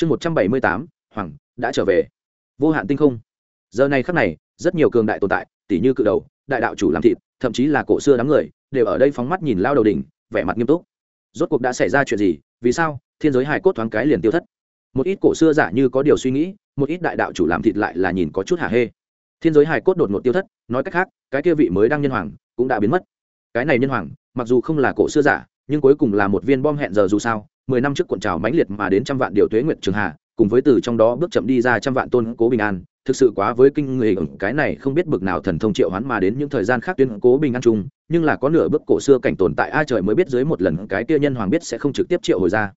chương một trăm bảy mươi tám, hoàng, đã trở về. Vô hạn tinh không. Giờ này khắc này, rất nhiều cường đại tồn tại tỷ như cự đầu, đại đạo chủ làm thịt, thậm chí là cổ xưa đám người, đều ở đây phóng mắt nhìn lao đầu đỉnh, vẻ mặt nghiêm túc. Rốt cuộc đã xảy ra chuyện gì? Vì sao? Thiên giới hải cốt thoáng cái liền tiêu thất. Một ít cổ xưa giả như có điều suy nghĩ, một ít đại đạo chủ làm thịt lại là nhìn có chút hả hê. Thiên giới hải cốt đột ngột tiêu thất, nói cách khác, cái kia vị mới đang nhân hoàng cũng đã biến mất. Cái này nhân hoàng, mặc dù không là cổ xưa giả nhưng cuối cùng là một viên bom hẹn giờ dù sao, mười năm trước cuộn trào mãnh liệt mà đến trăm vạn điều tuế nguyệt trường hạ, cùng với từ trong đó bước chậm đi ra trăm vạn tôn cố bình an, thực sự quá với kinh người cái này không biết bực nào thần thông triệu hoán mà đến những thời gian khác tuyên cố bình an chung, nhưng là có nửa bước cổ xưa cảnh tồn tại ai trời mới biết dưới một lần cái kia nhân hoàng biết sẽ không trực tiếp triệu hồi ra.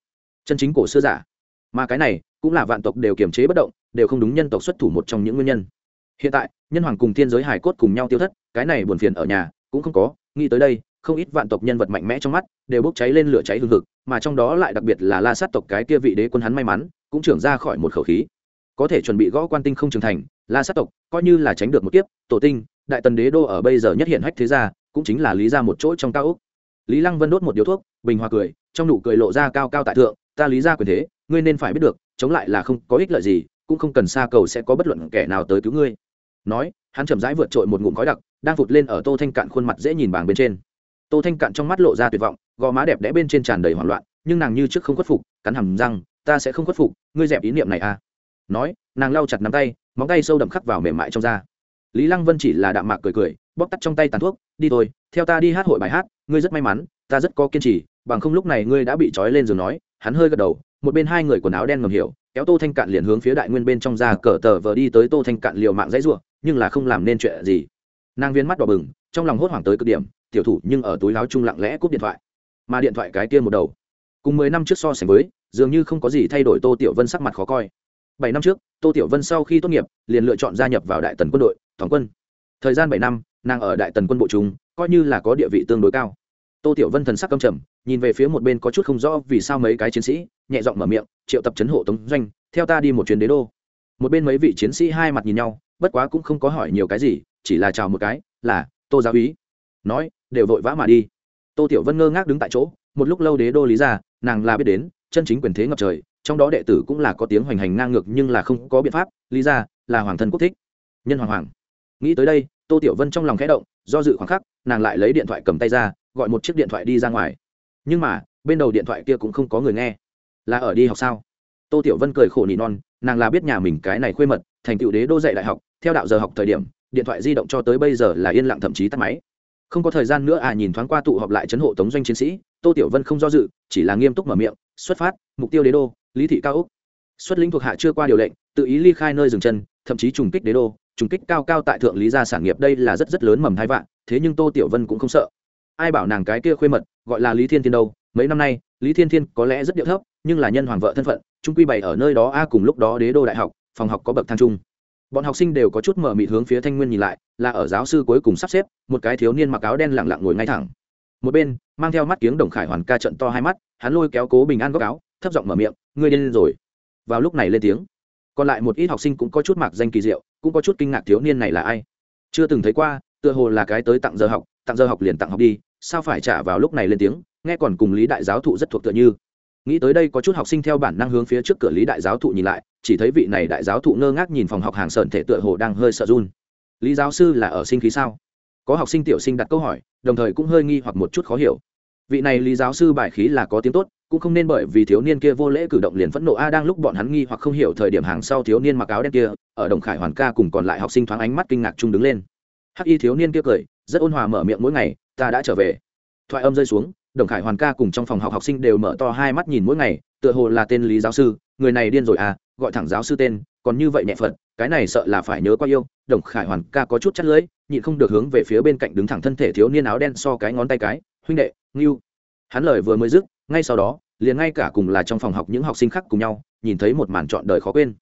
Chân chính cổ xưa giả. Mà cái này, cũng là vạn tộc đều kiềm chế bất động, đều không đúng nhân tộc xuất thủ một trong những nguyên nhân. Hiện tại, nhân hoàng cùng thiên giới hải cốt cùng nhau tiêu thất, cái này buồn phiền ở nhà, cũng không có, nghĩ tới đây không ít vạn tộc nhân vật mạnh mẽ trong mắt, đều bốc cháy lên lửa cháy hương thực mà trong đó lại đặc biệt là la sát tộc cái kia vị đế quân hắn may mắn, cũng trưởng ra khỏi một khẩu khí. Có thể chuẩn bị gõ quan tinh không trưởng thành, la sát tộc coi như là tránh được một kiếp, tổ tinh, đại tần đế đô ở bây giờ nhất hiện hách thế gia, cũng chính là lý ra một chỗ trong cao úc lý lăng vân đốt một điếu thuốc, bình hòa cười, trong nụ cười lộ ra cao cao tại thượng, ta lý ra quyền thế, ngươi nên phải biết được, chống lại là không có ích lợi gì, cũng không cần xa cầu sẽ có bất luận kẻ nào tới cứu ngươi. Nói, hắn chậm rãi vượt trội một ngụm khói đặc, đang phụt lên ở tô thanh cạn khuôn mặt dễ nhìn bảng bên trên tô thanh cạn trong mắt lộ ra tuyệt vọng, gò má đẹp đẽ bên trên tràn đầy hoảng loạn, nhưng nàng như trước không khuất phục, cắn hầm răng, ta sẽ không khuất phục, ngươi dẹp ý niệm này à? Nói, nàng lau chặt nắm tay, móng tay sâu đậm khắc vào mềm mại trong da. Lý lăng vân chỉ là đạm mạc cười cười bóc tắt trong tay tàn thuốc, đi thôi, theo ta đi hát hội bài hát, ngươi rất may mắn, ta rất có kiên trì, bằng không lúc này ngươi đã bị trói lên giường nói. Hắn hơi gật đầu, một bên hai người quần áo đen ngầm hiểu, kéo tô thanh cạn liền hướng phía đại nguyên bên trong ra cờ tờ vờ đi tới tô thanh cạn liều mạng dãy ruộng nhưng là không làm nên chuyện gì. Nàng viên mắt đỏ bừng, trong lòng hốt hoảng tới cực điểm tiểu thủ nhưng ở túi láo chung lặng lẽ cúp điện thoại. Mà điện thoại cái kia một đầu. Cùng mười năm trước so sánh với, dường như không có gì thay đổi tô tiểu vân sắc mặt khó coi. Bảy năm trước, tô tiểu vân sau khi tốt nghiệp, liền lựa chọn gia nhập vào đại tần quân đội toàn quân. Thời gian bảy năm, nàng ở đại tần quân bộ chúng coi như là có địa vị tương đối cao. Tô tiểu vân thần sắc căm trầm, nhìn về phía một bên có chút không rõ vì sao mấy cái chiến sĩ, nhẹ giọng mở miệng, triệu tập chấn hộ tống doanh, theo ta đi một chuyến đế đô. Một bên mấy vị chiến sĩ hai mặt nhìn nhau, bất quá cũng không có hỏi nhiều cái gì, chỉ là chào một cái, là, tô giáo úy. Nói đều vội vã mà đi. Tô tiểu vân ngơ ngác đứng tại chỗ, một lúc lâu đế đô lý ra, nàng là biết đến, chân chính quyền thế ngập trời, trong đó đệ tử cũng là có tiếng hoành hành ngang ngược nhưng là không có biện pháp, lý ra là hoàng thân quốc thích. Nhân hoàng hoàng. Nghĩ tới đây, tô tiểu vân trong lòng khẽ động, do dự khoảng khắc, nàng lại lấy điện thoại cầm tay ra, gọi một chiếc điện thoại đi ra ngoài. Nhưng mà, bên đầu điện thoại kia cũng không có người nghe. Là ở đi học sao? Tô tiểu vân cười khổ nỉ non, nàng là biết nhà mình cái này khuê mật, thành tựu đế đô dạy đại học, theo đạo giờ học thời điểm, điện thoại di động cho tới bây giờ là yên lặng thậm chí tắt máy không có thời gian nữa à nhìn thoáng qua tụ họp lại chấn hộ tống doanh chiến sĩ, tô tiểu vân không do dự, chỉ là nghiêm túc mở miệng, xuất phát, mục tiêu đế đô, lý thị cao úc. Xuất lĩnh thuộc hạ chưa qua điều lệnh, tự ý ly khai nơi dừng chân, thậm chí trùng kích đế đô, trùng kích cao cao tại thượng lý gia sản nghiệp đây là rất rất lớn mầm hai vạn, thế nhưng tô tiểu vân cũng không sợ. Ai bảo nàng cái kia khuê mật, gọi là lý thiên thiên đâu, mấy năm nay, lý thiên thiên có lẽ rất điệu thấp, nhưng là nhân hoàng vợ thân phận trung quy bày ở nơi đó a, cùng lúc đó đế đô đại học, phòng học có bậc thang trung bọn học sinh đều có chút mở mịt hướng phía thanh nguyên nhìn lại, là ở giáo sư cuối cùng sắp xếp, một cái thiếu niên mặc áo đen lẳng lặng ngồi ngay thẳng. Một bên, mang theo mắt kiếng đồng khải hoàn ca trận to hai mắt, hắn lôi kéo cố bình an góc áo, thấp giọng mở miệng, ngươi điên rồi. Vào lúc này lên tiếng. Còn lại một ít học sinh cũng có chút mặc danh kỳ diệu, cũng có chút kinh ngạc thiếu niên này là ai. Chưa từng thấy qua, tựa hồ là cái tới tặng giờ học, tặng giờ học liền tặng học đi, sao phải trả vào lúc này lên tiếng, nghe còn cùng lý đại giáo thụ rất thuộc tựa như. Nghĩ tới đây có chút học sinh theo bản năng hướng phía trước cửa lý đại giáo thụ nhìn lại chỉ thấy vị này đại giáo thụ ngơ ngác nhìn phòng học hàng sờn thể tựa hồ đang hơi sợ run. Lý giáo sư là ở sinh khí sao? Có học sinh tiểu sinh đặt câu hỏi, đồng thời cũng hơi nghi hoặc một chút khó hiểu. Vị này lý giáo sư bài khí là có tiếng tốt, cũng không nên bởi vì thiếu niên kia vô lễ cử động liền phẫn nộ a đang lúc bọn hắn nghi hoặc không hiểu thời điểm hàng sau thiếu niên mặc áo đen kia, ở đồng khải hoàn ca cùng còn lại học sinh thoáng ánh mắt kinh ngạc chung đứng lên. Hắc y thiếu niên kia cười, rất ôn hòa mở miệng mỗi ngày, ta đã trở về. Thoại âm rơi xuống, đồng khải hoàn ca cùng trong phòng học học sinh đều mở to hai mắt nhìn mỗi ngày tựa hồ là tên lý giáo sư, người này điên rồi à gọi thẳng giáo sư tên, còn như vậy nhẹ phật, cái này sợ là phải nhớ qua yêu. Đồng khải hoàn ca có chút chất lưỡi, nhịn không được hướng về phía bên cạnh đứng thẳng thân thể thiếu niên áo đen so cái ngón tay cái, huynh đệ, ngưu. Hắn lời vừa mới dứt, ngay sau đó, liền ngay cả cùng là trong phòng học những học sinh khác cùng nhau, nhìn thấy một màn trọn đời khó quên.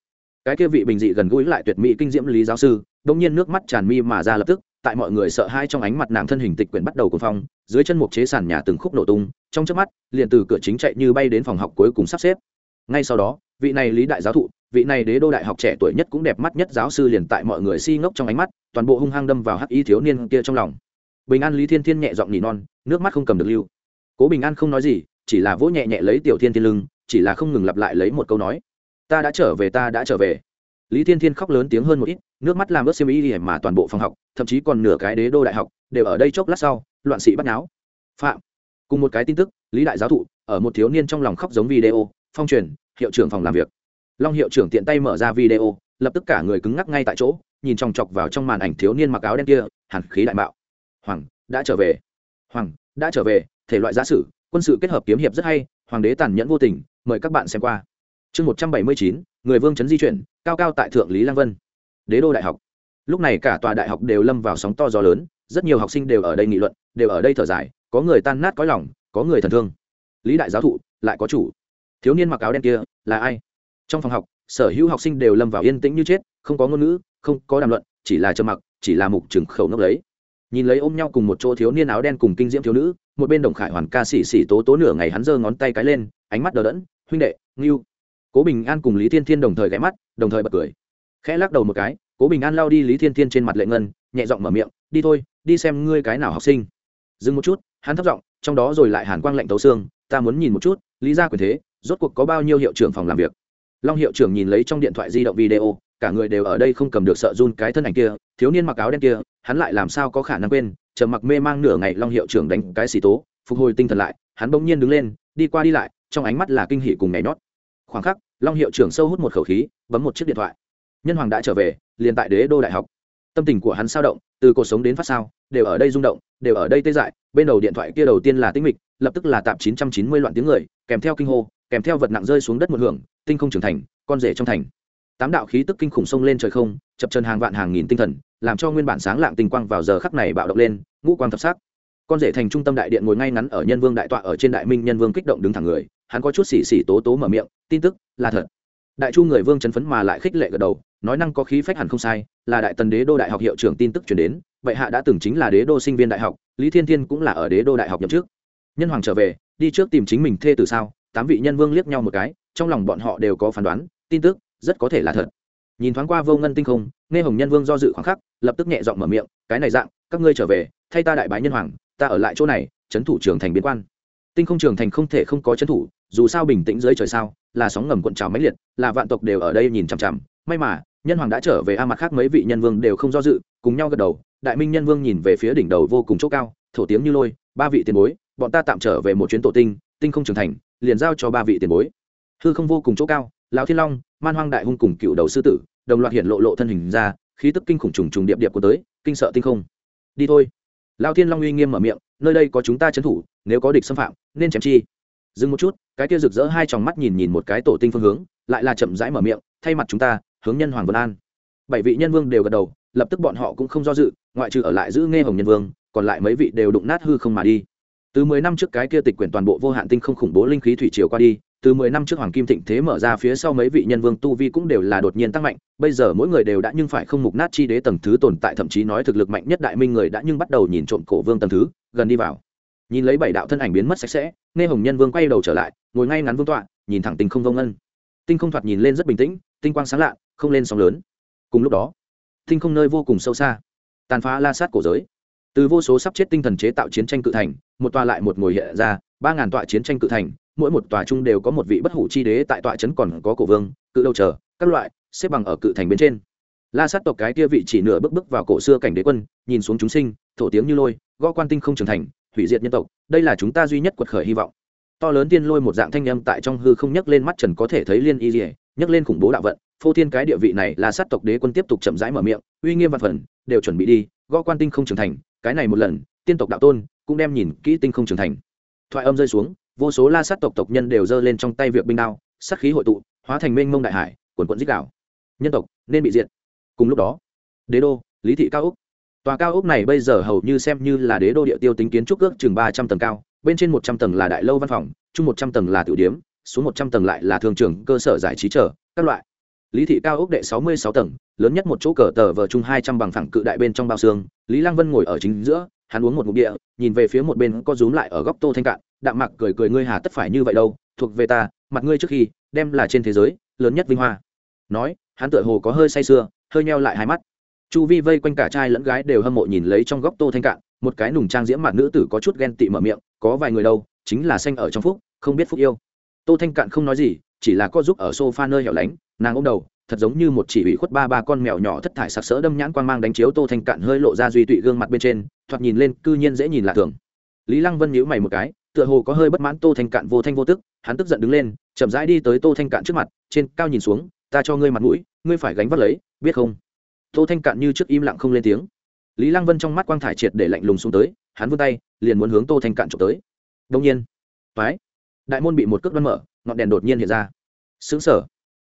Cái kia vị bình dị gần gũi lại tuyệt mỹ kinh diễm lý giáo sư đông nhiên nước mắt tràn mi mà ra lập tức tại mọi người sợ hai trong ánh mặt nàng thân hình tịch quyển bắt đầu cuồng phong, dưới chân mục chế sàn nhà từng khúc nổ tung, trong chớp mắt, liền từ cửa chính chạy như bay đến phòng học cuối cùng sắp xếp. Ngay sau đó, vị này lý đại giáo thụ, vị này đế đô đại học trẻ tuổi nhất cũng đẹp mắt nhất giáo sư liền tại mọi người si ngốc trong ánh mắt, toàn bộ hung hăng đâm vào hắc y thiếu niên kia trong lòng. Bình an lý thiên thiên nhẹ giọng nỉ non, nước mắt không cầm được lưu. Cố bình an không nói gì, chỉ là vỗ nhẹ nhẹ lấy tiểu thiên thiên lưng, chỉ là không ngừng lặp lại lấy một câu nói. Ta đã trở về, ta đã trở về lý thiên thiên khóc lớn tiếng hơn một ít, nước mắt làm ướt xiêm y mà toàn bộ phòng học, thậm chí còn nửa cái đế đô đại học, đều ở đây chốc lát sau, loạn sĩ bắt náo phạm, cùng một cái tin tức, lý đại giáo thụ, ở một thiếu niên trong lòng khóc giống video, phong truyền, hiệu trưởng phòng làm việc. Long hiệu trưởng tiện tay mở ra video, lập tức cả người cứng ngắc ngay tại chỗ, nhìn chòng chọc vào trong màn ảnh thiếu niên mặc áo đen kia, hàn khí đại mạo. Hoàng, đã trở về. Hoàng, đã trở về, thể loại giả sử, quân sự kết hợp kiếm hiệp rất hay, hoàng đế tàn nhẫn vô tình, mời các bạn xem qua chương một trăm bảy mươi chín, người vương chấn di chuyển, cao cao tại thượng lý lang vân. Đế đô đại học. Lúc này cả tòa đại học đều lâm vào sóng to gió lớn, rất nhiều học sinh đều ở đây nghị luận, đều ở đây thở dài, có người tan nát có lòng, có người thần thương. Lý đại giáo thụ, lại có chủ. Thiếu niên mặc áo đen kia, là ai? Trong phòng học, sở hữu học sinh đều lâm vào yên tĩnh như chết, không có ngôn ngữ, không có đàm luận, chỉ là trầm mặc, chỉ là mục trừng khẩu ngốc lấy. Nhìn lấy ôm nhau cùng một chỗ thiếu niên áo đen cùng kinh diễm thiếu nữ, một bên đồng khải hoàn ca xỉ xỉ tố tố nửa ngày hắn giơ ngón tay cái lên, ánh mắt đờ đẫn, huynh đệ, ngưu cố bình an cùng lý thiên thiên đồng thời ghé mắt, đồng thời bật cười. Khẽ lắc đầu một cái, cố bình an lao đi lý thiên thiên trên mặt lệ ngân, nhẹ giọng mở miệng, đi thôi, đi xem ngươi cái nào học sinh. Dừng một chút, hắn thấp giọng, trong đó rồi lại hàn quang lạnh tấu xương, ta muốn nhìn một chút, lý ra quyền thế, rốt cuộc có bao nhiêu hiệu trưởng phòng làm việc? Long hiệu trưởng nhìn lấy trong điện thoại di động video, cả người đều ở đây không cầm được sợ run cái thân ảnh kia, thiếu niên mặc áo đen kia, hắn lại làm sao có khả năng quên chờ mặc mê mang nửa ngày long hiệu trưởng đánh cái xì tố, phục hồi tinh thần lại, hắn bỗng nhiên đứng lên, đi qua đi lại, trong ánh mắt là kinh hỉ cùng nhảy nhót. Khoảng khắc long hiệu trưởng sâu hút một khẩu khí, bấm một chiếc điện thoại. Nhân hoàng đã trở về, liền tại đế đô đại học. Tâm tình của hắn sao động, từ cuộc sống đến phát sao, đều ở đây rung động, đều ở đây tê dại. Bên đầu điện thoại kia đầu tiên là tinh mịch, lập tức là tạp chín trăm chín mươi loạn tiếng người, kèm theo kinh hô, kèm theo vật nặng rơi xuống đất một hưởng, tinh không trưởng thành, con rể trong thành. Tám đạo khí tức kinh khủng sông lên trời không, chập chân hàng vạn hàng nghìn tinh thần, làm cho nguyên bản sáng lạng tinh quang vào giờ khắc này bạo động lên, ngũ quang thập sắc. Con rể thành trung tâm đại điện ngồi ngay ngắn ở nhân vương đại tọa ở trên đại minh nhân vương kích động đứng thẳng người hắn có chút xỉ xỉ tố tố mở miệng, tin tức, là thật. Đại chu người vương chấn phấn mà lại khích lệ gật đầu, nói năng có khí phách hẳn không sai, là đại tần đế đô đại học hiệu trưởng tin tức chuyển đến, vậy hạ đã từng chính là đế đô sinh viên đại học, lý thiên thiên cũng là ở đế đô đại học nhậm trước nhân hoàng trở về, đi trước tìm chính mình thê từ sao? Tám vị nhân vương liếc nhau một cái, trong lòng bọn họ đều có phán đoán, tin tức, rất có thể là thật. Nhìn thoáng qua vô ngân tinh không, nghe hồng nhân vương do dự khoảng khắc, lập tức nhẹ giọng mở miệng, cái này dạng, các ngươi trở về, thay ta đại bái nhân hoàng, ta ở lại chỗ này trấn thủ trường thành biến quan tinh không trường thành không thể không có trấn thủ, dù sao bình tĩnh dưới trời sao, là sóng ngầm cuộn trào mãnh liệt, là vạn tộc đều ở đây nhìn chằm chằm. May mà, nhân hoàng đã trở về, a, mặt khác mấy vị nhân vương đều không do dự, cùng nhau gật đầu. Đại minh nhân vương nhìn về phía đỉnh đầu vô cùng chỗ cao, thổ tiếng như lôi, ba vị tiền bối, bọn ta tạm trở về một chuyến tổ tinh tinh không trưởng thành, liền giao cho ba vị tiền bối. Hư không vô cùng chỗ cao, lão thiên long, man hoang đại hung cùng cựu đầu sư tử, đồng loạt hiện lộ lộ thân hình ra, khí tức kinh khủng trùng trùng điệp điệp của tới, kinh sợ tinh không. Đi thôi. Lão thiên long uy nghiêm mở miệng nơi đây có chúng ta trấn thủ, nếu có địch xâm phạm, nên chém chi. Dừng một chút, cái kia rực rỡ hai tròng mắt nhìn nhìn một cái tổ tinh phương hướng, lại là chậm rãi mở miệng, thay mặt chúng ta, hướng nhân hoàng vân an. Bảy vị nhân vương đều gật đầu, lập tức bọn họ cũng không do dự, ngoại trừ ở lại giữ nghe hồng nhân vương, còn lại mấy vị đều đụng nát hư không mà đi. Từ mười năm trước cái kia tịch quyển toàn bộ vô hạn tinh không khủng bố linh khí thủy triều qua đi từ mười năm trước hoàng kim thịnh thế mở ra phía sau mấy vị nhân vương tu vi cũng đều là đột nhiên tăng mạnh, bây giờ mỗi người đều đã nhưng phải không mục nát chi đế tầng thứ tồn tại, thậm chí nói thực lực mạnh nhất đại minh người đã nhưng bắt đầu nhìn trộm cổ vương tầng thứ, gần đi vào. Nhìn lấy bảy đạo thân ảnh biến mất sạch sẽ, nghe hồng nhân vương quay đầu trở lại, ngồi ngay ngắn vương tọa, nhìn thẳng tinh không vông ân tinh không thoạt nhìn lên rất bình tĩnh, tinh quang sáng lạ, không lên sóng lớn. Cùng lúc đó, tinh không nơi vô cùng sâu xa, tàn phá la sát cổ giới. Từ vô số sắp chết tinh thần chế tạo chiến tranh cự thành, một tòa lại một ngồi hiện ra, ba ngàn tọa chiến tranh cự thành mỗi một tòa trung đều có một vị bất hủ chi đế tại tọa trấn còn có cổ vương, cự đâu chờ, các loại, xếp bằng ở cự thành bên trên. La sát tộc cái kia vị chỉ nửa bước bước vào cổ xưa cảnh đế quân, nhìn xuống chúng sinh, thổ tiếng như lôi, gõ quan tinh không trưởng thành, hủy diệt nhân tộc, đây là chúng ta duy nhất quật khởi hy vọng. To lớn tiên lôi một dạng thanh âm tại trong hư không nhấc lên mắt trần có thể thấy liên y dỉa nhấc lên khủng bố đạo vận, phô thiên cái địa vị này là sát tộc đế quân tiếp tục chậm rãi mở miệng, uy nghiêm văn phần, đều chuẩn bị đi, gõ quan tinh không trưởng thành, cái này một lần, tiên tộc đạo tôn cũng đem nhìn kỹ tinh không trưởng thành. Thoại âm rơi xuống vô số la sát tộc tộc nhân đều giơ lên trong tay việc binh đao, sát khí hội tụ, hóa thành mênh mông đại hải quần quận dích đảo nhân tộc, nên bị diệt. Cùng lúc đó, đế đô, lý thị cao úc. Tòa cao úc này bây giờ hầu như xem như là đế đô địa tiêu tính kiến trúc ước chừng ba trăm tầng cao, bên trên một trăm tầng là đại lâu văn phòng, chung một trăm tầng là tiểu điếm, xuống một trăm tầng lại là thương trường, cơ sở giải trí trở các loại. Lý thị cao ốc đệ sáu mươi sáu tầng, lớn nhất một chỗ cờ tờ vờ chung hai trăm bằng phẳng cự đại bên trong bao xương, lý lăng vân ngồi ở chính giữa, hắn uống một ngụm địa, nhìn về phía một bên có rúm lại ở góc tô thanh cạn đạm mạc cười cười ngươi hà tất phải như vậy đâu, thuộc về ta, mặt ngươi trước khi, đem là trên thế giới, lớn nhất vinh hoa. Nói, hắn tựa hồ có hơi say sưa, hơi nheo lại hai mắt. Chu vi vây quanh cả trai lẫn gái đều hâm mộ nhìn lấy trong góc tô thanh cạn, một cái nùng trang diễm mặt nữ tử có chút ghen tị mở miệng, có vài người đâu, chính là xanh ở trong phúc, không biết phúc yêu. Tô thanh cạn không nói gì, chỉ là có giúp ở sofa nơi hẻo lánh, nàng ôm đầu, thật giống như một chỉ ủy khuất ba ba con mèo nhỏ thất thải sặc sỡ đâm nhãn quang mang đánh chiếu tô thanh cạn hơi lộ ra duy tụy gương mặt bên trên, thoạt nhìn lên cư nhiên dễ nhìn lạ thường. Lý lăng vân nhíu mày một cái tựa hồ có hơi bất mãn tô thanh cạn vô thanh vô tức, hắn tức giận đứng lên, chậm rãi đi tới tô thanh cạn trước mặt, trên cao nhìn xuống, ta cho ngươi mặt mũi, ngươi phải gánh vác lấy, biết không? Tô thanh cạn như trước im lặng không lên tiếng. Lý lăng vân trong mắt quang thải triệt để lạnh lùng xuống tới, hắn vươn tay, liền muốn hướng tô thanh cạn trộm tới. Đông nhiên, toái, đại môn bị một cước đoan mở, ngọn đèn đột nhiên hiện ra. Xứng sở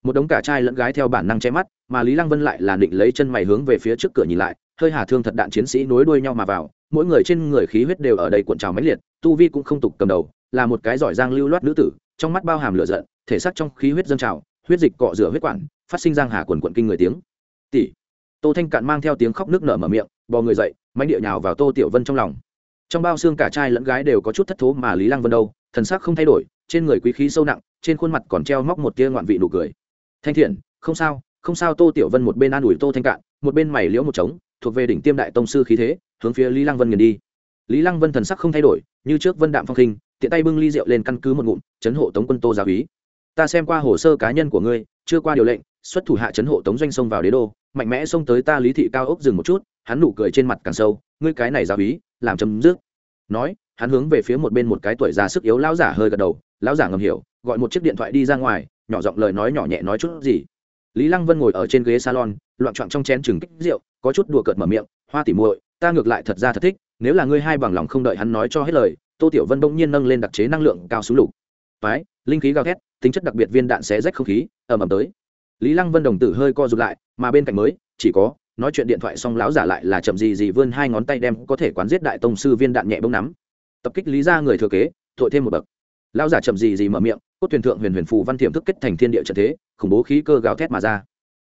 một đống cả trai lẫn gái theo bản năng che mắt, mà lý lăng vân lại là định lấy chân mày hướng về phía trước cửa nhìn lại hơi hà thương thật đạn chiến sĩ nối đuôi nhau mà vào, mỗi người trên người khí huyết đều ở đây cuộn trào mãnh liệt, tu vi cũng không tục cầm đầu, là một cái giỏi giang lưu loát nữ tử, trong mắt bao hàm lửa giận, thể xác trong khí huyết dâng trào, huyết dịch cọ rửa huyết quản, phát sinh giang hà quần quận kinh người tiếng. Tỷ. Tô thanh cạn mang theo tiếng khóc nước nở mở miệng, bò người dậy, mãnh địa nhào vào tô tiểu vân trong lòng. Trong bao xương cả trai lẫn gái đều có chút thất thố mà lý lăng vân đâu, thần sắc không thay đổi, trên người quý khí sâu nặng, trên khuôn mặt còn treo móc một tia ngoạn vị nụ cười. Thanh thiện, không sao không sao, tô tiểu vân một bên an ủi tô thanh cạn, một bên mày liễu một trống thuộc về đỉnh tiêm đại tông sư khí thế, hướng phía lý lăng vân nghiền đi. Lý lăng vân thần sắc không thay đổi, như trước vân đạm phong khinh tiện tay bưng ly rượu lên căn cứ một ngụm, chấn hộ tống quân tô giáo úy ta xem qua hồ sơ cá nhân của ngươi, chưa qua điều lệnh, xuất thủ hạ chấn hộ tống doanh sông vào đế đô, mạnh mẽ xông tới ta lý thị cao ốc dừng một chút. Hắn nụ cười trên mặt càng sâu, ngươi cái này giáo úy làm chấm dứt. Nói, hắn hướng về phía một bên một cái tuổi già sức yếu lão giả hơi gật đầu, lão giả ngầm hiểu, gọi một chiếc điện thoại đi ra ngoài, nhỏ giọng lời nói nhỏ nhẹ nói chút gì. Lý lăng vân ngồi ở trên ghế salon, loạn trọn trong chén chừng kích rượu có chút đùa cợt mở miệng hoa tỉ muội ta ngược lại thật ra thật thích nếu là ngươi hai bằng lòng không đợi hắn nói cho hết lời tô tiểu vân bỗng nhiên nâng lên đặc chế năng lượng cao súng lục. Vái, linh khí gào thét tính chất đặc biệt viên đạn xé rách không khí ầm ầm tới. Lý lăng vân đồng tử hơi co rụt lại mà bên cạnh mới chỉ có nói chuyện điện thoại xong lão giả lại là chậm gì gì vươn hai ngón tay đem có thể quán giết đại tông sư viên đạn nhẹ bông nắm. Tập kích lý ra người thừa kế thổi thêm một bậc. Lão giả chậm gì gì mở miệng cốt thuyền thượng huyền huyền phù văn thiểm thức kết thành thiên địa trận thế khủng bố khí cơ gào thét mà ra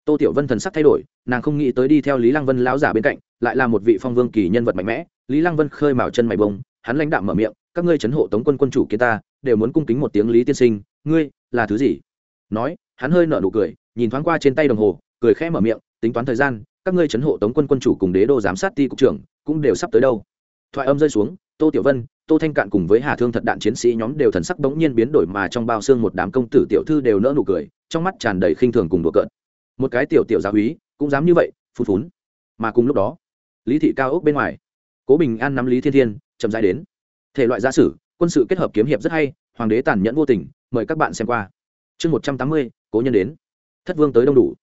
tô tiểu vân thần sắc thay đổi, nàng không nghĩ tới đi theo lý lăng vân lão giả bên cạnh, lại là một vị phong vương kỳ nhân vật mạnh mẽ. Lý lăng vân khơi mào chân mày bông, hắn lãnh đạm mở miệng, các ngươi chấn hộ tống quân quân chủ kia ta, đều muốn cung kính một tiếng lý tiên sinh, ngươi là thứ gì? Nói, hắn hơi nở nụ cười, nhìn thoáng qua trên tay đồng hồ, cười khẽ mở miệng, tính toán thời gian, các ngươi chấn hộ tống quân quân chủ cùng đế đô giám sát ti cục trưởng, cũng đều sắp tới đâu. Thoại âm rơi xuống, tô tiểu vân, tô thanh cạn cùng với hà thương thật đạn chiến sĩ nhóm đều thần sắc bỗng nhiên biến đổi mà trong bao xương một đám công tử tiểu thư đều nỡ nụ cười, trong mắt tràn đầy khinh thường cùng đùa cợt một cái tiểu tiểu giáo úy cũng dám như vậy phun phún. Mà cùng lúc đó, lý thị cao ốc bên ngoài, cố bình an nắm lý thiên thiên, chậm rãi đến. Thể loại gia sử, quân sự kết hợp kiếm hiệp rất hay, hoàng đế tàn nhẫn vô tình, mời các bạn xem qua. Chương một trăm tám mươi, cố nhân đến. Thất vương tới đông đủ.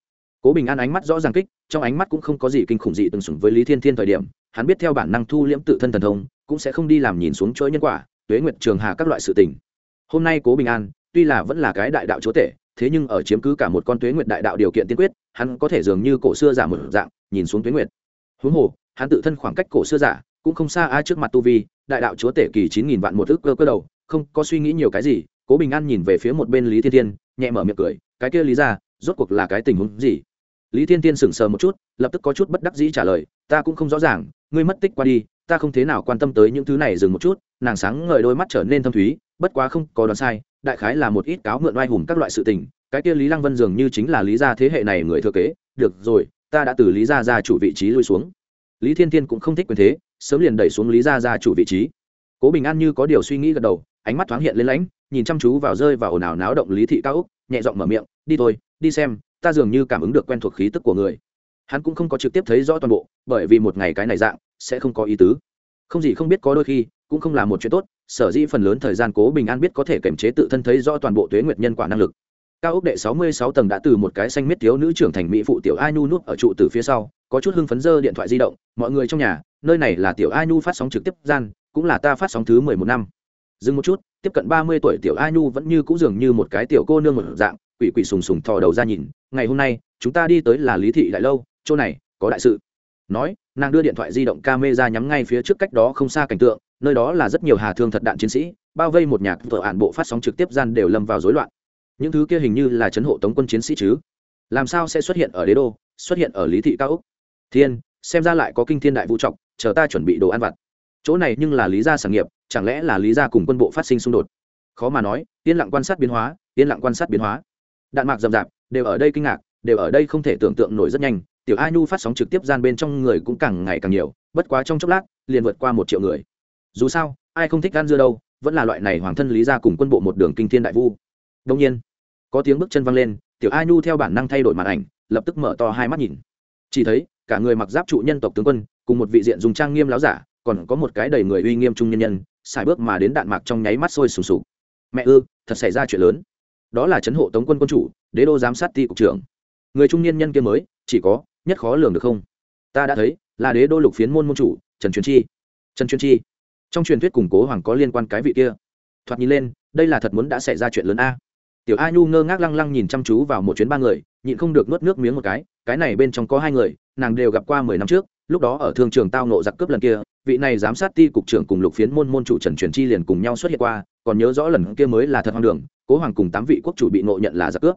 Cố bình an ánh mắt rõ ràng kích, trong ánh mắt cũng không có gì kinh khủng dị từng sủng với lý thiên thiên thời điểm, hắn biết theo bản năng thu liễm tự thân thần thông, cũng sẽ không đi làm nhìn xuống chuỗi nhân quả, tuế nguyệt trường hà các loại sự tình. Hôm nay cố bình an, tuy là vẫn là cái đại đạo chúa tể thế nhưng ở chiếm cứ cả một con tuế nguyệt đại đạo điều kiện tiên quyết, hắn có thể dường như cổ xưa giả một dạng, nhìn xuống tuế nguyệt. Huống hồ, hắn tự thân khoảng cách cổ xưa giả cũng không xa ai trước mặt tu vi, đại đạo chúa tể kỳ chín nghìn vạn một ước cơ cơ đầu, không có suy nghĩ nhiều cái gì, cố bình an nhìn về phía một bên lý thiên thiên, nhẹ mở miệng cười, cái kia lý ra, rốt cuộc là cái tình huống gì? Lý thiên thiên sững sờ một chút, lập tức có chút bất đắc dĩ trả lời, ta cũng không rõ ràng, ngươi mất tích qua đi, ta không thế nào quan tâm tới những thứ này dừng một chút, nàng sáng ngời đôi mắt trở nên thâm thúy, bất quá không có đoán sai đại khái là một ít cáo mượn oai hùng các loại sự tình, cái kia lý lăng vân dường như chính là lý gia thế hệ này người thừa kế, được rồi, ta đã từ lý gia ra chủ vị trí lui xuống. Lý thiên thiên cũng không thích quyền thế, sớm liền đẩy xuống lý gia ra chủ vị trí. Cố bình an như có điều suy nghĩ gật đầu, ánh mắt thoáng hiện lên lãnh, nhìn chăm chú vào rơi vào ồn ào náo động lý thị cao úc, nhẹ giọng mở miệng, đi thôi, đi xem, ta dường như cảm ứng được quen thuộc khí tức của người. Hắn cũng không có trực tiếp thấy rõ toàn bộ, bởi vì một ngày cái này dạng, sẽ không có ý tứ. Không gì không biết có đôi khi cũng không là một chuyện tốt, sở dĩ phần lớn thời gian cố bình an biết có thể kiểm chế tự thân thấy rõ toàn bộ tuế nguyệt nhân quả năng lực. Cao ốc đệ sáu mươi sáu tầng đã từ một cái xanh miết thiếu nữ trưởng thành mỹ phụ tiểu anu nhu ở trụ từ phía sau, có chút hưng phấn dơ điện thoại di động, mọi người trong nhà, nơi này là tiểu anu phát sóng trực tiếp gian, cũng là ta phát sóng thứ mười một năm. Dừng một chút, tiếp cận ba mươi tuổi tiểu anu vẫn như cũng dường như một cái tiểu cô nương một dạng, quỷ quỷ sùng sùng thò đầu ra nhìn, ngày hôm nay, chúng ta đi tới là lý thị đại lâu, chỗ này có đại sự. Nói, nàng đưa điện thoại di động camera nhắm ngay phía trước cách đó không xa cảnh tượng nơi đó là rất nhiều hà thương thật đạn chiến sĩ, bao vây một nhạc vợ ản bộ phát sóng trực tiếp gian đều lâm vào rối loạn. Những thứ kia hình như là chấn hộ tống quân chiến sĩ chứ. Làm sao sẽ xuất hiện ở đế đô, xuất hiện ở lý thị cao úc? Thiên, xem ra lại có kinh thiên đại vũ trọng, chờ ta chuẩn bị đồ ăn vặt. Chỗ này nhưng là lý gia sản nghiệp, chẳng lẽ là lý gia cùng quân bộ phát sinh xung đột? Khó mà nói, yên lặng quan sát biến hóa, yên lặng quan sát biến hóa. Đạn mạc rầm rạp, đều ở đây kinh ngạc, đều ở đây không thể tưởng tượng nổi rất nhanh. Tiểu a nhu phát sóng trực tiếp gian bên trong người cũng càng ngày càng nhiều, bất quá trong chốc lát, liền vượt qua một triệu người dù sao, ai không thích gan dưa đâu, vẫn là loại này hoàng thân lý ra cùng quân bộ một đường kinh thiên đại vu. Đông nhiên, có tiếng bước chân văng lên, tiểu a nhu theo bản năng thay đổi màn ảnh, lập tức mở to hai mắt nhìn. Chỉ thấy, cả người mặc giáp trụ nhân tộc tướng quân, cùng một vị diện dùng trang nghiêm láo giả, còn có một cái đầy người uy nghiêm trung nhân nhân xài bước mà đến đạn mạc trong nháy mắt sôi sùng sục. Mẹ ư, thật xảy ra chuyện lớn. Đó là chấn hộ tống quân quân chủ, đế đô giám sát ti cục trưởng. Người trung niên nhân kia mới, chỉ có, nhất khó lường được không? Ta đã thấy, là đế đô lục phiến môn môn chủ, trần truyền chi. Trần truyền chi? Trong truyền thuyết củng cố hoàng có liên quan cái vị kia. Thoạt nhìn lên, đây là thật muốn đã xảy ra chuyện lớn a. Tiểu a nhu ngơ ngác lăng lăng nhìn chăm chú vào một chuyến ba người, nhịn không được nuốt nước miếng một cái cái này bên trong có hai người, nàng đều gặp qua mười năm trước, lúc đó ở thương trường tao nộ giặc cướp lần kia, vị này giám sát ti cục trưởng cùng lục phiến môn môn chủ trần truyền chi liền cùng nhau xuất hiện qua, còn nhớ rõ lần kia mới là thật hoang đường, cố hoàng cùng tám vị quốc chủ bị nộ nhận là giặc cướp.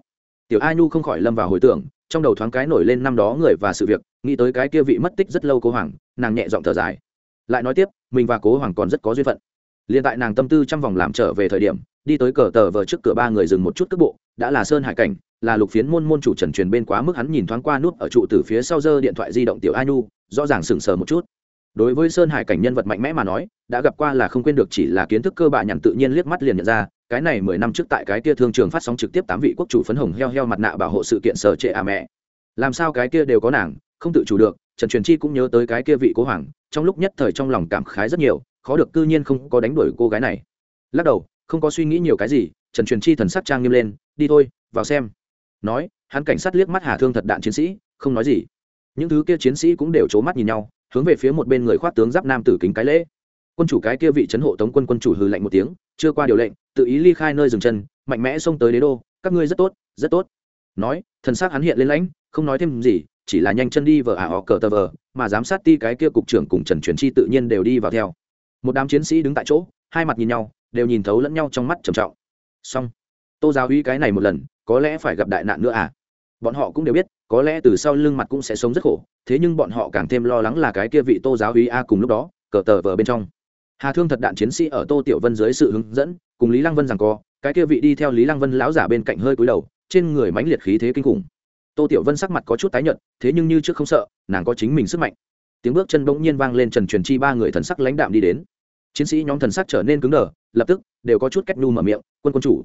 Tiểu a nhu không khỏi lâm vào hồi tưởng, trong đầu thoáng cái nổi lên năm đó người và sự việc, nghĩ tới cái kia vị mất tích rất lâu cố hoàng, nàng nhẹ giọng thở dài lại nói tiếp, mình và cố hoàng còn rất có duyên phận. Liền tại nàng tâm tư trong vòng làm trở về thời điểm, đi tới cờ tờ vờ trước cửa ba người dừng một chút cước bộ, đã là sơn hải cảnh, là lục phiến môn môn chủ trần truyền bên quá mức hắn nhìn thoáng qua nút ở trụ từ phía sau giơ điện thoại di động tiểu a nhu rõ ràng sừng sờ một chút. Đối với sơn hải cảnh nhân vật mạnh mẽ mà nói, đã gặp qua là không quên được chỉ là kiến thức cơ bản nhằm tự nhiên liếc mắt liền nhận ra, cái này mười năm trước tại cái kia thương trường phát sóng trực tiếp tám vị quốc chủ phấn hồng heo heo mặt nạ bảo hộ sự kiện sở trệ à mẹ. Làm sao cái kia đều có nàng không tự chủ được, trần truyền chi cũng nhớ tới cái kia vị cố hoàng, trong lúc nhất thời trong lòng cảm khái rất nhiều, khó được cư nhiên không có đánh đuổi cô gái này. Lắc đầu, không có suy nghĩ nhiều cái gì, trần truyền chi thần sắc trang nghiêm lên, đi thôi, vào xem. Nói, hắn cảnh sát liếc mắt hà thương thật đạn chiến sĩ, không nói gì. Những thứ kia chiến sĩ cũng đều c h ố mắt nhìn nhau, hướng về phía một bên người khoác tướng giáp nam tử kính cái lễ. Quân chủ cái kia vị chấn hộ tống quân quân chủ hư lạnh một tiếng, chưa qua điều lệnh, tự ý ly khai nơi dừng chân, mạnh mẽ xông tới đế đô, các ngươi rất tốt rất tốt. Nói, thần s á c hắn hiện lên lãnh, không nói thêm gì chỉ là nhanh chân đi vờ à ả họ cờ tờ vờ, mà giám sát ti cái kia cục trưởng cùng trần truyền chi tự nhiên đều đi vào theo. Một đám chiến sĩ đứng tại chỗ, hai mặt nhìn nhau, đều nhìn thấu lẫn nhau trong mắt trầm trọng. Xong, tô giáo uy cái này một lần, có lẽ phải gặp đại nạn nữa à? Bọn họ cũng đều biết, có lẽ từ sau lưng mặt cũng sẽ sống rất khổ, thế nhưng bọn họ càng thêm lo lắng là cái kia vị tô giáo uy a cùng lúc đó, cờ tờ vờ bên trong. Hà thương thật đạn chiến sĩ ở tô tiểu vân dưới sự hướng dẫn, cùng lý lăng vân rằng co, cái kia vị đi theo lý lăng vân lão giả bên cạnh hơi cúi đầu, trên người mãnh liệt khí thế kinh khủng tô tiểu vân sắc mặt có chút tái nhợt, thế nhưng như trước không sợ, nàng có chính mình sức mạnh. Tiếng bước chân bỗng nhiên vang lên trần truyền chi ba người thần sắc lãnh đạm đi đến. Chiến sĩ nhóm thần sắc trở nên cứng đờ, lập tức, đều có chút cách nu mở miệng, quân quân chủ.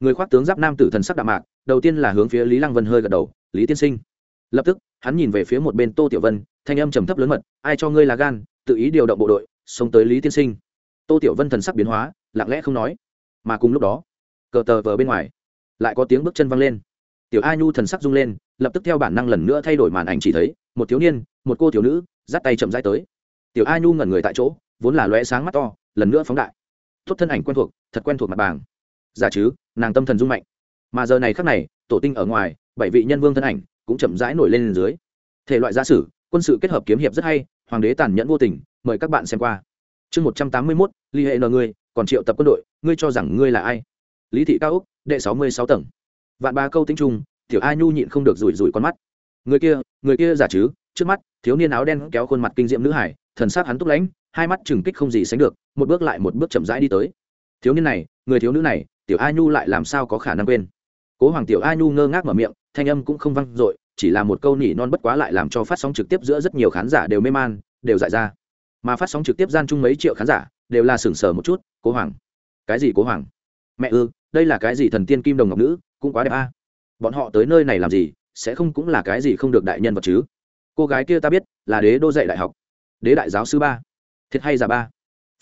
Người khoác tướng giáp nam tử thần sắc đạm mạc, đầu tiên là hướng phía lý lăng vân hơi gật đầu, lý tiên sinh. Lập tức, hắn nhìn về phía một bên tô tiểu vân, thanh âm trầm thấp lớn mật, ai cho ngươi là gan, tự ý điều động bộ đội xông tới lý tiên sinh. Tô tiểu vân thần sắc biến hóa, lặng lẽ không nói. Mà cùng lúc đó, cờ tờ vờ bên ngoài, lại có tiếng bước chân văng lên tiểu a nhu thần sắc rung lên, lập tức theo bản năng lần nữa thay đổi màn ảnh chỉ thấy, một thiếu niên, một cô thiếu nữ, dắt tay chậm rãi tới. Tiểu a nhu ngẩn người tại chỗ, vốn là lóe sáng mắt to, lần nữa phóng đại. Tốt thân ảnh quen thuộc, thật quen thuộc mặt bàng. Giả chứ, nàng tâm thần rung mạnh. Mà giờ này khắc này, tổ tinh ở ngoài, bảy vị nhân vương thân ảnh cũng chậm rãi nổi lên dưới. Thể loại gia sử, quân sự kết hợp kiếm hiệp rất hay, hoàng đế tàn nhẫn vô tình, mời các bạn xem qua. Chương một trăm tám mươi mốt, ly hệ n ngươi, còn triệu tập quân đội, ngươi cho rằng ngươi là ai? Lý thị cao úc, đệ sáu mươi sáu tầng vạn ba câu tính trung tiểu a nhu nhịn không được rủi rủi con mắt. Người kia người kia giả chứ? Trước mắt, thiếu niên áo đen kéo khuôn mặt kinh diệm nữ hải, thần sắc hắn túc lãnh, hai mắt trừng kích không gì sánh được, một bước lại một bước chậm rãi đi tới. Thiếu niên này, người thiếu nữ này, tiểu a nhu lại làm sao có khả năng quên? Cố hoàng tiểu a nhu ngơ ngác mở miệng, thanh âm cũng không văng dội, chỉ là một câu nỉ non bất quá lại làm cho phát sóng trực tiếp giữa rất nhiều khán giả đều mê man, đều dại ra. Mà phát sóng trực tiếp gian chung mấy triệu khán giả, đều là sửng sờ một chút, cố hoàng, cái gì cố hoàng? Mẹ ư, đây là cái gì thần tiên kim đồng ngọc nữ cũng quá đẹp a. Bọn họ tới nơi này làm gì, sẽ không cũng là cái gì không được đại nhân vật chứ? Cô gái kia ta biết, là đế đô dạy đại học. Đế đại giáo sư ba. Thiệt hay giả ba?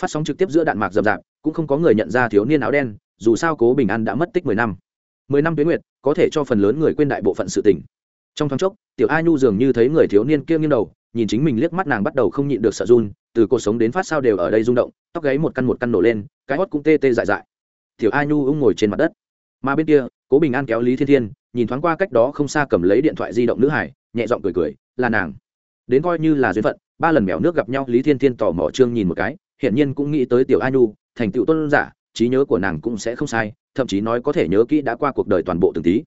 Phát sóng trực tiếp giữa đạn mạc rậm rạp, cũng không có người nhận ra thiếu niên áo đen, dù sao cố bình an đã mất tích mười năm. Mười năm tuyến nguyệt, có thể cho phần lớn người quên đại bộ phận sự tình. Trong thoáng chốc, tiểu a nhu dường như thấy người thiếu niên kia nghiêng đầu, nhìn chính mình liếc mắt nàng bắt đầu không nhịn được sợ run, từ cuộc sống đến phát sao đều ở đây rung động, tóc gáy một căn một căn nổ lên, cái hót cũng tê tê dại dại. Tiểu a nhu ung ngồi trên mặt đất mà bên kia, cố bình an kéo lý thiên thiên, nhìn thoáng qua cách đó không xa cầm lấy điện thoại di động nữ hải, nhẹ giọng cười cười, là nàng. Đến coi như là duyên phận, ba lần mèo nước gặp nhau, lý thiên thiên tỏ mò trương nhìn một cái, hiển nhiên cũng nghĩ tới tiểu a nhu, thành tựu tôn giả, trí nhớ của nàng cũng sẽ không sai, thậm chí nói có thể nhớ kỹ đã qua cuộc đời toàn bộ từng tí.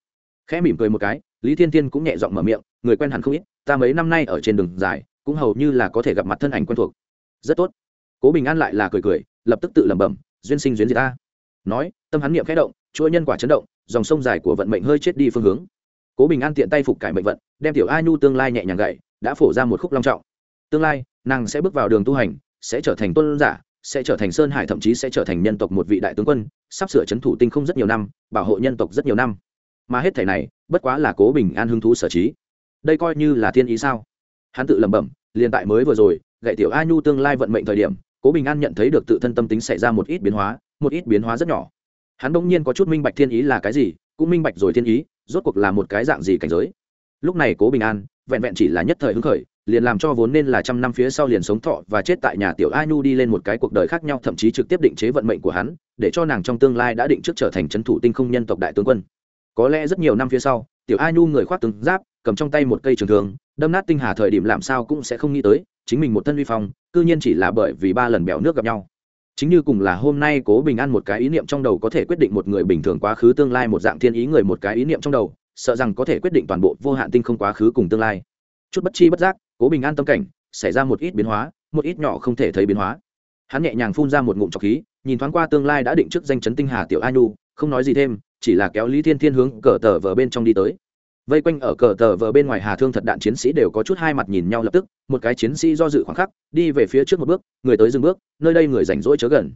Khẽ mỉm cười một cái, lý thiên thiên cũng nhẹ giọng mở miệng, người quen hẳn không ít, ta mấy năm nay ở trên đường dài, cũng hầu như là có thể gặp mặt thân ảnh quen thuộc. Rất tốt. Cố bình an lại là cười cười, lập tức tự lẩm bẩm, duyên sinh duyên gì ta nói, tâm hắn niệm khẽ động, chuỗi nhân quả chấn động, dòng sông dài của vận mệnh hơi chết đi phương hướng. Cố bình an tiện tay phục cải mệnh vận, đem tiểu a nhu tương lai nhẹ nhàng gậy, đã phổ ra một khúc long trọng. Tương lai, nàng sẽ bước vào đường tu hành, sẽ trở thành tôn giả, sẽ trở thành sơn hải, thậm chí sẽ trở thành nhân tộc một vị đại tướng quân, sắp sửa c h ấ n thủ tinh không rất nhiều năm, bảo hộ nhân tộc rất nhiều năm. Mà hết thẻ này, bất quá là cố bình an hứng thú sở trí. Đây coi như là thiên ý sao? Hắn tự lẩm bẩm, liền tại mới vừa rồi, gậy tiểu a nhu tương lai vận mệnh thời điểm, cố bình an nhận thấy được tự thân tâm tính xảy ra một ít biến hóa một ít biến hóa rất nhỏ. Hắn bỗng nhiên có chút minh bạch thiên ý là cái gì, cũng minh bạch rồi thiên ý, rốt cuộc là một cái dạng gì cảnh giới. Lúc này cố bình an, vẹn vẹn chỉ là nhất thời hứng khởi, liền làm cho vốn nên là trăm năm phía sau liền sống thọ và chết tại nhà tiểu a nhu đi lên một cái cuộc đời khác nhau, thậm chí trực tiếp định chế vận mệnh của hắn, để cho nàng trong tương lai đã định trước trở thành c thủ tinh không nhân tộc đại tướng quân. Có lẽ rất nhiều năm phía sau, tiểu a nhu người khoác tướng giáp, cầm trong tay một cây trường thường đâm nát tinh hà thời điểm làm sao cũng sẽ không nghĩ tới, chính mình một thân vi phong, cư nhiên chỉ là bởi vì ba lần bèo nước gặp nhau chính như cùng là hôm nay cố bình an một cái ý niệm trong đầu có thể quyết định một người bình thường quá khứ tương lai, một dạng thiên ý người một cái ý niệm trong đầu, sợ rằng có thể quyết định toàn bộ vô hạn tinh không quá khứ cùng tương lai. Chút bất chi bất giác, cố bình an tâm cảnh xảy ra một ít biến hóa, một ít nhỏ không thể thấy biến hóa. Hắn nhẹ nhàng phun ra một ngụm trọc khí, nhìn thoáng qua tương lai đã định trước danh chấn tinh hà tiểu a nhu, không nói gì thêm, chỉ là kéo lý thiên thiên hướng cờ tờ vờ bên trong đi tới vây quanh ở cờ tờ vờ bên ngoài hà thương thật đạn chiến sĩ đều có chút hai mặt nhìn nhau lập tức, một cái chiến sĩ do dự khoảng khắc, đi về phía trước một bước, người tới dừng bước, nơi đây người rảnh rỗi chớ gần.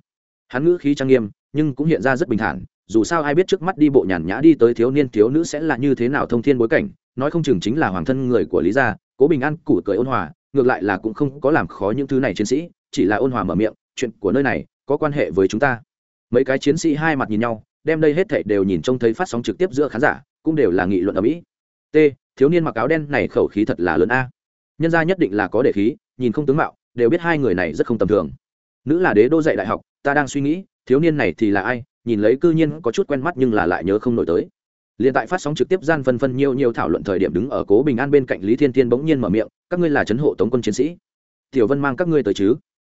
Hắn ngữ khí trang nghiêm, nhưng cũng hiện ra rất bình thản, dù sao ai biết trước mắt đi bộ nhàn nhã đi tới thiếu niên thiếu nữ sẽ là như thế nào thông thiên bối cảnh, nói không chừng chính là hoàng thân người của lý gia, cố bình an củ cười ôn hòa, ngược lại là cũng không có làm khó những thứ này chiến sĩ, chỉ là ôn hòa mở miệng, chuyện của nơi này có quan hệ với chúng ta. Mấy cái chiến sĩ hai mặt nhìn nhau, đem đây hết thảy đều nhìn trông thấy phát sóng trực tiếp giữa khán giả, cũng đều là nghị luận ở mỹ t, thiếu niên mặc áo đen này khẩu khí thật là lớn a. Nhân gia nhất định là có để khí, nhìn không tướng mạo, đều biết hai người này rất không tầm thường. Nữ là đế đô dạy đại học, ta đang suy nghĩ, thiếu niên này thì là ai, nhìn lấy cư nhiên có chút quen mắt nhưng là lại nhớ không nổi tới. Liền tại phát sóng trực tiếp gian phân phân nhiều nhiều thảo luận thời điểm đứng ở cố bình an bên cạnh lý thiên tiên bỗng nhiên mở miệng, các ngươi là chấn hộ tống quân chiến sĩ. Tiểu vân mang các ngươi tới chứ?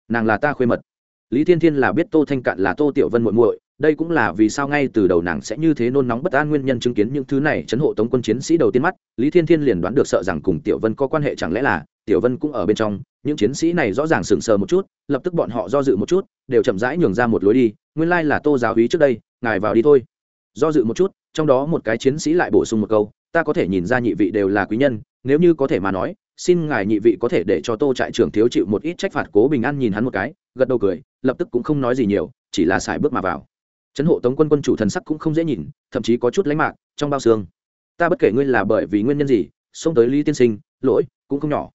Nàng là ta khuê mật. Lý thiên thiên là biết tô thanh cạn là tô tiểu vân muội muội đây cũng là vì sao ngay từ đầu nàng sẽ như thế nôn nóng bất an nguyên nhân chứng kiến những thứ này chấn hộ tống quân chiến sĩ đầu tiên mắt. Lý thiên thiên liền đoán được sợ rằng cùng tiểu vân có quan hệ chẳng lẽ là tiểu vân cũng ở bên trong. Những chiến sĩ này rõ ràng sừng sờ một chút, lập tức bọn họ do dự một chút, đều chậm rãi nhường ra một lối đi. Nguyên lai là tô giáo hí trước đây, ngài vào đi thôi. Do dự một chút, trong đó một cái chiến sĩ lại bổ sung một câu, ta có thể nhìn ra nhị vị đều là quý nhân, nếu như có thể mà nói, xin ngài nhị vị có thể để cho tô trại trưởng thiếu chịu một ít trách phạt cố bình an nhìn hắn một cái. Gật đầu cười, lập tức cũng không nói gì nhiều, chỉ là xài bước mà vào trấn hộ tống quân quân chủ thần sắc cũng không dễ nhìn, thậm chí có chút lánh mạc, trong bao xương. Ta bất kể ngươi là bởi vì nguyên nhân gì, xông tới lý tiên sinh, lỗi, cũng không nhỏ.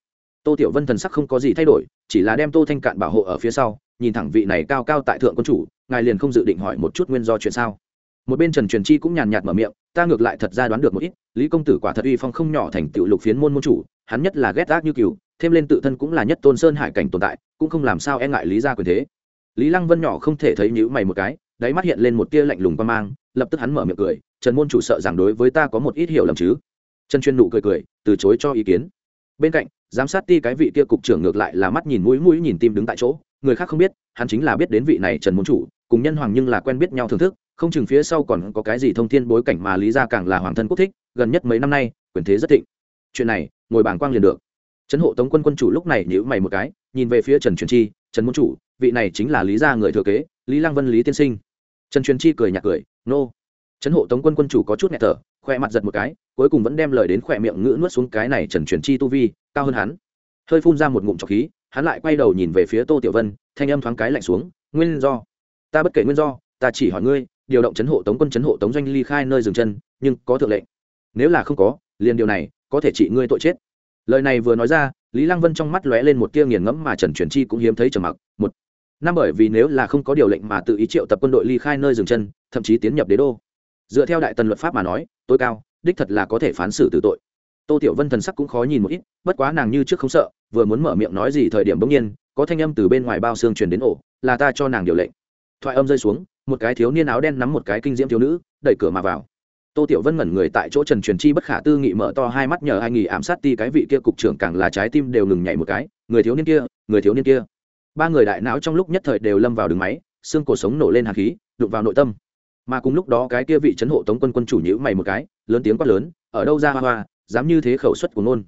Tô tiểu vân thần sắc không có gì thay đổi, chỉ là đem tô thanh cạn bảo hộ ở phía sau, nhìn thẳng vị này cao cao tại thượng quân chủ, ngài liền không dự định hỏi một chút nguyên do chuyện sao. Một bên trần truyền chi cũng nhàn nhạt mở miệng, ta ngược lại thật ra đoán được một ít, lý công tử quả thật uy phong không nhỏ thành tựu lục phiến môn môn chủ, hắn nhất là ghét ác như cừu, thêm lên tự thân cũng là nhất tôn sơn hải cảnh tồn tại, cũng không làm sao e ngại lý gia quyền thế. Lý lăng vân nhỏ không thể thấy nhữ mày một cái đáy mắt hiện lên một tia lạnh lùng qua mang, lập tức hắn mở miệng cười, trần môn chủ sợ rằng đối với ta có một ít hiểu lầm chứ? Trần chuyên nụ cười cười, từ chối cho ý kiến. Bên cạnh, giám sát ti cái vị kia cục trưởng ngược lại là mắt nhìn mũi mũi nhìn tim đứng tại chỗ, người khác không biết, hắn chính là biết đến vị này trần môn chủ, cùng nhân hoàng nhưng là quen biết nhau thưởng thức, không chừng phía sau còn có cái gì thông thiên bối cảnh mà lý gia càng là hoàng thân quốc thích, gần nhất mấy năm nay, quyền thế rất thịnh. Chuyện này, ngồi bảng quang liền được. Trấn hộ tống quân quân chủ lúc này nhữ mày một cái, nhìn về phía trần truyền chi, trần môn chủ, vị này chính là lý gia người thừa kế lý lăng vân, lý tiên sinh. Trần truyền chi cười nhạt cười, nô. Trấn hộ tống quân quân chủ có chút nhẹ thở khoe mặt giật một cái, cuối cùng vẫn đem lời đến khoe miệng ngữ nuốt xuống cái này trần truyền chi tu vi, cao hơn hắn. Hơi phun ra một ngụm trọc khí, hắn lại quay đầu nhìn về phía tô tiểu vân, thanh âm thoáng cái lạnh xuống, nguyên do. Ta bất kể nguyên do, ta chỉ hỏi ngươi, điều động chấn hộ tống quân chấn hộ tống doanh ly khai nơi dừng chân, nhưng có thượng lệnh. Nếu là không có, liền điều này, có thể trị ngươi tội chết. Lời này vừa nói ra, lý lăng vân trong mắt lóe lên một tia nghiền ngẫm mà trần truyền chi cũng hiếm thấy trầm mặc. Một năm bởi vì nếu là không có điều lệnh mà tự ý triệu tập quân đội ly khai nơi dừng chân, thậm chí tiến nhập đế đô. Dựa theo đại tần luật pháp mà nói, tối cao, đích thật là có thể phán xử tử tội. Tô tiểu vân thần sắc cũng khó nhìn một ít, bất quá nàng như trước không sợ, vừa muốn mở miệng nói gì thời điểm bỗng nhiên, có thanh âm từ bên ngoài bao xương truyền đến ổ, là ta cho nàng điều lệnh. Thoại âm rơi xuống, một cái thiếu niên áo đen nắm một cái kinh diễm thiếu nữ, đẩy cửa mà vào. Tô tiểu vân ngẩn người tại chỗ trần truyền chi bất khả tư nghị mở to hai mắt nhờ ai nghỉ ám sát ti cái vị kia cục trưởng càng là trái tim đều ngừng nhảy một cái, người thiếu niên kia, người thiếu niên kia ba người đại não trong lúc nhất thời đều lâm vào đường máy, xương cổ sống nổ lên hạt khí, đụng vào nội tâm. Mà cùng lúc đó cái kia vị chấn hộ tống quân quân chủ nhữ mày một cái, lớn tiếng quát lớn, ở đâu ra hoa hoa, dám như thế khẩu suất của ngôn?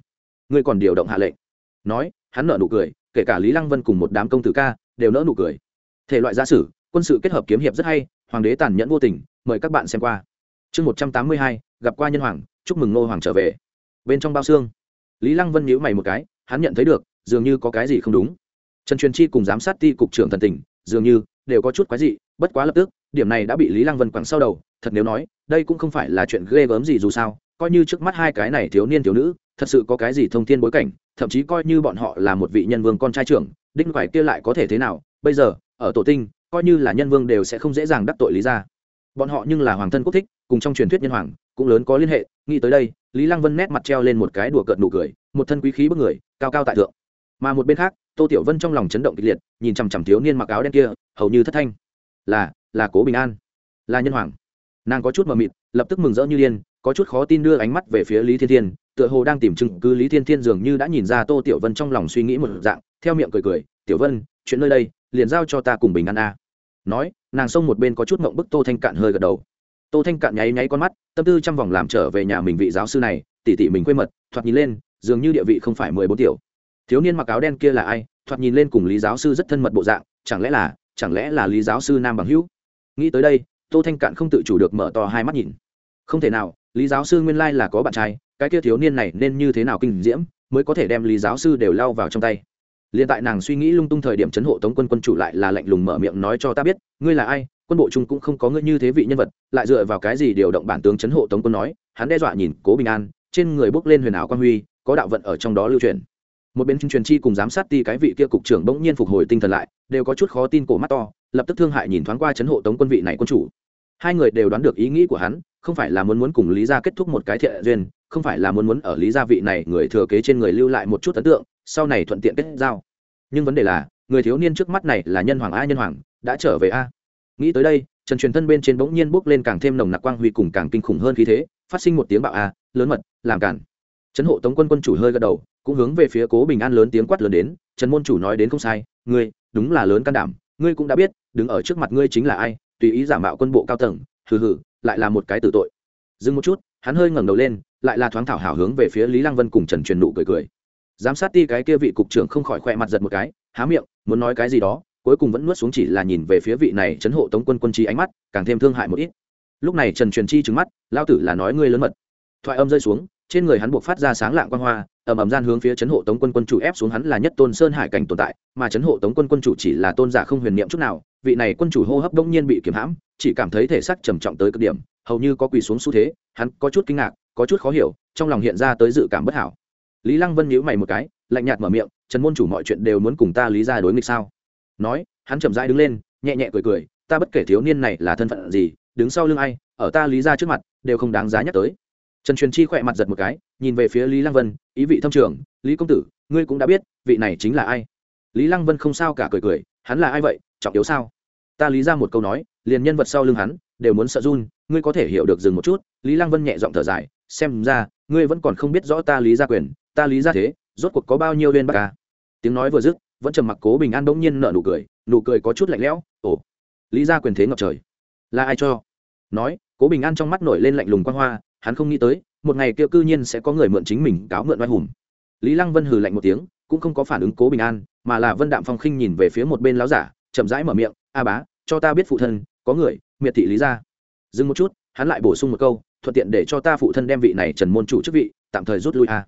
Ngươi còn điều động hạ lệnh. Nói, hắn nở nụ cười, kể cả lý lăng vân cùng một đám công tử ca, đều nỡ nụ cười. Thể loại gia sử, quân sự kết hợp kiếm hiệp rất hay, hoàng đế tàn nhẫn vô tình, mời các bạn xem qua. Chương một trăm tám mươi hai, gặp qua nhân hoàng, chúc mừng nô hoàng trở về. Bên trong bao xương, lý lăng vân nhíu mày một cái, hắn nhận thấy được, dường như có cái gì không đúng trần truyền chi cùng giám sát ti cục trưởng thần tình, dường như đều có chút quái dị, bất quá lập tức, điểm này đã bị lý lăng vân quẳng sau đầu, thật nếu nói, đây cũng không phải là chuyện ghê gớm gì dù sao, coi như trước mắt hai cái này thiếu niên thiếu nữ, thật sự có cái gì thông thiên bối cảnh, thậm chí coi như bọn họ là một vị nhân vương con trai trưởng đinh phải kia lại có thể thế nào, bây giờ, ở tổ tinh, coi như là nhân vương đều sẽ không dễ dàng đắc tội lý ra bọn họ nhưng là hoàng thân quốc thích, cùng trong truyền thuyết nhân hoàng, cũng lớn có liên hệ, nghĩ tới đây, lý lăng vân nét mặt treo lên một cái đùa cợt nụ cười, một thân quý khí bức người, cao cao tại thượng. Mà một bên khác tô tiểu vân trong lòng chấn động kịch liệt, nhìn chằm chằm thiếu niên mặc áo đen kia, hầu như thất thanh. Là là cố bình an. Là nhân hoàng. Nàng có chút mờ mịt, lập tức mừng rỡ như điên, có chút khó tin đưa ánh mắt về phía lý thiên thiên, tựa hồ đang tìm chứng cứ. Lý thiên thiên dường như đã nhìn ra tô tiểu vân trong lòng suy nghĩ một dạng, theo miệng cười cười, tiểu vân, chuyện nơi đây, liền giao cho ta cùng bình an a. Nói, nàng xông một bên có chút mộng bức tô thanh cạn hơi gật đầu. Tô thanh cạn nháy nháy con mắt, tâm tư trăm vòng làm trở về nhà mình vị giáo sư này tỉ tỉ mình quê mật. Thoạt nhìn lên, dường như địa vị không phải mười bốn tiểu thiếu niên mặc áo đen kia là ai? Thoạt nhìn lên cùng lý giáo sư rất thân mật bộ dạng, chẳng lẽ là, chẳng lẽ là lý giáo sư nam bằng hữu? Nghĩ tới đây, tô thanh cạn không tự chủ được mở to hai mắt nhìn. Không thể nào, lý giáo sư nguyên lai là có bạn trai, cái kia thiếu niên này nên như thế nào kinh diễm mới có thể đem lý giáo sư đều lao vào trong tay? Liền tại nàng suy nghĩ lung tung thời điểm chấn hộ tống quân quân chủ lại là lạnh lùng mở miệng nói cho ta biết, ngươi là ai? Quân bộ trung cũng không có ngươi như thế vị nhân vật. Lại dựa vào cái gì điều động bản tướng chấn hộ tống quân nói, hắn đe dọa nhìn cố bình an, trên người bốc lên huyền ảo quan huy, có đạo vận ở trong đó lưu truyền một bên truyền chi cùng giám sát ti cái vị kia cục trưởng bỗng nhiên phục hồi tinh thần lại, đều có chút khó tin cổ mắt to, lập tức thương hại nhìn thoáng qua chấn hộ tống quân vị này quân chủ. Hai người đều đoán được ý nghĩ của hắn, không phải là muốn muốn cùng lý gia kết thúc một cái thiện duyên, không phải là muốn muốn ở lý gia vị này người thừa kế trên người lưu lại một chút ấn tượng, sau này thuận tiện kết giao. Nhưng vấn đề là, người thiếu niên trước mắt này là nhân hoàng a nhân hoàng, đã trở về a. Nghĩ tới đây, trần truyền thân bên trên bỗng nhiên bốc lên càng thêm nồng nặc quang huy cùng càng kinh khủng hơn khí thế, phát sinh một tiếng bạo a, lớn mật, làm cản. Chấn hộ tống quân quân chủ hơi gật đầu cũng hướng về phía cố bình an lớn tiếng quát lớn đến trần môn chủ nói đến không sai ngươi đúng là lớn can đảm ngươi cũng đã biết đứng ở trước mặt ngươi chính là ai tùy ý giả mạo quân bộ cao tầng hừ hừ lại là một cái tử tội dừng một chút hắn hơi ngẩng đầu lên lại là thoáng thảo hảo hướng về phía lý lăng vân cùng trần truyền nụ cười cười giám sát ti cái kia vị cục trưởng không khỏi khoe mặt giật một cái há miệng muốn nói cái gì đó cuối cùng vẫn nuốt xuống chỉ là nhìn về phía vị này chấn hộ tống quân quân trí ánh mắt càng thêm thương hại một ít lúc này trần truyền chi trứng mắt lao tử là nói ngươi lớn mật thoại âm rơi xuống trên người hắn buộc phát ra sáng lạng quan hoa, ầm ầm gian hướng phía chấn hộ tống quân quân chủ ép xuống hắn là nhất tôn sơn hải cảnh tồn tại, mà chấn hộ tống quân quân chủ chỉ là tôn giả không huyền niệm chút nào, vị này quân chủ hô hấp đông nhiên bị kiểm hãm, chỉ cảm thấy thể xác trầm trọng tới cực điểm, hầu như có quỳ xuống xu thế, hắn có chút kinh ngạc, có chút khó hiểu, trong lòng hiện ra tới dự cảm bất hảo. Lý lăng vân nhíu mày một cái, lạnh nhạt mở miệng, trần môn chủ mọi chuyện đều muốn cùng ta lý ra đối nghịch sao? Nói, hắn chậm rãi đứng lên, nhẹ nhẹ cười cười, ta bất kể thiếu niên này là thân phận gì, đứng sau lưng ai, ở ta lý ra trước mặt, đều không đáng giá nhắc tới trần truyền chi khỏe mặt giật một cái, nhìn về phía lý lăng vân, ý vị thâm trường, lý công tử, ngươi cũng đã biết, vị này chính là ai? Lý lăng vân không sao cả cười cười, hắn là ai vậy, trọng yếu sao? Ta lý ra một câu nói, liền nhân vật sau lưng hắn, đều muốn sợ run, ngươi có thể hiểu được dừng một chút. Lý lăng vân nhẹ giọng thở dài, xem ra, ngươi vẫn còn không biết rõ ta lý ra quyền, ta lý ra thế, rốt cuộc có bao nhiêu viên bạc ca tiếng nói vừa dứt, vẫn trầm mặc cố bình an bỗng nhiên nở nụ cười nụ cười có chút lạnh lẽo, ồ, lý ra quyền thế ngập trời, là ai cho? Nói, cố bình an trong mắt nổi lên lạnh lùng quan hoa hắn không nghĩ tới, một ngày kia cư nhiên sẽ có người mượn chính mình cáo mượn oai hùng. Lý lăng vân hừ lạnh một tiếng, cũng không có phản ứng cố bình an, mà là vân đạm phong khinh nhìn về phía một bên láo giả, chậm rãi mở miệng, a bá, cho ta biết phụ thân, có người, miệt thị lý ra dừng một chút, hắn lại bổ sung một câu, thuận tiện để cho ta phụ thân đem vị này trần môn chủ chức vị, tạm thời rút lui a.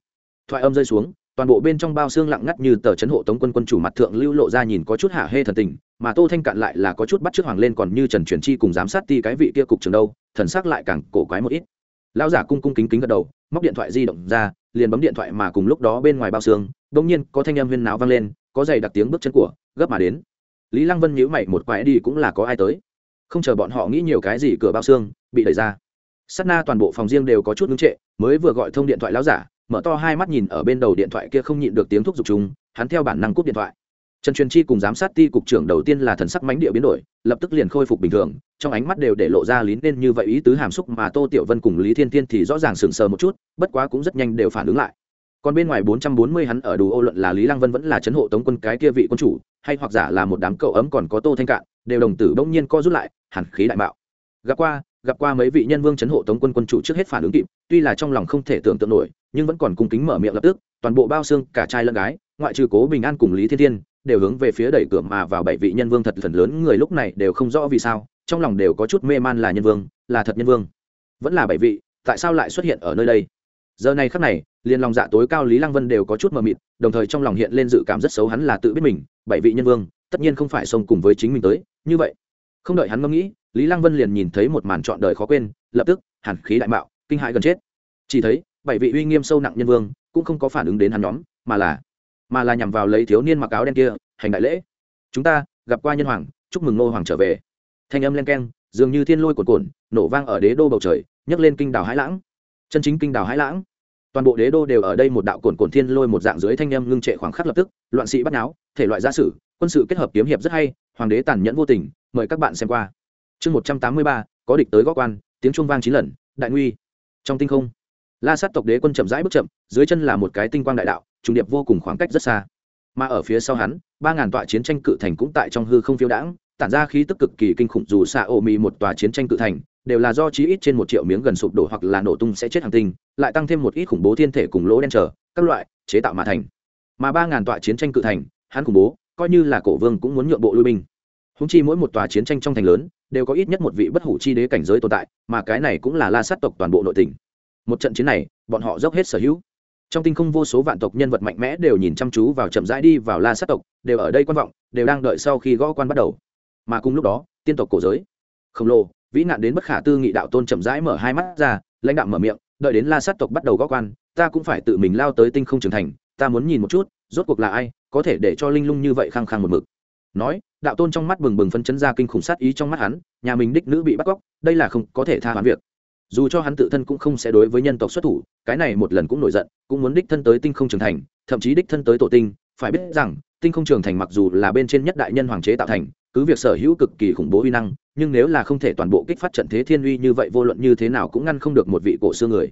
Thoại âm rơi xuống, toàn bộ bên trong bao xương lặng ngắt như tờ chấn hộ tống quân quân chủ mặt thượng lưu lộ ra nhìn có chút hạ hê thần tình, mà tô thanh cạn lại là có chút bắt chước hoàng lên còn như trần truyền chi cùng giám sát ti cái vị kia cục trường đâu, thần sắc lại càng cổ quái một ít lão giả cung cung kính kính gật đầu, móc điện thoại di động ra, liền bấm điện thoại mà cùng lúc đó bên ngoài bao xương bỗng nhiên có thanh âm huyên náo vang lên, có giày đặc tiếng bước chân của, gấp mà đến. Lý lăng vân nhíu mày một quái đi cũng là có ai tới. Không chờ bọn họ nghĩ nhiều cái gì, cửa bao xương bị đẩy ra. Sát na toàn bộ phòng riêng đều có chút ngưng trệ, mới vừa gọi thông điện thoại lão giả, mở to hai mắt nhìn ở bên đầu điện thoại kia không nhịn được tiếng thúc giục chúng hắn theo bản năng cúp điện thoại trần truyền chi cùng giám sát ti cục trưởng đầu tiên là thần sắc mánh địa biến đổi, lập tức liền khôi phục bình thường, trong ánh mắt đều để lộ ra lý nên như vậy ý tứ hàm xúc mà tô tiểu vân cùng lý thiên thiên thì rõ ràng sừng sờ một chút, bất quá cũng rất nhanh đều phản ứng lại. Còn bên ngoài bốn trăm bốn mươi hắn ở đủ ô luận là lý lăng vân vẫn là chấn hộ tống quân cái kia vị quân chủ, hay hoặc giả là một đám cậu ấm còn có tô thanh cạn, đều đồng tử bỗng nhiên co rút lại hẳn khí đại mạo. Gặp qua gặp qua mấy vị nhân vương chấn hộ tống quân quân chủ trước hết phản ứng kịp, tuy là trong lòng không thể tưởng tượng nổi, nhưng vẫn còn cung kính mở miệng lập tức, toàn bộ bao xương, cả trai lẫn gái, ngoại trừ cố bình an cùng lý thiên thiên đều hướng về phía đẩy cửa mà vào bảy vị nhân vương thật phần lớn người lúc này đều không rõ vì sao, trong lòng đều có chút mê man là nhân vương, là thật nhân vương. Vẫn là bảy vị, tại sao lại xuất hiện ở nơi đây? Giờ này khắc này, liền lòng dạ tối cao lý lăng vân đều có chút mờ mịt, đồng thời trong lòng hiện lên dự cảm rất xấu hắn là tự biết mình, bảy vị nhân vương, tất nhiên không phải xông cùng với chính mình tới, như vậy. Không đợi hắn ngẫm nghĩ, lý lăng vân liền nhìn thấy một màn trọn đời khó quên, lập tức, hàn khí đại mạo, kinh hại gần chết. Chỉ thấy, bảy vị uy nghiêm sâu nặng nhân vương, cũng không có phản ứng đến hắn nhóm, mà là mà là nhằm vào lấy thiếu niên mặc áo đen kia, hành đại lễ. Chúng ta gặp qua nhân hoàng, chúc mừng ngô hoàng trở về. Thanh âm len keng, dường như thiên lôi cột cồn nổ vang ở đế đô bầu trời, nhấc lên kinh đảo hải lãng. Chân chính kinh đảo hải lãng. Toàn bộ đế đô đều ở đây một đạo cồn cồn thiên lôi một dạng dưới thanh âm ngưng trệ khoảng khắc lập tức, loạn sĩ bắt náo, thể loại gia sử, quân sự kết hợp kiếm hiệp rất hay, hoàng đế tàn nhẫn vô tình, mời các bạn xem qua. Chương một trăm tám mươi ba, có địch tới góc quan, tiếng trung vang chín lần, đại nguy. Trong tinh không, la sát tộc đế quân chậm rãi bước chậm, dưới chân là một cái tinh quang đại đạo trùng điệp vô cùng khoảng cách rất xa. Mà ở phía sau hắn, ba ngàn tọa chiến tranh cự thành cũng tại trong hư không phiêu đãng, tản ra khí tức cực kỳ kinh khủng dù xạ ô mì một tòa chiến tranh cự thành, đều là do chí ít trên một triệu miếng gần sụp đổ hoặc là nổ tung sẽ chết hàng tinh, lại tăng thêm một ít khủng bố thiên thể cùng lỗ đen trở, các loại, chế tạo mà thành. Mà ba ngàn tọa chiến tranh cự thành, hắn khủng bố, coi như là cổ vương cũng muốn nhượng bộ lui binh. Húng chi mỗi một tòa chiến tranh trong thành lớn, đều có ít nhất một vị bất hủ chi đế cảnh giới tồn tại, mà cái này cũng là la sát tộc toàn bộ nội tỉnh một trận chiến này, bọn họ dốc hết sở hữu trong tinh không vô số vạn tộc nhân vật mạnh mẽ đều nhìn chăm chú vào chậm rãi đi vào la sát tộc, đều ở đây quan vọng, đều đang đợi sau khi gõ quan bắt đầu. Mà cùng lúc đó, tiên tộc cổ giới. Khổng lồ, vĩ nạn đến bất khả tư nghị đạo tôn chậm rãi mở hai mắt ra, lãnh đạo mở miệng, đợi đến la sát tộc bắt đầu gõ quan, ta cũng phải tự mình lao tới tinh không trưởng thành, ta muốn nhìn một chút, rốt cuộc là ai, có thể để cho linh lung như vậy khăng khăng một mực. Nói, đạo tôn trong mắt bừng bừng phân chấn ra kinh khủng sát ý trong mắt hắn, nhà mình đích nữ bị bắt cóc, đây là không có thể tha hoán việc dù cho hắn tự thân cũng không sẽ đối với nhân tộc xuất thủ, cái này một lần cũng nổi giận, cũng muốn đích thân tới tinh không trưởng thành, thậm chí đích thân tới tổ tinh, phải biết rằng, tinh không trưởng thành mặc dù là bên trên nhất đại nhân hoàng chế tạo thành, cứ việc sở hữu cực kỳ khủng bố uy năng, nhưng nếu là không thể toàn bộ kích phát trận thế thiên uy như vậy vô luận như thế nào cũng ngăn không được một vị cổ xưa người.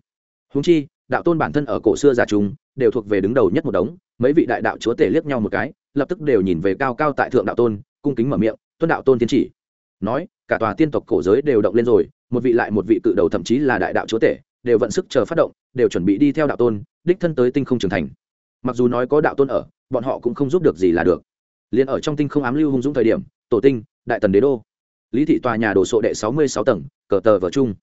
Húng chi, đạo tôn bản thân ở cổ xưa giả trung, đều thuộc về đứng đầu nhất một đống, mấy vị đại đạo chúa tể liếc nhau một cái, lập tức đều nhìn về cao cao tại thượng đạo tôn, cung kính mở miệng, tuân đạo tôn tiến chỉ nói, cả tòa tiên tộc cổ giới đều động lên rồi, một vị lại một vị cự đầu thậm chí là đại đạo chúa tể, đều vận sức chờ phát động, đều chuẩn bị đi theo đạo tôn, đích thân tới tinh không trưởng thành. Mặc dù nói có đạo tôn ở, bọn họ cũng không giúp được gì là được. Liền ở trong tinh không ám lưu hung dũng thời điểm, tổ tinh, đại tần đế đô, lý thị tòa nhà đồ sộ đệ sáu mươi sáu tầng, cờ tờ vở chung.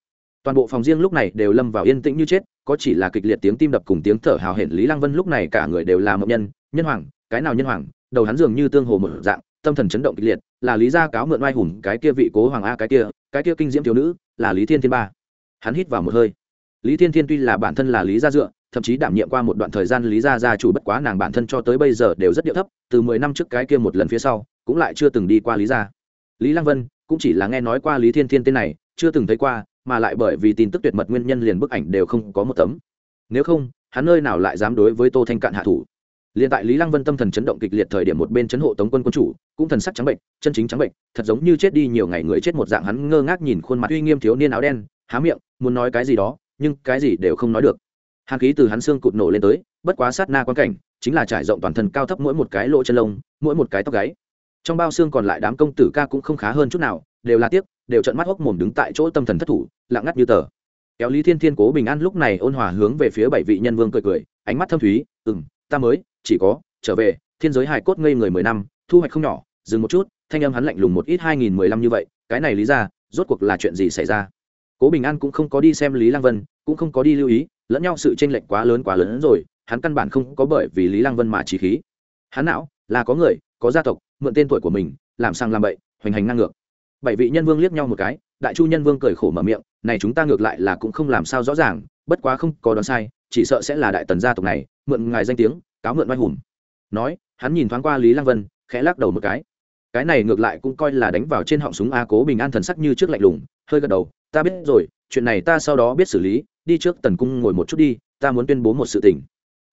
Toàn bộ phòng riêng lúc này đều lâm vào yên tĩnh như chết, có chỉ là kịch liệt tiếng tim đập cùng tiếng thở hào hển lý lăng vân lúc này cả người đều là mộng nhân nhân hoàng, cái nào nhân hoàng, đầu hắn dường như tương hồ một dạng tâm thần chấn động kịch liệt, là lý gia cáo mượn oai hùng cái kia vị cố hoàng a cái kia cái kia kinh diễm thiếu nữ, là lý thiên thiên ba. Hắn hít vào một hơi. Lý thiên thiên tuy là bản thân là lý gia dựa, thậm chí đảm nhiệm qua một đoạn thời gian lý gia gia chủ bất quá nàng bản thân cho tới bây giờ đều rất điệu thấp, từ mười năm trước cái kia một lần phía sau, cũng lại chưa từng đi qua lý gia. Lý lăng vân cũng chỉ là nghe nói qua lý thiên thiên tên này, chưa từng thấy qua, mà lại bởi vì tin tức tuyệt mật nguyên nhân liền bức ảnh đều không có một tấm. Nếu không, hắn nơi nào lại dám đối với tô thanh cạn hạ thủ? Liên tại lý lăng vân tâm thần chấn động kịch liệt thời điểm một bên chấn hộ tống quân quân chủ, cũng thần sắc trắng bệnh, chân chính trắng bệnh, thật giống như chết đi nhiều ngày người chết một dạng hắn ngơ ngác nhìn khuôn mặt uy nghiêm thiếu niên áo đen, há miệng, muốn nói cái gì đó, nhưng cái gì đều không nói được. Hàn khí từ hắn xương cụt nổ lên tới, bất quá sát na quan cảnh, chính là trải rộng toàn thân cao thấp mỗi một cái lỗ chân lông, mỗi một cái tóc gáy. Trong bao xương còn lại đám công tử ca cũng không khá hơn chút nào, đều là tiếc, đều trợn mắt hốc mồm đứng tại chỗ tâm thần thất thủ, lặng ngắt như tờ. Kéo lý thiên thiên cố bình an lúc này ôn hòa hướng về phía bảy vị nhân vương cười cười, ánh mắt thâm thúy, ừm ta mới, chỉ có, trở về, thiên giới hài cốt ngây người mười năm, thu hoạch không nhỏ, dừng một chút, thanh âm hắn lạnh lùng một ít hai nghìn mười lăm như vậy, cái này lý ra, rốt cuộc là chuyện gì xảy ra? Cố bình an cũng không có đi xem lý lang vân, cũng không có đi lưu ý, lẫn nhau sự tranh lệch quá lớn quá lớn rồi, hắn căn bản không có bởi vì lý lang vân mà trí khí. Hắn não, là có người, có gia tộc, mượn tên tuổi của mình, làm sang làm bậy, hoành hành ngang ngược. Bảy vị nhân vương liếc nhau một cái, đại chu nhân vương cười khổ mở miệng, này chúng ta ngược lại là cũng không làm sao rõ ràng bất quá không có đoán sai, chỉ sợ sẽ là đại tần gia tộc này, mượn ngài danh tiếng, cáo mượn oai hùng. Nói, hắn nhìn thoáng qua lý lăng vân, khẽ lắc đầu một cái. Cái này ngược lại cũng coi là đánh vào trên họng súng a cố bình an thần sắc như trước lạnh lùng, hơi gật đầu, ta biết rồi, chuyện này ta sau đó biết xử lý, đi trước tần cung ngồi một chút đi, ta muốn tuyên bố một sự tình.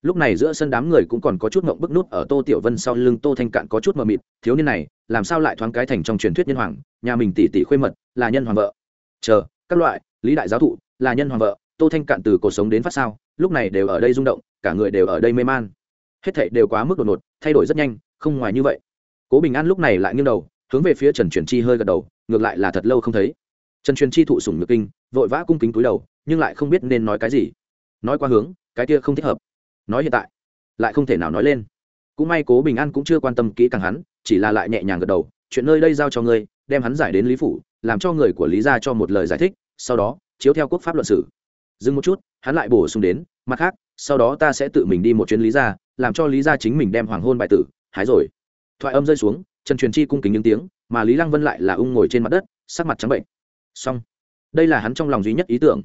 Lúc này giữa sân đám người cũng còn có chút mộng bức nút ở tô tiểu vân sau lưng tô thanh cạn có chút mờ mịt, thiếu niên này, làm sao lại thoáng cái thành trong truyền thuyết nhân hoàng, nhà mình tỷ tỷ khuê mật, là nhân hoàng vợ. Chờ, các loại, lý đại giáo thụ, là nhân hoàng vợ tô thanh cạn từ cuộc sống đến phát sao, lúc này đều ở đây rung động, cả người đều ở đây mê man. Hết thảy đều quá mức đột ngột, thay đổi rất nhanh, không ngoài như vậy. Cố bình an lúc này lại nghiêng đầu, hướng về phía trần truyền chi hơi gật đầu, ngược lại là thật lâu không thấy. Trần truyền chi thụ sủng nhược kinh, vội vã cung kính túi đầu, nhưng lại không biết nên nói cái gì. Nói qua hướng, cái kia không thích hợp. Nói hiện tại, lại không thể nào nói lên. Cũng may cố bình an cũng chưa quan tâm kỹ càng hắn, chỉ là lại nhẹ nhàng gật đầu, chuyện nơi đây giao cho ngươi, đem hắn giải đến lý phủ, làm cho người của lý gia cho một lời giải thích, sau đó, chiếu theo quốc pháp luận sử dừng một chút, hắn lại bổ sung đến, mặt khác, sau đó ta sẽ tự mình đi một chuyến lý gia, làm cho lý gia chính mình đem hoàng hôn bại tử, hái rồi. Thoại âm rơi xuống, trần truyền chi cung kính những tiếng, mà lý lăng vân lại là ung ngồi trên mặt đất, sắc mặt trắng bệnh. Xong. Đây là hắn trong lòng duy nhất ý tưởng.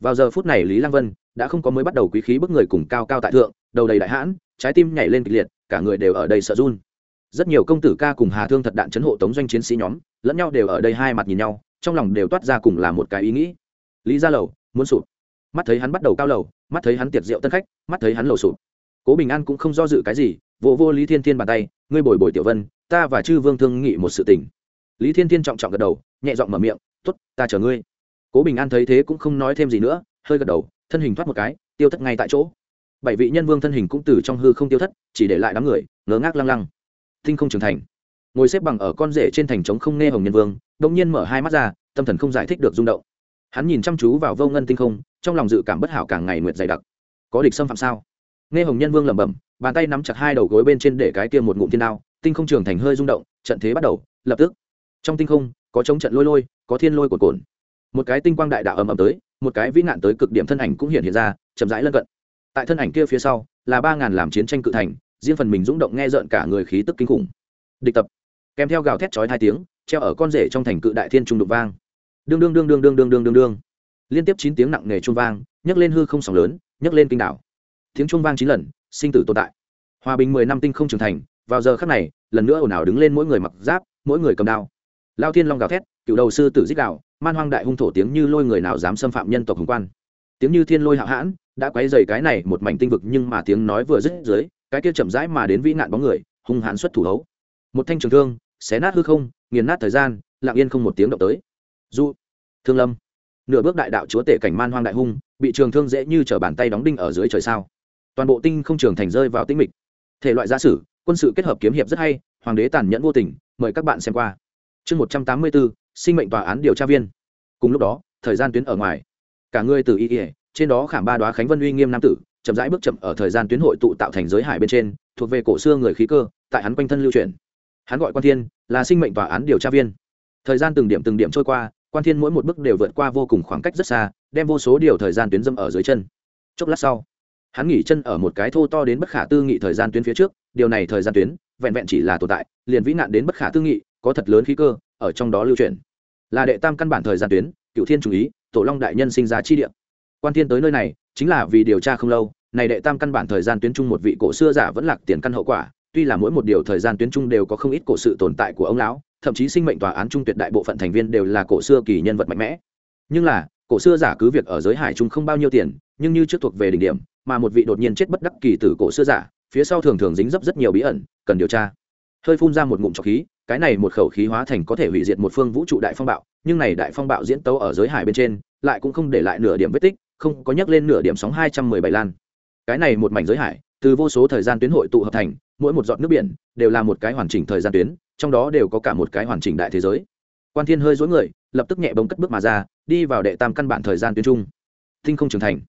Vào giờ phút này lý lăng vân đã không có mới bắt đầu quý khí bức người cùng cao cao tại thượng, đầu đầy đại hãn, trái tim nhảy lên kịch liệt, cả người đều ở đây sợ run. Rất nhiều công tử ca cùng hà thương thật đạn chấn hộ tống doanh chiến sĩ nhóm, lẫn nhau đều ở đây hai mặt nhìn nhau, trong lòng đều toát ra cùng là một cái ý nghĩ. Lý ra lầu, muốn sụp mắt thấy hắn bắt đầu cao lầu, mắt thấy hắn tiệc rượu tân khách, mắt thấy hắn lầu sụp. Cố bình an cũng không do dự cái gì vô vô lý thiên thiên bàn tay, ngươi bồi bồi tiểu vân, ta và chư vương thương nghị một sự tình. Lý thiên thiên trọng trọng gật đầu, nhẹ giọng mở miệng t ố t ta chờ ngươi. Cố bình an thấy thế cũng không nói thêm gì nữa, hơi gật đầu, thân hình thoát một cái, tiêu thất ngay tại chỗ. Bảy vị nhân vương thân hình cũng từ trong hư không tiêu thất, chỉ để lại đám người ngớ ngác lăng lăng. Thinh không trưởng thành. Ngồi xếp bằng ở con rể trên thành trống không nghe hồng nhân vương đ ỗ n g nhiên mở hai mắt ra, tâm thần không giải thích được rung động hắn nhìn chăm chú vào vô ngân tinh không, trong lòng dự cảm bất hảo càng ngày nguyệt dày đặc. Có địch xâm phạm sao? Nghe hồng nhân vương lẩm bẩm, bàn tay nắm chặt hai đầu gối bên trên để cái kia một ngụm thiên đao, tinh không trường thành hơi rung động, trận thế bắt đầu, lập tức. Trong tinh không, có chống trận lôi lôi, có thiên lôi cột cồn một cái tinh quang đại đạo ầm ầm tới, một cái vĩ nạn tới cực điểm thân ảnh cũng hiện hiện ra, chậm rãi lân cận. Tại thân ảnh kia phía sau, là ba ngàn làm chiến tranh cự thành, riêng phần mình rung động nghe rợn cả người khí tức kinh khủng. Địch tập. Kèm theo gào thét chói hai tiếng, treo ở con rể trong thành cự đại thiên trung đục vang đương đương đương đương đương đương đương đương đương. Liên tiếp chín tiếng nặng nề trung vang, nhấc lên hư không sóng lớn, nhấc lên kinh đảo. Tiếng trung vang chín lần, sinh tử tồn tại. Hòa bình mười năm tinh không trưởng thành, vào giờ khắc này, lần nữa ồn ào đứng lên mỗi người mặc giáp, mỗi người cầm đao. Lao thiên long gào thét, cựu đầu sư tử dích đạo man hoang đại hung thổ tiếng như lôi người nào dám xâm phạm nhân tộc hùng quan. Tiếng như thiên lôi hạo hãn, đã quấy dày cái này một mảnh tinh vực nhưng mà tiếng nói vừa dứt dưới, cái kia chậm rãi mà đến vĩ nạn bóng người, hung hãn xuất thủ hấu. Một thanh trường thương, xé nát hư không, nghiền nát thời gian, lặng yên không một tiếng động tới du thương lâm. Nửa bước đại đạo chúa tể cảnh man hoang đại hung, bị trường thương dễ như t bàn tay đóng đinh ở dưới trời sao. Toàn bộ tinh không trường thành rơi vào tĩnh mịch. Thể loại gia sử, quân sự kết hợp kiếm hiệp rất hay, hoàng đế tàn nhẫn vô tình, mời các bạn xem qua. Chương một trăm tám mươi bốn, sinh mệnh tòa án điều tra viên. Cùng lúc đó, thời gian tuyến ở ngoài. Cả người từ y ỉa trên đó khảm ba đoá khánh vân uy nghiêm nam tử, chậm rãi bước chậm ở thời gian tuyến hội tụ tạo thành giới hải bên trên, thuộc về cổ xưa người khí cơ, tại hắn quanh thân lưu truyền. Hắn gọi quan thiên, là sinh mệnh tòa án điều tra viên. Thời gian từng điểm từng điểm trôi qua quan thiên mỗi một bước đều vượt qua vô cùng khoảng cách rất xa, đem vô số điều thời gian tuyến dâm ở dưới chân. Chốc lát sau, hắn nghỉ chân ở một cái thô to đến bất khả tư nghị thời gian tuyến phía trước, điều này thời gian tuyến vẹn vẹn chỉ là tồn tại, liền vĩ nạn đến bất khả tư nghị, có thật lớn khí cơ, ở trong đó lưu truyền là đệ tam căn bản thời gian tuyến cựu thiên chủ ý, tổ long đại nhân sinh ra chi địa. Quan thiên tới nơi này, chính là vì điều tra không lâu, này đệ tam căn bản thời gian tuyến chung một vị cổ xưa giả vẫn lạc tiền căn hậu quả, tuy là mỗi một điều thời gian tuyến chung đều có không ít cổ sự tồn tại của ông lão thậm chí sinh mệnh tòa án trung tuyệt đại bộ phận thành viên đều là cổ xưa kỳ nhân vật mạnh mẽ. Nhưng là, cổ xưa giả cứ việc ở giới hải trung không bao nhiêu tiền, nhưng như trước thuộc về đỉnh điểm, mà một vị đột nhiên chết bất đắc kỳ tử cổ xưa giả, phía sau thường thường dính dấp rất nhiều bí ẩn, cần điều tra. Hơi phun ra một ngụm trọc khí, cái này một khẩu khí hóa thành có thể hủy diệt một phương vũ trụ đại phong bạo, nhưng này đại phong bạo diễn tấu ở giới hải bên trên, lại cũng không để lại nửa điểm vết tích, không có nhắc lên nửa điểm sóng hai trăm mười bảy lan. Cái này một mảnh giới hải, từ vô số thời gian tuyến hội tụ hợp thành, mỗi một giọt nước biển, đều là một cái hoàn chỉnh thời gian tuyến trong đó đều có cả một cái hoàn chỉnh đại thế giới. Quan thiên hơi dối người, lập tức nhẹ bóng cất bước mà ra, đi vào đệ tam căn bản thời gian tuyến trung. Tinh không trưởng thành.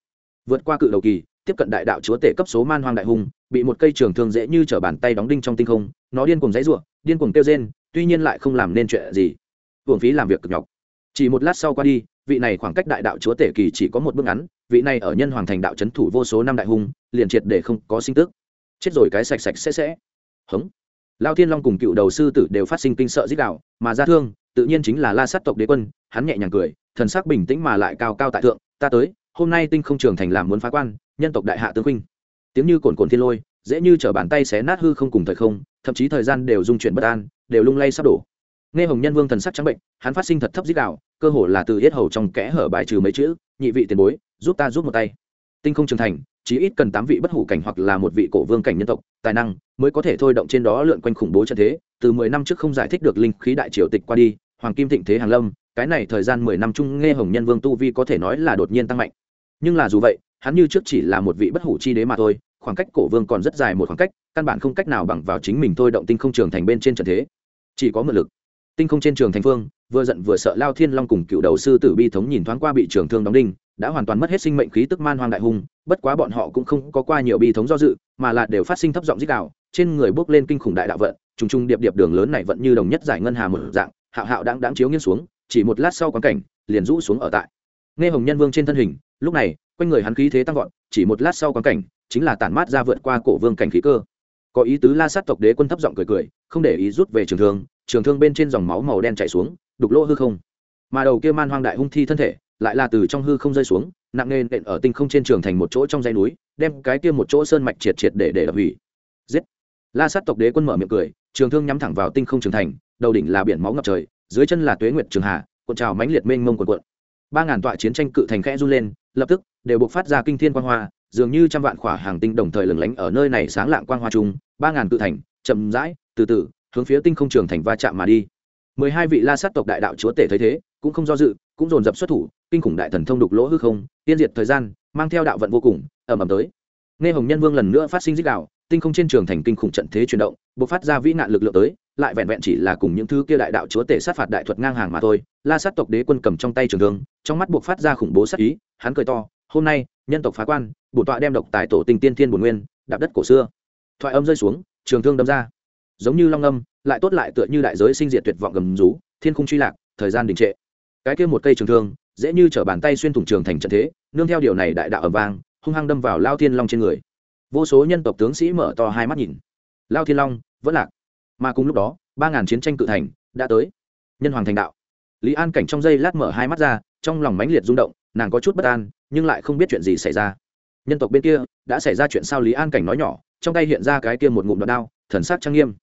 Vượt qua cự đầu kỳ, tiếp cận đại đạo chúa tể cấp số man hoang đại hùng, bị một cây trường thương dễ như t bàn tay đóng đinh trong tinh không, nó điên cùng dãy ruộng điên cùng kêu rên, tuy nhiên lại không làm nên chuyện gì. Hưởng phí làm việc cực nhọc. Chỉ một lát sau qua đi, vị này khoảng cách đại đạo chúa tể kỳ chỉ có một bước ngắn, vị này ở nhân hoàng thành đạo c h ấ n thủ vô số năm đại hùng, liền triệt để không có sinh tức. Chết rồi cái sạch sạch sẽ sẽ. Hống lao thiên long cùng cựu đầu sư tử đều phát sinh kinh sợ dích đạo mà ra thương, tự nhiên chính là la sát tộc đế quân, hắn nhẹ nhàng cười, thần sắc bình tĩnh mà lại cao cao tại thượng, ta tới, hôm nay tinh không trường thành làm muốn phá quan, nhân tộc đại hạ tương huynh. Tiếng như cồn cồn thiên lôi, dễ như chở bàn tay xé nát hư không cùng thời không, thậm chí thời gian đều dung chuyển bất an, đều lung lay sắp đổ. Nghe hồng nhân vương thần sắc trắng bệnh, hắn phát sinh thật thấp dích đạo cơ hồ là từ yết hầu trong kẽ hở bài trừ mấy chữ, nhị vị tiền bối, giúp ta giúp một tay. Tinh không Trường thành chí ít cần tám vị bất hủ cảnh hoặc là một vị cổ vương cảnh nhân tộc, tài năng mới có thể thôi động trên đó lượn quanh khủng bố trận thế. Từ mười năm trước không giải thích được linh khí đại triều tịch qua đi, hoàng kim thịnh thế hàng lâm, cái này thời gian mười năm chung nghe hồng nhân vương tu vi có thể nói là đột nhiên tăng mạnh. Nhưng là dù vậy, hắn như trước chỉ là một vị bất hủ chi đế mà thôi, khoảng cách cổ vương còn rất dài một khoảng cách, căn bản không cách nào bằng vào chính mình thôi động tinh không trường thành bên trên trận thế. Chỉ có mượn lực. Tinh không trên trường thành phương, vừa giận vừa sợ lao thiên long cùng cựu đầu sư tử bi thống nhìn thoáng qua bị trường thương đóng đinh đã hoàn toàn mất hết sinh mệnh khí tức man hoang đại hùng bất quá bọn họ cũng không có qua nhiều bi thống do dự, mà là đều phát sinh thấp giọng dích đạo trên người bước lên kinh khủng đại đạo vận, trùng trùng điệp điệp đường lớn này vẫn như đồng nhất giải ngân hà một dạng, hạo hạo đang đáng chiếu nghiêng xuống, chỉ một lát sau quán cảnh, liền rũ xuống ở tại. Nghe hồng nhân vương trên thân hình, lúc này, quanh người hắn khí thế tăng vọt, chỉ một lát sau quán cảnh, chính là tản mát ra vượt qua cổ vương cảnh khí cơ. Có ý tứ la sát tộc đế quân thấp giọng cười cười, không để ý rút về trường thương trường thương bên trên dòng máu màu đen chảy xuống, đục lỗ hư không. Mà đầu kia man hoang đại hung thi thân thể lại là từ trong hư không rơi xuống, nặng nề nện ở tinh không trên trường thành một chỗ trong dãy núi, đem cái kia một chỗ sơn mạch triệt triệt để để đập hủy. Giết! La sát tộc đế quân mở miệng cười, trường thương nhắm thẳng vào tinh không trường thành, đầu đỉnh là biển máu ngập trời, dưới chân là tuế nguyệt trường hà cuộn trào mãnh liệt mênh mông cuộn cuộn. Ba ngàn tọa chiến tranh cự thành khẽ run lên, lập tức đều buộc phát ra kinh thiên quang hoa, dường như trăm vạn khỏa hàng tinh đồng thời lừng lánh ở nơi này sáng lạng quang hoa chung, ba ngàn cự thành, chậm rãi, từ từ, hướng phía tinh không trường thành va chạm mà đi. Mười hai vị la sát tộc đại đạo chúa tể thấy thế cũng không do dự, cũng dồn dập xuất thủ, kinh khủng đại thần thông đục lỗ hư không tiên diệt thời gian, mang theo đạo vận vô cùng ẩm ẩm tới. Nghe hồng nhân vương lần nữa phát sinh dích đạo, tinh không trên trường thành kinh khủng trận thế chuyển động buộc phát ra vĩ nạn lực lượng tới, lại vẹn vẹn chỉ là cùng những thứ kia đại đạo chúa tể sát phạt đại thuật ngang hàng mà thôi. La sát tộc đế quân cầm trong tay trường thương, trong mắt buộc phát ra khủng bố sát ý, hắn cười to, hôm nay, nhân tộc phá quan bổn tọa đem độc tài tổ tình tiên thiên bổn nguyên, đạp đất cổ xưa. Thoại âm rơi xuống, trường thương đâm ra. Giống như long âm, lại tốt lại tựa như đại giới sinh diệt tuyệt vọng gầm rú, thiên khung truy lạc, thời gian đình trệ cái kia một cây trường thương, dễ như t bàn tay xuyên thủng trường thành trận thế, nương theo điều này đại đạo ở vang, hung hăng đâm vào lao thiên long trên người. Vô số nhân tộc tướng sĩ mở to hai mắt nhìn. Lao thiên long, vẫn lạc. Mà cùng lúc đó, ba ngàn chiến tranh cự thành đã tới. Nhân hoàng thành đạo. Lý an cảnh trong giây lát mở hai mắt ra, trong lòng mãnh liệt rung động, nàng có chút bất an, nhưng lại không biết chuyện gì xảy ra. Nhân tộc bên kia, đã xảy ra chuyện sao lý an cảnh nói nhỏ, trong tay hiện ra cái kia một ngụm đoạn đao, thần sắc trang nghiêm.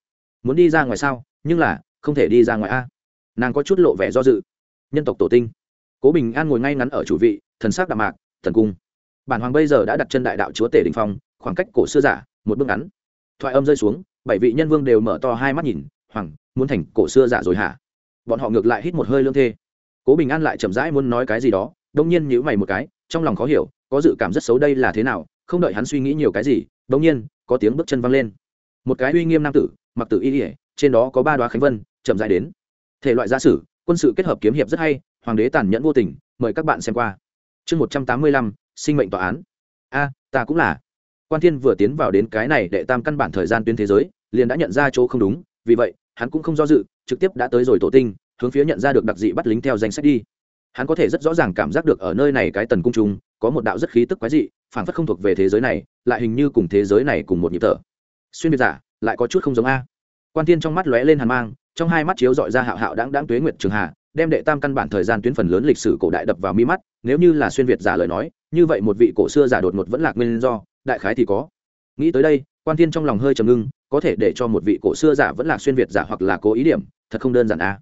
Muốn đi ra ngoài sao, nhưng là, không thể đi ra ngoài a. Nàng có chút lộ vẻ do dự nhân tộc tổ tinh. Cố bình an ngồi ngay ngắn ở chủ vị, thần sắc đạm mạc, thần cung. Bản hoàng bây giờ đã đặt chân đại đạo chúa tể đình phong, khoảng cách cổ xưa giả, một bước ngắn. Thoại âm rơi xuống, bảy vị nhân vương đều mở to hai mắt nhìn, hoàng, muốn thành cổ xưa giả rồi hả? Bọn họ ngược lại hít một hơi lương thê. Cố bình an lại chậm rãi muốn nói cái gì đó đông nhiên nhữ mày một cái, trong lòng khó hiểu, có dự cảm rất xấu đây là thế nào, không đợi hắn suy nghĩ nhiều cái gì đông nhiên, có tiếng bước chân văng lên. Một cái uy nghiêm nam tử, mặc tử y ỉa trên đó có ba đoá khánh vân, chậm rãi đến. Thể loại gia sử quân sự kết hợp kiếm hiệp rất hay, hoàng đế tàn nhẫn vô tình, mời các bạn xem qua. Chương một trăm tám mươi lăm, sinh mệnh tòa án. A, ta cũng là. Quan thiên vừa tiến vào đến cái này đệ tam căn bản thời gian tuyến thế giới, liền đã nhận ra chỗ không đúng, vì vậy, hắn cũng không do dự, trực tiếp đã tới rồi tổ tinh, hướng phía nhận ra được đặc dị bắt lính theo danh sách đi. Hắn có thể rất rõ ràng cảm giác được ở nơi này cái tần cung trung có một đạo rất khí tức quái dị phản phất không thuộc về thế giới này, lại hình như cùng thế giới này cùng một nhịp thở. Xuyên biệt giả, lại có chút không giống a quan tiên trong mắt lóe lên hàn mang, trong hai mắt chiếu dọi ra hạo hạo đáng đáng tuế nguyệt trường hà, đem đệ tam căn bản thời gian tuyến phần lớn lịch sử cổ đại đập vào mi mắt, nếu như là xuyên việt giả lời nói, như vậy một vị cổ xưa giả đột ngột vẫn lạc nguyên do, đại khái thì có. Nghĩ tới đây, quan tiên trong lòng hơi trầm ngưng, có thể để cho một vị cổ xưa giả vẫn lạc xuyên việt giả hoặc là cố ý điểm, thật không đơn giản a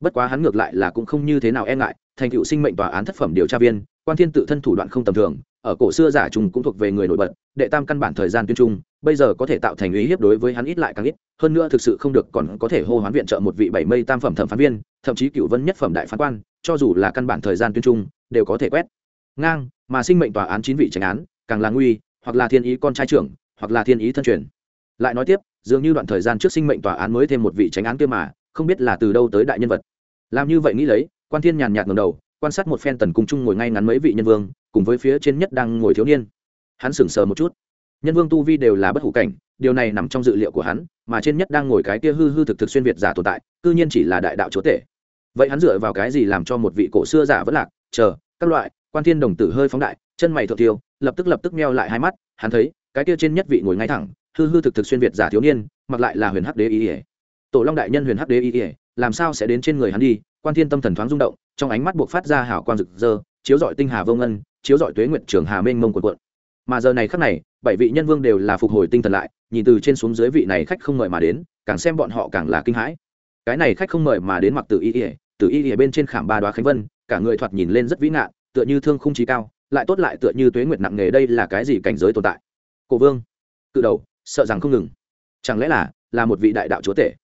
bất quá hắn ngược lại là cũng không như thế nào e ngại, thành cựu sinh mệnh tòa án thất phẩm điều tra viên, quan thiên tự thân thủ đoạn không tầm thường, ở cổ xưa giả trùng cũng thuộc về người nổi bật, đệ tam căn bản thời gian tuyên trung bây giờ có thể tạo thành uy hiếp đối với hắn ít lại càng ít, hơn nữa thực sự không được còn có thể hô hoán viện trợ một vị bảy mây tam phẩm thẩm phán viên, thậm chí cựu vân nhất phẩm đại phán quan, cho dù là căn bản thời gian tuyên trung, đều có thể quét. Ngang, mà sinh mệnh tòa án chín vị tránh án, càng là nguy, hoặc là thiên ý con trai trưởng, hoặc là thiên ý thân truyền. Lại nói tiếp, dường như đoạn thời gian trước sinh mệnh tòa án mới thêm một vị tránh án kia mà, không biết là từ đâu tới đại nhân vật. Làm như vậy nghĩ lấy, quan thiên nhàn nhạt ngầm đầu, quan sát một phen tần cung trung ngồi ngay ngắn mấy vị nhân vương, cùng với phía trên nhất đang ngồi thiếu niên. Hắn sững sờ một chút nhân vương tu vi đều là bất hủ cảnh, điều này nằm trong dự liệu của hắn, mà trên nhất đang ngồi cái kia hư hư thực thực xuyên việt giả tồn tại, cư nhiên chỉ là đại đạo chúa tể. Vậy hắn dựa vào cái gì làm cho một vị cổ xưa giả vẫn lạc? Chờ, các loại, quan thiên đồng tử hơi phóng đại, chân mày thượng tiêu lập tức lập tức meo lại hai mắt, hắn thấy, cái kia trên nhất vị ngồi ngay thẳng, hư hư thực thực xuyên việt giả thiếu niên, mặc lại là huyền hắc đế ý ỉa. Tổ long đại nhân huyền hắc đế ý ỉa, làm sao sẽ đến trên người hắn đi? Quan thiên tâm thần thoáng rung động, trong ánh mắt buộc phát ra hảo quang rực rỡ, chiếu rọi tinh hà vô ngân, chiếu rọi tuế nguyệt trường hà mênh mông quần quận mà giờ này khắc này, bảy vị nhân vương đều là phục hồi tinh thần lại, nhìn từ trên xuống dưới vị này khách không mời mà đến, càng xem bọn họ càng là kinh hãi. Cái này khách không mời mà đến mặc từ y ỉa từ y ỉa bên trên khảm ba đoá khánh vân, cả người thoạt nhìn lên rất vĩ ngạn, tựa như thương khung trí cao, lại tốt lại tựa như tuế nguyệt nặng nghề đây là cái gì cảnh giới tồn tại? Cổ vương, cự đầu, sợ rằng không ngừng. Chẳng lẽ là là một vị đại đạo chúa tể?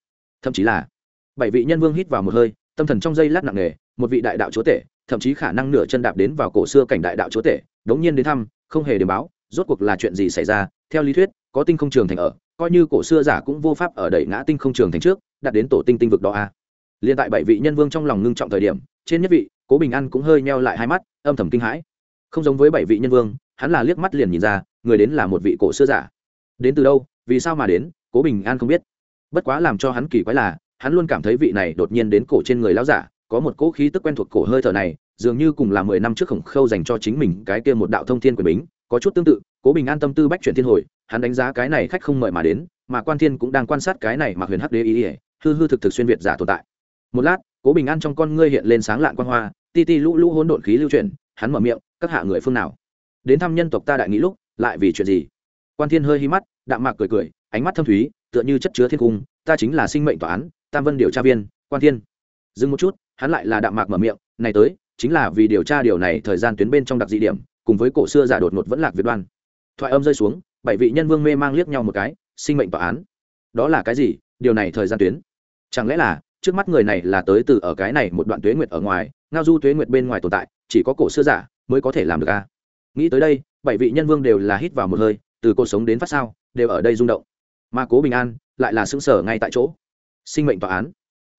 Thậm chí là, bảy vị nhân vương hít vào một hơi, tâm thần trong giây lát nặng nghề một vị đại đạo chúa tể, thậm chí khả năng nửa chân đạp đến vào cổ xưa cảnh đại đạo chúa tể, đống nhiên đến thăm không hề điểm báo, rốt cuộc là chuyện gì xảy ra, theo lý thuyết, có tinh không trường thành ở, coi như cổ xưa giả cũng vô pháp ở đẩy ngã tinh không trường thành trước, đạt đến tổ tinh tinh vực đó a liên tại bảy vị nhân vương trong lòng ngưng trọng thời điểm, trên nhất vị, cố bình an cũng hơi meo lại hai mắt, âm thầm kinh hãi. Không giống với bảy vị nhân vương, hắn là liếc mắt liền nhìn ra, người đến là một vị cổ xưa giả. Đến từ đâu, vì sao mà đến, cố bình an không biết. Bất quá làm cho hắn kỳ quái là, hắn luôn cảm thấy vị này đột nhiên đến cổ trên người lão giả có một cỗ khí tức quen thuộc cổ hơi thở này, dường như cùng là mười năm trước khổng khâu dành cho chính mình cái kia một đạo thông thiên quyền bính, có chút tương tự, cố bình an tâm tư bách chuyển thiên hồi, hắn đánh giá cái này khách không mời mà đến, mà quan thiên cũng đang quan sát cái này mà huyền hắc đế ý ỉa hư hư thực thực xuyên việt giả tồn tại. Một lát, cố bình an trong con ngươi hiện lên sáng lạn quan hoa, ti ti lũ lũ hỗn độn khí lưu chuyển, hắn mở miệng, các hạ người phương nào? Đến thăm nhân tộc ta đại nghĩ lúc, lại vì chuyện gì? Quan thiên hơi hi mắt, đạm mạc cười cười, ánh mắt thâm thúy, tựa như chất chứa thiên cung, ta chính là sinh mệnh tòa án, tam vân điều tra viên, quan thiên. Dừng một chút hắn lại là đạm mạc mở miệng, này tới, chính là vì điều tra điều này thời gian tuyến bên trong đặc dị điểm, cùng với cổ xưa giả đột ngột vẫn lạc việt đoan. Thoại âm rơi xuống, bảy vị nhân vương mê mang liếc nhau một cái, sinh mệnh tòa án. Đó là cái gì? Điều này thời gian tuyến? Chẳng lẽ là, trước mắt người này là tới từ ở cái này một đoạn tuế nguyệt ở ngoài, ngao du tuế nguyệt bên ngoài tồn tại, chỉ có cổ xưa giả mới có thể làm được a nghĩ tới đây, bảy vị nhân vương đều là hít vào một hơi, từ cuộc sống đến phát sao, đều ở đây rung động. Mà cố bình an lại là xứng sở ngay tại chỗ. Sinh mệnh tòa án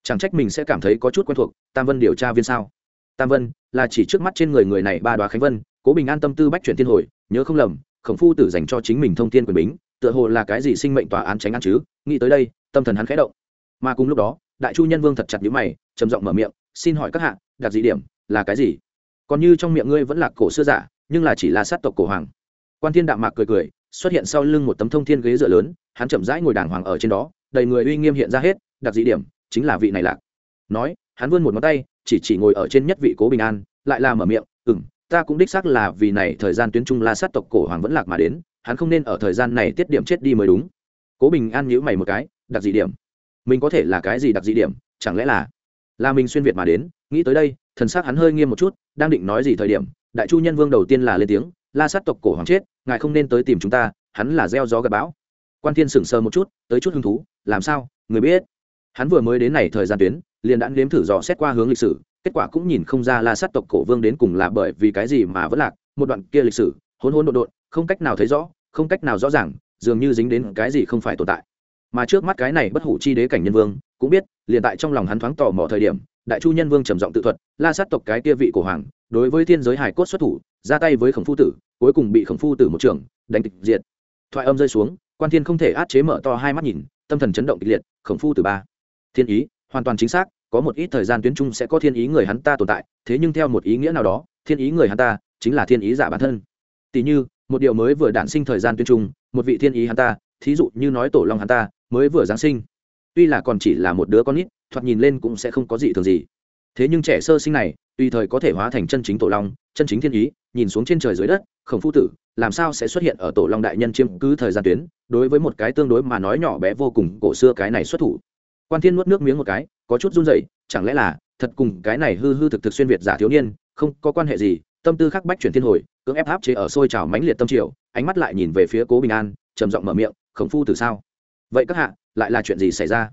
chẳng trách mình sẽ cảm thấy có chút quen thuộc, tam vân điều tra viên sao? Tam vân, là chỉ trước mắt trên người người này ba đoá khánh vân, cố bình an tâm tư bách chuyển thiên hồi, nhớ không lầm, khổng phu tử dành cho chính mình thông thiên quyền bính, tựa hồ là cái gì sinh mệnh tòa án tránh ăn chứ? Nghĩ tới đây, tâm thần hắn khẽ động. Mà cùng lúc đó, đại chu nhân vương thật chặt nhữ mày, trầm giọng mở miệng, xin hỏi các hạ, đặc dị điểm là cái gì? Còn như trong miệng ngươi vẫn là cổ xưa giả, nhưng là chỉ là sát tộc cổ hoàng. Quan thiên đạm mạc cười cười, xuất hiện sau lưng một tấm thông thiên ghế dựa lớn, hắn chậm rãi ngồi đàng hoàng ở trên đó, đầy người uy nghiêm hiện ra hết, đặc dị điểm chính là vị này lạc. Nói, hắn vươn một ngón tay, chỉ chỉ ngồi ở trên nhất vị cố bình an, lại là mở miệng ừ m ta cũng đích xác là vì này thời gian tuyến trung la sát tộc cổ hoàng vẫn lạc mà đến, hắn không nên ở thời gian này tiết điểm chết đi mới đúng. Cố bình an nhữ mày một cái, đặc dị điểm? Mình có thể là cái gì đặc dị điểm? Chẳng lẽ là là mình xuyên việt mà đến? Nghĩ tới đây, thần s ắ c hắn hơi nghiêm một chút, đang định nói gì thời điểm, đại chu nhân vương đầu tiên là lên tiếng, la sát tộc cổ hoàng chết, ngài không nên tới tìm chúng ta, hắn là gieo gió gặp bão. Quan thiên sững sờ một chút, tới chút hứng thú, làm sao? Người biết? Hắn vừa mới đến này thời gian tuyến, liền đã nếm thử dò xét qua hướng lịch sử, kết quả cũng nhìn không ra la sát tộc cổ vương đến cùng là bởi vì cái gì mà vẫn lạc, một đoạn kia lịch sử, hỗn hỗn đột đột không cách nào thấy rõ, không cách nào rõ ràng, dường như dính đến cái gì không phải tồn tại. Mà trước mắt cái này bất hủ chi đế cảnh nhân vương, cũng biết, liền tại trong lòng hắn thoáng tò mò thời điểm, đại chu nhân vương trầm giọng tự thuật, la sát tộc cái kia vị cổ hoàng, đối với thiên giới hải cốt xuất thủ, ra tay với khổng phu tử, cuối cùng bị khổng phu tử một trường, đánh tịch diệt. Thoại âm rơi xuống, quan thiên không thể át chế mở to hai mắt nhìn, tâm thần chấn động kịch liệt, khổng phu tử ba thiên ý, hoàn toàn chính xác, có một ít thời gian tuyến trung sẽ có thiên ý người hắn ta tồn tại, thế nhưng theo một ý nghĩa nào đó, thiên ý người hắn ta chính là thiên ý giả bản thân. Tỷ như, một điều mới vừa đản sinh thời gian tuyến trung, một vị thiên ý hắn ta, thí dụ như nói tổ long hắn ta, mới vừa giáng sinh. Tuy là còn chỉ là một đứa con nít, thoạt nhìn lên cũng sẽ không có gì thường gì. Thế nhưng trẻ sơ sinh này, tùy thời có thể hóa thành chân chính tổ long, chân chính thiên ý, nhìn xuống trên trời dưới đất, khổng phu tử, làm sao sẽ xuất hiện ở tổ long đại nhân chiếm cứ thời gian tuyến, đối với một cái tương đối mà nói nhỏ bé vô cùng cổ xưa cái này xuất thủ quan thiên nuốt nước miếng một cái, có chút run rẩy, chẳng lẽ là, thật cùng cái này hư hư thực thực xuyên việt giả thiếu niên, không có quan hệ gì, tâm tư khắc bách chuyển thiên hồi, cưỡng ép áp chế ở sôi trào mãnh liệt tâm triều, ánh mắt lại nhìn về phía cố bình an, trầm giọng mở miệng, khổng phu từ sao? Vậy các hạ, lại là chuyện gì xảy ra?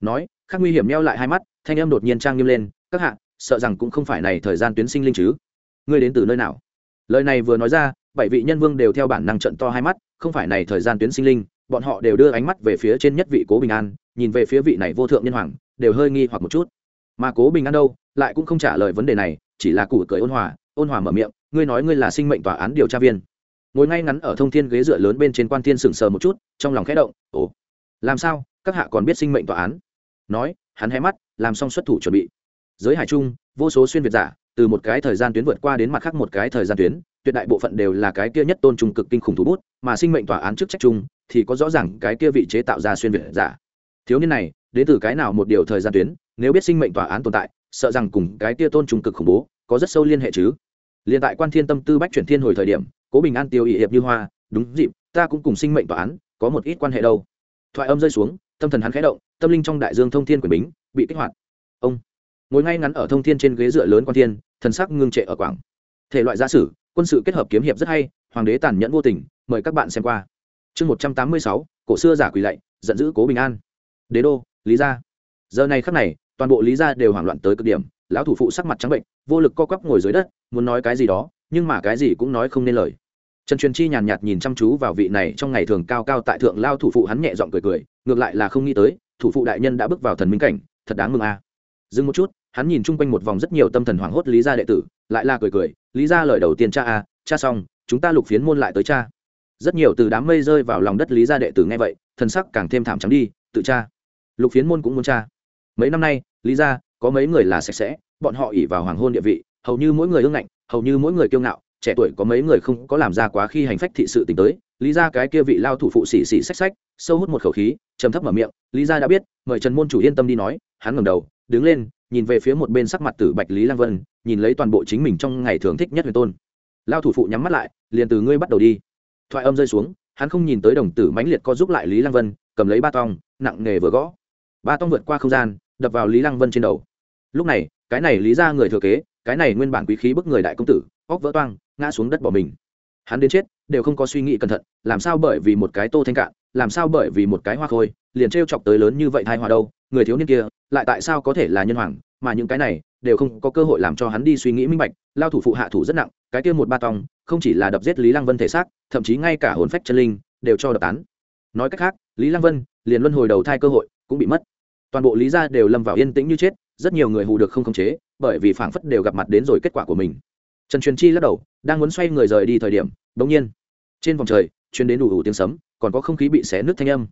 Nói, khắc nguy hiểm neo lại hai mắt, thanh âm đột nhiên trang nghiêm lên, các hạ, sợ rằng cũng không phải này thời gian tuyến sinh linh chứ. Ngươi đến từ nơi nào? Lời này vừa nói ra, bảy vị nhân vương đều theo bản năng trận to hai mắt, không phải này thời gian tuyến sinh linh bọn họ đều đưa ánh mắt về phía trên nhất vị cố bình an, nhìn về phía vị này vô thượng nhân hoàng, đều hơi nghi hoặc một chút. Mà cố bình an đâu, lại cũng không trả lời vấn đề này, chỉ là củ cười ôn hòa ôn hòa mở miệng, ngươi nói ngươi là sinh mệnh tòa án điều tra viên. Ngồi ngay ngắn ở thông thiên ghế dựa lớn bên trên quan thiên sừng sờ một chút, trong lòng khẽ động, ồ, làm sao, các hạ còn biết sinh mệnh tòa án? Nói, hắn hé mắt, làm xong xuất thủ chuẩn bị. Giới hải trung, vô số xuyên việt giả, từ một cái thời gian tuyến vượt qua đến mặt khác một cái thời gian tuyến, tuyệt đại bộ phận đều là cái kia nhất tôn trung cực kinh khủng thú bút, mà sinh mệnh tòa án chức trách chung thì có rõ ràng cái kia vị chế tạo ra xuyên việt giả. Thiếu niên này, đến từ cái nào một điều thời gian tuyến, nếu biết sinh mệnh tòa án tồn tại, sợ rằng cùng cái kia tôn trùng cực khủng bố, có rất sâu liên hệ chứ. Liền tại quan thiên tâm tư bách chuyển thiên hồi thời điểm, cố bình an tiêu ỵ hiệp như hoa, đúng dịp, ta cũng cùng sinh mệnh tòa án, có một ít quan hệ đâu. Thoại âm rơi xuống, tâm thần hắn khẽ động, tâm linh trong đại dương thông thiên quyền bính, bị kích hoạt. Ông, ngồi ngay ngắn ở thông thiên trên ghế dựa lớn quan thiên, thần sắc ngưng trệ ở quảng. Thể loại gia sử, quân sự kết hợp kiếm hiệp rất hay, hoàng đế tàn nhẫn vô tình, mời các bạn xem qua chương một trăm tám mươi sáu, cổ xưa giả quỳ lạy, giận dữ cố bình an. Đế đô, lý gia. Giờ này khắc này, toàn bộ lý gia đều hoảng loạn tới cực điểm, lão thủ phụ sắc mặt trắng bệnh, vô lực co quắp ngồi dưới đất, muốn nói cái gì đó, nhưng mà cái gì cũng nói không nên lời. Trần truyền chi nhàn nhạt nhìn chăm chú vào vị này trong ngày thường cao cao tại thượng lao thủ phụ hắn nhẹ giọng cười cười, ngược lại là không nghĩ tới, thủ phụ đại nhân đã bước vào thần minh cảnh, thật đáng mừng a. Dừng một chút, hắn nhìn chung quanh một vòng rất nhiều tâm thần hoảng hốt lý gia đệ tử, lại là cười cười, lý gia lời đầu tiên cha a, cha xong, chúng ta lục phiến môn lại tới cha rất nhiều từ đám mây rơi vào lòng đất lý gia đệ tử nghe vậy, thần sắc càng thêm thảm trắng đi, tự cha. Lục phiến môn cũng muốn cha. Mấy năm nay, lý gia, có mấy người là sạch sẽ, bọn họ ỉ vào hoàng hôn địa vị, hầu như mỗi người ương ngạnh, hầu như mỗi người kiêu ngạo, trẻ tuổi có mấy người không có làm ra quá khi hành phách thị sự tình tới. Lý ra cái kia vị lao thủ phụ xỉ xỉ xách xách, sâu hút một khẩu khí, trầm thấp mở miệng, lý ra đã biết, mời trần môn chủ yên tâm đi nói. Hắn ngẩng đầu, đứng lên, nhìn về phía một bên sắc mặt tử bạch lý lang vân, nhìn lấy toàn bộ chính mình trong ngày thường thích nhất huyền tôn. Lao thủ phụ nhắm mắt lại, liền từ ngươi bắt đầu đi thoại âm rơi xuống, hắn không nhìn tới đồng tử mãnh liệt co giúp lại lý lăng vân, cầm lấy ba tong, nặng nề vừa gõ. Ba tong vượt qua không gian, đập vào lý lăng vân trên đầu. Lúc này, cái này lý ra người thừa kế, cái này nguyên bản quý khí bức người đại công tử, óc vỡ toang, ngã xuống đất bỏ mình. Hắn đến chết, đều không có suy nghĩ cẩn thận, làm sao bởi vì một cái tô thanh cạn, làm sao bởi vì một cái hoa khôi, liền t chọc tới lớn như vậy thai hoa đâu, người thiếu niên kia, lại tại sao có thể là nhân hoàng, mà những cái này, đều không có cơ hội làm cho hắn đi suy nghĩ minh bạch, lao thủ phụ hạ thủ rất nặng cái kia một ba tòng, không chỉ là đập giết lý lăng vân thể xác, thậm chí ngay cả hồn phách chân linh đều cho đập tán. Nói cách khác, lý lăng vân, liền luân hồi đầu thai cơ hội cũng bị mất. Toàn bộ lý gia đều lâm vào yên tĩnh như chết, rất nhiều người hù được không khống chế, bởi vì phảng phất đều gặp mặt đến rồi kết quả của mình. Trần truyền chi lắc đầu, đang muốn xoay người rời đi thời điểm bỗng nhiên, trên vòng trời chuyến đến đủ đủ tiếng sấm, còn có không khí bị xé nước thanh âm.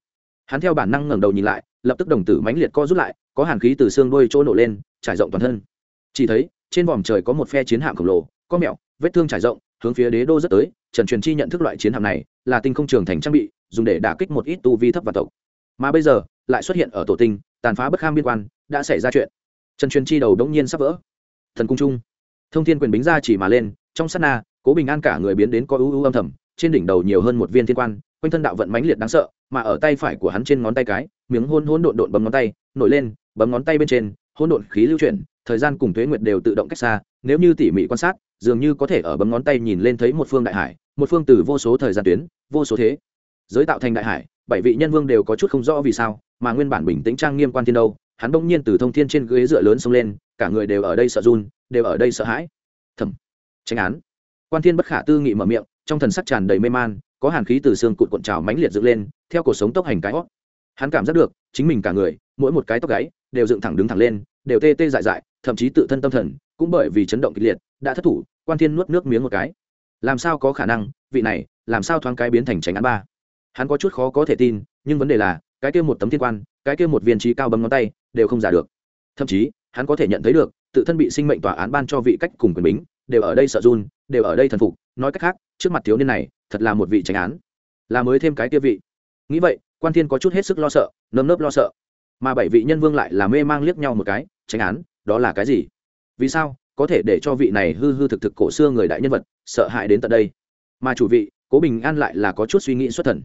Hắn theo bản năng ngẩng đầu nhìn lại, lập tức đồng tử mãnh liệt co rút lại, có hàn khí từ xương đuôi chỗ nổ lên, trải rộng toàn thân. Chỉ thấy, trên vòm trời có một phe chiến hạm khổng lồ, có mẹo vết thương trải rộng, hướng phía đế đô rất tới, trần truyền chi nhận thức loại chiến hạm này, là tinh không trường thành trang bị, dùng để đả kích một ít tu vi thấp và tộc. Mà bây giờ, lại xuất hiện ở tổ tinh, tàn phá bất kham biên quan, đã xảy ra chuyện. Trần truyền chi đầu đống nhiên sắp vỡ. Thần cung trung. Thông thiên quyền bính ra chỉ mà lên, trong sát na, cố bình an cả người biến đến có ưu ưu âm thầm, trên đỉnh đầu nhiều hơn một viên thiên quan, quanh thân đạo vận mãnh liệt đáng sợ, mà ở tay phải của hắn trên ngón tay cái, miếng hôn hôn độn độn bấm ngón tay, nổi lên, bấm ngón tay bên trên, hôn độn khí lưu chuyển, thời gian cùng thuế nguyệt đều tự động cách xa, nếu như tỉ mỉ quan sát dường như có thể ở bấm ngón tay nhìn lên thấy một phương đại hải, một phương từ vô số thời gian tuyến, vô số thế. Giới tạo thành đại hải, bảy vị nhân vương đều có chút không rõ vì sao, mà nguyên bản bình tĩnh trang nghiêm quan thiên đâu, hắn bỗng nhiên từ thông thiên trên ghế dựa lớn xông lên, cả người đều ở đây sợ run, đều ở đây sợ hãi. Thầm tranh án. Quan thiên bất khả tư nghị mở miệng, trong thần sắc tràn đầy mê man, có hàn khí từ xương cụt cuộn trào mãnh liệt dựng lên, theo cuộc sống tốc hành cái hót. Hắn cảm giác được, chính mình cả người, mỗi một cái tóc gáy, đều dựng thẳng đứng thẳng lên, đều tê tê dại dại, thậm chí tự thân tâm thần, cũng bởi vì chấn động kịch liệt, đã thất thủ quan thiên nuốt nước miếng một cái. Làm sao có khả năng, vị này, làm sao thoáng cái biến thành tránh án ba? Hắn có chút khó có thể tin, nhưng vấn đề là, cái kia một tấm thiên quan, cái kia một viên trí cao bấm ngón tay, đều không giả được. Thậm chí, hắn có thể nhận thấy được, tự thân bị sinh mệnh tòa án ban cho vị cách cùng quyền bính, đều ở đây sợ run, đều ở đây thần phục, nói cách khác, trước mặt thiếu niên này, thật là một vị tránh án. Là mới thêm cái kia vị. Nghĩ vậy, quan thiên có chút hết sức lo sợ, nơm nớp lo sợ. Mà bảy vị nhân vương lại là mê mang liếc nhau một cái, tránh án, đó là cái gì? Vì sao? Có thể để cho vị này hư hư thực thực cổ xưa người đại nhân vật, sợ hãi đến tận đây. Mà chủ vị, cố bình an lại là có chút suy nghĩ xuất thần.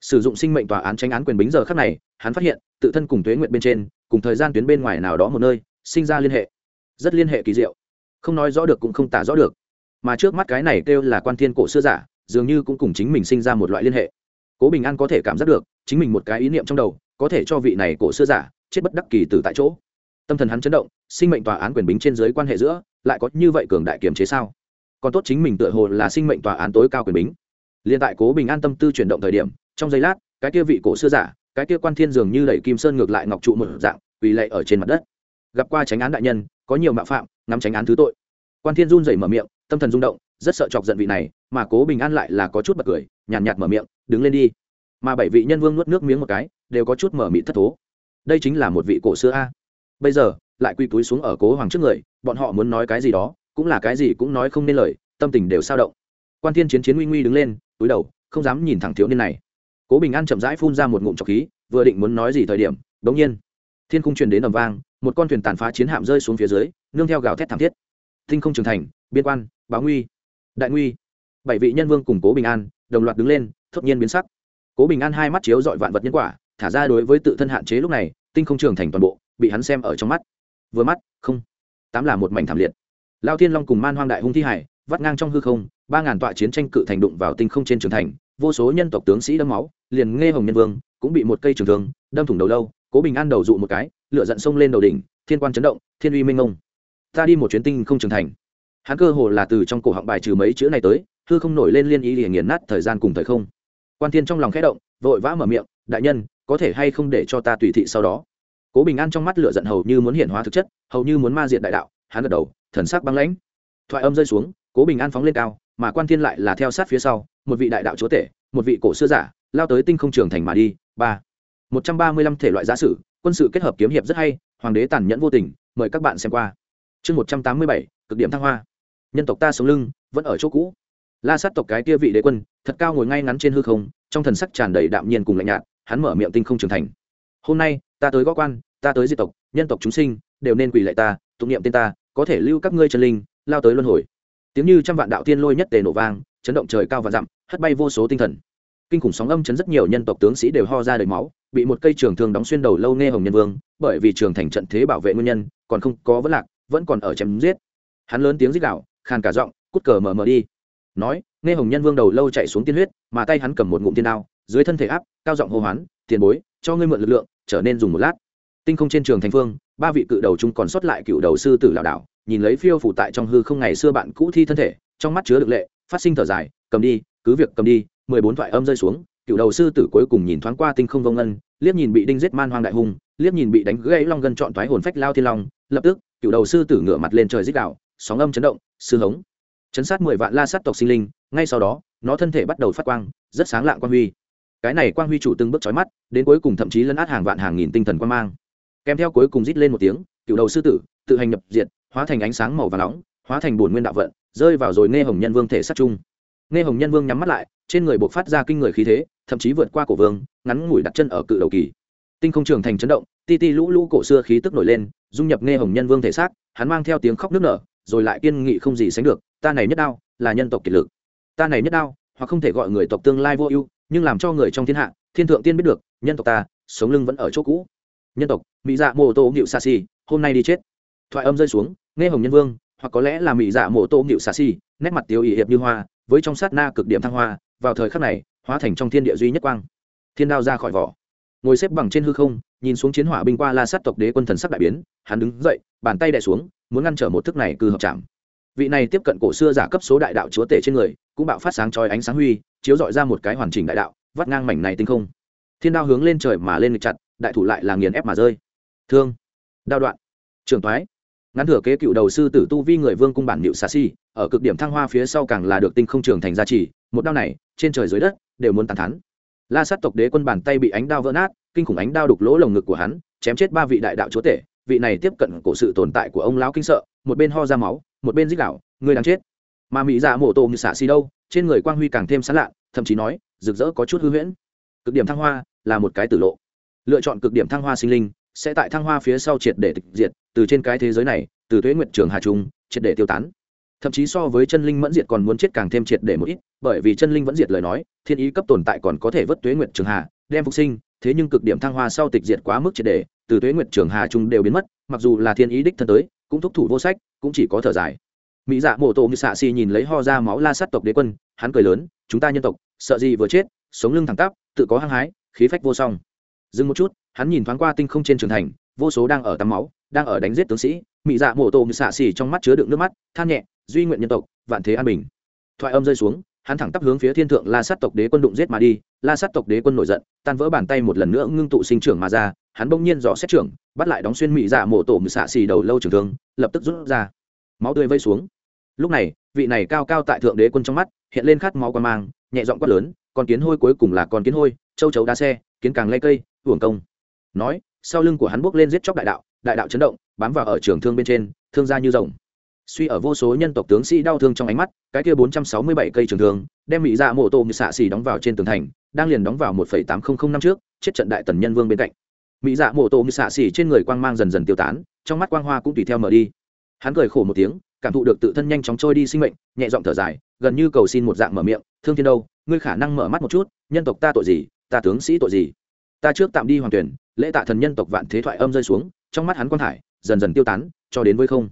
Sử dụng sinh mệnh tòa án tranh án quyền bính giờ khắc này, hắn phát hiện, tự thân cùng tuế nguyện bên trên, cùng thời gian tuyến bên ngoài nào đó một nơi, sinh ra liên hệ. Rất liên hệ kỳ diệu. Không nói rõ được cũng không tả rõ được. Mà trước mắt cái này kêu là quan thiên cổ xưa giả, dường như cũng cùng chính mình sinh ra một loại liên hệ. Cố bình an có thể cảm giác được, chính mình một cái ý niệm trong đầu, có thể cho vị này cổ xưa giả, chết bất đắc kỳ từ tại chỗ. Tâm thần hắn chấn động, sinh mệnh tòa án quyền bính trên giới quan hệ giữa lại có như vậy cường đại kiềm chế sao? Còn tốt chính mình tựa hồ là sinh mệnh tòa án tối cao quyền bính. Liên tại cố bình an tâm tư chuyển động thời điểm trong giây lát cái kia vị cổ xưa giả cái kia quan thiên dường như đẩy kim sơn ngược lại ngọc trụ một dạng quỳ lệ ở trên mặt đất. Gặp qua tránh án đại nhân có nhiều mạo phạm ngắm tránh án thứ tội. Quan thiên run rẩy mở miệng tâm thần rung động rất sợ chọc giận vị này mà cố bình an lại là có chút bật cười nhàn nhạt, nhạt mở miệng đứng lên đi. Mà bảy vị nhân vương nuốt nước miếng một cái đều có chút mở mị thất thố. Đây chính là một vị cổ xưa a. Bây giờ lại quy túi xuống ở cố hoàng trước người, bọn họ muốn nói cái gì đó, cũng là cái gì cũng nói không nên lời, tâm tình đều sao động. Quan thiên chiến chiến nguy nguy đứng lên, túi đầu, không dám nhìn thẳng thiếu niên này. Cố bình an chậm rãi phun ra một ngụm trọc khí, vừa định muốn nói gì thời điểm đống nhiên, thiên cung truyền đến ầm vang, một con thuyền tàn phá chiến hạm rơi xuống phía dưới, nương theo gào thét thảm thiết. Thinh không trưởng thành, biên quan, báo nguy, đại nguy. Bảy vị nhân vương cùng cố bình an, đồng loạt đứng lên, thốt nhiên biến sắc. Cố bình an hai mắt chiếu dọi vạn vật nhân quả, thả ra đối với tự thân hạn chế lúc này, tinh không trường thành toàn bộ, bị hắn xem ở trong mắt vừa mắt, không, tám là một mảnh thảm liệt. Lao thiên long cùng man hoang đại hung thi hải, vắt ngang trong hư không, ba ngàn tọa chiến tranh cự thành đụng vào tinh không trên trường thành, vô số nhân tộc tướng sĩ đâm máu, liền nghe hồng nhân vương cũng bị một cây trường thương đâm thủng đầu lâu, cố bình an đầu dụ một cái, lửa giận sông lên đầu đỉnh, thiên quan chấn động, thiên uy minh ngông ta đi một chuyến tinh không trường thành. Hắn cơ hồ là từ trong cổ họng bài trừ mấy chữ này tới, hư không nổi lên liên ý để nghiền nát thời gian cùng thời không. Quan thiên trong lòng khẽ động, vội vã mở miệng, đại nhân, có thể hay không để cho ta tùy thị sau đó? Cố bình an trong mắt lửa giận hầu như muốn hiện hóa thực chất, hầu như muốn ma diện đại đạo, hắn gật đầu, thần sắc băng lãnh. Thoại âm rơi xuống, cố bình an phóng lên cao, mà quan thiên lại là theo sát phía sau, một vị đại đạo chúa tể, một vị cổ xưa giả, lao tới tinh không trường thành mà đi. Ba. Một trăm ba mươi lăm thể loại giả sử, quân sự kết hợp kiếm hiệp rất hay, hoàng đế tàn nhẫn vô tình, mời các bạn xem qua. Chương một trăm tám mươi bảy, cực điểm thăng hoa. Nhân tộc ta sống lưng, vẫn ở chỗ cũ. La sát tộc cái kia vị đế quân, thật cao ngồi ngay ngắn trên hư không, trong thần sắc tràn đầy đạm nhiên cùng lạnh nhạt, hắn mở miệng tinh không trưởng thành. Hôm nay ta tới gõ quan, ta tới diệt tộc, nhân tộc chúng sinh, đều nên quỳ lạy ta, tụng niệm tên ta, có thể lưu các ngươi chân linh, lao tới luân hồi. Tiếng như trăm vạn đạo tiên lôi nhất tề nổ vang, chấn động trời cao và dặm, hất bay vô số tinh thần. Kinh khủng sóng âm chấn rất nhiều nhân tộc tướng sĩ đều ho ra đầy máu, bị một cây trường thương đóng xuyên đầu lâu nghe hồng nhân vương, bởi vì trường thành trận thế bảo vệ nguyên nhân, còn không có vấn lạc, vẫn còn ở chém giết. Hắn lớn tiếng rít đạo khàn cả giọng, cút cờ mờ mờ đi. Nói, nghe hồng nhân vương đầu lâu chạy xuống tiên huyết, mà tay hắn cầm một ngụm tiên đao, dưới thân thể áp, cao giọng hô hoán, tiền bối, cho ngươi mượn lực lượng trở nên dùng một lát. Tinh không trên trường thành phương, ba vị cự đầu chung còn sót lại cựu đầu sư tử lão đảo, nhìn lấy phiêu phủ tại trong hư không ngày xưa bạn cũ thi thân thể, trong mắt chứa được lệ, phát sinh thở dài, cầm đi, cứ việc cầm đi, mười bốn thoại âm rơi xuống, cựu đầu sư tử cuối cùng nhìn thoáng qua tinh không vông ngân, liếc nhìn bị đinh giết man hoang đại hùng liếc nhìn bị đánh gãy long gân chọn thoái hồn phách lao thiên long, lập tức, cựu đầu sư tử ngửa mặt lên trời dích đạo sóng âm chấn động, sư hống. Chấn sát mười vạn la sát tộc sinh linh, ngay sau đó, nó thân thể bắt đầu phát quang, rất sáng lạng quan huy cái này quang huy chủ từng bước chói mắt đến cuối cùng thậm chí lấn át hàng vạn hàng nghìn tinh thần quang mang. Kèm theo cuối cùng rít lên một tiếng cựu đầu sư tử tự hành nhập diện, hóa thành ánh sáng màu và nóng hóa thành bổn nguyên đạo vận rơi vào rồi nghe hồng nhân vương thể sát chung nghe hồng nhân vương nhắm mắt lại trên người buộc phát ra kinh người khí thế thậm chí vượt qua cổ vương ngắn ngủi đặt chân ở cự đầu kỳ. Tinh không trường thành chấn động ti ti lũ lũ cổ xưa khí tức nổi lên dung nhập nghe hồng nhân vương thể xác hắn mang theo tiếng khóc nước nở rồi lại kiên nghị không gì sánh được ta này nhất đao là nhân tộc kiệt lực. Ta này nhất đao hoặc không thể gọi người tộc tương lai vô ưu nhưng làm cho người trong thiên hạ, thiên thượng tiên biết được, nhân tộc ta, sống lưng vẫn ở chỗ cũ. Nhân tộc, mỹ dạ mô tô nghịu xa xì hôm nay đi chết. Thoại âm rơi xuống, nghe hồng nhân vương, hoặc có lẽ là mỹ dạ mô tô nghịu xa xì nét mặt tiêu ỵ hiệp như hoa, với trong sát na cực điểm thăng hoa, vào thời khắc này, hóa thành trong thiên địa duy nhất quang. Thiên đao ra khỏi vỏ. Ngồi xếp bằng trên hư không, nhìn xuống chiến hỏa binh qua la sát tộc đế quân thần sắc đại biến, hắn đứng dậy, bàn tay đè xuống, muốn ngăn trở một thức này cư hợp chạm. Vị này tiếp cận cổ xưa giả cấp số đại đạo chúa tể trên người, cũng bạo phát sáng chói ánh sáng huy chiếu dọi ra một cái hoàn chỉnh đại đạo, vắt ngang mảnh này tinh không. Thiên đao hướng lên trời mà lên nghịch chặt, đại thủ lại là nghiền ép mà rơi. Thương. Đao đoạn. Trường toái ngắn thừa kế cựu đầu sư tử tu vi người vương cung bản điệu xà si, ở cực điểm thăng hoa phía sau càng là được tinh không trường thành gia trì, một đao này, trên trời dưới đất, đều muốn tàn thắn la sát tộc đế quân bàn tay bị ánh đao vỡ nát, kinh khủng ánh đao đục lỗ lồng ngực của hắn, chém chết ba vị đại đạo chúa tể, vị này tiếp cận cổ sự tồn tại của ông lão kinh sợ, một bên ho ra máu, một bên dích đạo người đang chết. Mà mỹ dạ mổ tổ như xả đâu? Trên người quang huy càng thêm sán lạ, thậm chí nói, rực rỡ có chút hư huyễn. Cực điểm thăng hoa là một cái tử lộ. Lựa chọn cực điểm thăng hoa sinh linh sẽ tại thăng hoa phía sau triệt để tịch diệt, từ trên cái thế giới này, từ thuế nguyện trường hà trung, triệt để tiêu tán. Thậm chí so với chân linh mẫn diệt còn muốn chết càng thêm triệt để một ít, bởi vì chân linh vẫn diệt lời nói, thiên ý cấp tồn tại còn có thể vớt tuế nguyện trường hà, đem phục sinh, thế nhưng cực điểm thăng hoa sau tịch diệt quá mức triệt để, từ tuế nguyện trường hà trung đều biến mất, mặc dù là thiên ý đích thân tới, cũng thúc thủ vô sách, cũng chỉ có thở dài mỹ dạ mộ tổ như xạ xì nhìn lấy ho ra máu la sát tộc đế quân, hắn cười lớn, chúng ta nhân tộc, sợ gì vừa chết, sống lưng thẳng tắp, tự có hăng hái, khí phách vô song. Dừng một chút, hắn nhìn thoáng qua tinh không trên trường thành, vô số đang ở tắm máu, đang ở đánh giết tướng sĩ. Mỹ dạ mộ tổ như xạ xì trong mắt chứa đựng nước mắt, than nhẹ, duy nguyện nhân tộc, vạn thế an bình. Thoại âm rơi xuống, hắn thẳng tắp hướng phía thiên thượng la sát tộc đế quân đụng giết mà đi. La sát tộc đế quân nổi giận, tan vỡ bàn tay một lần nữa ngưng tụ sinh trưởng mà ra. Hắn bỗng nhiên dò xét trưởng, bắt lại đóng xuyên mỹ dạ mộ tổ mự xạ xì đầu lâu trường thương, lập tức rút ra. Máu tươi vây xuống lúc này, vị này cao cao tại thượng đế quân trong mắt, hiện lên khát máu quan mang, nhẹ giọng quát lớn, con kiến hôi cuối cùng là con kiến hôi, châu chấu đá xe, kiến càng lây cây uổng công. Nói, sau lưng của hắn bước lên giết chóc đại đạo đại đạo chấn động, bám vào ở trường thương bên trên, thương ra như rồng. Suy ở vô số nhân tộc tướng sĩ đau thương trong ánh mắt, cái kia bốn trăm sáu mươi bảy cây trường thương, đem mỹ dạ mộ tô như xạ xì đóng vào trên tường thành, đang liền đóng vào một phẩy tám không không năm trước, chết trận đại tần nhân vương bên cạnh. Mỹ dạ mộ tô như xạ xì trên người quang mang dần dần tiêu tán, trong mắt quang hoa cũng tùy theo mở đi. Hắn cười khổ một tiếng cảm thụ được tự thân nhanh chóng trôi đi sinh mệnh nhẹ giọng thở dài gần như cầu xin một dạng mở miệng thương thiên đâu ngươi khả năng mở mắt một chút nhân tộc ta tội gì ta tướng sĩ tội gì? Ta trước tạm đi hoàng tuyển lễ tạ thần nhân tộc vạn thế thoại âm rơi xuống trong mắt hắn quang hải, dần dần tiêu tán cho đến với không.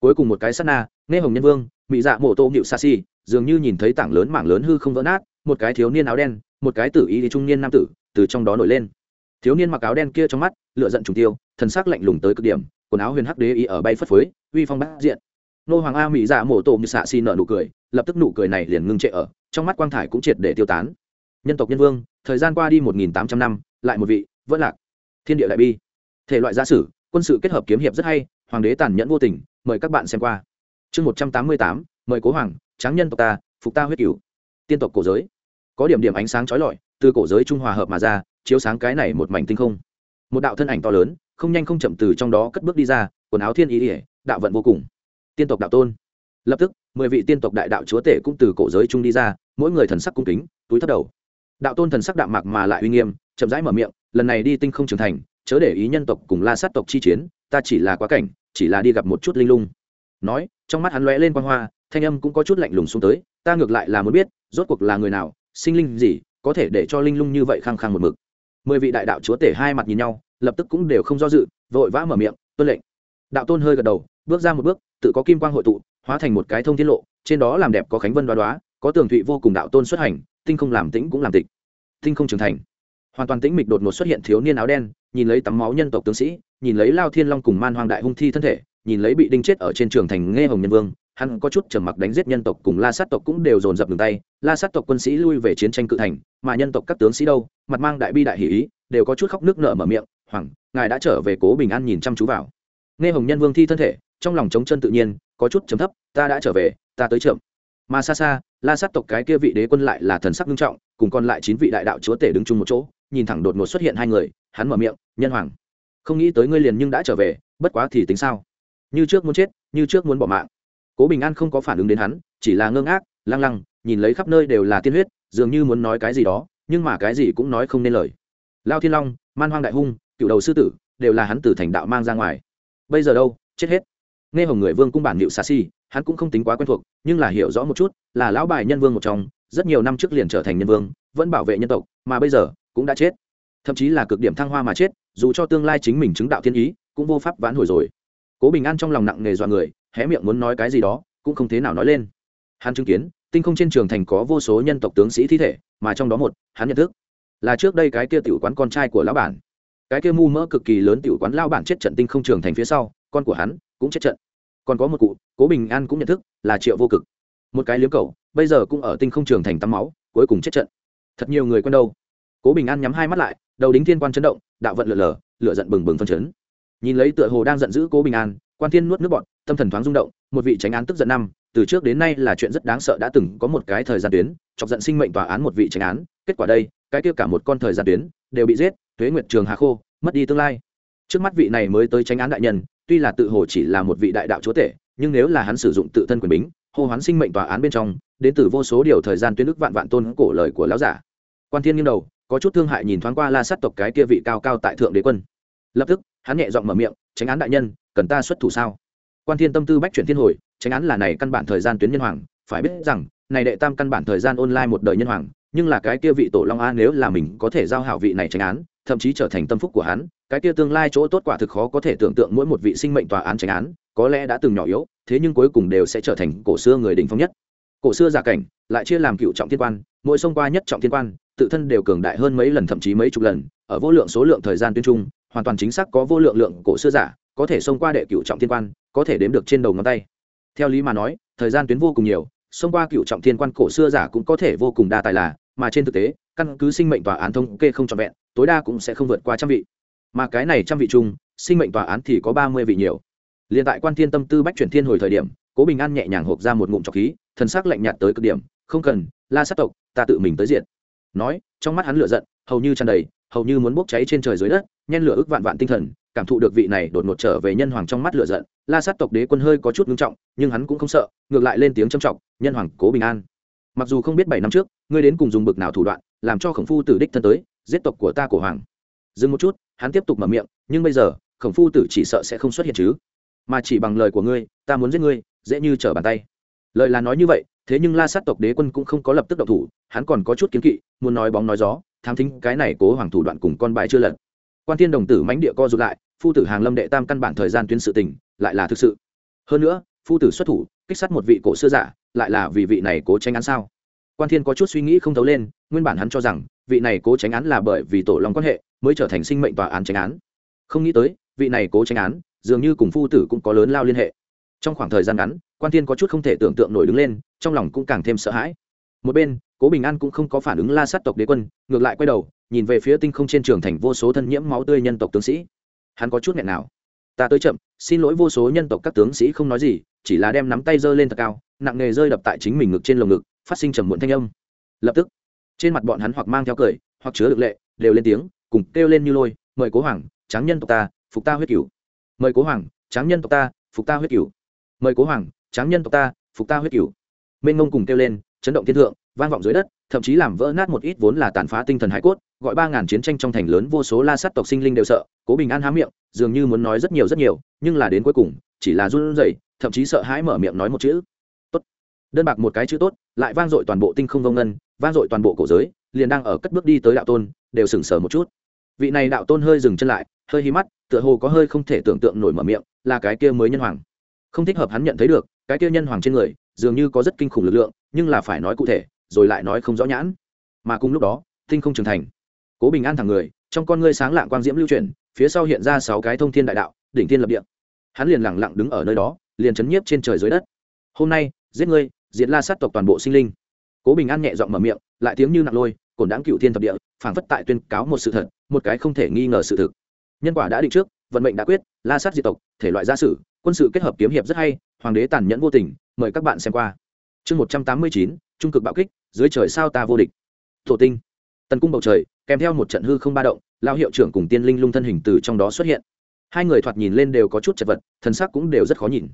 Cuối cùng một cái sát na nghe hồng nhân vương mỹ dạ mộ tô nhịu xa xi dường như nhìn thấy tảng lớn mảng lớn hư không vỡ nát một cái thiếu niên áo đen một cái tử y trung niên nam tử từ trong đó nổi lên. Thiếu niên mặc áo đen kia trong mắt lựa giận trùng tiêu thần sắc lạnh lùng tới cực điểm quần áo huyền hắc đế y ở bay phất phới uy phong bát diện nô hoàng a mỹ dạ mổ tổ như xạ xi nợ nụ cười, lập tức nụ cười này liền ngưng trệ ở, trong mắt quang thải cũng triệt để tiêu tán. Nhân tộc nhân vương, thời gian qua đi một nghìn tám trăm năm, lại một vị, vẫn lạc. Thiên địa đại bi. Thể loại gia sử, quân sự kết hợp kiếm hiệp rất hay, hoàng đế tàn nhẫn vô tình, mời các bạn xem qua. Chương một trăm tám mươi tám, mời cố hoàng, tráng nhân tộc ta, phục ta huyết cửu. Tiên tộc cổ giới. Có điểm điểm ánh sáng trói lọi, từ cổ giới trung hòa hợp mà ra, chiếu sáng cái này một mảnh tinh không. Một đạo thân ảnh to lớn, không nhanh không chậm từ trong đó cất bước đi ra, quần áo thiên ý ỉa, đạo vận vô cùng tiên tộc đạo tôn. Lập tức, mười vị tiên tộc đại đạo chúa tể cũng từ cổ giới trung đi ra, mỗi người thần sắc cung kính, túi thất đầu. Đạo tôn thần sắc đạm mạc mà lại uy nghiêm, chậm rãi mở miệng, lần này đi tinh không trưởng thành, chớ để ý nhân tộc cùng la sát tộc chi chiến, ta chỉ là quá cảnh, chỉ là đi gặp một chút linh lung. Nói, trong mắt hắn lóe lên quan hoa, thanh âm cũng có chút lạnh lùng xuống tới, ta ngược lại là muốn biết, rốt cuộc là người nào, sinh linh gì, có thể để cho linh lung như vậy khăng khăng một mực? Mười vị đại đạo chúa tể hai mặt nhìn nhau, lập tức cũng đều không do dự, vội vã mở miệng, tuân lệnh. Đạo tôn hơi gật đầu, bước ra một bước tự có kim quang hội tụ, hóa thành một cái thông tiết lộ, trên đó làm đẹp có khánh vân đoá đoá, có tường thụy vô cùng đạo tôn xuất hành, tinh không làm tĩnh cũng làm tịch. Tinh không trưởng thành. Hoàn toàn tĩnh mịch đột ngột xuất hiện thiếu niên áo đen, nhìn lấy tắm máu nhân tộc tướng sĩ, nhìn lấy lao thiên long cùng man hoang đại hung thi thân thể, nhìn lấy bị đinh chết ở trên trường thành nghe hồng nhân vương, hắn có chút trầm mặc đánh giết nhân tộc cùng la sát tộc cũng đều dồn dập đường tay. La sát tộc quân sĩ lui về chiến tranh cự thành, mà nhân tộc các tướng sĩ đâu, mặt mang đại bi đại hỷ ý, đều có chút khóc nước nở mở miệng, hoàng, ngài đã trở về cố bình an nhìn chăm chú vào. Nghe hồng nhân vương thi thân thể trong lòng chống chân tự nhiên, có chút chấm thấp, ta đã trở về, ta tới chậm. Mà xa xa, la sát tộc cái kia vị đế quân lại là thần sắc nghiêm trọng, cùng còn lại chín vị đại đạo chúa tể đứng chung một chỗ, nhìn thẳng đột ngột xuất hiện hai người, hắn mở miệng, nhân hoàng, không nghĩ tới ngươi liền nhưng đã trở về, bất quá thì tính sao? Như trước muốn chết, như trước muốn bỏ mạng. Cố bình an không có phản ứng đến hắn, chỉ là ngơ ngác, lăng lăng, nhìn lấy khắp nơi đều là tiên huyết, dường như muốn nói cái gì đó, nhưng mà cái gì cũng nói không nên lời. Lao thiên long, man hoang đại hung, cựu đầu sư tử, đều là hắn từ thành đạo mang ra ngoài. Bây giờ đâu? Chết hết nghe hồng người vương cung bản hiệu xa xi hắn cũng không tính quá quen thuộc, nhưng là hiểu rõ một chút, là lão bài nhân vương một trong, rất nhiều năm trước liền trở thành nhân vương, vẫn bảo vệ nhân tộc, mà bây giờ cũng đã chết. Thậm chí là cực điểm thăng hoa mà chết, dù cho tương lai chính mình chứng đạo thiên ý, cũng vô pháp vãn hồi rồi. Cố bình an trong lòng nặng nề dọa người, hé miệng muốn nói cái gì đó, cũng không thế nào nói lên. Hắn chứng kiến, tinh không trên trường thành có vô số nhân tộc tướng sĩ thi thể, mà trong đó một, hắn nhận thức, là trước đây cái kia tiểu quán con trai của lão bản. Cái kia mu mỡ cực kỳ lớn tiểu quán lao bản chết trận tinh không trường thành phía sau, con của hắn cũng chết trận. Còn có một cụ, cố bình an cũng nhận thức, là triệu vô cực. Một cái liếm cầu bây giờ cũng ở tinh không trường thành tắm máu, cuối cùng chết trận. Thật nhiều người quen đâu. Cố bình an nhắm hai mắt lại, đầu đính thiên quan chấn động, đạo vận lửa lờ lửa giận bừng bừng phân chấn. Nhìn lấy tựa hồ đang giận dữ cố bình an, quan thiên nuốt nước bọt, tâm thần thoáng rung động, một vị tránh án tức giận năm, từ trước đến nay là chuyện rất đáng sợ đã từng có một cái thời gian tuyến, chọc giận sinh mệnh tòa án một vị tránh án, kết quả đây, cái kia cả một con thời gian tuyến, đều bị giết thuế nguyệt trường hà khô, mất đi tương lai. Trước mắt vị này mới tới tránh án đại nhân tuy là tự hồ chỉ là một vị đại đạo chúa tể, nhưng nếu là hắn sử dụng tự thân quyền bính, hô hoán sinh mệnh tòa án bên trong, đến từ vô số điều thời gian tuyến ức vạn vạn tôn cổ lời của lão giả. Quan thiên nghiêng đầu, có chút thương hại nhìn thoáng qua la sát tộc cái kia vị cao cao tại thượng đế quân. Lập tức, hắn nhẹ giọng mở miệng, tránh án đại nhân, cần ta xuất thủ sao? Quan thiên tâm tư bách chuyển thiên hồi, tránh án là này căn bản thời gian tuyến nhân hoàng, phải biết rằng, này đệ tam căn bản thời gian online một đời nhân hoàng, nhưng là cái kia vị tổ long a nếu là mình có thể giao hảo vị này tránh án, thậm chí trở thành tâm phúc của hắn cái kia tương lai chỗ tốt quả thực khó có thể tưởng tượng mỗi một vị sinh mệnh tòa án tránh án, có lẽ đã từng nhỏ yếu, thế nhưng cuối cùng đều sẽ trở thành cổ xưa người đỉnh phong nhất. Cổ xưa giả cảnh, lại chia làm cựu trọng thiên quan, mỗi xông qua nhất trọng thiên quan, tự thân đều cường đại hơn mấy lần thậm chí mấy chục lần, ở vô lượng số lượng thời gian tuyến trung, hoàn toàn chính xác có vô lượng lượng cổ xưa giả, có thể xông qua đệ cựu trọng thiên quan, có thể đếm được trên đầu ngón tay. Theo lý mà nói, thời gian tuyến vô cùng nhiều, xông qua cựu trọng thiên quan cổ xưa giả cũng có thể vô cùng đa tài là, mà trên thực tế, căn cứ sinh mệnh tòa án thông kê không trọn vẹn, tối đa cũng sẽ không vượt qua trăm vị mà cái này trăm vị chung sinh mệnh tòa án thì có ba mươi vị nhiều. Liền tại quan thiên tâm tư bách chuyển thiên hồi thời điểm, cố bình an nhẹ nhàng hộp ra một ngụm trọc khí, thần sắc lạnh nhạt tới cực điểm, không cần, la sát tộc, ta tự mình tới diện. Nói, trong mắt hắn lửa giận, hầu như tràn đầy, hầu như muốn bốc cháy trên trời dưới đất, nhen lửa ức vạn vạn tinh thần, cảm thụ được vị này đột ngột trở về nhân hoàng trong mắt lửa giận, la sát tộc đế quân hơi có chút ngưng trọng, nhưng hắn cũng không sợ, ngược lại lên tiếng trầm trọng nhân hoàng cố bình an, mặc dù không biết bảy năm trước, ngươi đến cùng dùng bực nào thủ đoạn, làm cho khổng phu tử đích thân tới, giết tộc của ta của hoàng. Dừng một chút hắn tiếp tục mở miệng, nhưng bây giờ, khổng phu tử chỉ sợ sẽ không xuất hiện chứ. Mà chỉ bằng lời của ngươi, ta muốn giết ngươi, dễ như trở bàn tay. Lời là nói như vậy, thế nhưng la sát tộc đế quân cũng không có lập tức động thủ, hắn còn có chút kiến kỵ, muốn nói bóng nói gió, tham thính cái này cố hoàng thủ đoạn cùng con bài chưa lật. Quan thiên đồng tử mánh địa co rụt lại, phu tử hàng lâm đệ tam căn bản thời gian tuyến sự tình, lại là thực sự. Hơn nữa, phu tử xuất thủ, kích sát một vị cổ xưa giả, lại là vì vị này cố tránh án sao? Quan thiên có chút suy nghĩ không thấu lên, nguyên bản hắn cho rằng, vị này cố tránh án là bởi vì tổ lòng quan hệ mới trở thành sinh mệnh tòa án tranh án. Không nghĩ tới, vị này cố tranh án, dường như cùng phu tử cũng có lớn lao liên hệ. Trong khoảng thời gian ngắn, quan thiên có chút không thể tưởng tượng nổi đứng lên, trong lòng cũng càng thêm sợ hãi. Một bên, cố bình an cũng không có phản ứng la sát tộc đế quân, ngược lại quay đầu, nhìn về phía tinh không trên trường thành vô số thân nhiễm máu tươi nhân tộc tướng sĩ. Hắn có chút nghẹn nào. Ta tới chậm, xin lỗi vô số nhân tộc các tướng sĩ không nói gì, chỉ là đem nắm tay giơ lên thật cao, nặng nề rơi đập tại chính mình ngực trên lồng ngực, phát sinh trầm muộn thanh âm. Lập tức, trên mặt bọn hắn hoặc mang theo cười, hoặc chứa lực lệ, đều lên tiếng cùng kêu lên như lôi, mời cố hoàng, tráng nhân tộc ta, phục ta huyết cửu. Mời cố hoàng, tráng nhân tộc ta, phục ta huyết cửu. Mời cố hoàng, tráng nhân tộc ta, phục ta huyết cửu. Mênh mông cùng kêu lên, chấn động thiên thượng, vang vọng dưới đất, thậm chí làm vỡ nát một ít vốn là tàn phá tinh thần hải cốt, gọi ba ngàn chiến tranh trong thành lớn vô số la sát tộc sinh linh đều sợ, cố bình an há miệng, dường như muốn nói rất nhiều rất nhiều, nhưng là đến cuối cùng, chỉ là run rẩy, thậm chí sợ hãi mở miệng nói một chữ. Tốt. Đơn bạc một cái chữ tốt, lại vang dội toàn bộ tinh không vông ngân, vang dội toàn bộ cổ giới, liền đang ở cất bước đi tới đạo tôn, đều sừng sờ một chút vị này đạo tôn hơi dừng chân lại, hơi hí mắt, tựa hồ có hơi không thể tưởng tượng nổi mở miệng, là cái kia mới nhân hoàng. Không thích hợp hắn nhận thấy được, cái kia nhân hoàng trên người, dường như có rất kinh khủng lực lượng, nhưng là phải nói cụ thể, rồi lại nói không rõ nhãn. Mà cùng lúc đó, tinh không trưởng thành. Cố bình an thẳng người, trong con ngươi sáng lạng quang diễm lưu chuyển, phía sau hiện ra sáu cái thông thiên đại đạo, đỉnh thiên lập địa. Hắn liền lẳng lặng đứng ở nơi đó, liền chấn nhiếp trên trời dưới đất. Hôm nay, giết ngươi, diệt la sát tộc toàn bộ sinh linh. Cố bình an nhẹ giọng mở miệng, lại tiếng như nặng lôi cổn đáng cựu thiên thập địa, phảng phất tại tuyên cáo một sự thật, một cái không thể nghi ngờ sự thực. Nhân quả đã định trước, vận mệnh đã quyết, la sát diệt tộc, thể loại gia sử, quân sự kết hợp kiếm hiệp rất hay, hoàng đế tàn nhẫn vô tình, mời các bạn xem qua. Chương một trăm tám mươi chín, trung cực bạo kích, dưới trời sao ta vô địch. Thổ tinh. Tần cung bầu trời, kèm theo một trận hư không ba động lao hiệu trưởng cùng tiên linh lung thân hình từ trong đó xuất hiện. Hai người thoạt nhìn lên đều có chút chật vật thần sắc cũng đều rất khó nhìn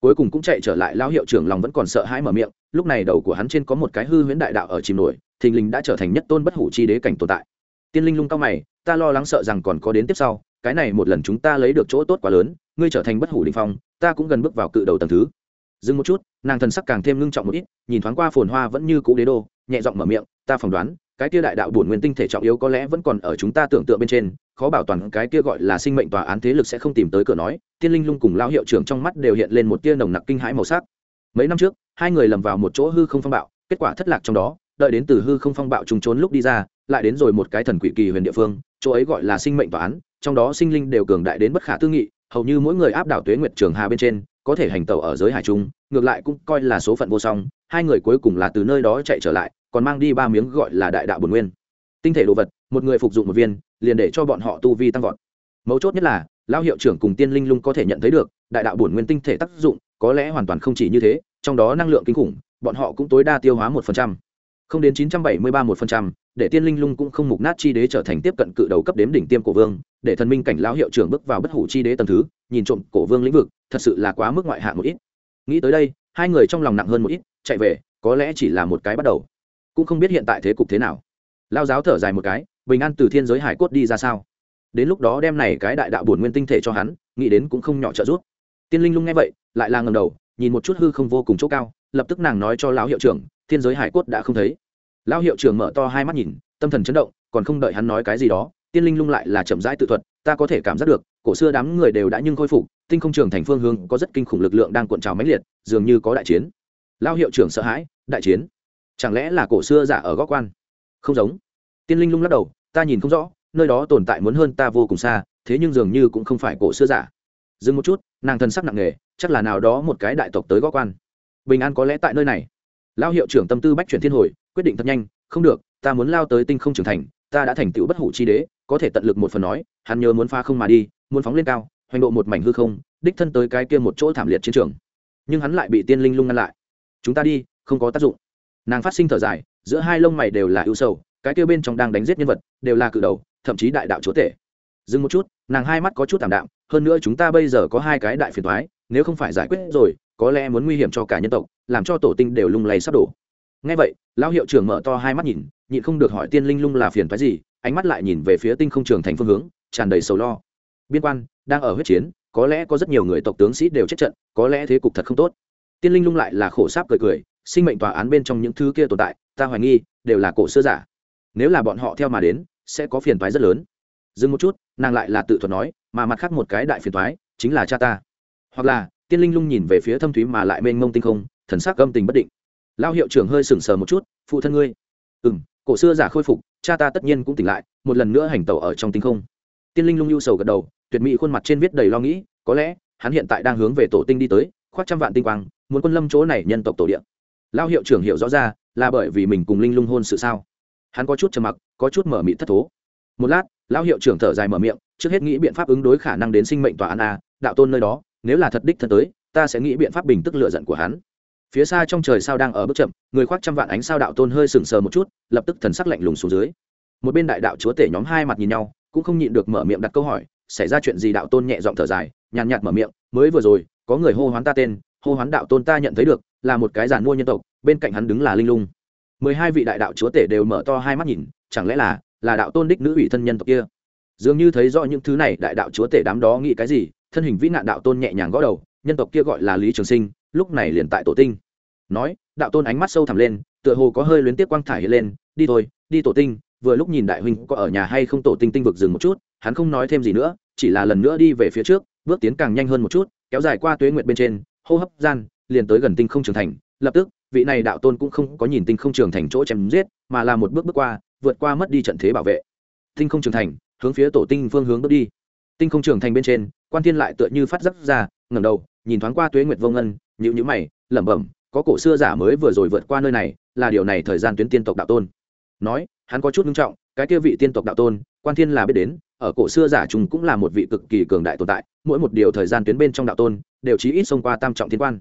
cuối cùng cũng chạy trở lại lao hiệu trưởng lòng vẫn còn sợ hãi mở miệng, lúc này đầu của hắn trên có một cái hư huyễn đại đạo ở chìm nổi, thình lình đã trở thành nhất tôn bất hủ chi đế cảnh tồn tại. Tiên linh lung cao mày, ta lo lắng sợ rằng còn có đến tiếp sau, cái này một lần chúng ta lấy được chỗ tốt quá lớn, ngươi trở thành bất hủ linh phong, ta cũng gần bước vào cự đầu tầng thứ. Dừng một chút, nàng thần sắc càng thêm ngưng trọng một ít, nhìn thoáng qua phồn hoa vẫn như cũ đế đô, nhẹ giọng mở miệng, ta phỏng đoán cái kia đại đạo bổn nguyên tinh thể trọng yếu có lẽ vẫn còn ở chúng ta tưởng tượng bên trên, khó bảo toàn cái kia gọi là sinh mệnh tòa án thế lực sẽ không tìm tới cửa nói, tiên linh lung cùng lao hiệu trưởng trong mắt đều hiện lên một tia nồng nặc kinh hãi màu sắc. Mấy năm trước, hai người lầm vào một chỗ hư không phong bạo, kết quả thất lạc trong đó, đợi đến từ hư không phong bạo trùng trốn lúc đi ra, lại đến rồi một cái thần quỷ kỳ huyền địa phương, chỗ ấy gọi là sinh mệnh tòa án, trong đó sinh linh đều cường đại đến bất khả tư nghị, hầu như mỗi người áp đảo tuế nguyệt trường hà bên trên, có thể hành tẩu ở giới hải trung, ngược lại cũng coi là số phận vô song, hai người cuối cùng là từ nơi đó chạy trở lại còn mang đi ba miếng gọi là đại đạo bồn nguyên. Tinh thể đồ vật, một người phục dụng một viên, liền để cho bọn họ tu vi tăng vọt. Mấu chốt nhất là lao hiệu trưởng cùng tiên linh lung có thể nhận thấy được, đại đạo bổn nguyên tinh thể tác dụng, có lẽ hoàn toàn không chỉ như thế, trong đó năng lượng kinh khủng, bọn họ cũng tối đa tiêu hóa một phần trăm. Không đến chín trăm bảy mươi ba một phần trăm, để tiên linh lung cũng không mục nát chi đế trở thành tiếp cận cự đầu cấp đếm đỉnh tiêm cổ vương, để thần minh cảnh lão hiệu trưởng bước vào bất hủ chi đế tầm thứ, nhìn trộm cổ vương lĩnh vực, thật sự là quá mức ngoại hạng một ít. Nghĩ tới đây, hai người trong lòng nặng hơn một ít, chạy về, có lẽ chỉ là một cái bắt đầu cũng không biết hiện tại thế cục thế nào. Lao giáo thở dài một cái, bình an từ thiên giới hải cốt đi ra sao? Đến lúc đó đem này cái đại đạo bổn nguyên tinh thể cho hắn, nghĩ đến cũng không nhỏ trợ giúp. Tiên linh lung nghe vậy, lại là ngầm đầu, nhìn một chút hư không vô cùng chỗ cao, lập tức nàng nói cho lão hiệu trưởng, thiên giới hải cốt đã không thấy. Lão hiệu trưởng mở to hai mắt nhìn, tâm thần chấn động, còn không đợi hắn nói cái gì đó, tiên linh lung lại là chậm rãi tự thuật, ta có thể cảm giác được, cổ xưa đám người đều đã nhưng khôi phục, tinh không trường thành phương hướng có rất kinh khủng lực lượng đang cuộn trào mãnh liệt, dường như có đại chiến. Lão hiệu trưởng sợ hãi, đại chiến chẳng lẽ là cổ xưa giả ở góc quan? Không giống. Tiên linh lung lắc đầu, ta nhìn không rõ, nơi đó tồn tại muốn hơn ta vô cùng xa, thế nhưng dường như cũng không phải cổ xưa giả. Dừng một chút, nàng thân sắc nặng nề, chắc là nào đó một cái đại tộc tới góc quan. Bình an có lẽ tại nơi này. Lao hiệu trưởng tâm tư bách chuyển thiên hồi, quyết định thật nhanh, không được, ta muốn lao tới tinh không trưởng thành, ta đã thành tựu bất hủ chi đế, có thể tận lực một phần nói, hắn nhớ muốn pha không mà đi, muốn phóng lên cao, hoành độ một mảnh hư không, đích thân tới cái kia một chỗ thảm liệt chiến trường. Nhưng hắn lại bị tiên linh lung ngăn lại. Chúng ta đi, không có tác dụng nàng phát sinh thở dài, giữa hai lông mày đều là ưu sầu, cái kia bên trong đang đánh giết nhân vật, đều là cự đầu, thậm chí đại đạo chúa tể. Dừng một chút, nàng hai mắt có chút tảm đạm, hơn nữa chúng ta bây giờ có hai cái đại phiền thoái nếu không phải giải quyết rồi, có lẽ muốn nguy hiểm cho cả nhân tộc, làm cho tổ tinh đều lung lay sắp đổ. Ngay vậy, lão hiệu trưởng mở to hai mắt nhìn, nhịn không được hỏi tiên linh lung là phiền thoái gì, ánh mắt lại nhìn về phía tinh không trường thành phương hướng, tràn đầy sầu lo. Biên quan, đang ở huyết chiến, có lẽ có rất nhiều người tộc tướng sĩ đều chết trận, có lẽ thế cục thật không tốt. Tiên linh lung lại là khổ sáp cười cười sinh mệnh tòa án bên trong những thứ kia tồn tại, ta hoài nghi, đều là cổ xưa giả. Nếu là bọn họ theo mà đến, sẽ có phiền toái rất lớn. Dừng một chút, nàng lại là tự thuật nói, mà mặt khác một cái đại phiền toái, chính là cha ta. Hoặc là, tiên linh lung nhìn về phía thâm thúy mà lại mênh mông tinh không, thần sắc âm tình bất định. Lao hiệu trưởng hơi sừng sờ một chút, phụ thân ngươi. Ừ m cổ xưa giả khôi phục, cha ta tất nhiên cũng tỉnh lại, một lần nữa hành tẩu ở trong tinh không. Tiên linh lung lưu sầu gật đầu, tuyệt mỹ khuôn mặt trên viết đầy lo nghĩ, có lẽ, hắn hiện tại đang hướng về tổ tinh đi tới, khoác trăm vạn tinh quang, muốn quân lâm chỗ này nhân tộc tổ điện lao hiệu trưởng hiểu rõ ra, là bởi vì mình cùng linh lung hôn sự sao? Hắn có chút trầm mặc, có chút mở mịt thất thố. Một lát, lão hiệu trưởng thở dài mở miệng, trước hết nghĩ biện pháp ứng đối khả năng đến sinh mệnh tòa án a, đạo tôn nơi đó, nếu là thật đích thân tới, ta sẽ nghĩ biện pháp bình tức lựa giận của hắn. Phía xa trong trời sao đang ở bước chậm, người khoác trăm vạn ánh sao đạo tôn hơi sừng sờ một chút, lập tức thần sắc lạnh lùng xuống dưới. Một bên đại đạo chúa tể nhóm hai mặt nhìn nhau, cũng không nhịn được mở miệng đặt câu hỏi, xảy ra chuyện gì đạo tôn nhẹ giọng thở dài, nhàn nhạt mở miệng, mới vừa rồi, có người hô hoán ta tên hô hoán đạo tôn ta nhận thấy được, là một cái giàn mua nhân tộc, bên cạnh hắn đứng là linh lung. Mười hai vị đại đạo chúa tể đều mở to hai mắt nhìn, chẳng lẽ là là đạo tôn đích nữ ủy thân nhân tộc kia? Dường như thấy rõ những thứ này, đại đạo chúa tể đám đó nghĩ cái gì, thân hình vĩ nạn đạo tôn nhẹ nhàng gõ đầu, nhân tộc kia gọi là lý trường sinh, lúc này liền tại tổ tinh. Nói, đạo tôn ánh mắt sâu thẳm lên, tựa hồ có hơi luyến tiếc quang thải hiện lên, đi thôi, đi tổ tinh, vừa lúc nhìn đại huynh có ở nhà hay không tổ tinh tinh vực dừng một chút, hắn không nói thêm gì nữa, chỉ là lần nữa đi về phía trước, bước tiến càng nhanh hơn một chút, kéo dài qua tuế nguyệt bên trên hô hấp gian, liền tới gần tinh không trường thành, lập tức, vị này đạo tôn cũng không có nhìn tinh không trường thành chỗ chém giết, mà là một bước bước qua, vượt qua mất đi trận thế bảo vệ. Tinh không trường thành, hướng phía tổ tinh phương hướng bước đi. Tinh không trường thành bên trên, quan thiên lại tựa như phát giấc ra, ngẩng đầu, nhìn thoáng qua tuế nguyệt vô ngân nhữ nhữ mày, lẩm bẩm, có cổ xưa giả mới vừa rồi vượt qua nơi này, là điều này thời gian tuyến tiên tộc đạo tôn. Nói, hắn có chút nghiêm trọng, cái kia vị tiên tộc đạo tôn, quan thiên là biết đến, ở cổ xưa giả chúng cũng là một vị cực kỳ cường đại tồn tại, mỗi một điều thời gian tuyến bên trong đạo tôn đều chí ít xông qua tam trọng thiên quan.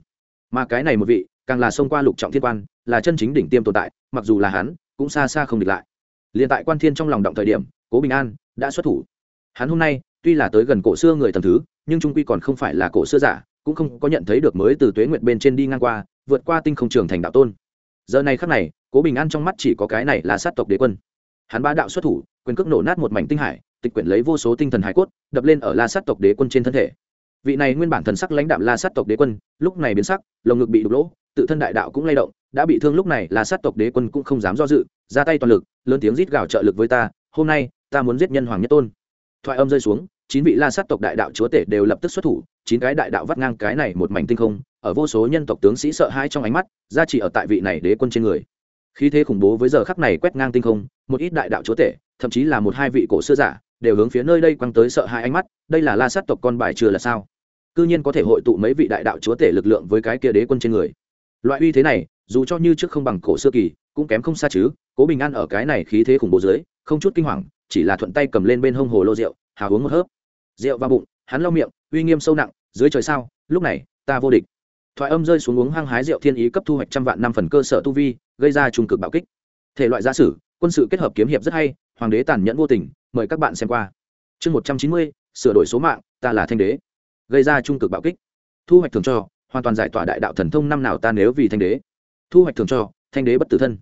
Mà cái này một vị, càng là xông qua lục trọng thiên quan, là chân chính đỉnh tiêm tồn tại, mặc dù là hắn, cũng xa xa không địch lại. Liền tại quan thiên trong lòng động thời điểm, cố bình an đã xuất thủ. Hắn hôm nay, tuy là tới gần cổ xưa người tầm thứ, nhưng trung quy còn không phải là cổ xưa giả, cũng không có nhận thấy được mới từ tuế nguyệt bên trên đi ngang qua, vượt qua tinh không trường thành đạo tôn. Giờ này khắc này, cố bình an trong mắt chỉ có cái này là sát tộc đế quân. Hắn ba đạo xuất thủ, quyền cước nổ nát một mảnh tinh hải, tịch quyển lấy vô số tinh thần hải cốt, đập lên ở la sát tộc đế quân trên thân thể vị này nguyên bản thần sắc lãnh đạm la sát tộc đế quân, lúc này biến sắc, lồng ngực bị đục lỗ, tự thân đại đạo cũng lay động, đã bị thương lúc này la sát tộc đế quân cũng không dám do dự, ra tay toàn lực, lớn tiếng rít gào trợ lực với ta, hôm nay, ta muốn giết nhân hoàng nhất tôn. Thoại âm rơi xuống, chín vị la sát tộc đại đạo chúa tể đều lập tức xuất thủ, chín cái đại đạo vắt ngang cái này một mảnh tinh không, ở vô số nhân tộc tướng sĩ sợ hãi trong ánh mắt, ra chỉ ở tại vị này đế quân trên người. Khí thế khủng bố với giờ khắc này quét ngang tinh không, một ít đại đạo chúa tể, thậm chí là một hai vị cổ xưa giả đều hướng phía nơi đây quăng tới sợ hai ánh mắt, đây là la sát tộc con bài chưa là sao? Cư nhiên có thể hội tụ mấy vị đại đạo chúa tể lực lượng với cái kia đế quân trên người. Loại uy thế này, dù cho như trước không bằng cổ xưa kỳ, cũng kém không xa chứ, cố bình an ở cái này khí thế khủng bố dưới, không chút kinh hoàng, chỉ là thuận tay cầm lên bên hông hồ lô rượu hào uống một hớp. Rượu vào bụng, hắn lau miệng, uy nghiêm sâu nặng, dưới trời sao, lúc này, ta vô địch. Thoại âm rơi xuống uống hăng hái rượu thiên ý cấp thu hoạch trăm vạn năm phần cơ sở tu vi, gây ra trung cực bạo kích. Thể loại gia sử, quân sự kết hợp kiếm hiệp rất hay, hoàng đế tàn nhẫn vô tình mời các bạn xem qua. Chương một trăm chín mươi, sửa đổi số mạng, ta là thanh đế. Gây ra trung cực bạo kích. Thu hoạch thường cho, hoàn toàn giải tỏa đại đạo thần thông năm nào ta nếu vì thanh đế. Thu hoạch thường cho, thanh đế bất tử thân.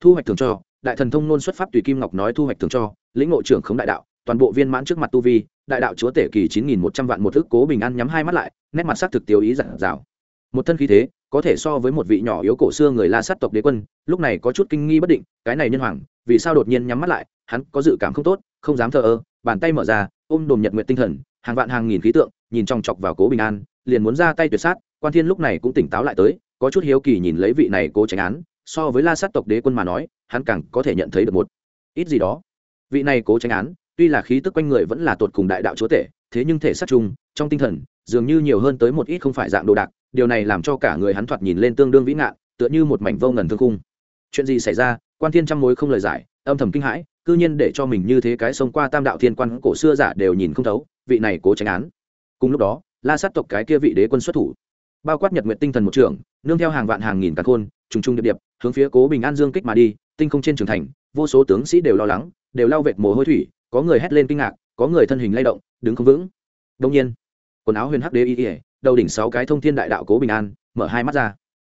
Thu hoạch thường cho, đại thần thông nôn xuất pháp tùy kim ngọc nói thu hoạch thường cho, lĩnh ngộ trưởng khống đại đạo, toàn bộ viên mãn trước mặt tu vi, đại đạo chúa tể kỳ chín nghìn một trăm vạn một thức cố bình an nhắm hai mắt lại, nét mặt sắc thực tiêu ý giản dào. Một thân khí thế, có thể so với một vị nhỏ yếu cổ xưa người la sát tộc đế quân, lúc này có chút kinh nghi bất định, cái này nhân hoàng, vì sao đột nhiên nhắm mắt lại, hắn có dự cảm không tốt không dám thờ ơ, bàn tay mở ra, ôm đồm nhật nguyện tinh thần, hàng vạn hàng nghìn khí tượng, nhìn trong chọc vào cố bình an, liền muốn ra tay tuyệt sát, quan thiên lúc này cũng tỉnh táo lại tới, có chút hiếu kỳ nhìn lấy vị này cố tránh án, so với la sát tộc đế quân mà nói, hắn càng có thể nhận thấy được một ít gì đó. Vị này cố tránh án, tuy là khí tức quanh người vẫn là tột cùng đại đạo chúa tể, thế nhưng thể sát chung, trong tinh thần, dường như nhiều hơn tới một ít không phải dạng đồ đạc, điều này làm cho cả người hắn thoạt nhìn lên tương đương vĩ ngạn, tựa như một mảnh vô ngần thương cung chuyện gì xảy ra? Quan thiên trăm mối không lời giải, âm thầm kinh hãi, cư nhiên để cho mình như thế cái sông qua tam đạo thiên quan cổ xưa giả đều nhìn không thấu, vị này cố tránh án. Cùng lúc đó, la sát tộc cái kia vị đế quân xuất thủ. Bao quát nhật nguyện tinh thần một trường nương theo hàng vạn hàng nghìn căn khôn, trùng trùng điệp điệp, hướng phía cố bình an dương kích mà đi, tinh không trên trường thành, vô số tướng sĩ đều lo lắng, đều lao vệt mồ hôi thủy, có người hét lên kinh ngạc, có người thân hình lay động, đứng không vững. Đông nhiên, quần áo huyền hắc đế y ỉa đầu đỉnh sáu cái thông thiên đại đạo cố bình an, mở hai mắt ra.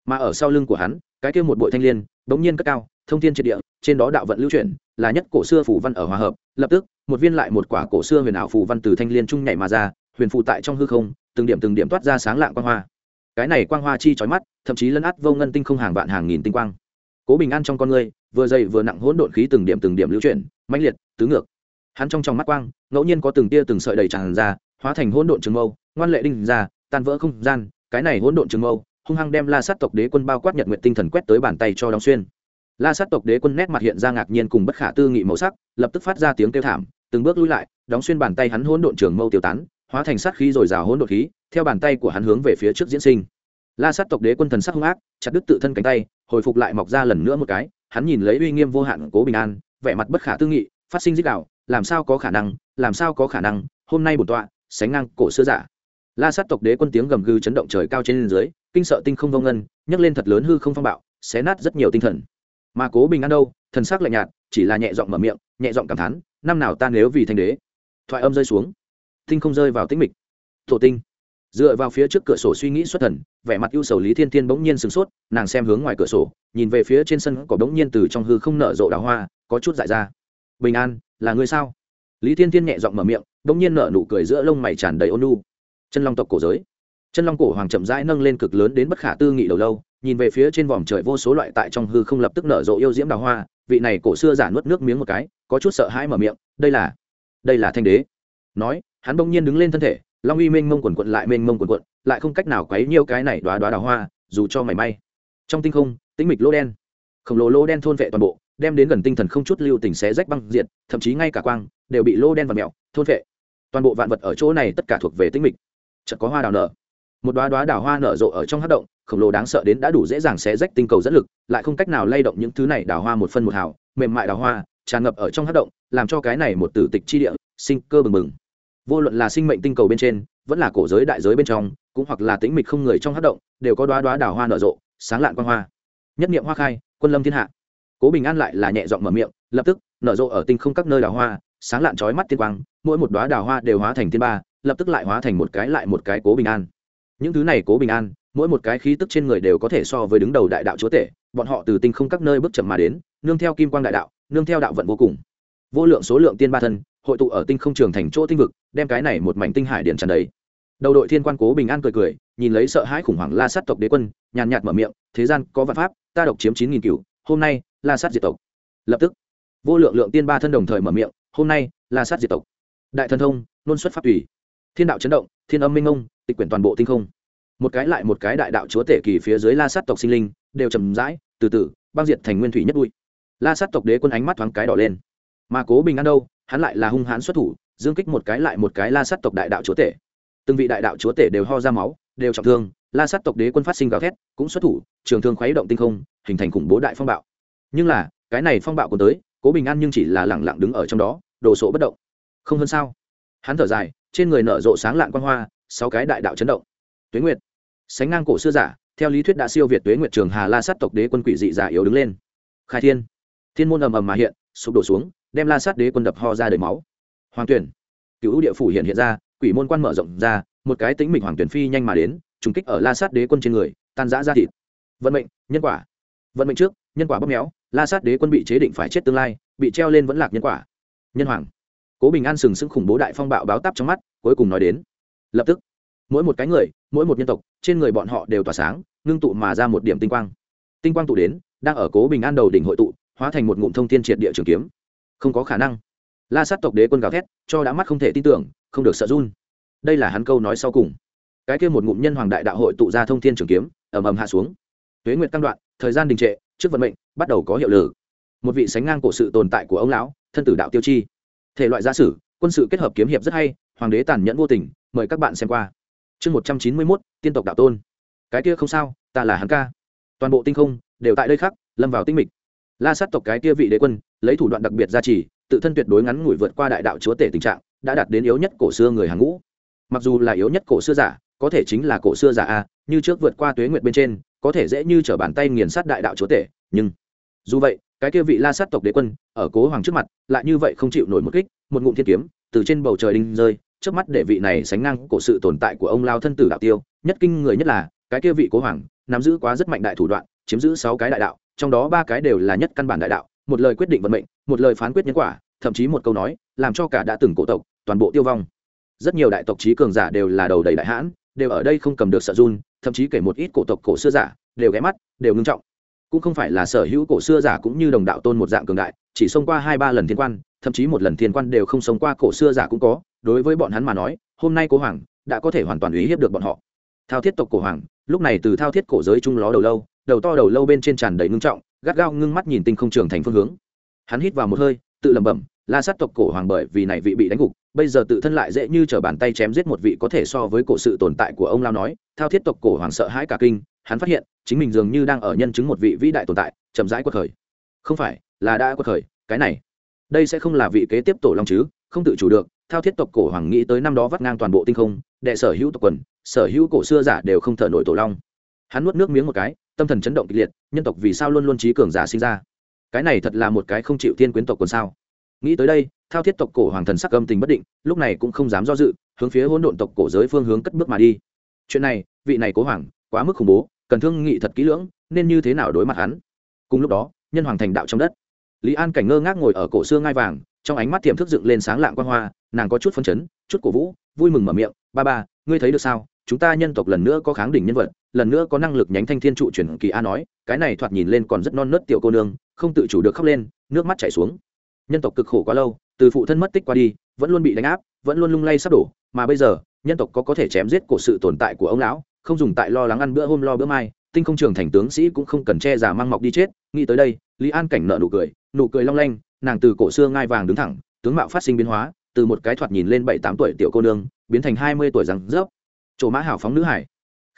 Mà ở sau lưng của hắn, cái kia một bội thanh liên g nhiên cất cao thông thiên triệt địa, trên đó đạo vận lưu chuyển, là nhất cổ xưa phủ văn ở hòa hợp, lập tức, một viên lại một quả cổ xưa huyền ảo phủ văn từ thanh liên trung nhảy mà ra, huyền phụ tại trong hư không, từng điểm từng điểm toát ra sáng lạng quang hoa. Cái này quang hoa chi chói mắt, thậm chí lấn át vô ngân tinh không hàng vạn hàng nghìn tinh quang. Cố bình an trong con người, vừa dày vừa nặng hỗn độn khí từng điểm từng điểm lưu chuyển, mãnh liệt, tứ ngược. Hắn trong trong mắt quang, ngẫu nhiên có từng tia từng sợi đầy tràn ra, hóa thành hỗn độn trường mâu, ngoan lệ đinh ra, tan vỡ không gian, cái này hỗn độn trường mâu, hung hăng đem la sát tộc đế quân bao quát nhật nguyện tinh thần quét tới bàn tay cho đóng xuyên la sát tộc đế quân nét mặt hiện ra ngạc nhiên cùng bất khả tư nghị màu sắc, lập tức phát ra tiếng kêu thảm, từng bước lui lại, đóng xuyên bàn tay hắn hỗn độn trường mâu tiêu tán, hóa thành sát khí rồi rào hỗn độn khí, theo bàn tay của hắn hướng về phía trước diễn sinh. La sát tộc đế quân thần sắc hung ác, chặt đứt tự thân cánh tay, hồi phục lại mọc ra lần nữa một cái, hắn nhìn lấy uy nghiêm vô hạn cố bình an, vẻ mặt bất khả tư nghị, phát sinh dích đạo, làm sao có khả năng, làm sao có khả năng, hôm nay bổn tọa, sánh ngang cổ xưa giả. La sát tộc đế quân tiếng gầm gừ chấn động trời cao trên dưới, kinh sợ tinh không vông ngân, nhấc lên thật lớn hư không phong bạo, xé nát rất nhiều tinh thần mà cố bình an đâu, thần sắc lạnh nhạt, chỉ là nhẹ giọng mở miệng, nhẹ giọng cảm thán, năm nào ta nếu vì thanh đế, thoại âm rơi xuống. Tinh không rơi vào tĩnh mịch. Tổ tinh. Dựa vào phía trước cửa sổ suy nghĩ xuất thần, vẻ mặt ưu sầu lý thiên thiên bỗng nhiên sửng sốt, nàng xem hướng ngoài cửa sổ, nhìn về phía trên sân có bỗng nhiên từ trong hư không nở rộ đào hoa, có chút dại ra. Bình an, là ngươi sao? Lý thiên thiên nhẹ giọng mở miệng, bỗng nhiên nở nụ cười giữa lông mày tràn đầy ôn lu chân long tộc cổ giới. Chân long cổ hoàng chậm rãi nâng lên cực lớn đến bất khả tư nghị đầu lâu nhìn về phía trên vòm trời vô số loại tại trong hư không lập tức nở rộ yêu diễm đào hoa, vị này cổ xưa giả nuốt nước miếng một cái, có chút sợ hãi mở miệng, đây là đây là thanh đế. Nói, hắn bỗng nhiên đứng lên thân thể, long uy mênh mông quần quận lại mênh mông quần quận, lại không cách nào quấy nhiêu cái này đoá đoá đào hoa, dù cho mảy may. Trong tinh không, tĩnh mịch lỗ đen, khổng lồ lỗ đen thôn vệ toàn bộ, đem đến gần tinh thần không chút lưu tình xé rách băng diệt, thậm chí ngay cả quang đều bị lỗ đen và mèo, thôn vệ. Toàn bộ vạn vật ở chỗ này tất cả thuộc về tĩnh mịch. Chợt có hoa đào nở một đoá đoá đào hoa nở rộ ở trong hát động, khổng lồ đáng sợ đến đã đủ dễ dàng xé rách tinh cầu dẫn lực, lại không cách nào lay động những thứ này đào hoa một phân một hào, mềm mại đào hoa, tràn ngập ở trong hát động, làm cho cái này một tử tịch chi địa sinh cơ bừng bừng. Vô luận là sinh mệnh tinh cầu bên trên, vẫn là cổ giới đại giới bên trong, cũng hoặc là tĩnh mịch không người trong hát động, đều có đoá đoá đào hoa nở rộ, sáng lạn quan hoa. Nhất niệm hoa khai, quân lâm thiên hạ. Cố bình an lại là nhẹ giọng mở miệng, lập tức, nở rộ ở tinh không các nơi đào hoa, sáng lạn trói mắt tiên quang, mỗi một đoá đào hoa đều hóa thành thiên ba, lập tức lại hóa thành một cái lại một cái cố bình an những thứ này cố bình an, mỗi một cái khí tức trên người đều có thể so với đứng đầu đại đạo chúa tể, bọn họ từ tinh không các nơi bước chậm mà đến, nương theo kim quang đại đạo, nương theo đạo vận vô cùng. Vô lượng số lượng tiên ba thân, hội tụ ở tinh không trường thành chỗ tinh vực, đem cái này một mảnh tinh hải điện tràn đầy. Đầu đội thiên quan cố bình an cười cười, nhìn lấy sợ hãi khủng hoảng la sát tộc đế quân, nhàn nhạt mở miệng, thế gian có vạn pháp, ta độc chiếm chín nghìn cựu hôm nay la sát diệt tộc. Lập tức, vô lượng lượng tiên ba thân đồng thời mở miệng, hôm nay la sát diệt tộc. Đại thần thông, nôn xuất pháp tùy. Thiên đạo chấn động thiên âm minh ông, tịch quyển toàn bộ tinh không. Một cái lại một cái đại đạo chúa tể kỳ phía dưới la sát tộc sinh linh, đều chầm rãi, từ từ, băng diệt thành nguyên thủy nhất bụi. La sát tộc đế quân ánh mắt thoáng cái đỏ lên. Mà cố bình an đâu? Hắn lại là hung hãn xuất thủ, dương kích một cái lại một cái la sát tộc đại đạo chúa tể. Từng vị đại đạo chúa tể đều ho ra máu, đều trọng thương, la sát tộc đế quân phát sinh gào thét, cũng xuất thủ, trường thương khuấy động tinh không, hình thành khủng bố đại phong bạo. Nhưng là, cái này phong bạo còn tới, cố bình an nhưng chỉ là lẳng lặng đứng ở trong đó, đồ sộ bất động. Không hơn sao? Hắn thở dài trên người nở rộ sáng lạng quan hoa, sáu cái đại đạo chấn động. Tuế nguyệt. Sánh ngang cổ xưa giả, theo lý thuyết đã siêu việt tuế nguyệt trường hà la sát tộc đế quân quỷ dị giả yếu đứng lên. Khai thiên. Thiên môn ầm ầm mà hiện, sụp đổ xuống, đem la sát đế quân đập ho ra đầy máu. Hoàng tuyển. Cựu địa phủ hiện hiện ra, quỷ môn quan mở rộng ra, một cái tính mịch hoàng tuyển phi nhanh mà đến, trùng kích ở la sát đế quân trên người, tan giã ra thịt. Vận mệnh, nhân quả. Vận mệnh trước, nhân quả bóp méo, la sát đế quân bị chế định phải chết tương lai, bị treo lên vẫn lạc nhân quả. Nhân hoàng cố bình an sừng sững khủng bố đại phong bạo báo táp trong mắt, cuối cùng nói đến. Lập tức, mỗi một cái người, mỗi một nhân tộc, trên người bọn họ đều tỏa sáng, ngưng tụ mà ra một điểm tinh quang. Tinh quang tụ đến, đang ở cố bình an đầu đỉnh hội tụ, hóa thành một ngụm thông thiên triệt địa trường kiếm. Không có khả năng. La sát tộc đế quân gào thét, cho đã mắt không thể tin tưởng, không được sợ run. Đây là hắn câu nói sau cùng. Cái kia một ngụm nhân hoàng đại đạo hội tụ ra thông thiên trường kiếm, ầm ầm hạ xuống. Tuế nguyệt tăng đoạn, thời gian đình trệ, trước vận mệnh, bắt đầu có hiệu lực. Một vị sánh ngang cổ sự tồn tại của ông lão, thân tử đạo tiêu chi thể loại gia sử quân sự kết hợp kiếm hiệp rất hay hoàng đế tàn nhẫn vô tình mời các bạn xem qua. Chương một trăm chín mươi mốt tiên tộc đạo tôn. Cái kia không sao ta là hắn ca. Toàn bộ tinh không đều tại đây khắc, lâm vào tinh mịch. La sát tộc cái kia vị đế quân lấy thủ đoạn đặc biệt gia trì tự thân tuyệt đối ngắn ngủi vượt qua đại đạo chúa tể tình trạng đã đạt đến yếu nhất cổ xưa người hàng ngũ. Mặc dù là yếu nhất cổ xưa giả có thể chính là cổ xưa giả a như trước vượt qua tuế nguyệt bên trên có thể dễ như t r ở bàn tay nghiền sát đại đạo chúa tể nhưng dù vậy cái kia vị la sát tộc đế quân, ở cố hoàng trước mặt, lại như vậy không chịu nổi một kích, một ngụm thiên kiếm, từ trên bầu trời đinh rơi, trước mắt để vị này sánh ngang cổ sự tồn tại của ông lao thân tử đạo tiêu, nhất kinh người nhất là, cái kia vị cố hoàng, nắm giữ quá rất mạnh đại thủ đoạn, chiếm giữ sáu cái đại đạo, trong đó ba cái đều là nhất căn bản đại đạo, một lời quyết định vận mệnh, một lời phán quyết nhân quả, thậm chí một câu nói, làm cho cả đã từng cổ tộc, toàn bộ tiêu vong. Rất nhiều đại tộc trí cường giả đều là đầu đầy đại hãn, đều ở đây không cầm được sợ run, thậm chí kể một ít cổ tộc cổ xưa giả, đều ghé mắt, đều ngưng trọng cũng không phải là sở hữu cổ xưa giả cũng như đồng đạo tôn một dạng cường đại, chỉ xông qua hai ba lần thiên quan, thậm chí một lần thiên quan đều không sống qua cổ xưa giả cũng có, đối với bọn hắn mà nói, hôm nay cố hoàng đã có thể hoàn toàn uy hiếp được bọn họ. Thao thiết tộc cổ hoàng, lúc này từ thao thiết cổ giới trung ló đầu lâu, đầu to đầu lâu bên trên tràn đầy ngưng trọng, gắt gao ngưng mắt nhìn tinh không trường thành phương hướng. Hắn hít vào một hơi, tự lẩm bẩm, la sát tộc cổ hoàng bởi vì này vị bị đánh gục, bây giờ tự thân lại dễ như t bàn tay chém giết một vị có thể so với cổ sự tồn tại của ông lao nói, thao thiết tộc cổ hoàng sợ hãi cả kinh hắn phát hiện, chính mình dường như đang ở nhân chứng một vị vĩ đại tồn tại, chậm rãi quật khởi. Không phải, là đã quật khởi, cái này. Đây sẽ không là vị kế tiếp tổ long chứ, không tự chủ được, thao thiết tộc cổ hoàng nghĩ tới năm đó vắt ngang toàn bộ tinh không, đệ sở hữu tộc quần, sở hữu cổ xưa giả đều không thở nổi tổ long. Hắn nuốt nước miếng một cái, tâm thần chấn động kịch liệt, nhân tộc vì sao luôn luôn trí cường giả sinh ra? Cái này thật là một cái không chịu thiên quyến tộc quần sao? Nghĩ tới đây, thao thiết tộc cổ hoàng thần sắc âm tình bất định, lúc này cũng không dám do dự, hướng phía hỗn độn tộc cổ giới phương hướng cất bước mà đi. Chuyện này, vị này cố hoàng quá mức khủng bố, cần thương nghị thật kỹ lưỡng, nên như thế nào đối mặt hắn? Cùng lúc đó, nhân hoàng thành đạo trong đất. Lý an cảnh ngơ ngác ngồi ở cổ xưa ngai vàng, trong ánh mắt tiềm thức dựng lên sáng lạng quan hoa, nàng có chút phấn chấn, chút cổ vũ, vui mừng mở miệng, ba ba, ngươi thấy được sao? Chúng ta nhân tộc lần nữa có kháng đỉnh nhân vật, lần nữa có năng lực nhánh thanh thiên trụ chuyển kỳ a nói, cái này thoạt nhìn lên còn rất non nớt tiểu cô nương, không tự chủ được khóc lên, nước mắt chảy xuống. Nhân tộc cực khổ quá lâu, từ phụ thân mất tích qua đi, vẫn luôn bị đánh áp, vẫn luôn lung lay sắp đổ, mà bây giờ, nhân tộc có có thể chém giết cổ sự tồn tại của ông lão không dùng tại lo lắng ăn bữa hôm lo bữa mai, tinh không trường thành tướng sĩ cũng không cần che giả mang mọc đi chết. Nghĩ tới đây, lý an cảnh nợ nụ cười nụ cười long lanh, nàng từ cổ xưa ngai vàng đứng thẳng, tướng mạo phát sinh biến hóa, từ một cái thoạt nhìn lên bảy tám tuổi tiểu cô nương, biến thành hai mươi tuổi rằng rớp. Chỗ mã hảo phóng nữ hải.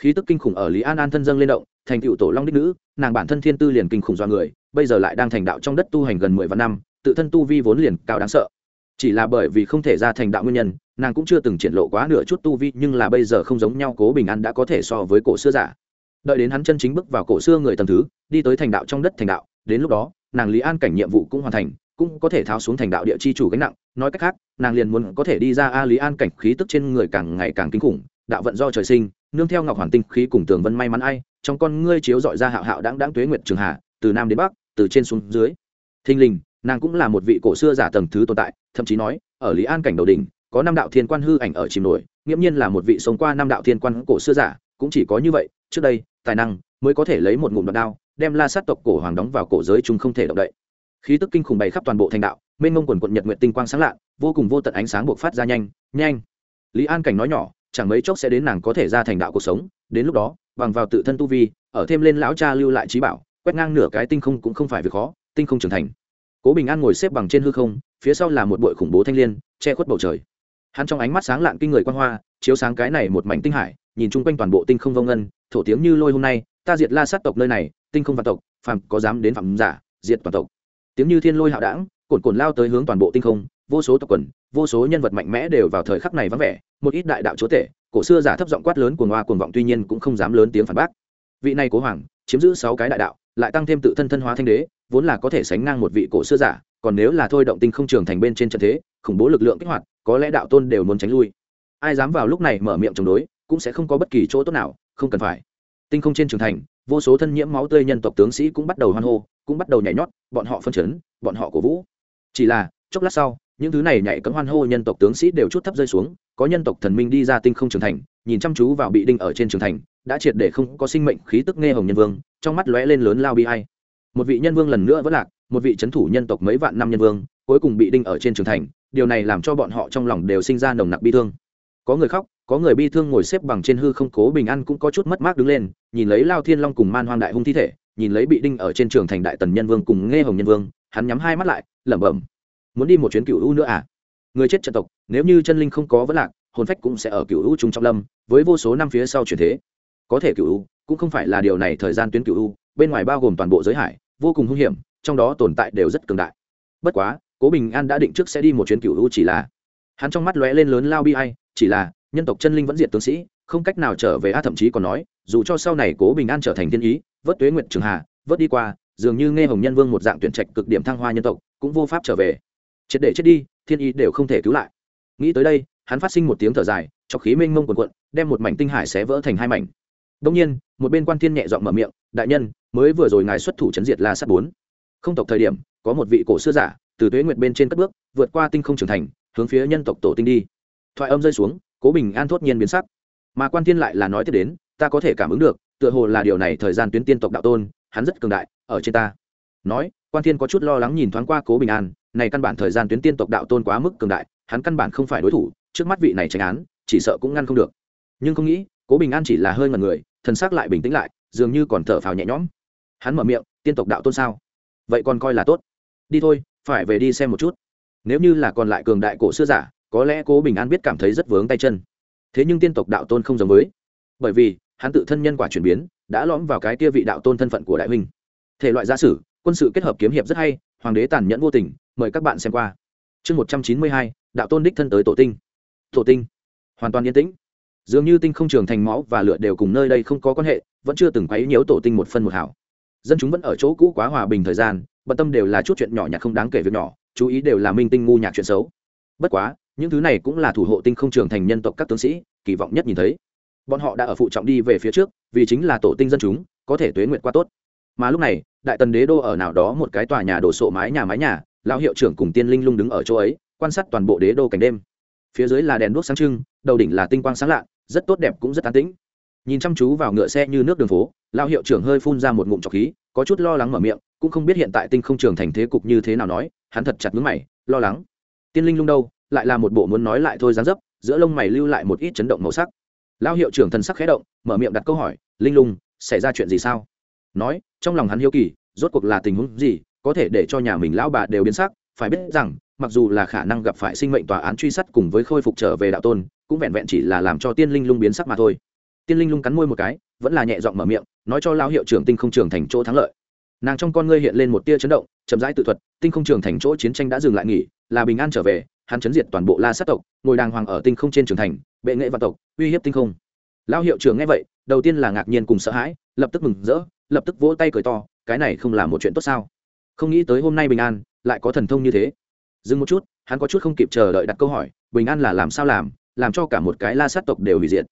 Khí tức kinh khủng ở lý an an thân dâng lên động, thành cựu tổ long đích nữ, nàng bản thân thiên tư liền kinh khủng do người, bây giờ lại đang thành đạo trong đất tu hành gần mười vạn năm, tự thân tu vi vốn liền cao đáng sợ chỉ là bởi vì không thể ra thành đạo nguyên nhân, nàng cũng chưa từng triển lộ quá nửa chút tu vi, nhưng là bây giờ không giống nhau, cố bình an đã có thể so với cổ xưa giả. Đợi đến hắn chân chính bước vào cổ xưa người tầm thứ, đi tới thành đạo trong đất thành đạo, đến lúc đó, nàng lý an cảnh nhiệm vụ cũng hoàn thành, cũng có thể tháo xuống thành đạo địa chi chủ gánh nặng. Nói cách khác, nàng liền muốn có thể đi ra a lý an cảnh khí tức trên người càng ngày càng kinh khủng, đạo vận do trời sinh, nương theo ngọc hoàn tinh khí cùng tường vân may mắn ai, trong con ngươi chiếu dọi ra hạo hạo đáng đáng tuế nguyệt trường hạ, từ nam đến bắc, từ trên xuống dưới. Thinh linh nàng cũng là một vị cổ xưa giả tầng thứ tồn tại thậm chí nói, ở lý an cảnh đầu đỉnh, có năm đạo thiên quan hư ảnh ở chìm nổi, nghiễm nhiên là một vị sống qua năm đạo thiên quan cổ xưa giả, cũng chỉ có như vậy, trước đây, tài năng mới có thể lấy một ngụm đoạn đao, đem la sát tộc cổ hoàng đóng vào cổ giới chúng không thể động đậy. Khí tức kinh khủng bày khắp toàn bộ thành đạo, mênh mông quần quận nhật nguyện tinh quang sáng lạ vô cùng vô tận ánh sáng buộc phát ra nhanh nhanh. Lý an cảnh nói nhỏ, chẳng mấy chốc sẽ đến nàng có thể ra thành đạo cuộc sống, đến lúc đó, bằng vào tự thân tu vi, ở thêm lên lão cha lưu lại trí bảo, quét ngang nửa cái tinh không cũng không phải việc khó, tinh không trưởng thành. Cố bình an ngồi xếp bằng trên hư không phía sau là một bụi khủng bố thanh liên, che khuất bầu trời. Hắn trong ánh mắt sáng lạng kinh người quan hoa, chiếu sáng cái này một mảnh tinh hải, nhìn chung quanh toàn bộ tinh không vông ngân, thổ tiếng như lôi hôm nay, ta diệt la sát tộc nơi này, tinh không vạn tộc, phàm có dám đến phạm giả, diệt toàn tộc. Tiếng như thiên lôi hạo đảng cồn cồn lao tới hướng toàn bộ tinh không, vô số tộc quần, vô số nhân vật mạnh mẽ đều vào thời khắc này vắng vẻ, một ít đại đạo chúa tể, cổ xưa giả thấp giọng quát lớn cuồng hoa cuồng vọng tuy nhiên cũng không dám lớn tiếng phản bác. Vị này cố hoàng, chiếm giữ sáu cái đại đạo, lại tăng thêm tự thân thân hóa thanh đế, vốn là có thể sánh ngang một vị cổ xưa giả còn nếu là thôi động tinh không trường thành bên trên trận thế, khủng bố lực lượng kích hoạt, có lẽ đạo tôn đều muốn tránh lui. Ai dám vào lúc này mở miệng chống đối, cũng sẽ không có bất kỳ chỗ tốt nào, không cần phải. Tinh không trên trường thành, vô số thân nhiễm máu tươi nhân tộc tướng sĩ cũng bắt đầu hoan hô, cũng bắt đầu nhảy nhót, bọn họ phân chấn, bọn họ cổ vũ. Chỉ là, chốc lát sau, những thứ này nhảy cấm hoan hô nhân tộc tướng sĩ đều chút thấp rơi xuống, có nhân tộc thần minh đi ra tinh không trường thành, nhìn chăm chú vào bị đinh ở trên trường thành, đã triệt để không có sinh mệnh khí tức nghe hồng nhân vương, trong mắt lóe lên lớn lao bi hay một vị nhân vương lần nữa vẫn lạc một vị c h ấ n thủ nhân tộc mấy vạn năm nhân vương, cuối cùng bị đinh ở trên trường thành, điều này làm cho bọn họ trong lòng đều sinh ra nồng nặc bi thương. Có người khóc, có người bi thương ngồi xếp bằng trên hư không cố bình an cũng có chút mất mát đứng lên, nhìn lấy lao thiên long cùng man hoang đại hung thi thể, nhìn lấy bị đinh ở trên trường thành đại tần nhân vương cùng nghe hồng nhân vương, hắn nhắm hai mắt lại, lẩm bẩm, muốn đi một chuyến cựu u nữa à? Người chết trận tộc, nếu như chân linh không có vấn lạc, hồn phách cũng sẽ ở cựu u trung trong lâm, với vô số năm phía sau chuyển thế. Có thể cựu u cũng không phải là điều này thời gian tuyến cựu u, bên ngoài bao gồm toàn bộ giới hải, vô cùng hung hiểm trong đó tồn tại đều rất cường đại. Bất quá, cố bình an đã định trước sẽ đi một chuyến cựu u chỉ là hắn trong mắt lóe lên lớn lao bi ai, chỉ là nhân tộc chân linh vẫn diệt tướng sĩ, không cách nào trở về a, thậm chí còn nói, dù cho sau này cố bình an trở thành thiên ý, vớt tuế nguyện trường hà, vớt đi qua, dường như nghe hồng nhân vương một dạng tuyển trạch cực điểm thăng hoa nhân tộc, cũng vô pháp trở về. Triệt để chết đi, thiên ý đều không thể cứu lại. Nghĩ tới đây, hắn phát sinh một tiếng thở dài, cho khí mênh mông quần quận đem một mảnh tinh hải xé vỡ thành hai mảnh. Đông nhiên, một bên quan thiên nhẹ dọn mở miệng, đại nhân, mới vừa rồi ngài xuất thủ chấn diệt la sát bốn không tộc thời điểm, có một vị cổ xưa giả, từ tuế nguyệt bên trên cất bước, vượt qua tinh không trưởng thành, hướng phía nhân tộc tổ tinh đi. Thoại âm rơi xuống, cố bình an thốt nhiên biến sắc. Mà quan thiên lại là nói tiếp đến, ta có thể cảm ứng được, tựa hồ là điều này thời gian tuyến tiên tộc đạo tôn, hắn rất cường đại, ở trên ta. Nói, quan thiên có chút lo lắng nhìn thoáng qua cố bình an, này căn bản thời gian tuyến tiên tộc đạo tôn quá mức cường đại, hắn căn bản không phải đối thủ, trước mắt vị này tránh án, chỉ sợ cũng ngăn không được. Nhưng không nghĩ, cố bình an chỉ là hơi ngần người, thần xác lại bình tĩnh lại, dường như còn thở phào nhẹ nhõm. Hắn mở miệng, tiên tộc đạo tôn sao? Vậy còn coi là tốt. Đi thôi, phải về đi xem một chút. Nếu như là còn lại cường đại cổ xưa giả, có lẽ cố bình an biết cảm thấy rất vướng tay chân. Thế nhưng tiên tộc đạo tôn không giống với. Bởi vì, hắn tự thân nhân quả chuyển biến, đã lõm vào cái kia vị đạo tôn thân phận của đại huynh. Thể loại gia sử, quân sự kết hợp kiếm hiệp rất hay, hoàng đế tàn nhẫn vô tình, mời các bạn xem qua. Chương một trăm chín mươi hai, đạo tôn đích thân tới tổ tinh. Tổ tinh. Hoàn toàn yên tĩnh. Dường như tinh không trường thành máu và lửa đều cùng nơi đây không có quan hệ, vẫn chưa từng quấy nhiễu tổ tinh một phân một hảo dân chúng vẫn ở chỗ cũ quá hòa bình thời gian, bận tâm đều là chút chuyện nhỏ nhặt không đáng kể việc nhỏ, chú ý đều là minh tinh ngu nhạc chuyện xấu. Bất quá, những thứ này cũng là thủ hộ tinh không trưởng thành nhân tộc các tướng sĩ, kỳ vọng nhất nhìn thấy. Bọn họ đã ở phụ trọng đi về phía trước, vì chính là tổ tinh dân chúng, có thể tuế nguyện qua tốt. Mà lúc này, đại tần đế đô ở nào đó một cái tòa nhà đổ sộ mái nhà mái nhà, lão hiệu trưởng cùng tiên linh lung đứng ở chỗ ấy, quan sát toàn bộ đế đô cảnh đêm. Phía dưới là đèn đuốc sáng trưng, đầu đỉnh là tinh quang sáng lạ, rất tốt đẹp cũng rất an tĩnh. Nhìn chăm chú vào ngựa xe như nước đường phố lão hiệu trưởng hơi phun ra một ngụm trọc khí, có chút lo lắng mở miệng, cũng không biết hiện tại tinh không trường thành thế cục như thế nào nói, hắn thật chặt mướn mày, lo lắng. Tiên linh lung đâu, lại là một bộ muốn nói lại thôi dán dấp, giữa lông mày lưu lại một ít chấn động màu sắc. Lão hiệu trưởng thần sắc khẽ động, mở miệng đặt câu hỏi, linh lung, xảy ra chuyện gì sao? Nói, trong lòng hắn hiếu kỳ, rốt cuộc là tình huống gì, có thể để cho nhà mình lão bà đều biến sắc, phải biết rằng, mặc dù là khả năng gặp phải sinh mệnh tòa án truy sát cùng với khôi phục trở về đạo tôn, cũng vẹn vẹn chỉ là làm cho tiên linh lung biến sắc mà thôi tiên linh lung cắn môi một cái, vẫn là nhẹ giọng mở miệng, nói cho lão hiệu trưởng tinh không trường thành chỗ thắng lợi. Nàng trong con ngươi hiện lên một tia chấn động, chậm rãi tự thuật, tinh không trường thành chỗ chiến tranh đã dừng lại nghỉ, là bình an trở về, hắn chấn diệt toàn bộ la sát tộc, ngồi đàng hoàng ở tinh không trên trường thành, bệ nghệ vạn tộc, uy hiếp tinh không. Lão hiệu trưởng nghe vậy, đầu tiên là ngạc nhiên cùng sợ hãi, lập tức mừng rỡ, lập tức vỗ tay cười to, cái này không là một chuyện tốt sao? Không nghĩ tới hôm nay bình an, lại có thần thông như thế. Dừng một chút, hắn có chút không kịp chờ đợi đặt câu hỏi, bình an là làm sao làm làm cho cả một cái la sát tộc đều hủy diệt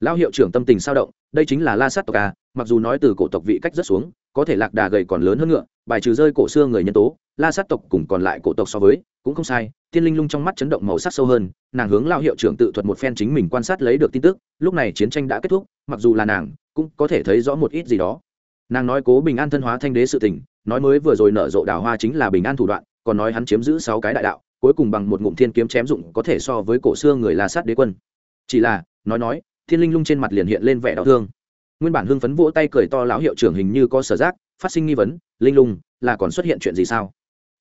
lão hiệu trưởng tâm tình sao động, đây chính là la sát tộc à mặc dù nói từ cổ tộc vị cách rất xuống, có thể lạc đà gầy còn lớn hơn ngựa, bài trừ rơi cổ xưa người nhân tố, la sát tộc cùng còn lại cổ tộc so với, cũng không sai tiên linh lung trong mắt chấn động màu sắc sâu hơn, nàng hướng lao hiệu trưởng tự thuật một phen chính mình quan sát lấy được tin tức, lúc này chiến tranh đã kết thúc, mặc dù là nàng, cũng có thể thấy rõ một ít gì đó. Nàng nói cố bình an thân hóa thanh đế sự tình, nói mới vừa rồi nở rộ đào hoa chính là bình an thủ đoạn, còn nói hắn chiếm giữ sáu cái đại đạo, cuối cùng bằng một ngụm thiên kiếm chém dụng có thể so với cổ xưa người la sát đế quân. Chỉ là, nói nói thiên linh lung trên mặt liền hiện lên vẻ đau thương. Nguyên bản hưng phấn vỗ tay cười to lão hiệu trưởng hình như có sở giác, phát sinh nghi vấn, linh lung, là còn xuất hiện chuyện gì sao?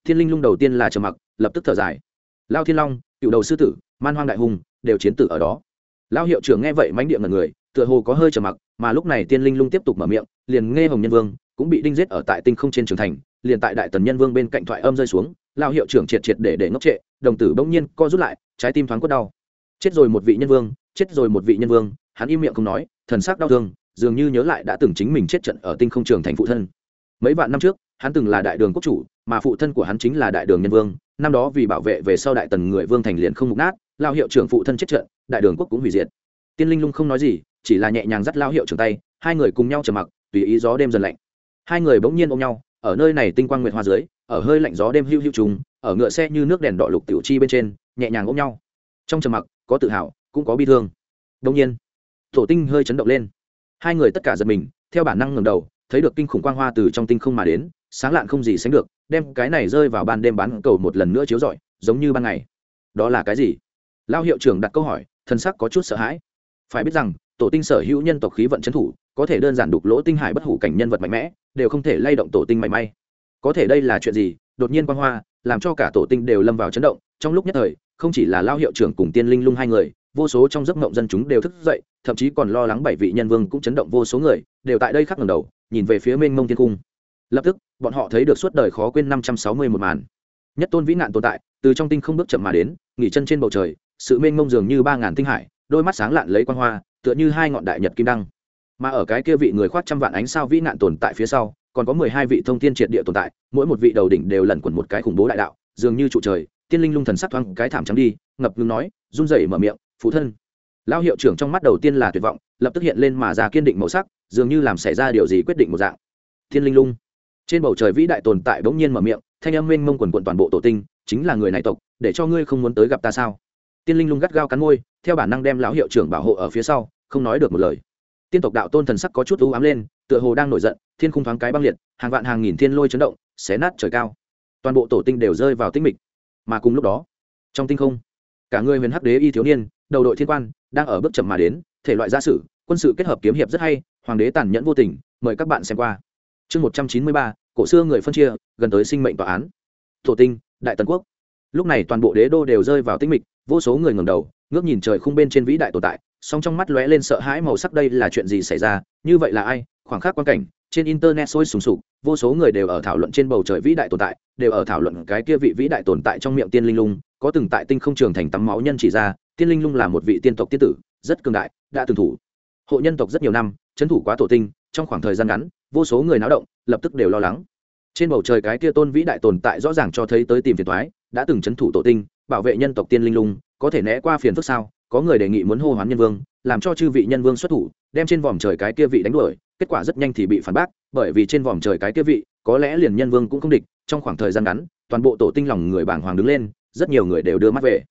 Thiên linh lung đầu tiên là trầm mặc, lập tức thở dài. Lao thiên long, cựu đầu sư tử, man hoang đại hùng, đều chiến tử ở đó. Lao hiệu trưởng nghe vậy mánh địa ngần người, tựa hồ có hơi trầm mặc, mà lúc này tiên linh lung tiếp tục mở miệng, liền nghe hồng nhân vương cũng bị đinh giết ở tại tinh không trên trường thành, liền tại đại tần nhân vương bên cạnh thoại âm rơi xuống lao hiệu trưởng triệt triệt để để ngốc trệ, đồng tử bỗng nhiên co rút lại, trái tim thoáng quất đau. Chết rồi một vị nhân vương chết rồi một vị nhân vương, hắn im miệng không nói, thần sắc đau thương, dường như nhớ lại đã từng chính mình chết trận ở tinh không trường thành phụ thân. Mấy vạn năm trước, hắn từng là đại đường quốc chủ, mà phụ thân của hắn chính là đại đường nhân vương, năm đó vì bảo vệ về sau đại tần người vương thành liền không mục nát, lao hiệu trưởng phụ thân chết trận, đại đường quốc cũng hủy diệt. Tiên linh lung không nói gì, chỉ là nhẹ nhàng dắt lao hiệu trưởng tay, hai người cùng nhau trầm mặc, tùy ý gió đêm dần lạnh. Hai người bỗng nhiên ôm nhau, ở nơi này tinh quang nguyệt hoa dưới, ở hơi lạnh gió đêm hưu hưu trùng, ở ngựa xe như nước đèn đỏ lục tiểu chi bên trên, nhẹ nhàng ôm nhau. Trong trầm mặc, có tự hào cũng có bi thương. Đông nhiên, tổ tinh hơi chấn động lên. Hai người tất cả giật mình, theo bản năng ngầm đầu, thấy được kinh khủng quang hoa từ trong tinh không mà đến, sáng lạn không gì sánh được, đem cái này rơi vào ban đêm bán cầu một lần nữa chiếu rọi, giống như ban ngày. Đó là cái gì? Lao hiệu trưởng đặt câu hỏi thân sắc có chút sợ hãi. Phải biết rằng, tổ tinh sở hữu nhân tộc khí vận trấn thủ, có thể đơn giản đục lỗ tinh hải bất hủ cảnh nhân vật mạnh mẽ, đều không thể lay động tổ tinh mảy may. Có thể đây là chuyện gì? Đột nhiên quang hoa, làm cho cả tổ tinh đều lâm vào chấn động. Trong lúc nhất thời, không chỉ là lao hiệu trưởng cùng tiên linh lung hai người vô số trong giấc mộng dân chúng đều thức dậy, thậm chí còn lo lắng bảy vị nhân vương cũng chấn động vô số người, đều tại đây khắc ngầm đầu, nhìn về phía mênh mông thiên cung. Lập tức, bọn họ thấy được suốt đời khó quên năm trăm sáu mươi một màn. Nhất tôn vĩ nạn tồn tại, từ trong tinh không bước chậm mà đến, nghỉ chân trên bầu trời, sự mênh mông dường như ba ngàn tinh hải, đôi mắt sáng lạn lấy quan hoa, tựa như hai ngọn đại nhật kim đăng. Mà ở cái kia vị người khoác trăm vạn ánh sao vĩ nạn tồn tại phía sau, còn có mười hai vị thông thiên triệt địa tồn tại, mỗi một vị đầu đỉnh đều lẩn quẩn một cái khủng bố đại đạo, dường như trụ trời, tiên linh lung thần sắc thoáng cái thảm trắng đi, ngập ngừng nói, run rẩy mở miệng phụ thân. Lao hiệu trưởng trong mắt đầu tiên là tuyệt vọng, lập tức hiện lên mà ra kiên định màu sắc, dường như làm xảy ra điều gì quyết định một dạng. Thiên linh lung. Trên bầu trời vĩ đại tồn tại bỗng nhiên mở miệng, thanh âm mênh mông quần quận toàn bộ tổ tinh, chính là người này tộc, để cho ngươi không muốn tới gặp ta sao? Tiên linh lung gắt gao cắn môi, theo bản năng đem lão hiệu trưởng bảo hộ ở phía sau, không nói được một lời. Tiên tộc đạo tôn thần sắc có chút u ám lên, tựa hồ đang nổi giận, thiên khung thoáng cái băng liệt, hàng vạn hàng nghìn thiên lôi chấn động, xé nát trời cao. Toàn bộ tổ tinh đều rơi vào tinh mịch. Mà cùng lúc đó, trong tinh không, cả người huyền hắc đế y thiếu niên đầu đội thiên quan, đang ở bước chậm mà đến, thể loại gia sử, quân sự kết hợp kiếm hiệp rất hay, hoàng đế tàn nhẫn vô tình, mời các bạn xem qua. Chương một trăm chín mươi ba, cổ xưa người phân chia, gần tới sinh mệnh tòa án. Thổ tinh, đại tần quốc. Lúc này toàn bộ đế đô đều rơi vào tinh mịch, vô số người ngầm đầu, ngước nhìn trời khung bên trên vĩ đại tồn tại, song trong mắt lóe lên sợ hãi màu sắc đây là chuyện gì xảy ra, như vậy là ai, khoảng khắc quan cảnh, trên internet sôi sùng sục, vô số người đều ở thảo luận trên bầu trời vĩ đại tồn tại, đều ở thảo luận cái kia vị vĩ đại tồn tại trong miệng tiên linh lung, có từng tại tinh không trường thành tắm máu nhân chỉ ra tiên linh lung là một vị tiên tộc tiên tử, rất cường đại, đã từng thủ. Hộ nhân tộc rất nhiều năm trấn thủ quá tổ tinh, trong khoảng thời gian ngắn, vô số người náo động, lập tức đều lo lắng. Trên bầu trời cái kia tôn vĩ đại tồn tại rõ ràng cho thấy tới tìm phiền thoái đã từng trấn thủ tổ tinh, bảo vệ nhân tộc tiên linh lung, có thể né qua phiền phức sao? Có người đề nghị muốn hô hoán nhân vương, làm cho chư vị nhân vương xuất thủ, đem trên vòm trời cái kia vị đánh đuổi, kết quả rất nhanh thì bị phản bác, bởi vì trên vòm trời cái kia vị, có lẽ liền nhân vương cũng không địch, trong khoảng thời gian ngắn, toàn bộ tổ tinh lòng người bảng hoàng đứng lên, rất nhiều người đều đưa mắt về.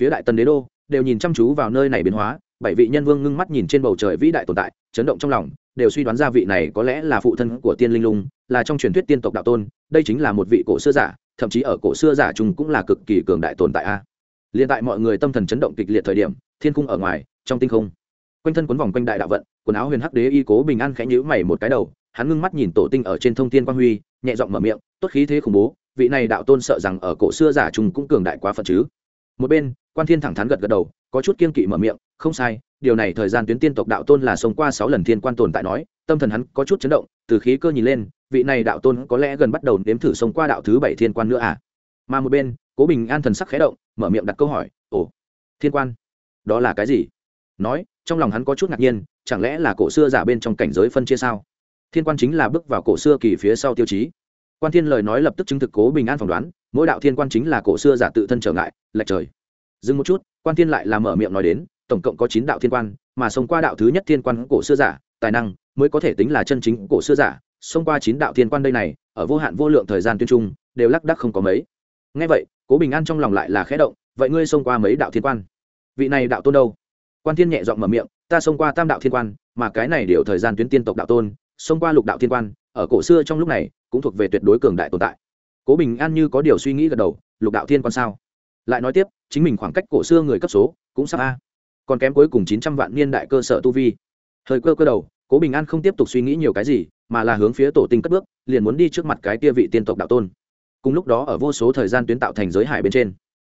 Phía đại tần đế đô đều nhìn chăm chú vào nơi này biến hóa, bảy vị nhân vương ngưng mắt nhìn trên bầu trời vĩ đại tồn tại, chấn động trong lòng, đều suy đoán ra vị này có lẽ là phụ thân của tiên linh lung, là trong truyền thuyết tiên tộc đạo tôn, đây chính là một vị cổ xưa giả, thậm chí ở cổ xưa giả chung cũng là cực kỳ cường đại tồn tại a. Liền tại mọi người tâm thần chấn động kịch liệt thời điểm, thiên cung ở ngoài, trong tinh không, quanh thân quấn vòng quanh đại đạo vận, quần áo huyền hắc đế y cố bình an khẽ nhữ mày một cái đầu, hắn ngưng mắt nhìn tổ tinh ở trên thông tiên quang huy, nhẹ giọng mở miệng, tốt khí thế khủng bố, vị này đạo tôn sợ rằng ở cổ xưa giả trùng cũng cường đại quá phận chứ một bên, quan thiên thẳng thắn gật gật đầu, có chút kiên kỵ mở miệng, không sai, điều này thời gian tuyến tiên tộc đạo tôn là sống qua sáu lần thiên quan tồn tại nói, tâm thần hắn có chút chấn động, từ khí cơ nhìn lên, vị này đạo tôn có lẽ gần bắt đầu nếm thử sống qua đạo thứ bảy thiên quan nữa à? Mà một bên, cố bình an thần sắc khẽ động, mở miệng đặt câu hỏi, ồ, thiên quan, đó là cái gì? Nói, trong lòng hắn có chút ngạc nhiên, chẳng lẽ là cổ xưa giả bên trong cảnh giới phân chia sao? Thiên quan chính là bước vào cổ xưa kỳ phía sau tiêu chí quan thiên lời nói lập tức chứng thực cố bình an phỏng đoán, mỗi đạo thiên quan chính là cổ xưa giả tự thân trở ngại, lệch trời. Dừng một chút, quan thiên lại làm mở miệng nói đến, tổng cộng có chín đạo thiên quan, mà xông qua đạo thứ nhất thiên quan cổ xưa giả, tài năng mới có thể tính là chân chính cổ xưa giả. Xông qua chín đạo thiên quan đây này, ở vô hạn vô lượng thời gian tuyên trung, đều lắc đắc không có mấy. Ngay vậy, cố bình an trong lòng lại là khẽ động, vậy ngươi xông qua mấy đạo thiên quan? Vị này đạo tôn đâu? Quan thiên nhẹ giọng mở miệng, ta xông qua tam đạo thiên quan, mà cái này đều thời gian tuyến tiên tộc đạo tôn, xông qua lục đạo thiên quan ở cổ xưa trong lúc này cũng thuộc về tuyệt đối cường đại tồn tại. Cố bình an như có điều suy nghĩ gật đầu, lục đạo thiên quan sao? Lại nói tiếp, chính mình khoảng cách cổ xưa người cấp số cũng sắp a, còn kém cuối cùng chín trăm vạn niên đại cơ sở tu vi. Thời cơ cơ đầu, cố bình an không tiếp tục suy nghĩ nhiều cái gì, mà là hướng phía tổ tinh cất bước, liền muốn đi trước mặt cái tia vị tiên tộc đạo tôn. Cùng lúc đó ở vô số thời gian tuyến tạo thành giới hải bên trên,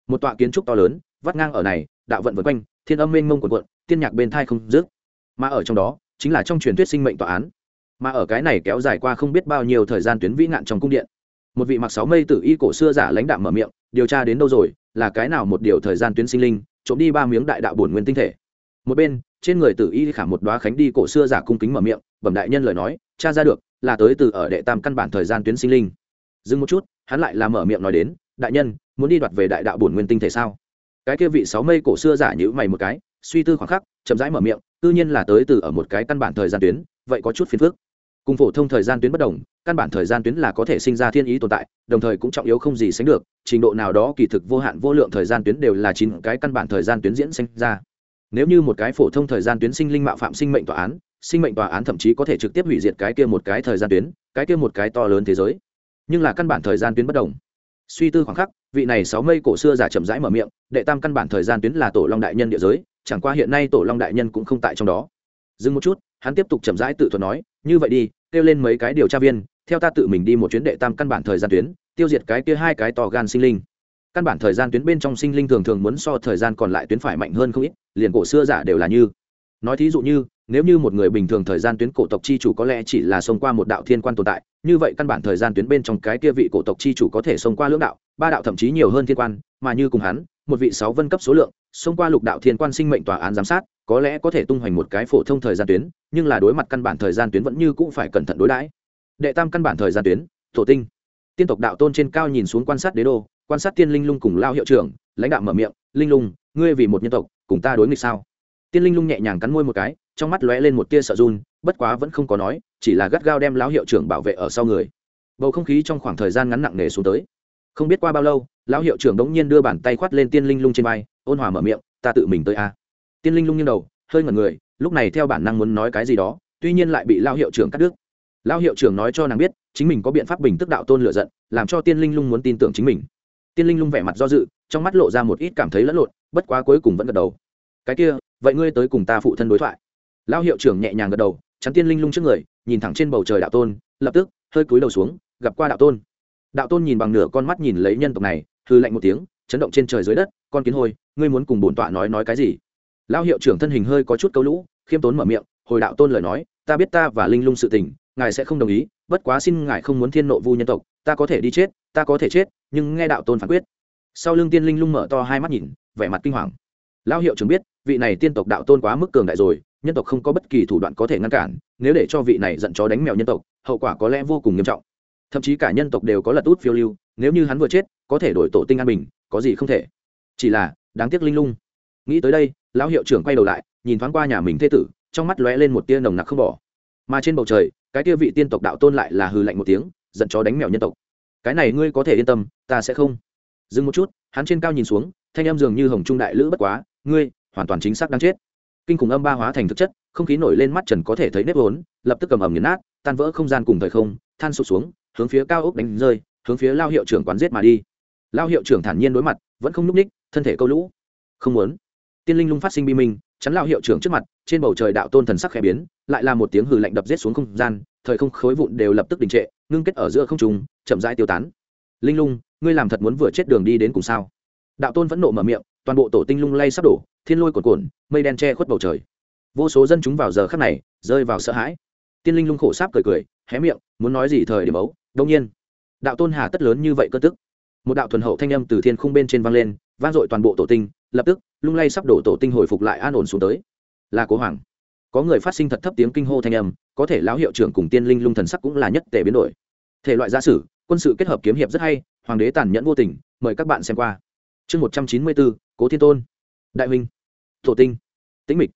một tọa kiến trúc to lớn, vắt ngang ở này, đạo vận vân quanh, thiên âm mênh mông quần quận tiên nhạc bên thai không dứt. Mà ở trong đó, chính là trong truyền thuyết sinh mệnh tòa án mà ở cái này kéo dài qua không biết bao nhiêu thời gian tuyến vĩ ngạn trong cung điện. Một vị mặc sáu mây tử y cổ xưa giả lãnh đạo mở miệng, điều tra đến đâu rồi? Là cái nào một điều thời gian tuyến sinh linh, trộm đi ba miếng đại đạo bổn nguyên tinh thể? Một bên, trên người tử y khả một đoá khánh đi cổ xưa giả cung kính mở miệng, bẩm đại nhân lời nói, cha ra được, là tới từ ở đệ tam căn bản thời gian tuyến sinh linh. Dừng một chút, hắn lại là mở miệng nói đến, đại nhân, muốn đi đoạt về đại đạo bổn nguyên tinh thể sao? Cái kia vị sáu mây cổ xưa giả nhữ mày một cái, suy tư khoảng khắc, chậm rãi mở miệng, tự nhiên là tới từ ở một cái căn bản thời gian tuyến, vậy có chút phiền phức cùng phổ thông thời gian tuyến bất đồng, căn bản thời gian tuyến là có thể sinh ra thiên ý tồn tại, đồng thời cũng trọng yếu không gì sánh được, trình độ nào đó kỳ thực vô hạn vô lượng thời gian tuyến đều là chín cái căn bản thời gian tuyến diễn sinh ra. Nếu như một cái phổ thông thời gian tuyến sinh linh mạo phạm sinh mệnh tòa án, sinh mệnh tòa án thậm chí có thể trực tiếp hủy diệt cái kia một cái thời gian tuyến, cái kia một cái to lớn thế giới. Nhưng là căn bản thời gian tuyến bất đồng. Suy tư khoảng khắc, vị này sáu mây cổ xưa giả chậm rãi mở miệng, đệ tam căn bản thời gian tuyến là tổ long đại nhân địa giới, chẳng qua hiện nay tổ long đại nhân cũng không tại trong đó. Dừng một chút, hắn tiếp tục chậm rãi tự thuật nói, như vậy đi kêu lên mấy cái điều tra viên, theo ta tự mình đi một chuyến đệ tam căn bản thời gian tuyến, tiêu diệt cái kia hai cái to gan sinh linh. Căn bản thời gian tuyến bên trong sinh linh thường thường muốn so thời gian còn lại tuyến phải mạnh hơn không ít, liền cổ xưa giả đều là như. Nói thí dụ như, nếu như một người bình thường thời gian tuyến cổ tộc chi chủ có lẽ chỉ là xông qua một đạo thiên quan tồn tại, như vậy căn bản thời gian tuyến bên trong cái kia vị cổ tộc chi chủ có thể xông qua lưỡng đạo, ba đạo thậm chí nhiều hơn thiên quan, mà như cùng hắn, một vị sáu vân cấp số lượng xông qua lục đạo thiên quan sinh mệnh tòa án giám sát, có lẽ có thể tung hoành một cái phổ thông thời gian tuyến, nhưng là đối mặt căn bản thời gian tuyến vẫn như cũng phải cẩn thận đối đãi. Đệ tam căn bản thời gian tuyến, thổ tinh. Tiên tộc đạo tôn trên cao nhìn xuống quan sát đế đô, quan sát tiên linh lung cùng lao hiệu trưởng, lãnh đạo mở miệng, linh lung, ngươi vì một nhân tộc, cùng ta đối nghịch sao? Tiên linh lung nhẹ nhàng cắn môi một cái, trong mắt lóe lên một tia sợ run, bất quá vẫn không có nói, chỉ là gắt gao đem lão hiệu trưởng bảo vệ ở sau người. Bầu không khí trong khoảng thời gian ngắn nặng nề xuống tới không biết qua bao lâu, lão hiệu trưởng đống nhiên đưa bàn tay khoát lên tiên linh lung trên vai, ôn hòa mở miệng, ta tự mình tới a. Tiên linh lung nghiêng đầu, hơi ngẩn người, lúc này theo bản năng muốn nói cái gì đó, tuy nhiên lại bị lão hiệu trưởng cắt đứt. Lão hiệu trưởng nói cho nàng biết, chính mình có biện pháp bình tức đạo tôn lựa giận, làm cho tiên linh lung muốn tin tưởng chính mình. Tiên linh lung vẻ mặt do dự, trong mắt lộ ra một ít cảm thấy lẫn lộn, bất quá cuối cùng vẫn gật đầu. Cái kia, vậy ngươi tới cùng ta phụ thân đối thoại. Lão hiệu trưởng nhẹ nhàng gật đầu, chắn tiên linh lung trước người, nhìn thẳng trên bầu trời đạo tôn, lập tức, hơi cúi đầu xuống, gặp qua đạo tôn đạo tôn nhìn bằng nửa con mắt nhìn lấy nhân tộc này hư lạnh một tiếng, chấn động trên trời dưới đất, con kiến hôi, ngươi muốn cùng bổn tọa nói nói cái gì? Lão hiệu trưởng thân hình hơi có chút câu lũ, khiêm tốn mở miệng, hồi đạo tôn lời nói, ta biết ta và linh lung sự tình, ngài sẽ không đồng ý, bất quá xin ngài không muốn thiên nộ vu nhân tộc, ta có thể đi chết, ta có thể chết, nhưng nghe đạo tôn phán quyết. Sau lưng tiên linh lung mở to hai mắt nhìn, vẻ mặt kinh hoàng. Lão hiệu trưởng biết, vị này tiên tộc đạo tôn quá mức cường đại rồi, nhân tộc không có bất kỳ thủ đoạn có thể ngăn cản, nếu để cho vị này giận chó đánh mèo nhân tộc, hậu quả có lẽ vô cùng nghiêm trọng thậm chí cả nhân tộc đều có lật út phiêu lưu, nếu như hắn vừa chết, có thể đổi tổ tinh an bình, có gì không thể. Chỉ là, đáng tiếc linh lung. Nghĩ tới đây, lão hiệu trưởng quay đầu lại, nhìn thoáng qua nhà mình thê tử, trong mắt lóe lên một tia nồng nặc không bỏ. Mà trên bầu trời, cái tia vị tiên tộc đạo tôn lại là hư lạnh một tiếng, giận chó đánh mèo nhân tộc. Cái này ngươi có thể yên tâm, ta sẽ không. Dừng một chút, hắn trên cao nhìn xuống, thanh âm dường như hồng trung đại lữ bất quá, ngươi, hoàn toàn chính xác đang chết. Kinh khủng âm ba hóa thành thực chất, không khí nổi lên mắt trần có thể thấy nếp vốn, lập tức cầm ầm nghiền nát, tan vỡ không gian cùng thời không, than sụp xuống hướng phía cao ốc đánh rơi, hướng phía lao hiệu trưởng quán giết mà đi. Lao hiệu trưởng thản nhiên đối mặt, vẫn không n ú c ních thân thể câu lũ. Không muốn. Tiên linh lung phát sinh bi minh, chắn lao hiệu trưởng trước mặt, trên bầu trời đạo tôn thần sắc khẽ biến, lại là một tiếng hừ lạnh đập rết xuống không gian, thời không khối vụn đều lập tức đình trệ, ngưng kết ở giữa không trùng chậm rãi tiêu tán. Linh lung, ngươi làm thật muốn vừa chết đường đi đến cùng sao? Đạo tôn vẫn nộ mở miệng, toàn bộ tổ tinh lung lay sắp đổ, thiên lôi cồn cồn mây đen che khuất bầu trời. Vô số dân chúng vào giờ khắc này, rơi vào sợ hãi. Tiên linh lung khổ sáp cười cười, hé miệng, muốn nói gì thời điểm ấu đông nhiên, đạo tôn hà tất lớn như vậy cơ tức. Một đạo thuần hậu thanh âm từ thiên khung bên trên vang lên, vang dội toàn bộ tổ tinh, lập tức, lung lay sắp đổ tổ tinh hồi phục lại an ổn xuống tới. Là cố hoàng. Có người phát sinh thật thấp tiếng kinh hô thanh âm, có thể lão hiệu trưởng cùng tiên linh lung thần sắc cũng là nhất tề biến đổi. Thể loại gia sử, quân sự kết hợp kiếm hiệp rất hay, hoàng đế tàn nhẫn vô tình, mời các bạn xem qua. Chương một trăm chín mươi bốn cố thiên tôn. Đại huynh. Tổ tinh. Tĩnh mịch.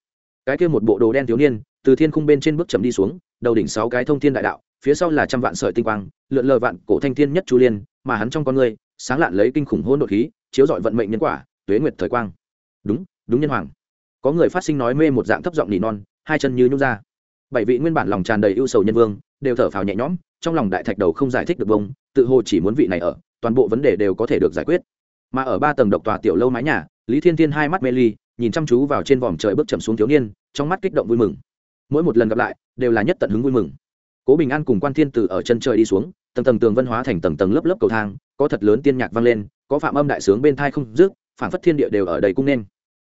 Cái kia một bộ đồ đen thiếu niên, từ thiên khung bên trên bước chậm đi xuống, đầu đỉnh sáu cái thông thiên đại đạo phía sau là trăm vạn sợi tinh quang, lượn lờ vạn cổ thanh thiên nhất chu liên, mà hắn trong con người, sáng lạn lấy kinh khủng hôn đột khí, chiếu dọi vận mệnh nhân quả, tuế nguyệt thời quang. Đúng đúng nhân hoàng. Có người phát sinh nói mê một dạng thấp giọng nỉ non, hai chân như nhúc ra. Bảy vị nguyên bản lòng tràn đầy ưu sầu nhân vương, đều thở phào nhẹ nhõm, trong lòng đại thạch đầu không giải thích được bông, tự hồ chỉ muốn vị này ở, toàn bộ vấn đề đều có thể được giải quyết. Mà ở ba tầng độc tòa tiểu lâu mái nhà, lý thiên thiên hai mắt mê ly, nhìn chăm chú vào trên vòm trời bước chậm xuống thiếu niên, trong mắt kích động vui mừng. Mỗi một lần gặp lại, đều là nhất tận hứng vui mừng cố bình an cùng quan thiên Tử ở chân trời đi xuống, tầng tầng tường văn hóa thành tầng tầng lớp lớp cầu thang, có thật lớn tiên nhạc vang lên, có phạm âm đại sướng bên thai không rước phản phất thiên địa đều ở đầy cung nên.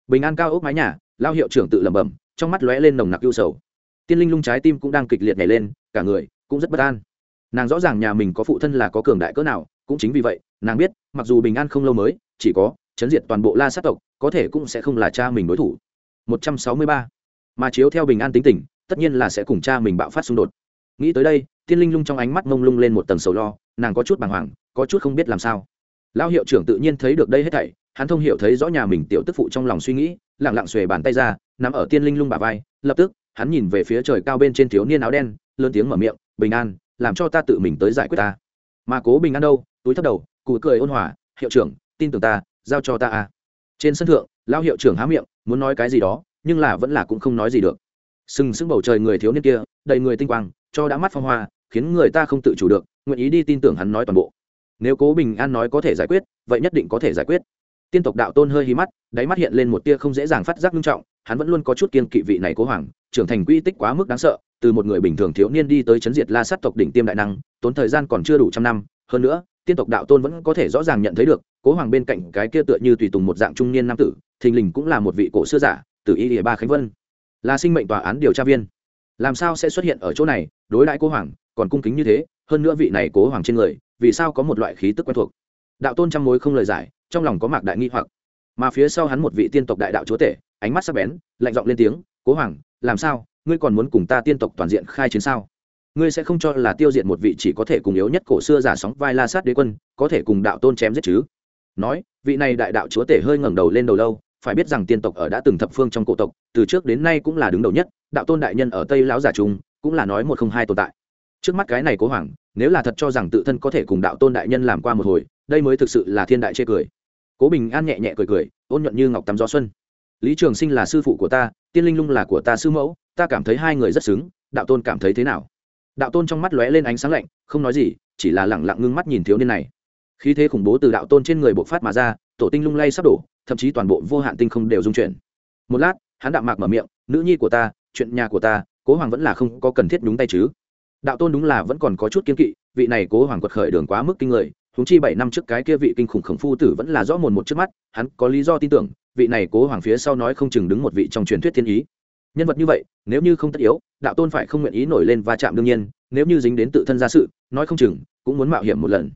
Bình an cao ốc mái nhà lao hiệu trưởng tự lẩm bẩm, trong mắt lóe lên nồng nặc ưu sầu. Tiên linh lung trái tim cũng đang kịch liệt nhảy lên, cả người cũng rất bất an. Nàng rõ ràng nhà mình có phụ thân là có cường đại cỡ nào, cũng chính vì vậy, nàng biết, mặc dù bình an không lâu mới, chỉ có chấn diệt toàn bộ la sát tộc, có thể cũng sẽ không là cha mình đối thủ. 163. mà chiếu theo bình an tính tình, tất nhiên là sẽ cùng cha mình bạo phát xung đột nghĩ tới đây tiên linh lung trong ánh mắt mông lung lên một tầng sầu lo, nàng có chút bàng hoàng, có chút không biết làm sao. Lao hiệu trưởng tự nhiên thấy được đây hết thảy, hắn thông hiểu thấy rõ nhà mình tiểu tức phụ trong lòng suy nghĩ lẳng lặng xuề bàn tay ra nằm ở tiên linh lung bà vai, lập tức, hắn nhìn về phía trời cao bên trên thiếu niên áo đen, lớn tiếng mở miệng, bình an, làm cho ta tự mình tới giải quyết ta. Mà cố bình an đâu? Túi thấp đầu cụ cười ôn hòa, hiệu trưởng, tin tưởng ta, giao cho ta à. Trên sân thượng lao hiệu trưởng há miệng, muốn nói cái gì đó, nhưng là vẫn là cũng không nói gì được. Sừng sững bầu trời người thiếu niên kia, đầy người tinh quang cho đã mắt phong hoa, khiến người ta không tự chủ được, nguyện ý đi tin tưởng hắn nói toàn bộ. Nếu cố bình an nói có thể giải quyết, vậy nhất định có thể giải quyết. Tiên tộc đạo tôn hơi hí mắt, đáy mắt hiện lên một tia không dễ dàng phát giác nghiêm trọng, hắn vẫn luôn có chút kiên kỵ vị này cố hoàng, trưởng thành quy tích quá mức đáng sợ, từ một người bình thường thiếu niên đi tới chấn diệt la sát tộc đỉnh tiêm đại năng, tốn thời gian còn chưa đủ trăm năm. Hơn nữa, tiên tộc đạo tôn vẫn có thể rõ ràng nhận thấy được, cố hoàng bên cạnh cái kia tựa như tùy tùng một dạng trung niên nam tử, thình lình cũng là một vị cổ xưa giả từ y địa ba khánh vân. Là sinh mệnh tòa án điều tra viên. Làm sao sẽ xuất hiện ở chỗ này? Đối đãi cố hoàng, còn cung kính như thế, hơn nữa vị này cố hoàng trên người, vì sao có một loại khí tức quen thuộc? Đạo tôn trăm mối không lời giải, trong lòng có mạc đại nghi hoặc. Mà phía sau hắn một vị tiên tộc đại đạo chúa tể, ánh mắt sắc bén, lạnh giọng lên tiếng, cố hoàng, làm sao? Ngươi còn muốn cùng ta tiên tộc toàn diện khai chiến sao? Ngươi sẽ không cho là tiêu diệt một vị chỉ có thể cùng yếu nhất cổ xưa giả sóng vai la sát đế quân, có thể cùng đạo tôn chém giết chứ? Nói, vị này đại đạo chúa tể hơi ngẩng đầu lên đầu lâu, phải biết rằng tiên tộc ở đã từng thập phương trong cổ tộc, từ trước đến nay cũng là đứng đầu nhất, đạo tôn đại nhân ở tây lão giả trung cũng là nói một không hai tồn tại. Trước mắt cái này cố hoàng, nếu là thật cho rằng tự thân có thể cùng đạo tôn đại nhân làm qua một hồi, đây mới thực sự là thiên đại chê cười. Cố bình an nhẹ nhẹ cười cười, ôn nhuận như ngọc tắm gió xuân. Lý trường sinh là sư phụ của ta, tiên linh lung là của ta sư mẫu, ta cảm thấy hai người rất xứng, đạo tôn cảm thấy thế nào? Đạo tôn trong mắt lóe lên ánh sáng lạnh, không nói gì, chỉ là lẳng lặng ngưng mắt nhìn thiếu niên này. Khí thế khủng bố từ đạo tôn trên người bộc phát mà ra, tổ tinh lung lay sắp đổ, thậm chí toàn bộ vô hạn tinh không đều dung chuyển. Một lát, hắn đạm mạc mở miệng, nữ nhi của ta, chuyện nhà của ta cố hoàng vẫn là không có cần thiết đúng tay chứ. Đạo tôn đúng là vẫn còn có chút kiên kỵ, vị này cố hoàng quật khởi đường quá mức kinh người húng chi bảy năm trước cái kia vị kinh khủng khổng phu tử vẫn là rõ mồn một trước mắt, hắn có lý do tin tưởng, vị này cố hoàng phía sau nói không chừng đứng một vị trong truyền thuyết thiên ý. Nhân vật như vậy, nếu như không tất yếu, đạo tôn phải không nguyện ý nổi lên va chạm đương nhiên, nếu như dính đến tự thân gia sự, nói không chừng cũng muốn mạo hiểm một lần.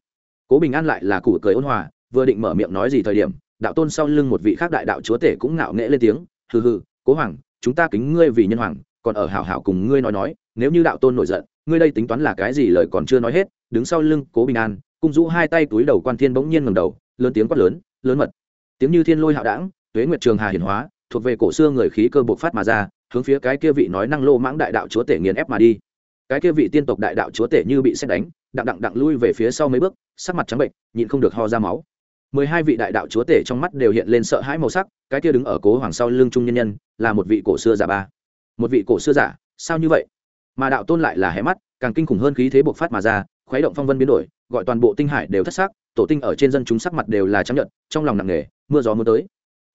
Cố bình an lại là cụ cười ôn hòa, vừa định mở miệng nói gì thời điểm, đạo tôn sau lưng một vị khác đại đạo chúa tể cũng ngạo nghễ lên tiếng, hừ hừ, cố hoàng, chúng ta kính ngươi vì nhân hoàng còn ở hảo hảo cùng ngươi nói nói, nếu như đạo tôn nổi giận, ngươi đây tính toán là cái gì lời còn chưa nói hết, đứng sau lưng cố bình an, cung rũ hai tay túi đầu quan thiên bỗng nhiên ngầm đầu, lớn tiếng quát lớn lớn mật. Tiếng như thiên lôi hạo đảng tuế nguyệt trường hà hiển hóa, thuộc về cổ xưa người khí cơ bộc phát mà ra, hướng phía cái kia vị nói năng lô mãng đại đạo chúa tể nghiền ép mà đi. Cái kia vị tiên tộc đại đạo chúa tể như bị xét đánh, đặng đặng đặng lui về phía sau mấy bước, sắc mặt trắng bệnh, nhịn không được ho ra máu. Mười hai vị đại đạo chúa tể trong mắt đều hiện lên sợ hãi màu sắc, cái kia đứng ở cố hoàng sau lưng trung nhân nhân, là một vị cổ xưa già ba một vị cổ xưa giả, sao như vậy? Mà đạo tôn lại là hé mắt, càng kinh khủng hơn khí thế bộc phát mà ra, khuấy động phong vân biến đổi, gọi toàn bộ tinh hải đều thất sắc, tổ tinh ở trên dân chúng sắc mặt đều là chấp nhận trong lòng nặng nề, mưa gió mưa tới.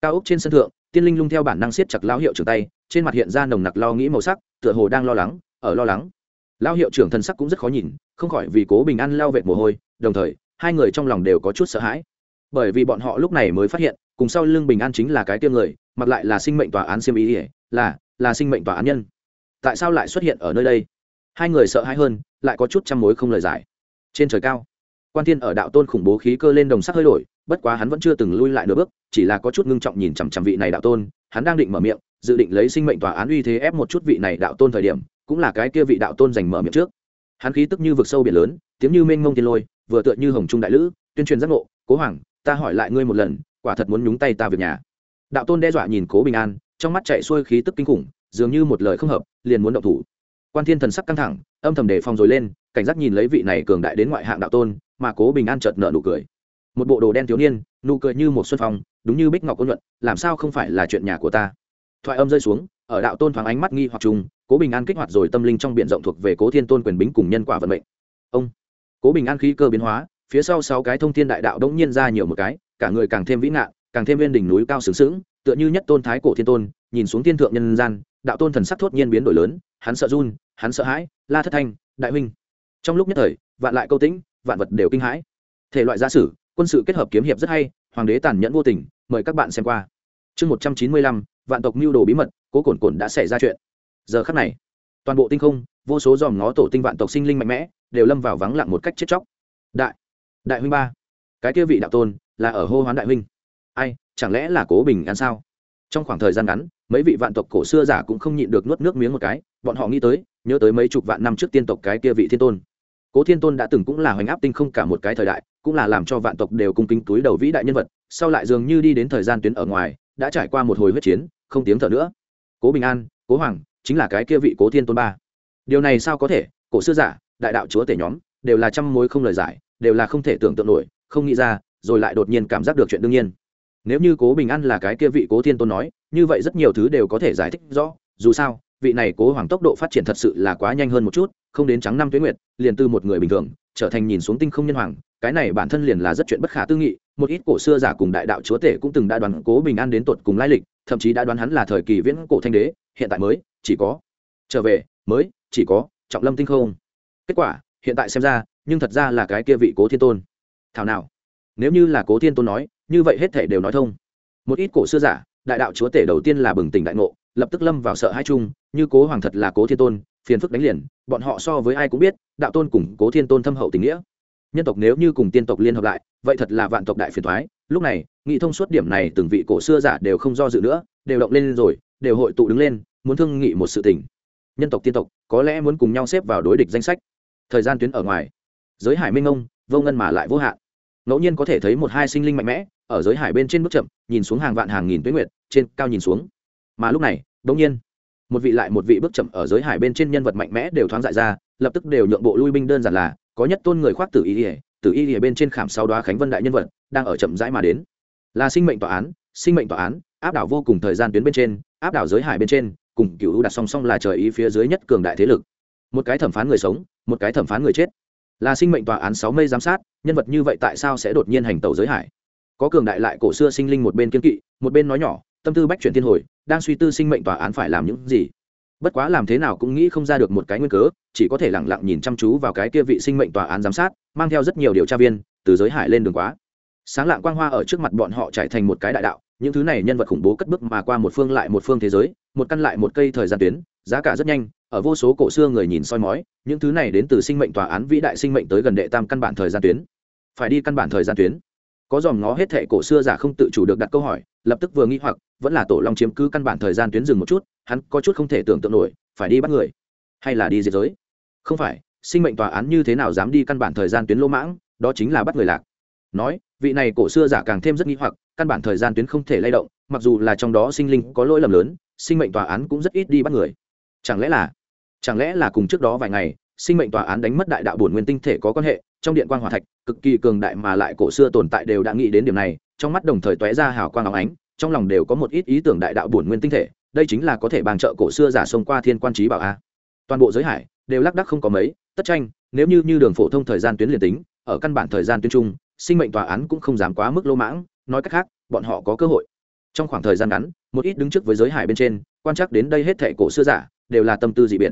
Cao ốc trên sân thượng, tiên linh lung theo bản năng siết chặt lao hiệu trưởng tay, trên mặt hiện ra nồng nặc lo nghĩ màu sắc, tựa hồ đang lo lắng, ở lo lắng. Lao hiệu trưởng thân sắc cũng rất khó nhìn, không khỏi vì cố bình an lao vệt mồ hôi, đồng thời, hai người trong lòng đều có chút sợ hãi. Bởi vì bọn họ lúc này mới phát hiện, cùng sau lưng bình an chính là cái tiêm người, mặc lại là sinh mệnh tòa án siêm ý ỉa là là sinh mệnh tòa án nhân. Tại sao lại xuất hiện ở nơi đây? Hai người sợ hãi hơn, lại có chút chăm mối không lời giải. Trên trời cao, quan thiên ở đạo tôn khủng bố khí cơ lên đồng sắc hơi đổi, bất quá hắn vẫn chưa từng lui lại nửa bước, chỉ là có chút ngưng trọng nhìn chằm chằm vị này đạo tôn, hắn đang định mở miệng, dự định lấy sinh mệnh tòa án uy thế ép một chút vị này đạo tôn thời điểm, cũng là cái kia vị đạo tôn giành mở miệng trước. Hắn khí tức như vực sâu biển lớn, tiếng như mênh mông tiên lôi, vừa tựa như hồng trung đại lữ, tuyên truyền giác ngộ, cố hoàng, ta hỏi lại ngươi một lần, quả thật muốn nhúng tay ta việc nhà. Đạo tôn đe dọa nhìn cố bình an trong mắt chạy xuôi khí tức kinh khủng, dường như một lời không hợp, liền muốn động thủ. Quan thiên thần sắc căng thẳng, âm thầm đề phòng rồi lên, cảnh giác nhìn lấy vị này cường đại đến ngoại hạng đạo tôn, mà cố bình an chợt nợ nụ cười. Một bộ đồ đen thiếu niên, nụ cười như một xuân phong, đúng như bích ngọc ôn luận, làm sao không phải là chuyện nhà của ta? Thoại âm rơi xuống, ở đạo tôn thoáng ánh mắt nghi hoặc trùng, cố bình an kích hoạt rồi tâm linh trong b i ể n rộng thuộc về cố thiên tôn quyền bính cùng nhân quả vận mệnh. Ông! Cố bình an khí cơ biến hóa, phía sau sáu cái thông thiên đại đạo đống nhiên ra nhiều một cái, cả người càng thêm vĩ ngạn càng thêm viên đỉnh núi cao sướng sướng tựa như nhất tôn thái cổ thiên tôn, nhìn xuống thiên thượng nhân gian, đạo tôn thần sắc thốt nhiên biến đổi lớn, hắn sợ run, hắn sợ hãi, la thất thanh, đại huynh. Trong lúc nhất thời, vạn lại câu tĩnh, vạn vật đều kinh hãi. Thể loại gia sử, quân sự kết hợp kiếm hiệp rất hay, hoàng đế tàn nhẫn vô tình, mời các bạn xem qua. Chương một trăm chín mươi lăm, vạn tộc mưu đồ bí mật, cố cồn cồn đã xảy ra chuyện. Giờ khắc này, toàn bộ tinh không, vô số dòm ngó tổ tinh vạn tộc sinh linh mạnh mẽ, đều lâm vào vắng lặng một cách chết chóc. Đại đại huynh ba, cái kia vị đạo tôn, là ở hô hoán đại huynh. Ai chẳng lẽ là cố bình an sao? Trong khoảng thời gian ngắn, mấy vị vạn tộc cổ xưa giả cũng không nhịn được nuốt nước miếng một cái, bọn họ nghĩ tới, nhớ tới mấy chục vạn năm trước tiên tộc cái kia vị thiên tôn. Cố thiên tôn đã từng cũng là hoành áp tinh không cả một cái thời đại, cũng là làm cho vạn tộc đều cung kính túi đầu vĩ đại nhân vật, sau lại dường như đi đến thời gian tuyến ở ngoài, đã trải qua một hồi huyết chiến, không tiếng thở nữa. Cố bình an, cố hoàng, chính là cái kia vị cố thiên tôn ba. Điều này sao có thể? Cổ xưa giả, đại đạo chúa tể nhóm, đều là trăm mối không lời giải, đều là không thể tưởng tượng nổi, không nghĩ ra, rồi lại đột nhiên cảm giác được chuyện đương nhiên nếu như cố bình an là cái kia vị cố thiên tôn nói, như vậy rất nhiều thứ đều có thể giải thích rõ. Dù sao, vị này cố hoàng tốc độ phát triển thật sự là quá nhanh hơn một chút, không đến trắng năm tuyến nguyệt, liền từ một người bình thường, trở thành nhìn xuống tinh không nhân hoàng, cái này bản thân liền là rất chuyện bất khả tư nghị, một ít cổ xưa giả cùng đại đạo chúa tể cũng từng đã đoán cố bình an đến tột cùng lai lịch, thậm chí đã đoán hắn là thời kỳ viễn cổ thanh đế, hiện tại mới, chỉ có trở về, mới, chỉ có trọng lâm tinh không. Kết quả, hiện tại xem ra, nhưng thật ra là cái kia vị cố thiên tôn. Thảo nào? Nếu như là cố thiên tôn nói như vậy hết thể đều nói thông. Một ít cổ xưa giả, đại đạo chúa tể đầu tiên là bừng tỉnh đại ngộ, lập tức lâm vào sợ hai chung, như cố hoàng thật là cố thiên tôn, phiền phức đánh liền, bọn họ so với ai cũng biết, đạo tôn cùng cố thiên tôn thâm hậu tình nghĩa. Nhân tộc nếu như cùng tiên tộc liên hợp lại, vậy thật là vạn tộc đại phiền thoái lúc này, nghị thông suốt điểm này từng vị cổ xưa giả đều không do dự nữa, đều động lên rồi, đều hội tụ đứng lên, muốn thương nghị một sự tình. Nhân tộc tiên tộc, có lẽ muốn cùng nhau xếp vào đối địch danh sách. Thời gian tuyến ở ngoài. Giới hải minh ông, vô ngân mà lại vô hạn ngẫu nhiên có thể thấy một hai sinh linh mạnh mẽ, ở giới hải bên trên bước chậm, nhìn xuống hàng vạn hàng nghìn tuyến nguyệt, trên cao nhìn xuống. Mà lúc này bỗng nhiên, một vị lại một vị bước chậm ở giới hải bên trên nhân vật mạnh mẽ đều thoáng dại ra, lập tức đều nhượng bộ lui binh đơn giản là, có nhất tôn người khoác tử y ỉa tử y ỉa bên trên khảm sau đoá khánh vân đại nhân vật, đang ở chậm rãi mà đến. Là sinh mệnh tòa án, sinh mệnh tòa án, áp đảo vô cùng thời gian tuyến bên trên, áp đảo giới hải bên trên, cùng cựu đặt song song là trời ý phía dưới nhất cường đại thế lực. Một cái thẩm phán người sống, một cái thẩm phán người chết là sinh mệnh tòa án sáu mây giám sát, nhân vật như vậy tại sao sẽ đột nhiên hành tàu giới hải? Có cường đại lại cổ xưa sinh linh một bên kiên kỵ, một bên nói nhỏ, tâm tư bách chuyển thiên hồi, đang suy tư sinh mệnh tòa án phải làm những gì. Bất quá làm thế nào cũng nghĩ không ra được một cái nguyên cớ, chỉ có thể lẳng lặng nhìn chăm chú vào cái kia vị sinh mệnh tòa án giám sát, mang theo rất nhiều điều tra viên, từ giới hải lên đường quá. Sáng lạng quang hoa ở trước mặt bọn họ trải thành một cái đại đạo, những thứ này nhân vật khủng bố cất bước mà qua một phương lại một phương thế giới, một căn lại một cây thời gian tuyến, giá cả rất nhanh ở vô số cổ xưa người nhìn soi mói, những thứ này đến từ sinh mệnh tòa án vĩ đại sinh mệnh tới gần đệ tam căn bản thời gian tuyến. Phải đi căn bản thời gian tuyến. Có dòm ngó hết thệ cổ xưa giả không tự chủ được đặt câu hỏi, lập tức vừa nghĩ hoặc, vẫn là tổ long chiếm cứ căn bản thời gian tuyến dừng một chút, hắn có chút không thể tưởng tượng nổi, phải đi bắt người, hay là đi diệt giới? Không phải, sinh mệnh tòa án như thế nào dám đi căn bản thời gian tuyến lỗ mãng, đó chính là bắt người lạc. Nói, vị này cổ xưa giả càng thêm rất nghĩ hoặc, căn bản thời gian tuyến không thể lay động, mặc dù là trong đó sinh linh có lỗi lầm lớn, sinh mệnh tòa án cũng rất ít đi bắt người. Chẳng lẽ là chẳng lẽ là cùng trước đó vài ngày, sinh mệnh tòa án đánh mất đại đạo bổn nguyên tinh thể có quan hệ, trong điện quan hòa thạch, cực kỳ cường đại mà lại cổ xưa tồn tại đều đã nghĩ đến điểm này, trong mắt đồng thời tóe ra hào quang óng ánh, trong lòng đều có một ít ý tưởng đại đạo bổn nguyên tinh thể, đây chính là có thể bàn trợ cổ xưa giả sông qua thiên quan trí bảo a. Toàn bộ giới hải đều lác đắc không có mấy, tất tranh, nếu như như đường phổ thông thời gian tuyến liền tính, ở căn bản thời gian tuyến trung, sinh mệnh tòa án cũng không dám quá mức lô mãng, nói cách khác, bọn họ có cơ hội. Trong khoảng thời gian ngắn, một ít đứng trước với giới hải bên trên, quan trắc đến đây hết thệ cổ xưa giả, đều là tâm tư dị biệt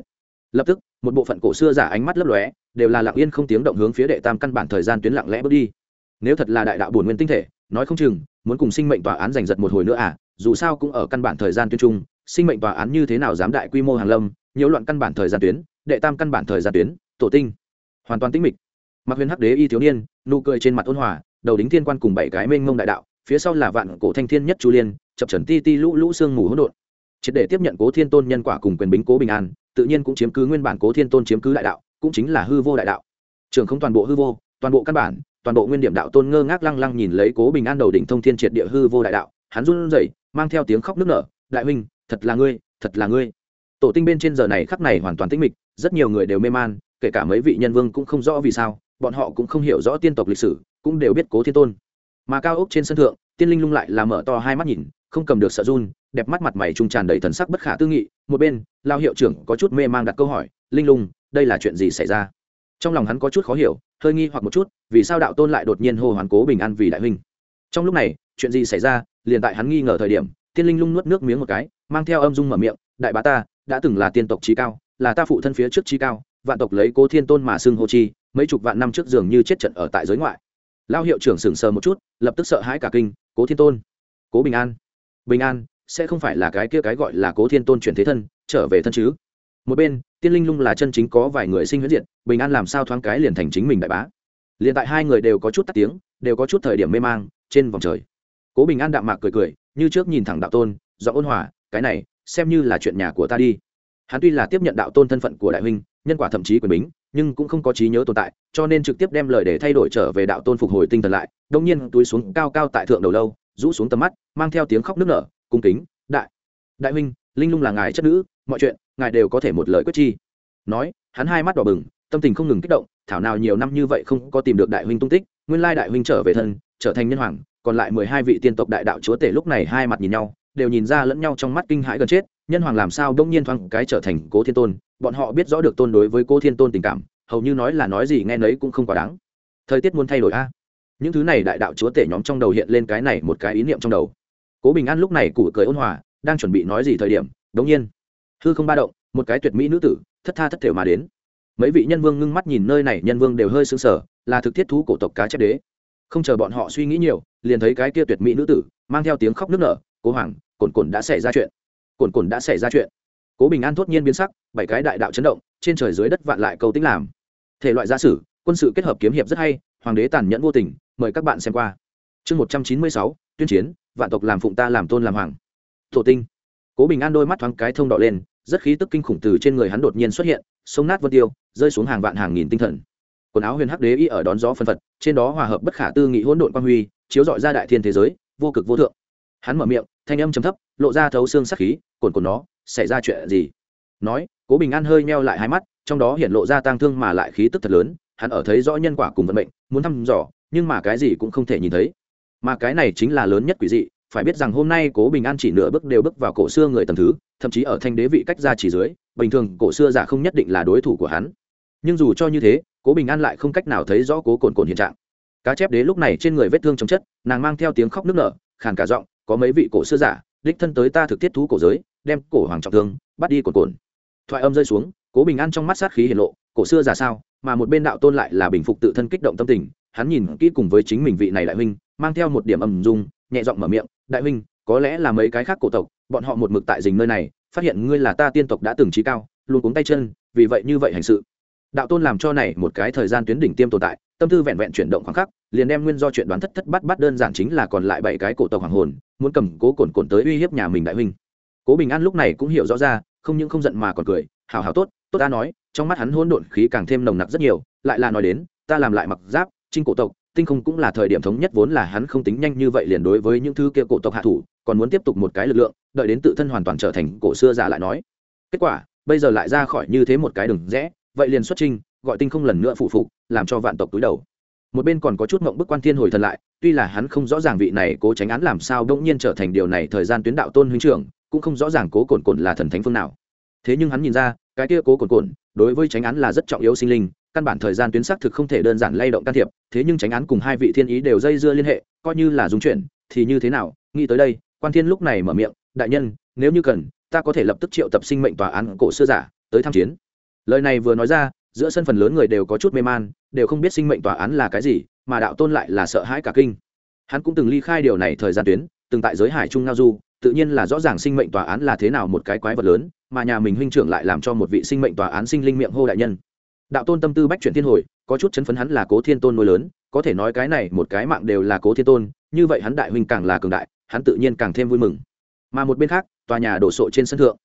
lập tức, một bộ phận cổ xưa giả ánh mắt lấp lóe, đều là lặng yên không tiếng động hướng phía đệ tam căn bản thời gian tuyến lặng lẽ bước đi. Nếu thật là đại đạo bổn nguyên tinh thể, nói không chừng, muốn cùng sinh mệnh tòa án giành giật một hồi nữa à dù sao cũng ở căn bản thời gian tuyến trung, sinh mệnh tòa án như thế nào dám đại quy mô hàng lâm, nhiễu loạn căn bản thời gian tuyến, đệ tam căn bản thời gian tuyến, tổ tinh, hoàn toàn tĩnh mịch. Mặc huyền hắc đế y thiếu niên, nụ cười trên mặt ôn hòa, đầu đính thiên quan cùng bảy cái mênh mông đại đạo, phía sau là vạn cổ thanh thiên nhất chu liên, chập trần ti ti lũ lũ sương mù hỗn độn triệt để tiếp nhận cố thiên tôn nhân quả cùng quyền bính cố bình an, tự nhiên cũng chiếm cứ nguyên bản cố thiên tôn chiếm cứ đại đạo, cũng chính là hư vô đại đạo. Trường không toàn bộ hư vô, toàn bộ căn bản, toàn bộ nguyên điểm đạo tôn ngơ ngác lăng lăng nhìn lấy cố bình an đầu đỉnh thông thiên triệt địa hư vô đại đạo, hắn run rẩy, mang theo tiếng khóc nức nở, đại huynh, thật là ngươi, thật là ngươi. Tổ tinh bên trên giờ này khắc này hoàn toàn tĩnh mịch, rất nhiều người đều mê man, kể cả mấy vị nhân vương cũng không rõ vì sao, bọn họ cũng không hiểu rõ tiên tộc lịch sử, cũng đều biết cố thiên tôn. Mà cao ốc trên sân thượng, tiên linh lung lại là mở to hai mắt nhìn, không cầm được sợ run đẹp mắt mặt mày trung tràn đầy thần sắc bất khả tư nghị, một bên, lao hiệu trưởng có chút mê mang đặt câu hỏi, linh lung, đây là chuyện gì xảy ra? Trong lòng hắn có chút khó hiểu, hơi nghi hoặc một chút, vì sao đạo tôn lại đột nhiên hô hoàn cố bình an vì đại huynh? Trong lúc này, chuyện gì xảy ra, liền tại hắn nghi ngờ thời điểm, tiên linh lung nuốt nước miếng một cái, mang theo âm dung mở miệng, đại bá ta, đã từng là tiên tộc trí cao, là ta phụ thân phía trước trí cao, vạn tộc lấy cố thiên tôn mà xưng hô chi, mấy chục vạn năm trước dường như chết trận ở tại giới ngoại. Lao hiệu trưởng sững sờ một chút, lập tức sợ hãi cả kinh, cố thiên tôn, cố bình an bình an sẽ không phải là cái kia cái gọi là cố thiên tôn chuyển thế thân, trở về thân chứ. Một bên, tiên linh lung là chân chính có vài người sinh huyết diện bình an làm sao thoáng cái liền thành chính mình đại bá. Liền tại hai người đều có chút tắt tiếng, đều có chút thời điểm mê mang, trên vòng trời. Cố bình an đạm mạc cười cười, như trước nhìn thẳng đạo tôn do ôn hòa, cái này, xem như là chuyện nhà của ta đi. Hắn tuy là tiếp nhận đạo tôn thân phận của đại huynh, nhân quả thậm chí quyền bính, nhưng cũng không có trí nhớ tồn tại, cho nên trực tiếp đem lời để thay đổi trở về đạo tôn phục hồi tinh thần lại đông nhiên túi xuống cao cao tại thượng đầu lâu, rũ xuống tầm mắt, mang theo tiếng khóc nức nở cung kính, đại đại huynh, linh lung là ngài chất nữ, mọi chuyện, ngài đều có thể một lời quyết chi. Nói, hắn hai mắt đỏ bừng, tâm tình không ngừng kích động, thảo nào nhiều năm như vậy không có tìm được đại huynh tung tích, nguyên lai đại huynh trở về thân, trở thành nhân hoàng, còn lại mười hai vị tiên tộc đại đạo chúa tể lúc này hai mặt nhìn nhau, đều nhìn ra lẫn nhau trong mắt kinh hãi gần chết, nhân hoàng làm sao đông nhiên thoáng cái trở thành cố thiên tôn, bọn họ biết rõ được tôn đối với cố thiên tôn tình cảm, hầu như nói là nói gì nghe nấy cũng không quá đáng. Thời tiết muốn thay đổi a. Những thứ này đại đạo chúa tể nhóm trong đầu hiện lên cái này một cái ý niệm trong đầu cố bình an lúc này củ cười ôn hòa, đang chuẩn bị nói gì thời điểm, đống nhiên, hư không ba động, một cái tuyệt mỹ nữ tử, thất tha thất thể mà đến. Mấy vị nhân vương ngưng mắt nhìn nơi này, nhân vương đều hơi sững sờ, là thực thiết thú cổ tộc cá chép đế. Không chờ bọn họ suy nghĩ nhiều, liền thấy cái kia tuyệt mỹ nữ tử, mang theo tiếng khóc nức nở, cố hoàng cồn cồn đã xảy ra chuyện. Cồn cồn đã xảy ra chuyện. Cố bình an thốt nhiên biến sắc, bảy cái đại đạo chấn động, trên trời dưới đất vạn lại câu tính làm. Thể loại gia sử, quân sự kết hợp kiếm hiệp rất hay, hoàng đế tàn nhẫn vô tình, mời các bạn xem qua. Chương một trăm chín mươi sáu, tuyên chiến vạn tộc làm phụng ta làm tôn làm hoàng. Thổ tinh. Cố bình an đôi mắt thoáng cái thông đỏ lên, rất khí tức kinh khủng từ trên người hắn đột nhiên xuất hiện, sông nát vân tiêu, rơi xuống hàng vạn hàng nghìn tinh thần. Quần áo huyền hắc đế y ở đón gió phân phật, trên đó hòa hợp bất khả tư nghị hỗn độn quang huy, chiếu dọi ra đại thiên thế giới, vô cực vô thượng. Hắn mở miệng, thanh âm trầm thấp, lộ ra thấu xương sắc khí cồn cồn nó, xảy ra chuyện gì? Nói, cố bình an hơi meo lại hai mắt, trong đó hiện lộ ra tang thương mà lại khí tức thật lớn, hắn ở thấy rõ nhân quả cùng vận mệnh, muốn thăm dò, nhưng mà cái gì cũng không thể nhìn thấy mà cái này chính là lớn nhất quỷ dị, phải biết rằng hôm nay cố bình an chỉ nửa bước đều bước vào cổ xưa người tầm thứ, thậm chí ở thanh đế vị cách ra chỉ dưới, bình thường cổ xưa giả không nhất định là đối thủ của hắn. Nhưng dù cho như thế, cố bình an lại không cách nào thấy rõ cố cồn cồn hiện trạng. Cá chép đế lúc này trên người vết thương chấm chất, nàng mang theo tiếng khóc nức nở, khàn cả giọng, có mấy vị cổ xưa giả, đích thân tới ta thực tiết thú cổ giới, đem cổ hoàng trọng thương, bắt đi cồn cồn. Thoại âm rơi xuống, cố bình an trong mắt sát khí hiện lộ, cổ xưa giả sao, mà một bên đạo tôn lại là bình phục tự thân kích động tâm tình, hắn nhìn kỹ cùng với chính mình vị này đại huynh mang theo một điểm ầm dung, nhẹ giọng mở miệng, đại huynh, có lẽ là mấy cái khác cổ tộc, bọn họ một mực tại dình nơi này, phát hiện ngươi là ta tiên tộc đã từng trí cao, luôn cuống tay chân, vì vậy như vậy hành sự. Đạo tôn làm cho này một cái thời gian tuyến đỉnh tiêm tồn tại, tâm tư vẹn vẹn chuyển động khoảng khắc, liền đem nguyên do chuyện đoán thất thất bắt bắt đơn giản chính là còn lại bảy cái cổ tộc hoàng hồn, muốn cầm cố cồn cồn tới uy hiếp nhà mình đại huynh. Cố bình an lúc này cũng hiểu rõ ra, không những không giận mà còn cười hào hào tốt tốt ta nói. Trong mắt hắn hỗn độn khí càng thêm nồng nặc rất nhiều, lại là nói đến, ta làm lại mặc giáp trinh cổ tộc tinh không cũng là thời điểm thống nhất vốn là hắn không tính nhanh như vậy liền đối với những thứ kia cổ tộc hạ thủ, còn muốn tiếp tục một cái lực lượng, đợi đến tự thân hoàn toàn trở thành cổ xưa giả lại nói. Kết quả, bây giờ lại ra khỏi như thế một cái đường rẽ, vậy liền xuất trinh gọi tinh không lần nữa phụ phục, làm cho vạn tộc túi đầu. Một bên còn có chút mộng bức quan thiên hồi thần lại, tuy là hắn không rõ ràng vị này cố tránh án làm sao đông nhiên trở thành điều này thời gian tuyến đạo tôn huynh trưởng, cũng không rõ ràng cố cồn cồn là thần thánh phương nào. Thế nhưng hắn nhìn ra, cái kia cố cồn cồn, đối với tránh án là rất trọng yếu sinh linh căn bản thời gian tuyến xác thực không thể đơn giản lay động can thiệp, thế nhưng tránh án cùng hai vị thiên ý đều dây dưa liên hệ, coi như là dùng chuyển thì như thế nào? Nghĩ tới đây, quan thiên lúc này mở miệng, đại nhân, nếu như cần, ta có thể lập tức triệu tập sinh mệnh tòa án cổ xưa giả, tới tham chiến. Lời này vừa nói ra, giữa sân phần lớn người đều có chút mê man, đều không biết sinh mệnh tòa án là cái gì, mà đạo tôn lại là sợ hãi cả kinh. Hắn cũng từng ly khai điều này thời gian tuyến, từng tại giới hải trung ngao du, tự nhiên là rõ ràng sinh mệnh tòa án là thế nào một cái quái vật lớn, mà nhà mình huynh trưởng lại làm cho một vị sinh mệnh tòa án sinh linh miệng hô đại nhân đạo tôn tâm tư bách chuyển thiên hồi, có chút chấn phấn hắn là cố thiên tôn nuôi lớn, có thể nói cái này một cái mạng đều là cố thiên tôn, như vậy hắn đại huynh càng là cường đại, hắn tự nhiên càng thêm vui mừng. Mà một bên khác, tòa nhà đổ sộ trên sân thượng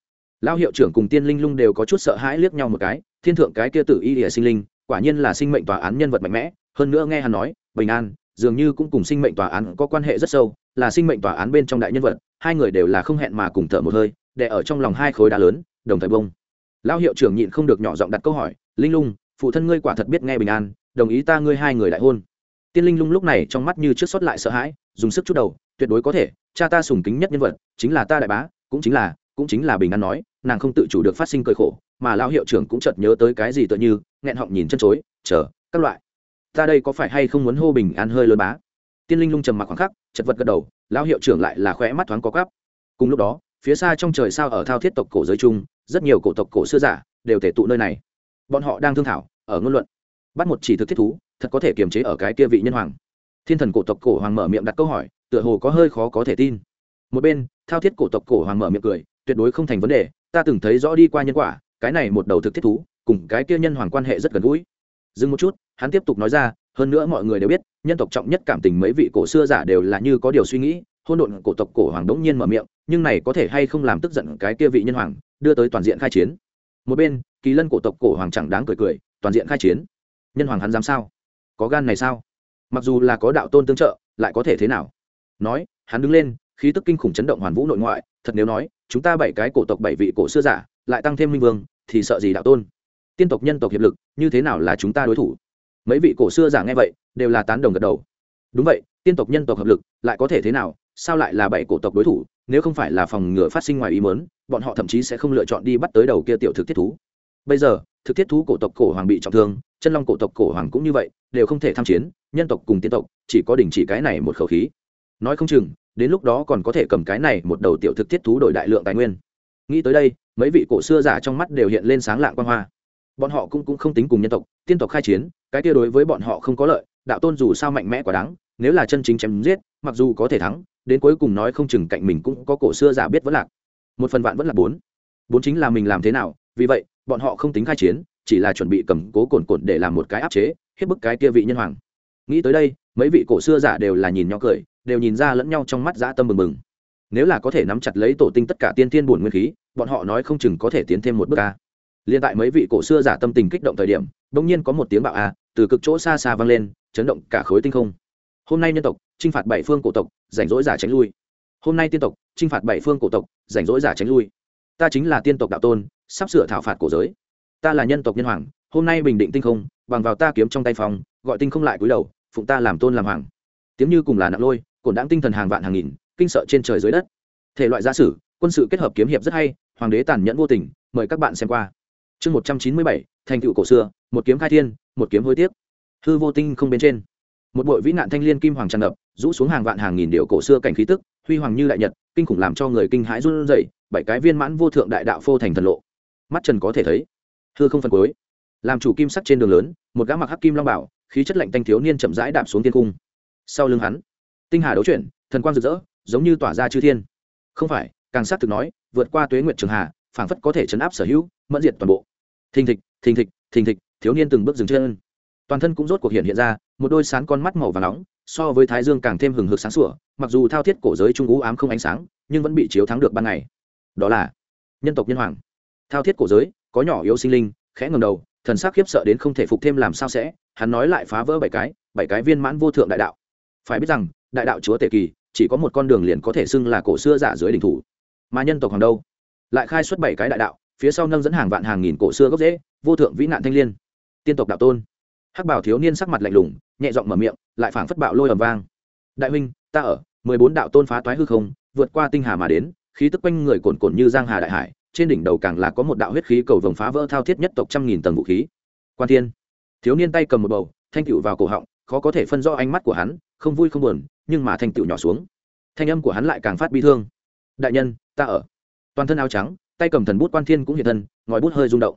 lao hiệu trưởng cùng tiên linh lung đều có chút sợ hãi liếc nhau một cái, thiên thượng cái kia tự y địa sinh linh, quả nhiên là sinh mệnh tòa án nhân vật mạnh mẽ, hơn nữa nghe hắn nói, bình an, dường như cũng cùng sinh mệnh tòa án có quan hệ rất sâu, là sinh mệnh tòa án bên trong đại nhân vật, hai người đều là không hẹn mà cùng thở một hơi, để ở trong lòng hai khối đá lớn, đồng thời bông. Lão hiệu trưởng nhịn không được nhỏ giọng đặt câu hỏi linh lung, phụ thân ngươi quả thật biết nghe bình an, đồng ý ta ngươi hai người đại hôn. Tiên linh lung lúc này trong mắt như trước xót lại sợ hãi, dùng sức chút đầu, tuyệt đối có thể, cha ta sùng kính nhất nhân vật, chính là ta đại bá, cũng chính là, cũng chính là bình an nói, nàng không tự chủ được phát sinh cơi khổ, mà lão hiệu trưởng cũng chợt nhớ tới cái gì tựa như, nghẹn họng nhìn chân chối, chờ, các loại, ta đây có phải hay không muốn hô bình an hơi lớn bá? Tiên linh lung trầm mặc khoảng khắc, chật vật gật đầu, lão hiệu trưởng lại là khóe mắt thoáng có cắp cùng lúc đó, phía xa trong trời sao ở thao thiết tộc cổ giới chung, rất nhiều cổ tộc cổ xưa giả, đều thể tụ nơi này bọn họ đang thương thảo, ở ngôn luận. Bắt một chỉ thực thiết thú, thật có thể kiềm chế ở cái kia vị nhân hoàng. Thiên thần cổ tộc cổ hoàng mở miệng đặt câu hỏi, tựa hồ có hơi khó có thể tin. Một bên, thao thiết cổ tộc cổ hoàng mở miệng cười, tuyệt đối không thành vấn đề, ta từng thấy rõ đi qua nhân quả, cái này một đầu thực thiết thú, cùng cái kia nhân hoàng quan hệ rất gần gũi. Dừng một chút, hắn tiếp tục nói ra, hơn nữa mọi người đều biết, nhân tộc trọng nhất cảm tình mấy vị cổ xưa giả đều là như có điều suy nghĩ, hôn độn cổ tộc cổ hoàng đống nhiên mở miệng, nhưng này có thể hay không làm tức giận cái kia vị nhân hoàng, đưa tới toàn diện khai chiến. Một bên kỳ lân cổ tộc cổ hoàng chẳng đáng cười cười, toàn diện khai chiến. Nhân hoàng hắn dám sao? Có gan này sao? Mặc dù là có đạo tôn tương trợ, lại có thể thế nào? Nói, hắn đứng lên, khí tức kinh khủng chấn động hoàn vũ nội ngoại, thật nếu nói, chúng ta bảy cái cổ tộc bảy vị cổ xưa giả, lại tăng thêm minh vương, thì sợ gì đạo tôn? Tiên tộc nhân tộc hiệp lực, như thế nào là chúng ta đối thủ? Mấy vị cổ xưa giả nghe vậy, đều là tán đồng gật đầu. Đúng vậy, tiên tộc nhân tộc hợp lực, lại có thể thế nào? Sao lại là bảy cổ tộc đối thủ? Nếu không phải là phòng ngừa phát sinh ngoài ý mớn bọn họ thậm chí sẽ không lựa chọn đi bắt tới đầu kia tiểu thực thiết thú bây giờ thực thiết thú cổ tộc cổ hoàng bị trọng thương chân long cổ tộc cổ hoàng cũng như vậy đều không thể tham chiến nhân tộc cùng tiên tộc chỉ có đình chỉ cái này một khẩu khí. Nói không chừng đến lúc đó còn có thể cầm cái này một đầu tiểu thực thiết thú đổi đại lượng tài nguyên. Nghĩ tới đây mấy vị cổ xưa giả trong mắt đều hiện lên sáng lạng quan hoa. Bọn họ cũng, cũng không tính cùng nhân tộc tiên tộc khai chiến cái kia đối với bọn họ không có lợi đạo tôn dù sao mạnh mẽ quá đáng nếu là chân chính chém giết mặc dù có thể thắng đến cuối cùng nói không chừng cạnh mình cũng có cổ xưa giả biết vẫn lạc. Một phần vạn vẫn là bốn. Bốn chính là mình làm thế nào vì vậy bọn họ không tính khai chiến, chỉ là chuẩn bị cầm cố cồn cồn để làm một cái áp chế hết bức cái kia vị nhân hoàng. Nghĩ tới đây, mấy vị cổ xưa giả đều là nhìn nhau cười, đều nhìn ra lẫn nhau trong mắt dã tâm mừng mừng nếu là có thể nắm chặt lấy tổ tinh tất cả tiên thiên buồn nguyên khí, bọn họ nói không chừng có thể tiến thêm một bước ca liên tại mấy vị cổ xưa giả tâm tình kích động thời điểm, bỗng nhiên có một tiếng bạo a, từ cực chỗ xa xa vang lên, chấn động cả khối tinh không. Hôm nay nhân tộc, chinh phạt bảy phương cổ tộc, rảnh rỗi giả tránh lui. Hôm nay tiên tộc, chinh phạt bảy phương cổ tộc, rảnh rỗi giả tránh lui. Ta chính là tiên tộc đạo tôn sắp sửa thảo phạt cổ giới. Ta là nhân tộc nhân hoàng, hôm nay bình định tinh không, bằng vào ta kiếm trong tay phòng gọi tinh không lại cúi đầu, phụng ta làm tôn làm hoàng. Tiếng như cùng là nặng lôi cổn đáng tinh thần hàng vạn hàng nghìn, kinh sợ trên trời dưới đất. Thể loại gia sử, quân sự kết hợp kiếm hiệp rất hay, hoàng đế tàn nhẫn vô tình, mời các bạn xem qua. Chương một trăm chín mươi bảy, thành tựu cổ xưa, một kiếm khai thiên, một kiếm hối tiếc. Hư vô tinh không bên trên. Một bội vĩ nạn thanh liên kim hoàng tràn ngập, rũ xuống hàng vạn hàng nghìn điệu cổ xưa cảnh khí tức, huy hoàng như đại nhật, kinh khủng làm cho người kinh hãi run rẩy, bảy cái viên mãn vô thượng đại đạo phô thành thần lộ mắt trần có thể thấy. Hư không phần cuối. Làm chủ kim sắc trên đường lớn, một gã mặc hắc kim long bảo, khí chất lạnh tanh thiếu niên chậm rãi đạp xuống thiên cung. Sau lưng hắn, tinh hà đấu chuyển, thần quang rực rỡ, giống như tỏa ra chư thiên. Không phải, càng sát thực nói, vượt qua tuế nguyện trường hà, phảng phất có thể chấn áp sở hữu, mẫn diệt toàn bộ. Thình thịch thình thịch thình thịch, thiếu niên từng bước dừng chân. Toàn thân cũng rốt cuộc hiện hiện ra, một đôi sán con mắt màu và nóng, so với thái dương càng thêm hừng hực sáng sủa, mặc dù thao thiết cổ giới trung ú ám không ánh sáng, nhưng vẫn bị chiếu thắng được ban ngày. Đó là nhân tộc nhân hoàng thao thiết cổ giới, có nhỏ yếu sinh linh, khẽ ngầm đầu, thần sắc khiếp sợ đến không thể phục thêm làm sao sẽ, hắn nói lại phá vỡ bảy cái bảy cái viên mãn vô thượng đại đạo. Phải biết rằng, đại đạo chúa tể kỳ, chỉ có một con đường liền có thể xưng là cổ xưa giả dưới đỉnh thủ. Mà nhân tộc hàng đâu? Lại khai xuất bảy cái đại đạo, phía sau nâng dẫn hàng vạn hàng nghìn cổ xưa gốc rễ, vô thượng vĩ nạn thanh l i ê n tiên tộc đạo tôn. Hắc bảo thiếu niên sắc mặt lạnh lùng, nhẹ giọng mở miệng, lại phảng phất bạo lôi ầm vang. Đại huynh, ta ở, mười bốn đạo tôn phá toái hư không, vượt qua tinh hà mà đến, khí tức quanh người cồn cồn như giang hà đại hải trên đỉnh đầu càng là có một đạo huyết khí cầu vồng phá vỡ thao thiết nhất tộc trăm nghìn tầng vũ khí. Quan thiên, thiếu niên tay cầm một bầu, thanh tựu vào cổ họng, khó có thể phân rõ ánh mắt của hắn, không vui không buồn, nhưng mà thanh tựu nhỏ xuống. Thanh âm của hắn lại càng phát bi thương. Đại nhân, ta ở. Toàn thân áo trắng, tay cầm thần bút quan thiên cũng hiện thân, ngòi bút hơi rung động.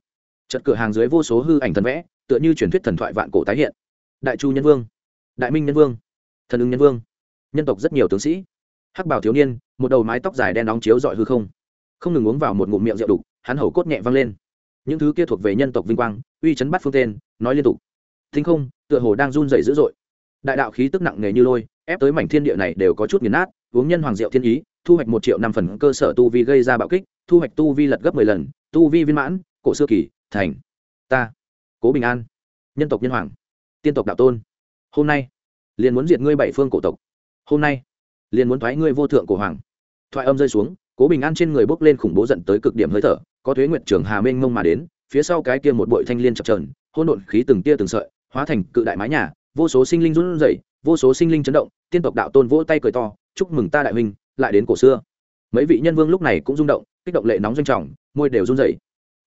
Chợt cửa hàng dưới vô số hư ảnh thần vẽ, tựa như truyền thuyết thần thoại vạn cổ tái hiện. Đại chu nhân vương, đại minh nhân vương, thần ưng nhân vương, nhân tộc rất nhiều tướng sĩ. Hắc bảo thiếu niên, một đầu mái tóc dài đen nóng chiếu dọi hư không không ngừng uống vào một ngụm miệng rượu đục, hắn hầu cốt nhẹ vang lên. Những thứ kia thuộc về nhân tộc vinh quang, uy chấn bắt phương tên, nói liên tục. Thính không, tựa hồ đang run rẩy dữ dội. Đại đạo khí tức nặng nề như lôi, ép tới mảnh thiên địa này đều có chút nghiền nát, uống nhân hoàng diệu thiên ý, thu hoạch một triệu năm phần cơ sở tu vi gây ra bạo kích, thu hoạch tu vi lật gấp mười lần, tu vi viên mãn, cổ xưa kỳ, thành. Ta, cố bình an, nhân tộc nhân hoàng, tiên tộc đạo tôn. Hôm nay, liền muốn diệt ngươi bảy phương cổ tộc. Hôm nay, liền muốn thoái ngươi vô thượng cổ hoàng. Thoại âm rơi xuống cố bình an trên người bốc lên khủng bố giận tới cực điểm hơi thở, có thuế nguyệt trưởng hà mênh mông mà đến, phía sau cái kia một bội thanh liên chập trờn hôn độn khí từng tia từng sợi, hóa thành cự đại mái nhà, vô số sinh linh run rẩy, vô số sinh linh chấn động, tiên tộc đạo tôn vỗ tay cười to, chúc mừng ta đại huynh, lại đến cổ xưa. Mấy vị nhân vương lúc này cũng rung động, kích động lệ nóng doanh trọng, môi đều run rẩy.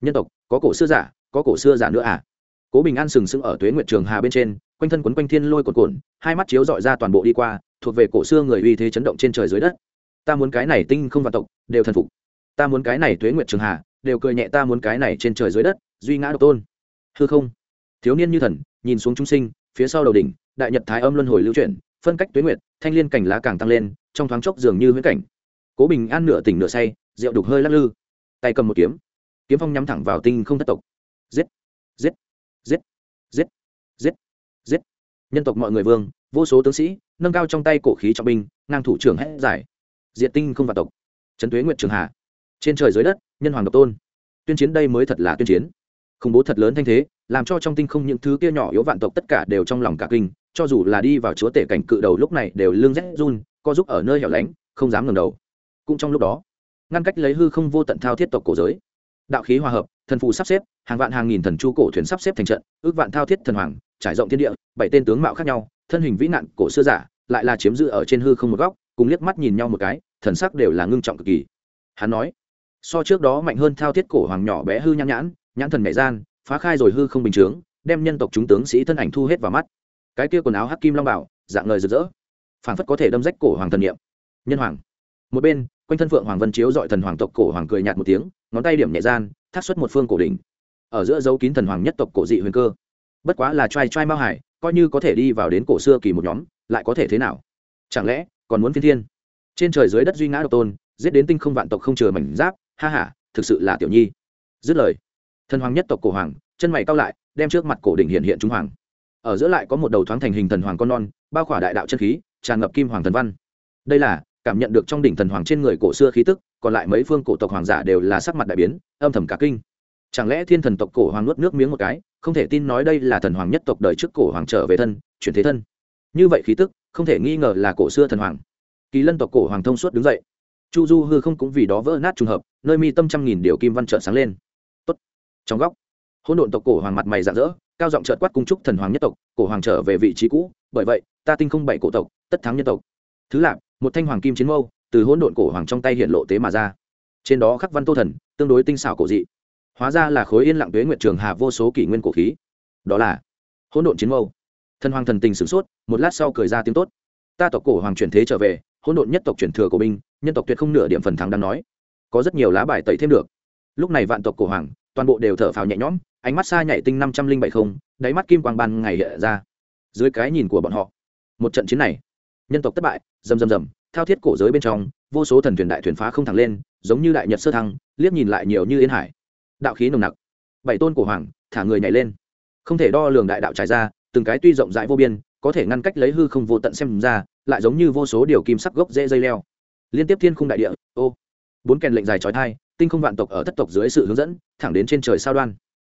Nhân tộc, có cổ xưa giả, có cổ xưa giả nữa à? Cố bình an sừng sững ở tuế nguyệt trường hà bên trên, quanh thân quấn quanh thiên lôi cột cồn hai mắt chiếu dọi ra toàn bộ đi qua, thuộc về cổ xưa người uy thế chấn động trên trời dưới đất ta muốn cái này tinh không vạn tộc, đều thần phục. Ta muốn cái này tuế nguyệt trường hà, đều cười nhẹ ta muốn cái này trên trời dưới đất, duy ngã độc tôn. Hư không? Thiếu niên như thần, nhìn xuống trung sinh, phía sau đầu đỉnh, đại nhật thái âm luân hồi lưu chuyển, phân cách tuế nguyệt, thanh liên cảnh lá càng tăng lên, trong thoáng chốc dường như huyễn cảnh. Cố bình an nửa tỉnh nửa say, rượu đục hơi lắc lư. Tay cầm một kiếm. Kiếm phong nhắm thẳng vào tinh không thất tộc. Giết! Giết! Giết! Giết! Giết! Giết! Nhân tộc mọi người vương, vô số tướng sĩ, nâng cao trong tay cổ khí trọng binh, ngang thủ trưởng hết giải diện tinh không vạn tộc. Trấn tuế nguyện trường hà. Trên trời dưới đất, nhân hoàng độc tôn. Tuyên chiến đây mới thật là tuyên chiến. Khủng bố thật lớn thanh thế, làm cho trong tinh không những thứ kia nhỏ yếu vạn tộc tất cả đều trong lòng cả kinh, cho dù là đi vào chúa tể cảnh cự đầu lúc này đều lương rét run, co giúp ở nơi hẻo lánh, không dám ngẩng đầu. Cũng trong lúc đó, ngăn cách lấy hư không vô tận thao thiết tộc cổ giới. Đạo khí hòa hợp, thần phù sắp xếp, hàng vạn hàng nghìn thần chu cổ thuyền sắp xếp thành trận, ước vạn thao thiết thần hoàng, trải rộng thiên địa, bảy tên tướng mạo khác nhau, thân hình vĩ nạn cổ xưa giả, lại là chiếm giữ ở trên hư không một góc cùng liếc mắt nhìn nhau một cái, thần sắc đều là ngưng trọng cực kỳ. Hắn nói, so trước đó mạnh hơn thao thiết cổ hoàng nhỏ bé hư nhãn nhãn nhãn thần mẹ gian, phá khai rồi hư không bình chướng, đem nhân tộc chúng tướng sĩ thân ảnh thu hết vào mắt. Cái kia quần áo hắc kim long bảo, dạng lời rực rỡ. Phảng phất có thể đâm rách cổ hoàng thần niệm. Nhân hoàng. Một bên, quanh thân phượng hoàng vân chiếu dọi thần hoàng tộc cổ hoàng cười nhạt một tiếng, ngón tay điểm nhẹ gian thác xuất một phương cổ đỉnh. Ở giữa dấu kín thần hoàng nhất tộc cổ dị huyền cơ. Bất quá là trai trai mao hải, coi như có thể đi vào đến cổ xưa kỳ một nhóm, lại có thể thế nào? Chẳng lẽ còn muốn phiên thiên. Trên trời dưới đất duy ngã độc tôn, giết đến tinh không vạn tộc không chừa mảnh giáp, ha ha, thực sự là tiểu nhi. Dứt lời, thần hoàng nhất tộc cổ hoàng, chân mày cao lại, đem trước mặt cổ đỉnh hiện hiện trung hoàng. Ở giữa lại có một đầu thoáng thành hình thần hoàng con non, bao khỏa đại đạo chân khí, tràn ngập kim hoàng thần văn. Đây là, cảm nhận được trong đỉnh thần hoàng trên người cổ xưa khí tức, còn lại mấy phương cổ tộc hoàng giả đều là sắc mặt đại biến, âm thầm cả kinh. Chẳng lẽ thiên thần tộc cổ hoàng nuốt nước miếng một cái, không thể tin nói đây là thần hoàng nhất tộc đời trước cổ hoàng trở về thân, chuyển thế thân. Như vậy khí tức không thể nghi ngờ là cổ xưa thần hoàng. Kỳ lân tộc cổ hoàng thông suốt đứng dậy. Chu du hư không cũng vì đó vỡ nát trùng hợp, nơi mi tâm trăm nghìn điều kim văn trợn sáng lên. Tốt. trong góc, hỗn độn tộc cổ hoàng mặt mày rạng rỡ, cao giọng trợt quát cung trúc thần hoàng nhất tộc, cổ hoàng trở về vị trí cũ, bởi vậy, ta tinh không bảy cổ tộc, tất thắng nhân tộc. Thứ lạp một thanh hoàng kim chiến mâu, từ hỗn độn cổ hoàng trong tay hiện lộ tế mà ra. Trên đó khắc văn tô thần, tương đối tinh xảo cổ dị. Hóa ra là khối yên lặng tuế nguyệt trường hà vô số kỷ nguyên cổ khí. Đó là hỗn độn chiến mâu thần hoàng thần tình sửng sốt, một lát sau cười ra tiếng tốt. Ta tộc cổ hoàng chuyển thế trở về, hỗn độn nhất tộc chuyển thừa của binh, nhân tộc tuyệt không nửa điểm phần thắng đang nói. Có rất nhiều lá bài tẩy thêm được. Lúc này vạn tộc cổ hoàng, toàn bộ đều thở phào nhẹ nhõm, ánh mắt xa nhảy tinh năm trăm linh bảy không, đáy mắt kim quang ban ngày hiện ra. Dưới cái nhìn của bọn họ, một trận chiến này, nhân tộc thất bại, rầm rầm rầm, thao thiết cổ giới bên trong, vô số thần thuyền đại thuyền phá không thẳng lên, giống như đại nhật sơ thăng, liếc nhìn lại nhiều như yên hải. Đạo khí nồng nặc. Bảy tôn cổ hoàng, thả người nhảy lên. Không thể đo lường đại đạo trải ra từng cái tuy rộng rãi vô biên, có thể ngăn cách lấy hư không vô tận xem ra, lại giống như vô số điều kim sắc gốc dễ dây leo. Liên tiếp thiên khung đại địa, ô, bốn kèn lệnh dài trói thai tinh không vạn tộc ở thất tộc dưới sự hướng dẫn, thẳng đến trên trời sao đoan.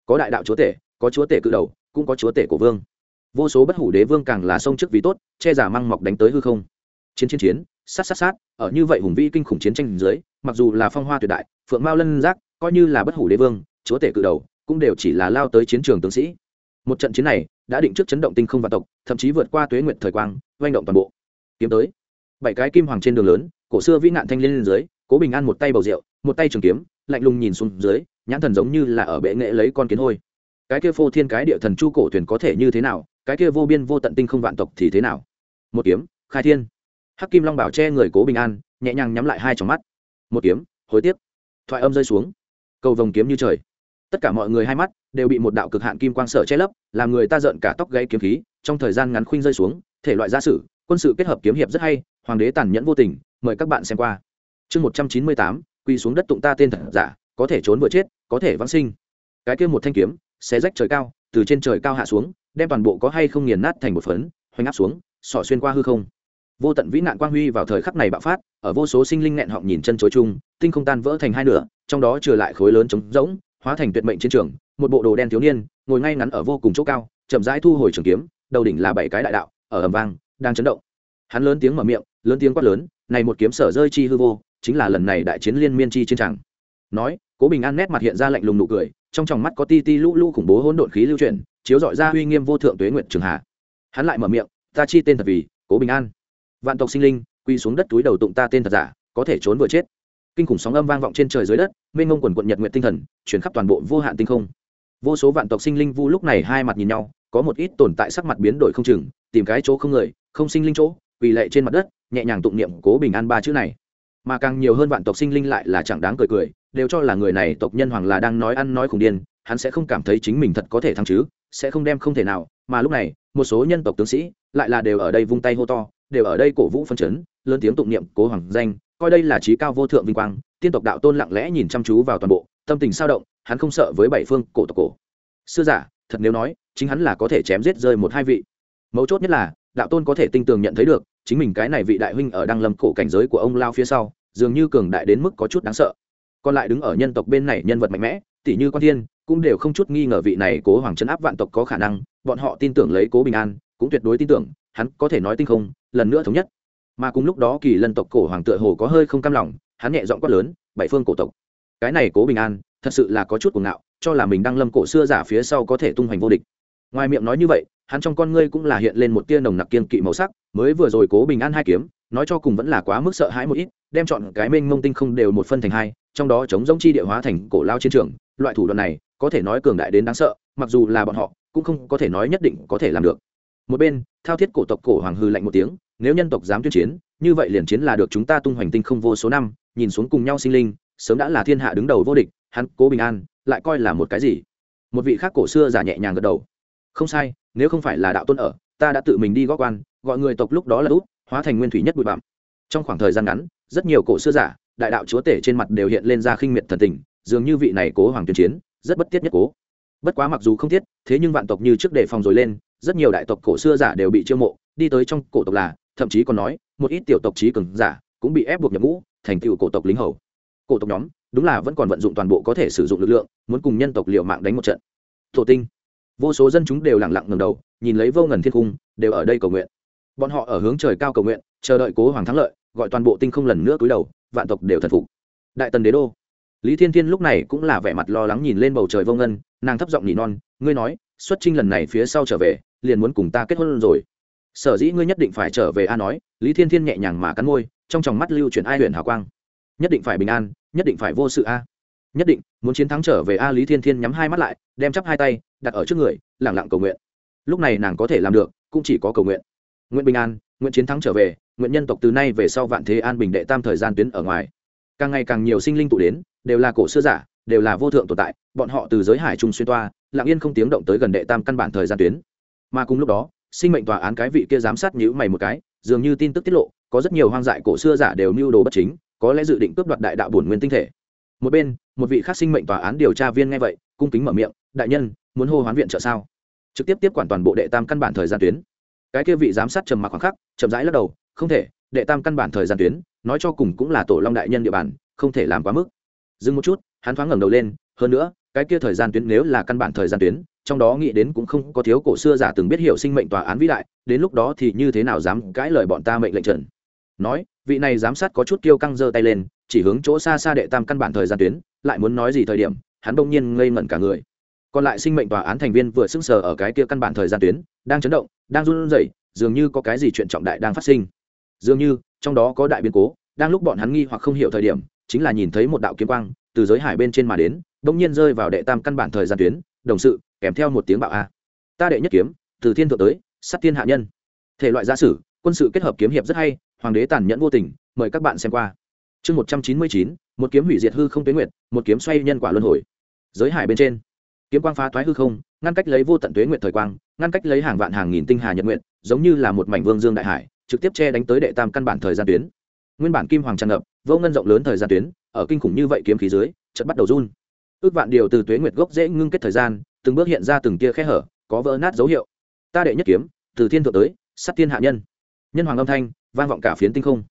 Có đại đạo chúa tể, có chúa tể cự đầu, cũng có chúa tể cổ vương. Vô số bất hủ đế vương càng là sông trước vì tốt, che giả măng mọc đánh tới hư không. Chiến chiến chiến, sát sát sát, ở như vậy hùng vĩ kinh khủng chiến tranh dưới, mặc dù là phong hoa tuyệt đại, phượng mao lân giác, coi như là bất hủ đế vương, chúa tể cự đầu, cũng đều chỉ là lao tới chiến trường tướng sĩ. Một trận chiến này đã định trước chấn động tinh không vạn tộc, thậm chí vượt qua tuế nguyện thời quang, oanh động toàn bộ. Kiếm tới. Bảy cái kim hoàng trên đường lớn, cổ xưa vĩ nạn thanh liên lên dưới, cố bình an một tay bầu rượu, một tay trường kiếm, lạnh lùng nhìn xuống dưới, nhãn thần giống như là ở bệ nghệ lấy con kiến hôi. Cái kia phô thiên cái địa thần chu cổ thuyền có thể như thế nào, cái kia vô biên vô tận tinh không vạn tộc thì thế nào? Một kiếm, khai thiên. Hắc kim long bảo che người cố bình an, nhẹ nhàng nhắm lại hai trong mắt. Một kiếm, hối tiếc. Thoại âm rơi xuống. Cầu vồng kiếm như trời tất cả mọi người hai mắt đều bị một đạo cực hạn kim quang sở che lấp, làm người ta giận cả tóc gãy kiếm khí, trong thời gian ngắn khuynh rơi xuống, thể loại gia sử, quân sự kết hợp kiếm hiệp rất hay, hoàng đế tàn nhẫn vô tình, mời các bạn xem qua. Chương một trăm chín mươi tám quy xuống đất tụng ta tên thật giả, có thể trốn vừa chết, có thể vãng sinh. Cái kia một thanh kiếm, xé rách trời cao, từ trên trời cao hạ xuống, đem toàn bộ có hay không nghiền nát thành một phấn, hoành áp xuống, sỏ xuyên qua hư không. Vô tận vĩ nạn quang huy vào thời khắc này bạo phát, ở vô số sinh linh nghẹn họng nhìn chân chối chung, tinh không tan vỡ thành hai nửa, trong đó trừ lại khối lớn trống rỗng hóa thành tuyệt mệnh chiến trường, một bộ đồ đen thiếu niên, ngồi ngay ngắn ở vô cùng chỗ cao, chậm rãi thu hồi trường kiếm, đầu đỉnh là bảy cái đại đạo, ở ầm vang, đang chấn động. Hắn lớn tiếng mở miệng, lớn tiếng quát lớn, này một kiếm sở rơi chi hư vô, chính là lần này đại chiến liên miên chi chiến tràng. Nói, cố bình an nét mặt hiện ra lạnh lùng nụ cười, trong tròng mắt có ti ti lũ lũ khủng bố hỗn độn khí lưu chuyển, chiếu dọi ra uy nghiêm vô thượng tuế nguyện trường hạ. Hắn lại mở miệng, ta chi tên thật vì cố bình an. Vạn tộc sinh linh, quy xuống đất túi đầu tụng ta tên thật giả, có thể trốn vừa chết kinh khủng sóng âm vang vọng trên trời dưới đất, mênh ngông quần quận nhật nguyện tinh thần, chuyển khắp toàn bộ vô hạn tinh không. Vô số vạn tộc sinh linh vu lúc này hai mặt nhìn nhau, có một ít tồn tại sắc mặt biến đổi không chừng, tìm cái chỗ không người, không sinh linh chỗ, quỳ lệ trên mặt đất, nhẹ nhàng tụng niệm cố bình an ba chữ này. Mà càng nhiều hơn vạn tộc sinh linh lại là chẳng đáng cười cười, đều cho là người này tộc nhân hoàng là đang nói ăn nói khủng điên, hắn sẽ không cảm thấy chính mình thật có thể thăng chứ, sẽ không đem không thể nào, mà lúc này, một số nhân tộc tướng sĩ lại là đều ở đây vung tay hô to, đều ở đây cổ vũ phân chấn, lớn tiếng tụng niệm cố hoàng danh coi đây là trí cao vô thượng vinh quang, tiên tộc đạo tôn lặng lẽ nhìn chăm chú vào toàn bộ, tâm tình sao động, hắn không sợ với bảy phương cổ tộc cổ. Xưa giả, thật nếu nói, chính hắn là có thể chém giết rơi một hai vị. Mấu chốt nhất là, đạo tôn có thể tinh tường nhận thấy được, chính mình cái này vị đại huynh ở đăng lâm cổ cảnh giới của ông lao phía sau, dường như cường đại đến mức có chút đáng sợ. Còn lại đứng ở nhân tộc bên này nhân vật mạnh mẽ, tỷ như quan thiên, cũng đều không chút nghi ngờ vị này cố hoàng chấn áp vạn tộc có khả năng, bọn họ tin tưởng lấy cố bình an, cũng tuyệt đối tin tưởng, hắn có thể nói tinh không, lần nữa thống nhất mà cùng lúc đó kỳ lân tộc cổ hoàng tựa hồ có hơi không cam lòng, hắn nhẹ giọng quát lớn, bảy phương cổ tộc, cái này cố bình an, thật sự là có chút cuồng ngạo, cho là mình đang lâm cổ xưa giả phía sau có thể tung hoành vô địch. Ngoài miệng nói như vậy, hắn trong con ngươi cũng là hiện lên một tia nồng nặc kiên kỵ màu sắc, mới vừa rồi cố bình an hai kiếm, nói cho cùng vẫn là quá mức sợ hãi một ít, đem chọn cái mênh mông tinh không đều một phân thành hai, trong đó chống giống chi địa hóa thành cổ lao chiến trường, loại thủ đoạn này, có thể nói cường đại đến đáng sợ, mặc dù là bọn họ, cũng không có thể nói nhất định có thể làm được. Một bên, thao thiết cổ tộc cổ hoàng hư lạnh một tiếng nếu nhân tộc dám tuyên chiến, như vậy liền chiến là được chúng ta tung hoành tinh không vô số năm, nhìn xuống cùng nhau sinh linh, sớm đã là thiên hạ đứng đầu vô địch, hắn cố bình an, lại coi là một cái gì? Một vị khác cổ xưa giả nhẹ nhàng gật đầu. Không sai, nếu không phải là đạo tôn ở, ta đã tự mình đi góp quan, gọi người tộc lúc đó là út, hóa thành nguyên thủy nhất bụi bặm. Trong khoảng thời gian ngắn, rất nhiều cổ xưa giả, đại đạo chúa tể trên mặt đều hiện lên ra khinh miệt thần tình, dường như vị này cố hoàng tuyên chiến, rất bất tiết nhất cố. Bất quá mặc dù không thiết thế nhưng vạn tộc như trước đề phòng rồi lên, rất nhiều đại tộc cổ xưa giả đều bị chiêu mộ, đi tới trong cổ tộc là thậm chí còn nói, một ít tiểu tộc trí cường giả cũng bị ép buộc nhập ngũ, thành tựu cổ tộc lính hầu. Cổ tộc nhóm, đúng là vẫn còn vận dụng toàn bộ có thể sử dụng lực lượng, muốn cùng nhân tộc liệu mạng đánh một trận. Thổ tinh. Vô số dân chúng đều lẳng lặng ngầm đầu, nhìn lấy vô ngần thiên cung, đều ở đây cầu nguyện. Bọn họ ở hướng trời cao cầu nguyện, chờ đợi cố hoàng thắng lợi, gọi toàn bộ tinh không lần nữa cúi đầu, vạn tộc đều thần phục. Đại tần đế đô. Lý thiên thiên lúc này cũng là vẻ mặt lo lắng nhìn lên bầu trời vô ngân, nàng thấp giọng nhị non, ngươi nói, xuất trinh lần này phía sau trở về, liền muốn cùng ta kết hôn rồi sở dĩ ngươi nhất định phải trở về a nói, lý thiên thiên nhẹ nhàng mà cắn môi, trong tròng mắt lưu chuyển ai huyền hào quang. Nhất định phải bình an, nhất định phải vô sự a. Nhất định, muốn chiến thắng trở về a, lý thiên thiên nhắm hai mắt lại, đem chắp hai tay, đặt ở trước người lẳng lặng cầu nguyện. Lúc này nàng có thể làm được, cũng chỉ có cầu nguyện. Nguyện bình an, nguyện chiến thắng trở về, nguyện nhân tộc từ nay về sau vạn thế an bình đệ tam thời gian tuyến ở ngoài. Càng ngày càng nhiều sinh linh tụ đến, đều là cổ xưa giả, đều là vô thượng tồn tại, bọn họ từ giới hải trung xuyên toa, lặng yên không tiếng động tới gần đệ tam căn bản thời gian tuyến. Mà cùng lúc đó sinh mệnh tòa án cái vị kia giám sát nhữ mày một cái, dường như tin tức tiết lộ, có rất nhiều hoang dại cổ xưa giả đều mưu đồ bất chính, có lẽ dự định cướp đoạt đại đạo bổn nguyên tinh thể. Một bên, một vị khác sinh mệnh tòa án điều tra viên nghe vậy, cung kính mở miệng, đại nhân, muốn hô hoán viện trợ sao? Trực tiếp tiếp quản toàn bộ đệ tam căn bản thời gian tuyến. Cái kia vị giám sát trầm mặc khoảng khắc, chậm rãi lắc đầu, không thể, đệ tam căn bản thời gian tuyến, nói cho cùng cũng là tổ long đại nhân địa bàn, không thể làm quá mức. Dừng một chút, hắn thoáng ngẩng đầu lên, hơn nữa cái kia thời gian tuyến nếu là căn bản thời gian tuyến, trong đó nghĩ đến cũng không có thiếu cổ xưa giả từng biết hiểu sinh mệnh tòa án vĩ đại, đến lúc đó thì như thế nào dám cãi lời bọn ta mệnh lệnh trần. Nói, vị này giám sát có chút kiêu căng giơ tay lên, chỉ hướng chỗ xa xa đệ tam căn bản thời gian tuyến, lại muốn nói gì thời điểm, hắn bỗng nhiên ngây ngẩn cả người. Còn lại sinh mệnh tòa án thành viên vừa sững sờ ở cái kia căn bản thời gian tuyến, đang chấn động, đang run rẩy, dường như có cái gì chuyện trọng đại đang phát sinh. Dường như, trong đó có đại biến cố, đang lúc bọn hắn nghi hoặc không hiểu thời điểm, chính là nhìn thấy một đạo kiếm quang từ giới hải bên trên mà đến bỗng nhiên rơi vào đệ tam căn bản thời gian tuyến, đồng sự, kèm theo một tiếng bạo a. Ta đệ nhất kiếm, từ thiên thượng tới, sát tiên hạ nhân. Thể loại gia sử, quân sự kết hợp kiếm hiệp rất hay, hoàng đế tàn nhẫn vô tình, mời các bạn xem qua. Chương một trăm chín mươi chín, một kiếm hủy diệt hư không tuế nguyệt, một kiếm xoay nhân quả luân hồi. Giới hải bên trên. Kiếm quang phá thoái hư không, ngăn cách lấy vô tận tuế nguyệt thời quang, ngăn cách lấy hàng vạn hàng nghìn tinh hà nhật nguyện giống như là một mảnh vương dương đại hải, trực tiếp che đánh tới đệ tam căn bản thời gian tuyến. Nguyên bản kim hoàng tràn ngập, vô ngân rộng lớn thời gian tuyến ở kinh khủng như vậy kiếm khí dưới, chợt bắt đầu run. Ước vạn điều từ tuế nguyệt gốc dễ ngưng kết thời gian, từng bước hiện ra từng tia khe hở, có vỡ nát dấu hiệu. Ta đệ nhất kiếm, từ thiên thượng tới, sát thiên hạ nhân. Nhân hoàng âm thanh, vang vọng cả phiến tinh không.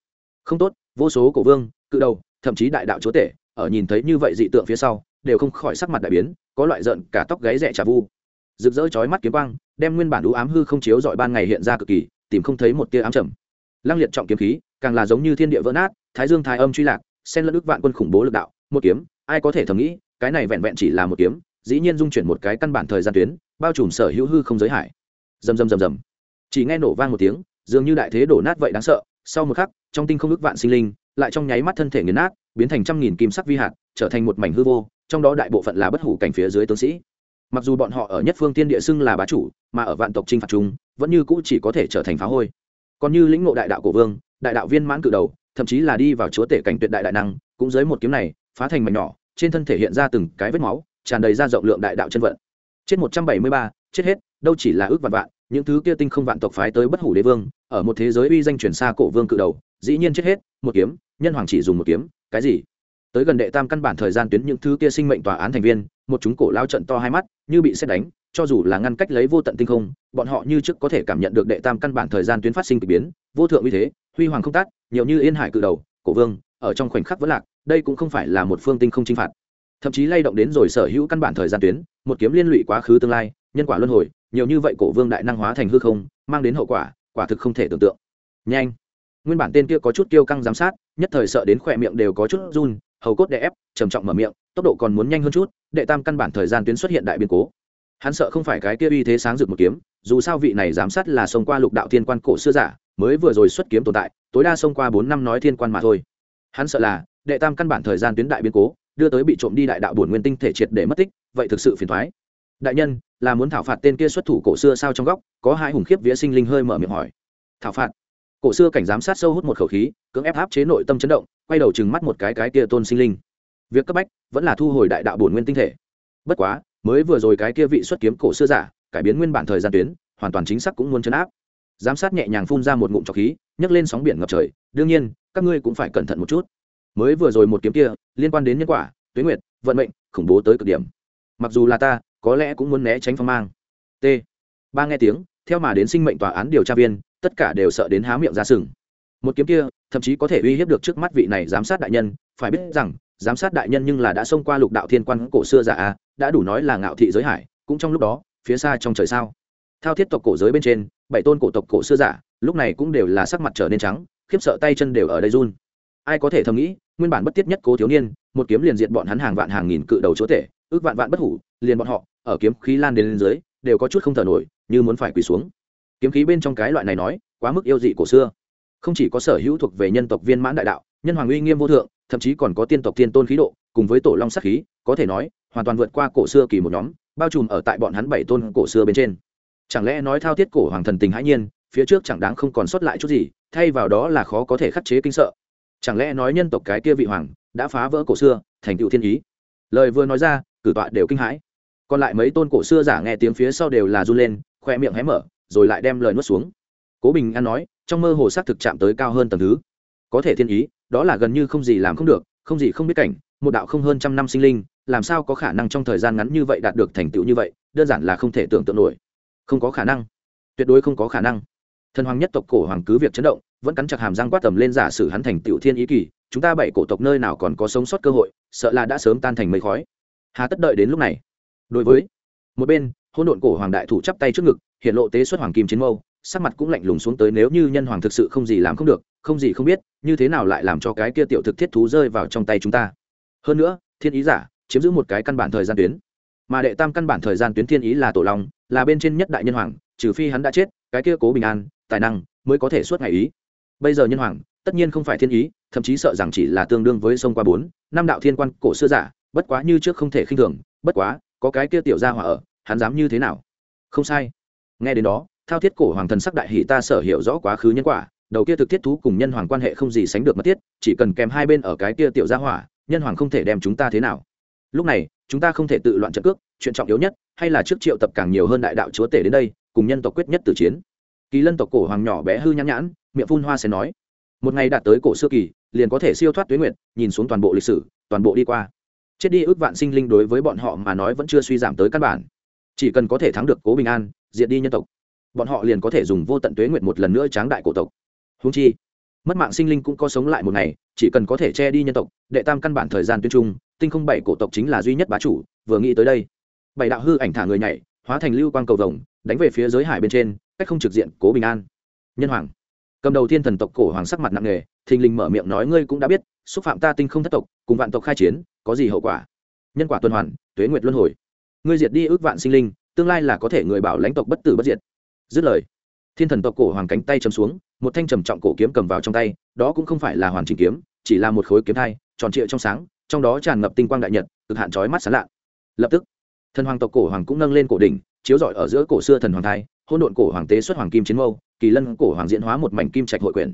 Không tốt, vô số cổ vương, cự đầu, thậm chí đại đạo chúa tể, ở nhìn thấy như vậy dị tượng phía sau, đều không khỏi sắc mặt đại biến, có loại giận cả tóc gáy rẻ trà vu. Rực rỡ chói mắt kiếm quang, đem nguyên bản đũ ám hư không chiếu dọi ban ngày hiện ra cực kỳ, tìm không thấy một tia ám trầm. Lăng liệt trọng kiếm khí, càng là giống như thiên địa vỡ nát, thái dương thái âm truy lạc xen lẫn ước vạn quân khủng bố lực đạo, một kiếm, ai có thể thầm nghĩ, cái này vẹn vẹn chỉ là một kiếm, dĩ nhiên dung chuyển một cái căn bản thời gian tuyến, bao trùm sở hữu hư không giới hải. Rầm rầm rầm rầm. Chỉ nghe nổ vang một tiếng, dường như đại thế đổ nát vậy đáng sợ, sau một khắc, trong tinh không ước vạn sinh linh, lại trong nháy mắt thân thể nghiền nát, biến thành trăm nghìn kim sắc vi hạt, trở thành một mảnh hư vô, trong đó đại bộ phận là bất hủ cảnh phía dưới tướng sĩ. Mặc dù bọn họ ở nhất phương tiên địa xưng là bá chủ, mà ở vạn tộc chinh phạt chúng vẫn như cũ chỉ có thể trở thành phá hôi. Còn như lĩnh ngộ đại đạo cổ vương, đại đạo viên mãn cự đầu thậm chí là đi vào chúa tể cảnh tuyệt đại đại năng, cũng dưới một kiếm này, phá thành mảnh nhỏ, trên thân thể hiện ra từng cái vết máu, tràn đầy ra rộng lượng đại đạo chân vận. Chết một trăm bảy mươi ba, chết hết, đâu chỉ là ước vạn vạn, những thứ kia tinh không vạn tộc phái tới bất hủ đế vương, ở một thế giới uy danh truyền xa cổ vương cự đầu, dĩ nhiên chết hết, một kiếm, nhân hoàng chỉ dùng một kiếm, cái gì? Tới gần đệ tam căn bản thời gian tuyến những thứ kia sinh mệnh tòa án thành viên, một chúng cổ lao trận to hai mắt, như bị xét đánh, cho dù là ngăn cách lấy vô tận tinh không, bọn họ như trước có thể cảm nhận được đệ tam căn bản thời gian tuyến phát sinh k ỳ biến, vô thượng uy thế huy hoàng không tát, nhiều như yên hải cự đầu, cổ vương, ở trong khoảnh khắc vẫn lạc, đây cũng không phải là một phương tinh không chinh phạt. Thậm chí lay động đến rồi sở hữu căn bản thời gian tuyến, một kiếm liên lụy quá khứ tương lai, nhân quả luân hồi, nhiều như vậy cổ vương đại năng hóa thành hư không, mang đến hậu quả quả thực không thể tưởng tượng. Nhanh! Nguyên bản tên kia có chút kiêu căng giám sát, nhất thời sợ đến khỏe miệng đều có chút run, hầu cốt đè ép, trầm trọng mở miệng, tốc độ còn muốn nhanh hơn chút, đệ tam căn bản thời gian tuyến xuất hiện đại biến cố. Hắn sợ không phải cái kia uy thế sáng rực một kiếm, dù sao vị này giám sát là xông qua lục đạo thiên quan cổ xưa giả mới vừa rồi xuất kiếm tồn tại, tối đa xông qua bốn năm nói thiên quan mà thôi. Hắn sợ là, đệ tam căn bản thời gian tuyến đại biến cố, đưa tới bị trộm đi đại đạo bổn nguyên tinh thể triệt để mất tích, vậy thực sự phiền thoái đại nhân, là muốn thảo phạt tên kia xuất thủ cổ xưa sao trong góc, có hai hùng khiếp vía sinh linh hơi mở miệng hỏi. Thảo phạt? Cổ xưa cảnh giám sát sâu hút một khẩu khí, cưỡng ép áp chế nội tâm chấn động, quay đầu chừng mắt một cái cái kia tôn sinh linh. Việc cấp bách, vẫn là thu hồi đại đạo bổn nguyên tinh thể. Bất quá, mới vừa rồi cái kia vị xuất kiếm cổ xưa giả, cải biến nguyên bản thời gian tuyến, hoàn toàn chính xác cũng muốn chấn áp giám sát nhẹ nhàng phun ra một ngụm trọc khí, nhấc lên sóng biển ngập trời. Đương nhiên, các ngươi cũng phải cẩn thận một chút. Mới vừa rồi một kiếm kia, liên quan đến nhân quả tuyến nguyệt, vận mệnh, khủng bố tới cực điểm. Mặc dù là ta, có lẽ cũng muốn né tránh phong mang. T. Ba nghe tiếng, theo mà đến sinh mệnh tòa án điều tra viên, tất cả đều sợ đến há miệng ra sừng. Một kiếm kia, thậm chí có thể uy hiếp được trước mắt vị này giám sát đại nhân, phải biết rằng, giám sát đại nhân nhưng là đã xông qua lục đạo thiên quan cổ xưa giả a đã đủ nói là ngạo thị giới hải, cũng trong lúc đó, phía xa trong trời sao thao thiết tộc cổ giới bên trên, bảy tôn cổ tộc cổ xưa giả, lúc này cũng đều là sắc mặt trở nên trắng, khiếp sợ tay chân đều ở đây run. Ai có thể thầm nghĩ, nguyên bản bất tiết nhất cố thiếu niên, một kiếm liền diện bọn hắn hàng vạn hàng nghìn cự đầu chỗ tể, ước vạn vạn bất hủ, liền bọn họ, ở kiếm khí lan đến lên dưới, đều có chút không thở nổi, như muốn phải quỳ xuống. Kiếm khí bên trong cái loại này nói, quá mức yêu dị cổ xưa. Không chỉ có sở hữu thuộc về nhân tộc viên mãn đại đạo, nhân hoàng uy nghiêm vô thượng, thậm chí còn có tiên tộc tiên tôn khí độ, cùng với tổ long sắc khí, có thể nói, hoàn toàn vượt qua cổ xưa kỳ một nhóm, bao trùm ở tại bọn hắn bảy tôn cổ xưa bên trên chẳng lẽ nói thao thiết cổ hoàng thần tình hãi nhiên, phía trước chẳng đáng không còn sót lại chút gì, thay vào đó là khó có thể khắc chế kinh sợ. Chẳng lẽ nói nhân tộc cái kia vị hoàng đã phá vỡ cổ xưa, thành tựu thiên ý? Lời vừa nói ra, cử tọa đều kinh hãi. Còn lại mấy tôn cổ xưa giả nghe tiếng phía sau đều là run lên, khoe miệng hé mở, rồi lại đem lời nuốt xuống. Cố bình an nói, trong mơ hồ xác thực chạm tới cao hơn tầng thứ. Có thể thiên ý, đó là gần như không gì làm không được, không gì không biết cảnh, một đạo không hơn trăm năm sinh linh, làm sao có khả năng trong thời gian ngắn như vậy đạt được thành tựu như vậy, đơn giản là không thể tưởng tượng nổi không có khả năng. Tuyệt đối không có khả năng. Thần hoàng nhất tộc cổ hoàng cứ việc chấn động, vẫn cắn chặt hàm răng quát tầm lên giả sử hắn thành tiểu thiên ý kỳ, chúng ta bảy cổ tộc nơi nào còn có sống sót cơ hội, sợ là đã sớm tan thành mây khói. Hà tất đợi đến lúc này. Đối với, một bên hôn độn cổ hoàng đại thủ chắp tay trước ngực, hiện lộ tế xuất hoàng kim chiến mâu, sắc mặt cũng lạnh lùng xuống tới nếu như nhân hoàng thực sự không gì làm không được, không gì không biết, như thế nào lại làm cho cái kia tiểu thực thiết thú rơi vào trong tay chúng ta. Hơn nữa, thiên ý giả, chiếm giữ một cái căn bản thời gian tuyến. Mà đệ tam căn bản thời gian tuyến thiên ý là tổ long là bên trên nhất đại nhân hoàng, trừ phi hắn đã chết, cái kia cố bình an, tài năng mới có thể suốt ngày ý. Bây giờ nhân hoàng, tất nhiên không phải thiên ý, thậm chí sợ rằng chỉ là tương đương với sông qua bốn, năm đạo thiên quan cổ xưa giả, bất quá như trước không thể khinh thường, bất quá, có cái kia tiểu gia hỏa ở, hắn dám như thế nào? Không sai. Nghe đến đó, thao thiết cổ hoàng thần sắc đại hỷ ta sở hiểu rõ quá khứ nhân quả, đầu kia thực thiết thú cùng nhân hoàng quan hệ không gì sánh được mất thiết, chỉ cần kèm hai bên ở cái kia tiểu gia hỏa, nhân hoàng không thể đem chúng ta thế nào. Lúc này, chúng ta không thể tự loạn trận cước chuyện trọng yếu nhất, hay là trước triệu tập càng nhiều hơn đại đạo chúa tể đến đây, cùng nhân tộc quyết nhất tử chiến. Kỳ lân tộc cổ hoàng nhỏ bé hư nhãn nhãn, miệng phun hoa sẽ nói, một ngày đạt tới cổ xưa kỳ, liền có thể siêu thoát tuyến nguyện nhìn xuống toàn bộ lịch sử, toàn bộ đi qua. Chết đi ước vạn sinh linh đối với bọn họ mà nói vẫn chưa suy giảm tới căn bản. Chỉ cần có thể thắng được cố bình an, diệt đi nhân tộc, bọn họ liền có thể dùng vô tận tuế nguyện một lần nữa tráng đại cổ tộc. Húng chi, mất mạng sinh linh cũng có sống lại một ngày, chỉ cần có thể che đi nhân tộc, đệ tam căn bản thời gian tuyên trung, tinh không bảy cổ tộc chính là duy nhất bá chủ, vừa nghĩ tới đây bảy đạo hư ảnh thả người nhảy, hóa thành lưu quang cầu vồng, đánh về phía giới hải bên trên, cách không trực diện, cố bình an. Nhân hoàng. Cầm đầu thiên thần tộc cổ hoàng sắc mặt nặng nề, thình lình mở miệng nói, ngươi cũng đã biết, xúc phạm ta tinh không thất tộc, cùng vạn tộc khai chiến, có gì hậu quả? Nhân quả tuần hoàn, tuế nguyệt luân hồi. Ngươi diệt đi ước vạn sinh linh, tương lai là có thể người bảo lãnh tộc bất tử bất diệt. Dứt lời, thiên thần tộc cổ hoàng cánh tay chấm xuống, một thanh trầm trọng cổ kiếm cầm vào trong tay, đó cũng không phải là hoàn chỉnh kiếm, chỉ là một khối kiếm thai, tròn trịa trong sáng, trong đó tràn ngập tinh quang đại nhật, cực hạn trói mắt sán lạ. Lập tức thần hoàng tộc cổ hoàng cũng nâng lên cổ đỉnh, chiếu rọi ở giữa cổ xưa thần hoàng thai hôn độn cổ hoàng tế xuất hoàng kim chiến mâu, kỳ lân cổ hoàng diễn hóa một mảnh kim trạch hội quyền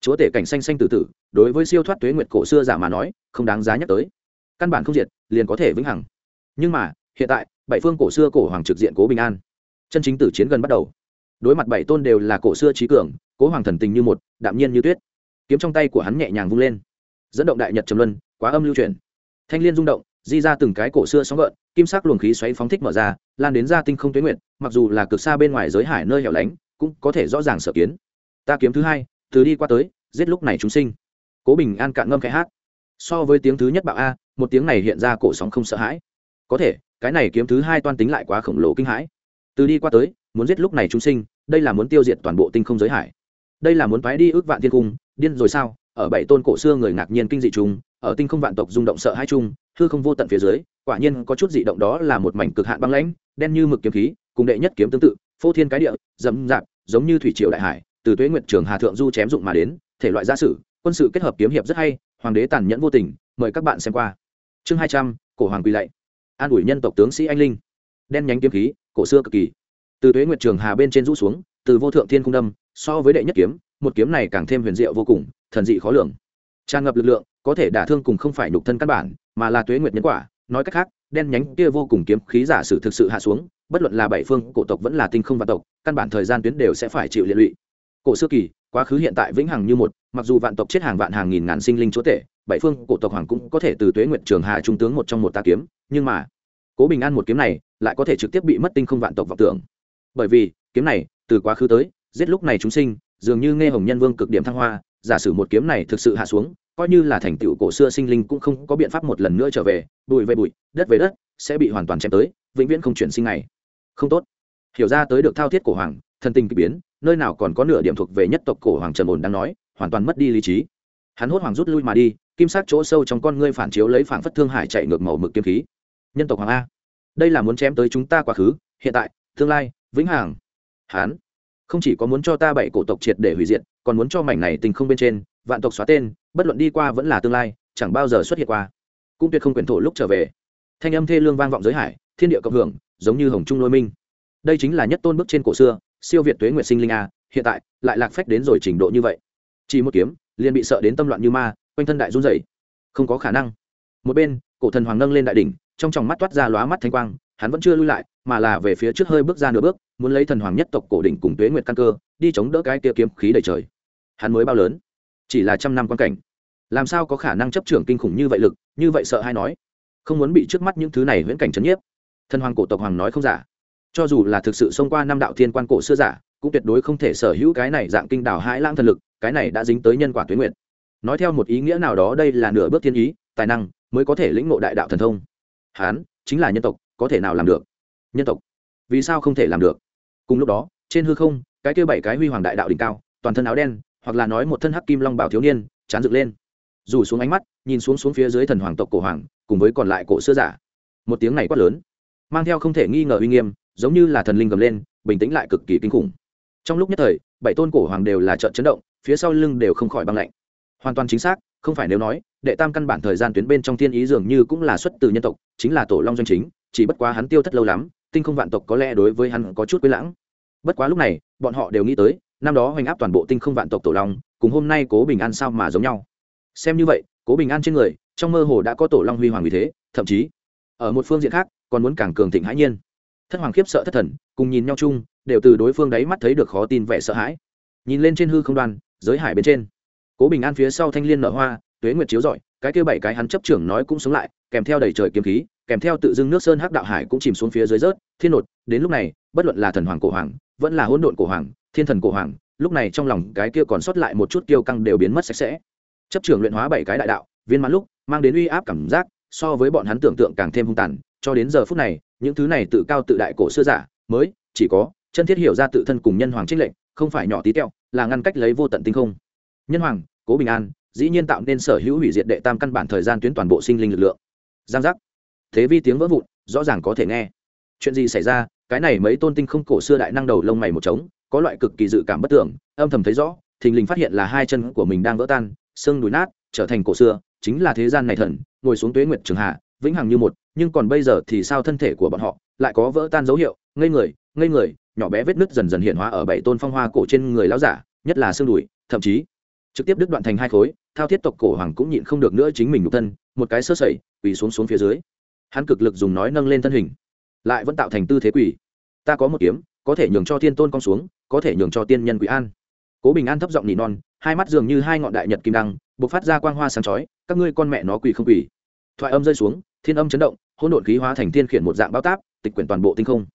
chúa tể cảnh xanh xanh từ tử, đối với siêu thoát tuế nguyệt cổ xưa giả mà nói, không đáng giá nhắc tới. Căn bản không diệt, liền có thể vĩnh hằng. Nhưng mà, hiện tại, bảy phương cổ xưa cổ hoàng trực diện cố bình an. Chân chính tử chiến gần bắt đầu. Đối mặt bảy tôn đều là cổ xưa trí cường, cố hoàng thần tình như một, đạm nhiên như tuyết. Kiếm trong tay của hắn nhẹ nhàng vung lên. Dẫn động đại nhật trầm luân, quá âm lưu truyền thanh liên rung động, di ra từng cái cổ xưa sóng gợn kim sắc luồng khí xoáy phóng thích mở ra, lan đến ra tinh không tuyến nguyện mặc dù là cực xa bên ngoài giới hải nơi hẻo lánh, cũng có thể rõ ràng sở kiến. Ta kiếm thứ hai, từ đi qua tới, giết lúc này chúng sinh. Cố bình an cạn ngâm khai hát. So với tiếng thứ nhất bạo a, một tiếng này hiện ra cổ sóng không sợ hãi. Có thể, cái này kiếm thứ hai toan tính lại quá khổng lồ kinh hãi. Từ đi qua tới, muốn giết lúc này chúng sinh, đây là muốn tiêu diệt toàn bộ tinh không giới hải. Đây là muốn phái đi ước vạn thiên cung, điên rồi sao? Ở bảy tôn cổ xưa người ngạc nhiên kinh dị chung, ở tinh không vạn tộc rung động sợ hãi chung hư không vô tận phía dưới, quả nhiên có chút dị động đó là một mảnh cực hạn băng lãnh, đen như mực kiếm khí, cùng đệ nhất kiếm tương tự, phô thiên cái địa dẫm dạp giống như thủy triều đại hải, từ tuế nguyện trường hà thượng du chém dụng mà đến, thể loại gia sử, quân sự kết hợp kiếm hiệp rất hay, hoàng đế tàn nhẫn vô tình, mời các bạn xem qua. Chương hai trăm, cổ hoàng quỳ lạy. An ủi nhân tộc tướng sĩ anh linh. Đen nhánh kiếm khí, cổ xưa cực kỳ. Từ tuế nguyệt trường hà bên trên rũ xuống, từ vô thượng thiên cung đâm, so với đệ nhất kiếm, một kiếm này càng thêm huyền diệu vô cùng, thần dị khó lường. Tràn ngập lực lượng có thể đả thương cùng không phải nhục thân căn bản, mà là tuế nguyệt nhân quả. Nói cách khác, đen nhánh kia vô cùng kiếm khí giả sử thực sự hạ xuống, bất luận là bảy phương, cổ tộc vẫn là tinh không vạn tộc, căn bản thời gian tuyến đều sẽ phải chịu liệt lụy. Cổ xưa kỳ, quá khứ hiện tại vĩnh hằng như một, mặc dù vạn tộc chết hàng vạn hàng nghìn ngàn sinh linh chúa tể, bảy phương, cổ tộc hoàng cũng có thể từ tuế nguyệt trường hà trung tướng một trong một ta kiếm, nhưng mà, cố bình an một kiếm này lại có thể trực tiếp bị mất tinh không vạn tộc vọng tưởng. Bởi vì, kiếm này, từ quá khứ tới, giết lúc này chúng sinh, dường như nghe hồng nhân vương cực điểm thăng hoa, giả sử một kiếm này thực sự hạ xuống coi như là thành tựu cổ xưa sinh linh cũng không có biện pháp một lần nữa trở về, bụi về bụi, đất về đất, sẽ bị hoàn toàn chém tới, vĩnh viễn không chuyển sinh này không tốt. Hiểu ra tới được thao thiết cổ hoàng, thần tình k ỳ biến, nơi nào còn có nửa điểm thuộc về nhất tộc cổ hoàng trần ổn đang nói, hoàn toàn mất đi lý trí. Hắn hốt hoàng rút lui mà đi, kim sát chỗ sâu trong con ngươi phản chiếu lấy phản phất thương hải chạy ngược màu mực kiếm khí. Nhân tộc hoàng a. Đây là muốn chém tới chúng ta quá khứ, hiện tại, tương lai, vĩnh hằng. Hán không chỉ có muốn cho ta bảy cổ tộc triệt để hủy diệt, còn muốn cho mảnh này tình không bên trên, vạn tộc xóa tên bất luận đi qua vẫn là tương lai, chẳng bao giờ xuất hiện qua. Cũng tuyệt không quyền thổ lúc trở về. Thanh âm thê lương vang vọng giới hải, thiên địa cộng hưởng, giống như hồng trung lôi minh. Đây chính là nhất tôn bước trên cổ xưa, siêu việt tuế nguyệt sinh linh a, hiện tại, lại lạc phách đến rồi trình độ như vậy. Chỉ một kiếm, liền bị sợ đến tâm loạn như ma, quanh thân đại run rẩy. Không có khả năng. Một bên, cổ thần hoàng nâng lên đại đỉnh, trong tròng mắt toát ra lóa mắt thanh quang, hắn vẫn chưa lui lại, mà là về phía trước hơi bước ra nửa bước, muốn lấy thần hoàng nhất tộc cổ đỉnh cùng tuế nguyệt căn cơ, đi chống đỡ cái kia kiếm khí đầy trời. Hắn mới bao lớn? Chỉ là trăm năm quan cảnh. Làm sao có khả năng chấp trưởng kinh khủng như vậy lực, như vậy sợ hay nói? Không muốn bị trước mắt những thứ này huyễn cảnh trấn nhiếp. Thần hoàng cổ tộc hoàng nói không giả. Cho dù là thực sự xông qua năm đạo thiên quan cổ xưa giả, cũng tuyệt đối không thể sở hữu cái này dạng kinh đảo hãi lãng thần lực, cái này đã dính tới nhân quả tuyến nguyện nói theo một ý nghĩa nào đó đây là nửa bước thiên ý, tài năng mới có thể lĩnh ngộ đại đạo thần thông. Hán, chính là nhân tộc, có thể nào làm được? Nhân tộc, vì sao không thể làm được? Cùng lúc đó, trên hư không, cái kia bảy cái huy hoàng đại đạo đỉnh cao, toàn thân áo đen hoặc là nói một thân hắc kim long bảo thiếu niên, chán dựng lên. Dù xuống ánh mắt, nhìn xuống xuống phía dưới thần hoàng tộc cổ hoàng, cùng với còn lại cổ xưa giả. Một tiếng này quát lớn, mang theo không thể nghi ngờ uy nghiêm, giống như là thần linh gầm lên, bình tĩnh lại cực kỳ kinh khủng. Trong lúc nhất thời, bảy tôn cổ hoàng đều là trận chấn động, phía sau lưng đều không khỏi băng lạnh. Hoàn toàn chính xác, không phải nếu nói, đệ tam căn bản thời gian tuyến bên trong thiên ý dường như cũng là xuất từ nhân tộc, chính là tổ long doanh chính, chỉ bất quá hắn tiêu thất lâu lắm, tinh không vạn tộc có lẽ đối với hắn có chút quấy lãng. Bất quá lúc này, bọn họ đều nghĩ tới năm đó hoành áp toàn bộ tinh không vạn tộc tổ long, cùng hôm nay cố bình an sao mà giống nhau? Xem như vậy, cố bình an trên người, trong mơ hồ đã có tổ long huy hoàng vì thế, thậm chí, ở một phương diện khác, còn muốn càng cường thịnh hãi nhiên. Thất hoàng khiếp sợ thất thần, cùng nhìn nhau chung, đều từ đối phương đáy mắt thấy được khó tin vẻ sợ hãi. Nhìn lên trên hư không đoan, giới hải bên trên. Cố bình an phía sau thanh liên nở hoa, tuế nguyệt chiếu rọi, cái kia bảy cái hắn chấp trưởng nói cũng sống lại, kèm theo đầy trời kiếm khí, kèm theo tự dưng nước sơn hắc đạo hải cũng chìm xuống phía dưới rớt, thiên nột, đến lúc này, bất luận là thần hoàng cổ hoàng, vẫn là hỗn độn cổ hoàng thiên thần cổ hoàng, lúc này trong lòng cái kia còn sót lại một chút kiêu căng đều biến mất sạch sẽ. Chấp trưởng luyện hóa bảy cái đại đạo, viên mãn lúc, mang đến uy áp cảm giác, so với bọn hắn tưởng tượng càng thêm hung tàn, cho đến giờ phút này, những thứ này tự cao tự đại cổ xưa giả, mới, chỉ có, chân thiết hiểu ra tự thân cùng nhân hoàng trích lệnh không phải nhỏ tí teo, là ngăn cách lấy vô tận tinh không. Nhân hoàng, cố bình an, dĩ nhiên tạo nên sở hữu hủy diệt đệ tam căn bản thời gian tuyến toàn bộ sinh linh lực lượng. Giang giác. Thế vi tiếng vỡ vụn, rõ ràng có thể nghe. Chuyện gì xảy ra? Cái này mấy tôn tinh không cổ xưa đại năng đầu lông mày một trống có loại cực kỳ dự cảm bất tưởng, âm thầm thấy rõ, thình lình phát hiện là hai chân của mình đang vỡ tan, xương đùi nát, trở thành cổ xưa, chính là thế gian này thần, ngồi xuống tuế nguyệt trường hạ, vĩnh hằng như một, nhưng còn bây giờ thì sao thân thể của bọn họ lại có vỡ tan dấu hiệu, ngây người ngây người, nhỏ bé vết nứt dần dần hiện hóa ở bảy tôn phong hoa cổ trên người lão giả, nhất là xương đùi, thậm chí, trực tiếp đứt đoạn thành hai khối, thao thiết tộc cổ hoàng cũng nhịn không được nữa chính mình nhục thân, một cái sơ sẩy, quỳ xuống xuống phía dưới. Hắn cực lực dùng nói nâng lên thân hình, lại vẫn tạo thành tư thế quỳ. Ta có một kiếm, có thể nhường cho thiên tôn cong xuống có thể nhường cho tiên nhân quý an. Cố bình an thấp giọng nỉ non, hai mắt dường như hai ngọn đại nhật kim đăng b ộ c phát ra quang hoa sáng chói, các ngươi con mẹ nó quỳ không quỳ thoại âm rơi xuống, thiên âm chấn động, hỗn độn khí hóa thành thiên khiển một dạng bao táp, tịch quyển toàn bộ tinh không.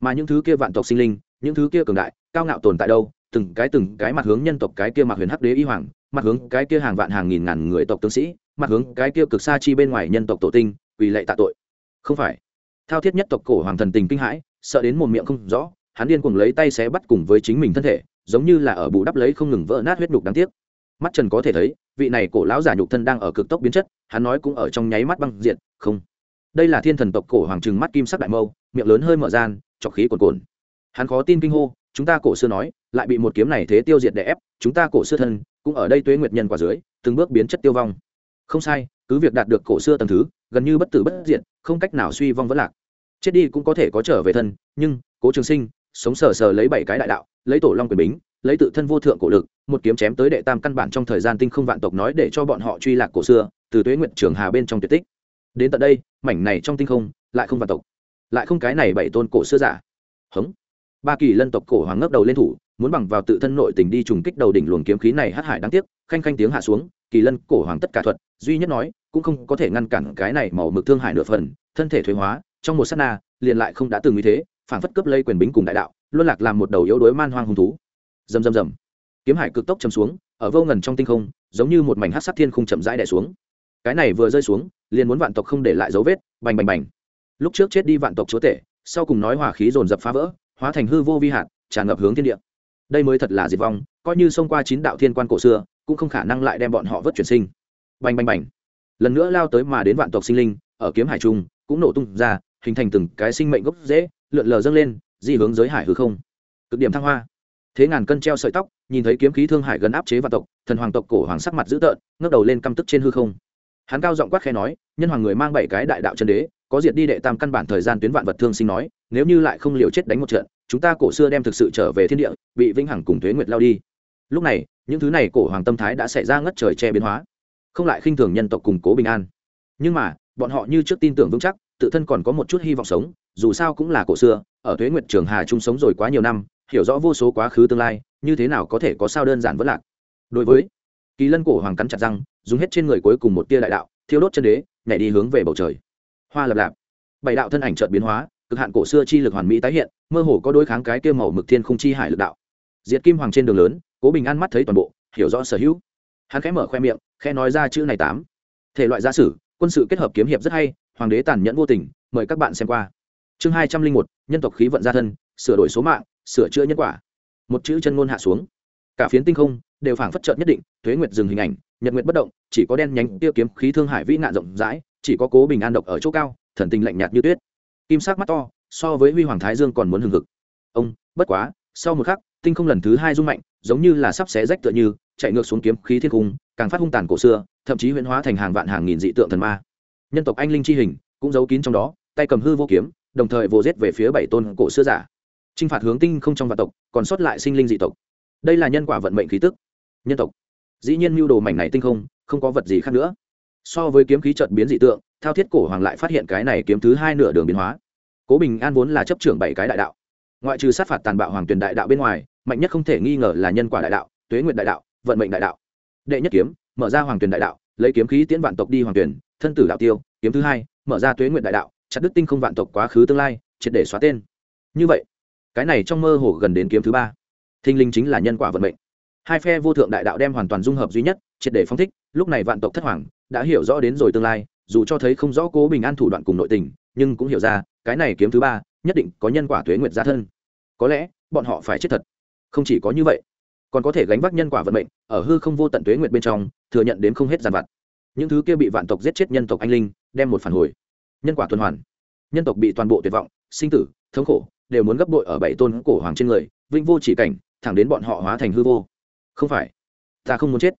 Mà những thứ kia vạn tộc sinh linh, những thứ kia cường đại, cao ngạo tồn tại đâu, từng cái từng cái mặt hướng nhân tộc cái kia mặt huyền hắc đế y hoàng, mặt hướng cái kia hàng vạn hàng nghìn ngàn người tộc tướng sĩ, mặt hướng cái kia cực xa chi bên ngoài nhân tộc tổ tinh vì lệ tạ tội. Không phải. Thao thiết nhất tộc cổ hoàng thần tình kinh hãi, sợ đến một miệng không rõ hắn điên cuồng lấy tay xé bắt cùng với chính mình thân thể, giống như là ở bù đắp lấy không ngừng vỡ nát huyết nhục đáng tiếc. Mắt trần có thể thấy, vị này cổ lão giả nhục thân đang ở cực tốc biến chất, hắn nói cũng ở trong nháy mắt băng diện không. Đây là thiên thần tộc cổ hoàng trừng mắt kim sắc đại mâu, miệng lớn hơi mở gian trọc khí cồn cồn hắn khó tin kinh hô, chúng ta cổ xưa nói, lại bị một kiếm này thế tiêu diệt đè ép, chúng ta cổ xưa thân, cũng ở đây tuế nguyệt nhân quả dưới, từng bước biến chất tiêu vong. Không sai, cứ việc đạt được cổ xưa tầng thứ, gần như bất tử bất diệt, không cách nào suy vong vẫn lạc. Chết đi cũng có thể có trở về thân, nhưng, cố trường sinh sống sờ sờ lấy bảy cái đại đạo, lấy tổ long quyền bính, lấy tự thân vô thượng cổ lực, một kiếm chém tới đệ tam căn bản trong thời gian tinh không vạn tộc nói để cho bọn họ truy lạc cổ xưa, từ tuế nguyện trường hà bên trong tuyệt tích. Đến tận đây, mảnh này trong tinh không, lại không vạn tộc. Lại không cái này bảy tôn cổ xưa giả. Hống. Ba kỳ lân tộc cổ hoàng ngấp đầu lên thủ, muốn bằng vào tự thân nội tình đi trùng kích đầu đỉnh luồng kiếm khí này hắc hải đáng tiếc, khanh khanh tiếng hạ xuống, kỳ lân cổ hoàng tất cả thuật, duy nhất nói, cũng không có thể ngăn cản cái này màu mực thương hải nửa phần, thân thể thuế hóa, trong một sát na, liền lại không đã từng như thế phản phất cướp lây quyền bính cùng đại đạo luân lạc làm một đầu yếu đuối man hoang hung thú. Dầm dầm dầm kiếm hải cực tốc chầm xuống, ở vô ngần trong tinh không, giống như một mảnh hắc sắc thiên không chậm rãi đè xuống. Cái này vừa rơi xuống, liền muốn vạn tộc không để lại dấu vết, bành bành bành. Lúc trước chết đi vạn tộc chúa tể, sau cùng nói hỏa khí dồn dập phá vỡ, hóa thành hư vô vi hạt, tràn ngập hướng thiên địa. Đây mới thật là diệt vong, coi như xông qua chín đạo thiên quan cổ xưa, cũng không khả năng lại đem bọn họ vớt chuyển sinh. Bành bành bành. Lần nữa lao tới mà đến vạn tộc sinh linh, ở kiếm hải trung, cũng nổ tung ra, hình thành từng cái sinh mệnh gốc dễ lượn lờ dâng lên, di hướng giới hải hư không. Cực điểm thăng hoa. Thế ngàn cân treo sợi tóc, nhìn thấy kiếm khí thương hải gần áp chế và tộc, thần hoàng tộc cổ hoàng sắc mặt dữ tợn, ngước đầu lên căm tức trên hư không. Hắn cao giọng quát khe nói, nhân hoàng người mang bảy cái đại đạo chân đế, có diệt đi đệ tam căn bản thời gian tuyến vạn vật thương sinh nói, nếu như lại không liều chết đánh một trận, chúng ta cổ xưa đem thực sự trở về thiên địa, bị vĩnh hằng cùng thuế nguyệt lao đi. Lúc này, những thứ này cổ hoàng tâm thái đã xảy ra ngất trời che biến hóa, không lại khinh thường nhân tộc củng cố bình an. Nhưng mà, bọn họ như trước tin tưởng vững chắc tự thân còn có một chút hy vọng sống, dù sao cũng là cổ xưa, ở thuế nguyệt trường hà chung sống rồi quá nhiều năm, hiểu rõ vô số quá khứ tương lai, như thế nào có thể có sao đơn giản vẫn lạc. Đối với kỳ lân cổ hoàng cắn chặt răng, dùng hết trên người cuối cùng một tia đại đạo, thiêu đốt chân đế, nhảy đi hướng về bầu trời. Hoa lập lạp. Bảy đạo thân ảnh trợt biến hóa, cực hạn cổ xưa chi lực hoàn mỹ tái hiện, mơ hồ có đối kháng cái kia màu mực thiên không chi hải lực đạo. Diệt kim hoàng trên đường lớn, cố bình an mắt thấy toàn bộ, hiểu rõ sở hữu. Hắn khẽ mở khoe miệng, khẽ nói ra chữ này tám. Thể loại gia sử quân sự kết hợp kiếm hiệp rất hay, hoàng đế tàn nhẫn vô tình, mời các bạn xem qua. Chương hai trăm linh một, nhân tộc khí vận gia thân, sửa đổi số mạng, sửa chữa nhân quả. Một chữ chân ngôn hạ xuống. Cả phiến tinh không đều phảng phất trợn nhất định thuế nguyệt dừng hình ảnh, nhật nguyệt bất động, chỉ có đen nhánh tiêu kiếm khí thương hải vĩ nạn rộng rãi, chỉ có cố bình an độc ở chỗ cao, thần tình lạnh nhạt như tuyết. Kim sắc mắt to, so với huy hoàng thái dương còn muốn hừng hực. Ông, bất quá, sau một khắc, tinh không lần thứ hai rung mạnh, giống như là sắp xé rách tựa như, chạy ngược xuống kiếm khí thiên cung càng phát hung tàn cổ xưa, thậm chí huyễn hóa thành hàng vạn hàng nghìn dị tượng thần ma. Nhân tộc anh linh chi hình cũng giấu kín trong đó, tay cầm hư vô kiếm, đồng thời vô giết về phía bảy tôn cổ xưa giả. Trinh phạt hướng tinh không trong vạn tộc, còn sót lại sinh linh dị tộc. Đây là nhân quả vận mệnh khí tức. Nhân tộc. Dĩ nhiên mưu đồ mảnh này tinh không không có vật gì khác nữa. So với kiếm khí trận biến dị tượng, thao thiết cổ hoàng lại phát hiện cái này kiếm thứ hai nửa đường biến hóa. Cố bình an vốn là chấp trưởng bảy cái đại đạo. Ngoại trừ sát phạt tàn bạo hoàng tuyền đại đạo bên ngoài, mạnh nhất không thể nghi ngờ là nhân quả đại đạo, tuế nguyện đại đạo, vận mệnh đại đạo đệ nhất kiếm, mở ra hoàng tuyển đại đạo, lấy kiếm khí tiễn vạn tộc đi hoàng tuyển, thân tử đạo tiêu, kiếm thứ hai, mở ra tuế nguyện đại đạo, chặt đức tinh không vạn tộc quá khứ tương lai, triệt để xóa tên. Như vậy, cái này trong mơ hồ gần đến kiếm thứ ba. Thinh linh chính là nhân quả vận mệnh. Hai phe vô thượng đại đạo đem hoàn toàn dung hợp duy nhất, triệt để phong thích, lúc này vạn tộc thất hoàng, đã hiểu rõ đến rồi tương lai, dù cho thấy không rõ cố bình an thủ đoạn cùng nội tình, nhưng cũng hiểu ra, cái này kiếm thứ ba, nhất định có nhân quả tuế nguyệt gia thân. Có lẽ, bọn họ phải chết thật. Không chỉ có như vậy còn có thể gánh vác nhân quả vận mệnh, ở hư không vô tận tuế nguyệt bên trong, thừa nhận đến không hết giàn vặt. Những thứ kia bị vạn tộc giết chết nhân tộc anh linh, đem một phản hồi. Nhân quả tuần hoàn. Nhân tộc bị toàn bộ tuyệt vọng, sinh tử, thống khổ, đều muốn gấp bội ở bảy tôn cổ hoàng trên người, vĩnh vô chỉ cảnh, thẳng đến bọn họ hóa thành hư vô. Không phải. Ta không muốn chết.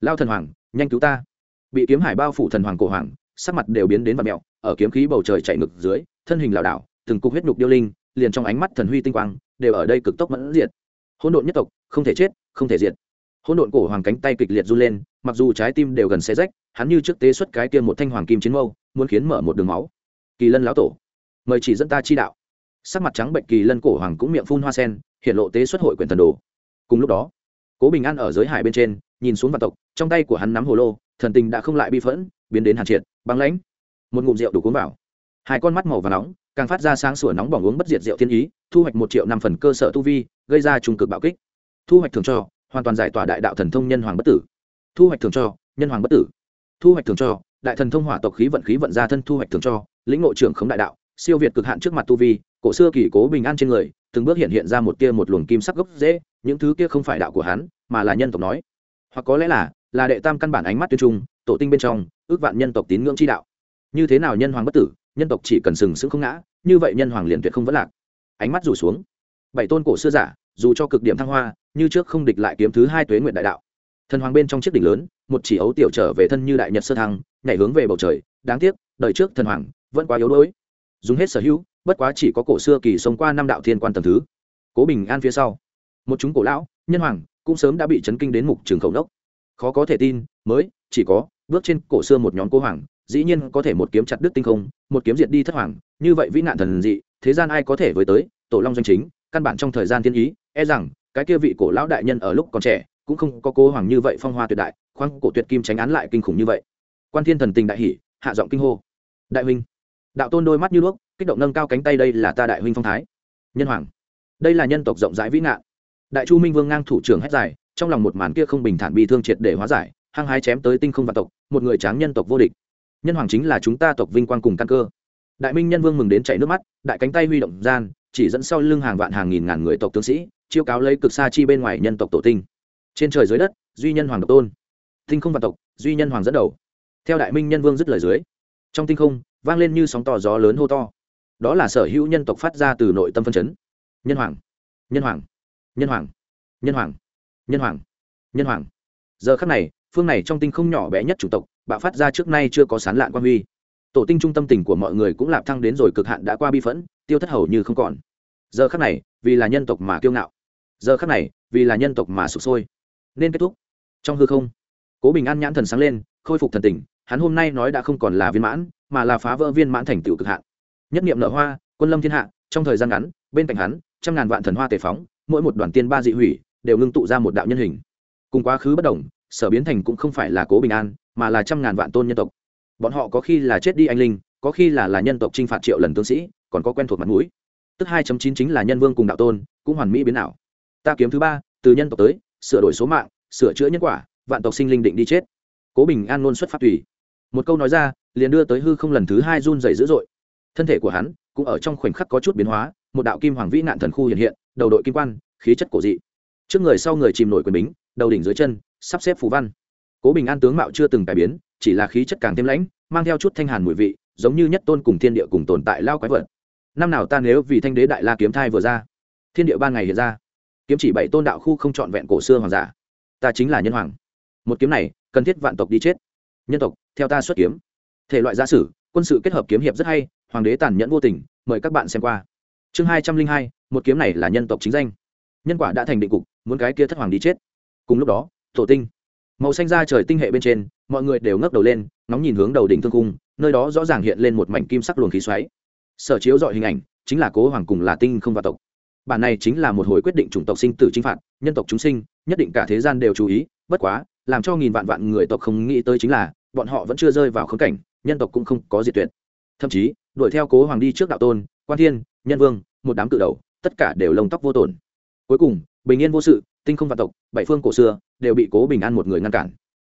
Lao thần hoàng, nhanh cứu ta. Bị kiếm hải bao phủ thần hoàng cổ hoàng, sắc mặt đều biến đến vật mẹo, ở kiếm khí bầu trời chạy ngực dưới, thân hình lảo đảo, từng cục huyết nhục điêu linh, liền trong ánh mắt thần huy tinh quang, đều ở đây cực tốc mẫn diệt hỗn độn nhất tộc, không thể chết, không thể diệt. Hỗn độn cổ hoàng cánh tay kịch liệt run lên, mặc dù trái tim đều gần xé rách, hắn như trước tế xuất cái kia một thanh hoàng kim chiến mâu, muốn khiến mở một đường máu. Kỳ lân lão tổ, mời chỉ dẫn ta chi đạo. Sắc mặt trắng bệnh kỳ lân cổ hoàng cũng miệng phun hoa sen, hiện lộ tế xuất hội quyền thần đồ. Cùng lúc đó, cố bình an ở giới hải bên trên, nhìn xuống vạn tộc, trong tay của hắn nắm hồ lô, thần tình đã không lại bi phẫn, biến đến hàn triệt, băng lãnh. Một ngụm rượu đủ cuốn vào. Hai con mắt màu và nóng, càng phát ra sáng sủa nóng bỏng uống bất diệt rượu thiên ý, thu hoạch một triệu năm phần cơ sở tu vi gây ra trung cực bạo kích. Thu hoạch thường cho, hoàn toàn giải tỏa đại đạo thần thông nhân hoàng bất tử. Thu hoạch thường cho, nhân hoàng bất tử. Thu hoạch thường cho, đại thần thông hỏa tộc khí vận khí vận ra thân thu hoạch thường cho, lĩnh ngộ trưởng khống đại đạo, siêu việt cực hạn trước mặt tu vi, cổ xưa kỳ cố bình an trên người, từng bước hiện hiện ra một tia một luồng kim sắc gốc dễ những thứ kia không phải đạo của hắn, mà là nhân tộc nói. Hoặc có lẽ là là đệ tam căn bản ánh mắt tuyên trung, tổ tinh bên trong, ước vạn nhân tộc tín ngưỡng chi đạo. Như thế nào nhân hoàng bất tử, nhân tộc chỉ cần sừng sững không ngã, như vậy nhân hoàng liền tuyệt không vẫn lạc. Ánh mắt rủ xuống bảy tôn cổ xưa giả, dù cho cực điểm thăng hoa, như trước không địch lại kiếm thứ hai tuế nguyện đại đạo. Thần hoàng bên trong chiếc đỉnh lớn, một chỉ ấu tiểu trở về thân như đại nhật sơ thăng, nhảy hướng về bầu trời, đáng tiếc, đời trước thần hoàng vẫn quá yếu đuối. Dùng hết sở hữu, bất quá chỉ có cổ xưa kỳ sống qua năm đạo thiên quan tầm thứ. Cố bình an phía sau. Một chúng cổ lão, nhân hoàng, cũng sớm đã bị chấn kinh đến mục trường khẩu đốc khó có thể tin, mới, chỉ có, bước trên cổ xưa một nhóm cố hoàng, dĩ nhiên có thể một kiếm chặt đứt tinh không, một kiếm diệt đi thất hoàng, như vậy vĩ nạn thần dị, thế gian ai có thể với tới, tổ long doanh chính căn bản trong thời gian thiên ý e rằng, cái kia vị cổ lão đại nhân ở lúc còn trẻ, cũng không có cố hoàng như vậy phong hoa tuyệt đại, khoáng cổ tuyệt kim tránh án lại kinh khủng như vậy. Quan thiên thần tình đại hỷ hạ giọng kinh hô. Đại huynh, đạo tôn đôi mắt như đuốc, kích động nâng cao cánh tay đây là ta đại huynh phong thái. Nhân hoàng, đây là nhân tộc rộng rãi vĩ ngạn. Đại chu minh vương ngang thủ trưởng hét dài, trong lòng một màn kia không bình thản bi thương triệt để hóa giải, hăng hái chém tới tinh không vạn tộc, một người tráng nhân tộc vô địch. Nhân hoàng chính là chúng ta tộc vinh quang cùng căn cơ. Đại minh nhân vương mừng đến chảy nước mắt, đại cánh tay huy động gian chỉ dẫn sau lưng hàng vạn hàng nghìn ngàn người tộc tướng sĩ, chiêu cáo lấy cực xa chi bên ngoài nhân tộc tổ tinh. Trên trời dưới đất, duy nhân hoàng độc tôn. Tinh không vạn tộc, duy nhân hoàng dẫn đầu. Theo đại minh nhân vương dứt lời dưới, trong tinh không, vang lên như sóng to gió lớn hô to. Đó là sở hữu nhân tộc phát ra từ nội tâm phân chấn. Nhân hoàng nhân hoàng nhân hoàng nhân hoàng nhân hoàng nhân hoàng. Giờ khắc này, phương này trong tinh không nhỏ bé nhất chủng tộc, bạo phát ra trước nay chưa có sán lạn quan huy. Tổ tinh trung tâm tình của mọi người cũng lạp thăng đến rồi cực hạn đã qua bi phẫn tiêu thất hầu như không còn. Giờ khắc này, vì là nhân tộc mà kiêu ngạo. Giờ khắc này, vì là nhân tộc mà sụp sôi. Nên kết thúc. Trong hư không, cố bình an nhãn thần sáng lên, khôi phục thần tình, hắn hôm nay nói đã không còn là viên mãn, mà là phá vỡ viên mãn thành tựu cực hạn. Nhất niệm nợ hoa, quân lâm thiên hạ, trong thời gian ngắn, bên cạnh hắn, trăm ngàn vạn thần hoa tề phóng, mỗi một đoàn tiên ba dị hủy, đều ngưng tụ ra một đạo nhân hình. Cùng quá khứ bất đồng, sở biến thành cũng không phải là cố bình an, mà là trăm ngàn vạn tôn nhân tộc. Bọn họ có khi là chết đi anh linh, có khi là là nhân tộc t r i n h phạt triệu lần tướng sĩ còn có quen thuộc mặt mũi. Tức hai chín chính là nhân vương cùng đạo tôn, cũng hoàn mỹ biến ảo. Ta kiếm thứ ba, từ nhân tộc tới, sửa đổi số mạng, sửa chữa nhân quả, vạn tộc sinh linh định đi chết. Cố bình an ngôn xuất phát tùy. Một câu nói ra, liền đưa tới hư không lần thứ hai run dày dữ dội. Thân thể của hắn cũng ở trong khoảnh khắc có chút biến hóa, một đạo kim hoàng vĩ nạn thần khu hiện hiện, đầu đội kim quan, khí chất cổ dị. Trước người sau người chìm nổi quyền bính, đầu đỉnh dưới chân, sắp xếp phù văn. Cố bình an tướng mạo chưa từng cải biến, chỉ là khí chất càng thêm lãnh, mang theo chút thanh hàn mùi vị, giống như nhất tôn cùng thiên địa cùng tồn tại lao quái vật năm nào ta nếu vì thanh đế đại la kiếm thai vừa ra, thiên địa ban ngày hiện ra, kiếm chỉ bảy tôn đạo khu không trọn vẹn cổ xưa hoàng giả, ta chính là nhân hoàng. Một kiếm này, cần thiết vạn tộc đi chết. Nhân tộc, theo ta xuất kiếm. Thể loại gia sử, quân sự kết hợp kiếm hiệp rất hay, hoàng đế tàn nhẫn vô tình, mời các bạn xem qua. Chương hai trăm linh hai, một kiếm này là nhân tộc chính danh. Nhân quả đã thành định cục, muốn cái kia thất hoàng đi chết. Cùng lúc đó, tổ tinh. Màu xanh ra trời tinh hệ bên trên, mọi người đều ngước đầu lên nóng nhìn hướng đầu đỉnh thương cung, nơi đó rõ ràng hiện lên một mảnh kim sắc luồng khí xoáy sở chiếu dọi hình ảnh chính là cố hoàng cùng là tinh không và tộc. Bản này chính là một hồi quyết định chủng tộc sinh tử chính phạt, nhân tộc chúng sinh, nhất định cả thế gian đều chú ý, bất quá, làm cho nghìn vạn vạn người tộc không nghĩ tới chính là, bọn họ vẫn chưa rơi vào khống cảnh, nhân tộc cũng không có diệt tuyệt. Thậm chí, đuổi theo cố hoàng đi trước đạo tôn, quan thiên, nhân vương, một đám cự đầu, tất cả đều lông tóc vô tổn. Cuối cùng, bình yên vô sự, tinh không vạn tộc, bảy phương cổ xưa, đều bị cố bình an một người ngăn cản.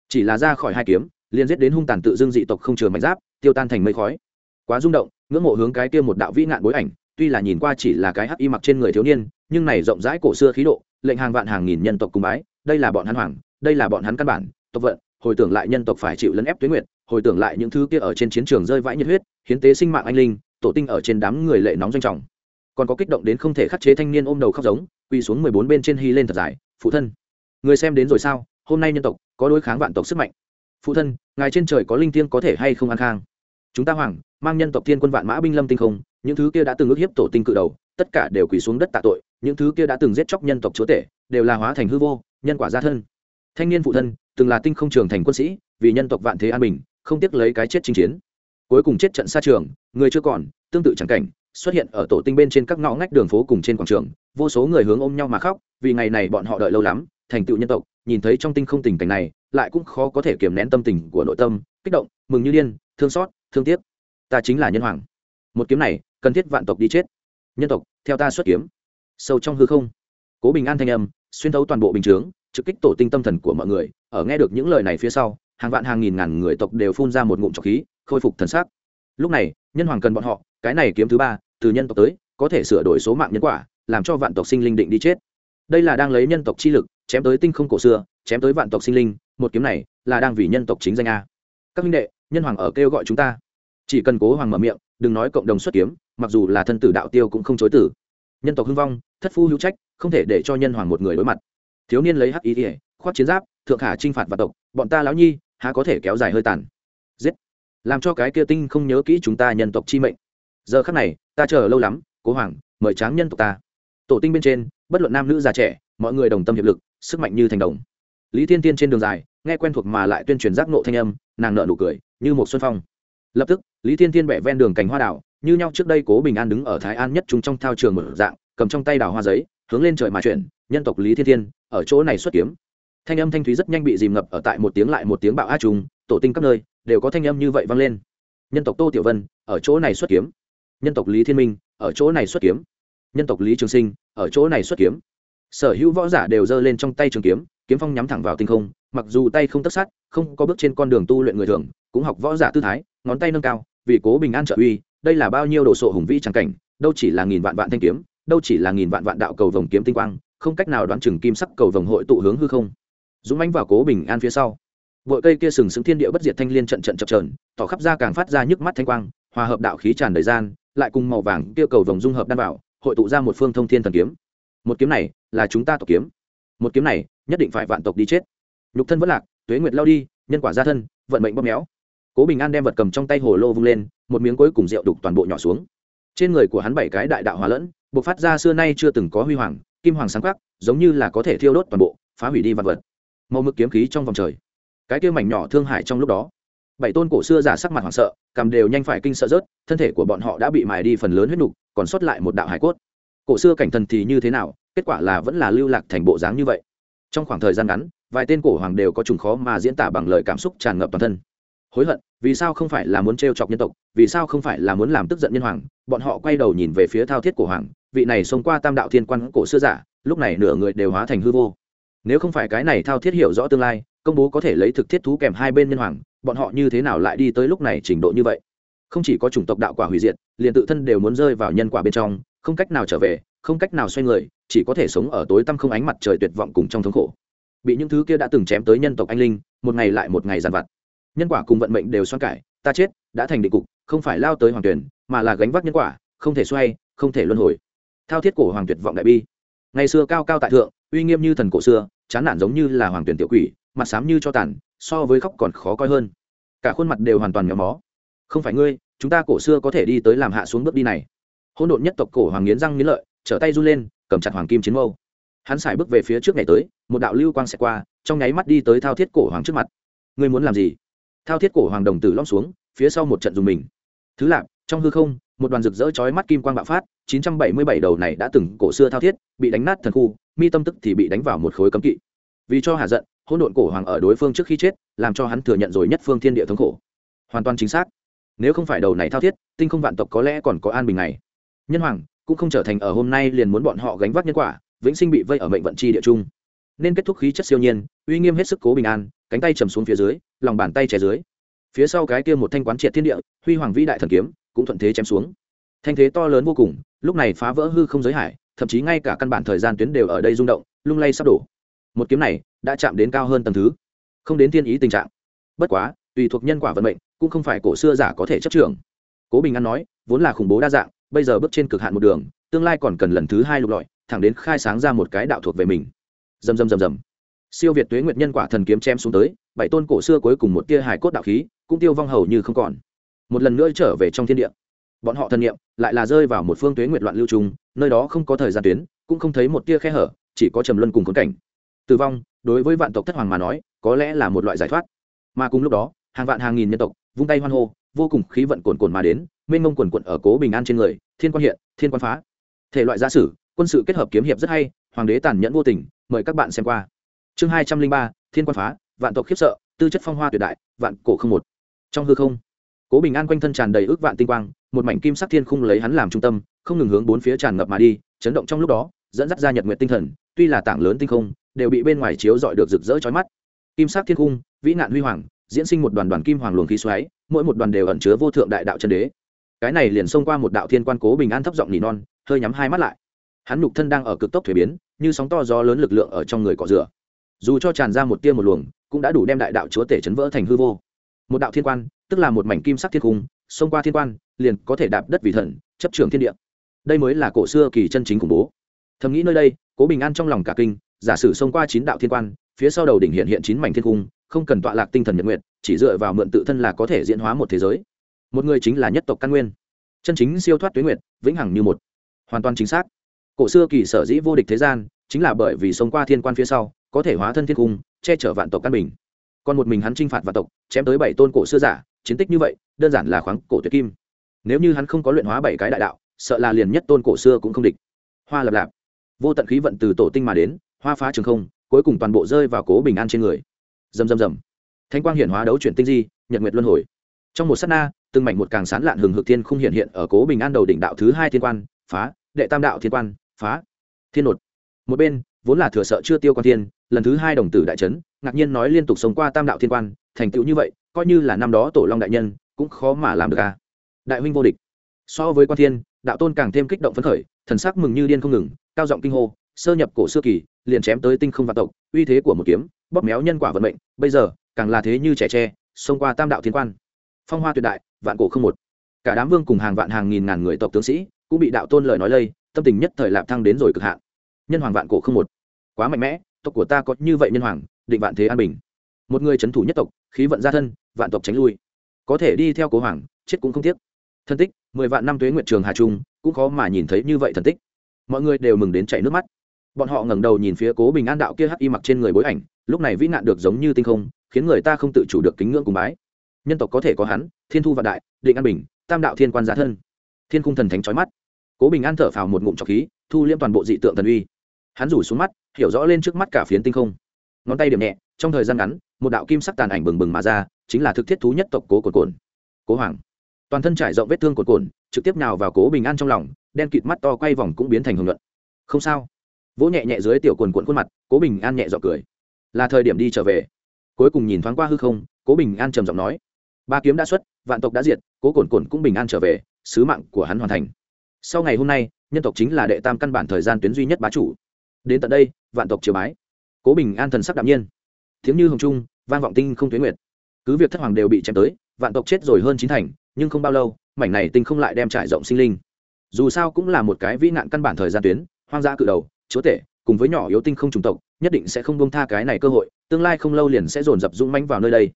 Chỉ là ra khỏi hai kiếm, liền giết đến hung tàn tự dưng dị tộc không chừa mảnh giáp, tiêu tan thành mây khói. Quá rung động ngưỡng mộ hướng cái kia một đạo vĩ nạn bối ảnh, tuy là nhìn qua chỉ là cái hắc y mặc trên người thiếu niên, nhưng này rộng rãi cổ xưa khí độ, lệnh hàng vạn hàng nghìn nhân tộc cùng bái, đây là bọn hắn hoàng, đây là bọn hắn căn bản, tộc vận, hồi tưởng lại nhân tộc phải chịu lấn ép tuyến nguyệt, hồi tưởng lại những thứ kia ở trên chiến trường rơi vãi nhiệt huyết, hiến tế sinh mạng anh linh, tổ tinh ở trên đám người lệ nóng doanh trọng. Còn có kích động đến không thể khắc chế thanh niên ôm đầu khóc giống, quỳ xuống mười bốn bên trên hy lên thật dài, phụ thân, người xem đến rồi sao? Hôm nay nhân tộc có đối kháng vạn tộc sức mạnh. Phụ thân, ngài trên trời có linh thiêng có thể hay không an khang? Chúng ta hoàng mang nhân tộc thiên quân vạn mã binh lâm tinh không, những thứ kia đã từng ước hiếp tổ tinh cự đầu, tất cả đều quỳ xuống đất tạ tội, những thứ kia đã từng giết chóc nhân tộc chúa tể, đều là hóa thành hư vô, nhân quả gia thân. Thanh niên phụ thân, từng là tinh không trường thành quân sĩ, vì nhân tộc vạn thế an bình, không tiếc lấy cái chết chinh chiến. Cuối cùng chết trận xa trường, người chưa còn, tương tự chẳng cảnh, xuất hiện ở tổ tinh bên trên các ngõ ngách đường phố cùng trên quảng trường, vô số người hướng ôm nhau mà khóc, vì ngày này bọn họ đợi lâu lắm, thành tựu nhân tộc, nhìn thấy trong tinh không tình cảnh này, lại cũng khó có thể kiềm nén tâm tình của nội tâm, kích động, mừng như điên, thương xót, thương tiếc ta chính là nhân hoàng. Một kiếm này, cần thiết vạn tộc đi chết. Nhân tộc, theo ta xuất kiếm. Sâu trong hư không, cố bình an thanh âm, xuyên thấu toàn bộ bình chướng, trực kích tổ tinh tâm thần của mọi người. Ở nghe được những lời này phía sau, hàng vạn hàng nghìn ngàn người tộc đều phun ra một ngụm trọc khí, khôi phục thần sắc. Lúc này, nhân hoàng cần bọn họ, cái này kiếm thứ ba, từ nhân tộc tới, có thể sửa đổi số mạng nhân quả, làm cho vạn tộc sinh linh định đi chết. Đây là đang lấy nhân tộc chi lực, chém tới tinh không cổ xưa, chém tới vạn tộc sinh linh, một kiếm này là đang vì nhân tộc chính danh a. Các minh đệ, nhân hoàng ở kêu gọi chúng ta chỉ cần cố hoàng mở miệng, đừng nói cộng đồng xuất kiếm, mặc dù là thân tử đạo tiêu cũng không chối tử nhân tộc hưng vong, thất phu hữu trách, không thể để cho nhân hoàng một người đối mặt. Thiếu niên lấy hắc ý ỉa khoác chiến giáp, thượng hạ t r i n h phạt và tộc, bọn ta lão nhi, há có thể kéo dài hơi tàn. Giết! Làm cho cái kia tinh không nhớ kỹ chúng ta nhân tộc chi mệnh. Giờ khắc này, ta chờ lâu lắm, cố hoàng, mời tráng nhân tộc ta. Tổ tinh bên trên, bất luận nam nữ già trẻ, mọi người đồng tâm hiệp lực, sức mạnh như thành đồng. Lý thiên tiên trên đường dài, nghe quen thuộc mà lại tuyên truyền giác nộ thanh âm, nàng nợ nụ cười, như một xuân phong lập tức, lý thiên Thiên bẻ ven đường cành hoa đảo như nhau trước đây cố bình an đứng ở thái an nhất chúng trong thao trường một dạng, cầm trong tay đào hoa giấy, hướng lên trời mà chuyển, nhân tộc lý thiên thiên, ở chỗ này xuất kiếm. Thanh âm thanh thúy rất nhanh bị dìm ngập ở tại một tiếng lại một tiếng bạo a trùng tổ tinh các nơi, đều có thanh âm như vậy vang lên. Nhân tộc tô tiểu vân, ở chỗ này xuất kiếm. Nhân tộc lý thiên minh, ở chỗ này xuất kiếm. Nhân tộc lý trường sinh, ở chỗ này xuất kiếm. Sở hữu võ giả đều giơ lên trong tay trường kiếm kiếm phong nhắm thẳng vào tinh không, mặc dù tay không tất sát, không có bước trên con đường tu luyện người thường, cũng học võ giả tư thái ngón tay nâng cao, vì cố bình an trợ uy, đây là bao nhiêu đồ sộ hùng vĩ tràng cảnh, đâu chỉ là nghìn vạn vạn thanh kiếm, đâu chỉ là nghìn vạn vạn đạo cầu vồng kiếm tinh quang, không cách nào đoán chừng kim sắc cầu vồng hội tụ hướng hư không. Dũng mánh vào cố bình an phía sau. Bội cây kia sừng sững thiên địa bất diệt thanh liên trận trận chập trờn tỏ khắp ra càng phát ra nhức mắt thanh quang, hòa hợp đạo khí tràn đầy gian, lại cùng màu vàng kia cầu vồng dung hợp đan vào hội tụ ra một phương thông thiên thần kiếm. Một kiếm này là chúng ta tộc kiếm. Một kiếm này nhất định phải vạn tộc đi chết. Nhục thân vẫn lạc, tuế nguyệt lao đi, nhân quả gia thân, vận mệnh bóp méo cố bình an đem vật cầm trong tay hồ lô vung lên, một miếng cuối cùng rượu đục toàn bộ nhỏ xuống. Trên người của hắn bảy cái đại đạo hóa lẫn b ộ c phát ra xưa nay chưa từng có huy hoàng, kim hoàng sáng khắc, giống như là có thể thiêu đốt toàn bộ, phá hủy đi vật vật. Màu mực kiếm khí trong vòng trời. Cái kia mảnh nhỏ thương hại trong lúc đó. Bảy tôn cổ xưa giả sắc mặt hoảng sợ cầm đều nhanh phải kinh sợ rớt, thân thể của bọn họ đã bị mài đi phần lớn huyết nục, còn sót lại một đạo hải cốt. Cổ xưa cảnh thần thì như thế nào, kết quả là vẫn là lưu lạc thành bộ dáng như vậy. Trong khoảng thời gian ngắn, vài tên cổ hoàng đều có trùng khó mà diễn tả bằng lời cảm xúc tràn ngập toàn thân. Hối hận vì sao không phải là muốn t chọc nhân tộc, vì sao không phải là muốn làm tức giận nhân hoàng? Bọn họ quay đầu nhìn về phía thao thiết của hoàng, vị này xông qua tam đạo thiên quan cổ xưa giả, lúc này nửa người đều hóa thành hư vô. Nếu không phải cái này thao thiết hiểu rõ tương lai, công bố có thể lấy thực thiết thú kèm hai bên nhân hoàng, bọn họ như thế nào lại đi tới lúc này trình độ như vậy? Không chỉ có chủng tộc đạo quả hủy diệt, liền tự thân đều muốn rơi vào nhân quả bên trong, không cách nào trở về, không cách nào xoay người, chỉ có thể sống ở tối tăm không ánh mặt trời tuyệt vọng cùng trong thống khổ. Bị những thứ kia đã từng chém tới nhân tộc anh linh, một ngày lại một ngày giàn vặt nhân quả cùng vận mệnh đều xoan cải, ta chết, đã thành định cục, không phải lao tới hoàng tuyển, mà là gánh vác nhân quả, không thể xoay, không thể luân hồi. Thao thiết cổ hoàng tuyệt vọng đại bi. Ngày xưa cao cao tại thượng, uy nghiêm như thần cổ xưa, chán nản giống như là hoàng tuyển tiểu quỷ, mặt xám như cho tàn, so với khóc còn khó coi hơn. Cả khuôn mặt đều hoàn toàn méo mó. Không phải ngươi, chúng ta cổ xưa có thể đi tới làm hạ xuống bước đi này. Hôn độn nhất tộc cổ hoàng nghiến răng nghiến lợi, trở tay run lên, cầm chặt hoàng kim chiến mâu. Hắn xài bước về phía trước ngày tới, một đạo lưu quang xẹt qua, trong nháy mắt đi tới thao thiết cổ hoàng trước mặt. Ngươi muốn làm gì? Thao thiết cổ hoàng đồng tử long xuống, phía sau một trận dùng mình. Thứ lạp trong hư không, một đoàn rực rỡ chói mắt kim quang bạo phát 977 đầu này đã từng cổ xưa thao thiết, bị đánh nát thần khu, mi tâm tức thì bị đánh vào một khối cấm kỵ. Vì cho hạ giận, hỗn độn cổ hoàng ở đối phương trước khi chết, làm cho hắn thừa nhận rồi nhất phương thiên địa thống khổ. Hoàn toàn chính xác. Nếu không phải đầu này thao thiết, tinh không vạn tộc có lẽ còn có an bình này. Nhân hoàng cũng không trở thành ở hôm nay liền muốn bọn họ gánh vác nhân quả, vĩnh sinh bị vây ở mệnh vận chi địa trung nên kết thúc khí chất siêu nhiên, uy nghiêm hết sức cố bình an, cánh tay trầm xuống phía dưới, lòng bàn tay che dưới. Phía sau cái kia một thanh quán triệt thiên địa, huy hoàng vĩ đại thần kiếm, cũng thuận thế chém xuống. Thanh thế to lớn vô cùng, lúc này phá vỡ hư không giới hải, thậm chí ngay cả căn bản thời gian tuyến đều ở đây rung động, lung lay sắp đổ. Một kiếm này đã chạm đến cao hơn tầng thứ. Không đến thiên ý tình trạng. Bất quá, tùy thuộc nhân quả vận mệnh, cũng không phải cổ xưa giả có thể chấp trường cố bình an nói, vốn là khủng bố đa dạng, bây giờ bước trên cực hạn một đường, tương lai còn cần lần thứ hai lục lọi, thẳng đến khai sáng ra một cái đạo thuộc về mình dầm dầm dầm dầm siêu việt tuế nguyệt nhân quả thần kiếm chém xuống tới, bảy tôn cổ xưa cuối cùng một tia hài cốt đạo khí, cũng tiêu vong hầu như không còn. Một lần nữa trở về trong thiên địa. Bọn họ thần niệm lại là rơi vào một phương tuế nguyệt loạn lưu trùng, nơi đó không có thời gian tuyến, cũng không thấy một tia khe hở, chỉ có trầm luân cùng khốn cảnh. Tử vong, đối với vạn tộc thất hoàng mà nói, có lẽ là một loại giải thoát. Mà cùng lúc đó, hàng vạn hàng nghìn nhân tộc vung tay hoan hô, vô cùng khí vận cuồn cuộn mà đến, mênh mông cuồn cuộn ở cố bình an trên người, thiên quan hiện, thiên quan phá. Thể loại giả sử, quân sự kết hợp kiếm hiệp rất hay, hoàng đế tàn nhẫn vô tình mời các bạn xem qua. Chương hai trăm linh ba, thiên quan phá, vạn tộc khiếp sợ, tư chất phong hoa tuyệt đại, vạn cổ không một. Trong hư không, cố bình an quanh thân tràn đầy ước vạn tinh quang, một mảnh kim sắc thiên khung lấy hắn làm trung tâm, không ngừng hướng bốn phía tràn ngập mà đi, chấn động trong lúc đó, dẫn dắt ra nhật nguyện tinh thần, tuy là tảng lớn tinh không, đều bị bên ngoài chiếu dọi được rực rỡ chói mắt. Kim sắc thiên khung, vĩ nạn huy hoàng, diễn sinh một đoàn đoàn kim hoàng luồng khí xoáy, mỗi một đoàn đều ẩn chứa vô thượng đại đạo chân đế. Cái này liền xông qua một đạo thiên quan cố bình an thấp giọng nỉ non, hơi nhắm hai mắt lại hắn nhục thân đang ở cực tốc thuế biến, như sóng to gió lớn lực lượng ở trong người cọ rửa. Dù cho tràn ra một tia một luồng, cũng đã đủ đem đại đạo chúa tể chấn vỡ thành hư vô. Một đạo thiên quan, tức là một mảnh kim sắc thiên cung, xông qua thiên quan, liền có thể đạp đất vì thần, chấp trường thiên địa. Đây mới là cổ xưa kỳ chân chính khủng bố. Thầm nghĩ nơi đây, cố bình an trong lòng cả kinh, giả sử xông qua chín đạo thiên quan, phía sau đầu đỉnh hiện hiện chín mảnh thiên cung, không cần tọa lạc tinh thần nhật nguyện chỉ dựa vào mượn tự thân là có thể diễn hóa một thế giới. Một người chính là nhất tộc căn nguyên. Chân chính siêu thoát tuyến nguyện vĩnh hằng như một. Hoàn toàn chính xác cổ xưa kỳ sở dĩ vô địch thế gian, chính là bởi vì sống qua thiên quan phía sau, có thể hóa thân thiên cung, che chở vạn tộc căn bình. Còn một mình hắn t r i n h phạt vạn tộc, chém tới bảy tôn cổ xưa giả, chiến tích như vậy, đơn giản là khoáng cổ tuyệt kim. Nếu như hắn không có luyện hóa bảy cái đại đạo, sợ là liền nhất tôn cổ xưa cũng không địch. Hoa lập lạp. Vô tận khí vận từ tổ tinh mà đến, hoa phá trường không, cuối cùng toàn bộ rơi vào cố bình an trên người. Dầm dầm dầm thanh quang hiển hóa đấu chuyển tinh di, nhật nguyệt luân hồi. Trong một s á t na, từng mảnh một càng sán lạn hừng hực thiên không hiện hiện ở cố bình an đầu đỉnh đạo thứ hai thiên quan, phá, đệ tam đạo thiên quan phá. Thiên nột. Một bên, vốn là thừa sợ chưa tiêu quan thiên, lần thứ hai đồng tử đại trấn ngạc nhiên nói liên tục sống qua tam đạo thiên quan, thành tựu như vậy, coi như là năm đó tổ long đại nhân, cũng khó mà làm được à đại huynh vô địch. So với quan thiên, đạo tôn càng thêm kích động phấn khởi, thần sắc mừng như điên không ngừng, cao giọng kinh hô, sơ nhập cổ xưa kỳ, liền chém tới tinh không vạn tộc, uy thế của một kiếm, bóp méo nhân quả vận mệnh, bây giờ, càng là thế như trẻ tre, xông qua tam đạo thiên quan. Phong hoa tuyệt đại, vạn cổ không một. Cả đám vương cùng hàng vạn hàng nghìn ngàn người tộc tướng sĩ, cũng bị đạo tôn lời nói lây tâm tình nhất thời lạp thăng đến rồi cực hạn. Nhân hoàng vạn cổ không một. Quá mạnh mẽ, tộc của ta có như vậy nhân hoàng, định vạn thế an bình. Một người c h ấ n thủ nhất tộc, khí vận gia thân, vạn tộc tránh lui. Có thể đi theo cố hoàng, chết cũng không tiếc. Thân tích, mười vạn năm tuế nguyện trường hà trung, cũng khó mà nhìn thấy như vậy thần tích. Mọi người đều mừng đến chảy nước mắt. Bọn họ ngẩng đầu nhìn phía cố bình an đạo kia hắc y mặc trên người bối ảnh, lúc này vĩ nạn được giống như tinh không, khiến người ta không tự chủ được kính ngưỡng cùng bái. Nhân tộc có thể có hắn, thiên thu vạn đại, định an bình, tam đạo thiên quan giá thân. Thiên cung thần thánh trói mắt cố bình an thở phào một ngụm trọc khí, thu liễm toàn bộ dị tượng thần uy. Hắn rủ xuống mắt, hiểu rõ lên trước mắt cả phiến tinh không. Ngón tay điểm nhẹ, trong thời gian ngắn, một đạo kim sắc tàn ảnh bừng bừng mà ra, chính là thực thiết thú nhất tộc cố cồn cồn. Cố hoàng. Toàn thân trải rộng vết thương cồn cồn, trực tiếp nào vào cố bình an trong lòng, đen kịt mắt to quay vòng cũng biến thành hưởng luận không sao. Vỗ nhẹ nhẹ dưới tiểu quần quận khuôn mặt, cố bình an nhẹ dọn cười. Là thời điểm đi trở về. Cuối cùng nhìn thoáng qua hư không, cố bình an trầm giọng nói. Ba kiếm đã xuất, vạn tộc đã diệt, cố cồn cồn cũng bình an trở về, sứ mạng của hắn hoàn thành sau ngày hôm nay, nhân tộc chính là đệ tam căn bản thời gian tuyến duy nhất bá chủ. Đến tận đây, vạn tộc triều bái. Cố bình an thần sắc đạm nhiên. Tiếng như hồng trung, vang vọng tinh không tuyến nguyệt. Cứ việc thất hoàng đều bị chém tới, vạn tộc chết rồi hơn chín thành, nhưng không bao lâu, mảnh này tinh không lại đem trải rộng sinh linh. Dù sao cũng là một cái vĩ nạn căn bản thời gian tuyến, hoang dã cự đầu, chúa tể, cùng với nhỏ yếu tinh không trùng tộc, nhất định sẽ không bông tha cái này cơ hội, tương lai không lâu liền sẽ dồn dập dũng mánh vào nơi đây.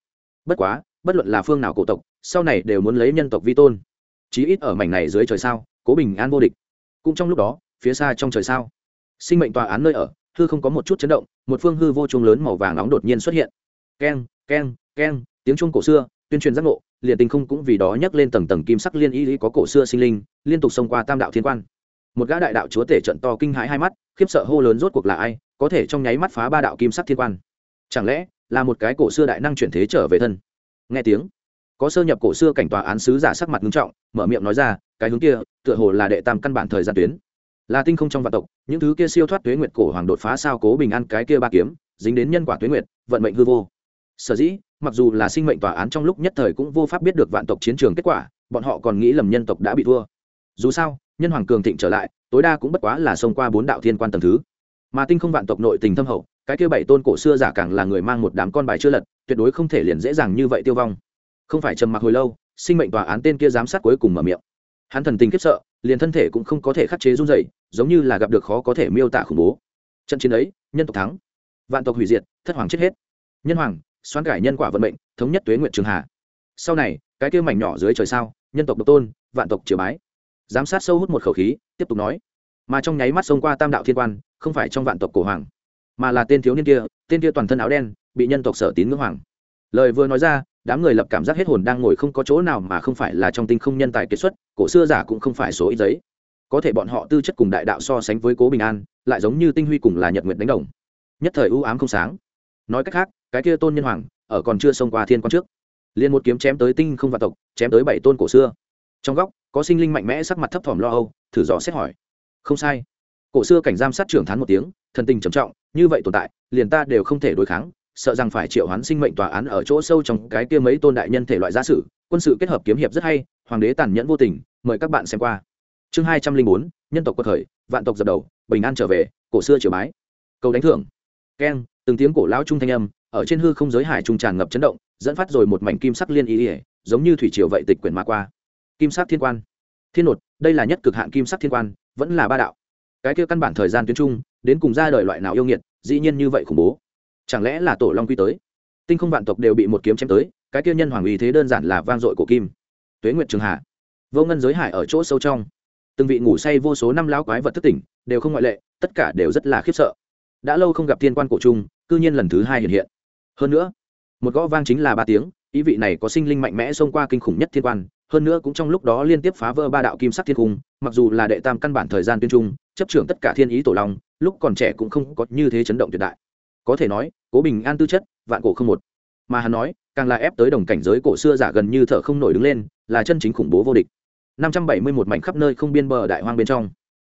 Bất quá, bất luận là phương nào cổ tộc, sau này đều muốn lấy nhân tộc vi tôn. Chí ít ở mảnh này dưới trời sao cố bình an vô địch. Cũng trong lúc đó, phía xa trong trời sao, sinh mệnh tòa án nơi ở, hư không có một chút chấn động, một phương hư vô chung lớn màu vàng nóng đột nhiên xuất hiện. Keng keng keng, tiếng chuông cổ xưa, tuyên truyền giác ngộ, liền tinh không cũng vì đó nhắc lên tầng tầng kim sắc liên y lý có cổ xưa sinh linh, liên tục xông qua tam đạo thiên quan. Một gã đại đạo chúa tể trận to kinh hãi hai mắt, khiếp sợ hô lớn rốt cuộc là ai, có thể trong nháy mắt phá ba đạo kim sắc thiên quan. Chẳng lẽ là một cái cổ xưa đại năng chuyển thế trở về thân? Nghe tiếng, có sơ nhập cổ xưa cảnh tòa án sứ giả sắc mặt nghiêm trọng, mở miệng nói ra, cái hướng kia tựa hồ là đệ tam căn bản thời gian tuyến. Là tinh không trong vạn tộc, những thứ kia siêu thoát tuế nguyệt cổ hoàng đột phá sao cố bình an cái kia ba kiếm, dính đến nhân quả tuế nguyệt, vận mệnh hư vô. Sở dĩ, mặc dù là sinh mệnh tòa án trong lúc nhất thời cũng vô pháp biết được vạn tộc chiến trường kết quả, bọn họ còn nghĩ lầm nhân tộc đã bị thua. Dù sao, nhân hoàng cường thịnh trở lại, tối đa cũng bất quá là xông qua bốn đạo thiên quan tầng thứ. Mà tinh không vạn tộc nội tình thâm hậu, cái kia bảy tôn cổ xưa giả càng là người mang một đám con bài chưa lật, tuyệt đối không thể liền dễ dàng như vậy tiêu vong. Không phải trầm mặc hồi lâu, sinh mệnh tòa án tên kia giám sát cuối cùng mở miệng hắn thần tình khiếp sợ, liền thân thể cũng không có thể khắc chế run dày giống như là gặp được khó có thể miêu tả khủng bố. Trận chiến ấy, nhân tộc thắng, vạn tộc hủy diệt, thất hoàng chết hết. Nhân hoàng xoan cải nhân quả vận mệnh, thống nhất tuế nguyện trường hà. Sau này, cái kia mảnh nhỏ dưới trời sao, nhân tộc độc tôn, vạn tộc triều bái. Giám sát sâu hút một khẩu khí, tiếp tục nói. Mà trong nháy mắt xông qua tam đạo thiên quan, không phải trong vạn tộc cổ hoàng, mà là tên thiếu niên kia, tên kia toàn thân áo đen, bị nhân tộc sở tín ngưỡng hoàng lời vừa nói ra, đám người lập cảm giác hết hồn đang ngồi không có chỗ nào mà không phải là trong tinh không nhân tài kiệt xuất, cổ xưa giả cũng không phải số ít giấy. Có thể bọn họ tư chất cùng đại đạo so sánh với cố bình an, lại giống như tinh huy cùng là nhật nguyệt đánh đồng. Nhất thời ưu ám không sáng. Nói cách khác, cái kia tôn nhân hoàng, ở còn chưa xông qua thiên quan trước, liền một kiếm chém tới tinh không vạn tộc, chém tới bảy tôn cổ xưa. Trong góc, có sinh linh mạnh mẽ sắc mặt thấp thỏm lo âu, thử dò xét hỏi. Không sai. Cổ xưa cảnh giam sát trưởng thán một tiếng, thần tình trầm trọng, như vậy tồn tại, liền ta đều không thể đối kháng sợ rằng phải triệu hoán sinh mệnh tòa án ở chỗ sâu trong cái kia mấy tôn đại nhân thể loại gia sử, quân sự kết hợp kiếm hiệp rất hay, hoàng đế tàn nhẫn vô tình, mời các bạn xem qua. Chương hai trăm linh bốn, nhân tộc quật khởi, vạn tộc dập đầu, bình an trở về, cổ xưa triều bái. Cầu đánh thưởng. Keng, từng tiếng cổ lão trung thanh âm, ở trên hư không giới hải trung tràn ngập chấn động, dẫn phát rồi một mảnh kim sắc liên ý ỉa, giống như thủy triều vậy tịch quyển mà qua. Kim sắc thiên quan. Thiên nột, đây là nhất cực hạn kim sắc thiên quan, vẫn là ba đạo. Cái kia căn bản thời gian tuyến trung, đến cùng ra đời loại nào yêu nghiệt, dĩ nhiên như vậy khủng bố chẳng lẽ là tổ long quy tới? Tinh không vạn tộc đều bị một kiếm chém tới, cái kia nhân hoàng uy thế đơn giản là vang dội của kim. Tuế nguyệt trường hạ vô ngân giới hải ở chỗ sâu trong. Từng vị ngủ say vô số năm lão quái vật thức tỉnh, đều không ngoại lệ, tất cả đều rất là khiếp sợ. Đã lâu không gặp thiên quan cổ trung, cư nhiên lần thứ hai hiện hiện. Hơn nữa, một gõ vang chính là ba tiếng, ý vị này có sinh linh mạnh mẽ xông qua kinh khủng nhất thiên quan, hơn nữa cũng trong lúc đó liên tiếp phá vỡ ba đạo kim sắc thiên cung, mặc dù là đệ tam căn bản thời gian tuyên trung, chấp trưởng tất cả thiên ý tổ long, lúc còn trẻ cũng không có như thế chấn động tuyệt đại có thể nói, cố bình an tư chất, vạn cổ không một. Mà hắn nói, càng là ép tới đồng cảnh giới cổ xưa giả gần như thở không nổi đứng lên, là chân chính khủng bố vô địch. Năm trăm bảy mươi một mảnh khắp nơi không biên bờ đại hoang bên trong.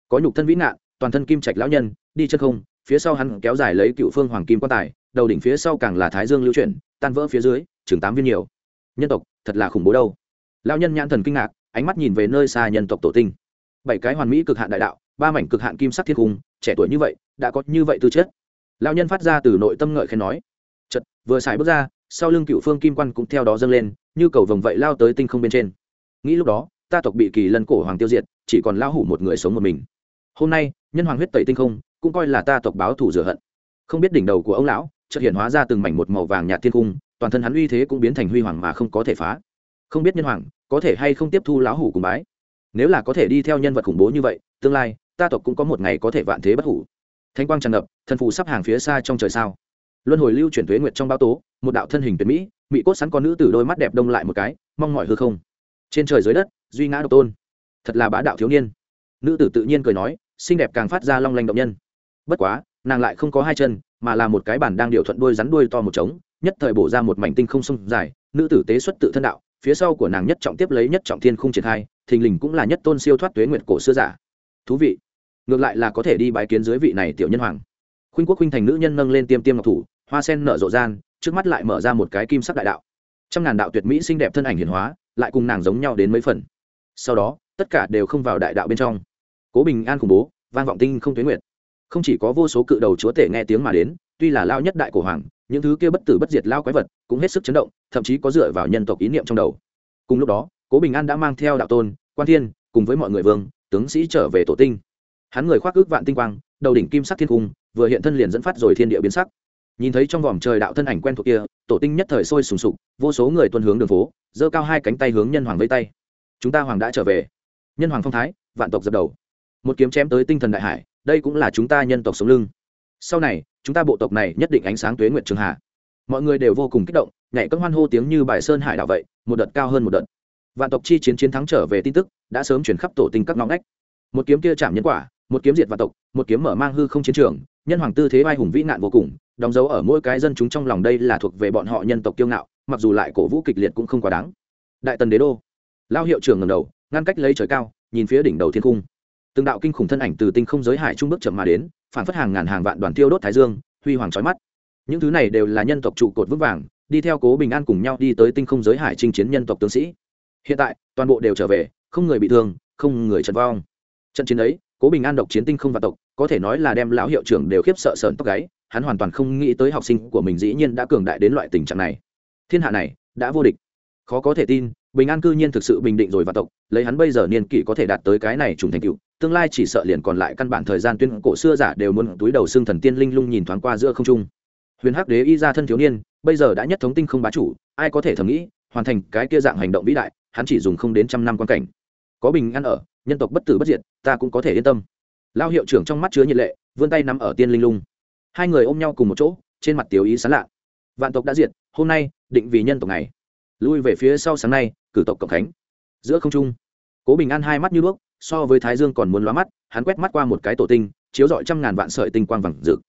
Có nhục thân vĩ nạn toàn thân kim trạch lão nhân, đi chân không, phía sau hắn kéo dài lấy cựu phương hoàng kim quan tài, đầu đỉnh phía sau càng là thái dương lưu chuyển, tan vỡ phía dưới, chừng tám viên nhiều. Nhân tộc, thật là khủng bố đâu. Lão nhân nhãn thần kinh ngạc, ánh mắt nhìn về nơi xa nhân tộc tổ tinh. Bảy cái hoàn mỹ cực hạn đại đạo, ba mảnh cực hạn kim sắc thiết cung, trẻ tuổi như vậy, đã có như vậy tư chất lão nhân phát ra từ nội tâm ngợi khen nói. Chật vừa xài bước ra, sau lưng cựu phương kim quan cũng theo đó dâng lên, như cầu vồng vậy lao tới tinh không bên trên. Nghĩ lúc đó, ta tộc bị kỳ lân cổ hoàng tiêu diệt, chỉ còn lao hủ một người sống một mình. Hôm nay, nhân hoàng huyết tẩy tinh không, cũng coi là ta tộc báo thù rửa hận. Không biết đỉnh đầu của ông lão, chợt hiện hóa ra từng mảnh một màu vàng nhạt thiên cung, toàn thân hắn uy thế cũng biến thành huy hoàng mà không có thể phá. Không biết nhân hoàng, có thể hay không tiếp thu lão hủ cùng bái? Nếu là có thể đi theo nhân vật khủng bố như vậy, tương lai, ta tộc cũng có một ngày có thể vạn thế bất hủ thanh quang tràn ngập thần phù sắp hàng phía xa trong trời sao. Luân hồi lưu chuyển thuế nguyệt trong bao tố, một đạo thân hình tuyệt mỹ mỹ cốt sắn con nữ tử đôi mắt đẹp đông lại một cái, mong mỏi hư không. Trên trời dưới đất, duy ngã độc tôn. Thật là bá đạo thiếu niên. Nữ tử tự nhiên cười nói, xinh đẹp càng phát ra long lanh động nhân. Bất quá, nàng lại không có hai chân, mà là một cái bản đang điệu thuận đuôi rắn đuôi to một trống, nhất thời bổ ra một mảnh tinh không sông dài, nữ tử tế xuất tự thân đạo, phía sau của nàng nhất trọng tiếp lấy nhất trọng thiên khung triển khai, thình lình cũng là nhất tôn siêu thoát tuế nguyệt cổ xưa giả. Thú vị ngược lại là có thể đi bái kiến dưới vị này tiểu nhân hoàng. Khuynh quốc khuynh thành nữ nhân nâng lên tiêm tiêm ngọc thủ, hoa sen nở rộ gian, trước mắt lại mở ra một cái kim sắc đại đạo. Trăm ngàn đạo tuyệt mỹ xinh đẹp thân ảnh hiển hóa, lại cùng nàng giống nhau đến mấy phần. Sau đó, tất cả đều không vào đại đạo bên trong. Cố bình an khủng bố, vang vọng tinh không tuyến nguyệt. Không chỉ có vô số cự đầu chúa tể nghe tiếng mà đến, tuy là lao nhất đại cổ hoàng, những thứ kia bất tử bất diệt lao quái vật cũng hết sức chấn động, thậm chí có dựa vào nhân tộc ý niệm trong đầu. Cùng lúc đó, cố bình an đã mang theo đạo tôn, quan thiên, cùng với mọi người vương, tướng sĩ trở về tổ tinh hắn người khoác ước vạn tinh quang, đầu đỉnh kim sắc thiên cung, vừa hiện thân liền dẫn phát rồi thiên địa biến sắc. Nhìn thấy trong vòm trời đạo thân ảnh quen thuộc kia, tổ tinh nhất thời sôi sùng sục, vô số người tuân hướng đường phố, giơ cao hai cánh tay hướng nhân hoàng vây tay. Chúng ta hoàng đã trở về. Nhân hoàng phong thái, vạn tộc dập đầu. Một kiếm chém tới tinh thần đại hải, đây cũng là chúng ta nhân tộc sống lưng. Sau này, chúng ta bộ tộc này nhất định ánh sáng tuế nguyệt trường hạ. Mọi người đều vô cùng kích động, nhảy các hoan hô tiếng như bài sơn hải đảo vậy, một đợt cao hơn một đợt. Vạn tộc chi chiến chiến thắng trở về tin tức, đã sớm chuyển khắp tổ tinh các ngõ ngách. Một kiếm kia chạm nhân quả một kiếm diệt vạn tộc, một kiếm mở mang hư không chiến trường, nhân hoàng tư thế vai hùng vĩ nạn vô cùng, đóng dấu ở mỗi cái dân chúng trong lòng đây là thuộc về bọn họ nhân tộc kiêu ngạo, mặc dù lại cổ vũ kịch liệt cũng không quá đáng. Đại tần đế đô. Lao hiệu trưởng ngầm đầu, ngăn cách lấy trời cao, nhìn phía đỉnh đầu thiên cung từng đạo kinh khủng thân ảnh từ tinh không giới hải trung bước chậm mà đến, phản phất hàng ngàn hàng vạn đoàn tiêu đốt thái dương, huy hoàng trói mắt. Những thứ này đều là nhân tộc trụ cột vững vàng, đi theo cố bình an cùng nhau đi tới tinh không giới hải chinh chiến nhân tộc tướng sĩ. Hiện tại, toàn bộ đều trở về, không người bị thương, không người trận vong. Trận chiến ấy cố bình an độc chiến tinh không và tộc, có thể nói là đem lão hiệu trưởng đều khiếp sợ sợn tóc gáy, hắn hoàn toàn không nghĩ tới học sinh của mình dĩ nhiên đã cường đại đến loại tình trạng này. Thiên hạ này đã vô địch. Khó có thể tin, bình an cư nhiên thực sự bình định rồi và tộc, lấy hắn bây giờ niên kỷ có thể đạt tới cái này trùng thành cựu tương lai chỉ sợ liền còn lại căn bản thời gian tuyên cổ xưa giả đều muốn túi đầu xương thần tiên linh lung nhìn thoáng qua giữa không trung. Huyền hắc đế y ra thân thiếu niên, bây giờ đã nhất thống tinh không bá chủ, ai có thể thầm nghĩ, hoàn thành cái kia dạng hành động vĩ đại, hắn chỉ dùng không đến trăm năm quan cảnh. Có bình an ở nhân tộc bất tử bất diệt, ta cũng có thể yên tâm. Lao hiệu trưởng trong mắt chứa nhiệt lệ, vươn tay nắm ở tiên linh lung. Hai người ôm nhau cùng một chỗ, trên mặt tiểu ý sán lạ. Vạn tộc đã diệt, hôm nay, định vì nhân tộc này. Lui về phía sau sáng nay, cử tộc cộng khánh. Giữa không trung, cố bình an hai mắt như đuốc so với thái dương còn muốn lóa mắt, hắn quét mắt qua một cái tổ tinh, chiếu rọi trăm ngàn vạn sợi tinh quang vàng rực.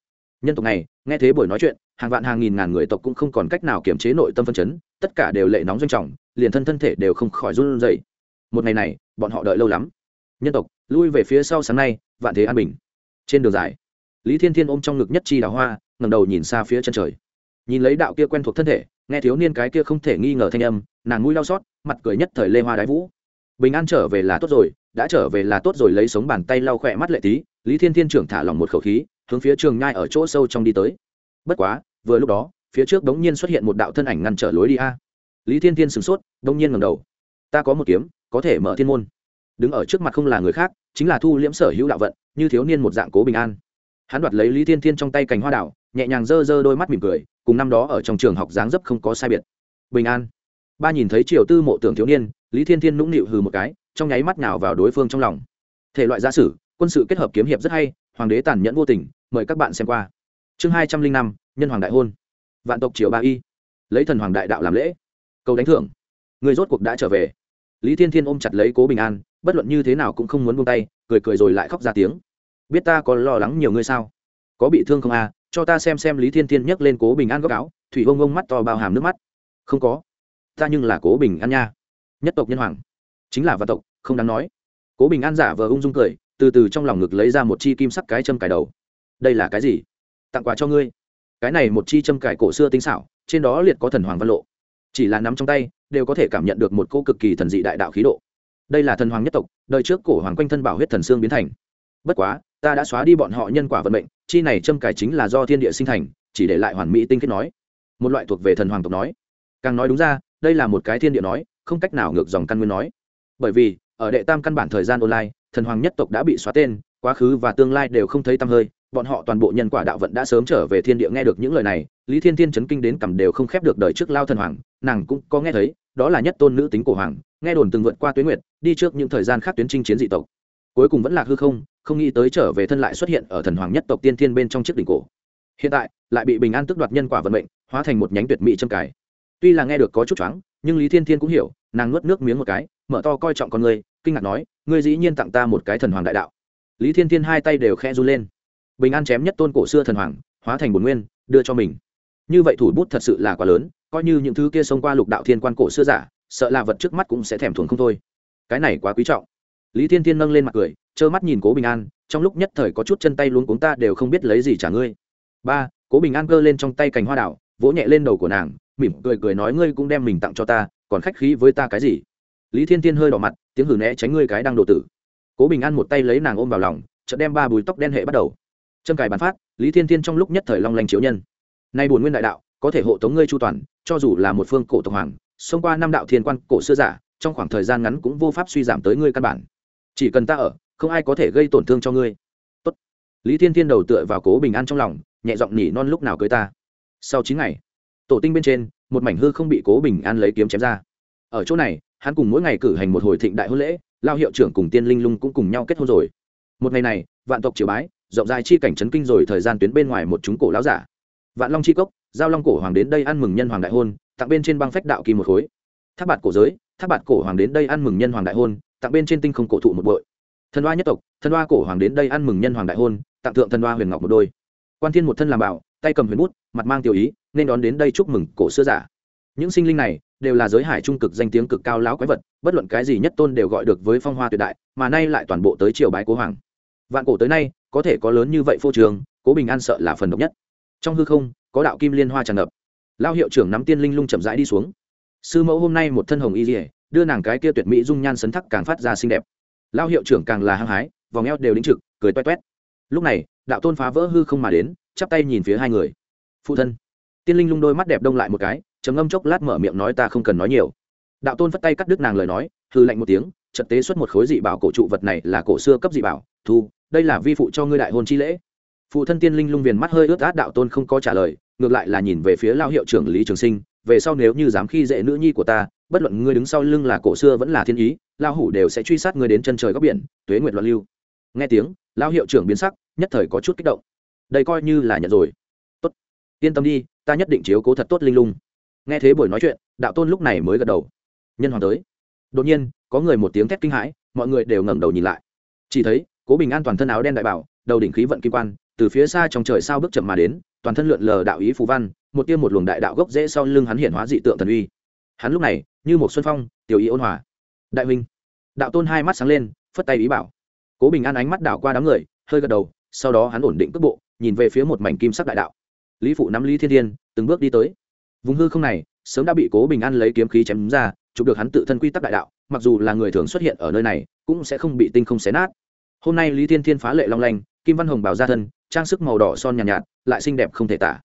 Nhân tộc này, nghe thế buổi nói chuyện, hàng vạn hàng nghìn ngàn người tộc cũng không còn cách nào kiềm chế nội tâm phân chấn, tất cả đều lệ nóng doanh trọng, liền thân thân thể đều không khỏi run rẩy. Một ngày này, bọn họ đợi lâu lắm nhân tộc, lui về phía sau sáng nay, vạn thế an bình. Trên đường dài, lý thiên thiên ôm trong ngực nhất chi đào hoa, ngẩng đầu nhìn xa phía chân trời. Nhìn lấy đạo kia quen thuộc thân thể, nghe thiếu niên cái kia không thể nghi ngờ thanh âm, nàng mũi đau xót, mặt cười nhất thời lê hoa đái vũ. Bình an trở về là tốt rồi, đã trở về là tốt rồi, lấy sống bàn tay lau khỏe mắt lệ tí, lý thiên thiên trưởng thả lòng một khẩu khí, hướng phía trường nhai ở chỗ sâu trong đi tới. Bất quá, vừa lúc đó, phía trước đống nhiên xuất hiện một đạo thân ảnh ngăn trở lối đi a. Lý thiên thiên sửng sốt, đống nhiên ngầm đầu. Ta có một kiếm, có thể mở thiên môn đứng ở trước mặt không là người khác, chính là thu liễm sở hữu đạo vận, như thiếu niên một dạng cố bình an. Hắn đoạt lấy lý thiên thiên trong tay cành hoa đảo nhẹ nhàng giơ giơ đôi mắt mỉm cười, cùng năm đó ở trong trường học dáng dấp không có sai biệt. Bình an. Ba nhìn thấy triều tư mộ tưởng thiếu niên, lý thiên thiên nũng nịu hừ một cái, trong nháy mắt nào vào đối phương trong lòng. Thể loại gia sử, quân sự kết hợp kiếm hiệp rất hay, hoàng đế tàn nhẫn vô tình, mời các bạn xem qua. Chương hai trăm linh năm, nhân hoàng đại hôn. Vạn tộc triều ba y. Lấy thần hoàng đại đạo làm lễ. Câu đánh thưởng. Người rốt cuộc đã trở về. Lý thiên thiên ôm chặt lấy cố bình an bất luận như thế nào cũng không muốn buông tay, cười cười rồi lại khóc ra tiếng. Biết ta có lo lắng nhiều ngươi sao? Có bị thương không à? Cho ta xem xem lý thiên thiên nhấc lên cố bình an góc áo, thủy vông vông mắt to bao hàm nước mắt. Không có. Ta nhưng là cố bình an nha. Nhất tộc nhân hoàng. Chính là vạn tộc, không đáng nói. Cố bình an giả vờ ung dung cười, từ từ trong lòng ngực lấy ra một chi kim sắc cái châm cài đầu. Đây là cái gì? Tặng quà cho ngươi. Cái này một chi châm cài cổ xưa tinh xảo, trên đó liệt có thần hoàng văn lộ. Chỉ là nắm trong tay, đều có thể cảm nhận được một cô cực kỳ thần dị đại đạo khí độ đây là thần hoàng nhất tộc, đời trước cổ hoàng quanh thân bảo huyết thần xương biến thành. Bất quá, ta đã xóa đi bọn họ nhân quả vận mệnh, chi này châm cài chính là do thiên địa sinh thành, chỉ để lại hoàn mỹ tinh kết nói. Một loại thuộc về thần hoàng tộc nói. Càng nói đúng ra, đây là một cái thiên địa nói, không cách nào ngược dòng căn nguyên nói. Bởi vì, ở đệ tam căn bản thời gian online, thần hoàng nhất tộc đã bị xóa tên, quá khứ và tương lai đều không thấy tăm hơi bọn họ toàn bộ nhân quả đạo vận đã sớm trở về thiên địa nghe được những lời này, lý thiên thiên chấn kinh đến cầm đều không khép được đời trước lao thần hoàng, nàng cũng có nghe thấy, đó là nhất tôn nữ tính cổ hoàng, nghe đồn từng vượt qua tuyến nguyệt, đi trước những thời gian khác tuyến chinh chiến dị tộc. Cuối cùng vẫn là hư không không nghĩ tới trở về thân lại xuất hiện ở thần hoàng nhất tộc tiên thiên bên trong chiếc đỉnh cổ. Hiện tại, lại bị bình an tức đoạt nhân quả vận mệnh, hóa thành một nhánh tuyệt mỹ châm cài. Tuy là nghe được có chút choáng, nhưng lý thiên thiên cũng hiểu, nàng nuốt nước miếng một cái, mở to coi trọng con người, kinh ngạc nói, ngươi dĩ nhiên tặng ta một cái thần hoàng đại đạo. Lý thiên thiên hai tay đều khe run lên bình an chém nhất tôn cổ xưa thần hoàng, hóa thành bồn nguyên, đưa cho mình. Như vậy thủ bút thật sự là quá lớn, coi như những thứ kia xông qua lục đạo thiên quan cổ xưa giả, sợ là vật trước mắt cũng sẽ thèm thuồng không thôi. Cái này quá quý trọng. Lý thiên thiên nâng lên mặt cười, trơ mắt nhìn cố bình an, trong lúc nhất thời có chút chân tay luống cuống ta đều không biết lấy gì trả ngươi. Ba, cố bình an cơ lên trong tay cành hoa đảo, vỗ nhẹ lên đầu của nàng, mỉm cười cười nói ngươi cũng đem mình tặng cho ta, còn khách khí với ta cái gì? Lý thiên thiên hơi đỏ mặt, tiếng hử né tránh ngươi cái đang độ tử. Cố bình an một tay lấy nàng ôm vào lòng, chợt đem ba bùi tóc đen hệ bắt đầu trâm cài bàn phát, lý thiên thiên trong lúc nhất thời long lanh chiếu nhân. Nay bổn nguyên đại đạo, có thể hộ tống ngươi chu toàn, cho dù là một phương cổ tộc hoàng, xông qua năm đạo thiên quan cổ xưa giả, trong khoảng thời gian ngắn cũng vô pháp suy giảm tới ngươi căn bản. Chỉ cần ta ở, không ai có thể gây tổn thương cho ngươi. Tốt. lý thiên thiên đầu tựa vào cố bình an trong lòng, nhẹ giọng nhỉ non lúc nào cưới ta. Sau chín ngày, tổ tinh bên trên, một mảnh hư không bị cố bình an lấy kiếm chém ra. Ở chỗ này, hắn cùng mỗi ngày cử hành một hồi thịnh đại hôn lễ, lao hiệu trưởng cùng tiên linh lung cũng cùng nhau kết hôn rồi. Một ngày này, vạn tộc triều bái rộng dài chi cảnh trấn kinh rồi thời gian tuyến bên ngoài một chúng cổ lão giả. Vạn long chi cốc, giao long cổ hoàng đến đây ăn mừng nhân hoàng đại hôn, tặng bên trên băng phách đạo kỳ một khối. Tháp bạt cổ giới, tháp bạt cổ hoàng đến đây ăn mừng nhân hoàng đại hôn, tặng bên trên tinh không cổ thụ một bội. Thần hoa nhất tộc, thần hoa cổ hoàng đến đây ăn mừng nhân hoàng đại hôn, tặng thượng thần hoa huyền ngọc một đôi. Quan thiên một thân làm bảo, tay cầm huyền bút, mặt mang tiểu ý, nên đón đến đây chúc mừng cổ xưa giả. Những sinh linh này đều là giới hải trung cực danh tiếng cực cao lão quái vật, bất luận cái gì nhất tôn đều gọi được với phong hoa tuyệt đại, mà nay lại toàn bộ tới triều bái cố hoàng. Vạn cổ tới nay có thể có lớn như vậy phô trường, cố bình an sợ là phần độc nhất. Trong hư không, có đạo kim liên hoa tràn ngập. Lao hiệu trưởng nắm tiên linh lung chậm rãi đi xuống. Sư mẫu hôm nay một thân hồng y dỉa đưa nàng cái kia tuyệt mỹ dung nhan sấn thắc càng phát ra xinh đẹp. Lao hiệu trưởng càng là hăng hái, vòng eo đều đính trực, cười toét toét. Lúc này, đạo tôn phá vỡ hư không mà đến, chắp tay nhìn phía hai người. Phụ thân. Tiên linh lung đôi mắt đẹp đông lại một cái, trầm ngâm chốc lát mở miệng nói ta không cần nói nhiều. Đạo tôn phất tay cắt đứt nàng lời nói hư lạnh một tiếng trật tế xuất một khối dị bảo cổ trụ vật này là cổ xưa cấp dị bảo, thu đây là vi phụ cho ngươi đại hôn chi lễ. Phụ thân tiên linh lung viền mắt hơi ướt át đạo tôn không có trả lời, ngược lại là nhìn về phía lao hiệu trưởng lý trường sinh, về sau nếu như dám khi dễ nữ nhi của ta, bất luận ngươi đứng sau lưng là cổ xưa vẫn là thiên ý lao hủ đều sẽ truy sát ngươi đến chân trời góc biển, tuế nguyệt loạn lưu. Nghe tiếng lao hiệu trưởng biến sắc, nhất thời có chút kích động. Đây coi như là nhận rồi. Tốt. Yên tâm đi, ta nhất định chiếu cố thật tốt linh lung. Nghe thế buổi nói chuyện, đạo tôn lúc này mới gật đầu. Nhân hoàng tới. Đột nhiên, có người một tiếng thét kinh hãi, mọi người đều ngẩng đầu nhìn lại. Chỉ thấy cố bình an toàn thân áo đen đại bảo, đầu đỉnh khí vận kim quan, từ phía xa trong trời sao bước chậm mà đến, toàn thân lượn lờ đạo ý phù văn, một tiêm một luồng đại đạo gốc dễ sau lưng hắn hiện hóa dị tượng thần uy. Hắn lúc này, như một xuân phong, tiểu ý ôn hòa. Đại huynh, đạo tôn hai mắt sáng lên, phất tay ý bảo. Cố bình an ánh mắt đảo qua đám người, hơi gật đầu, sau đó hắn ổn định cước bộ, nhìn về phía một mảnh kim sắc đại đạo. Lý phụ nắm lý thiên thiên, từng bước đi tới. Vùng hư không này, sớm đã bị cố bình an lấy kiếm khí chém ra, chụp được hắn tự thân quy tắc đại đạo, mặc dù là người thường xuất hiện ở nơi này, cũng sẽ không bị tinh không xé nát hôm nay lý thiên thiên phá lệ long lanh kim văn hồng bảo ra thân trang sức màu đỏ son nhàn nhạt, nhạt lại xinh đẹp không thể tả.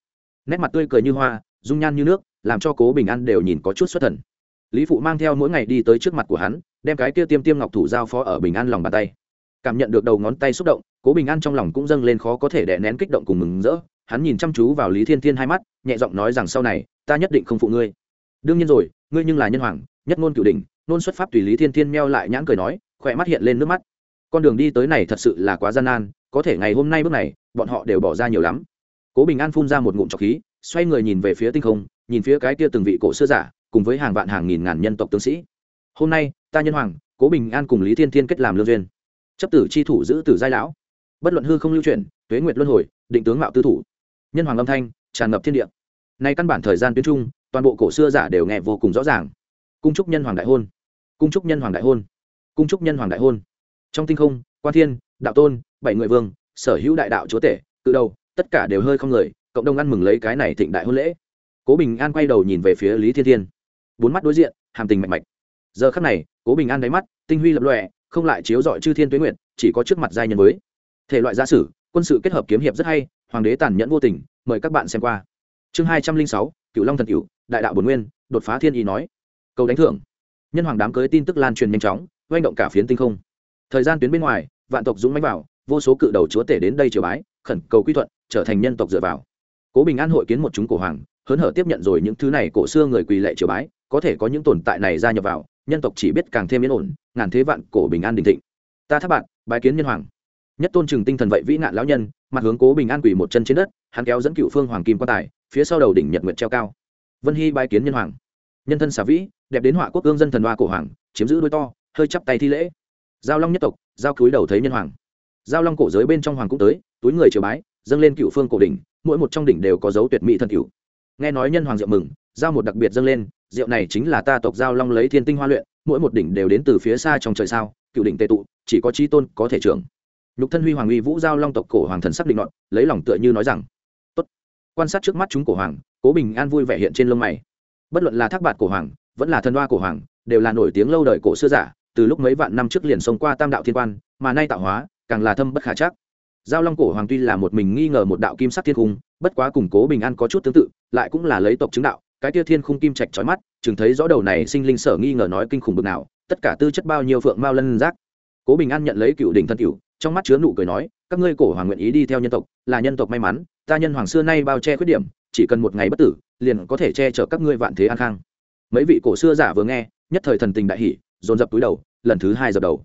Nét mặt tươi cười như hoa dung nhan như nước làm cho cố bình an đều nhìn có chút xuất thần. Lý phụ mang theo mỗi ngày đi tới trước mặt của hắn đem cái kia tiêm tiêm ngọc thủ giao phó ở bình an lòng bàn tay. Cảm nhận được đầu ngón tay xúc động cố bình an trong lòng cũng dâng lên khó có thể đè nén kích động cùng mừng rỡ. Hắn nhìn chăm chú vào lý thiên thiên hai mắt nhẹ giọng nói rằng sau này ta nhất định không phụ ngươi. Đương nhiên rồi ngươi nhưng là nhân hoàng nhất ngôn cửu đình nôn xuất pháp tùy lý thiên thiên meo lại nhãn cười nói khỏe mắt hiện lên nước mắt con đường đi tới này thật sự là quá gian nan, có thể ngày hôm nay bước này, bọn họ đều bỏ ra nhiều lắm. Cố bình an phun ra một ngụm trọc khí, xoay người nhìn về phía tinh không, nhìn phía cái kia từng vị cổ xưa giả, cùng với hàng vạn hàng nghìn ngàn nhân tộc tướng sĩ. Hôm nay, ta nhân hoàng, cố bình an cùng lý thiên thiên kết làm lương duyên. Chấp tử chi thủ giữ tử giai lão. Bất luận hư không lưu truyền tuế nguyệt luân hồi, định tướng mạo tư thủ. Nhân hoàng âm thanh, tràn ngập thiên địa. Nay căn bản thời gian tuyến trung, toàn bộ cổ xưa giả đều nghe vô cùng rõ ràng. Cung trúc nhân hoàng đại hôn. Cung trúc nhân hoàng đại hôn. Cung trúc nhân hoàng đại hôn trong tinh không, quan thiên, đạo tôn, bảy người vương, sở hữu đại đạo chúa tể tự đầu, tất cả đều hơi không người, cộng đồng ăn mừng lấy cái này thịnh đại hôn lễ. Cố bình an quay đầu nhìn về phía lý thiên thiên. Bốn mắt đối diện, hàm tình mạch mạch. Giờ khắc này, cố bình an đáy mắt, tinh huy lập lọe không lại chiếu dọi chư thiên tuế nguyện chỉ có trước mặt giai nhân mới. Thể loại gia sử, quân sự kết hợp kiếm hiệp rất hay, hoàng đế tàn nhẫn vô tình, mời các bạn xem qua. Chương hai trăm linh sáu cựu long thần cựu đại đạo bồn nguyên, đột phá thiên ý nói. Cầu đánh thưởng. Nhân hoàng đám cưới tin tức lan truyền nhanh chóng oanh động cả phiến tinh không thời gian tuyến bên ngoài, vạn tộc dũng mánh vào, vô số cự đầu chúa tể đến đây triều bái, khẩn cầu quy thuận, trở thành nhân tộc dựa vào. Cố bình an hội kiến một chúng cổ hoàng, hớn hở tiếp nhận rồi những thứ này cổ xưa người quỳ lệ triều bái, có thể có những tồn tại này gia nhập vào, nhân tộc chỉ biết càng thêm yên ổn, ngàn thế vạn cổ bình an đình thịnh. Ta tháp bạn, bái kiến nhân hoàng. Nhất tôn trừng tinh thần vậy vĩ nạn lão nhân, mặt hướng cố bình an quỳ một chân trên đất, hắn kéo dẫn cựu phương hoàng kim quan tài, phía sau đầu đỉnh nhật nguyệt treo cao. Vân hy bái kiến nhân hoàng. Nhân thân xà vĩ, đẹp đến họa quốc ương dân thần hoa cổ hoàng, chiếm giữ đôi to, hơi chắp tay thi lễ giao long nhất tộc, giao cúi đầu thấy nhân hoàng. Giao long cổ giới bên trong hoàng cũng tới, túi người triều bái, dâng lên cựu phương cổ đỉnh, mỗi một trong đỉnh đều có dấu tuyệt mỹ thần cựu nghe nói nhân hoàng rượu mừng, giao một đặc biệt dâng lên rượu này chính là ta tộc giao long lấy thiên tinh hoa luyện, mỗi một đỉnh đều đến từ phía xa trong trời sao, cựu đỉnh tệ tụ, chỉ có chi tôn có thể trưởng. Nhục thân huy hoàng uy vũ giao long tộc cổ hoàng thần sắc định luận lấy lòng tựa như nói rằng, tốt. Quan sát trước mắt chúng cổ hoàng, cố bình an vui vẻ hiện trên lông mày. Bất luận là thác bạt cổ hoàng, vẫn là thần hoa cổ hoàng, đều là nổi tiếng lâu đời cổ xưa giả từ lúc mấy vạn năm trước liền xông qua tam đạo thiên quan, mà nay tạo hóa, càng là thâm bất khả chắc. Giao long cổ hoàng tuy là một mình nghi ngờ một đạo kim sắc thiên khung, bất quá củng cố bình an có chút tương tự, lại cũng là lấy tộc chứng đạo, cái tia thiên khung kim trạch trói mắt, chừng thấy rõ đầu này sinh linh sở nghi ngờ nói kinh khủng bực nào, tất cả tư chất bao nhiêu phượng mao lân giác. Cố bình an nhận lấy cựu đỉnh thân cựu trong mắt chứa nụ cười nói, các ngươi cổ hoàng nguyện ý đi theo nhân tộc, là nhân tộc may mắn, ta nhân hoàng xưa nay bao che khuyết điểm, chỉ cần một ngày bất tử, liền có thể che chở các ngươi vạn thế an khang. Mấy vị cổ xưa giả vừa nghe, nhất thời thần tình đại hỷ dồn dập túi đầu lần thứ hai dập đầu.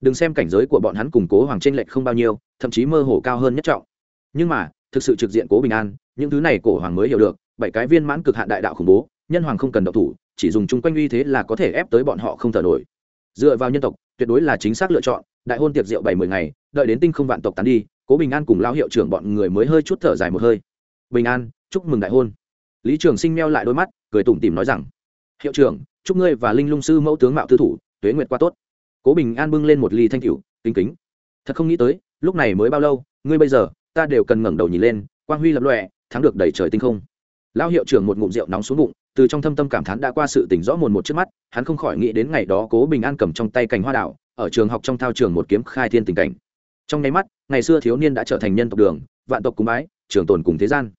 Đừng xem cảnh giới của bọn hắn củng cố hoàng tranh lệch không bao nhiêu, thậm chí mơ hồ cao hơn nhất trọng. Nhưng mà, thực sự trực diện cố bình an, những thứ này cổ hoàng mới hiểu được, bảy cái viên mãn cực hạn đại đạo khủng bố, nhân hoàng không cần độc thủ, chỉ dùng chung quanh uy thế là có thể ép tới bọn họ không thở nổi. Dựa vào nhân tộc, tuyệt đối là chính xác lựa chọn, đại hôn tiệc rượu bảy mười ngày, đợi đến tinh không vạn tộc tán đi, cố bình an cùng lao hiệu trưởng bọn người mới hơi chút thở dài một hơi. Bình an, chúc mừng đại hôn. Lý trường sinh meo lại đôi mắt, cười tủm tỉm nói rằng, hiệu trưởng, chúc ngươi và linh lung sư mẫu tướng mạo tư thủ tuế nguyệt qua tốt. Cố bình an bưng lên một ly thanh cựu kính kính. Thật không nghĩ tới, lúc này mới bao lâu, ngươi bây giờ, ta đều cần ngẩng đầu nhìn lên, quang huy lập lọe thắng được đầy trời tinh không. Lão hiệu trưởng một ngụm rượu nóng xuống bụng, từ trong thâm tâm cảm thán đã qua sự tỉnh rõ mồn một trước mắt, hắn không khỏi nghĩ đến ngày đó cố bình an cầm trong tay cành hoa đảo ở trường học trong thao trường một kiếm khai thiên tình cảnh. Trong nháy mắt, ngày xưa thiếu niên đã trở thành nhân tộc đường, vạn tộc cùng bái, trường tồn cùng thế gian.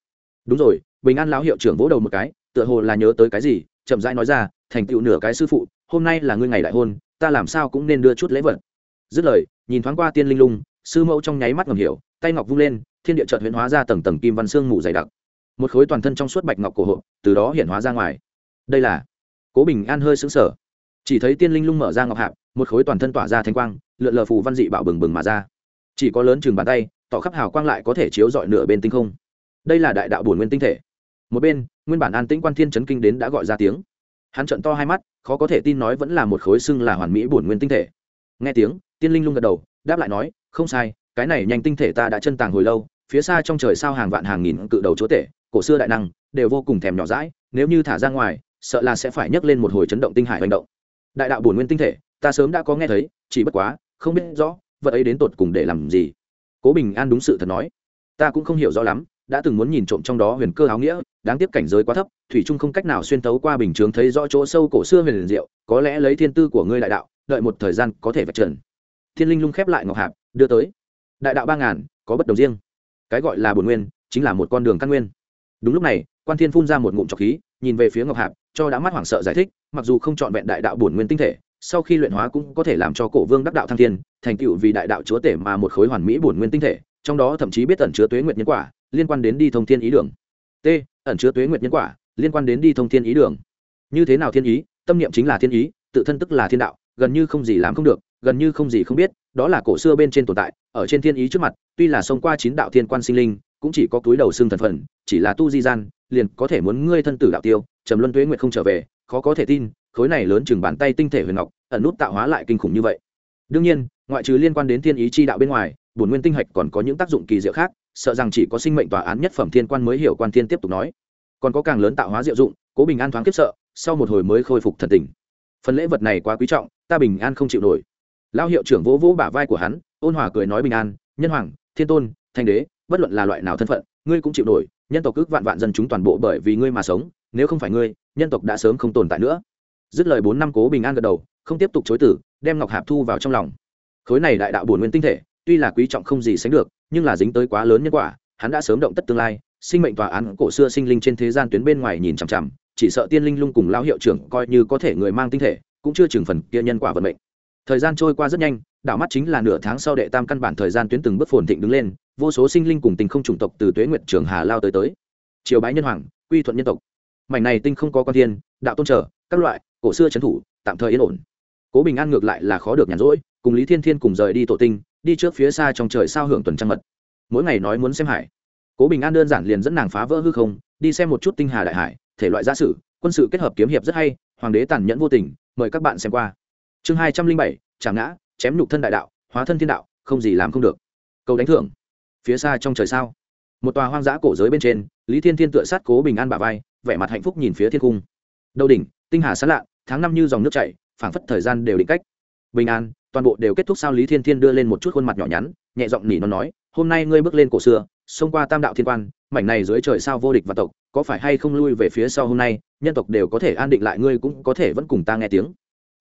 Đúng rồi, bình an lão hiệu trưởng vỗ đầu một cái, tựa hồ là nhớ tới cái gì, chậm rãi nói ra, thành tựu nửa cái sư phụ hôm nay là ngươi ngày đại hôn, ta làm sao cũng nên đưa chút lễ vật. Dứt lời, nhìn thoáng qua tiên linh lung, sư mẫu trong nháy mắt ngầm hiểu, tay ngọc vung lên, thiên địa trợt huyễn hóa ra tầng tầng kim văn xương mù dày đặc. Một khối toàn thân trong suốt bạch ngọc cổ hộp, từ đó hiện hóa ra ngoài. Đây là cố bình an hơi xứng sở chỉ thấy tiên linh lung mở ra ngọc hạp, một khối toàn thân tỏa ra thanh quang, lượn lờ phù văn dị bạo bừng bừng mà ra. Chỉ có lớn chừng bàn tay, tỏ khắp hào quang lại có thể chiếu dọi nửa bên tinh không. Đây là đại đạo bổn nguyên tinh thể. Một bên, nguyên bản an tĩnh quan thiên chấn kinh đến đã gọi ra tiếng hắn trận to hai mắt, khó có thể tin nói vẫn là một khối xưng là hoàn mỹ bổn nguyên tinh thể. Nghe tiếng, tiên linh lung gật đầu, đáp lại nói, không sai, cái này nhanh tinh thể ta đã chân tàng hồi lâu, phía xa trong trời sao hàng vạn hàng nghìn cự đầu chúa tể, cổ xưa đại năng, đều vô cùng thèm nhỏ rãi nếu như thả ra ngoài, sợ là sẽ phải nhấc lên một hồi chấn động tinh hải hành động. Đại đạo bổn nguyên tinh thể, ta sớm đã có nghe thấy, chỉ bất quá, không biết rõ, vật ấy đến tột cùng để làm gì. Cố bình an đúng sự thật nói, ta cũng không hiểu rõ lắm đã từng muốn nhìn trộm trong đó huyền cơ áo nghĩa, đáng tiếc cảnh giới quá thấp, thủy trung không cách nào xuyên tấu qua bình chướng thấy rõ chỗ sâu cổ xưa huyền liền diệu, có lẽ lấy thiên tư của ngươi đại đạo, đợi một thời gian có thể vạch trần. Thiên linh lung khép lại ngọc hạp, đưa tới. Đại đạo ba ngàn, có bất đồng riêng. Cái gọi là bồn nguyên, chính là một con đường căn nguyên. Đúng lúc này, quan thiên phun ra một ngụm trọc khí, nhìn về phía ngọc hạp, cho đã mắt hoảng sợ giải thích, mặc dù không chọn vẹn đại đạo bổn nguyên tinh thể, sau khi luyện hóa cũng có thể làm cho cổ vương đắc đạo thăng thiên, thành tựu vì đại đạo chúa tể mà một khối hoàn mỹ bổn nguyên tinh thể, trong đó thậm chí biết ẩn chứa tuế nguyệt nhân quả liên quan đến đi thông thiên ý đường. T, ẩn chứa tuế nguyệt nhân quả, liên quan đến đi thông thiên ý đường. Như thế nào thiên ý? Tâm niệm chính là thiên ý, tự thân tức là thiên đạo, gần như không gì làm không được, gần như không gì không biết, đó là cổ xưa bên trên tồn tại, ở trên thiên ý trước mặt, tuy là xông qua chín đạo thiên quan sinh linh, cũng chỉ có túi đầu xương thần phần, chỉ là tu di gian, liền có thể muốn ngươi thân tử đạo tiêu, trầm luân tuế nguyệt không trở về, khó có thể tin, khối này lớn chừng bàn tay tinh thể huyền ngọc, ẩn nút tạo hóa lại kinh khủng như vậy. Đương nhiên, ngoại trừ liên quan đến thiên ý chi đạo bên ngoài, bổn nguyên tinh hạch còn có những tác dụng kỳ diệu khác sợ rằng chỉ có sinh mệnh tòa án nhất phẩm thiên quan mới hiểu quan thiên tiếp tục nói. Còn có càng lớn tạo hóa diệu dụng, cố bình an thoáng kiếp sợ, sau một hồi mới khôi phục thần tình. Phần lễ vật này quá quý trọng, ta bình an không chịu nổi. Lao hiệu trưởng vỗ vỗ bả vai của hắn, ôn hòa cười nói bình an, nhân hoàng, thiên tôn, thanh đế, bất luận là loại nào thân phận, ngươi cũng chịu nổi, nhân tộc ước vạn vạn dân chúng toàn bộ bởi vì ngươi mà sống, nếu không phải ngươi, nhân tộc đã sớm không tồn tại nữa. Dứt lời bốn năm cố bình an gật đầu, không tiếp tục chối tử, đem ngọc hạp thu vào trong lòng. Khối này đại đạo bổn nguyên tinh thể tuy là quý trọng không gì sánh được, nhưng là dính tới quá lớn nhân quả, hắn đã sớm động tất tương lai, sinh mệnh tòa án cổ xưa sinh linh trên thế gian tuyến bên ngoài nhìn chằm chằm, chỉ sợ tiên linh lung cùng lao hiệu trưởng coi như có thể người mang tinh thể, cũng chưa chừng phần kia nhân quả vận mệnh. Thời gian trôi qua rất nhanh, đảo mắt chính là nửa tháng sau đệ tam căn bản thời gian tuyến từng bước phồn thịnh đứng lên, vô số sinh linh cùng tình không chủng tộc từ tuế nguyệt trường hà lao tới tới. Triều bái nhân hoàng, quy thuận nhân tộc. Mảnh này tinh không có quan thiên, đạo tôn trở, các loại, cổ xưa trấn thủ, tạm thời yên ổn. Cố bình an ngược lại là khó được nhàn rỗi, cùng lý thiên thiên cùng rời đi tổ tinh đi trước phía xa trong trời sao hưởng tuần trăng mật. Mỗi ngày nói muốn xem hải. Cố bình an đơn giản liền dẫn nàng phá vỡ hư không, đi xem một chút tinh hà đại hải, thể loại gia sử, quân sự kết hợp kiếm hiệp rất hay, hoàng đế tàn nhẫn vô tình, mời các bạn xem qua. Chương hai trăm linh bảy trả ngã, chém nhục thân đại đạo, hóa thân thiên đạo, không gì làm không được. Cầu đánh thưởng. Phía xa trong trời sao? Một tòa hoang dã cổ giới bên trên, lý thiên thiên tựa sát cố bình an bà vai, vẻ mặt hạnh phúc nhìn phía thiên cung. Đầu đỉnh, tinh hà sán lạ, tháng năm như dòng nước chảy, phảng phất thời gian đều định cách. Bình an toàn bộ đều kết thúc sao lý thiên thiên đưa lên một chút khuôn mặt nhỏ nhắn, nhẹ giọng nỉ nó nói, hôm nay ngươi bước lên cổ xưa, xông qua tam đạo thiên quan, mảnh này dưới trời sao vô địch và tộc, có phải hay không lui về phía sau hôm nay, nhân tộc đều có thể an định lại ngươi cũng có thể vẫn cùng ta nghe tiếng.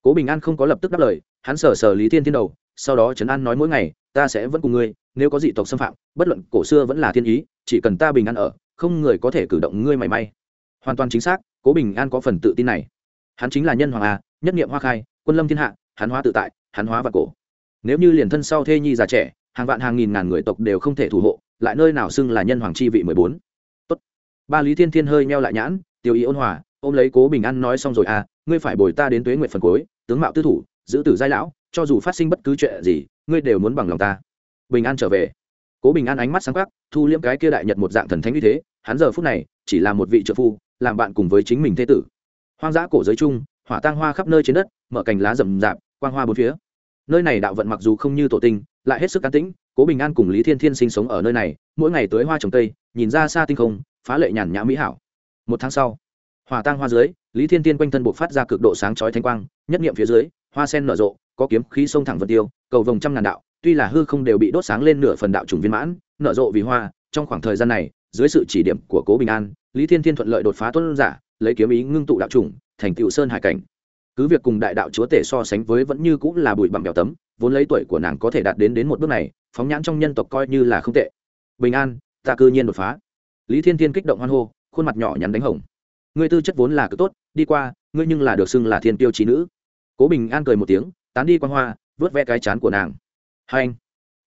Cố bình an không có lập tức đáp lời, hắn sờ sờ lý thiên thiên đầu, sau đó trấn an nói mỗi ngày, ta sẽ vẫn cùng ngươi, nếu có dị tộc xâm phạm, bất luận cổ xưa vẫn là thiên ý, chỉ cần ta bình an ở, không người có thể cử động ngươi mảy may. Hoàn toàn chính xác, cố bình an có phần tự tin này. Hắn chính là nhân hoàng a, nhất nghiệm hoa khai, quân lâm thiên hạ, hắn hóa tự tại hắn hóa và cổ. Nếu như liền thân sau thê nhi già trẻ, hàng vạn hàng nghìn ngàn người tộc đều không thể thủ hộ, lại nơi nào xưng là nhân hoàng chi vị mười bốn? Tốt. Ba lý thiên thiên hơi meo lại nhãn tiêu ý ôn hòa, ôm lấy cố bình an nói xong rồi à ngươi phải bồi ta đến tuế nguyện phần cuối, tướng mạo tư thủ, giữ tử giai lão, cho dù phát sinh bất cứ chuyện gì, ngươi đều muốn bằng lòng ta. Bình an trở về. Cố bình an ánh mắt sáng khắc thu liễm cái kia đại nhật một dạng thần thánh như thế, hắn giờ phút này chỉ là một vị trợ phu, làm bạn cùng với chính mình thế tử. Hoang dã cổ giới chung, hỏa tang hoa khắp nơi trên đất, mở cành lá rậm rạp, quang hoa bốn phía nơi này đạo vận mặc dù không như tổ tinh, lại hết sức cán tĩnh, cố bình an cùng lý thiên thiên sinh sống ở nơi này, mỗi ngày tới hoa trồng cây, nhìn ra xa tinh không, phá lệ nhàn nhã mỹ hảo. Một tháng sau, hòa tang hoa dưới, lý thiên thiên quanh thân buộc phát ra cực độ sáng chói thanh quang, nhất nghiệm phía dưới, hoa sen nở rộ, có kiếm khí sông thẳng vân tiêu, cầu vồng trăm ngàn đạo, tuy là hư không đều bị đốt sáng lên nửa phần đạo trùng viên mãn, nở rộ vì hoa, trong khoảng thời gian này, dưới sự chỉ điểm của cố bình an, lý thiên thiên thuận lợi đột phá tuân giả, lấy kiếm ý ngưng tụ đạo trùng, thành tựu sơn hải cảnh cứ việc cùng đại đạo chúa tể so sánh với vẫn như cũng là bụi bặm bèo tấm, vốn lấy tuổi của nàng có thể đạt đến đến một bước này, phóng nhãn trong nhân tộc coi như là không tệ. Bình an, ta cư nhiên đột phá. Lý thiên thiên kích động hoan hô, khuôn mặt nhỏ nhắn đánh hồng. Ngươi tư chất vốn là cực tốt, đi qua, ngươi nhưng là được xưng là thiên tiêu trí nữ. Cố bình an cười một tiếng, tán đi quan hoa, vớt ve cái chán của nàng. Hai anh.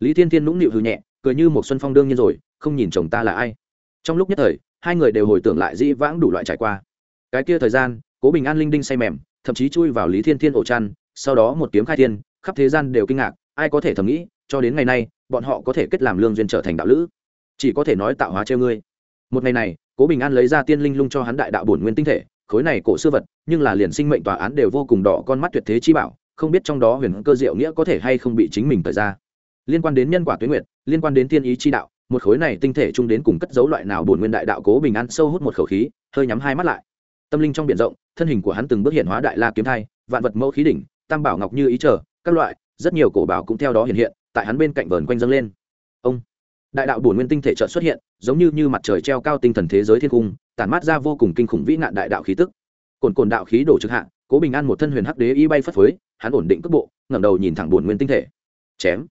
Lý thiên thiên nũng nịu hừ nhẹ, cười như một xuân phong đương nhiên rồi, không nhìn chồng ta là ai. Trong lúc nhất thời, hai người đều hồi tưởng lại dĩ vãng đủ loại trải qua. Cái kia thời gian, cố bình an linh đinh say mềm thậm chí chui vào lý thiên thiên ổ chăn sau đó một kiếm khai thiên khắp thế gian đều kinh ngạc ai có thể thầm nghĩ cho đến ngày nay bọn họ có thể kết làm lương duyên trở thành đạo lữ. Chỉ có thể nói tạo hóa treo ngươi. Một ngày này cố bình an lấy ra tiên linh lung cho hắn đại đạo bổn nguyên tinh thể khối này cổ xưa vật nhưng là liền sinh mệnh tòa án đều vô cùng đỏ con mắt tuyệt thế chi bảo không biết trong đó huyền cơ diệu nghĩa có thể hay không bị chính mình thời ra. Liên quan đến nhân quả tuyến nguyệt, liên quan đến tiên ý chi đạo một khối này tinh thể chung đến cùng cất dấu loại nào bổn nguyên đại đạo cố bình an sâu hút một khẩu khí hơi nhắm hai mắt lại tâm linh trong biển rộng, thân hình của hắn từng bước hiện hóa đại la kiếm thai, vạn vật mẫu khí đỉnh, tam bảo ngọc như ý chờ các loại, rất nhiều cổ bảo cũng theo đó hiện hiện, tại hắn bên cạnh vờn quanh dâng lên. Ông, đại đạo bổn nguyên tinh thể chợt xuất hiện, giống như như mặt trời treo cao tinh thần thế giới thiên cung, tản mát ra vô cùng kinh khủng vĩ nạn đại đạo khí tức. Cồn cồn đạo khí đổ trực hạ, cố bình an một thân huyền hắc đế y bay phất phới, hắn ổn định cước bộ, ngẩng đầu nhìn thẳng bổn nguyên tinh thể. Chém.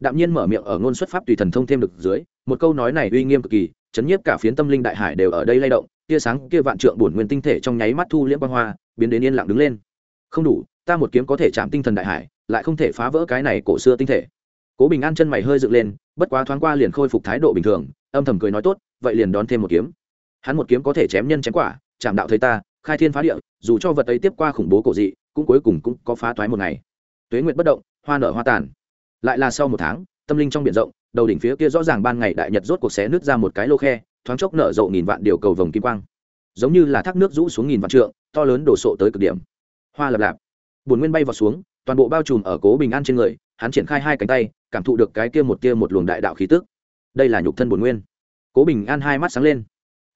Đạm nhiên mở miệng ở ngôn xuất pháp tùy thần thông thêm được dưới, một câu nói này uy nghiêm cực kỳ, chấn nhiếp cả phiến tâm linh đại hải đều ở đây lay động tia sáng kia vạn trượng bổn nguyên tinh thể trong nháy mắt thu liễm quang hoa, biến đến yên lặng đứng lên. Không đủ, ta một kiếm có thể chạm tinh thần đại hải, lại không thể phá vỡ cái này cổ xưa tinh thể. Cố bình an chân mày hơi dựng lên, bất quá thoáng qua liền khôi phục thái độ bình thường, âm thầm cười nói tốt, vậy liền đón thêm một kiếm. Hắn một kiếm có thể chém nhân chém quả, chạm đạo thấy ta, khai thiên phá địa, dù cho vật ấy tiếp qua khủng bố cổ dị, cũng cuối cùng cũng có phá toái một ngày. Tuế nguyệt bất động, hoa nở hoa tàn. Lại là sau một tháng, tâm linh trong biển rộng, đầu đỉnh phía kia rõ ràng ban ngày đại nhật rốt cuộc xé nước ra một cái lô khe thoáng chốc nở rộ nghìn vạn điều cầu vồng kim quang. Giống như là thác nước rũ xuống nghìn vạn trượng, to lớn đổ sộ tới cực điểm. Hoa lập lạp. Bùn nguyên bay vào xuống, toàn bộ bao trùm ở cố bình an trên người, hắn triển khai hai cánh tay, cảm thụ được cái kia một kia một luồng đại đạo khí tức. Đây là nhục thân bùn nguyên. Cố bình an hai mắt sáng lên.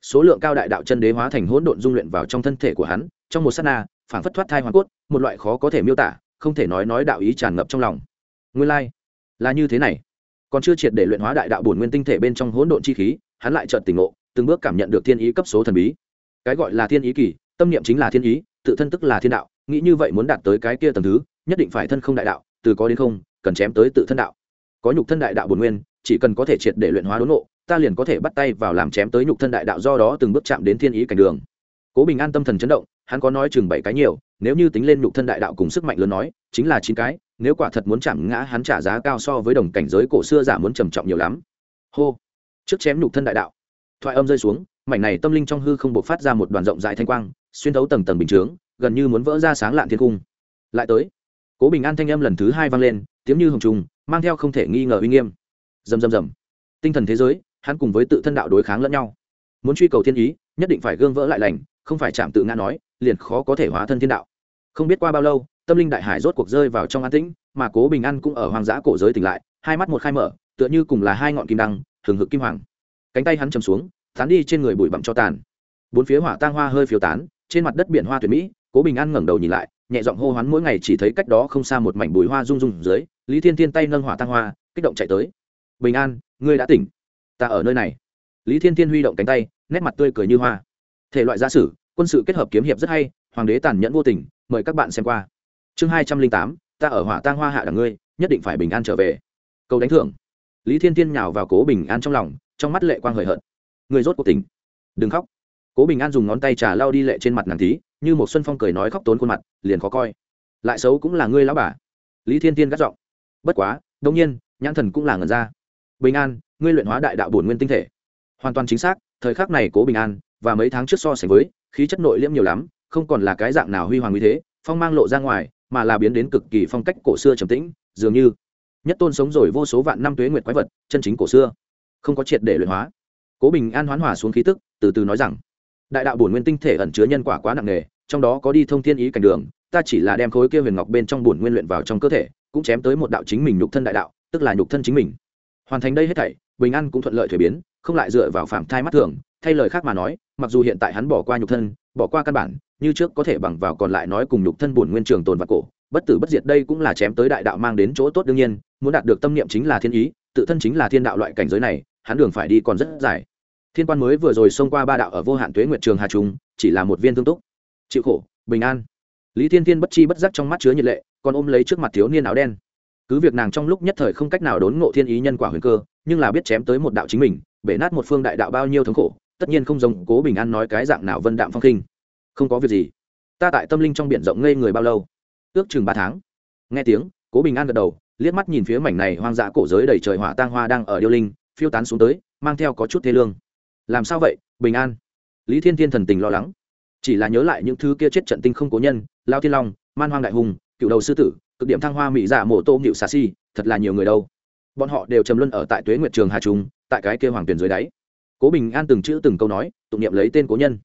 Số lượng cao đại đạo chân đế hóa thành hỗn độn dung luyện vào trong thân thể của hắn, trong một s á t na phản phất thoát thai hoàn cốt, một loại khó có thể miêu tả, không thể nói nói đạo ý tràn ngập trong lòng. Nguyên lai、like. là như thế này. Còn chưa triệt để luyện hóa đại đạo bổn nguyên tinh thể bên trong hỗn độn chi khí hắn lại chợt tỉnh ngộ, từng bước cảm nhận được thiên ý cấp số thần bí. Cái gọi là thiên ý kỳ, tâm niệm chính là thiên ý, tự thân tức là thiên đạo, nghĩ như vậy muốn đạt tới cái kia tầng thứ, nhất định phải thân không đại đạo, từ có đến không, cần chém tới tự thân đạo. Có nhục thân đại đạo bổn nguyên, chỉ cần có thể triệt để luyện hóa đốn nộ ta liền có thể bắt tay vào làm chém tới nhục thân đại đạo do đó từng bước chạm đến thiên ý cảnh đường. Cố bình an tâm thần chấn động, hắn có nói chừng bảy cái nhiều, nếu như tính lên nhục thân đại đạo cùng sức mạnh lớn nói, chính là chín cái, nếu quả thật muốn chạm ngã hắn trả giá cao so với đồng cảnh giới cổ xưa giả muốn trầm trọng nhiều lắm. Hô trước chém nhục thân đại đạo, thoại âm rơi xuống, mảnh này tâm linh trong hư không buộc phát ra một đoàn rộng dài thanh quang, xuyên thấu tầng tầng bình chướng, gần như muốn vỡ ra sáng lạn thiên cung. Lại tới, cố bình an thanh âm lần thứ hai vang lên, tiếng như hồng trùng, mang theo không thể nghi ngờ uy nghiêm. Dầm dầm dầm tinh thần thế giới, hắn cùng với tự thân đạo đối kháng lẫn nhau. Muốn truy cầu thiên ý, nhất định phải gương vỡ lại lành, không phải chạm tự ngã nói, liền khó có thể hóa thân thiên đạo. Không biết qua bao lâu, tâm linh đại hải rốt cuộc rơi vào trong an tĩnh, mà cố bình an cũng ở hoang dã cổ giới tỉnh lại, hai mắt một khai mở, tựa như cùng là hai ngọn kim đăng thường hực kim hoàng. Cánh tay hắn chầm xuống, tán đi trên người bụi bặm cho tàn. Bốn phía hỏa tang hoa hơi phiêu tán, trên mặt đất biển hoa tuyệt mỹ, cố bình an ngẩng đầu nhìn lại, nhẹ giọng hô hoán mỗi ngày chỉ thấy cách đó không xa một mảnh bùi hoa rung rung dưới, lý thiên thiên tay nâng hỏa tang hoa, kích động chạy tới. Bình an, ngươi đã tỉnh. Ta ở nơi này. Lý thiên thiên huy động cánh tay, nét mặt tươi cười như hoa. Thể loại gia sử, quân sự kết hợp kiếm hiệp rất hay, hoàng đế tàn nhẫn vô tình, mời các bạn xem qua. Chương hai trăm linh tám, ta ở hỏa tang hoa hạ đằng ngươi, nhất định phải bình an trở về. Câu đánh thưởng lý thiên thiên nhào vào cố bình an trong lòng, trong mắt lệ quang hời hợt. Người rốt cuộc tỉnh. Đừng khóc. Cố bình an dùng ngón tay trà lau đi lệ trên mặt nàng tí như một xuân phong cười nói khóc tốn khuôn mặt, liền khó coi. Lại xấu cũng là ngươi lão bà. Lý thiên tiên gắt giọng. Bất quá đông nhiên, nhãn thần cũng là ngần ra. Bình an, ngươi luyện hóa đại đạo bổn nguyên tinh thể. Hoàn toàn chính xác, thời khắc này cố bình an, và mấy tháng trước so sánh với, khí chất nội liễm nhiều lắm, không còn là cái dạng nào huy hoàng như thế, phong mang lộ ra ngoài, mà là biến đến cực kỳ phong cách cổ xưa trầm tĩnh, dường như nhất tôn sống rồi vô số vạn năm tuế nguyệt quái vật, chân chính cổ xưa. Không có triệt để luyện hóa. Cố bình an hoán hòa xuống khí tức, từ từ nói rằng, đại đạo bổn nguyên tinh thể ẩn chứa nhân quả quá nặng nề, trong đó có đi thông thiên ý cảnh đường, ta chỉ là đem khối kia huyền ngọc bên trong bổn nguyên luyện vào trong cơ thể, cũng chém tới một đạo chính mình nhục thân đại đạo, tức là nhục thân chính mình. Hoàn thành đây hết thảy, bình an cũng thuận lợi thuế biến, không lại dựa vào phạm thai mắt thường, thay lời khác mà nói, mặc dù hiện tại hắn bỏ qua nhục thân, bỏ qua căn bản, như trước có thể bằng vào còn lại nói cùng nhục thân bổn nguyên trường tồn và cổ bất tử bất diệt đây cũng là chém tới đại đạo mang đến chỗ tốt đương nhiên, muốn đạt được tâm niệm chính là thiên ý, tự thân chính là thiên đạo loại cảnh giới này, hắn đường phải đi còn rất dài. Thiên quan mới vừa rồi xông qua ba đạo ở vô hạn tuế nguyệt trường hà trung, chỉ là một viên thương túc. Chịu khổ, bình an. Lý thiên thiên bất chi bất giác trong mắt chứa nhiệt lệ, còn ôm lấy trước mặt thiếu niên áo đen. Cứ việc nàng trong lúc nhất thời không cách nào đốn ngộ thiên ý nhân quả huyền cơ, nhưng là biết chém tới một đạo chính mình, bể nát một phương đại đạo bao nhiêu thống khổ, tất nhiên không giống cố bình an nói cái dạng nào vân đạm phong khinh. Không có việc gì. Ta tại tâm linh trong biển rộng ngây người bao lâu? Ước chừng ba tháng. Nghe tiếng, cố bình an gật đầu, liếc mắt nhìn phía mảnh này hoang dã cổ giới đầy trời hỏa tang hoa đang ở điêu linh, phiêu tán xuống tới, mang theo có chút thế lương. Làm sao vậy, bình an? Lý thiên thiên thần tình lo lắng. Chỉ là nhớ lại những thứ kia chết trận tinh không cố nhân, lao thiên long, man hoang đại hùng, cựu đầu sư tử, cực điểm thăng hoa mỹ dạ mộ tô nhịu xà si, thật là nhiều người đâu. Bọn họ đều trầm luân ở tại tuế nguyệt trường hà trung, tại cái kia hoàng tuyển dưới đáy. Cố bình an từng chữ từng câu nói, tụng niệm lấy tên cố nhân.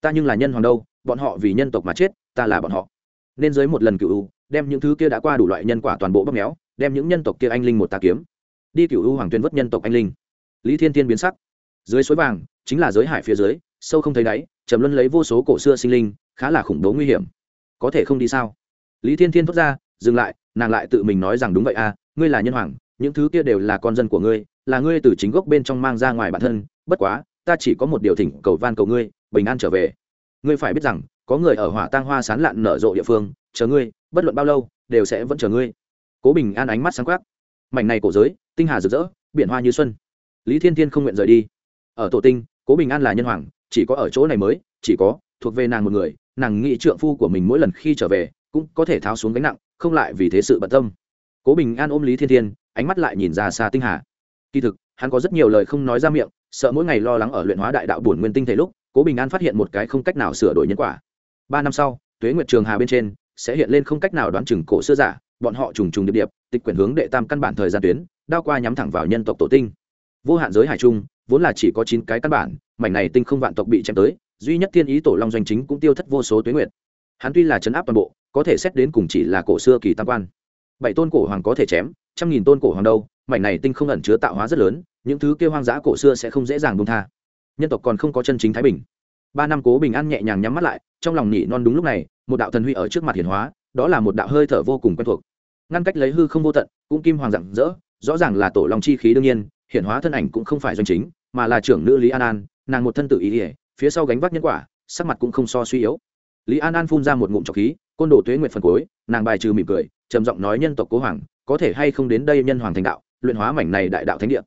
Ta nhưng là nhân hoàng đâu, bọn họ vì nhân tộc mà chết, ta là bọn họ nên dưới một lần cựu đem những thứ kia đã qua đủ loại nhân quả toàn bộ bóp méo, đem những nhân tộc kia anh linh một tà kiếm. Đi cựu u hoàng tuyên vất nhân tộc anh linh. Lý thiên thiên biến sắc. Dưới suối vàng, chính là giới hải phía dưới, sâu không thấy đáy, trầm luân lấy vô số cổ xưa sinh linh, khá là khủng bố nguy hiểm. Có thể không đi sao? Lý thiên thiên thốt ra, dừng lại, nàng lại tự mình nói rằng đúng vậy à ngươi là nhân hoàng, những thứ kia đều là con dân của ngươi, là ngươi từ chính gốc bên trong mang ra ngoài bản thân, bất quá, ta chỉ có một điều thỉnh cầu van cầu ngươi, bình an trở về. Ngươi phải biết rằng có người ở hỏa tang hoa sán lạn nở rộ địa phương, chờ ngươi, bất luận bao lâu, đều sẽ vẫn chờ ngươi. Cố bình an ánh mắt sáng quắc. Mảnh này cổ giới, tinh hà rực rỡ, biển hoa như xuân. Lý thiên thiên không nguyện rời đi. Ở tổ tinh, cố bình an là nhân hoàng, chỉ có ở chỗ này mới, chỉ có thuộc về nàng một người, nàng nghĩ trượng phu của mình mỗi lần khi trở về, cũng có thể tháo xuống gánh nặng, không lại vì thế sự bận tâm. Cố bình an ôm lý thiên thiên, ánh mắt lại nhìn ra xa tinh hà. Kỳ thực, hắn có rất nhiều lời không nói ra miệng, sợ mỗi ngày lo lắng ở luyện hóa đại đạo bổn nguyên tinh thể lúc, cố bình an phát hiện một cái không cách nào sửa đổi nhân quả ba năm sau, tuế nguyệt trường hà bên trên sẽ hiện lên không cách nào đoán chừng cổ xưa giả, bọn họ trùng trùng điệp điệp, tịch quyển hướng đệ tam căn bản thời gian tuyến, đao qua nhắm thẳng vào nhân tộc tổ tinh. Vô hạn giới hải trung, vốn là chỉ có chín cái căn bản, mảnh này tinh không vạn tộc bị chém tới, duy nhất thiên ý tổ long doanh chính cũng tiêu thất vô số tuế nguyệt. Hắn tuy là chấn áp toàn bộ, có thể xét đến cùng chỉ là cổ xưa kỳ tam quan. Bảy tôn cổ hoàng có thể chém, trăm nghìn tôn cổ hoàng đâu, mảnh này tinh không ẩn chứa tạo hóa rất lớn, những thứ kêu hoang dã cổ xưa sẽ không dễ dàng buông tha. Nhân tộc còn không có chân chính thái bình ba năm cố bình an nhẹ nhàng nhắm mắt lại, trong lòng nhị non đúng lúc này, một đạo thần huy ở trước mặt hiển hóa, đó là một đạo hơi thở vô cùng quen thuộc. Ngăn cách lấy hư không vô tận, cũng kim hoàng rạng rỡ, rõ ràng là tổ long chi khí đương nhiên, hiển hóa thân ảnh cũng không phải doanh chính, mà là trưởng nữ lý an an, nàng một thân tự ý ỉa phía sau gánh vác nhân quả, sắc mặt cũng không so suy yếu. Lý an an phun ra một ngụm trọc khí, côn đồ tuế nguyện phần cuối, nàng bài trừ mỉm cười, trầm giọng nói nhân tộc cố hoàng, có thể hay không đến đây nhân hoàng thành đạo, luyện hóa mảnh này đại đạo thánh địa.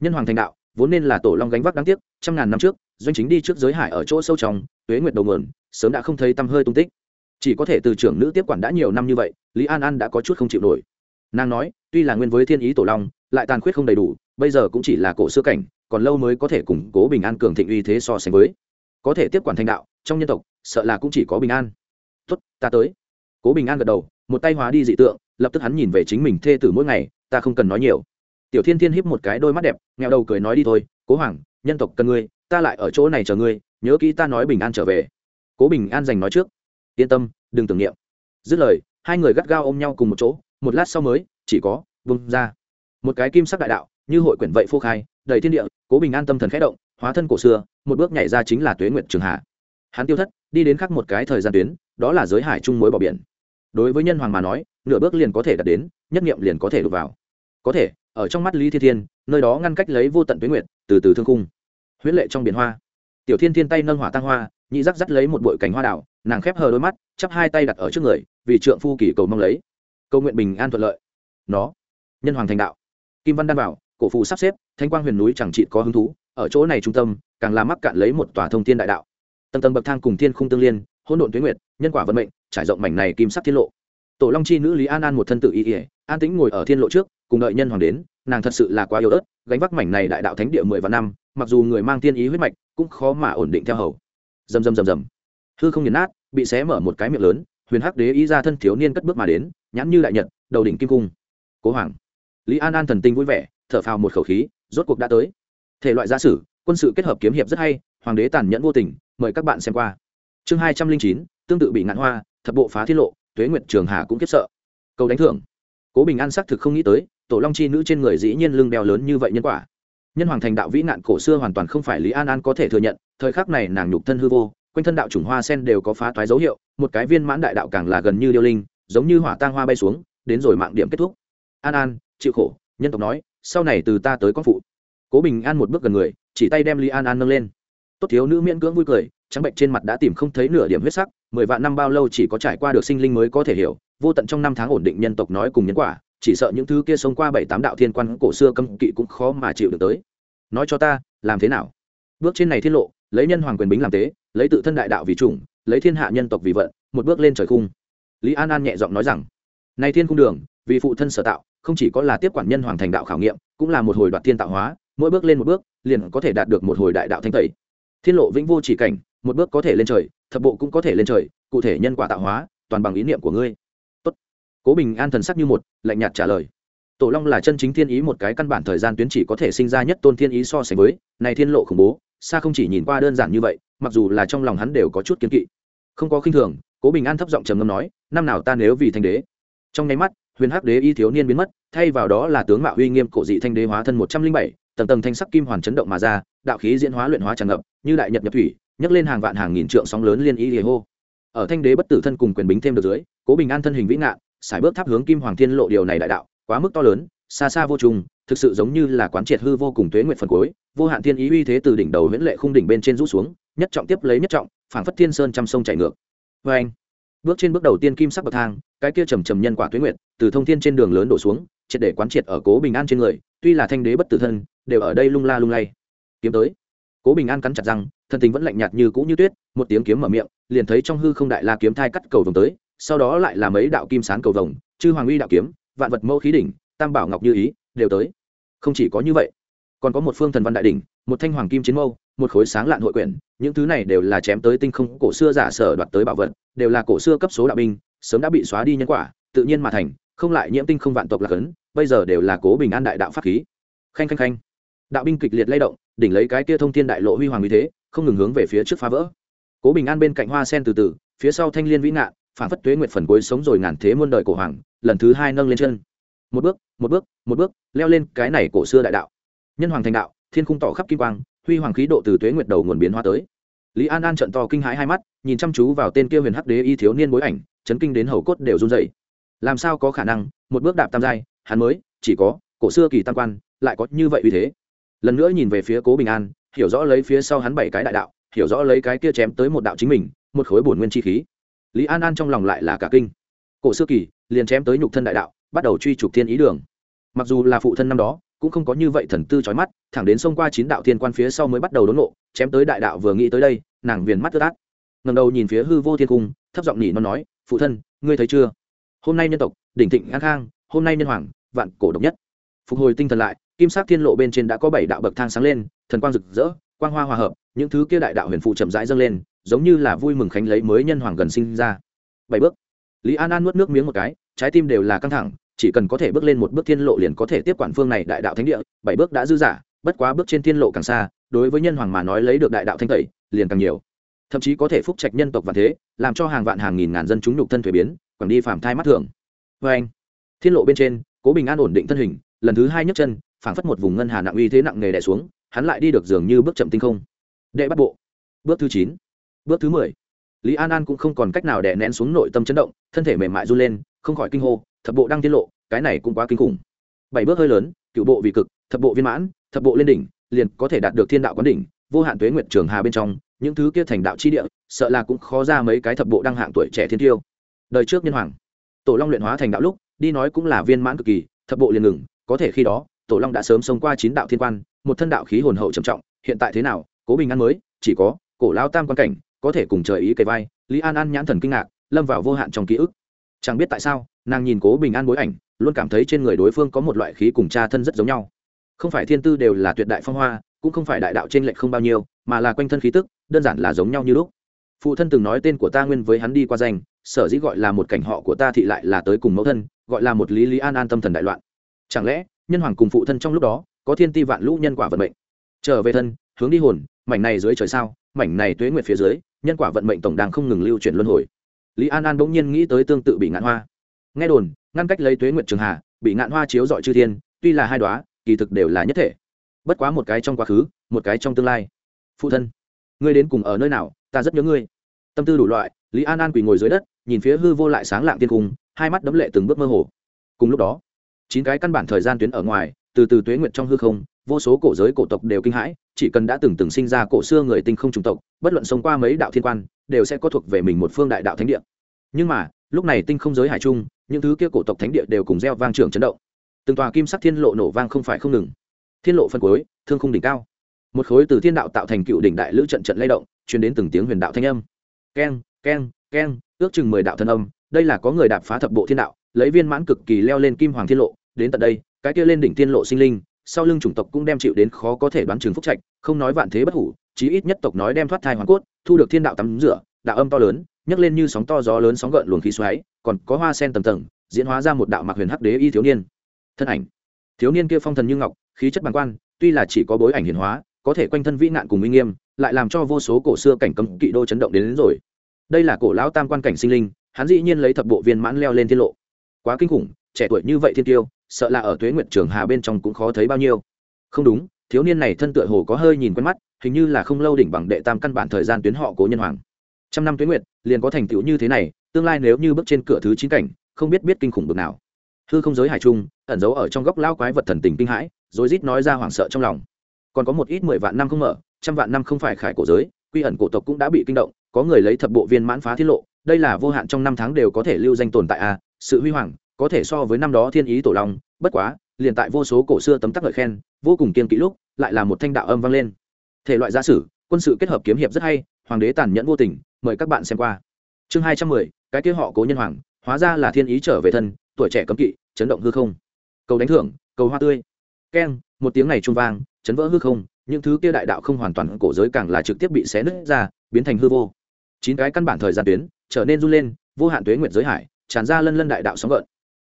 Nhân hoàng thành đạo vốn nên là tổ long gánh vác đáng tiếc, trăm ngàn năm trước, doanh chính đi trước giới hải ở chỗ sâu trong, tuế nguyệt đầu nguồn, sớm đã không thấy tăm hơi tung tích. Chỉ có thể từ trưởng nữ tiếp quản đã nhiều năm như vậy, lý an an đã có chút không chịu nổi. Nàng nói, tuy là nguyên với thiên ý tổ long, lại tàn khuyết không đầy đủ, bây giờ cũng chỉ là cổ xưa cảnh, còn lâu mới có thể củng cố bình an cường thịnh uy thế so sánh với. Có thể tiếp quản thành đạo, trong nhân tộc, sợ là cũng chỉ có bình an. Tuất ta tới. Cố bình an gật đầu, một tay hóa đi dị tượng, lập tức hắn nhìn về chính mình thê tử mỗi ngày, ta không cần nói nhiều tiểu thiên thiên híp một cái đôi mắt đẹp nghèo đầu cười nói đi thôi, cố hoàng, nhân tộc cần ngươi, ta lại ở chỗ này chờ ngươi, nhớ kỹ ta nói bình an trở về. Cố bình an dành nói trước, yên tâm, đừng tưởng niệm. Dứt lời, hai người gắt gao ôm nhau cùng một chỗ, một lát sau mới, chỉ có, vung ra. Một cái kim sắc đại đạo, như hội quyển vậy phô khai, đầy thiên địa, cố bình an tâm thần khẽ động, hóa thân cổ xưa, một bước nhảy ra chính là tuế nguyện trường hạ hắn tiêu thất, đi đến khắc một cái thời gian tuyến, đó là giới hải trung mối bỏ biển. Đối với nhân hoàng mà nói, nửa bước liền có thể đạt đến, nhất nghiệm liền có thể đục vào. Có thể ở trong mắt lý thiên thiên, nơi đó ngăn cách lấy vô tận tuế nguyệt, từ từ thương khung. Huyễn lệ trong biển hoa. Tiểu thiên thiên tay nâng hỏa tăng hoa, nhị rắc rắt lấy một bụi cành hoa đảo nàng khép hờ đôi mắt, chắp hai tay đặt ở trước người, vì trượng phu kỳ cầu mong lấy. Cầu nguyện bình an thuận lợi. Nó, nhân hoàng thành đạo. Kim văn đan bảo, cổ phù sắp xếp thanh quang huyền núi chẳng trị có hứng thú, ở chỗ này trung tâm, càng là mắc cạn lấy một tòa thông thiên đại đạo. Tầng tầng bậc thang cùng thiên khung tương liên, hỗn độn tuyến nguyệt, nhân quả vận mệnh, trải rộng mảnh này kim sắc thiên lộ. Tổ long chi nữ lý an an một thân tự ý ỉa an tĩnh ngồi ở thiên lộ trước cùng đợi nhân hoàng đến, nàng thật sự là quá yếu ớt, gánh vác mảnh này đại đạo thánh địa mười vạn năm, mặc dù người mang tiên ý huyết mạch cũng khó mà ổn định theo hầu. Dầm dầm dầm dầm hư không nhấn nát, bị xé mở một cái miệng lớn, huyền hắc đế ý ra thân thiếu niên cất bước mà đến, nhãn như đại nhật, đầu đỉnh kim cung. Cố hoàng. Lý an an thần tinh vui vẻ, thở phào một khẩu khí, rốt cuộc đã tới. Thể loại gia sử, quân sự kết hợp kiếm hiệp rất hay, hoàng đế tàn nhẫn vô tình, mời các bạn xem qua. Chương hai trăm linh chín, tương tự bị ngạn hoa, thập bộ phá thiết lộ, tuế nguyệt trường hà cũng kiếp sợ. Câu đánh thưởng. Cố bình an xác thực không nghĩ tới tổ long chi nữ trên người dĩ nhiên lưng đeo lớn như vậy nhân quả. Nhân hoàng thành đạo vĩ nạn cổ xưa hoàn toàn không phải lý an an có thể thừa nhận, thời khắc này nàng nhục thân hư vô, quanh thân đạo chủng hoa sen đều có phá toái dấu hiệu, một cái viên mãn đại đạo càng là gần như điêu linh, giống như hỏa tang hoa bay xuống, đến rồi mạng điểm kết thúc. An an, chịu khổ, nhân tộc nói, sau này từ ta tới con phụ. Cố bình an một bước gần người, chỉ tay đem lý an an nâng lên. Tốt thiếu nữ miễn cưỡng vui cười, trắng bệnh trên mặt đã tìm không thấy nửa điểm huyết sắc, mười vạn năm bao lâu chỉ có trải qua được sinh linh mới có thể hiểu, vô tận trong năm tháng ổn định nhân tộc nói cùng nhân quả chỉ sợ những thứ kia sống qua bảy tám đạo thiên quan cổ xưa cấm kỵ cũng khó mà chịu được tới. Nói cho ta, làm thế nào? Bước trên này tiết lộ, lấy nhân hoàng quyền bính làm tế, lấy tự thân đại đạo vì chủng, lấy thiên hạ nhân tộc vì vận, một bước lên trời khung. Lý an an nhẹ giọng nói rằng, này thiên cung đường, vì phụ thân sở tạo, không chỉ có là tiếp quản nhân hoàng thành đạo khảo nghiệm, cũng là một hồi đoạt thiên tạo hóa, mỗi bước lên một bước, liền có thể đạt được một hồi đại đạo thanh tẩy. Thiên lộ vĩnh vô chỉ cảnh, một bước có thể lên trời, thập bộ cũng có thể lên trời, cụ thể nhân quả tạo hóa, toàn bằng ý niệm của ngươi cố bình an thần sắc như một, lạnh nhạt trả lời. Tổ long là chân chính thiên ý một cái căn bản thời gian tuyến chỉ có thể sinh ra nhất tôn thiên ý so sánh với, này thiên lộ khủng bố, xa không chỉ nhìn qua đơn giản như vậy, mặc dù là trong lòng hắn đều có chút kiến kỵ. Không có khinh thường, cố bình an thấp giọng trầm ngâm nói, năm nào ta nếu vì thanh đế? Trong nháy mắt, huyền hắc đế y thiếu niên biến mất, thay vào đó là tướng mạo uy nghiêm cổ dị thanh đế hóa thân một trăm linh bảy, tầng tầng thanh sắc kim hoàn chấn động mà ra, đạo khí diễn hóa luyện hóa tràn ngập, như đại nhật nhập thủy, nhấc lên hàng vạn hàng nghìn trượng sóng lớn liên y hề hô. Ở thanh đế bất tử thân cùng quyền bính thêm được dưới, cố bình an thân hình vĩ ngạn sải bước tháp hướng kim hoàng thiên lộ điều này đại đạo, quá mức to lớn, xa xa vô trùng, thực sự giống như là quán triệt hư vô cùng tuế nguyện phần cuối, vô hạn thiên ý uy thế từ đỉnh đầu huyễn lệ khung đỉnh bên trên rũ xuống, nhất trọng tiếp lấy nhất trọng, phảng phất thiên sơn trăm sông chảy ngược. Vê anh, bước trên bước đầu tiên kim sắc bậc thang, cái kia trầm trầm nhân quả tuế nguyện từ thông thiên trên đường lớn đổ xuống, triệt để quán triệt ở cố bình an trên người, tuy là thanh đế bất tử thân, đều ở đây lung la lung lay. Kiếm tới. Cố bình an cắn chặt răng, thân tình vẫn lạnh nhạt như cũ như tuyết, một tiếng kiếm mở miệng, liền thấy trong hư không đại la kiếm thai cắt cầu vồng tới sau đó lại là mấy đạo kim sán cầu vồng, chư hoàng uy đạo kiếm, vạn vật mẫu khí đỉnh, tam bảo ngọc như ý, đều tới. Không chỉ có như vậy, còn có một phương thần văn đại đỉnh, một thanh hoàng kim chiến mâu, một khối sáng lạn hội quyển, những thứ này đều là chém tới tinh không cổ xưa giả sở đoạt tới bảo vật, đều là cổ xưa cấp số đạo binh, sớm đã bị xóa đi nhân quả, tự nhiên mà thành, không lại nhiễm tinh không vạn tộc là ấn, bây giờ đều là cố bình an đại đạo pháp khí. Khanh khanh khanh. Đạo binh kịch liệt lay động, đỉnh lấy cái kia thông thiên đại lộ huy hoàng như thế, không ngừng hướng về phía trước phá vỡ. Cố bình an bên cạnh hoa sen từ từ, phía sau thanh liên vĩ ngạn phản phất tuế nguyệt phần cuối sống rồi ngàn thế muôn đời cổ hoàng, lần thứ hai nâng lên chân. Một bước một bước một bước, leo lên cái này cổ xưa đại đạo. Nhân hoàng thành đạo, thiên khung tỏ khắp kim quang, huy hoàng khí độ từ tuế nguyệt đầu nguồn biến hóa tới. Lý an an trận to kinh hãi hai mắt, nhìn chăm chú vào tên kia huyền hắc đế y thiếu niên bối ảnh, chấn kinh đến hầu cốt đều run dậy làm sao có khả năng, một bước đạp tam giai, hắn mới, chỉ có, cổ xưa kỳ tam quan, lại có như vậy uy thế. Lần nữa nhìn về phía cố bình an, hiểu rõ lấy phía sau hắn bảy cái đại đạo, hiểu rõ lấy cái kia chém tới một đạo chính mình, một khối bổn nguyên chi khí lý an an trong lòng lại là cả kinh. Cổ xưa kỳ, liền chém tới nhục thân đại đạo, bắt đầu truy trục thiên ý đường. Mặc dù là phụ thân năm đó, cũng không có như vậy thần tư trói mắt, thẳng đến xông qua chín đạo thiên quan phía sau mới bắt đầu đốn nộ chém tới đại đạo vừa nghĩ tới đây, nàng viền mắt tớt át ngầm đầu nhìn phía hư vô thiên cung, thấp giọng nỉ nó nói, phụ thân, ngươi thấy chưa? Hôm nay nhân tộc, đỉnh thịnh an khang, hôm nay nhân hoàng, vạn cổ độc nhất. Phục hồi tinh thần lại, kim sắc thiên lộ bên trên đã có bảy đạo bậc thang sáng lên, thần quang rực rỡ quang hoa hòa hợp, những thứ kia đại đạo huyền phụ chậm rãi dâng lên, giống như là vui mừng khánh lấy mới nhân hoàng gần sinh ra. Bảy bước. Lý an an nuốt nước miếng một cái, trái tim đều là căng thẳng, chỉ cần có thể bước lên một bước thiên lộ liền có thể tiếp quản phương này đại đạo thánh địa, bảy bước đã dư giả, bất quá bước trên thiên lộ càng xa, đối với nhân hoàng mà nói lấy được đại đạo thanh tẩy, liền càng nhiều. Thậm chí có thể phúc trạch nhân tộc và thế, làm cho hàng vạn hàng nghìn ngàn dân chúng nhục thân thuế biến, quẳng đi phàm thai mắt thường. Vê anh. Thiên lộ bên trên, cố bình an ổn định thân hình, lần thứ hai nhấc chân, phảng phất một vùng ngân hà nặng uy thế nặng nề đè xuống hắn lại đi được dường như bước chậm tinh không. Đệ bắt bộ. Bước thứ chín. Bước thứ mười. Lý an an cũng không còn cách nào đè nén xuống nội tâm chấn động, thân thể mềm mại run lên, không khỏi kinh hô, thập bộ đang tiết lộ, cái này cũng quá kinh khủng. Bảy bước hơi lớn, cựu bộ vì cực, thập bộ viên mãn, thập bộ lên đỉnh, liền có thể đạt được thiên đạo quán đỉnh, vô hạn tuế nguyện trường hà bên trong, những thứ kia thành đạo chi địa, sợ là cũng khó ra mấy cái thập bộ đăng hạng tuổi trẻ thiên tiêu. Đời trước nhân hoàng, tổ long luyện hóa thành đạo lúc, đi nói cũng là viên mãn cực kỳ, thập bộ liền ngừng, có thể khi đó, tổ long đã sớm xông qua chín đạo thiên quan một thân đạo khí hồn hậu trầm trọng, hiện tại thế nào, cố bình an mới, chỉ có, cổ lao tam quan cảnh, có thể cùng trời ý kề vai, lý an an nhãn thần kinh ngạc, lâm vào vô hạn trong ký ức. Chẳng biết tại sao, nàng nhìn cố bình an bối ảnh, luôn cảm thấy trên người đối phương có một loại khí cùng cha thân rất giống nhau. Không phải thiên tư đều là tuyệt đại phong hoa, cũng không phải đại đạo trên lệnh không bao nhiêu, mà là quanh thân khí tức, đơn giản là giống nhau như lúc. Phụ thân từng nói tên của ta nguyên với hắn đi qua danh, sở dĩ gọi là một cảnh họ của ta thị lại là tới cùng mẫu thân, gọi là một lý lý an an tâm thần đại loạn. Chẳng lẽ, nhân hoàng cùng phụ thân trong lúc đó có thiên ti vạn lũ nhân quả vận mệnh. Trở về thân, hướng đi hồn, mảnh này dưới trời sao, mảnh này tuế nguyệt phía dưới, nhân quả vận mệnh tổng đang không ngừng lưu chuyển luân hồi. Lý an an bỗng nhiên nghĩ tới tương tự bị ngạn hoa. Nghe đồn, ngăn cách lấy tuế nguyệt trường hà bị ngạn hoa chiếu dọi chư thiên, tuy là hai đoá kỳ thực đều là nhất thể. Bất quá một cái trong quá khứ, một cái trong tương lai. Phụ thân, ngươi đến cùng ở nơi nào, ta rất nhớ ngươi. Tâm tư đủ loại, lý an an quỳ ngồi dưới đất, nhìn phía hư vô lại sáng lạng tiên cung, hai mắt đấm lệ từng bước mơ hồ. Cùng lúc đó, chín cái căn bản thời gian tuyến ở ngoài từ từ tuế nguyệt trong hư không, vô số cổ giới cổ tộc đều kinh hãi, chỉ cần đã từng từng sinh ra cổ xưa người tinh không trùng tộc, bất luận sống qua mấy đạo thiên quan, đều sẽ có thuộc về mình một phương đại đạo thánh địa. Nhưng mà, lúc này tinh không giới hải trung, những thứ kia cổ tộc thánh địa đều cùng gieo vang trường chấn động. Từng tòa kim sắc thiên lộ nổ vang không phải không ngừng. Thiên lộ phân cuối, thương khung đỉnh cao. Một khối từ thiên đạo tạo thành cựu đỉnh đại lữ trận trận lay động chuyển đến từng tiếng huyền đạo thanh âm. Keng keng keng, ước chừng mười đạo thân âm, đây là có người đạp phá thập bộ thiên đạo, lấy viên mãn cực kỳ leo lên kim hoàng thiên lộ, đến tận đây cái kia lên đỉnh tiên lộ sinh linh sau lưng chủng tộc cũng đem chịu đến khó có thể đoán trường phúc trạch không nói vạn thế bất hủ chí ít nhất tộc nói đem thoát thai hoàn cốt thu được thiên đạo tắm rửa đạo âm to lớn nhấc lên như sóng to gió lớn sóng gợn luồng khí xoáy còn có hoa sen tầng tầng diễn hóa ra một đạo mặc huyền hắc đế y thiếu niên. Thân ảnh. Thiếu niên kia phong thần như ngọc khí chất bằng quan tuy là chỉ có bối ảnh hiển hóa có thể quanh thân vĩ nạn cùng uy nghiêm lại làm cho vô số cổ xưa cảnh cấm kỵ đô chấn động đến, đến rồi. Đây là cổ lão tam quan cảnh sinh linh hắn dĩ nhiên lấy thập bộ viên mãn leo lên thiên lộ. Quá kinh khủng trẻ tuổi như vậy thiên tiêu sợ là ở tuế nguyện trường hà bên trong cũng khó thấy bao nhiêu. Không đúng, thiếu niên này thân tựa hồ có hơi nhìn quen mắt, hình như là không lâu đỉnh bằng đệ tam căn bản thời gian tuyến họ cố nhân hoàng. Trăm năm tuyến nguyệt, liền có thành tựu như thế này, tương lai nếu như bước trên cửa thứ chín cảnh, không biết biết kinh khủng bực nào. Hư không giới hải trung, ẩn giấu ở trong góc lao quái vật thần tình kinh hãi rồi rít nói ra hoảng sợ trong lòng. Còn có một ít mười vạn năm không mở, trăm vạn năm không phải khải cổ giới, quy ẩn cổ tộc cũng đã bị kinh động, có người lấy thập bộ viên mãn phá tiết lộ, đây là vô hạn trong năm tháng đều có thể lưu danh tồn tại a sự huy hoàng có thể so với năm đó thiên ý tổ long, bất quá, liền tại vô số cổ xưa tấm tắc lợi khen, vô cùng kiên kỹ lúc, lại là một thanh đạo âm vang lên. Thể loại giả sử, quân sự kết hợp kiếm hiệp rất hay, hoàng đế tàn nhẫn vô tình, mời các bạn xem qua. Chương hai trăm mười, cái kia họ cố nhân hoàng, hóa ra là thiên ý trở về thân, tuổi trẻ cấm kỵ, chấn động hư không. Cầu đánh thưởng, cầu hoa tươi. Keng, một tiếng này trung vang, chấn vỡ hư không, những thứ kia đại đạo không hoàn toàn cổ giới càng là trực tiếp bị xé nứt ra, biến thành hư vô. Chín cái căn bản thời gian tuyến, trở nên run lên, vô hạn tuế nguyệt giới hải, tràn ra lân lân đại đạo sóng gợn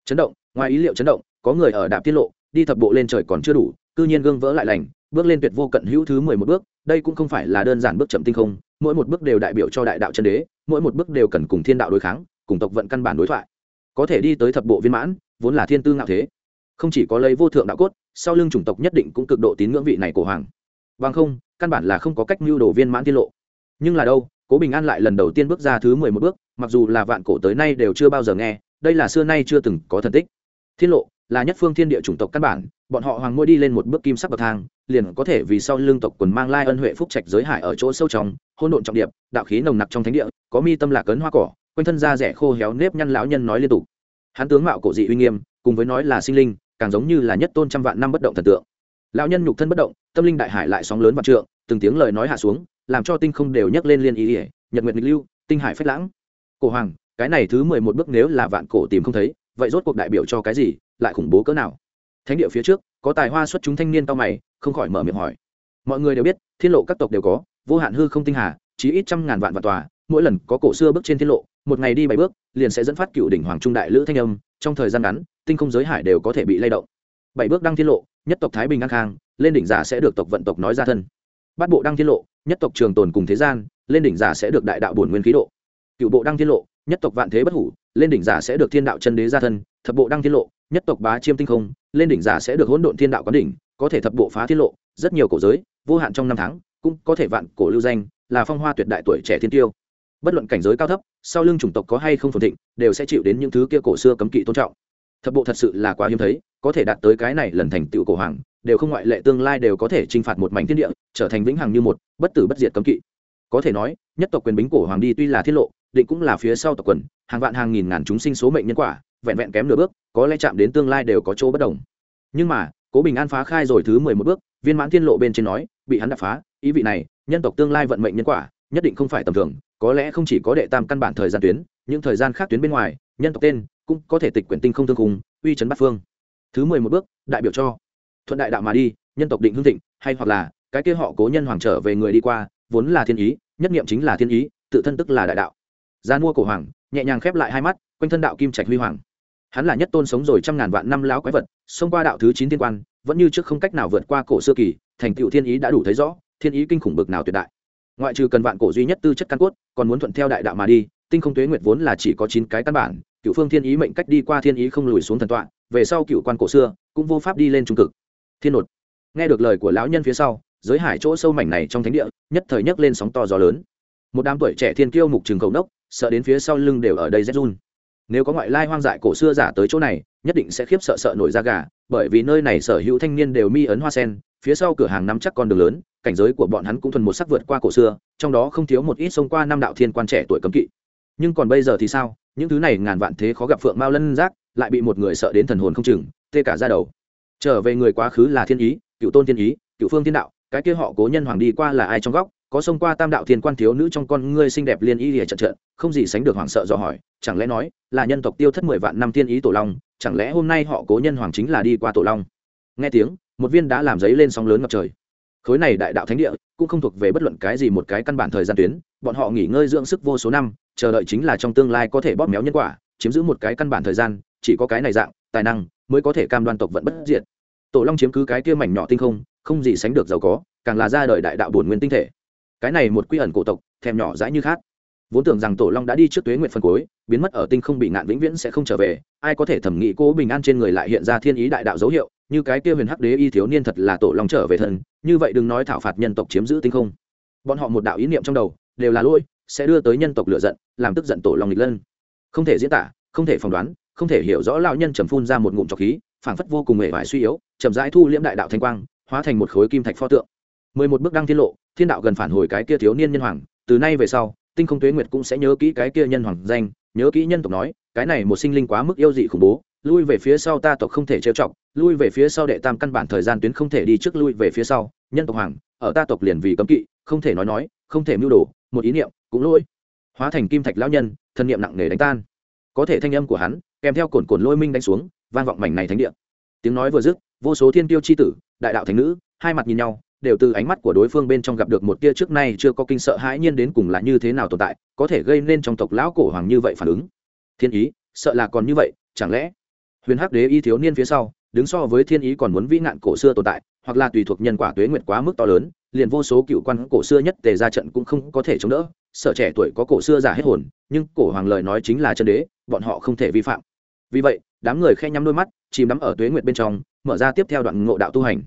chấn động, ngoài ý liệu chấn động, có người ở đạp tiết lộ, đi thập bộ lên trời còn chưa đủ, cư nhiên gương vỡ lại lành, bước lên tuyệt vô cận hữu thứ mười một bước, đây cũng không phải là đơn giản bước chậm tinh không, mỗi một bước đều đại biểu cho đại đạo chân đế, mỗi một bước đều cần cùng thiên đạo đối kháng, cùng tộc vận căn bản đối thoại. Có thể đi tới thập bộ viên mãn, vốn là thiên tư ngạo thế. Không chỉ có lấy vô thượng đạo cốt, sau lưng chủng tộc nhất định cũng cực độ tín ngưỡng vị này của hoàng. Vâng không, căn bản là không có cách mưu đồ viên mãn tiết lộ. Nhưng là đâu, cố bình an lại lần đầu tiên bước ra thứ mười một bước, mặc dù là vạn cổ tới nay đều chưa bao giờ nghe đây là xưa nay chưa từng có thần tích. Thiên lộ là nhất phương thiên địa chủng tộc căn bản, bọn họ hoàng ngôi đi lên một bước kim sắc bậc thang, liền có thể vì sau lương tộc quần mang lai ân huệ phúc trạch giới hải ở chỗ sâu trong hôn độn trọng điệp, đạo khí nồng nặc trong thánh địa, có mi tâm lạc cấn hoa cỏ, quanh thân da rẻ khô héo nếp nhăn lão nhân nói liên tục. Hắn tướng mạo cổ dị uy nghiêm, cùng với nói là sinh linh, càng giống như là nhất tôn trăm vạn năm bất động thần tượng. Lão nhân nhục thân bất động, tâm linh đại hải lại sóng lớn vạn trượng, từng tiếng lời nói hạ xuống, làm cho tinh không đều nhấc lên liên ý ỉa nhật nguyệt nghịch lưu, tinh hải phách lãng. Cổ hoàng cái này thứ mười một bước nếu là vạn cổ tìm không thấy, vậy rốt cuộc đại biểu cho cái gì, lại khủng bố cỡ nào? Thánh địa phía trước, có tài hoa xuất chúng thanh niên tao mày, không khỏi mở miệng hỏi. Mọi người đều biết, thiên lộ các tộc đều có, vô hạn hư không tinh hà, chí ít trăm ngàn vạn vạn tòa, mỗi lần có cổ xưa bước trên thiên lộ, một ngày đi bảy bước, liền sẽ dẫn phát cựu đỉnh hoàng trung đại lữ thanh âm, trong thời gian ngắn, tinh không giới hải đều có thể bị lay động. Bảy bước đăng thiên lộ, nhất tộc thái bình an khang, lên đỉnh giả sẽ được tộc vận tộc nói ra thân. Bát bộ đăng thiên lộ, nhất tộc trường tồn cùng thế gian, lên đỉnh giả sẽ được đại đạo bổn nguyên khí độ. Cựu bộ đăng thiên lộ nhất tộc vạn thế bất hủ, lên đỉnh giả sẽ được thiên đạo chân đế gia thân, thập bộ đăng thiên lộ, nhất tộc bá chiêm tinh không, lên đỉnh giả sẽ được hỗn độn thiên đạo quán đỉnh, có thể thập bộ phá thiên lộ, rất nhiều cổ giới, vô hạn trong năm tháng, cũng có thể vạn cổ lưu danh, là phong hoa tuyệt đại tuổi trẻ thiên tiêu. Bất luận cảnh giới cao thấp, sau lưng chủng tộc có hay không phồn thịnh, đều sẽ chịu đến những thứ kia cổ xưa cấm kỵ tôn trọng. Thập bộ thật sự là quá hiếm thấy, có thể đạt tới cái này lần thành tựu cổ hoàng, đều không ngoại lệ tương lai đều có thể chinh phạt một mảnh thiên địa, trở thành vĩnh hằng như một bất tử bất diệt cấm kỵ. Có thể nói, nhất tộc quyền bính cổ hoàng đi tuy là thiết lộ định cũng là phía sau tộc quần, hàng vạn hàng nghìn ngàn chúng sinh số mệnh nhân quả, vẹn vẹn kém nửa bước, có lẽ chạm đến tương lai đều có chỗ bất đồng. Nhưng mà, cố bình an phá khai rồi thứ mười một bước, viên mãn thiên lộ bên trên nói, bị hắn đập phá, ý vị này, nhân tộc tương lai vận mệnh nhân quả, nhất định không phải tầm thường, có lẽ không chỉ có đệ tam căn bản thời gian tuyến, những thời gian khác tuyến bên ngoài, nhân tộc tên cũng có thể tịch quyển tinh không thương khùng uy chấn bát phương. Thứ mười một bước, đại biểu cho, thuận đại đạo mà đi, nhân tộc định hương thịnh, hay hoặc là, cái kia họ cố nhân hoàng trở về người đi qua, vốn là thiên ý, nhất niệm chính là thiên ý, tự thân tức là đại đạo gian mua cổ hoàng, nhẹ nhàng khép lại hai mắt, quanh thân đạo kim trạch huy hoàng. Hắn là nhất tôn sống rồi trăm ngàn vạn năm lão quái vật, xông qua đạo thứ chín thiên quan, vẫn như trước không cách nào vượt qua cổ xưa kỳ, thành tựu thiên ý đã đủ thấy rõ, thiên ý kinh khủng bực nào tuyệt đại. Ngoại trừ cần vạn cổ duy nhất tư chất căn cốt, còn muốn thuận theo đại đạo mà đi, tinh không tuế nguyệt vốn là chỉ có chín cái căn bản, cựu phương thiên ý mệnh cách đi qua thiên ý không lùi xuống thần tọa, về sau cựu quan cổ xưa cũng vô pháp đi lên trung cực. Thiên nột. Nghe được lời của lão nhân phía sau, giới hải chỗ sâu mảnh này trong thánh địa, nhất thời nhấc lên sóng to gió lớn. Một đám tuổi trẻ thiên kiêu mục trường cầu nốc sợ đến phía sau lưng đều ở đây rét run. Nếu có ngoại lai hoang dại cổ xưa giả tới chỗ này, nhất định sẽ khiếp sợ sợ nổi da gà, bởi vì nơi này sở hữu thanh niên đều mi ấn hoa sen, phía sau cửa hàng nắm chắc con đường lớn, cảnh giới của bọn hắn cũng thuần một sắc vượt qua cổ xưa, trong đó không thiếu một ít xông qua năm đạo thiên quan trẻ tuổi cấm kỵ. Nhưng còn bây giờ thì sao? Những thứ này ngàn vạn thế khó gặp phượng mao lân giác, lại bị một người sợ đến thần hồn không chừng, tê cả ra đầu. Trở về người quá khứ là thiên ý, cựu tôn thiên ý, cựu phương thiên đạo, cái kia họ cố nhân hoàng đi qua là ai trong góc? Có xông qua tam đạo thiên quan thiếu nữ trong con ngươi xinh đẹp liên y lìa trận trận, không gì sánh được hoảng sợ dò hỏi, chẳng lẽ nói là nhân tộc tiêu thất mười vạn năm thiên ý tổ long, chẳng lẽ hôm nay họ cố nhân hoàng chính là đi qua tổ long? Nghe tiếng, một viên đã làm giấy lên sóng lớn ngập trời. Khối này đại đạo thánh địa cũng không thuộc về bất luận cái gì một cái căn bản thời gian tuyến, bọn họ nghỉ ngơi dưỡng sức vô số năm, chờ đợi chính là trong tương lai có thể bóp méo nhân quả, chiếm giữ một cái căn bản thời gian, chỉ có cái này dạng, tài năng mới có thể cam đoan tộc vận bất diệt. Tổ long chiếm cứ cái kia mảnh nhỏ tinh không không gì sánh được giàu có, càng là ra đời đại đạo bổn nguyên tinh thể cái này một quy ẩn cổ tộc, thèm nhỏ dãi như khác. Vốn tưởng rằng tổ long đã đi trước tuế nguyện phân cối biến mất ở tinh không bị ngạn vĩnh viễn sẽ không trở về, ai có thể thẩm nghĩ cố bình an trên người lại hiện ra thiên ý đại đạo dấu hiệu, như cái kia huyền hắc đế y thiếu niên thật là tổ long trở về thần, như vậy đừng nói thảo phạt nhân tộc chiếm giữ tinh không. Bọn họ một đạo ý niệm trong đầu, đều là lỗi, sẽ đưa tới nhân tộc lựa giận, làm tức giận tổ long nghịch lân. Không thể diễn tả, không thể phỏng đoán, không thể hiểu rõ lão nhân trầm phun ra một ngụm trọc khí, phảng phất vô cùng mề vải suy yếu, chậm rãi thu liễm đại đạo thanh quang, hóa thành một khối kim thạch pho tượng mười một bước đăng thiên lộ, thiên đạo gần phản hồi cái kia thiếu niên nhân hoàng, từ nay về sau, tinh không tuế nguyệt cũng sẽ nhớ kỹ cái kia nhân hoàng danh, nhớ kỹ nhân tộc nói, cái này một sinh linh quá mức yêu dị khủng bố, lui về phía sau ta tộc không thể trêu chọc, lui về phía sau đệ tam căn bản thời gian tuyến không thể đi trước lui về phía sau, nhân tộc hoàng, ở ta tộc liền vì cấm kỵ, không thể nói nói, không thể mưu đồ, một ý niệm, cũng lỗi. Hóa thành kim thạch lão nhân, thân niệm nặng nề đánh tan. Có thể thanh âm của hắn, kèm theo cồn cồn lôi minh đánh xuống, vang vọng mảnh này thánh địa. Tiếng nói vừa dứt, vô số thiên tiêu c h i tử, đại đạo thánh nữ, hai mặt nhìn nhau đều từ ánh mắt của đối phương bên trong gặp được một tia trước nay chưa có kinh sợ hãi nhiên đến cùng là như thế nào tồn tại, có thể gây nên trong tộc lão cổ hoàng như vậy phản ứng. Thiên ý, sợ là còn như vậy, chẳng lẽ? Huyền hắc đế y thiếu niên phía sau, đứng so với thiên ý còn muốn vĩ nạn cổ xưa tồn tại, hoặc là tùy thuộc nhân quả tuế nguyệt quá mức to lớn, liền vô số cựu quan cổ xưa nhất tề ra trận cũng không có thể chống đỡ, sợ trẻ tuổi có cổ xưa giả hết hồn, nhưng cổ hoàng lời nói chính là chân đế, bọn họ không thể vi phạm. Vì vậy, đám người khe nhắm đôi mắt, chìm đắm ở tuế nguyệt bên trong, mở ra tiếp theo đoạn ngộ đạo tu hành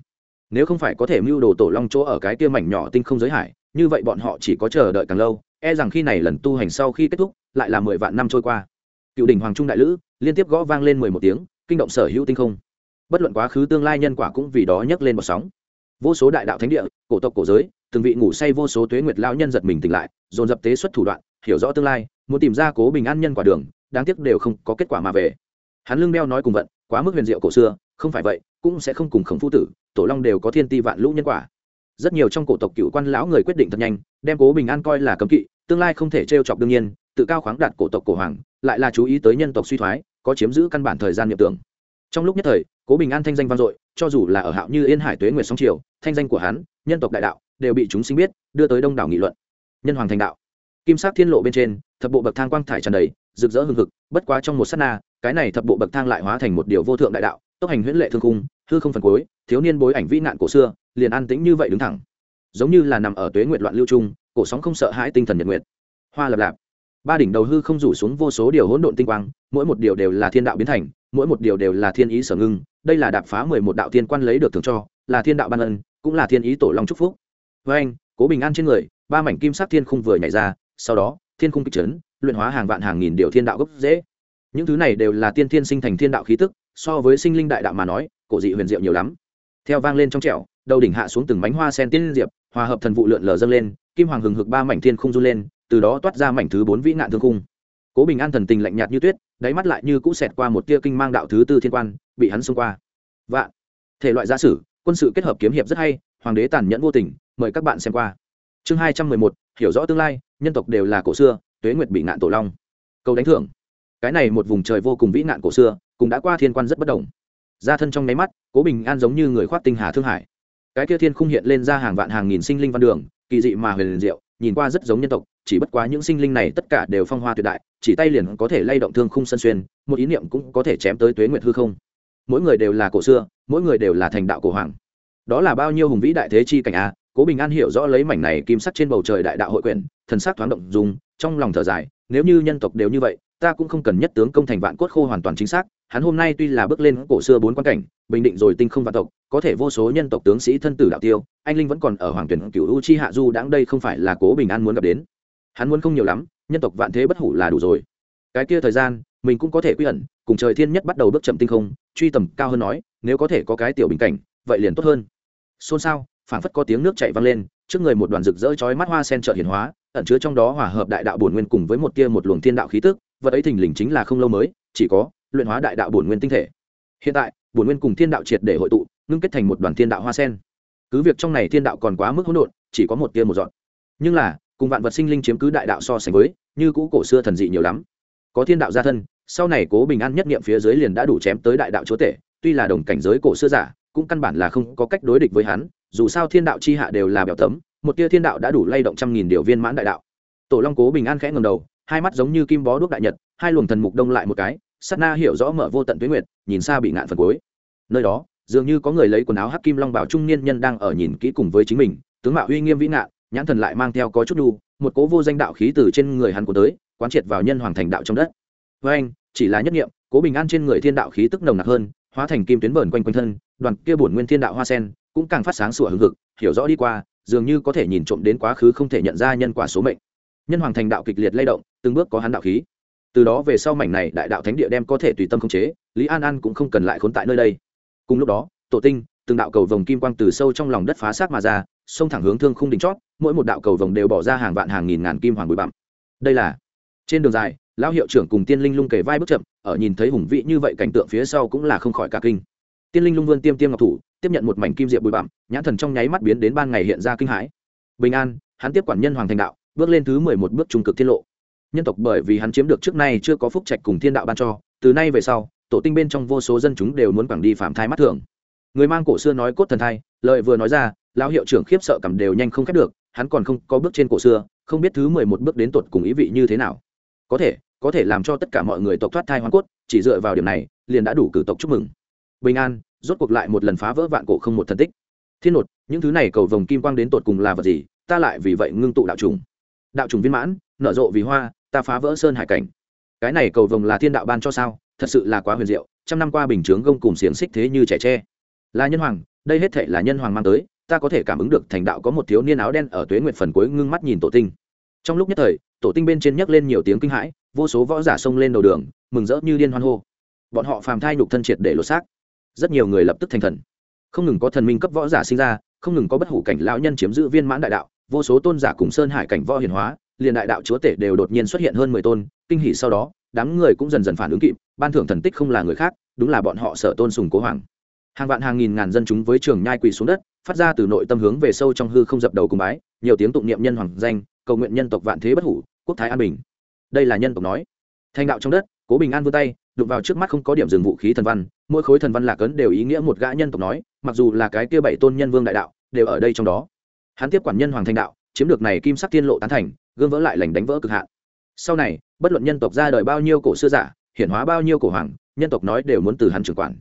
nếu không phải có thể mưu đồ tổ long chỗ ở cái kia mảnh nhỏ tinh không giới hải, như vậy bọn họ chỉ có chờ đợi càng lâu e rằng khi này lần tu hành sau khi kết thúc, lại là mười vạn năm trôi qua. Cựu đỉnh hoàng trung đại lữ, liên tiếp gõ vang lên mười một tiếng, kinh động sở hữu tinh không. Bất luận quá khứ tương lai nhân quả cũng vì đó nhấc lên một sóng. Vô số đại đạo thánh địa, cổ tộc cổ giới, từng vị ngủ say vô số tuế nguyệt lao nhân giật mình tỉnh lại, dồn dập tế xuất thủ đoạn, hiểu rõ tương lai, muốn tìm ra cố bình an nhân quả đường, đáng tiếc đều không có kết quả mà về. Hắn lương đeo nói cùng vận, quá mức huyền diệu cổ xưa, không phải vậy cũng sẽ không cùng khổng phu tử, tổ long đều có thiên ti vạn lũ nhân quả. Rất nhiều trong cổ tộc cựu quan lão người quyết định thật nhanh, đem cố bình an coi là cấm kỵ, tương lai không thể t chọc đương nhiên, tự cao khoáng đạt cổ tộc cổ hoàng, lại là chú ý tới nhân tộc suy thoái, có chiếm giữ căn bản thời gian nhập tưởng. Trong lúc nhất thời, cố bình an thanh danh vang dội, cho dù là ở hạo như yên hải tuế nguyệt sóng triều, thanh danh của hắn, nhân tộc đại đạo, đều bị chúng sinh biết, đưa tới đông đảo nghị luận. Nhân hoàng thành đạo. Kim sắc thiên lộ bên trên, thập bộ bậc thang quang thải tràn đầy, rực rỡ hừng hực, bất quá trong một sát na, cái này thập bộ bậc thang lại hóa thành một điều vô thượng đại đạo tốc hành huyễn lệ thương cung hư không phần cuối, thiếu niên bối ảnh vĩ nạn cổ xưa, liền an tĩnh như vậy đứng thẳng. Giống như là nằm ở tuế nguyệt loạn lưu trung, cổ sóng không sợ hãi tinh thần nhật nguyệt. Hoa lập lạp. Ba đỉnh đầu hư không rủ xuống vô số điều hỗn độn tinh quang, mỗi một điều đều là thiên đạo biến thành, mỗi một điều đều là thiên ý sở ngưng, đây là đạp phá mười một đạo thiên quan lấy được thường cho, là thiên đạo ban ân, cũng là thiên ý tổ long chúc phúc. Với anh, cố bình an trên người, ba mảnh kim sắc thiên khung vừa nhảy ra, sau đó, thiên khung kịch trấn luyện hóa hàng vạn hàng nghìn điều thiên đạo gốc dễ những thứ này đều là tiên thiên sinh thành thiên đạo khí tức so với sinh linh đại đạo mà nói, cổ dị huyền diệu nhiều lắm. Theo vang lên trong trẻo, đầu đỉnh hạ xuống từng bánh hoa sen tiên diệp, hòa hợp thần vụ lượn lờ dâng lên, kim hoàng hừng hực ba mảnh thiên không run lên, từ đó toát ra mảnh thứ bốn vĩ nạn thương khung. Cố bình an thần tình lạnh nhạt như tuyết, đáy mắt lại như cũ xẹt qua một tia kinh mang đạo thứ tư thiên quan, bị hắn xông qua. Vạn thể loại giả sử, quân sự kết hợp kiếm hiệp rất hay, hoàng đế tàn nhẫn vô tình, mời các bạn xem qua. Chương hai trăm mười một, hiểu rõ tương lai, nhân tộc đều là cổ xưa, tuế nguyệt bị nạn tổ long. Câu đánh thưởng. Cái này một vùng trời vô cùng vĩ nạn cổ xưa cũng đã qua thiên quan rất bất đồng. Ra thân trong nháy mắt, cố bình an giống như người khoác tinh hà thương hải. Cái kia thiên khung hiện lên ra hàng vạn hàng nghìn sinh linh văn đường, kỳ dị mà huyền diệu, nhìn qua rất giống nhân tộc, chỉ bất quá những sinh linh này tất cả đều phong hoa tuyệt đại, chỉ tay liền có thể lay động thương khung sân xuyên, một ý niệm cũng có thể chém tới tuế nguyệt hư không. Mỗi người đều là cổ xưa, mỗi người đều là thành đạo cổ hoàng. Đó là bao nhiêu hùng vĩ đại thế chi cảnh a, cố bình an hiểu rõ lấy mảnh này kim sắc trên bầu trời đại đạo hội quyển thần sắc thoáng động dùng, trong lòng thở dài, nếu như nhân tộc đều như vậy, ta cũng không cần nhất tướng công thành vạn cốt khô hoàn toàn chính xác hắn hôm nay tuy là bước lên cổ xưa bốn quan cảnh, bình định rồi tinh không vạn tộc, có thể vô số nhân tộc tướng sĩ thân tử đạo tiêu, anh linh vẫn còn ở hoàng tuyển cựu u chi hạ du đãng đây không phải là cố bình an muốn gặp đến. Hắn muốn không nhiều lắm, nhân tộc vạn thế bất hủ là đủ rồi. Cái kia thời gian, mình cũng có thể quy ẩn, cùng trời thiên nhất bắt đầu bước chậm tinh không, truy tầm cao hơn nói, nếu có thể có cái tiểu bình cảnh, vậy liền tốt hơn. Xôn xao, phảng phất có tiếng nước chảy vang lên, trước người một đoàn rực rỡ chói mắt hoa sen trợ hiển hóa, ẩn chứa trong đó hòa hợp đại đạo bổn nguyên cùng với một tia một luồng thiên đạo khí tức, vật ấy thình lình chính là không lâu mới, chỉ có luyện hóa đại đạo bổn nguyên tinh thể. Hiện tại, bổn nguyên cùng thiên đạo triệt để hội tụ, ngưng kết thành một đoàn thiên đạo hoa sen. Cứ việc trong này thiên đạo còn quá mức hỗn độn, chỉ có một tia một dọn. Nhưng là, cùng vạn vật sinh linh chiếm cứ đại đạo so sánh với, như cũ cổ xưa thần dị nhiều lắm. Có thiên đạo gia thân, sau này cố bình an nhất niệm phía dưới liền đã đủ chém tới đại đạo chúa tể, tuy là đồng cảnh giới cổ xưa giả, cũng căn bản là không có cách đối địch với hắn, dù sao thiên đạo chi hạ đều là bèo tấm, một tia thiên đạo đã đủ lay động trăm nghìn điều viên mãn đại đạo. Tổ long cố bình an khẽ ngầm đầu, hai mắt giống như kim bó đuốc đại nhật, hai luồng thần mục đông lại một cái sát na hiểu rõ mở vô tận tuyến nguyệt, nhìn xa bị ngạn phần cuối. Nơi đó, dường như có người lấy quần áo hắc kim long bảo trung niên nhân đang ở nhìn kỹ cùng với chính mình, tướng mạo uy nghiêm vĩ ngạn, nhãn thần lại mang theo có chút đu, một cố vô danh đạo khí từ trên người hắn của tới, quán triệt vào nhân hoàng thành đạo trong đất. Với anh, chỉ là nhất nghiệm cố bình an trên người thiên đạo khí tức nồng nặc hơn, hóa thành kim tuyến vờn quanh quanh thân, đoàn kia bổn nguyên thiên đạo hoa sen, cũng càng phát sáng sủa hưng hực, hiểu rõ đi qua, dường như có thể nhìn trộm đến quá khứ không thể nhận ra nhân quả số mệnh. Nhân hoàng thành đạo kịch liệt lay động, từng bước có hắn đạo khí từ đó về sau mảnh này đại đạo thánh địa đem có thể tùy tâm khống chế, lý an an cũng không cần lại khốn tại nơi đây. Cùng lúc đó, tổ tinh, từng đạo cầu vồng kim quang từ sâu trong lòng đất phá xác mà ra, xông thẳng hướng thương khung đỉnh chót, mỗi một đạo cầu vồng đều bỏ ra hàng vạn hàng nghìn ngàn kim hoàng bụi bặm. Đây là, trên đường dài, lão hiệu trưởng cùng tiên linh lung kề vai bước chậm, ở nhìn thấy hùng vĩ như vậy cảnh tượng phía sau cũng là không khỏi cả kinh. Tiên linh lung vươn tiêm tiêm ngọc thủ, tiếp nhận một mảnh kim diệp bụi bặm, nhãn thần trong nháy mắt biến đến ban ngày hiện ra kinh hãi. Bình an, hắn tiếp quản nhân hoàng thành đạo, bước lên thứ mười một bước trung cực tiết lộ nhân tộc bởi vì hắn chiếm được trước nay chưa có phúc trạch cùng thiên đạo ban cho, từ nay về sau, tổ tinh bên trong vô số dân chúng đều muốn quẳng đi phạm thai mắt thường. Người mang cổ xưa nói cốt thần thai lợi vừa nói ra, lão hiệu trưởng khiếp sợ cầm đều nhanh không khép được, hắn còn không có bước trên cổ xưa, không biết thứ mười một bước đến tột cùng ý vị như thế nào. Có thể có thể làm cho tất cả mọi người tộc thoát thai hoàn cốt, chỉ dựa vào điểm này, liền đã đủ cử tộc chúc mừng. Bình an, rốt cuộc lại một lần phá vỡ vạn cổ không một thần tích. Thiên nột, những thứ này cầu vồng kim quang đến tột cùng là vật gì, ta lại vì vậy ngưng tụ đạo trùng. Đạo trùng viên mãn, nở rộ vì hoa ta phá vỡ sơn hải cảnh. Cái này cầu vồng là thiên đạo ban cho sao? Thật sự là quá huyền diệu, trăm năm qua bình chướng gông cùng xiềng xích thế như trẻ tre. Là nhân hoàng, đây hết thể là nhân hoàng mang tới, ta có thể cảm ứng được thành đạo có một thiếu niên áo đen ở tuế nguyệt phần cuối ngưng mắt nhìn tổ tinh. Trong lúc nhất thời, tổ tinh bên trên nhấc lên nhiều tiếng kinh hãi, vô số võ giả xông lên đầu đường, mừng rỡ như điên hoan hô. Bọn họ phàm thai nhục thân triệt để lột xác. Rất nhiều người lập tức thành thần. Không ngừng có thần minh cấp võ giả sinh ra, không ngừng có bất hủ cảnh lão nhân chiếm giữ viên mãn đại đạo, vô số tôn giả cùng sơn hải cảnh võ hiền hóa liền đại đạo chúa tể đều đột nhiên xuất hiện hơn mười tôn, kinh hỉ sau đó, đám người cũng dần dần phản ứng kịp, ban thưởng thần tích không là người khác, đúng là bọn họ sở tôn sùng cố hoàng. Hàng vạn hàng nghìn ngàn dân chúng với trường nhai quỳ xuống đất, phát ra từ nội tâm hướng về sâu trong hư không dập đầu cùng bái, nhiều tiếng tụng niệm nhân hoàng danh, cầu nguyện nhân tộc vạn thế bất hủ, quốc thái an bình. Đây là nhân tộc nói. Thành đạo trong đất, cố bình an vươn tay, đụng vào trước mắt không có điểm dừng vũ khí thần văn, mỗi khối thần văn lạc ấn đều ý nghĩa một gã nhân tộc nói, mặc dù là cái kia bảy tôn nhân vương đại đạo, đều ở đây trong đó. Hắn tiếp quản nhân hoàng thành đạo, chiếm được này kim sắc tiên lộ tán thành gương vỡ lại lành đánh vỡ cực hạn. Sau này, bất luận nhân tộc ra đời bao nhiêu cổ xưa giả, hiển hóa bao nhiêu cổ hoàng, nhân tộc nói đều muốn từ hắn trưởng quản.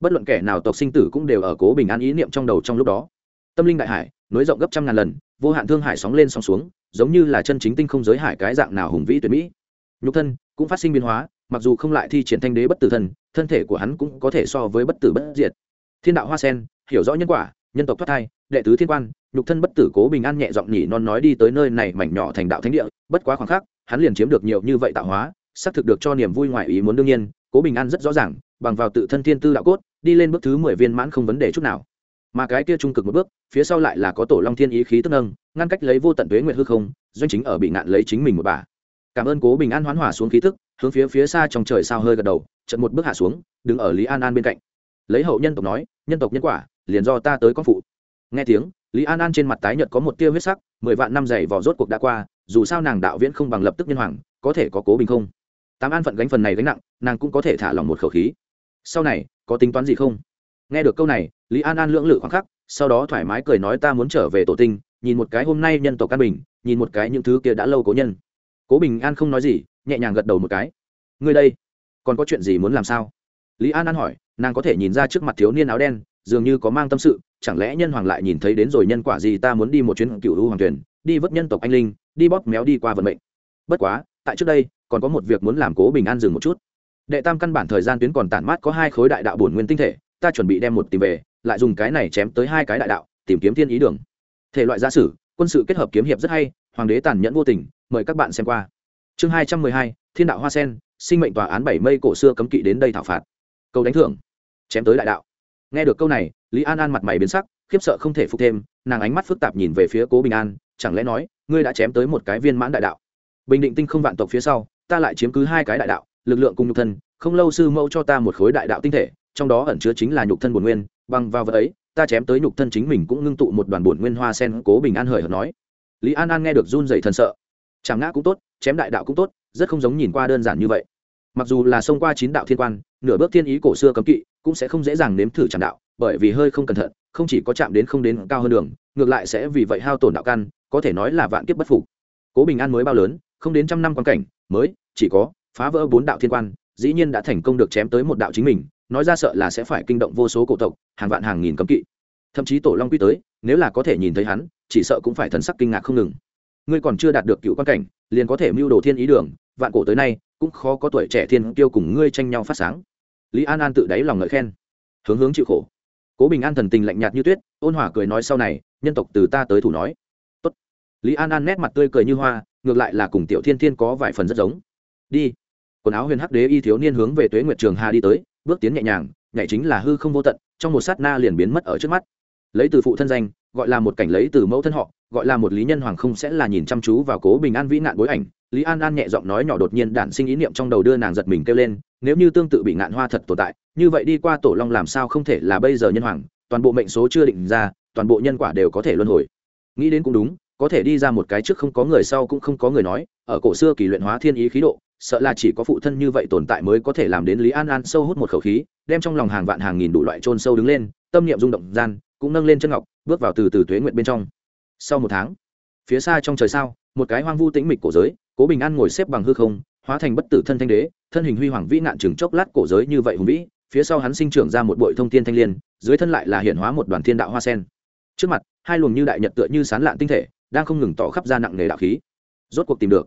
Bất luận kẻ nào tộc sinh tử cũng đều ở cố bình an ý niệm trong đầu trong lúc đó. Tâm linh đại hải, nối rộng gấp trăm ngàn lần, vô hạn thương hải sóng lên sóng xuống, giống như là chân chính tinh không giới hải cái dạng nào hùng vĩ tuyệt mỹ. Nhục thân cũng phát sinh biến hóa, mặc dù không lại thi triển thanh đế bất tử thân thân thể của hắn cũng có thể so với bất tử bất diệt. Thiên đạo hoa sen, hiểu rõ nhân quả, nhân tộc thoát thai, đệ tứ thiên quan nhục thân bất tử cố bình an nhẹ giọng nhỉ non nói đi tới nơi này mảnh nhỏ thành đạo thánh địa, bất quá khoảng khắc, hắn liền chiếm được nhiều như vậy tạo hóa, xác thực được cho niềm vui ngoài ý muốn đương nhiên, cố bình an rất rõ ràng, bằng vào tự thân thiên tư đạo cốt, đi lên bước thứ mười viên mãn không vấn đề chút nào. Mà cái kia trung cực một bước, phía sau lại là có tổ long thiên ý khí tức nâng, ngăn cách lấy vô tận tuế nguyệt hư không, doanh chính ở bị ngạn lấy chính mình một bà. Cảm ơn cố bình an hoán hỏa xuống khí tức, hướng phía phía xa trong trời sao hơi gật đầu trận một bước hạ xuống, đứng ở lý an an bên cạnh. Lấy hậu nhân tộc nói, nhân tộc nhân quả, liền do ta tới con phụ. Nghe tiếng lý an an trên mặt tái nhợt có một tia huyết sắc, mười vạn năm dày vỏ rốt cuộc đã qua, dù sao nàng đạo viễn không bằng lập tức nhân hoàng, có thể có cố bình không? Tám an phận gánh phần này gánh nặng, nàng cũng có thể thả lỏng một khẩu khí. Sau này, có tính toán gì không? Nghe được câu này, lý an an lưỡng lự khoảng khắc, sau đó thoải mái cười nói ta muốn trở về tổ tinh, nhìn một cái hôm nay nhân tộc căn bình, nhìn một cái những thứ kia đã lâu cố nhân. Cố bình an không nói gì, nhẹ nhàng gật đầu một cái. Ngươi đây, còn có chuyện gì muốn làm sao? Lý an an hỏi, nàng có thể nhìn ra trước mặt thiếu niên áo đen, dường như có mang tâm sự chẳng lẽ nhân hoàng lại nhìn thấy đến rồi nhân quả gì ta muốn đi một chuyến cựu hữu hoàng tuyển đi vớt nhân tộc anh linh, đi bóp méo đi qua vận mệnh. Bất quá, tại trước đây, còn có một việc muốn làm cố bình an dừng một chút. Đệ tam căn bản thời gian tuyến còn tản mát có hai khối đại đạo bổn nguyên tinh thể, ta chuẩn bị đem một tìm về, lại dùng cái này chém tới hai cái đại đạo, tìm kiếm thiên ý đường. Thể loại gia sử, quân sự kết hợp kiếm hiệp rất hay, hoàng đế tàn nhẫn vô tình, mời các bạn xem qua. Chương hai trăm mười hai, thiên đạo hoa sen, sinh mệnh tòa án bảy mây cổ xưa cấm kỵ đến đây thảo phạt. Câu đánh thưởng. Chém tới đại đạo nghe được câu này, lý an an mặt mày biến sắc, khiếp sợ không thể phục thêm, nàng ánh mắt phức tạp nhìn về phía cố bình an, chẳng lẽ nói, ngươi đã chém tới một cái viên mãn đại đạo? Bình định tinh không vạn tộc phía sau, ta lại chiếm cứ hai cái đại đạo, lực lượng cùng nhục thân, không lâu sư mẫu cho ta một khối đại đạo tinh thể, trong đó ẩn chứa chính là nhục thân bổn nguyên, bằng vào vật ấy, ta chém tới nhục thân chính mình cũng ngưng tụ một đoàn bổn nguyên hoa sen, cố bình an hời hợt nói. Lý an an nghe được run dậy thần sợ. Chẳng ngã cũng tốt, chém đại đạo cũng tốt, rất không giống nhìn qua đơn giản như vậy. Mặc dù là xông qua chín đạo thiên quan, nửa bước thiên ý cổ xưa cấm kỵ cũng sẽ không dễ dàng nếm thử chạm đạo, bởi vì hơi không cẩn thận, không chỉ có chạm đến không đến cao hơn đường, ngược lại sẽ vì vậy hao tổn đạo căn, có thể nói là vạn kiếp bất phục. Cố bình an mới bao lớn, không đến trăm năm quan cảnh, mới chỉ có phá vỡ bốn đạo thiên quan, dĩ nhiên đã thành công được chém tới một đạo chính mình, nói ra sợ là sẽ phải kinh động vô số cổ tộc, hàng vạn hàng nghìn cấm kỵ. Thậm chí tổ long quy tới, nếu là có thể nhìn thấy hắn, chỉ sợ cũng phải thần sắc kinh ngạc không ngừng. Ngươi còn chưa đạt được cựu quan cảnh, liền có thể mưu đồ thiên ý đường, vạn cổ tới nay, cũng khó có tuổi trẻ thiên tiêu cùng ngươi tranh nhau phát sáng lý an an tự đáy lòng ngợi khen. Hướng hướng chịu khổ. Cố bình an thần tình lạnh nhạt như tuyết, ôn hòa cười nói sau này, nhân tộc từ ta tới thủ nói. Tốt. lý an an nét mặt tươi cười như hoa, ngược lại là cùng tiểu thiên thiên có vài phần rất giống. Đi. Quần áo huyền hắc đế y thiếu niên hướng về tuế nguyệt trường hà đi tới, bước tiến nhẹ nhàng, nhảy chính là hư không vô tận, trong một sát na liền biến mất ở trước mắt. Lấy từ phụ thân danh, gọi là một cảnh lấy từ mẫu thân họ, gọi là một lý nhân hoàng không sẽ là nhìn chăm chú vào cố bình an vĩ nạn bối ảnh lý an an nhẹ giọng nói nhỏ đột nhiên đản sinh ý niệm trong đầu đưa nàng giật mình kêu lên, nếu như tương tự bị ngạn hoa thật tồn tại, như vậy đi qua tổ long làm sao không thể là bây giờ nhân hoàng, toàn bộ mệnh số chưa định ra, toàn bộ nhân quả đều có thể luân hồi. Nghĩ đến cũng đúng, có thể đi ra một cái trước không có người sau cũng không có người nói, ở cổ xưa kỳ luyện hóa thiên ý khí độ, sợ là chỉ có phụ thân như vậy tồn tại mới có thể làm đến lý an an sâu hút một khẩu khí, đem trong lòng hàng vạn hàng nghìn đủ loại trôn sâu đứng lên, tâm niệm rung động gian, cũng nâng lên chân ngọc, bước vào từ từ tuế nguyện bên trong. Sau một tháng, phía xa trong trời sao, một cái hoang vu tĩnh mịch cổ giới cố bình an ngồi xếp bằng hư không, hóa thành bất tử thân thanh đế, thân hình huy hoàng vĩ nạn chừng chốc lát cổ giới như vậy hùng vĩ, phía sau hắn sinh trưởng ra một bội thông thiên thanh liên, dưới thân lại là hiện hóa một đoàn thiên đạo hoa sen. Trước mặt, hai luồng như đại nhật tựa như sán lạn tinh thể, đang không ngừng tỏ khắp ra nặng nề đạo khí. Rốt cuộc tìm được.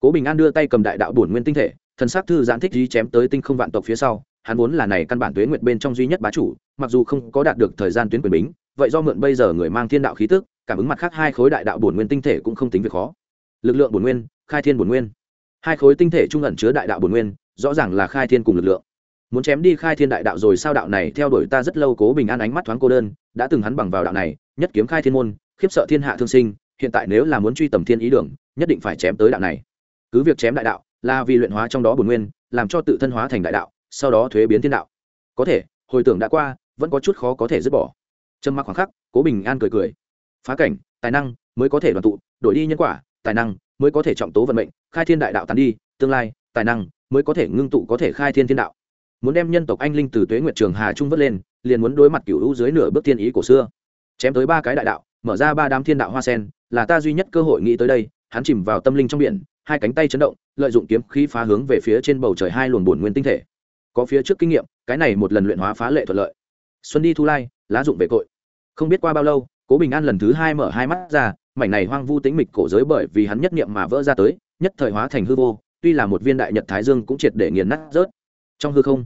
Cố bình an đưa tay cầm đại đạo bổn nguyên tinh thể, thần s á c thư giãn thích di chém tới tinh không vạn tộc phía sau, hắn vốn là này căn bản tuế nguyện bên trong duy nhất bá chủ, mặc dù không có đạt được thời gian tuyến quyền bính, vậy do mượn bây giờ người mang thiên đạo khí tức, cảm ứng mặt khác hai khối đại đạo bổn nguyên tinh thể cũng không tính việc khó. Lực lượng bổn nguyên khai thiên bổn nguyên. Hai khối tinh thể trung ẩn chứa đại đạo bổn nguyên, rõ ràng là khai thiên cùng lực lượng. Muốn chém đi khai thiên đại đạo rồi sao đạo này theo đuổi ta rất lâu cố bình an ánh mắt thoáng cô đơn, đã từng hắn bằng vào đạo này, nhất kiếm khai thiên môn, khiếp sợ thiên hạ thương sinh, hiện tại nếu là muốn truy tầm thiên ý đường, nhất định phải chém tới đạo này. Cứ việc chém đại đạo, là vì luyện hóa trong đó bổn nguyên, làm cho tự thân hóa thành đại đạo, sau đó thuế biến thiên đạo. Có thể, hồi tưởng đã qua, vẫn có chút khó có thể dứt bỏ. Trâm mặc khoảng khắc, cố bình an cười cười. Phá cảnh, tài năng mới có thể đoàn tụ, đổi đi nhân quả, tài năng mới có thể trọng tố vận mệnh, khai thiên đại đạo tàn đi, tương lai, tài năng mới có thể ngưng tụ có thể khai thiên thiên đạo. Muốn đem nhân tộc anh linh từ tuế nguyệt trường hà trung vất lên, liền muốn đối mặt cựu hữu dưới nửa bước thiên ý cổ xưa. Chém tới ba cái đại đạo, mở ra ba đám thiên đạo hoa sen, là ta duy nhất cơ hội nghĩ tới đây, hắn chìm vào tâm linh trong biển, hai cánh tay chấn động, lợi dụng kiếm khí phá hướng về phía trên bầu trời hai luồng bổn nguyên tinh thể. Có phía trước kinh nghiệm, cái này một lần luyện hóa phá lệ thuận lợi. Xuân đi thu lai, lá dụng về cội. Không biết qua bao lâu, cố bình an lần thứ hai mở hai mắt ra mảnh này hoang vu tính mịch cổ giới bởi vì hắn nhất niệm mà vỡ ra tới, nhất thời hóa thành hư vô, tuy là một viên đại nhật thái dương cũng triệt để nghiền nát rớt. Trong hư không,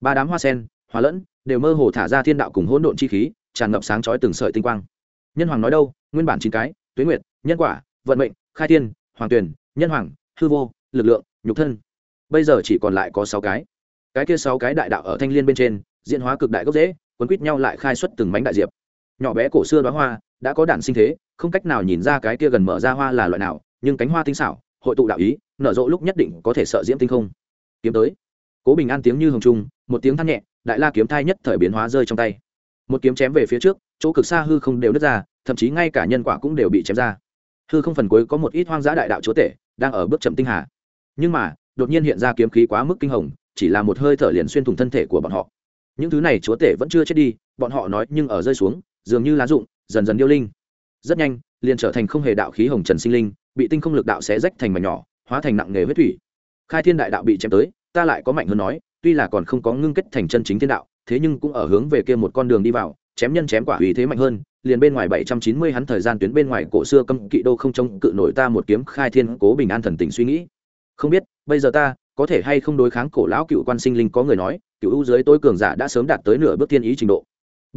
ba đám hoa sen, hoa lẫn, đều mơ hồ thả ra thiên đạo cùng hỗn độn chi khí, tràn ngập sáng chói từng sợi tinh quang. Nhân hoàng nói đâu? Nguyên bản chín cái, tuyến nguyệt, nhân quả, vận mệnh, khai thiên, hoàng tuyển, nhân hoàng, hư vô, lực lượng, nhục thân. Bây giờ chỉ còn lại có sáu cái. Cái kia sáu cái đại đạo ở thanh liên bên trên, diễn hóa cực đại gốc dễ quấn quýt nhau lại khai xuất từng mảnh đại diệp nhỏ bé cổ xưa đoá hoa, đã có đản sinh thế, không cách nào nhìn ra cái kia gần mở ra hoa là loại nào, nhưng cánh hoa tinh xảo, hội tụ đạo ý, nở rộ lúc nhất định có thể sợ diễm tinh không. Kiếm tới. Cố bình an tiếng như hồng trung, một tiếng than nhẹ, đại la kiếm thai nhất thời biến hóa rơi trong tay. Một kiếm chém về phía trước, chỗ cực xa hư không đều nứt ra, thậm chí ngay cả nhân quả cũng đều bị chém ra. Hư không phần cuối có một ít hoang dã đại đạo chúa tể, đang ở bước chậm tinh hà. Nhưng mà, đột nhiên hiện ra kiếm khí quá mức kinh hồng, chỉ là một hơi thở liền xuyên thủng thân thể của bọn họ. Những thứ này chúa tể vẫn chưa chết đi, bọn họ nói nhưng ở rơi xuống dường như lá rụng, dần dần điêu linh. Rất nhanh, liền trở thành không hề đạo khí hồng trần sinh linh, bị tinh không lực đạo xé rách thành mảnh nhỏ, hóa thành nặng nghề huyết thủy. Khai thiên đại đạo bị chém tới, ta lại có mạnh hơn nói, tuy là còn không có ngưng kết thành chân chính thiên đạo, thế nhưng cũng ở hướng về kia một con đường đi vào, chém nhân chém quả uy thế mạnh hơn, liền bên ngoài bảy trăm chín mươi hắn thời gian tuyến bên ngoài cổ xưa cấm kỵ đô không trông cự nổi ta một kiếm khai thiên cố bình an thần tình suy nghĩ. Không biết, bây giờ ta, có thể hay không đối kháng cổ lão cựu quan sinh linh có người nói, cựu ưu dưới tối cường giả đã sớm đạt tới nửa bước thiên ý trình độ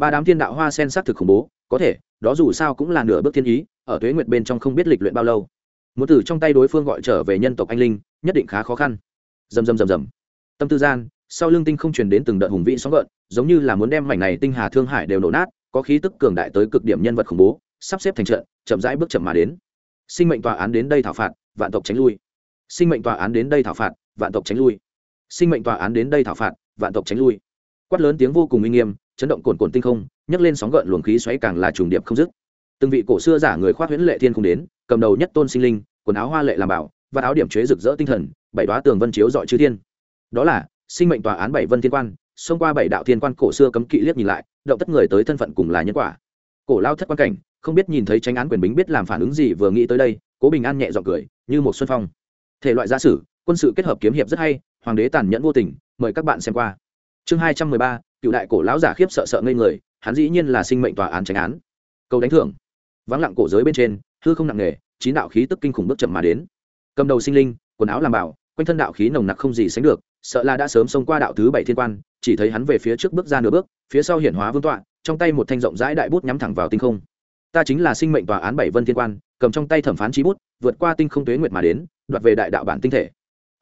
ba đám thiên đạo hoa sen xác thực khủng bố, có thể, đó dù sao cũng là nửa bước thiên ý, ở tuế nguyệt bên trong không biết lịch luyện bao lâu. Muốn từ trong tay đối phương gọi trở về nhân tộc anh linh, nhất định khá khó khăn. Dầm dầm dầm dầm tâm tư gian, sau lưng tinh không truyền đến từng đợt hùng vĩ sóng gợn, giống như là muốn đem mảnh này tinh hà thương hải đều nổ nát, có khí tức cường đại tới cực điểm nhân vật khủng bố, sắp xếp thành trận, chậm rãi bước chậm mà đến. Sinh mệnh tòa án đến đây thảo phạt, vạn tộc tránh lui. Sinh mệnh tòa án đến đây thảo phạt, vạn tộc tránh lui. Sinh mệnh tòa án đến đây thảo phạt, vạn tộc tránh lui. Quát lớn tiếng vô cùng uy nghiêm chấn động cồn cồn tinh không, nhấc lên sóng gợn luồng khí xoáy càng là trùng điệp không dứt. Từng vị cổ xưa giả người khoác huyễn lệ thiên không đến, cầm đầu nhất tôn sinh linh, quần áo hoa lệ làm bảo, và áo điểm chế rực rỡ tinh thần, bảy đoá tường vân chiếu dọi chư thiên. Đó là, sinh mệnh tòa án bảy vân thiên quan, xông qua bảy đạo thiên quan cổ xưa cấm kỵ liếc nhìn lại, động tất người tới thân phận cùng là nhân quả. Cổ lao thất quan cảnh, không biết nhìn thấy tranh án quyền bính biết làm phản ứng gì vừa nghĩ tới đây, cố bình an nhẹ giọng cười, như một xuân phong. Thể loại gia sử, quân sự kết hợp kiếm hiệp rất hay, hoàng đế tàn nhẫn vô tình, mời các bạn xem qua. Chương hai trăm mười ba cựu đại cổ lão giả khiếp sợ sợ ngây người, hắn dĩ nhiên là sinh mệnh tòa án tranh án. Câu đánh thưởng. Vắng lặng cổ giới bên trên, hư không nặng nề, chín đạo khí tức kinh khủng bước chậm mà đến. Cầm đầu sinh linh, quần áo làm bảo, quanh thân đạo khí nồng nặc không gì sánh được, sợ là đã sớm xông qua đạo thứ bảy thiên quan, chỉ thấy hắn về phía trước bước ra nửa bước, phía sau hiển hóa vương tọa, trong tay một thanh rộng rãi đại bút nhắm thẳng vào tinh không. Ta chính là sinh mệnh tòa án bảy vân thiên quan, cầm trong tay thẩm phán trí bút, vượt qua tinh không tuế nguyệt mà đến, đoạt về đại đạo bản tinh thể.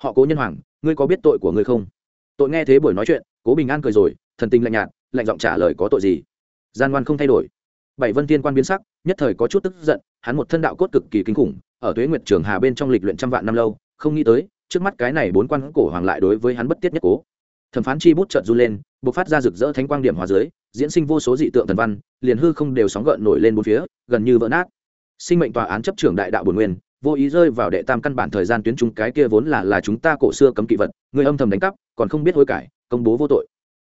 Họ cố nhân hoàng, ngươi có biết tội của ngươi không? Tội nghe thế buổi nói chuyện, cố bình an cười rồi thần tình lạnh nhạt, lạnh giọng trả lời có tội gì? Gian ngoan không thay đổi. Bảy vân thiên quan biến sắc, nhất thời có chút tức giận, hắn một thân đạo cốt cực kỳ kinh khủng, ở tuế nguyệt trường hà bên trong lịch luyện trăm vạn năm lâu, không nghĩ tới, trước mắt cái này bốn quan cổ hoàng lại đối với hắn bất tiết nhất cố. Thẩm phán chi bút trợn run lên, bộc phát ra rực rỡ thánh quang điểm hòa dưới, diễn sinh vô số dị tượng thần văn, liền hư không đều sóng gợn nổi lên bốn phía, gần như vỡ nát. Sinh mệnh tòa án chấp trưởng đại đạo bồn nguyên, vô ý rơi vào đệ tam căn bản thời gian tuyến chúng cái kia vốn là là chúng ta cổ xưa cấm kỵ vật, người âm thầm đánh cắp, còn không biết hối cải, công bố vô tội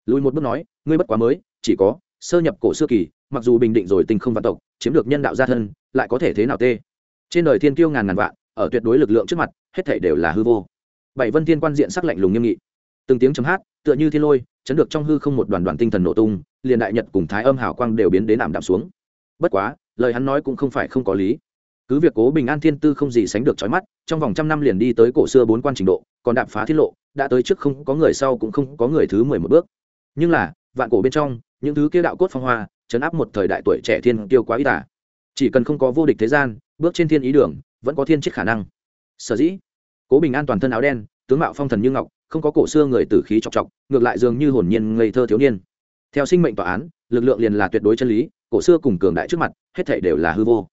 lùi một bước nói, ngươi bất quá mới, chỉ có sơ nhập cổ xưa kỳ, mặc dù bình định rồi tình không vạn tộc, chiếm được nhân đạo gia thân, lại có thể thế nào tê? Trên đời thiên kiêu ngàn ngàn vạn, ở tuyệt đối lực lượng trước mặt, hết thảy đều là hư vô. Bảy vân thiên quan diện sắc lạnh lùng nghiêm nghị. Từng tiếng chấm hát, tựa như thiên lôi, chấn được trong hư không một đoàn đoàn tinh thần nổ tung, liền đại nhật cùng thái âm hào quang đều biến đến ảm đạm xuống. Bất quá, lời hắn nói cũng không phải không có lý. Cứ việc cố bình an thiên tư không gì sánh được trói mắt, trong vòng trăm năm liền đi tới cổ xưa bốn quan trình độ, còn đạp phá thiết lộ, đã tới trước không có người sau cũng không có người thứ mười một bước nhưng là, vạn cổ bên trong, những thứ kia đạo cốt phong hoa, chấn áp một thời đại tuổi trẻ thiên tiêu quá y tả. Chỉ cần không có vô địch thế gian, bước trên thiên ý đường, vẫn có thiên chiết khả năng. Sở dĩ, cố bình an toàn thân áo đen, tướng mạo phong thần như ngọc, không có cổ xưa người tử khí chọc chọc, ngược lại dường như hồn nhiên ngây thơ thiếu niên. Theo sinh mệnh tòa án, lực lượng liền là tuyệt đối chân lý, cổ xưa cùng cường đại trước mặt, hết thể đều là hư vô.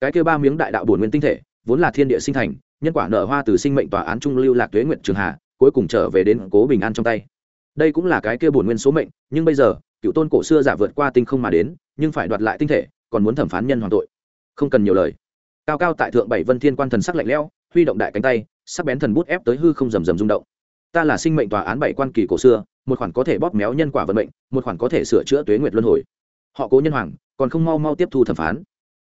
Cái kêu ba miếng đại đạo bổn nguyên tinh thể, vốn là thiên địa sinh thành, nhân quả nở hoa từ sinh mệnh tòa án trung lưu lạc tuế nguyện trường hà cuối cùng trở về đến cố bình an trong tay đây cũng là cái kia bổn nguyên số mệnh, nhưng bây giờ, cựu tôn cổ xưa giả vượt qua tinh không mà đến, nhưng phải đoạt lại tinh thể, còn muốn thẩm phán nhân hoàng tội. Không cần nhiều lời. Cao cao tại thượng bảy vân thiên quan thần sắc lạnh lẽo, huy động đại cánh tay, sắc bén thần bút ép tới hư không rầm rầm rung động. Ta là sinh mệnh tòa án bảy quan kỳ cổ xưa, một khoản có thể bóp méo nhân quả vận mệnh, một khoản có thể sửa chữa tuế nguyệt luân hồi. Họ cố nhân hoàng, còn không mau mau tiếp thu thẩm phán.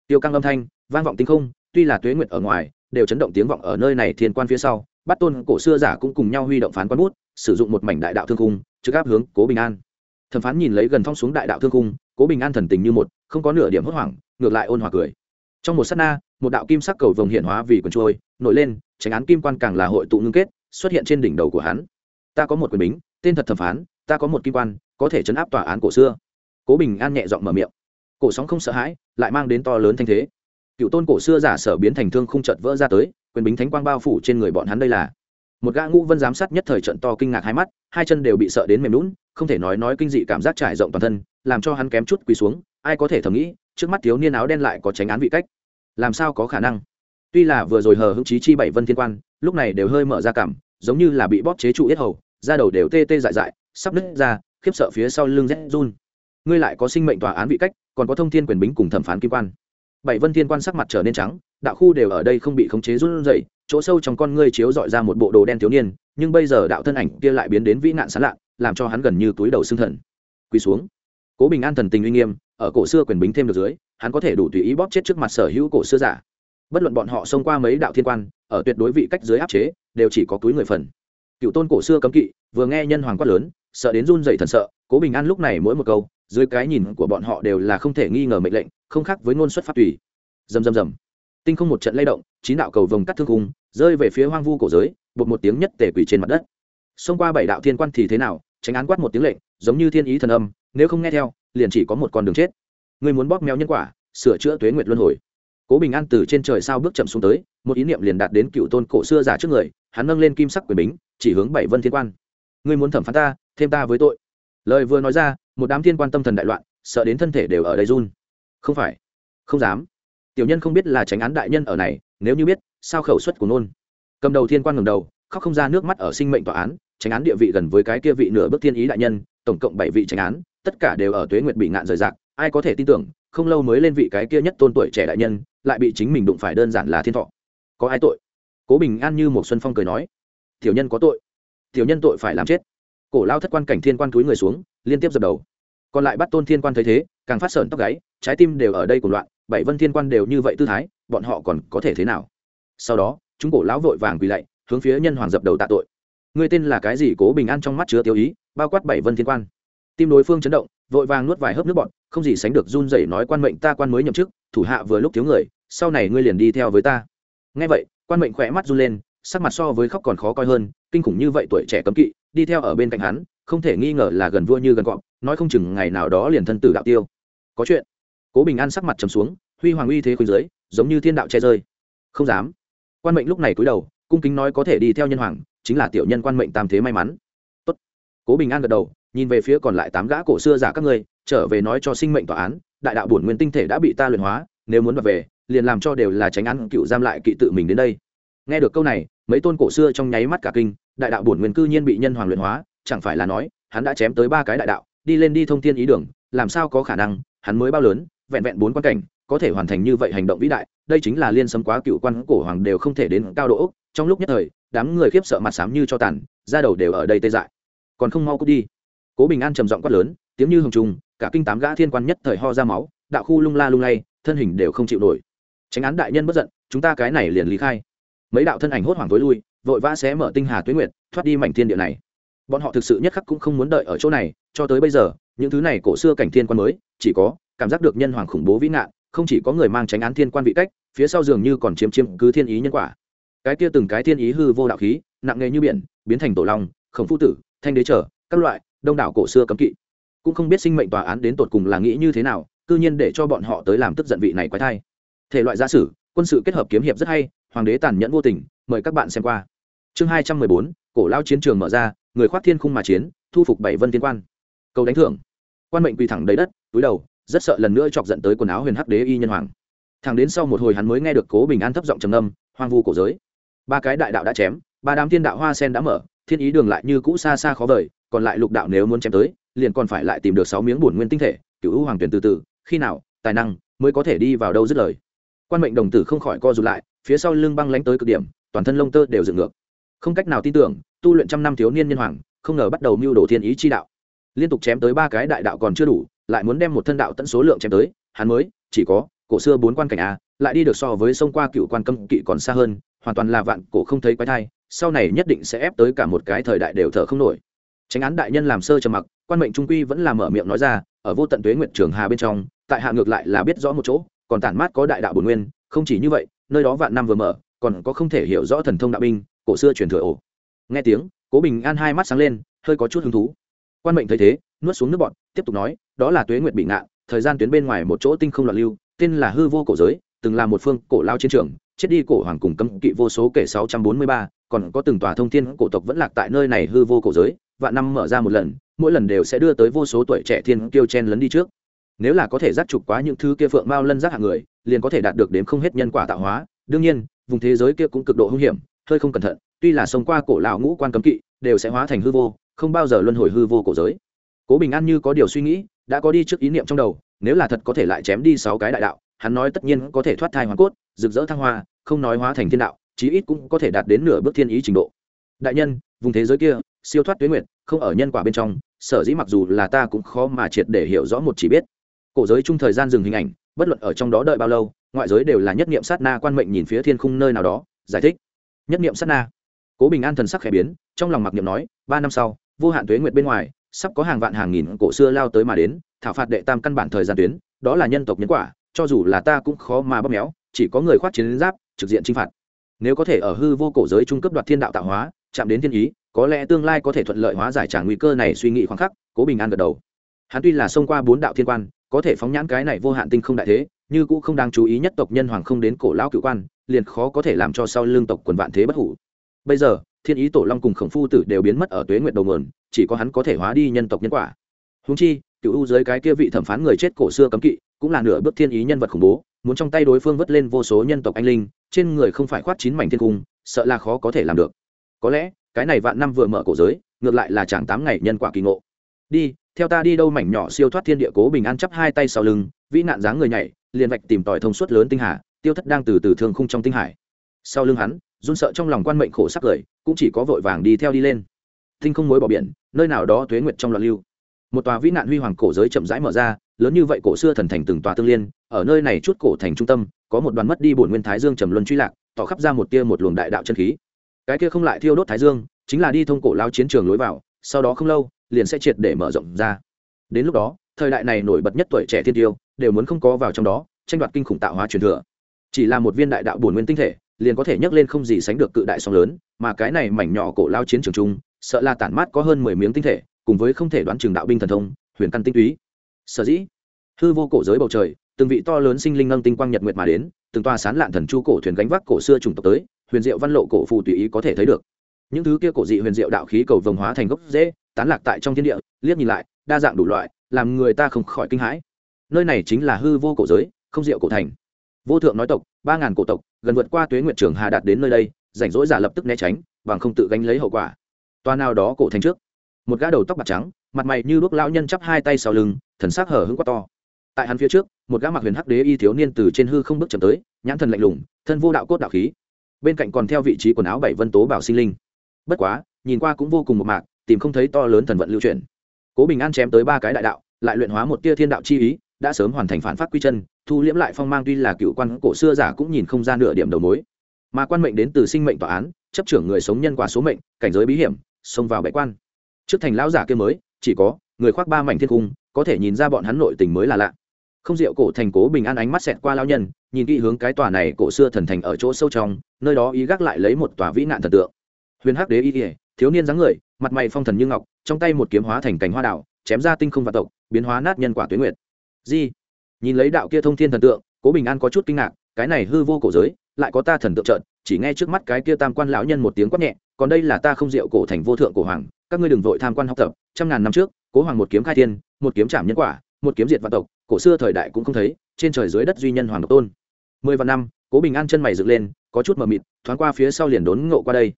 Tiêu căng âm thanh, vang vọng tinh không, tuy là tuế nguyệt ở ngoài, đều chấn động tiếng vọng ở nơi này thiên quan phía sau bắt tôn cổ xưa giả cũng cùng nhau huy động phán quan bút sử dụng một mảnh đại đạo thương cung trực áp hướng cố bình an. Thẩm phán nhìn lấy gần thong xuống đại đạo thương cung cố bình an thần tình như một, không có nửa điểm hốt hoảng, ngược lại ôn hòa cười. Trong một s á t na, một đạo kim sắc cầu vồng hiện hóa vì quần trôi, nổi lên, tránh án kim quan càng là hội tụ ngưng kết, xuất hiện trên đỉnh đầu của hắn. Ta có một quyền bính, tên thật thẩm phán, ta có một kim quan, có thể chấn áp tòa án cổ xưa. Cố bình an nhẹ giọng mở miệng. Cổ sóng không sợ hãi, lại mang đến to lớn thanh thế. Cựu tôn cổ xưa giả sở biến thành thương không chợt vỡ ra tới, quyền bính thánh quang bao phủ trên người bọn hắn đây là một gã ngũ vân giám sát nhất thời trận to kinh ngạc hai mắt, hai chân đều bị sợ đến mềm lún không thể nói nói kinh dị cảm giác trải rộng toàn thân, làm cho hắn kém chút quỳ xuống, ai có thể thầm nghĩ, trước mắt thiếu niên áo đen lại có tránh án vị cách. Làm sao có khả năng? Tuy là vừa rồi hờ hững trí chi bảy vân thiên quan, lúc này đều hơi mở ra cảm, giống như là bị bóp chế trụ yết hầu, da đầu đều tê tê dại dại, sắp nứt ra, khiếp sợ phía sau lưng rét run. Ngươi lại có sinh mệnh tòa án vị cách, còn có thông thiên quyền bính cùng thẩm phán kim quan. Bảy vân thiên quan sắc mặt trở nên trắng, đạo khu đều ở đây không bị khống chế run rẩy chỗ sâu trong con ngươi chiếu dọi ra một bộ đồ đen thiếu niên, nhưng bây giờ đạo thân ảnh kia lại biến đến vĩ nạn sán lạ, làm cho hắn gần như túi đầu xương thần. Quỳ xuống. Cố bình an thần tình uy nghiêm, ở cổ xưa quyền bính thêm được dưới, hắn có thể đủ tùy ý bóp chết trước mặt sở hữu cổ xưa giả. Bất luận bọn họ xông qua mấy đạo thiên quan, ở tuyệt đối vị cách dưới áp chế, đều chỉ có túi người phần. Cựu tôn cổ xưa cấm kỵ, vừa nghe nhân hoàng quát lớn, sợ đến run dậy thần sợ, cố bình an lúc này mỗi một câu, dưới cái nhìn của bọn họ đều là không thể nghi ngờ mệnh lệnh, không khác với ngôn xuất phát tùy. Dầm dầm dầm tinh không một trận lay động, chín đạo cầu vồng cắt thương cung rơi về phía hoang vu cổ giới, bột một tiếng nhất tể quỷ trên mặt đất. Xông qua bảy đạo thiên quan thì thế nào? Tránh án quát một tiếng lệnh, giống như thiên ý thần âm, nếu không nghe theo, liền chỉ có một con đường chết. Người muốn bóp méo nhân quả, sửa chữa tuế nguyệt luân hồi. Cố bình an từ trên trời sao bước chậm xuống tới, một ý niệm liền đạt đến cựu tôn cổ xưa giả trước người, hắn nâng lên kim sắc quyền bính, chỉ hướng bảy vân thiên quan. Ngươi muốn thẩm phán ta, thêm ta với tội. Lời vừa nói ra, một đám thiên quan tâm thần đại loạn, sợ đến thân thể đều ở đây run. Không phải, không dám tiểu nhân không biết là tránh án đại nhân ở này, nếu như biết, sao khẩu suất của nôn? Cầm đầu thiên quan ngầm đầu, khóc không ra nước mắt ở sinh mệnh tòa án, tránh án địa vị gần với cái kia vị nửa bước thiên ý đại nhân, tổng cộng bảy vị tránh án, tất cả đều ở tuế nguyệt bị ngạn rời rạc, ai có thể tin tưởng, không lâu mới lên vị cái kia nhất tôn tuổi trẻ đại nhân, lại bị chính mình đụng phải đơn giản là thiên thọ. Có ai tội? Cố bình an như một xuân phong cười nói. Tiểu nhân có tội. Tiểu nhân tội phải làm chết. Cổ lao thất quan cảnh thiên quan túi người xuống, liên tiếp dập đầu. Còn lại bắt tôn thiên quan thấy thế, càng phát sợn tóc gáy, trái tim đều ở đây cùng loạn bảy vân thiên quan đều như vậy tư thái, bọn họ còn có thể thế nào? Sau đó, chúng cổ lão vội vàng quỳ lạy, hướng phía nhân hoàng dập đầu tạ tội. Người tên là cái gì cố bình an trong mắt chứa tiêu ý, bao quát bảy vân thiên quan? Tim đối phương chấn động, vội vàng nuốt vài hớp nước bọn không gì sánh được run rẩy nói quan mệnh ta quan mới nhậm chức, thủ hạ vừa lúc thiếu người, sau này ngươi liền đi theo với ta. Ngay vậy, quan mệnh khỏe mắt run lên, sắc mặt so với khóc còn khó coi hơn, kinh khủng như vậy tuổi trẻ cấm kỵ, đi theo ở bên cạnh hắn, không thể nghi ngờ là gần vua như gần cọp, nói không chừng ngày nào đó liền thân tử đạo tiêu. Có chuyện cố bình an sắc mặt trầm xuống, huy hoàng uy thế khuyên dưới giống như thiên đạo che rơi. Không dám. Quan mệnh lúc này cúi đầu, cung kính nói có thể đi theo nhân hoàng, chính là tiểu nhân quan mệnh tam thế may mắn. Tốt. cố bình an gật đầu, nhìn về phía còn lại tám gã cổ xưa giả các ngươi, trở về nói cho sinh mệnh tòa án, đại đạo bổn nguyên tinh thể đã bị ta luyện hóa, nếu muốn đoạt về, liền làm cho đều là tránh án cựu giam lại kỵ tự mình đến đây. Nghe được câu này, mấy tôn cổ xưa trong nháy mắt cả kinh, đại đạo bổn nguyên cư nhiên bị nhân hoàng luyện hóa, chẳng phải là nói, hắn đã chém tới ba cái đại đạo, đi lên đi thông thiên ý đường, làm sao có khả năng, hắn mới bao lớn vẹn vẹn bốn quan cảnh, có thể hoàn thành như vậy hành động vĩ đại, đây chính là liên sấm quá cựu quan cổ hoàng đều không thể đến cao độ trong lúc nhất thời, đám người khiếp sợ mặt sám như cho tàn ra đầu đều ở đây tê dại. Còn không mau cút đi. Cố bình an trầm giọng quát lớn, tiếng như hồng trung cả kinh tám gã thiên quan nhất thời ho ra máu, đạo khu lung la lung lay, thân hình đều không chịu nổi. Tránh án đại nhân bất giận, chúng ta cái này liền lý khai. Mấy đạo thân ảnh hốt hoảng tối lui, vội vã xé mở tinh hà tuyến nguyệt, thoát đi mảnh thiên địa này. Bọn họ thực sự nhất khắc cũng không muốn đợi ở chỗ này, cho tới bây giờ, những thứ này cổ xưa cảnh thiên quan mới, chỉ có cảm giác được nhân hoàng khủng bố vĩ nạn không chỉ có người mang tránh án thiên quan vị cách, phía sau dường như còn chiếm chiếm cứ thiên ý nhân quả. Cái kia từng cái thiên ý hư vô đạo khí, nặng nề như biển, biến thành tổ long, khổng phu tử, thanh đế trở, các loại, đông đảo cổ xưa cấm kỵ. Cũng không biết sinh mệnh tòa án đến tột cùng là nghĩ như thế nào, cư nhiên để cho bọn họ tới làm tức giận vị này quái thai. Thể loại gia sử, quân sự kết hợp kiếm hiệp rất hay, hoàng đế tàn nhẫn vô tình, mời các bạn xem qua. Chương hai trăm mười bốn, cổ lao chiến trường mở ra, người khoác thiên khung mà chiến, thu phục bảy vân thiên quan. Cầu đánh thưởng. Quan mệnh quỳ thẳng đầy đất, túi đầu rất sợ lần nữa chọc giận tới quần áo huyền hắc đế y nhân hoàng. Thằng đến sau một hồi hắn mới nghe được cố bình an thấp giọng trầm âm hoang vu cổ giới. Ba cái đại đạo đã chém, ba đám thiên đạo hoa sen đã mở, thiên ý đường lại như cũ xa xa khó vời, còn lại lục đạo nếu muốn chém tới, liền còn phải lại tìm được sáu miếng bổn nguyên tinh thể cựu ưu hoàng tuyển từ từ, khi nào, tài năng mới có thể đi vào đâu dứt lời. Quan mệnh đồng tử không khỏi co rụt lại, phía sau lưng băng lánh tới cực điểm, toàn thân lông tơ đều dựng ngược. Không cách nào tin tưởng, tu luyện trăm năm thiếu niên nhân hoàng, không ngờ bắt đầu mưu đồ thiên ý chi đạo. Liên tục chém tới ba cái đại đạo còn chưa đủ lại muốn đem một thân đạo tận số lượng chém tới, hắn mới, chỉ có, cổ xưa bốn quan cảnh a, lại đi được so với sông qua cựu quan cấm kỵ còn xa hơn, hoàn toàn là vạn cổ không thấy quái thai, sau này nhất định sẽ ép tới cả một cái thời đại đều thở không nổi. Tránh án đại nhân làm sơ trầm mặc, quan mệnh trung quy vẫn là mở miệng nói ra, ở vô tận tuế nguyện trường hà bên trong, tại hạ ngược lại là biết rõ một chỗ, còn tản mát có đại đạo bồn nguyên, không chỉ như vậy, nơi đó vạn năm vừa mở, còn có không thể hiểu rõ thần thông đạo binh, cổ xưa truyền thừa ổ. Nghe tiếng, cố bình an hai mắt sáng lên, hơi có chút hứng thú. Quan mệnh thấy thế nuốt xuống nước bọn tiếp tục nói, đó là tuế nguyệt bị ngạn, thời gian tuyến bên ngoài một chỗ tinh không loạn lưu, tên là hư vô cổ giới, từng là một phương cổ lao chiến trường, chết đi cổ hoàng cùng cấm kỵ vô số kể sáu trăm bốn mươi ba, còn có từng tòa thông thiên cổ tộc vẫn lạc tại nơi này hư vô cổ giới, vạn năm mở ra một lần, mỗi lần đều sẽ đưa tới vô số tuổi trẻ thiên kiêu chen lấn đi trước. Nếu là có thể giác trục quá những thứ kia phượng mao lân giác hạng người, liền có thể đạt được đến không hết nhân quả tạo hóa. Đương nhiên, vùng thế giới kia cũng cực độ hung hiểm, hơi không cẩn thận, tuy là xông qua cổ lão ngũ quan cấm kỵ, đều sẽ hóa thành hư vô, không bao giờ luân hồi hư vô cổ giới cố bình an như có điều suy nghĩ, đã có đi trước ý niệm trong đầu, nếu là thật có thể lại chém đi sáu cái đại đạo, hắn nói tất nhiên có thể thoát thai hoàn cốt, rực rỡ thăng hoa, không nói hóa thành thiên đạo, chí ít cũng có thể đạt đến nửa bước thiên ý trình độ. Đại nhân, vùng thế giới kia, siêu thoát tuyến nguyệt, không ở nhân quả bên trong, sở dĩ mặc dù là ta cũng khó mà triệt để hiểu rõ một chỉ biết. Cổ giới chung thời gian dừng hình ảnh, bất luận ở trong đó đợi bao lâu, ngoại giới đều là nhất niệm sát na quan mệnh nhìn phía thiên khung nơi nào đó, giải thích. Nhất niệm sát na. Cố bình an thần sắc khẽ biến, trong lòng mặc niệm nói, ba năm sau, vô hạn tuế nguyệt bên ngoài sắp có hàng vạn hàng nghìn cổ xưa lao tới mà đến, thảo phạt đệ tam căn bản thời gian tuyến, đó là nhân tộc nhân quả, cho dù là ta cũng khó mà bóp méo, chỉ có người khoát chiến giáp, trực diện chinh phạt. Nếu có thể ở hư vô cổ giới trung cấp đoạt thiên đạo tạo hóa, chạm đến thiên ý, có lẽ tương lai có thể thuận lợi hóa giải trả nguy cơ này suy nghĩ khoảng khắc, cố bình an gật đầu. Hắn tuy là xông qua bốn đạo thiên quan, có thể phóng nhãn cái này vô hạn tinh không đại thế, như cũng không đáng chú ý nhất tộc nhân hoàng không đến cổ lão cựu quan, liền khó có thể làm cho sau lương tộc quần vạn thế bất hủ. Bây giờ thiên ý tổ long cùng khổng phu tử đều biến mất ở tuế nguyện đầu nguồn, chỉ có hắn có thể hóa đi nhân tộc nhân quả. Húng chi, cựu u giới cái kia vị thẩm phán người chết cổ xưa cấm kỵ, cũng là nửa bước thiên ý nhân vật khủng bố, muốn trong tay đối phương vất lên vô số nhân tộc anh linh, trên người không phải khoát chín mảnh thiên cung, sợ là khó có thể làm được. Có lẽ, cái này vạn năm vừa mở cổ giới, ngược lại là chẳng tám ngày nhân quả kỳ ngộ. Đi, theo ta đi đâu mảnh nhỏ siêu thoát thiên địa cố bình an chắp hai tay sau lưng, vĩ nạn dáng người nhảy, liền vạch tìm tòi thông suốt lớn tinh hà, tiêu thất đang từ từ thương khung trong tinh hải. Sau lưng hắn run sợ trong lòng quan mệnh khổ sắc cười, cũng chỉ có vội vàng đi theo đi lên. Tinh không mối bỏ biển, nơi nào đó tuế nguyệt trong loạn lưu. Một tòa vĩ nạn huy hoàng cổ giới chậm rãi mở ra, lớn như vậy cổ xưa thần thành từng tòa tương liên, ở nơi này chút cổ thành trung tâm, có một đoàn mất đi bổn nguyên thái dương trầm luân truy lạc, tỏ khắp ra một tia một luồng đại đạo chân khí. Cái kia không lại thiêu đốt thái dương, chính là đi thông cổ lao chiến trường lối vào, sau đó không lâu, liền sẽ triệt để mở rộng ra. Đến lúc đó, thời đại này nổi bật nhất tuổi trẻ thiên tiêu, đều muốn không có vào trong đó, tranh đoạt kinh khủng tạo hóa truyền thừa. Chỉ là một viên đại đạo bổn nguyên tinh thể liền có thể nhấc lên không gì sánh được cự đại sóng lớn, mà cái này mảnh nhỏ cổ lao chiến trường chung, sợ là tản mát có hơn mười miếng tinh thể, cùng với không thể đoán trường đạo binh thần thông, huyền căn tinh túy. Sở dĩ, hư vô cổ giới bầu trời, từng vị to lớn sinh linh nâng tinh quang nhật nguyệt mà đến, từng tòa sán lạn thần chu cổ thuyền gánh vác cổ xưa trùng tộc tới, huyền diệu văn lộ cổ phù tùy ý có thể thấy được. Những thứ kia cổ dị huyền diệu đạo khí cầu vồng hóa thành gốc dễ tán lạc tại trong thiên địa, liếc nhìn lại, đa dạng đủ loại, làm người ta không khỏi kinh hãi. Nơi này chính là hư vô cổ giới, không diệu cổ thành. Vô thượng nói tộc, ba ngàn cổ tộc gần vượt qua tuế nguyện trường hà đạt đến nơi đây, rảnh rỗi giả lập tức né tránh, bằng không tự gánh lấy hậu quả. Toa nào đó cổ thành trước. Một gã đầu tóc bạc trắng, mặt mày như đuốc lão nhân chắp hai tay sau lưng, thần sắc hở hững quá to. Tại hắn phía trước, một gã mặc huyền hắc đế y thiếu niên từ trên hư không bước chậm tới, nhãn thần lạnh lùng, thân vô đạo cốt đạo khí. Bên cạnh còn theo vị trí quần áo bảy vân tố bảo sinh linh. Bất quá, nhìn qua cũng vô cùng một mạc, tìm không thấy to lớn thần vận lưu chuyển. Cố bình an chém tới ba cái đại đạo, lại luyện hóa một tia thiên đạo chi ý, đã sớm hoàn thành phản phát quy chân thu liễm lại phong mang tuy là cựu quan cổ xưa giả cũng nhìn không ra nửa điểm đầu mối. Mà quan mệnh đến từ sinh mệnh tòa án chấp trưởng người sống nhân quả số mệnh cảnh giới bí hiểm xông vào bệ quan. Trước thành lão giả kia mới chỉ có người khoác ba mảnh thiên cung có thể nhìn ra bọn hắn nội tình mới là lạ. Không rượu cổ thành cố bình an ánh mắt xẹt qua lao nhân nhìn kỹ hướng cái tòa này cổ xưa thần thành ở chỗ sâu trong nơi đó ý gác lại lấy một tòa vĩ nạn thần tượng. Huyền hắc đế y ỉa thiếu niên dáng người mặt mày phong thần như ngọc trong tay một kiếm hóa thành cành hoa đảo, chém ra tinh không và tộc biến hóa nát nhân quả tuyến nguyệt. Di nhìn lấy đạo kia thông thiên thần tượng, cố bình an có chút kinh ngạc, cái này hư vô cổ giới, lại có ta thần tượng trợn, chỉ nghe trước mắt cái kia tam quan lão nhân một tiếng quát nhẹ, còn đây là ta không rượu cổ thành vô thượng cổ hoàng, các ngươi đừng vội tham quan học tập, trăm ngàn năm trước, cố hoàng một kiếm khai thiên, một kiếm trảm nhân quả, một kiếm diệt vạn tộc, cổ xưa thời đại cũng không thấy, trên trời dưới đất duy nhân hoàng độc tôn. Mười vạn năm, cố bình an chân mày dựng lên, có chút mờ mịt, thoáng qua phía sau liền đốn ngộ qua đây.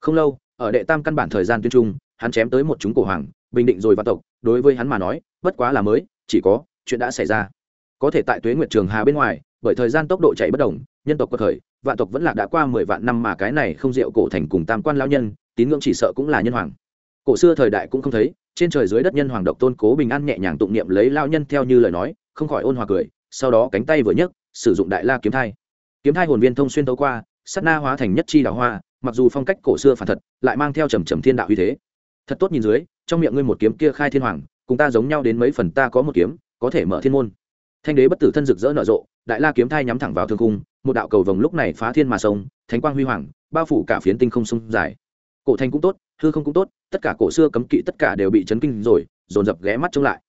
Không lâu, ở đệ tam căn bản thời gian tuyên trung, hắn chém tới một chúng cổ hoàng, bình định rồi vạn tộc, đối với hắn mà nói, bất quá là mới, chỉ có chuyện đã xảy ra có thể tại tuế nguyệt trường hà bên ngoài, bởi thời gian tốc độ chạy bất đồng, nhân tộc có thời vạn tộc vẫn là đã qua mười vạn năm mà cái này không rượu cổ thành cùng tam quan lao nhân, tín ngưỡng chỉ sợ cũng là nhân hoàng. Cổ xưa thời đại cũng không thấy, trên trời dưới đất nhân hoàng độc tôn cố bình an nhẹ nhàng tụng niệm lấy lao nhân theo như lời nói, không khỏi ôn hòa cười, sau đó cánh tay vừa nhấc, sử dụng đại la kiếm thai. Kiếm thai hồn viên thông xuyên tấu qua sắt na hóa thành nhất chi đào hoa, mặc dù phong cách cổ xưa phản thật, lại mang theo trầm trầm thiên đạo uy thế. Thật tốt nhìn dưới, trong miệng ngươi một kiếm kia khai thiên hoàng, cùng ta giống nhau đến mấy phần ta có một kiếm, có thể mở thiên môn thanh đế bất tử thân rực rỡ nở rộ, đại la kiếm thai nhắm thẳng vào thương cung một đạo cầu vồng lúc này phá thiên mà sông, thánh quang huy hoàng, bao phủ cả phiến tinh không sông dài. Cổ thanh cũng tốt, hư không cũng tốt, tất cả cổ xưa cấm kỵ tất cả đều bị chấn kinh rồi, dồn dập ghé mắt trông lại.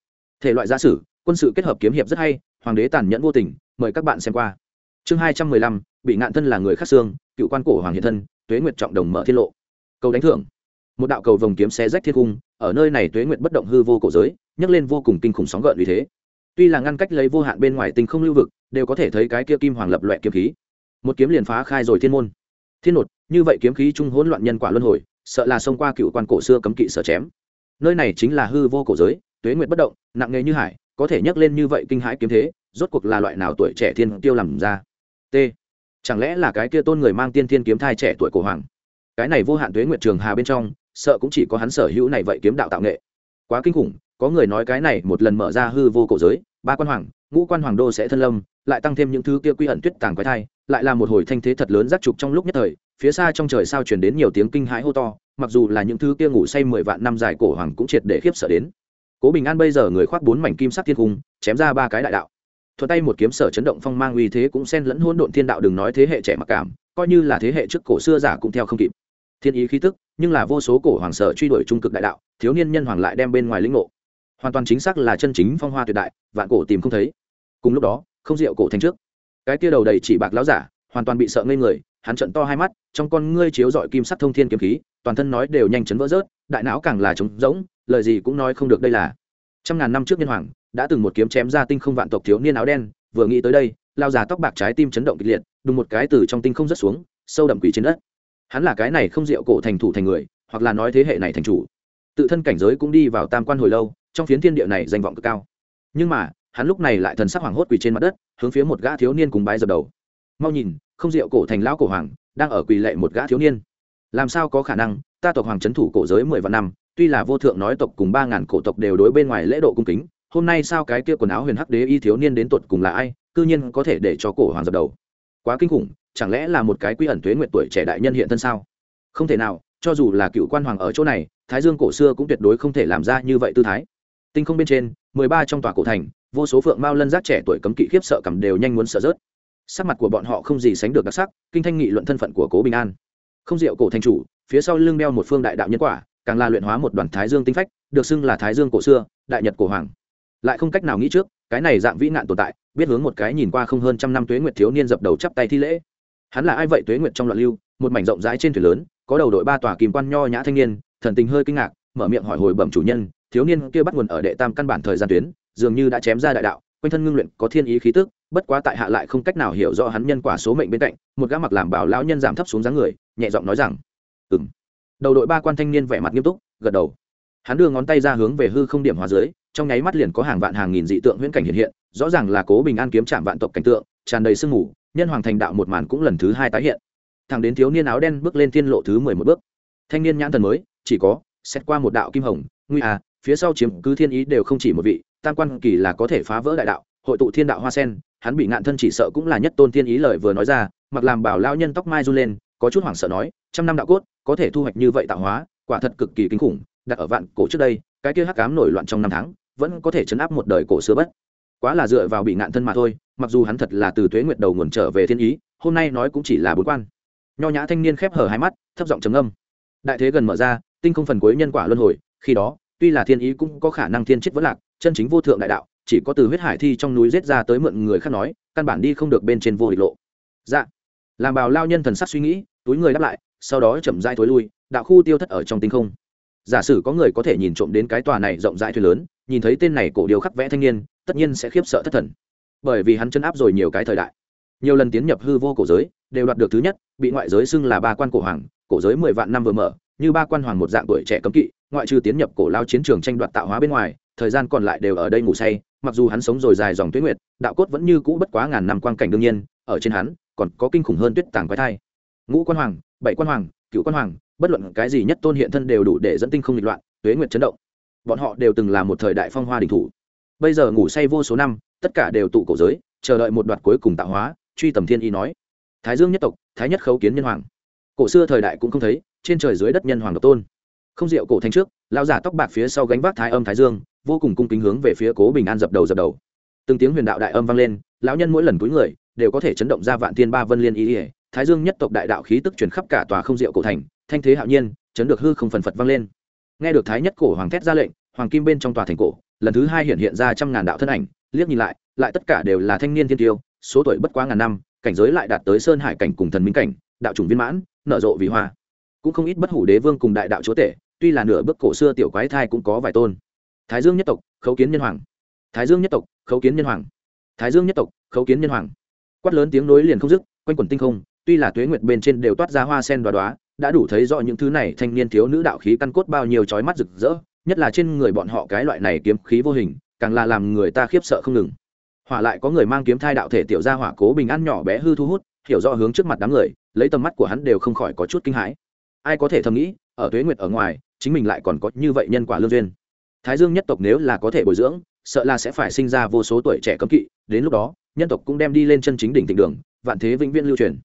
Thể loại gia sử, quân sự kết hợp kiếm hiệp rất hay, hoàng đế tàn nhẫn vô tình, mời các bạn xem qua. Chương hai trăm mười lăm, bị ngạn thân là người khắc xương, cựu quan cổ hoàng hiện thân, tuế nguyệt trọng đồng mở thiên lộ. Cầu đánh thưởng. Một đạo cầu vồng kiếm xé rách thiên cung ở nơi này tuế nguyệt bất động hư vô cổ giới, nhấc lên vô cùng kinh khủng sóng gợn vì thế tuy là ngăn cách lấy vô hạn bên ngoài tinh không lưu vực, đều có thể thấy cái kia kim hoàng lập loại kiếm khí. Một kiếm liền phá khai rồi thiên môn. Thiên nột, như vậy kiếm khí trung hỗn loạn nhân quả luân hồi, sợ là xông qua cựu quan cổ xưa cấm kỵ sở chém. Nơi này chính là hư vô cổ giới, tuế nguyệt bất động, nặng nghề như hải, có thể nhấc lên như vậy kinh hãi kiếm thế, rốt cuộc là loại nào tuổi trẻ thiên tiêu làm ra? T. Chẳng lẽ là cái kia tôn người mang tiên thiên kiếm thai trẻ tuổi cổ hoàng? Cái này vô hạn tuế nguyệt trường hà bên trong, sợ cũng chỉ có hắn sở hữu này vậy kiếm đạo tạo nghệ. Quá kinh khủng có người nói cái này một lần mở ra hư vô cổ giới, ba quan hoàng, ngũ quan hoàng đô sẽ thân lâm, lại tăng thêm những thứ kia quy ẩn tuyết tàng quái thai, lại là một hồi thanh thế thật lớn giác trục trong lúc nhất thời, phía xa trong trời sao chuyển đến nhiều tiếng kinh hãi hô to, mặc dù là những thứ kia ngủ say mười vạn năm dài cổ hoàng cũng triệt để khiếp sợ đến. Cố bình an bây giờ người khoác bốn mảnh kim sắc thiên cung, chém ra ba cái đại đạo. Thuật tay một kiếm sở chấn động phong mang uy thế cũng xen lẫn hôn độn thiên đạo đừng nói thế hệ trẻ mặc cảm, coi như là thế hệ trước cổ xưa giả cũng theo không kịp. Thiên ý khí tức, nhưng là vô số cổ hoàng sở truy đuổi trung cực đại đạo, thiếu niên nhân hoàng lại đem bên ngoài lĩnh ngộ hoàn toàn chính xác là chân chính phong hoa tuyệt đại, vạn cổ tìm không thấy. Cùng lúc đó, không rượu cổ thành trước. Cái kia đầu đầy chỉ bạc láo giả, hoàn toàn bị sợ ngây người, hắn trận to hai mắt, trong con ngươi chiếu dọi kim sắc thông thiên kiếm khí, toàn thân nói đều nhanh chấn vỡ rớt, đại não càng là trống rỗng, lời gì cũng nói không được đây là. Trăm ngàn năm trước nhân hoàng, đã từng một kiếm chém ra tinh không vạn tộc thiếu niên áo đen, vừa nghĩ tới đây lao già tóc bạc trái tim chấn động kịch liệt, đùng một cái từ trong tinh không rớt xuống, sâu đậm quỷ trên đất. Hắn là cái này không rượu cổ thành thủ thành người, hoặc là nói thế hệ này thành chủ. Tự thân cảnh giới cũng đi vào tam quan hồi lâu trong phiến thiên địa này danh vọng cực cao. Nhưng mà, hắn lúc này lại thần sắc hoảng hốt quỳ trên mặt đất, hướng phía một gã thiếu niên cùng bái dập đầu. Mau nhìn, không rượu cổ thành lão cổ hoàng, đang ở quỳ lệ một gã thiếu niên. Làm sao có khả năng, ta tộc hoàng trấn thủ cổ giới mười vạn năm, tuy là vô thượng nói tộc cùng ba ngàn cổ tộc đều đối bên ngoài lễ độ cung kính, hôm nay sao cái kia quần áo huyền hắc đế y thiếu niên đến tột cùng là ai, cư nhiên có thể để cho cổ hoàng dập đầu. Quá kinh khủng, chẳng lẽ là một cái quy ẩn tuế nguyện tuổi trẻ đại nhân hiện thân sao? Không thể nào, cho dù là cựu quan hoàng ở chỗ này, thái dương cổ xưa cũng tuyệt đối không thể làm ra như vậy tư thái tinh không bên trên, mười ba trong tòa cổ thành, vô số phượng mao lân giác trẻ tuổi cấm kỵ khiếp sợ cầm đều nhanh muốn sợ rớt. Sắc mặt của bọn họ không gì sánh được đặc sắc, kinh thanh nghị luận thân phận của cố bình an. Không diệu cổ thành chủ, phía sau lưng đeo một phương đại đạo nhân quả, càng là luyện hóa một đoàn thái dương tinh phách, được xưng là thái dương cổ xưa, đại nhật cổ hoàng. Lại không cách nào nghĩ trước, cái này dạng vĩ nạn tồn tại, biết hướng một cái nhìn qua không hơn trăm năm tuế nguyệt thiếu niên dập đầu chắp tay thi lễ. Hắn là ai vậy? Tuế nguyệt trong loạn lưu, một mảnh rộng rãi trên thuyền lớn, có đầu đội ba tòa kìm quan nho nhã thanh niên, thần tình hơi kinh ngạc, mở miệng hỏi hồi bẩm chủ nhân thiếu niên kia bắt nguồn ở đệ tam căn bản thời gian tuyến, dường như đã chém ra đại đạo, quanh thân ngưng luyện có thiên ý khí tức, bất quá tại hạ lại không cách nào hiểu rõ hắn nhân quả số mệnh bên cạnh, một gã mặc làm bảo lão nhân giảm thấp xuống dáng người, nhẹ giọng nói rằng ừ m đầu đội ba quan thanh niên vẻ mặt nghiêm túc, gật đầu. Hắn đưa ngón tay ra hướng về hư không điểm hóa dưới, trong nháy mắt liền có hàng vạn hàng nghìn dị tượng huyễn cảnh hiện hiện, rõ ràng là cố bình an kiếm chạm vạn tộc cảnh tượng, tràn đầy sương mù, nhân hoàng thành đạo một màn cũng lần thứ hai tái hiện. Thằng đến thiếu niên áo đen bước lên thiên lộ thứ mười một bước. Thanh niên nhãn thần mới, chỉ có, xét qua một đạo kim hồng, nguy à phía sau chiếm cứ thiên ý đều không chỉ một vị, tam quan kỳ là có thể phá vỡ đại đạo, hội tụ thiên đạo hoa sen, hắn bị ngạn thân chỉ sợ cũng là nhất tôn thiên ý lời vừa nói ra, mặc làm bảo lao nhân tóc mai run lên, có chút hoảng sợ nói, trăm năm đạo cốt, có thể thu hoạch như vậy tạo hóa, quả thật cực kỳ kinh khủng, đặt ở vạn cổ trước đây, cái kia hắc cám nổi loạn trong năm tháng, vẫn có thể chấn áp một đời cổ xưa bất. Quá là dựa vào bị ngạn thân mà thôi, mặc dù hắn thật là từ tuế nguyệt đầu nguồn trở về thiên ý, hôm nay nói cũng chỉ là bốn quan. Nho nhã thanh niên khép hở hai mắt, thấp giọng trầm âm đại thế gần mở ra, tinh không phần cuối nhân quả luân hồi, khi đó tuy là thiên ý cũng có khả năng thiên chết vẫn lạc, chân chính vô thượng đại đạo, chỉ có từ huyết hải thi trong núi giết ra tới mượn người khác nói, căn bản đi không được bên trên vô địch lộ. Dạ. Làm bào lao nhân thần sắc suy nghĩ, túi người đáp lại, sau đó chậm rãi thối lui, đạo khu tiêu thất ở trong tinh không. Giả sử có người có thể nhìn trộm đến cái tòa này rộng rãi thuyền lớn, nhìn thấy tên này cổ điều khắc vẽ thanh niên, tất nhiên sẽ khiếp sợ thất thần. Bởi vì hắn chân áp rồi nhiều cái thời đại. Nhiều lần tiến nhập hư vô cổ giới, đều đoạt được thứ nhất, bị ngoại giới xưng là ba quan cổ hoàng, cổ giới mười vạn năm vừa mở như ba quan hoàng một dạng tuổi trẻ cấm kỵ, ngoại trừ tiến nhập cổ lao chiến trường tranh đoạt tạo hóa bên ngoài, thời gian còn lại đều ở đây ngủ say, mặc dù hắn sống rồi dài dòng tuyết nguyệt, đạo cốt vẫn như cũ bất quá ngàn năm quan cảnh đương nhiên, ở trên hắn, còn có kinh khủng hơn tuyết tàng quái thai. Ngũ quan hoàng, bảy quan hoàng cựu quan hoàng, bất luận cái gì nhất tôn hiện thân đều đủ để dẫn tinh không nghịch loạn, tuế nguyệt chấn động. Bọn họ đều từng là một thời đại phong hoa đình thủ. Bây giờ ngủ say vô số năm, tất cả đều tụ cổ giới, chờ đợi một đoạt cuối cùng tạo hóa, truy tầm thiên y nói. Thái dương nhất tộc, thái nhất khấu kiến nhân hoàng. Cổ xưa thời đại cũng không thấy trên trời dưới đất nhân hoàng độc tôn. Không rượu cổ thành trước, lão giả tóc bạc phía sau gánh vác thái âm thái dương, vô cùng cung kính hướng về phía cố bình an dập đầu dập đầu. Từng tiếng huyền đạo đại âm vang lên, lão nhân mỗi lần túi người, đều có thể chấn động ra vạn thiên ba vân liên ý ỉa thái dương nhất tộc đại đạo khí tức truyền khắp cả tòa không rượu cổ thành, thanh thế hạo nhiên, chấn được hư không phần phật vang lên. Nghe được thái nhất cổ hoàng thét ra lệnh, hoàng kim bên trong tòa thành cổ, lần thứ hai hiện hiện ra trăm ngàn đạo thân ảnh, liếc nhìn lại lại tất cả đều là thanh niên thiên tiêu, số tuổi bất quá ngàn năm, cảnh giới lại đạt tới sơn hải cảnh cùng thần minh cảnh, đạo chủng viên mãn, nở rộ vì hoa cũng không ít bất hủ đế vương cùng đại đạo chúa tể, tuy là nửa bước cổ xưa tiểu quái thai cũng có vài tôn. Thái dương nhất tộc, khấu kiến nhân hoàng. Thái dương nhất tộc, khấu kiến nhân hoàng. Thái dương nhất tộc, khấu kiến nhân hoàng. Quát lớn tiếng nối liền không dứt, quanh quẩn tinh không, tuy là tuế nguyệt bên trên đều toát ra hoa sen đoá đoá đã đủ thấy rõ những thứ này thanh niên thiếu nữ đạo khí căn cốt bao nhiêu trói mắt rực rỡ, nhất là trên người bọn họ cái loại này kiếm khí vô hình, càng là làm người ta khiếp sợ không ngừng. Hỏa lại có người mang kiếm thai đạo thể tiểu gia hỏa cố bình an nhỏ bé hư thu hút, hiểu rõ hướng trước mặt đám người, lấy tầm mắt của hắn đều không khỏi có chút kinh hãi ai có thể thầm nghĩ, ở tuế nguyệt ở ngoài, chính mình lại còn có như vậy nhân quả lương duyên. Thái dương nhất tộc nếu là có thể bồi dưỡng, sợ là sẽ phải sinh ra vô số tuổi trẻ cấm kỵ, đến lúc đó, nhân tộc cũng đem đi lên chân chính đỉnh thịnh đường, vạn thế vĩnh viễn lưu truyền.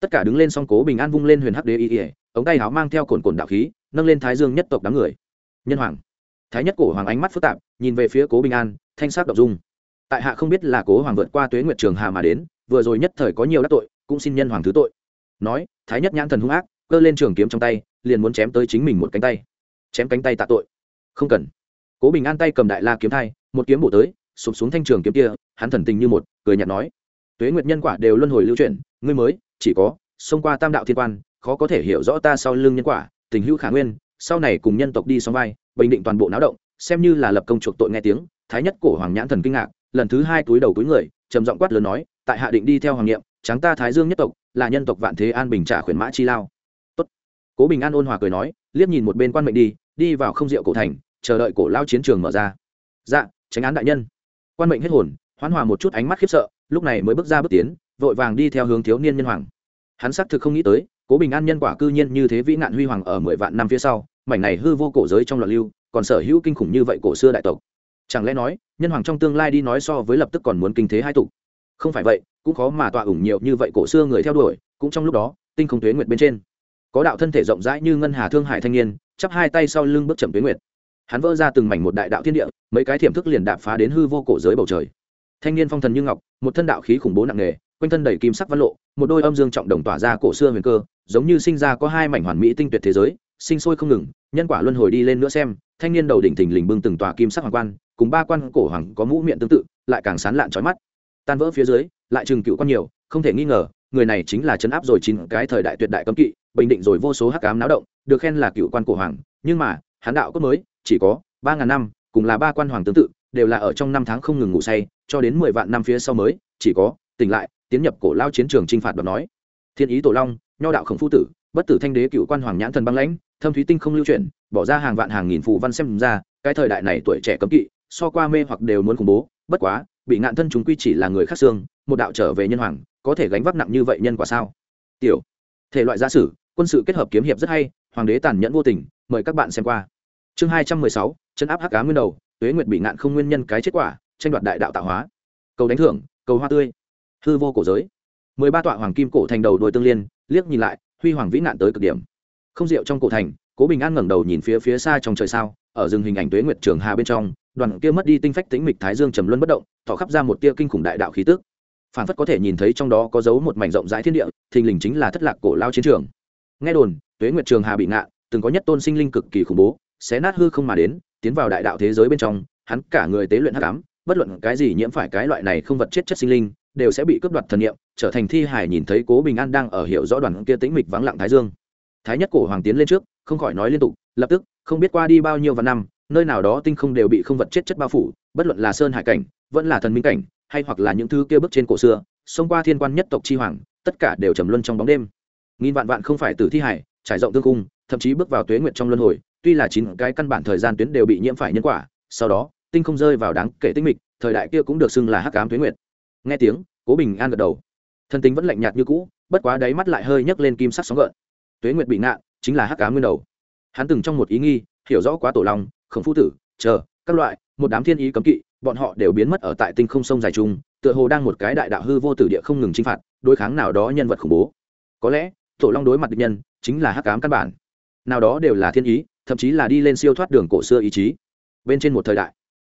Tất cả đứng lên song cố bình an vung lên huyền hắc đế y ỉa ống tay áo mang theo cồn cồn đạo khí, nâng lên thái dương nhất tộc đám người. Nhân hoàng. Thái nhất cổ hoàng ánh mắt phức tạp, nhìn về phía cố bình an, thanh sắc độc dung. Tại hạ không biết là cố hoàng vượt qua tuế nguyệt trường hà mà đến, vừa rồi nhất thời có nhiều đắc tội, cũng xin nhân hoàng thứ tội. Nói, thái nhất nhãn thần hung ác cơ lên trường kiếm trong tay, liền muốn chém tới chính mình một cánh tay. Chém cánh tay tạ tội. Không cần. Cố bình an tay cầm đại la kiếm thai, một kiếm bổ tới, sụp xuống thanh trường kiếm kia, hắn thần tình như một, cười nhạt nói. Tuế nguyệt nhân quả đều luân hồi lưu chuyển, ngươi mới, chỉ có, xông qua tam đạo thiên quan, khó có thể hiểu rõ ta sau lưng nhân quả, tình hữu khả nguyên, sau này cùng nhân tộc đi xóm vai, bình định toàn bộ náo động, xem như là lập công chuộc tội nghe tiếng, thái nhất cổ hoàng nhãn thần kinh ngạc, lần thứ hai túi đầu túi người, trầm giọng quát lớn nói, tại hạ định đi theo hoàng nghiệm, tráng ta thái dương nhất tộc, là nhân tộc vạn thế an bình trả khuyển mã chi lao cố bình an ôn hòa cười nói, liếc nhìn một bên quan mệnh đi đi vào không rượu cổ thành, chờ đợi cổ lao chiến trường mở ra. Dạ tránh án đại nhân. Quan mệnh hết hồn, hoán hòa một chút ánh mắt khiếp sợ, lúc này mới bước ra bước tiến, vội vàng đi theo hướng thiếu niên nhân hoàng. Hắn xác thực không nghĩ tới, cố bình an nhân quả cư nhiên như thế vĩ nạn huy hoàng ở mười vạn năm phía sau, mảnh này hư vô cổ giới trong loạn lưu, còn sở hữu kinh khủng như vậy cổ xưa đại tộc. Chẳng lẽ nói, nhân hoàng trong tương lai đi nói so với lập tức còn muốn kinh thế hai tục không phải vậy, cũng khó mà tọa ủng nhiều như vậy cổ xưa người theo đuổi, cũng trong lúc đó, tinh không tuế nguyệt bên trên có đạo thân thể rộng rãi như ngân hà thương hải thanh niên, chắp hai tay sau lưng bước chậm tuyến nguyệt. Hắn vỡ ra từng mảnh một đại đạo thiên địa, mấy cái thiểm thức liền đạp phá đến hư vô cổ giới bầu trời. Thanh niên phong thần như ngọc, một thân đạo khí khủng bố nặng nề, quanh thân đầy kim sắc văn lộ, một đôi âm dương trọng đồng tỏa ra cổ xưa huyền cơ, giống như sinh ra có hai mảnh hoàn mỹ tinh tuyệt thế giới, sinh sôi không ngừng, nhân quả luân hồi đi lên nữa xem, thanh niên đầu đỉnh thình lình bưng từng tòa kim sắc hoàng quan, cùng ba quan cổ hoàng có mũ miệng tương tự, lại càng sán lạn trói mắt. Tan vỡ phía dưới, lại trừng cựu quan nhiều, không thể nghi ngờ, người này chính là chấn áp rồi chín cái thời đại tuyệt đại cấm kỵ bình định rồi vô số hắc ám náo động, được khen là cựu quan cổ hoàng, nhưng mà hán đạo cốt mới, chỉ có ba ngàn năm, cùng là ba quan hoàng tương tự, đều là ở trong năm tháng không ngừng ngủ say, cho đến mười vạn năm phía sau mới, chỉ có, tỉnh lại, tiến nhập cổ lao chiến trường t r i n h phạt đoạt nói. Thiên ý tổ long, nho đạo khổng phu tử, bất tử thanh đế cựu quan hoàng nhãn thần băng lãnh, thâm thúy tinh không lưu chuyển, bỏ ra hàng vạn hàng nghìn phù văn xem ra, cái thời đại này tuổi trẻ cấm kỵ, so qua mê hoặc đều muốn khủng bố, bất quá, bị ngạn thân chúng quy chỉ là người khác xương, một đạo trở về nhân hoàng, có thể gánh vác nặng như vậy nhân quả sao? Tiểu, thể loại gia sử quân sự kết hợp kiếm hiệp rất hay, hoàng đế tàn nhẫn vô tình, mời các bạn xem qua. Chương hai trăm mười sáu, chân áp hắc cá nguyên đầu, tuế nguyệt bị ngạn không nguyên nhân cái kết quả, tranh đoạt đại đạo tạo hóa. Cầu đánh thưởng, cầu hoa tươi. Hư vô cổ giới. Mười ba tọa hoàng kim cổ thành đầu đôi tương liên, liếc nhìn lại, huy hoàng vĩ nạn tới cực điểm. Không rượu trong cổ thành, cố bình an ngẩng đầu nhìn phía phía xa trong trời sao, ở rừng hình ảnh tuế nguyệt trường hà bên trong, đoàn kia mất đi tinh phách tính mịch thái dương trầm luân bất động, thọ khắp ra một tia kinh khủng đại đạo khí tức. Phản phất có thể nhìn thấy trong đó có dấu một mảnh rộng rãi thiên địa, thình lình chính là thất lạc cổ lao chiến trường nghe đồn tuế nguyệt trường hà bị ngạ, từng có nhất tôn sinh linh cực kỳ khủng bố xé nát hư không mà đến tiến vào đại đạo thế giới bên trong hắn cả người tế luyện hắc ám bất luận cái gì nhiễm phải cái loại này không vật chết chất sinh linh đều sẽ bị cướp đoạt thần niệm trở thành thi hải nhìn thấy cố bình an đang ở hiệu rõ đoàn kia tĩnh mịch vắng lặng thái dương. Thái nhất cổ hoàng tiến lên trước không khỏi nói liên tục lập tức không biết qua đi bao nhiêu vạn năm nơi nào đó tinh không đều bị không vật chết chất bao phủ bất luận là sơn hải cảnh vẫn là thần minh cảnh hay hoặc là những thứ kia bước trên cổ xưa xông qua thiên quan nhất tộc chi hoàng tất cả đều trầm luân trong bóng đêm nghìn vạn vạn không phải từ thi hải, trải rộng tương cung thậm chí bước vào tuế nguyệt trong luân hồi, tuy là chín cái căn bản thời gian tuyến đều bị nhiễm phải nhân quả, sau đó, tinh không rơi vào đáng kể tinh mịch, thời đại kia cũng được xưng là hắc ám tuế nguyệt. Nghe tiếng, cố bình an gật đầu. Thân tính vẫn lạnh nhạt như cũ, bất quá đáy mắt lại hơi nhấc lên kim sắc sóng gợn. Tuế nguyệt bị nạn chính là hắc ám nguyên đầu. Hắn từng trong một ý nghi, hiểu rõ quá tổ lòng khổng phu tử, chờ, các loại, một đám thiên ý cấm kỵ, bọn họ đều biến mất ở tại tinh không sông dài chung tựa hồ đang một cái đại đạo hư vô tử địa không ngừng chinh phạt, đối kháng nào đó nhân vật khủng bố. Có lẽ tổ long đối mặt địch nhân, chính là hắc ám căn bản. Nào đó đều là thiên ý, thậm chí là đi lên siêu thoát đường cổ xưa ý chí. Bên trên một thời đại,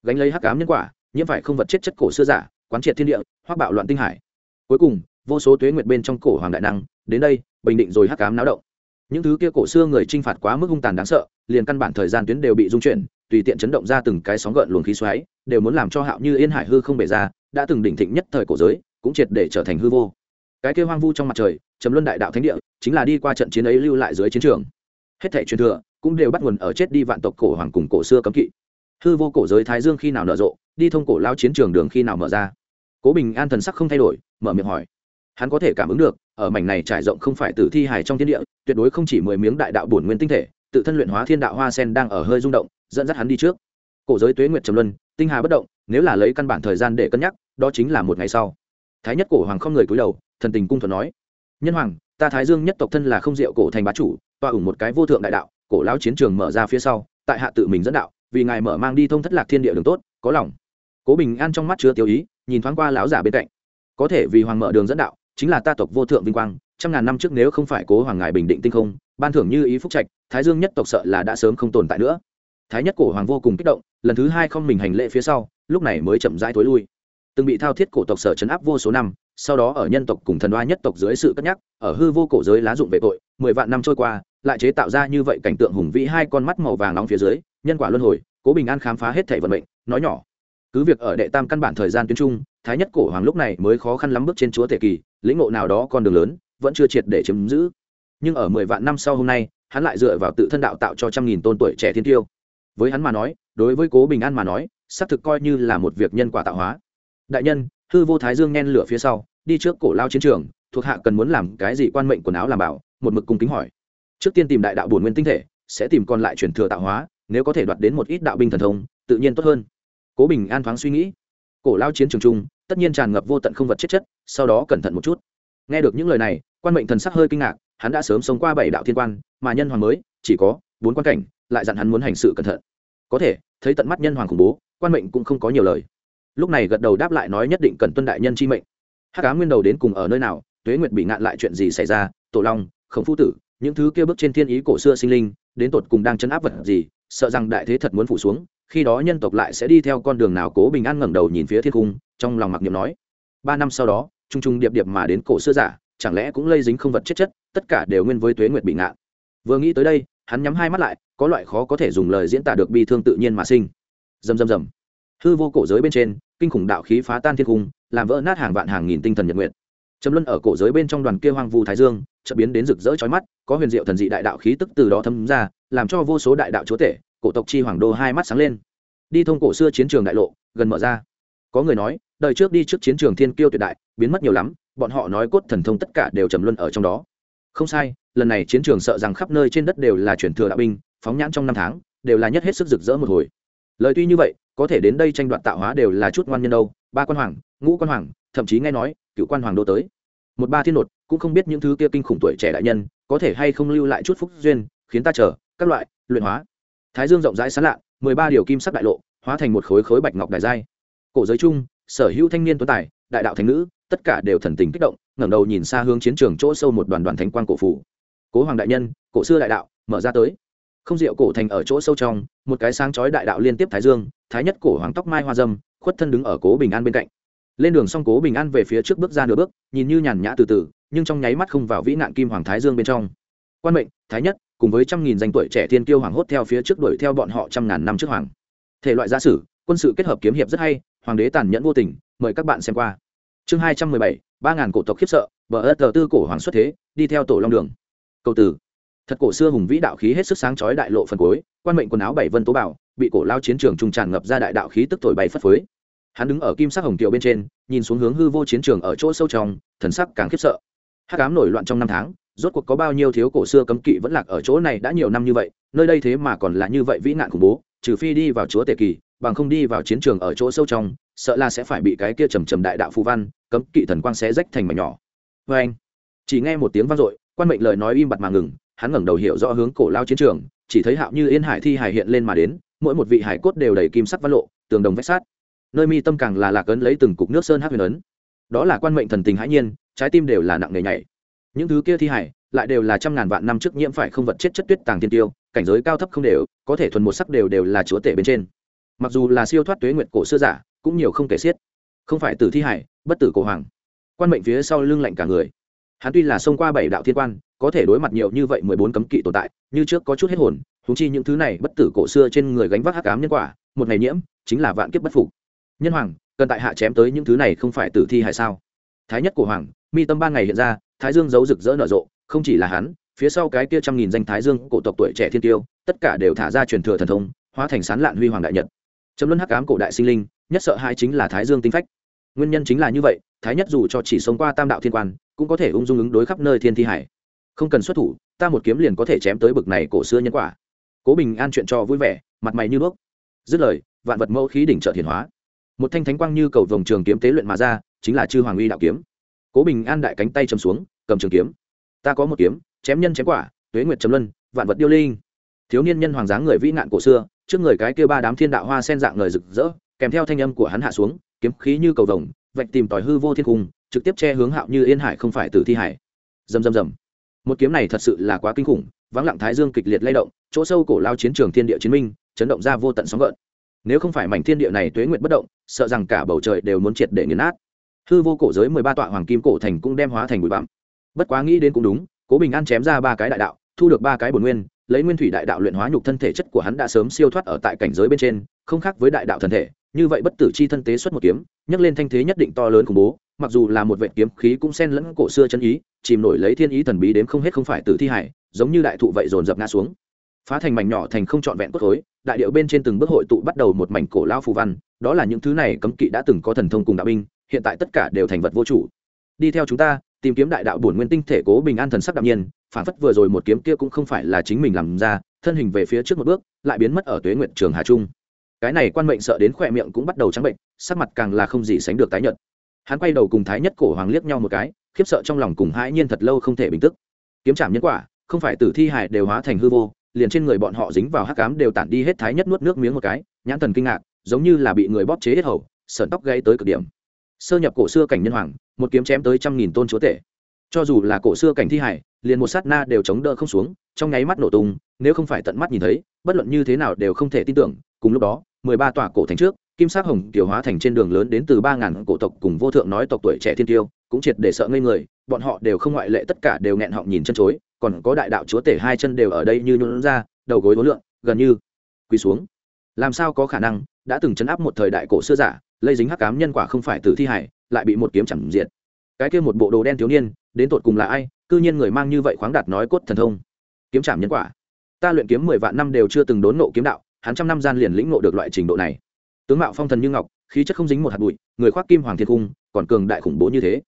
gánh lấy hắc ám nhân quả, nhiễm phải không vật chết chất cổ xưa giả, quán triệt thiên địa, hoác bạo loạn tinh hải. Cuối cùng, vô số tuế nguyệt bên trong cổ hoàng đại năng, đến đây, bình định rồi hắc ám náo động. Những thứ kia cổ xưa người t r i n h phạt quá mức hung tàn đáng sợ, liền căn bản thời gian tuyến đều bị dung chuyển, tùy tiện chấn động ra từng cái sóng gợn luồng khí xoáy, đều muốn làm cho hạo như yên hải hư không bể ra, đã từng đỉnh thịnh nhất thời cổ giới, cũng triệt để trở thành hư vô cái kia hoang vu trong mặt trời chấm luân đại đạo thánh địa, chính là đi qua trận chiến ấy lưu lại dưới chiến trường. Hết thể truyền thừa cũng đều bắt nguồn ở chết đi vạn tộc cổ hoàng cùng cổ xưa cấm kỵ. Hư vô cổ giới thái dương khi nào nở rộ, đi thông cổ lao chiến trường đường khi nào mở ra? Cố bình an thần sắc không thay đổi, mở miệng hỏi. Hắn có thể cảm ứng được, ở mảnh này trải rộng không phải từ thi hài trong thiên địa, tuyệt đối không chỉ mười miếng đại đạo bổn nguyên tinh thể, tự thân luyện hóa thiên đạo hoa sen đang ở hơi rung động, dẫn dắt hắn đi trước. Cổ giới tuế nguyệt trầm luân, tinh hà bất động, nếu là lấy căn bản thời gian để cân nhắc, đó chính là một ngày sau. Thái nhất cổ hoàng không người cúi đầu thần tình cung thuận nói, nhân hoàng, ta thái dương nhất tộc thân là không diệu cổ thành bá chủ tọa ủng một cái vô thượng đại đạo, cổ lão chiến trường mở ra phía sau, tại hạ tự mình dẫn đạo, vì ngài mở mang đi thông thất lạc thiên địa đường tốt, có lòng. Cố bình an trong mắt chứa tiêu ý, nhìn thoáng qua lão giả bên cạnh. Có thể vì hoàng mở đường dẫn đạo, chính là ta tộc vô thượng vinh quang, trăm ngàn năm trước nếu không phải cố hoàng ngài bình định tinh không, ban thưởng như ý phúc trạch, thái dương nhất tộc sợ là đã sớm không tồn tại nữa. Thái nhất cổ hoàng vô cùng kích động, lần thứ hai không mình hành lễ phía sau, lúc này mới chậm rãi thối lui. Từng bị thao thiết cổ tộc sở chấn áp vô số năm sau đó ở nhân tộc cùng thần đoa nhất tộc dưới sự cất nhắc, ở hư vô cổ giới lá dụng về tội, mười vạn năm trôi qua, lại chế tạo ra như vậy cảnh tượng hùng vĩ hai con mắt màu vàng nóng phía dưới, nhân quả luân hồi, cố bình an khám phá hết thể vận mệnh, nói nhỏ. Cứ việc ở đệ tam căn bản thời gian tuyến trung, thái nhất cổ hoàng lúc này mới khó khăn lắm bước trên chúa tể kỳ, lĩnh ngộ nào đó con đường lớn, vẫn chưa triệt để chiếm giữ. Nhưng ở mười vạn năm sau hôm nay, hắn lại dựa vào tự thân đạo tạo cho trăm nghìn tôn tuổi trẻ thiên tiêu. Với hắn mà nói, đối với cố bình an mà nói, xác thực coi như là một việc nhân quả tạo hóa. Đại nhân hư vô thái dương nhen lửa phía sau, đi trước cổ lao chiến trường, thuộc hạ cần muốn làm cái gì quan mệnh quần áo làm bảo, một mực cung kính hỏi. Trước tiên tìm đại đạo bổn nguyên tinh thể, sẽ tìm còn lại truyền thừa tạo hóa, nếu có thể đoạt đến một ít đạo binh thần thông, tự nhiên tốt hơn. Cố bình an thoáng suy nghĩ. Cổ lao chiến trường chung, tất nhiên tràn ngập vô tận không vật chết chất, sau đó cẩn thận một chút. Nghe được những lời này, quan mệnh thần sắc hơi kinh ngạc, hắn đã sớm sống qua bảy đạo thiên quan, mà nhân hoàng mới, chỉ có bốn quan cảnh, lại dặn hắn muốn hành sự cẩn thận. Có thể, thấy tận mắt nhân hoàng khủng bố, quan mệnh cũng không có nhiều lời lúc này gật đầu đáp lại nói nhất định cần tuân đại nhân chi mệnh. Hát cá nguyên đầu đến cùng ở nơi nào, tuế nguyệt bị ngạn lại chuyện gì xảy ra, tổ long, khổng phu tử, những thứ kia bước trên thiên ý cổ xưa sinh linh, đến tột cùng đang chấn áp vật gì, sợ rằng đại thế thật muốn phủ xuống, khi đó nhân tộc lại sẽ đi theo con đường nào cố bình an ngẩng đầu nhìn phía thiên cung, trong lòng mặc niệm nói. Ba năm sau đó t r u n g t r u n g điệp điệp mà đến cổ xưa giả, chẳng lẽ cũng lây dính không vật chết chất, tất cả đều nguyên với tuế nguyệt bị ngạn. Vừa nghĩ tới đây, hắn nhắm hai mắt lại, có loại khó có thể dùng lời diễn tả được bi thương tự nhiên mà sinh. Dầm dầm dầm hư vô cổ giới bên trên kinh khủng đạo khí phá tan thiên cung làm vỡ nát hàng vạn hàng nghìn tinh thần nhật nguyện trầm luân ở cổ giới bên trong đoàn kia hoang vu thái dương chợ biến đến rực rỡ chói mắt, có huyền diệu thần dị đại đạo khí tức từ đó thâm ra, làm cho vô số đại đạo chúa tể, cổ tộc chi hoàng đô hai mắt sáng lên. Đi thông cổ xưa chiến trường đại lộ, gần mở ra. Có người nói, đời trước đi trước chiến trường thiên kiêu tuyệt đại, biến mất nhiều lắm, bọn họ nói cốt thần thông tất cả đều trầm luân ở trong đó. Không sai, lần này chiến trường sợ rằng khắp nơi trên đất đều là chuyển thừa đạo binh, phóng nhãn trong năm tháng, đều là nhất hết sức rực rỡ một hồi. Lời tuy như vậy có thể đến đây tranh đoạt tạo hóa đều là chút ngoan nhân đâu. Ba quan hoàng, ngũ quan hoàng, thậm chí nghe nói, cựu quan hoàng đô tới. Một ba thiên nột cũng không biết những thứ kia kinh khủng tuổi trẻ đại nhân, có thể hay không lưu lại chút phúc duyên, khiến ta chờ, các loại, luyện hóa. Thái dương rộng rãi sán lạ, mười ba điều kim sắc đại lộ, hóa thành một khối khối bạch ngọc đại giai. Cổ giới chung sở hữu thanh niên tuấn tài, đại đạo thành nữ, tất cả đều thần tình kích động, ngẩng đầu nhìn xa hướng chiến trường chỗ sâu một đoàn đoàn thánh quan cổ phủ. Cố hoàng đại nhân, cổ xưa đại đạo, mở ra tới không diệu cổ thành ở chỗ sâu trong, một cái sáng chói đại đạo liên tiếp thái dương, thái nhất cổ hoàng tóc mai hoa dâm, khuất thân đứng ở cố bình an bên cạnh. Lên đường xong cố bình an về phía trước bước ra nửa bước, nhìn như nhàn nhã từ từ, nhưng trong nháy mắt không vào vĩ nạn kim hoàng thái dương bên trong. Quan mệnh, thái nhất, cùng với trăm nghìn danh tuổi trẻ thiên kiêu hoàng hốt theo phía trước đuổi theo bọn họ trăm ngàn năm trước hoàng. Thể loại giả sử, quân sự kết hợp kiếm hiệp rất hay, hoàng đế tàn nhẫn vô tình, mời các bạn xem qua. Chương hai trăm mười bảy, ba ngàn cổ tộc khiếp sợ, bờ ớt tờ tư cổ hoàng xuất thế, đi theo tổ long đường. Câu tử thật cổ xưa hùng vĩ đạo khí hết sức sáng chói đại lộ phần cuối, quan mệnh quần áo bảy vân tố bảo, bị cổ lao chiến trường trung tràn ngập ra đại đạo khí tức thổi bay phất phới. Hắn đứng ở kim sắc hồng kiệu bên trên, nhìn xuống hướng hư vô chiến trường ở chỗ sâu trong, thần sắc càng khiếp sợ. Hắc ám nổi loạn trong năm tháng, rốt cuộc có bao nhiêu thiếu cổ xưa cấm kỵ vẫn lạc ở chỗ này đã nhiều năm như vậy, nơi đây thế mà còn là như vậy vĩ nạn khủng bố, trừ phi đi vào chúa tề kỳ, bằng không đi vào chiến trường ở chỗ sâu trong, sợ là sẽ phải bị cái kia trầm trầm đại đạo phù văn, cấm kỵ thần quang sẽ rách thành mảnh nhỏ. Vê anh chỉ nghe một tiếng vang dội, quan mệnh lời nói im bặt mà ngừng hắn ngẩng đầu hiểu rõ hướng cổ lao chiến trường, chỉ thấy hạo như yên hải thi hải hiện lên mà đến, mỗi một vị hải cốt đều đầy kim sắc văn lộ, tường đồng vách sát nơi mi tâm càng là lạc ấn lấy từng cục nước sơn hát huyền ấn. Đó là quan mệnh thần tình hãi nhiên, trái tim đều là nặng nề nhảy. Những thứ kia thi hải lại đều là trăm ngàn vạn năm trước nhiễm phải không vật chết chất tuyết tàng tiên tiêu, cảnh giới cao thấp không đều, có thể thuần một sắc đều đều là chúa tể bên trên. Mặc dù là siêu thoát tuế nguyện cổ xưa giả, cũng nhiều không kể xiết. Không phải tử thi hải bất tử cổ hoàng. Quan mệnh phía sau lưng lạnh cả người hắn tuy là xông qua bảy đạo thiên quan, có thể đối mặt nhiều như vậy mười bốn cấm kỵ tồn tại, như trước có chút hết hồn thú chi những thứ này bất tử cổ xưa trên người gánh vác hắc ám nhân quả, một ngày nhiễm, chính là vạn kiếp bất phục. Nhân hoàng, cần tại hạ chém tới những thứ này không phải tử thi hay sao? Thái nhất của hoàng, mi tâm ban ngày hiện ra, thái dương giấu rực rỡ nở rộ, không chỉ là hắn, phía sau cái kia trăm nghìn danh thái dương cổ tộc tuổi trẻ thiên tiêu, tất cả đều thả ra truyền thừa thần thông, hóa thành sán lạn huy hoàng đại nhật. Chấm luân hắc ám cổ đại sinh linh, nhất sợ hai chính là thái dương tinh phách. Nguyên nhân chính là như vậy, thái nhất dù cho chỉ sống qua tam đạo thiên quan cũng có thể ung dung ứng đối khắp nơi thiên thi hải. Không cần xuất thủ, ta một kiếm liền có thể chém tới bực này cổ xưa nhân quả. Cố bình an chuyện cho vui vẻ, mặt mày như đuốc dứt lời, vạn vật mẫu khí đỉnh trợ thiền hóa. Một thanh thánh quang như cầu vồng trường kiếm tế luyện mà ra, chính là chư hoàng uy đạo kiếm. Cố bình an đại cánh tay chầm xuống, cầm trường kiếm. Ta có một kiếm, chém nhân chém quả, tuế nguyệt chấm luân, vạn vật điêu linh. Thiếu niên nhân hoàng dáng người vĩ nạn cổ xưa, trước người cái kia ba đám thiên đạo hoa sen dạng người rực rỡ, kèm theo thanh âm của hắn hạ xuống, kiếm khí như cầu vồng, vạch tìm tòi hư vô thiên cung trực tiếp che hướng hạo như yên hải không phải tử thi hải. Dầm dầm dầm một kiếm này thật sự là quá kinh khủng, vắng lặng thái dương kịch liệt lay động, chỗ sâu cổ lao chiến trường thiên địa chiến minh, chấn động ra vô tận sóng gợn. Nếu không phải mảnh thiên địa này tuế nguyệt bất động, sợ rằng cả bầu trời đều muốn triệt để nghiền nát. Hư vô cổ giới mười ba tọa hoàng kim cổ thành cũng đem hóa thành bụi bặm. Bất quá nghĩ đến cũng đúng, cố bình an chém ra ba cái đại đạo, thu được ba cái bổn nguyên, lấy nguyên thủy đại đạo luyện hóa nhục thân thể chất của hắn đã sớm siêu thoát ở tại cảnh giới bên trên, không khác với đại đạo thần thể, như vậy bất tử chi thân tế xuất một kiếm, nhấc lên thanh thế nhất định to lớn khủng bố mặc dù là một vệ kiếm khí cũng xen lẫn cổ xưa chân ý, chìm nổi lấy thiên ý thần bí đến không hết không phải từ thi hải, giống như đại thụ vậy dồn dập ngã xuống. Phá thành mảnh nhỏ thành không trọn vẹn cốt khối, đại điệu bên trên từng bước hội tụ bắt đầu một mảnh cổ lao phù văn, đó là những thứ này cấm kỵ đã từng có thần thông cùng đạo binh, hiện tại tất cả đều thành vật vô chủ. Đi theo chúng ta, tìm kiếm đại đạo bổn nguyên tinh thể cố bình an thần sắc đạm nhiên, phản phất vừa rồi một kiếm kia cũng không phải là chính mình làm ra, thân hình về phía trước một bước, lại biến mất ở tuế nguyện trường hà trung. Cái này quan mệnh sợ đến khỏe miệng cũng bắt đầu trắng bệnh, sắc mặt càng là không gì sánh được tái nhợt hắn quay đầu cùng thái nhất cổ hoàng liếc nhau một cái, khiếp sợ trong lòng cùng hãi nhiên thật lâu không thể bình tức. Kiếm trảm nhân quả, không phải tử thi hải đều hóa thành hư vô, liền trên người bọn họ dính vào hắc cám đều tản đi hết thái nhất nuốt nước miếng một cái, nhãn thần kinh ngạc, giống như là bị người bóp chế hết hầu sởn tóc gây tới cực điểm. Sơ nhập cổ xưa cảnh nhân hoàng, một kiếm chém tới trăm nghìn tôn chúa tể. Cho dù là cổ xưa cảnh thi hải liền một sát na đều chống đỡ không xuống, trong nháy mắt nổ tung, nếu không phải tận mắt nhìn thấy, bất luận như thế nào đều không thể tin tưởng, cùng lúc đó, mười ba tòa cổ thành trước kim sắc hồng tiểu hóa thành trên đường lớn đến từ ba ngàn cổ tộc cùng vô thượng nói tộc tuổi trẻ thiên tiêu, cũng triệt để sợ ngây người, bọn họ đều không ngoại lệ, tất cả đều nghẹn họng nhìn chân chối, còn có đại đạo chúa tể hai chân đều ở đây như nhũn ra, đầu gối vốn lượng gần như quỳ xuống. Làm sao có khả năng, đã từng chấn áp một thời đại cổ xưa giả, lây dính hắc cám nhân quả không phải từ thi hải lại bị một kiếm chẳng diệt. Cái kia một bộ đồ đen thiếu niên, đến tột cùng là ai, cư nhiên người mang như vậy khoáng đạt nói cốt thần thông. Kiếm chạm nhân quả. Ta luyện kiếm mười vạn năm đều chưa từng đốn nộ kiếm đạo, hắn trăm năm gian liền lĩnh nộ được loại trình độ này tướng mạo phong thần như ngọc, khí chất không dính một hạt bụi, người khoác kim hoàng thiên cung còn cường đại khủng bố như thế.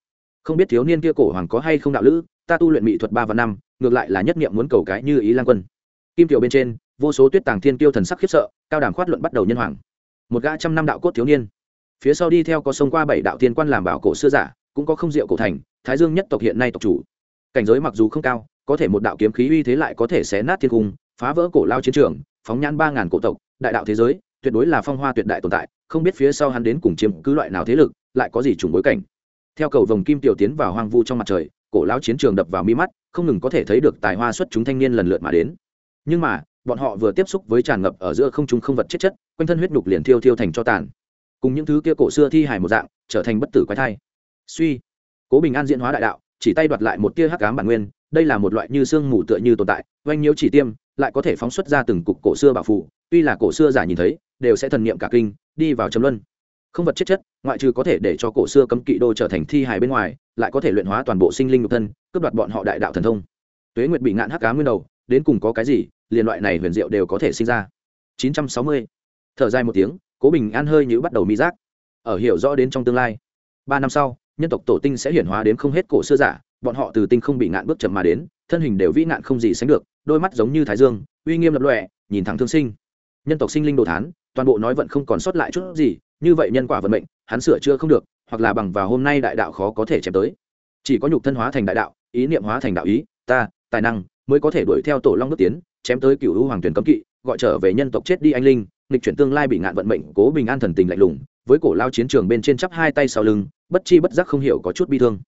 Không biết thiếu niên kia cổ hoàng có hay không đạo lữ, ta tu luyện mỹ thuật ba và năm, ngược lại là nhất nghiệm muốn cầu cái như ý lan quân. Kim tiểu bên trên, vô số tuyết tàng thiên tiêu thần sắc khiếp sợ, cao đàm khoát luận bắt đầu nhân hoàng. Một gã trăm năm đạo cốt thiếu niên. Phía sau đi theo có sông qua bảy đạo thiên quan làm bảo cổ xưa giả, cũng có không diệu cổ thành, thái dương nhất tộc hiện nay tộc chủ. Cảnh giới mặc dù không cao, có thể một đạo kiếm khí uy thế lại có thể xé nát thiên cung phá vỡ cổ lao chiến trường, phóng nhãn ba ngàn cổ tộc, đại đạo thế giới tuyệt đối là phong hoa tuyệt đại tồn tại không biết phía sau hắn đến cùng chiếm cứ loại nào thế lực lại có gì trùng bối cảnh. Theo cầu vòng kim tiểu tiến vào hoang vu trong mặt trời cổ lao chiến trường đập vào mi mắt không ngừng có thể thấy được tài hoa xuất chúng thanh niên lần lượt mà đến. Nhưng mà bọn họ vừa tiếp xúc với tràn ngập ở giữa không trung không vật chết chất quanh thân huyết nhục liền thiêu thiêu thành cho tàn. Cùng những thứ kia cổ xưa thi hài một dạng trở thành bất tử quái thai. Suy cố bình an diễn hóa đại đạo chỉ tay đoạt lại một tia hắc ám bản nguyên đây là một loại như xương mù tựa như tồn tại oanh nhiễu chỉ tiêm lại có thể phóng xuất ra từng cục cổ xưa bảo phù, tuy là cổ xưa giả nhìn thấy đều sẽ thần niệm cả kinh, đi vào trầm luân. Không vật chất chất, ngoại trừ có thể để cho cổ xưa cấm kỵ đô trở thành thi hài bên ngoài, lại có thể luyện hóa toàn bộ sinh linh nhục thân, cướp đoạt bọn họ đại đạo thần thông. Tuế nguyệt bị ngạn hắc cá nguyên đầu, đến cùng có cái gì, liền loại này huyền diệu đều có thể sinh ra. 960. thở dài một tiếng, cố bình an hơi như bắt đầu mi giác. Ở hiểu rõ đến trong tương lai, ba năm sau, nhân tộc tổ tinh sẽ hiển hóa đến không hết cổ xưa giả, bọn họ từ tinh không bị ngạn bước chậm mà đến, thân hình đều vĩ nạn không gì sánh được, đôi mắt giống như thái dương, uy nghiêm lập lòe, nhìn thẳng thương sinh. Nhân tộc sinh linh đồ thán toàn bộ nói vận không còn sót lại chút gì, như vậy nhân quả vận mệnh, hắn sửa chữa không được, hoặc là bằng vào hôm nay đại đạo khó có thể chém tới. Chỉ có nhục thân hóa thành đại đạo, ý niệm hóa thành đạo ý, ta, tài năng, mới có thể đuổi theo tổ long bước tiến, chém tới cựu hữu hoàng tuyển cấm kỵ, gọi trở về nhân tộc chết đi anh linh, nghịch chuyển tương lai bị ngạn vận mệnh, cố bình an thần tình lạnh lùng, với cổ lao chiến trường bên trên chắp hai tay sau lưng, bất chi bất giác không hiểu có chút bi thương.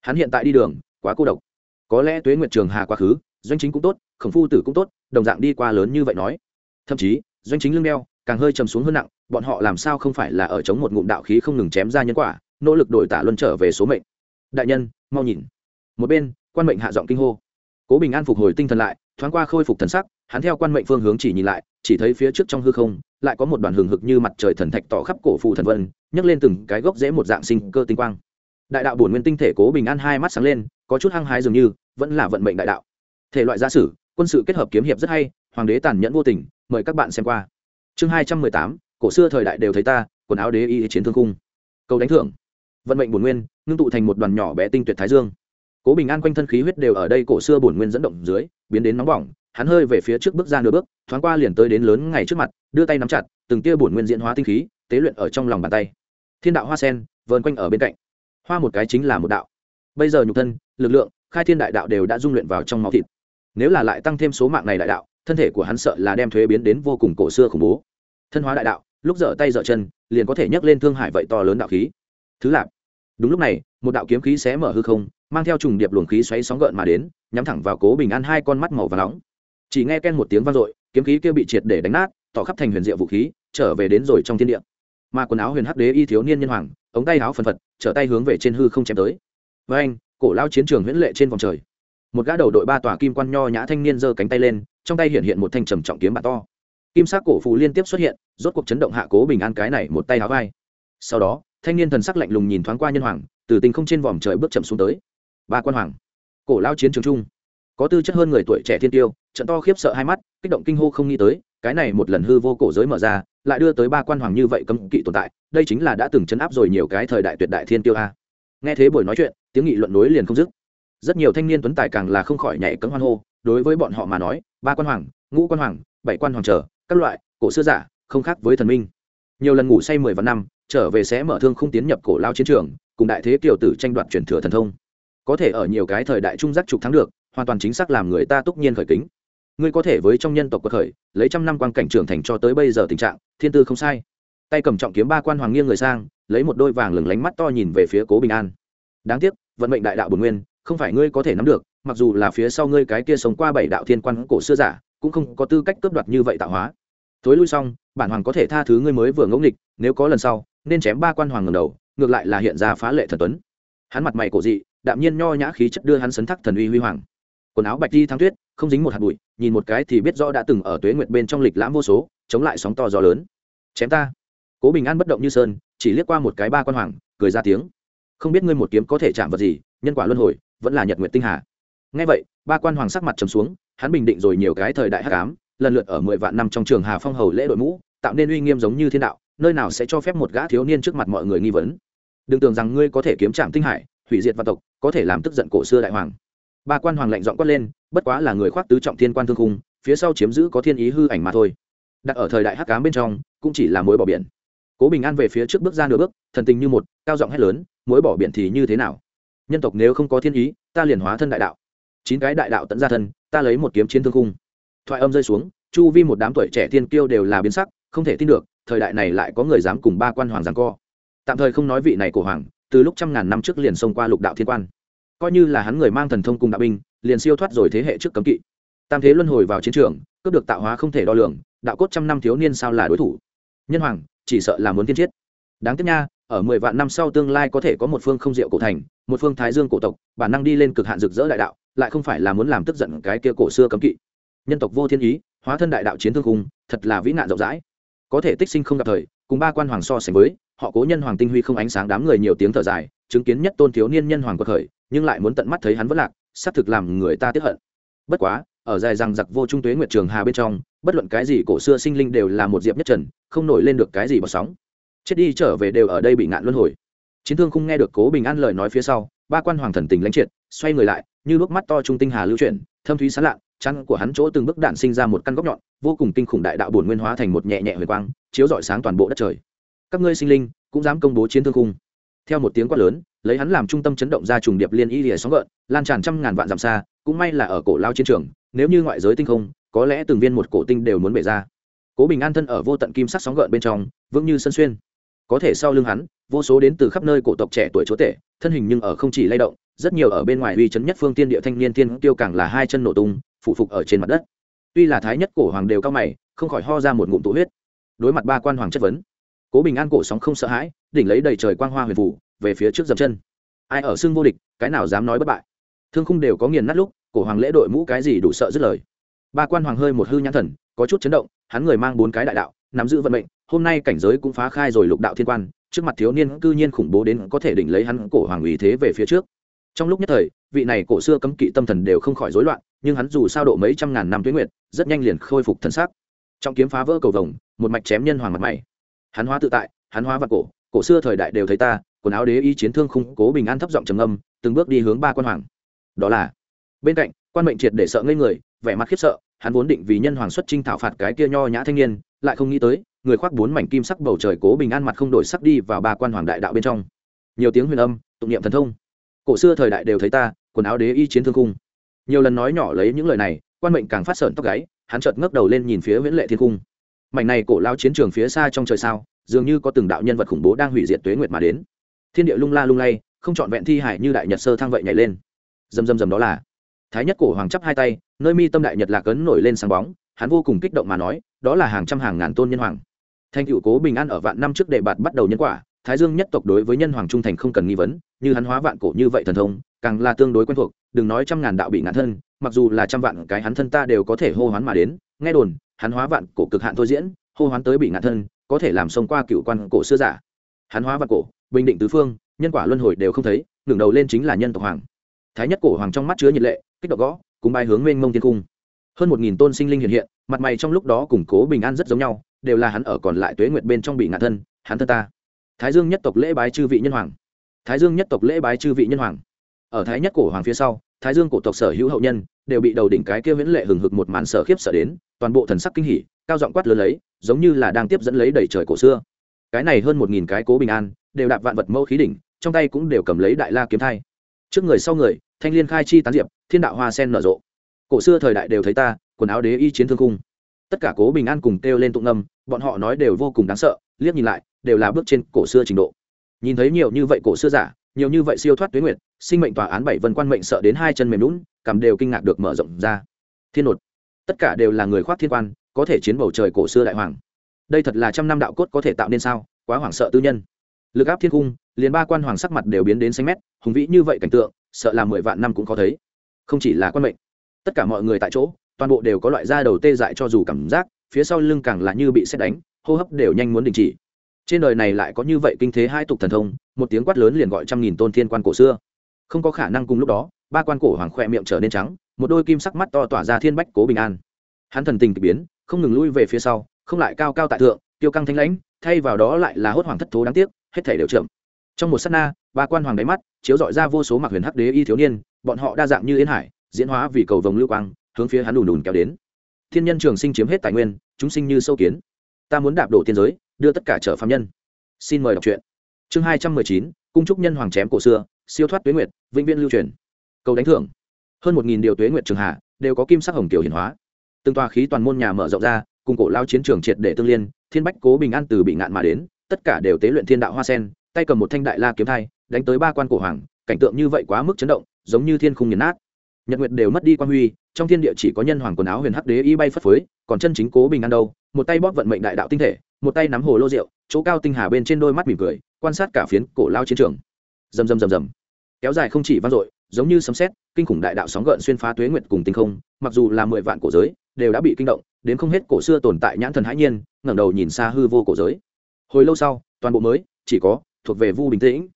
Hắn hiện tại đi đường, quá cô độc. Có lẽ tuế nguyệt trường hà quá khứ, doanh chính cũng tốt, khổng phu tử cũng tốt, đồng dạng đi qua lớn như vậy nói. Thậm chí, doanh chính lưng đeo càng hơi trầm xuống hơn nặng, bọn họ làm sao không phải là ở chống một ngụm đạo khí không ngừng chém ra nhân quả, nỗ lực đổi tả luân trở về số mệnh. Đại nhân, mau nhìn. Một bên, quan mệnh hạ giọng kinh hô. Cố bình an phục hồi tinh thần lại, thoáng qua khôi phục thần sắc, hắn theo quan mệnh phương hướng chỉ nhìn lại, chỉ thấy phía trước trong hư không, lại có một đoàn hừng hực như mặt trời thần thạch tỏ khắp cổ phù thần vân, nhấc lên từng cái gốc dễ một dạng sinh cơ tinh quang. Đại đạo bổn nguyên tinh thể cố bình an hai mắt sáng lên, có chút hăng hái dường như, vẫn là vận mệnh đại đạo. Thể loại gia sử, quân sự kết hợp kiếm hiệp rất hay, hoàng đế tàn nhẫn vô tình, mời các bạn xem qua chương hai trăm mười tám, cổ xưa thời đại đều thấy ta, quần áo đế y chiến thương cung câu đánh thưởng. Vận mệnh bổn nguyên, ngưng tụ thành một đoàn nhỏ bé tinh tuyệt thái dương. Cố bình an quanh thân khí huyết đều ở đây cổ xưa bổn nguyên dẫn động dưới, biến đến nóng bỏng, hắn hơi về phía trước bước ra nửa bước, thoáng qua liền tới đến lớn ngày trước mặt, đưa tay nắm chặt, từng tia bổn nguyên diễn hóa tinh khí, tế luyện ở trong lòng bàn tay. Thiên đạo hoa sen, vờn quanh ở bên cạnh. Hoa một cái chính là một đạo. Bây giờ nhục thân, lực lượng, khai thiên đại đạo đều đã dung luyện vào trong máu thịt. Nếu là lại tăng thêm số mạng này đại đạo, thân thể của hắn sợ là đem thuế biến đến vô cùng cổ xưa khủng bố thân hóa đại đạo, lúc dở tay dở chân, liền có thể nhấc lên thương hải vậy to lớn đạo khí. Thứ lạp. Đúng lúc này, một đạo kiếm khí xé mở hư không, mang theo trùng điệp luồng khí xoáy sóng gợn mà đến, nhắm thẳng vào cố bình an hai con mắt màu và nóng. Chỉ nghe ken một tiếng vang dội, kiếm khí kia bị triệt để đánh nát, tỏ khắp thành huyền diệu vũ khí, trở về đến rồi trong thiên địa. Mà quần áo huyền hắc đế y thiếu niên nhân hoàng, ống tay áo phần phật, trở tay hướng về trên hư không chém tới. Với anh, cổ lao chiến trường huyễn lệ trên vòng trời. Một gã đầu đội ba tòa kim quan nho nhã thanh niên giơ cánh tay lên, trong tay hiện hiện một thanh trầm trọng kiếm bạc to kim sắc cổ phù liên tiếp xuất hiện, rốt cuộc chấn động hạ cố bình an cái này một tay áo vai. Sau đó, thanh niên thần sắc lạnh lùng nhìn thoáng qua nhân hoàng, từ tình không trên vòm trời bước chậm xuống tới. Ba quan hoàng, cổ lao chiến trường trung có tư chất hơn người tuổi trẻ thiên tiêu, trận to khiếp sợ hai mắt, kích động kinh hô không nghĩ tới, cái này một lần hư vô cổ giới mở ra, lại đưa tới ba quan hoàng như vậy cấm kỵ tồn tại, đây chính là đã từng chấn áp rồi nhiều cái thời đại tuyệt đại thiên tiêu a. Nghe thế buổi nói chuyện, tiếng nghị luận nối liền không dứt. Rất nhiều thanh niên tuấn tài càng là không khỏi nhảy cấm hoan hô, đối với bọn họ mà nói, ba quan hoàng, ngũ quan hoàng, bảy quan hoàng trở các loại, cổ xưa giả, không khác với thần minh. Nhiều lần ngủ say mười vạn năm, trở về sẽ mở thương không tiến nhập cổ lao chiến trường, cùng đại thế kiều tử tranh đoạt truyền thừa thần thông. Có thể ở nhiều cái thời đại trung giác trục thắng được, hoàn toàn chính xác làm người ta túc nhiên khởi kính. Ngươi có thể với trong nhân tộc quật khởi, lấy trăm năm quan cảnh trưởng thành cho tới bây giờ tình trạng, thiên tư không sai. Tay cầm trọng kiếm ba quan hoàng nghiêng người sang, lấy một đôi vàng lừng lánh mắt to nhìn về phía cố bình an. Đáng tiếc, vận mệnh đại đạo bồn nguyên, không phải ngươi có thể nắm được, mặc dù là phía sau ngươi cái kia sống qua bảy đạo thiên quan cổ xưa giả, cũng không có tư cách cướp đoạt như vậy tạo hóa thối lui xong, bản hoàng có thể tha thứ ngươi mới vừa ngẫu nghịch, nếu có lần sau, nên chém ba quan hoàng ngầm đầu, ngược lại là hiện ra phá lệ thần tuấn. Hắn mặt mày cổ dị, đạm nhiên nho nhã khí chất đưa hắn sấn thắc thần uy huy hoàng. Quần áo bạch đi thắng tuyết, không dính một hạt bụi, nhìn một cái thì biết rõ đã từng ở tuế nguyệt bên trong lịch lãm vô số, chống lại sóng to gió lớn. Chém ta. Cố bình an bất động như sơn, chỉ liếc qua một cái ba quan hoàng, cười ra tiếng. Không biết ngươi một kiếm có thể chạm vật gì, nhân quả luân hồi, vẫn là nhật nguyện tinh hà. Ngay vậy, ba quan hoàng sắc mặt trầm xuống, hắn bình định rồi nhiều cái thời đại hắc ám lần lượt ở mười vạn năm trong trường hà phong hầu lễ đội mũ, tạo nên uy nghiêm giống như thiên đạo, nơi nào sẽ cho phép một gã thiếu niên trước mặt mọi người nghi vấn. Đừng tưởng rằng ngươi có thể kiếm trạm tinh hải, hủy diệt văn tộc, có thể làm tức giận cổ xưa đại hoàng. Ba quan hoàng lạnh dọn quát lên, bất quá là người khoác tứ trọng thiên quan thương khung, phía sau chiếm giữ có thiên ý hư ảnh mà thôi. Đặt ở thời đại hắc ám bên trong, cũng chỉ là mối bỏ biển. Cố bình an về phía trước bước ra nửa bước, thần tình như một, cao giọng hét lớn, mối bỏ biển thì như thế nào? Nhân tộc nếu không có thiên ý, ta liền hóa thân đại đạo. Chín cái đại đạo tận ra thân, ta lấy một kiếm chiến thương khung thoại âm rơi xuống, chu vi một đám tuổi trẻ tiên kiêu đều là biến sắc, không thể tin được, thời đại này lại có người dám cùng ba quan hoàng giằng co. Tạm thời không nói vị này của hoàng, từ lúc trăm ngàn năm trước liền xông qua lục đạo thiên quan. Coi như là hắn người mang thần thông cùng đạo binh, liền siêu thoát rồi thế hệ trước cấm kỵ. Tam thế luân hồi vào chiến trường, cướp được tạo hóa không thể đo lường, đạo cốt trăm năm thiếu niên sao là đối thủ? Nhân hoàng, chỉ sợ là muốn tiên chiết đáng tiếc nha, ở mười vạn năm sau tương lai có thể có một phương không diệu cổ thành, một phương thái dương cổ tộc, bản năng đi lên cực hạn rực rỡ đại đạo, lại không phải là muốn làm tức giận cái kia cổ xưa cấm kỵ nhân tộc vô thiên ý, hóa thân đại đạo chiến thương cung thật là vĩ nạn rộng rãi. Có thể tích sinh không gặp thời, cùng ba quan hoàng so sánh với, họ cố nhân hoàng tinh huy không ánh sáng đám người nhiều tiếng thở dài, chứng kiến nhất tôn thiếu niên nhân hoàng quật khởi, nhưng lại muốn tận mắt thấy hắn vất lạc, xác thực làm người ta tiếp hận. Bất quá, ở dài rằng giặc vô trung tuế nguyệt trường hà bên trong, bất luận cái gì cổ xưa sinh linh đều là một diệp nhất trần, không nổi lên được cái gì bọt sóng. Chết đi trở về đều ở đây bị ngạn luân hồi. Chiến thương không nghe được cố bình an lời nói phía sau, ba quan hoàng thần tình lãnh triệt, xoay người lại, như bước mắt to trung tinh hà lưu chuyển, thâm thúy sán lạ chăn của hắn chỗ từng bước đạn sinh ra một căn góc nhọn, vô cùng kinh khủng đại đạo bổn nguyên hóa thành một nhẹ nhẹ huyền quang, chiếu rọi sáng toàn bộ đất trời. Các ngươi sinh linh cũng dám công bố chiến thương khung. Theo một tiếng quát lớn, lấy hắn làm trung tâm chấn động ra trùng điệp liên y lìa sóng gợn, lan tràn trăm ngàn vạn dặm xa, cũng may là ở cổ lao chiến trường, nếu như ngoại giới tinh không, có lẽ từng viên một cổ tinh đều muốn bể ra. Cố bình an thân ở vô tận kim sắc sóng gợn bên trong, vững như sân xuyên. Có thể sau lưng hắn, vô số đến từ khắp nơi cổ tộc trẻ tuổi chúa tể, thân hình nhưng ở không chỉ lay động, rất nhiều ở bên ngoài uy chấn nhất phương tiên địa thanh niên tiên tiêu càng là hai chân nổ tung phụ phục ở trên mặt đất. Tuy là thái nhất cổ hoàng đều cao mày, không khỏi ho ra một ngụm tụ huyết. Đối mặt ba quan hoàng chất vấn, cố bình an cổ sóng không sợ hãi, đỉnh lấy đầy trời quang hoa huyền phủ, về phía trước dầm chân. Ai ở xưng vô địch, cái nào dám nói bất bại. Thương khung đều có nghiền nát lúc, cổ hoàng lễ đội mũ cái gì đủ sợ dứt lời. Ba quan hoàng hơi một hư nhãn thần, có chút chấn động, hắn người mang bốn cái đại đạo, nắm giữ vận mệnh, hôm nay cảnh giới cũng phá khai rồi lục đạo thiên quan, trước mặt thiếu niên cư nhiên khủng bố đến có thể đỉnh lấy hắn cổ hoàng ủy thế về phía trước. Trong lúc nhất thời, vị này cổ xưa cấm kỵ tâm thần đều không khỏi rối loạn nhưng hắn dù sao độ mấy trăm ngàn năm tuyến nguyệt, rất nhanh liền khôi phục thân xác. Trong kiếm phá vỡ cầu vồng, một mạch chém nhân hoàng mặt mày. Hắn hóa tự tại, hắn hóa vật cổ cổ xưa thời đại đều thấy ta, quần áo đế y chiến thương khung cố bình an thấp giọng trầm âm từng bước đi hướng ba quan hoàng. Đó là, bên cạnh, quan mệnh triệt để sợ ngây người, vẻ mặt khiếp sợ, hắn vốn định vì nhân hoàng xuất trinh thảo phạt cái kia nho nhã thanh niên, lại không nghĩ tới, người khoác bốn mảnh kim sắc bầu trời cố bình an mặt không đổi sắc đi vào ba quan hoàng đại đạo bên trong. Nhiều tiếng huyền âm, tụng niệm thần thông. Cổ xưa thời đại đều thấy ta, quần áo đế y chiến thương khung nhiều lần nói nhỏ lấy những lời này, quan mệnh càng phát sợn tóc gáy, hắn chợt ngước đầu lên nhìn phía viễn lệ thiên cung. Mảnh này cổ lao chiến trường phía xa trong trời sao, dường như có từng đạo nhân vật khủng bố đang hủy diệt tuế nguyệt mà đến. Thiên địa lung la lung lay, không trọn vẹn thi hải như đại nhật sơ thang vậy nhảy lên. Dầm dầm dầm đó là, thái nhất cổ hoàng chắp hai tay, nơi mi tâm đại nhật lạc ấn nổi lên sáng bóng, hắn vô cùng kích động mà nói, đó là hàng trăm hàng ngàn tôn nhân hoàng. Thanh cựu cố bình an ở vạn năm trước đệ bạt bắt đầu nhân quả, thái dương nhất tộc đối với nhân hoàng trung thành không cần nghi vấn, như hắn hóa vạn cổ như vậy thần thông, càng là tương đối quen thuộc đừng nói trăm ngàn đạo bị ngạn thân, mặc dù là trăm vạn cái hắn thân ta đều có thể hô hoán mà đến, nghe đồn, hắn hóa vạn cổ cực hạn thôi diễn, hô hoán tới bị ngạn thân, có thể làm xông qua cựu quan cổ xưa giả. Hắn hóa vạn cổ, bình định tứ phương, nhân quả luân hồi đều không thấy, ngẩng đầu lên chính là nhân tộc hoàng. Thái nhất cổ hoàng trong mắt chứa nhiệt lệ, kích động gõ, cùng bài hướng mênh mông thiên cung. Hơn một nghìn tôn sinh linh hiện hiện, mặt mày trong lúc đó củng cố bình an rất giống nhau, đều là hắn ở còn lại tuế nguyệt bên trong bị ngạn thân, hắn thân ta. Thái dương nhất tộc lễ bái chư vị nhân hoàng. Thái dương nhất tộc lễ bái chư vị nhân hoàng ở thái nhất cổ hoàng phía sau, thái dương cổ tộc sở hữu hậu nhân đều bị đầu đỉnh cái kia viễn lệ hừng hực một màn sở khiếp sợ đến, toàn bộ thần sắc kinh hỉ, cao giọng quát lớn lấy, giống như là đang tiếp dẫn lấy đầy trời cổ xưa. Cái này hơn một nghìn cái cố bình an, đều đạp vạn vật mẫu khí đỉnh, trong tay cũng đều cầm lấy đại la kiếm thai. Trước người sau người, thanh liên khai chi tán diệp, thiên đạo hoa sen nở rộ. Cổ xưa thời đại đều thấy ta, quần áo đế y chiến thương cung tất cả cố bình an cùng kêu lên tụng ngâm, bọn họ nói đều vô cùng đáng sợ, liếc nhìn lại, đều là bước trên cổ xưa trình độ. Nhìn thấy nhiều như vậy cổ xưa giả nhiều như vậy siêu thoát tuyến nguyệt, sinh mệnh tòa án bảy vân quan mệnh sợ đến hai chân mềm lún cảm đều kinh ngạc được mở rộng ra. Thiên nột, tất cả đều là người khoác thiên quan, có thể chiến bầu trời cổ xưa đại hoàng. Đây thật là trăm năm đạo cốt có thể tạo nên sao? Quá hoảng sợ tư nhân. Lực áp thiên cung, liền ba quan hoàng sắc mặt đều biến đến xanh mét, hùng vĩ như vậy cảnh tượng, sợ là mười vạn năm cũng có thấy. Không chỉ là quan mệnh, tất cả mọi người tại chỗ, toàn bộ đều có loại da đầu tê dại cho dù cảm giác, phía sau lưng càng là như bị xét đánh, hô hấp đều nhanh muốn đình chỉ trên đời này lại có như vậy kinh thế hai tục thần thông, một tiếng quát lớn liền gọi trăm nghìn tôn thiên quan cổ xưa. Không có khả năng cùng lúc đó, ba quan cổ hoàng khoe miệng trở nên trắng, một đôi kim sắc mắt to tỏa ra thiên bách cố bình an. Hắn thần tình k ỳ biến, không ngừng lui về phía sau, không lại cao cao tại thượng tiêu căng thanh lãnh, thay vào đó lại là hốt hoàng thất thố đáng tiếc, hết thể đều chậm. Trong một s á t na, ba quan hoàng đáy mắt, chiếu dọi ra vô số mặc huyền hắc đế y thiếu niên, bọn họ đa dạng như yến hải, diễn hóa vì cầu vồng lưu quang, hướng phía hắn đùn đùn kéo đến. Thiên nhân trường sinh chiếm hết tài nguyên, chúng sinh như sâu kiến. Ta muốn đạp đổ tiên giới đưa tất cả trở phạm nhân. Xin mời đọc truyện. Chương hai trăm mười chín, cung trúc nhân hoàng chém cổ xưa, siêu thoát tuế nguyệt, vĩnh viễn lưu truyền. Cầu đánh thưởng. Hơn một nghìn điều tuế nguyệt trường hạ, đều có kim sắc hồng kiểu hiển hóa. Từng tòa khí toàn môn nhà mở rộng ra, cùng cổ lao chiến trường triệt để tương liên, thiên bách cố bình an từ bị ngạn mà đến, tất cả đều tế luyện thiên đạo hoa sen, tay cầm một thanh đại la kiếm thai, đánh tới ba quan cổ hoàng, cảnh tượng như vậy quá mức chấn động, giống như thiên khung nghiền nát. Nhật nguyệt đều mất đi quan huy, trong thiên địa chỉ có nhân hoàng quần áo huyền hắc đế y bay phất phới, còn chân chính cố bình an đâu, một tay bóp vận mệnh đại đạo tinh thể một tay nắm hồ lô rượu, chỗ cao tinh hà bên trên đôi mắt mỉm cười, quan sát cả phiến cổ lao chiến trường. Rầm rầm rầm rầm. Kéo dài không chỉ vang dội, giống như sấm sét, kinh khủng đại đạo sóng gợn xuyên phá tuế nguyệt cùng tinh không, mặc dù là mười vạn cổ giới, đều đã bị kinh động, đến không hết cổ xưa tồn tại nhãn thần hãi nhiên, ngẩng đầu nhìn xa hư vô cổ giới. Hồi lâu sau, toàn bộ mới, chỉ có, thuộc về vu bình tĩnh.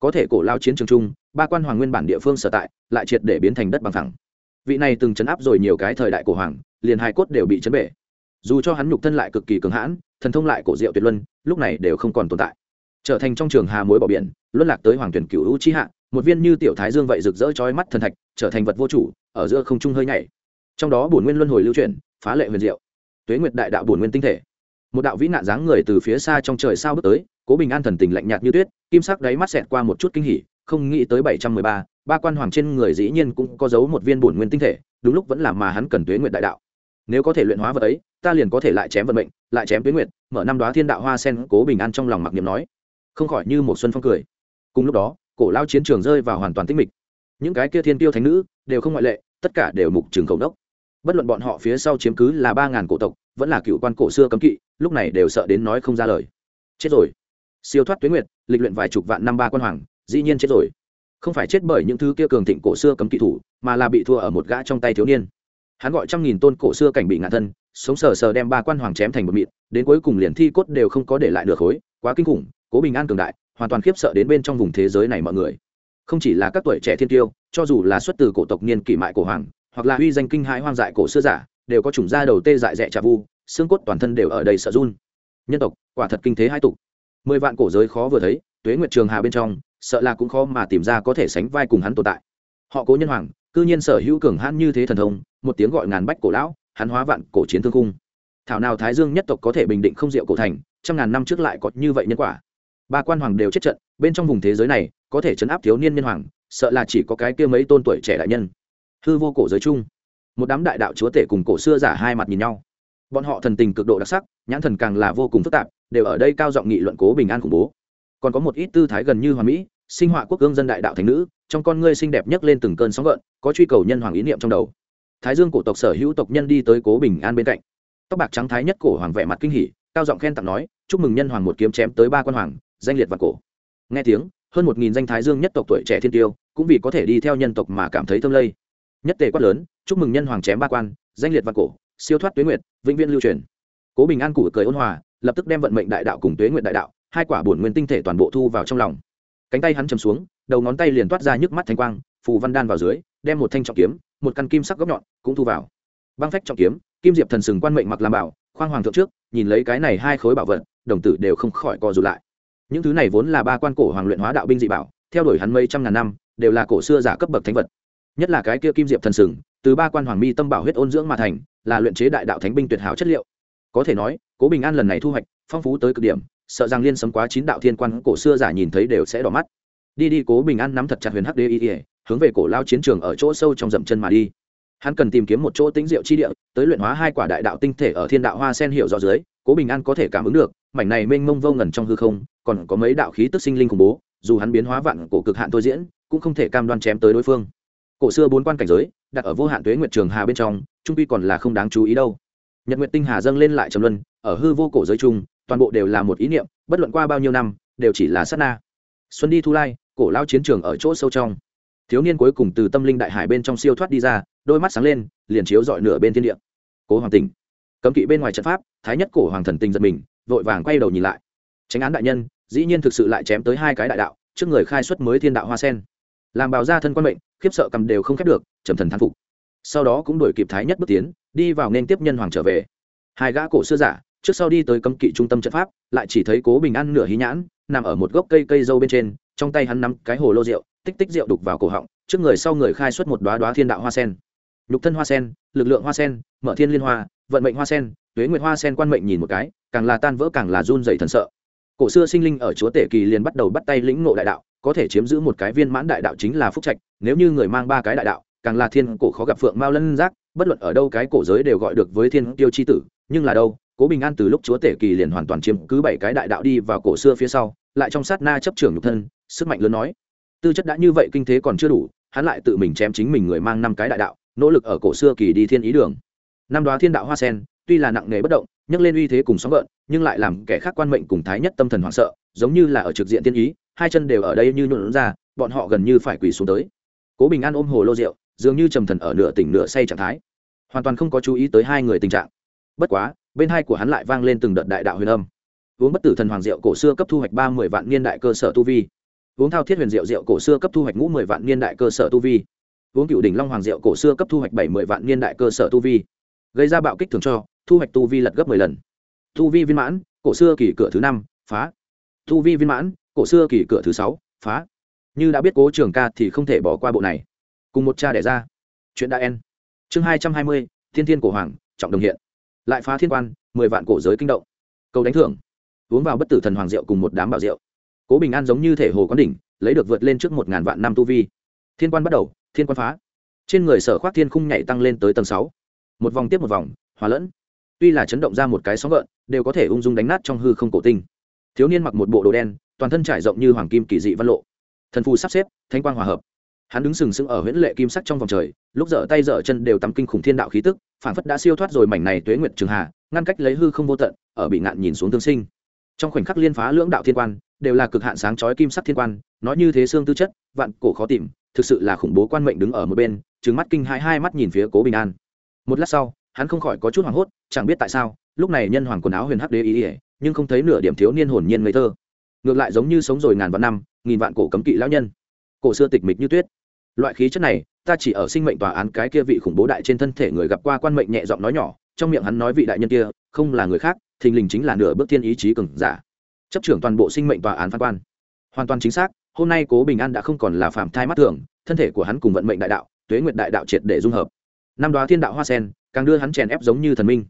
Có thể cổ lao chiến trường chung, ba quan hoàng nguyên bản địa phương sở tại, lại triệt để biến thành đất bằng thẳng vị này từng chấn áp rồi nhiều cái thời đại cổ hoàng, liền hai cốt đều bị chấn bể dù cho hắn nhục thân lại cực kỳ cường hãn, thần thông lại cổ diệu tuyệt luân, lúc này đều không còn tồn tại. Trở thành trong trường hà mối bỏ biển, luân lạc tới hoàng tuyển cửu hữu chi hạ, một viên như tiểu thái dương vậy rực rỡ chói mắt thần thạch, trở thành vật vô chủ, ở giữa không trung hơi nhảy. Trong đó bổn nguyên luân hồi lưu chuyển, phá lệ huyền diệu. Tuế nguyệt đại đạo bổn nguyên tinh thể. Một đạo vĩ nạn dáng người từ phía xa trong trời sao bước tới, cố bình an thần tình lạnh nhạt như tuyết, kim sắc đáy mắt xẹt qua một chút kinh hỉ, không nghĩ tới bảy trăm mười ba ba quan hoàng trên người dĩ nhiên cũng có giấu một viên bổn nguyên tinh thể, đúng lúc vẫn là mà hắn cần tuế nguyệt đại đạo. Nếu có thể luyện hóa vật ấy ta liền có thể lại chém vận mệnh, lại chém tuyết nguyệt, mở năm đoá thiên đạo hoa sen cố bình an trong lòng mặc niệm nói. Không khỏi như một xuân phong cười. Cùng lúc đó, cổ lao chiến trường rơi vào hoàn toàn tĩnh mịch. Những cái kia thiên tiêu thánh nữ đều không ngoại lệ, tất cả đều mục trường cầu đốc. Bất luận bọn họ phía sau chiếm cứ là ba ngàn cổ tộc, vẫn là cựu quan cổ xưa cấm kỵ, lúc này đều sợ đến nói không ra lời. Chết rồi. Siêu thoát tuyến nguyệt, lịch luyện vài chục vạn năm ba quan hoàng, dĩ nhiên chết rồi. Không phải chết bởi những thứ kia cường thịnh cổ xưa cấm kỵ thủ, mà là bị thua ở một gã trong tay thiếu niên. Hắn gọi trăm nghìn tôn cổ xưa cảnh bị ngạn thân sống sờ sờ đem ba quan hoàng chém thành một mịn, đến cuối cùng liền thi cốt đều không có để lại được khối, quá kinh khủng, cố bình an cường đại, hoàn toàn khiếp sợ đến bên trong vùng thế giới này mọi người. Không chỉ là các tuổi trẻ thiên tiêu, cho dù là xuất từ cổ tộc niên kỷ mại cổ hoàng, hoặc là uy danh kinh hãi hoang dại cổ xưa giả, đều có chủng da đầu tê dại dẹ trà vu, xương cốt toàn thân đều ở đầy sợ run. Nhân tộc, quả thật kinh thế hai tục mười vạn cổ giới khó vừa thấy, tuế nguyệt trường hà bên trong, sợ là cũng khó mà tìm ra có thể sánh vai cùng hắn tồn tại. Họ cố nhân hoàng, cư nhiên sở hữu cường hãn như thế thần thông, một tiếng gọi ngàn bách cổ lão hắn hóa vạn cổ chiến thương cung thảo nào thái dương nhất tộc có thể bình định không diệu cổ thành, trăm ngàn năm trước lại có như vậy nhân quả. Ba quan hoàng đều chết trận, bên trong vùng thế giới này, có thể chấn áp thiếu niên nhân hoàng, sợ là chỉ có cái kia mấy tôn tuổi trẻ đại nhân. Hư vô cổ giới chung, một đám đại đạo chúa tể cùng cổ xưa giả hai mặt nhìn nhau. Bọn họ thần tình cực độ đặc sắc, nhãn thần càng là vô cùng phức tạp, đều ở đây cao giọng nghị luận cố bình an khủng bố. Còn có một ít tư thái gần như hoàn mỹ, sinh họa quốc gương dân đại đạo thành nữ, trong con ngươi xinh đẹp nhất lên từng cơn sóng gợn, có truy cầu nhân hoàng ý niệm trong đầu thái dương cổ tộc sở hữu tộc nhân đi tới cố bình an bên cạnh. Tóc bạc trắng thái nhất cổ hoàng vẻ mặt kinh hỉ, cao giọng khen tặng nói, chúc mừng nhân hoàng một kiếm chém tới ba quan hoàng, danh liệt và cổ. Nghe tiếng, hơn một nghìn danh thái dương nhất tộc tuổi trẻ thiên tiêu, cũng vì có thể đi theo nhân tộc mà cảm thấy thâm lây. Nhất tề quát lớn, chúc mừng nhân hoàng chém ba quan, danh liệt và cổ, siêu thoát tuế nguyệt, vĩnh viễn lưu truyền. Cố bình an cụ cười ôn hòa, lập tức đem vận mệnh đại đạo cùng tuế nguyệt đại đạo, hai quả bổn nguyên tinh thể toàn bộ thu vào trong lòng. Cánh tay hắn chầm xuống, đầu ngón tay liền toát ra nhức mắt thanh quang, phù văn đan vào dưới, đem một thanh trọng kiếm một căn kim sắc góc nhọn, cũng thu vào. Băng phách trọng kiếm, kim diệp thần sừng quan mệnh mặc làm bảo, khoang hoàng thượng trước, nhìn lấy cái này hai khối bảo vật, đồng tử đều không khỏi co rụt lại. Những thứ này vốn là ba quan cổ hoàng luyện hóa đạo binh dị bảo, theo đuổi hắn mấy trăm ngàn năm, đều là cổ xưa giả cấp bậc thánh vật. Nhất là cái kia kim diệp thần sừng, từ ba quan hoàng mi tâm bảo huyết ôn dưỡng mà thành, là luyện chế đại đạo thánh binh tuyệt hảo chất liệu. Có thể nói, cố bình an lần này thu hoạch, phong phú tới cực điểm, sợ rằng liên sấm quá chín đạo thiên quan cổ xưa giả nhìn thấy đều sẽ đỏ mắt. Đi đi, cố bình an nắm thật chặt huyền hắc đê y hướng về cổ lao chiến trường ở chỗ sâu trong dậm chân mà đi. Hắn cần tìm kiếm một chỗ tĩnh diệu chi địa, tới luyện hóa hai quả đại đạo tinh thể ở thiên đạo hoa sen hiệu rõ dưới, cố bình an có thể cảm ứng được, mảnh này mênh mông vô ngần trong hư không, còn có mấy đạo khí tức sinh linh khủng bố, dù hắn biến hóa vạn cổ cực hạn tôi diễn, cũng không thể cam đoan chém tới đối phương. Cổ xưa bốn quan cảnh giới, đặt ở vô hạn tuế nguyệt trường hà bên trong, trung quy còn là không đáng chú ý đâu. Nhật nguyệt tinh hà dâng lên lại trầm luân, ở hư vô cổ giới chung toàn bộ đều là một ý niệm, bất luận qua bao nhiêu năm, đều chỉ là sát na. Xuân đi thu lai, cổ lao chiến trường ở chỗ sâu trong thiếu niên cuối cùng từ tâm linh đại hải bên trong siêu thoát đi ra, đôi mắt sáng lên, liền chiếu dọi nửa bên thiên địa. Cố hoàng tỉnh. Cấm kỵ bên ngoài trận pháp, thái nhất cổ hoàng thần tình giật mình, vội vàng quay đầu nhìn lại. Tránh án đại nhân, dĩ nhiên thực sự lại chém tới hai cái đại đạo, trước người khai xuất mới thiên đạo hoa sen. Làm bào ra thân quan mệnh, khiếp sợ cầm đều không khép được, trầm thần thán phục. Sau đó cũng đuổi kịp thái nhất bước tiến, đi vào nên tiếp nhân hoàng trở về. Hai gã cổ xưa giả, trước sau đi tới cấm kỵ trung tâm trận pháp, lại chỉ thấy cố bình an nửa hí nhãn, nằm ở một gốc cây cây dâu bên trên, trong tay hắn nắm cái hồ lô rượu tích tích rượu đục vào cổ họng, trước người sau người khai xuất một đoá đoá thiên đạo hoa sen. Nhục thân hoa sen, lực lượng hoa sen, mở thiên liên hoa, vận mệnh hoa sen, tuế nguyệt hoa sen quan mệnh nhìn một cái, càng là tan vỡ càng là run dày thần sợ. Cổ xưa sinh linh ở chúa tể kỳ liền bắt đầu bắt tay lĩnh ngộ đại đạo, có thể chiếm giữ một cái viên mãn đại đạo chính là phúc trạch, nếu như người mang ba cái đại đạo, càng là thiên cổ khó gặp phượng mao lân giác, bất luận ở đâu cái cổ giới đều gọi được với thiên tiêu chi tử, nhưng là đâu, cố bình an từ lúc chúa tể kỳ liền hoàn toàn chiếm cứ bảy cái đại đạo đi vào cổ xưa phía sau, lại trong sát na chấp trưởng nhục thân, sức mạnh lớn nói tư chất đã như vậy kinh thế còn chưa đủ, hắn lại tự mình chém chính mình người mang năm cái đại đạo, nỗ lực ở cổ xưa kỳ đi thiên ý đường. Năm đoá thiên đạo hoa sen, tuy là nặng nề bất động, nhấc lên uy thế cùng sóng gợn, nhưng lại làm kẻ khác quan mệnh cùng thái nhất tâm thần hoảng sợ, giống như là ở trực diện thiên ý, hai chân đều ở đây như nhuộn ra, bọn họ gần như phải quỳ xuống tới. Cố bình an ôm hồ lô rượu, dường như trầm thần ở nửa tỉnh nửa say trạng thái. Hoàn toàn không có chú ý tới hai người tình trạng. Bất quá, bên hai của hắn lại vang lên từng đợt đại đạo huyền âm. Uống bất tử thần hoàng rượu cổ xưa cấp thu hoạch ba mươi vạn niên đại cơ sở tu vi uống thao thiết huyền rượu rượu cổ xưa cấp thu hoạch ngũ mười vạn niên đại cơ sở tu vi. Uống cựu đỉnh long hoàng rượu cổ xưa cấp thu hoạch bảy mươi vạn niên đại cơ sở tu vi. Gây ra bạo kích thường cho, thu hoạch tu vi lật gấp mười lần. Tu vi viên mãn, cổ xưa kỳ cửa thứ năm, phá. Tu vi viên mãn, cổ xưa kỳ cửa thứ sáu, phá. Như đã biết cố trường ca thì không thể bỏ qua bộ này. Cùng một cha đẻ ra. Chuyện đã en chương hai trăm hai mươi, thiên thiên cổ hoàng, trọng đồng hiện. Lại phá thiên quan, mười vạn cổ giới kinh động. Cầu đánh thưởng. Uống vào bất tử thần hoàng rượu cùng một đám bảo rượu cố bình an giống như thể hồ quán đỉnh, lấy được vượt lên trước một ngàn vạn năm tu vi. Thiên quan bắt đầu, thiên quan phá. Trên người sở khoác thiên khung nhảy tăng lên tới tầng sáu. Một vòng tiếp một vòng, hòa lẫn. Tuy là chấn động ra một cái sóng gợn, đều có thể ung dung đánh nát trong hư không cổ tinh. Thiếu niên mặc một bộ đồ đen, toàn thân trải rộng như hoàng kim kỳ dị văn lộ. Thần phù sắp xếp thanh quang hòa hợp. Hắn đứng sừng sững ở huyễn lệ kim sắc trong vòng trời, lúc dở tay dở chân đều tắm kinh khủng thiên đạo khí tức phản phất đã siêu thoát rồi mảnh này tuế nguyệt trường hà, ngăn cách lấy hư không vô tận, ở bị ngạn nhìn xuống tương sinh. Trong khoảnh khắc liên phá lưỡng đạo thiên quan đều là cực hạn sáng chói kim sắc thiên quan, nói như thế xương tư chất, vạn cổ khó tìm, thực sự là khủng bố quan mệnh đứng ở một bên trứng mắt kinh hai hai mắt nhìn phía cố bình an. Một lát sau, hắn không khỏi có chút hoảng hốt, chẳng biết tại sao, lúc này nhân hoàng quần áo huyền hắc đế ý ỉa, nhưng không thấy nửa điểm thiếu niên hồn nhiên ngây thơ. Ngược lại giống như sống rồi ngàn vạn năm, nghìn vạn cổ cấm kỵ lão nhân. Cổ xưa tịch mịch như tuyết. Loại khí chất này, ta chỉ ở sinh mệnh tòa án cái kia vị khủng bố đại trên thân thể người gặp qua quan mệnh nhẹ giọng nói nhỏ, trong miệng hắn nói vị đại nhân kia, không là người khác, thình lình chính là nửa bước thiên ý chí cường giả chấp trưởng toàn bộ sinh mệnh tòa án phán quan. Hoàn toàn chính xác, hôm nay cố bình an đã không còn là phạm thai mắt thường, thân thể của hắn cùng vận mệnh đại đạo, tuế nguyệt đại đạo triệt để dung hợp. Năm đoá thiên đạo hoa sen, càng đưa hắn chèn ép giống như thần minh.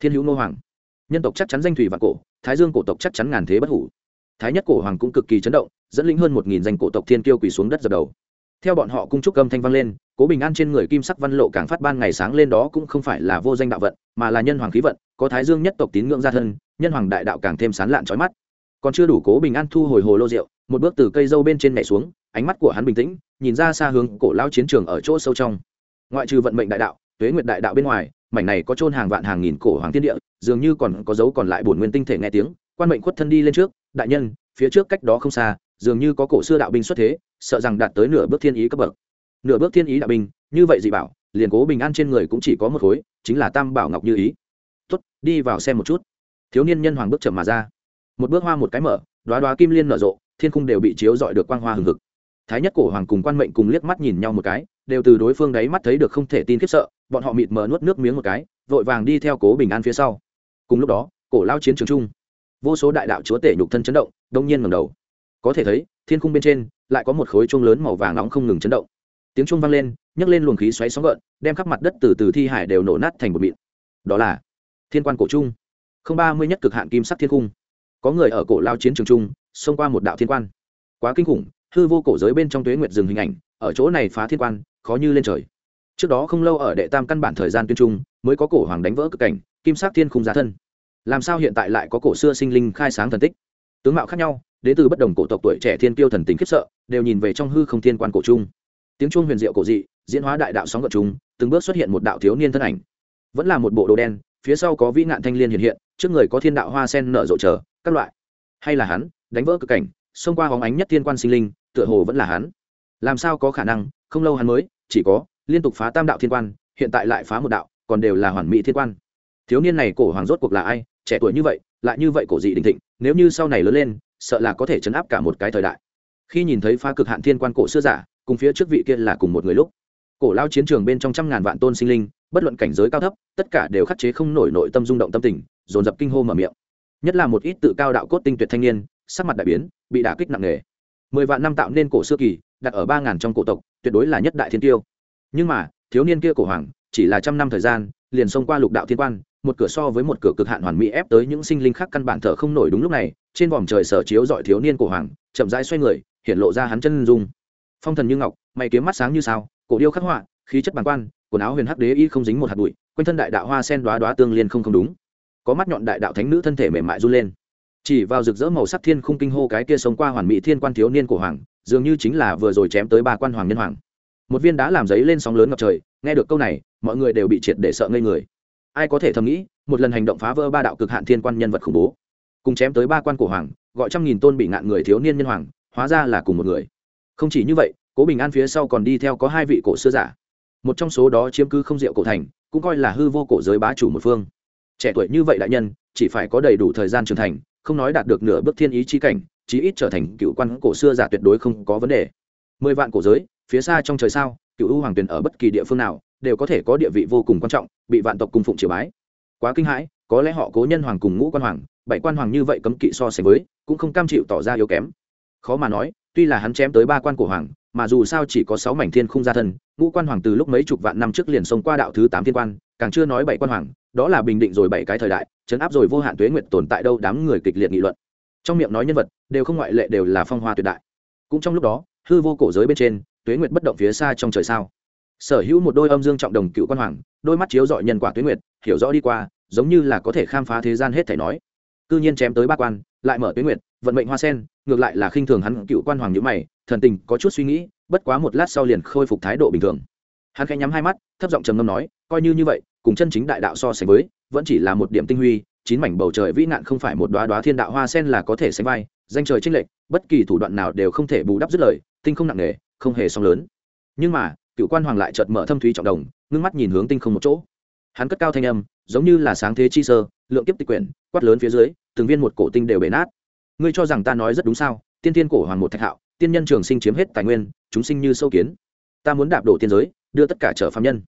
Thiên hữu nô hoàng. Nhân tộc chắc chắn danh thủy và cổ, thái dương cổ tộc chắc chắn ngàn thế bất hủ. Thái nhất cổ hoàng cũng cực kỳ chấn động, dẫn lĩnh hơn một nghìn danh cổ tộc thiên kiêu quỳ xuống đất dập đầu. Theo bọn họ cung trúc âm thanh vang lên, cố bình an trên người kim sắc văn lộ càng phát ban ngày sáng lên đó cũng không phải là vô danh đạo vận, mà là nhân hoàng khí vận, có thái dương nhất tộc tín ngưỡng gia thân, nhân hoàng đại đạo càng thêm sán lạn trói mắt còn chưa đủ cố bình an thu hồi hồ lô rượu, một bước từ cây dâu bên trên mẹ xuống, ánh mắt của hắn bình tĩnh, nhìn ra xa hướng cổ lao chiến trường ở chỗ sâu trong. Ngoại trừ vận mệnh đại đạo, tuế nguyệt đại đạo bên ngoài, mảnh này có chôn hàng vạn hàng nghìn cổ hoàng thiên địa, dường như còn có dấu còn lại bổn nguyên tinh thể nghe tiếng, quan mệnh khuất thân đi lên trước, đại nhân, phía trước cách đó không xa, dường như có cổ xưa đạo binh xuất thế, sợ rằng đạt tới nửa bước thiên ý cấp bậc. Nửa bước thiên ý đạo binh, như vậy dị bảo, liền cố bình an trên người cũng chỉ có một khối, chính là tam bảo ngọc như ý. Tuất đi vào xem một chút. Thiếu niên nhân hoàng bước chậm mà ra một bước hoa một cái mở đoá đoá kim liên nở rộ thiên cung đều bị chiếu dọi được quang hoa hừng hực. Thái nhất cổ hoàng cùng quan mệnh cùng liếc mắt nhìn nhau một cái đều từ đối phương đáy mắt thấy được không thể tin khiếp sợ bọn họ mịt mờ nuốt nước miếng một cái vội vàng đi theo cố bình an phía sau. Cùng lúc đó cổ lao chiến trường trung, vô số đại đạo chúa tể nhục thân chấn động đông nhiên ngầm đầu. Có thể thấy thiên khung bên trên lại có một khối chuông lớn màu vàng nóng không ngừng chấn động. Tiếng chuông vang lên nhấc lên luồng khí xoáy sóng gợn đem khắp mặt đất từ từ thi hải đều nổ nát thành một mịn. Đó là thiên quan cổ trung không ba mươi nhất cực hạn kim sắc thiên cung có người ở cổ lao chiến trường trung xông qua một đạo thiên quan. Quá kinh khủng, hư vô cổ giới bên trong tuế nguyệt dừng hình ảnh, ở chỗ này phá thiên quan, khó như lên trời. Trước đó không lâu ở đệ tam căn bản thời gian tuyên trung, mới có cổ hoàng đánh vỡ cực cảnh, kim sắc thiên khung giá thân. Làm sao hiện tại lại có cổ xưa sinh linh khai sáng thần tích? Tướng mạo khác nhau đến từ bất đồng cổ tộc tuổi trẻ thiên tiêu thần tình khiếp sợ, đều nhìn về trong hư không thiên quan cổ trung. Tiếng chuông huyền diệu cổ dị, diễn hóa đại đạo sóng gợn chúng từng bước xuất hiện một đạo thiếu niên thân ảnh. Vẫn là một bộ đồ đen, phía sau có vĩ nạn thanh liên hiện hiện, trước người có thiên đạo hoa sen nở rộ chờ các loại. Hay là hắn, đánh vỡ cực cảnh, xông qua hóng ánh nhất thiên quan sinh linh, tựa hồ vẫn là hắn. Làm sao có khả năng, không lâu hắn mới, chỉ có, liên tục phá tam đạo thiên quan, hiện tại lại phá một đạo, còn đều là hoàn mỹ thiên quan. Thiếu niên này cổ hoàng rốt cuộc là ai, trẻ tuổi như vậy, lại như vậy cổ dị đình thịnh, nếu như sau này lớn lên, sợ là có thể chấn áp cả một cái thời đại. Khi nhìn thấy phá cực hạn thiên quan cổ xưa giả, cùng phía trước vị kia là cùng một người lúc. Cổ lao chiến trường bên trong trăm ngàn vạn tôn sinh linh, bất luận cảnh giới cao thấp, tất cả đều khắc chế không nổi nội tâm rung động tâm tình, dồn dập kinh hô mở miệng nhất là một ít tự cao đạo cốt tinh tuyệt thanh niên, sắc mặt đại biến, bị đả kích nặng nề. Mười vạn năm tạo nên cổ xưa kỳ, đặt ở ba ngàn trong cổ tộc, tuyệt đối là nhất đại thiên tiêu. Nhưng mà, thiếu niên kia cổ hoàng, chỉ là trăm năm thời gian, liền xông qua lục đạo thiên quan, một cửa so với một cửa cực hạn hoàn mỹ ép tới những sinh linh khác căn bản thở không nổi đúng lúc này, trên vòm trời sở chiếu dọi thiếu niên cổ hoàng, chậm rãi xoay người, hiện lộ ra hắn chân dung. Phong thần như ngọc, mày kiếm mắt sáng như sao, cổ điêu khắc họa, khí chất bản quan, quần áo huyền hắc đế y không dính một hạt bụi, quanh thân đại đạo hoa sen đoá đoá tương liên không không đúng có mắt nhọn đại đạo thánh nữ thân thể mềm mại run lên. Chỉ vào rực rỡ màu sắc thiên khung kinh hô cái kia sống qua hoàn mỹ thiên quan thiếu niên của hoàng, dường như chính là vừa rồi chém tới ba quan hoàng nhân hoàng. Một viên đá làm giấy lên sóng lớn ngập trời, nghe được câu này, mọi người đều bị triệt để sợ ngây người. Ai có thể thầm nghĩ, một lần hành động phá vỡ ba đạo cực hạn thiên quan nhân vật khủng bố, cùng chém tới ba quan của hoàng, gọi trăm nghìn tôn bị ngạn người thiếu niên nhân hoàng, hóa ra là cùng một người. Không chỉ như vậy, cố bình an phía sau còn đi theo có hai vị cổ xưa giả. Một trong số đó chiếm cứ không diệu cổ thành, cũng coi là hư vô cổ giới bá chủ một phương trẻ tuổi như vậy đại nhân, chỉ phải có đầy đủ thời gian trưởng thành, không nói đạt được nửa bước thiên ý chi cảnh, chí ít trở thành cựu quan cổ xưa giả tuyệt đối không có vấn đề. Mười vạn cổ giới, phía xa trong trời sao, cựu u hoàng tuyền ở bất kỳ địa phương nào, đều có thể có địa vị vô cùng quan trọng, bị vạn tộc cung phụng triều bái. Quá kinh hãi, có lẽ họ cố nhân hoàng cùng ngũ quan hoàng, bảy quan hoàng như vậy cấm kỵ so sánh với, cũng không cam chịu tỏ ra yếu kém. Khó mà nói, tuy là hắn chém tới ba quan cổ hoàng, mà dù sao chỉ có sáu mảnh thiên khung gia thân, ngũ quan hoàng từ lúc mấy chục vạn năm trước liền xông qua đạo thứ tám thiên quan, càng chưa nói bảy quan hoàng đó là bình định rồi bảy cái thời đại, chấn áp rồi vô hạn tuế nguyện tồn tại đâu đám người kịch liệt nghị luận. Trong miệng nói nhân vật, đều không ngoại lệ đều là phong hoa tuyệt đại. Cũng trong lúc đó, hư vô cổ giới bên trên, tuế nguyệt bất động phía xa trong trời sao. Sở hữu một đôi âm dương trọng đồng cựu quan hoàng, đôi mắt chiếu dọi nhân quả tuế nguyệt, hiểu rõ đi qua, giống như là có thể khám phá thế gian hết thể nói. Cư nhiên chém tới ba quan, lại mở tuế nguyệt, vận mệnh hoa sen, ngược lại là khinh thường hắn cựu quan hoàng nhữ mày, thần tình có chút suy nghĩ, bất quá một lát sau liền khôi phục thái độ bình thường. Hắn khẽ nhắm hai mắt, thấp giọng trầm ngâm nói, coi như như vậy cùng chân chính đại đạo so sánh với, vẫn chỉ là một điểm tinh huy, chín mảnh bầu trời vĩ nạn không phải một đoá đoá thiên đạo hoa sen là có thể sánh vai, danh trời trinh lệch, bất kỳ thủ đoạn nào đều không thể bù đắp dứt lời, tinh không nặng nề, không hề song lớn. Nhưng mà, cựu quan hoàng lại chợt mở thâm thúy trọng đồng, ngưng mắt nhìn hướng tinh không một chỗ. Hắn cất cao thanh âm, giống như là sáng thế chi sơ, lượng kiếp tịch quyển, quát lớn phía dưới, từng viên một cổ tinh đều bể nát. Ngươi cho rằng ta nói rất đúng sao? Tiên tiên cổ hoàng một thạch hạo, tiên nhân trường sinh chiếm hết tài nguyên, chúng sinh như sâu kiến. Ta muốn đạp đổ tiên giới, đưa tất cả trở phạm nhân.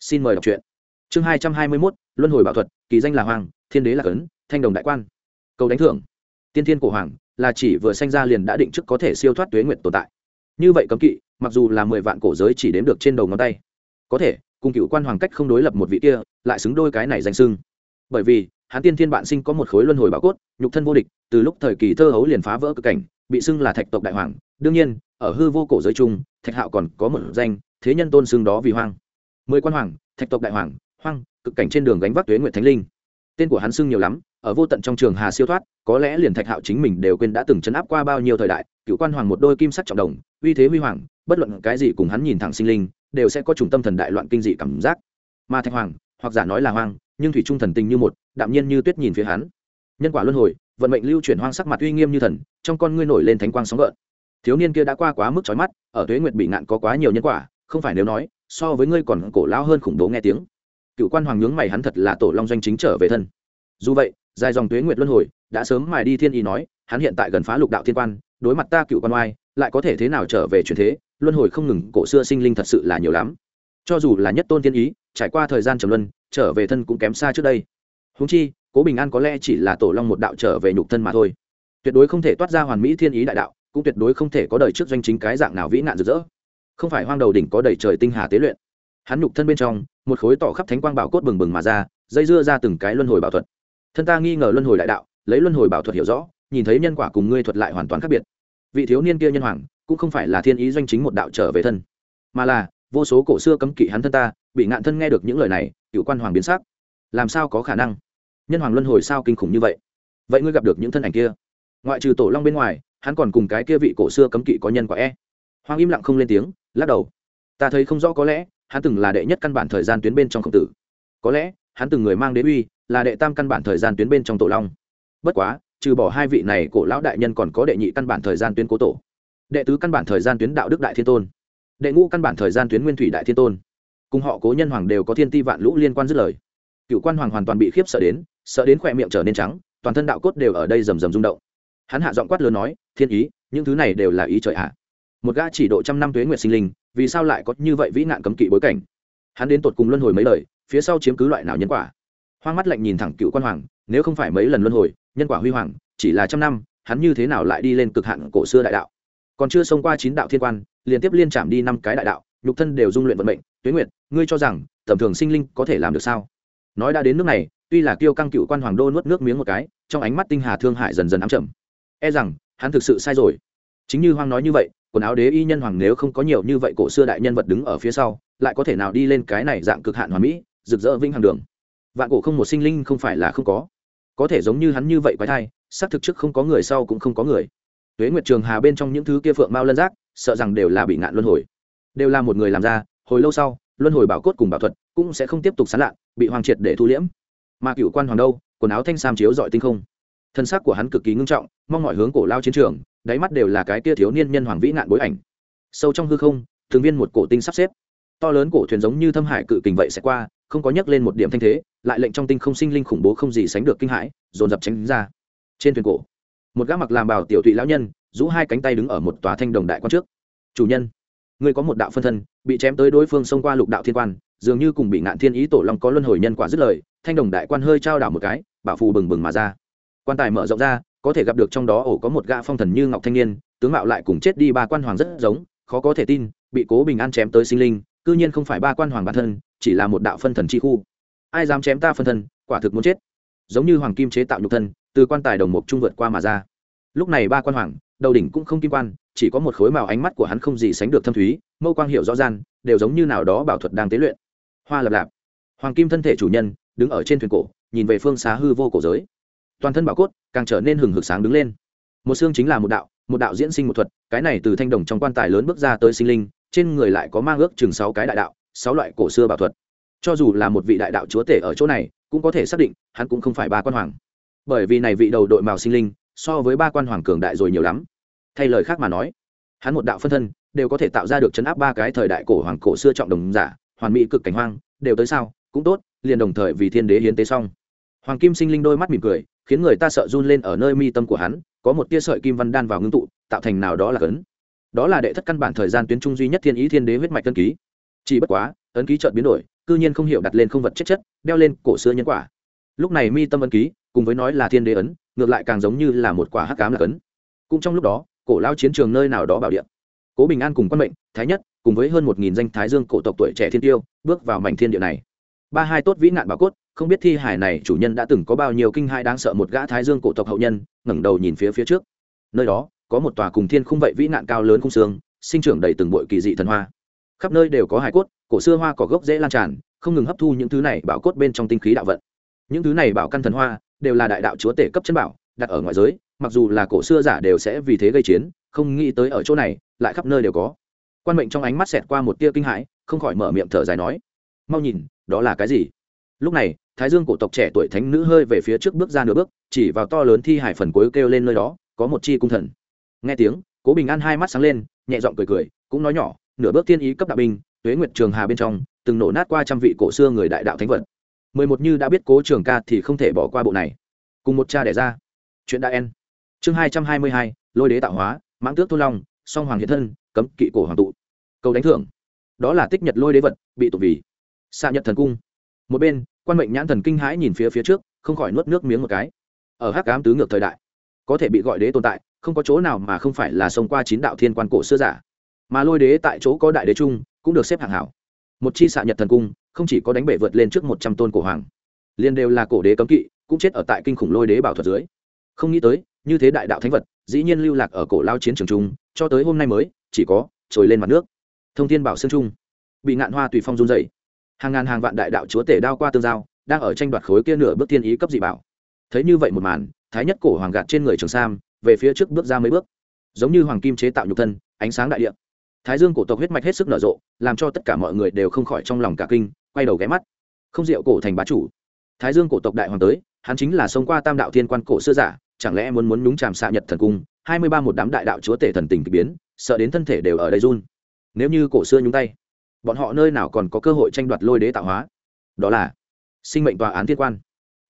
Xin mời đọc truyện chương hai trăm hai mươi mốt luân hồi bảo thuật kỳ danh là hoàng thiên đế là cấn thanh đồng đại quan. Cầu đánh thưởng. Tiên thiên cổ hoàng là chỉ vừa sanh ra liền đã định chức có thể siêu thoát tuế nguyện tồn tại. Như vậy cấm kỵ mặc dù là mười vạn cổ giới chỉ đếm được trên đầu ngón tay có thể cùng cựu quan hoàng cách không đối lập một vị kia lại xứng đôi cái này danh sưng bởi vì hắn tiên thiên bạn sinh có một khối luân hồi bảo cốt nhục thân vô địch từ lúc thời kỳ thơ hấu liền phá vỡ cực cảnh bị xưng là thạch tộc đại hoàng. Đương nhiên ở hư vô cổ giới chung thạch hạo còn có một danh thế nhân tôn xưng đó vì hoàng, mười quan hoàng thạch tộc đại hoàng hoang, cực cảnh trên đường gánh vác tuế nguyệt thánh linh. Tên của hắn xưng nhiều lắm, ở vô tận trong trường hà siêu thoát, có lẽ liền thạch hạo chính mình đều quên đã từng chấn áp qua bao nhiêu thời đại, cựu quan hoàng một đôi kim sắc trọng đồng, uy thế huy hoàng, bất luận cái gì cùng hắn nhìn thẳng sinh linh, đều sẽ có trùng tâm thần đại loạn kinh dị cảm giác. Mà thạch hoàng, hoặc giả nói là hoang, nhưng thủy trung thần tình như một, đạm nhiên như tuyết nhìn phía hắn. Nhân quả luân hồi, vận mệnh lưu chuyển hoang sắc mặt uy nghiêm như thần, trong con ngươi nổi lên thánh quang sóng gợn. Thiếu niên kia đã qua quá mức trói mắt, ở thuế nguyệt bị ngạn có quá nhiều nhân quả, không phải nếu nói, so với ngươi còn cổ lão hơn khủng bố nghe tiếng cựu quan hoàng nhướng mày hắn thật là tổ long doanh chính trở về thân. Dù vậy, dài dòng tuế nguyệt luân hồi đã sớm mài đi thiên ý nói, hắn hiện tại gần phá lục đạo thiên quan, đối mặt ta cựu quan oai, lại có thể thế nào trở về truyền thế, luân hồi không ngừng, cổ xưa sinh linh thật sự là nhiều lắm. Cho dù là nhất tôn thiên ý, trải qua thời gian trầm luân, trở về thân cũng kém xa trước đây. Húng chi, cố bình an có lẽ chỉ là tổ long một đạo trở về nhục thân mà thôi. Tuyệt đối không thể toát ra hoàn mỹ thiên ý đại đạo, cũng tuyệt đối không thể có đời trước doanh chính cái dạng nào vĩ nạn rực rỡ. Không phải hoang đầu đỉnh có đầy trời tinh hà tế luyện. Hắn nhục thân bên trong một khối tỏ khắp thánh quang bảo cốt bừng bừng mà ra, dây dưa ra từng cái luân hồi bảo thuật. Thân ta nghi ngờ luân hồi đại đạo, lấy luân hồi bảo thuật hiểu rõ, nhìn thấy nhân quả cùng ngươi thuật lại hoàn toàn khác biệt. Vị thiếu niên kia nhân hoàng, cũng không phải là thiên ý doanh chính một đạo trở về thân, mà là, vô số cổ xưa cấm kỵ hắn thân ta, bị ngạn thân nghe được những lời này, cựu quan hoàng biến sắc. Làm sao có khả năng? Nhân hoàng luân hồi sao kinh khủng như vậy? Vậy ngươi gặp được những thân ảnh kia? Ngoại trừ tổ long bên ngoài, hắn còn cùng cái kia vị cổ xưa cấm kỵ có nhân quả e. Hoàng im lặng không lên tiếng, lắc đầu. Ta thấy không rõ có lẽ hắn từng là đệ nhất căn bản thời gian tuyến bên trong khổng tử. Có lẽ, hắn từng người mang đế uy, là đệ tam căn bản thời gian tuyến bên trong tổ long. Bất quá, trừ bỏ hai vị này cổ lão đại nhân còn có đệ nhị căn bản thời gian tuyến cố tổ. Đệ tứ căn bản thời gian tuyến đạo đức đại thiên tôn. Đệ ngũ căn bản thời gian tuyến nguyên thủy đại thiên tôn. Cùng họ cố nhân hoàng đều có thiên ti vạn lũ liên quan dứt lời. Cựu quan hoàng hoàn toàn bị khiếp sợ đến sợ đến khỏe miệng trở nên trắng, toàn thân đạo cốt đều ở đây rầm rầm rung động. Hắn hạ giọng quát lớn nói, thiên ý, những thứ này đều là ý trời hạ một gã chỉ độ trăm năm tuế nguyệt sinh linh vì sao lại có như vậy vĩ nạn cấm kỵ bối cảnh? Hắn đến tột cùng luân hồi mấy lời phía sau chiếm cứ loại nào nhân quả? Hoang mắt lạnh nhìn thẳng cựu quan hoàng, nếu không phải mấy lần luân hồi, nhân quả huy hoàng, chỉ là trăm năm, hắn như thế nào lại đi lên cực hạn cổ xưa đại đạo? Còn chưa xông qua chín đạo thiên quan, liên tiếp liên chạm đi năm cái đại đạo, nhục thân đều dung luyện vận mệnh. Tuế nguyệt, ngươi cho rằng, tầm thường sinh linh có thể làm được sao? Nói đã đến nước này, tuy là kiêu căng cựu quan hoàng đô nuốt nước miếng một cái, trong ánh mắt tinh hà thương hại dần dần ám chậm e rằng, hắn thực sự sai rồi. Chính như hoang nói như vậy quần áo đế y nhân hoàng nếu không có nhiều như vậy cổ xưa đại nhân vật đứng ở phía sau, lại có thể nào đi lên cái này dạng cực hạn hoàn mỹ, rực rỡ vinh hàng đường. Vạn cổ không một sinh linh không phải là không có. Có thể giống như hắn như vậy quái thai, xác thực trước không có người, sau cũng không có người. Tuế nguyệt trường hà bên trong những thứ kia phượng mao lân giác, sợ rằng đều là bị ngạn luân hồi. Đều là một người làm ra, hồi lâu sau, luân hồi bảo cốt cùng bảo thuật cũng sẽ không tiếp tục sán lạ bị hoàng triệt để thu liễm. Mà cựu quan hoàng đâu, quần áo thanh sam chiếu dọi tinh không thân xác của hắn cực kỳ ngưng trọng, mong mọi hướng cổ lao chiến trường, đáy mắt đều là cái kia thiếu niên nhân hoàng vĩ nạn bối ảnh. Sâu trong hư không thường viên một cổ tinh sắp xếp. To lớn cổ thuyền giống như thâm hải cự kình vậy sẽ qua, không có nhắc lên một điểm thanh thế, lại lệnh trong tinh không sinh linh khủng bố không gì sánh được kinh hãi, dồn dập tránh ra. Trên thuyền cổ, một gã mặc làm bảo tiểu thụy lão nhân, rũ hai cánh tay đứng ở một tòa thanh đồng đại quan trước. Chủ nhân người có một đạo phân thân, bị chém tới đối phương xông qua lục đạo thiên quan, dường như cùng bị ngạn thiên ý tổ long có luân hồi nhân quả dứt lời, thanh đồng đại quan hơi trao đảo một cái, bảo phù bừng bừng mà ra quan tài mở rộng ra, có thể gặp được trong đó ổ có một gã phong thần như ngọc thanh niên, tướng mạo lại cùng chết đi ba quan hoàng rất giống, khó có thể tin, bị cố bình an chém tới sinh linh, cư nhiên không phải ba quan hoàng bản thân, chỉ là một đạo phân thần chi khu. Ai dám chém ta phân thân quả thực muốn chết. Giống như hoàng kim chế tạo nhục thân, từ quan tài đồng mục trung vượt qua mà ra. Lúc này ba quan hoàng, đầu đỉnh cũng không kim quan, chỉ có một khối màu ánh mắt của hắn không gì sánh được thâm thúy, mâu quang hiệu rõ ràng, đều giống như nào đó bảo thuật đang tế luyện. Hoa lập lạp. Hoàng kim thân thể chủ nhân, đứng ở trên thuyền cổ, nhìn về phương xá hư vô cổ giới toàn thân bảo cốt càng trở nên hừng hực sáng đứng lên. Một xương chính là một đạo một đạo diễn sinh một thuật, cái này từ thanh đồng trong quan tài lớn bước ra tới sinh linh, trên người lại có mang ước chừng sáu cái đại đạo, sáu loại cổ xưa bảo thuật. Cho dù là một vị đại đạo chúa tể ở chỗ này, cũng có thể xác định, hắn cũng không phải ba quan hoàng. Bởi vì này vị đầu đội màu sinh linh, so với ba quan hoàng cường đại rồi nhiều lắm. Thay lời khác mà nói, hắn một đạo phân thân, đều có thể tạo ra được chấn áp ba cái thời đại cổ hoàng cổ xưa trọng đồng giả, hoàn mỹ cực cảnh hoang, đều tới sao, cũng tốt, liền đồng thời vì thiên đế hiến tế xong. Hoàng kim sinh linh đôi mắt mỉm cười khiến người ta sợ run lên ở nơi mi tâm của hắn, có một tia sợi kim văn đan vào ngưng tụ, tạo thành nào đó là cấn đó là đệ thất căn bản thời gian tuyến trung duy nhất thiên ý thiên đế huyết mạch tân ký. Chỉ bất quá, ấn ký chợt biến đổi, cư nhiên không hiểu đặt lên không vật chất chất, đeo lên cổ xưa nhân quả. Lúc này mi tâm ấn ký, cùng với nói là thiên đế ấn, ngược lại càng giống như là một quả hắc cám là ấn. Cũng trong lúc đó, cổ lao chiến trường nơi nào đó bảo điện cố bình an cùng quan mệnh, thái nhất, cùng với hơn một nghìn danh thái dương cổ tộc tuổi trẻ thiên tiêu, bước vào mảnh thiên địa này. Ba hai tốt vĩ nạn bảo cốt không biết thi hải này chủ nhân đã từng có bao nhiêu kinh hai đáng sợ một gã thái dương cổ tộc hậu nhân, ngẩng đầu nhìn phía phía trước. Nơi đó, có một tòa cùng thiên khung vậy vĩ nạn cao lớn khung xương, sinh trưởng đầy từng bụi kỳ dị thần hoa. Khắp nơi đều có hải cốt, cổ xưa hoa cỏ gốc dễ lan tràn, không ngừng hấp thu những thứ này bảo cốt bên trong tinh khí đạo vận. Những thứ này bảo căn thần hoa đều là đại đạo chúa tể cấp chân bảo, đặt ở ngoại giới, mặc dù là cổ xưa giả đều sẽ vì thế gây chiến, không nghĩ tới ở chỗ này, lại khắp nơi đều có. Quan mệnh trong ánh mắt xẹt qua một tia kinh hãi, không khỏi mở miệng thở dài nói, mau nhìn, đó là cái gì? Lúc này thái dương cổ tộc trẻ tuổi thánh nữ hơi về phía trước bước ra nửa bước, chỉ vào to lớn thi hải phần cuối kêu lên nơi đó, có một chi cung thần. Nghe tiếng, cố bình an hai mắt sáng lên, nhẹ giọng cười cười, cũng nói nhỏ, nửa bước tiên ý cấp đạo binh, tuế nguyệt trường hà bên trong, từng nổ nát qua trăm vị cổ xưa người đại đạo thánh vật. Mười một như đã biết cố trường ca thì không thể bỏ qua bộ này. Cùng một cha đẻ ra. Chuyện đã en. Chương hai trăm hai mươi hai, lôi đế tạo hóa, mãng tước thôn long, song hoàng hiện thân, cấm kỵ cổ hoàng tụ. Cầu đánh thưởng. Đó là tích nhật lôi đế vật, bị tụ vì. Xạ nhật thần cung. Một bên quan mệnh nhãn thần kinh hãi nhìn phía phía trước, không khỏi nuốt nước miếng một cái. Ở hắc ám tứ ngược thời đại, có thể bị gọi đế tồn tại, không có chỗ nào mà không phải là xông qua chín đạo thiên quan cổ xưa giả. Mà lôi đế tại chỗ có đại đế trung, cũng được xếp hạng hảo. Một chi xạ nhật thần cung, không chỉ có đánh bể vượt lên trước một trăm tôn cổ hoàng, liền đều là cổ đế cấm kỵ, cũng chết ở tại kinh khủng lôi đế bảo thuật dưới. Không nghĩ tới, như thế đại đạo thánh vật, dĩ nhiên lưu lạc ở cổ lao chiến trường trung, cho tới hôm nay mới, chỉ có trồi lên mặt nước. Thông thiên bảo xương trung, bị ngạn hoa tùy phong run dày hàng ngàn hàng vạn đại đạo chúa tể đao qua tương giao, đang ở tranh đoạt khối kia nửa bước thiên ý cấp dị bảo. Thấy như vậy một màn, thái nhất cổ hoàng gạt trên người trường sam, về phía trước bước ra mấy bước. Giống như hoàng kim chế tạo nhục thân, ánh sáng đại địa. Thái dương cổ tộc huyết mạch hết sức nở rộ, làm cho tất cả mọi người đều không khỏi trong lòng cả kinh, quay đầu ghé mắt. Không rượu cổ thành bá chủ. Thái dương cổ tộc đại hoàng tới, hắn chính là sống qua tam đạo thiên quan cổ xưa giả, chẳng lẽ muốn muốn nhúng chàm xạ nhật thần cung, hai mươi ba một đám đại đạo chúa tể thần tình k biến, sợ đến thân thể đều ở đây run. Nếu như cổ xưa nhúng tay bọn họ nơi nào còn có cơ hội tranh đoạt lôi đế tạo hóa? Đó là sinh mệnh tòa án thiên quan.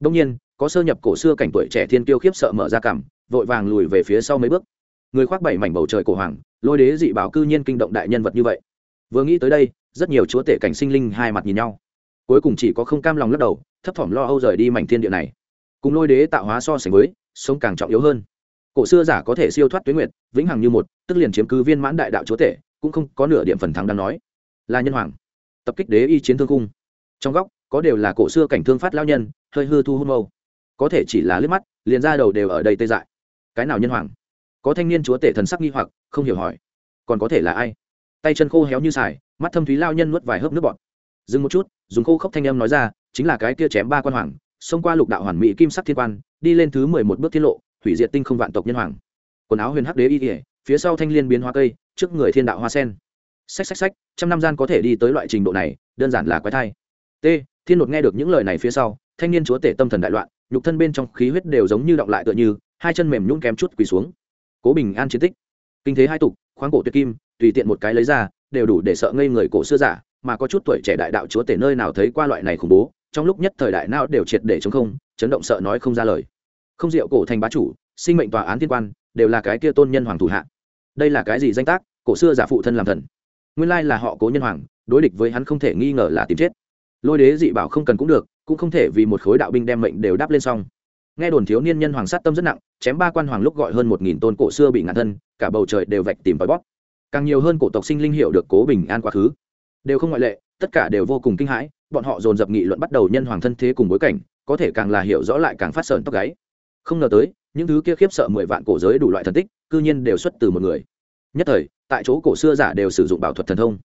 Đông nhiên, có sơ nhập cổ xưa cảnh tuổi trẻ thiên tiêu khiếp sợ mở ra cảm, vội vàng lùi về phía sau mấy bước. Người khoác bảy mảnh bầu trời cổ hoàng, lôi đế dị bảo cư nhiên kinh động đại nhân vật như vậy. Vừa nghĩ tới đây, rất nhiều chúa tể cảnh sinh linh hai mặt nhìn nhau. Cuối cùng chỉ có không cam lòng lắc đầu, thấp thỏm lo âu rời đi mảnh thiên địa này. Cùng lôi đế tạo hóa so sánh với, sống càng trọng yếu hơn. Cổ xưa giả có thể siêu thoát tuyến nguyệt, vĩnh hằng như một, tức liền chiếm cứ viên mãn đại đạo chúa tể, cũng không có nửa điểm phần thắng đang nói là nhân hoàng, tập kích đế y chiến thương cung trong góc, có đều là cổ xưa cảnh thương phát lao nhân, hơi hư thu hôn mâu. Có thể chỉ là liếc mắt, liền ra đầu đều ở đây tê dại. Cái nào nhân hoàng? Có thanh niên chúa tể thần sắc nghi hoặc, không hiểu hỏi. Còn có thể là ai? Tay chân khô héo như xài mắt thâm thúy lao nhân nuốt vài hớp nước bọt. Dừng một chút, dùng khô khốc thanh âm nói ra, chính là cái kia chém ba quan hoàng, xông qua lục đạo hoàn mỹ kim sắc thiên quan, đi lên thứ mười một bước tiết lộ, hủy diệt tinh không vạn tộc nhân hoàng. Quần áo huyền hắc đế y kỉa phía sau thanh liên biến hoa cây, trước người thiên đạo hoa sen xách xách xách, trăm năm gian có thể đi tới loại trình độ này, đơn giản là quái thai. T, thiên nột nghe được những lời này phía sau, thanh niên chúa tể tâm thần đại loạn, nhục thân bên trong khí huyết đều giống như động lại tựa như, hai chân mềm nhũn kém chút quỳ xuống. Cố bình an chiến tích. Kinh thế hai tục, khoáng cổ tuyệt kim, tùy tiện một cái lấy ra, đều đủ để sợ ngây người cổ xưa giả, mà có chút tuổi trẻ đại đạo chúa tể nơi nào thấy qua loại này khủng bố, trong lúc nhất thời đại nào đều triệt để chống không, chấn động sợ nói không ra lời. Không diệu cổ thành bá chủ, sinh mệnh tòa án thiên quan, đều là cái kia tôn nhân hoàng thủ hạ. Đây là cái gì danh tác, cổ xưa giả phụ thân làm thần? Nguyên lai là họ cố nhân hoàng, đối địch với hắn không thể nghi ngờ là tìm chết. Lôi đế dị bảo không cần cũng được, cũng không thể vì một khối đạo binh đem mệnh đều đáp lên xong. Nghe đồn thiếu niên nhân hoàng sát tâm rất nặng, chém ba quan hoàng lúc gọi hơn một nghìn tôn cổ xưa bị ngạn thân, cả bầu trời đều vạch tìm vòi bóp. Càng nhiều hơn cổ tộc sinh linh hiệu được cố bình an quá khứ. Đều không ngoại lệ, tất cả đều vô cùng kinh hãi, bọn họ dồn dập nghị luận bắt đầu nhân hoàng thân thế cùng bối cảnh, có thể càng là hiểu rõ lại càng phát sờn tóc gáy. Không ngờ tới, những thứ kia khiếp sợ mười vạn cổ giới đủ loại thần tích, cư nhiên đều xuất từ một người nhất thời, tại chỗ cổ xưa giả đều sử dụng bảo thuật thần thông.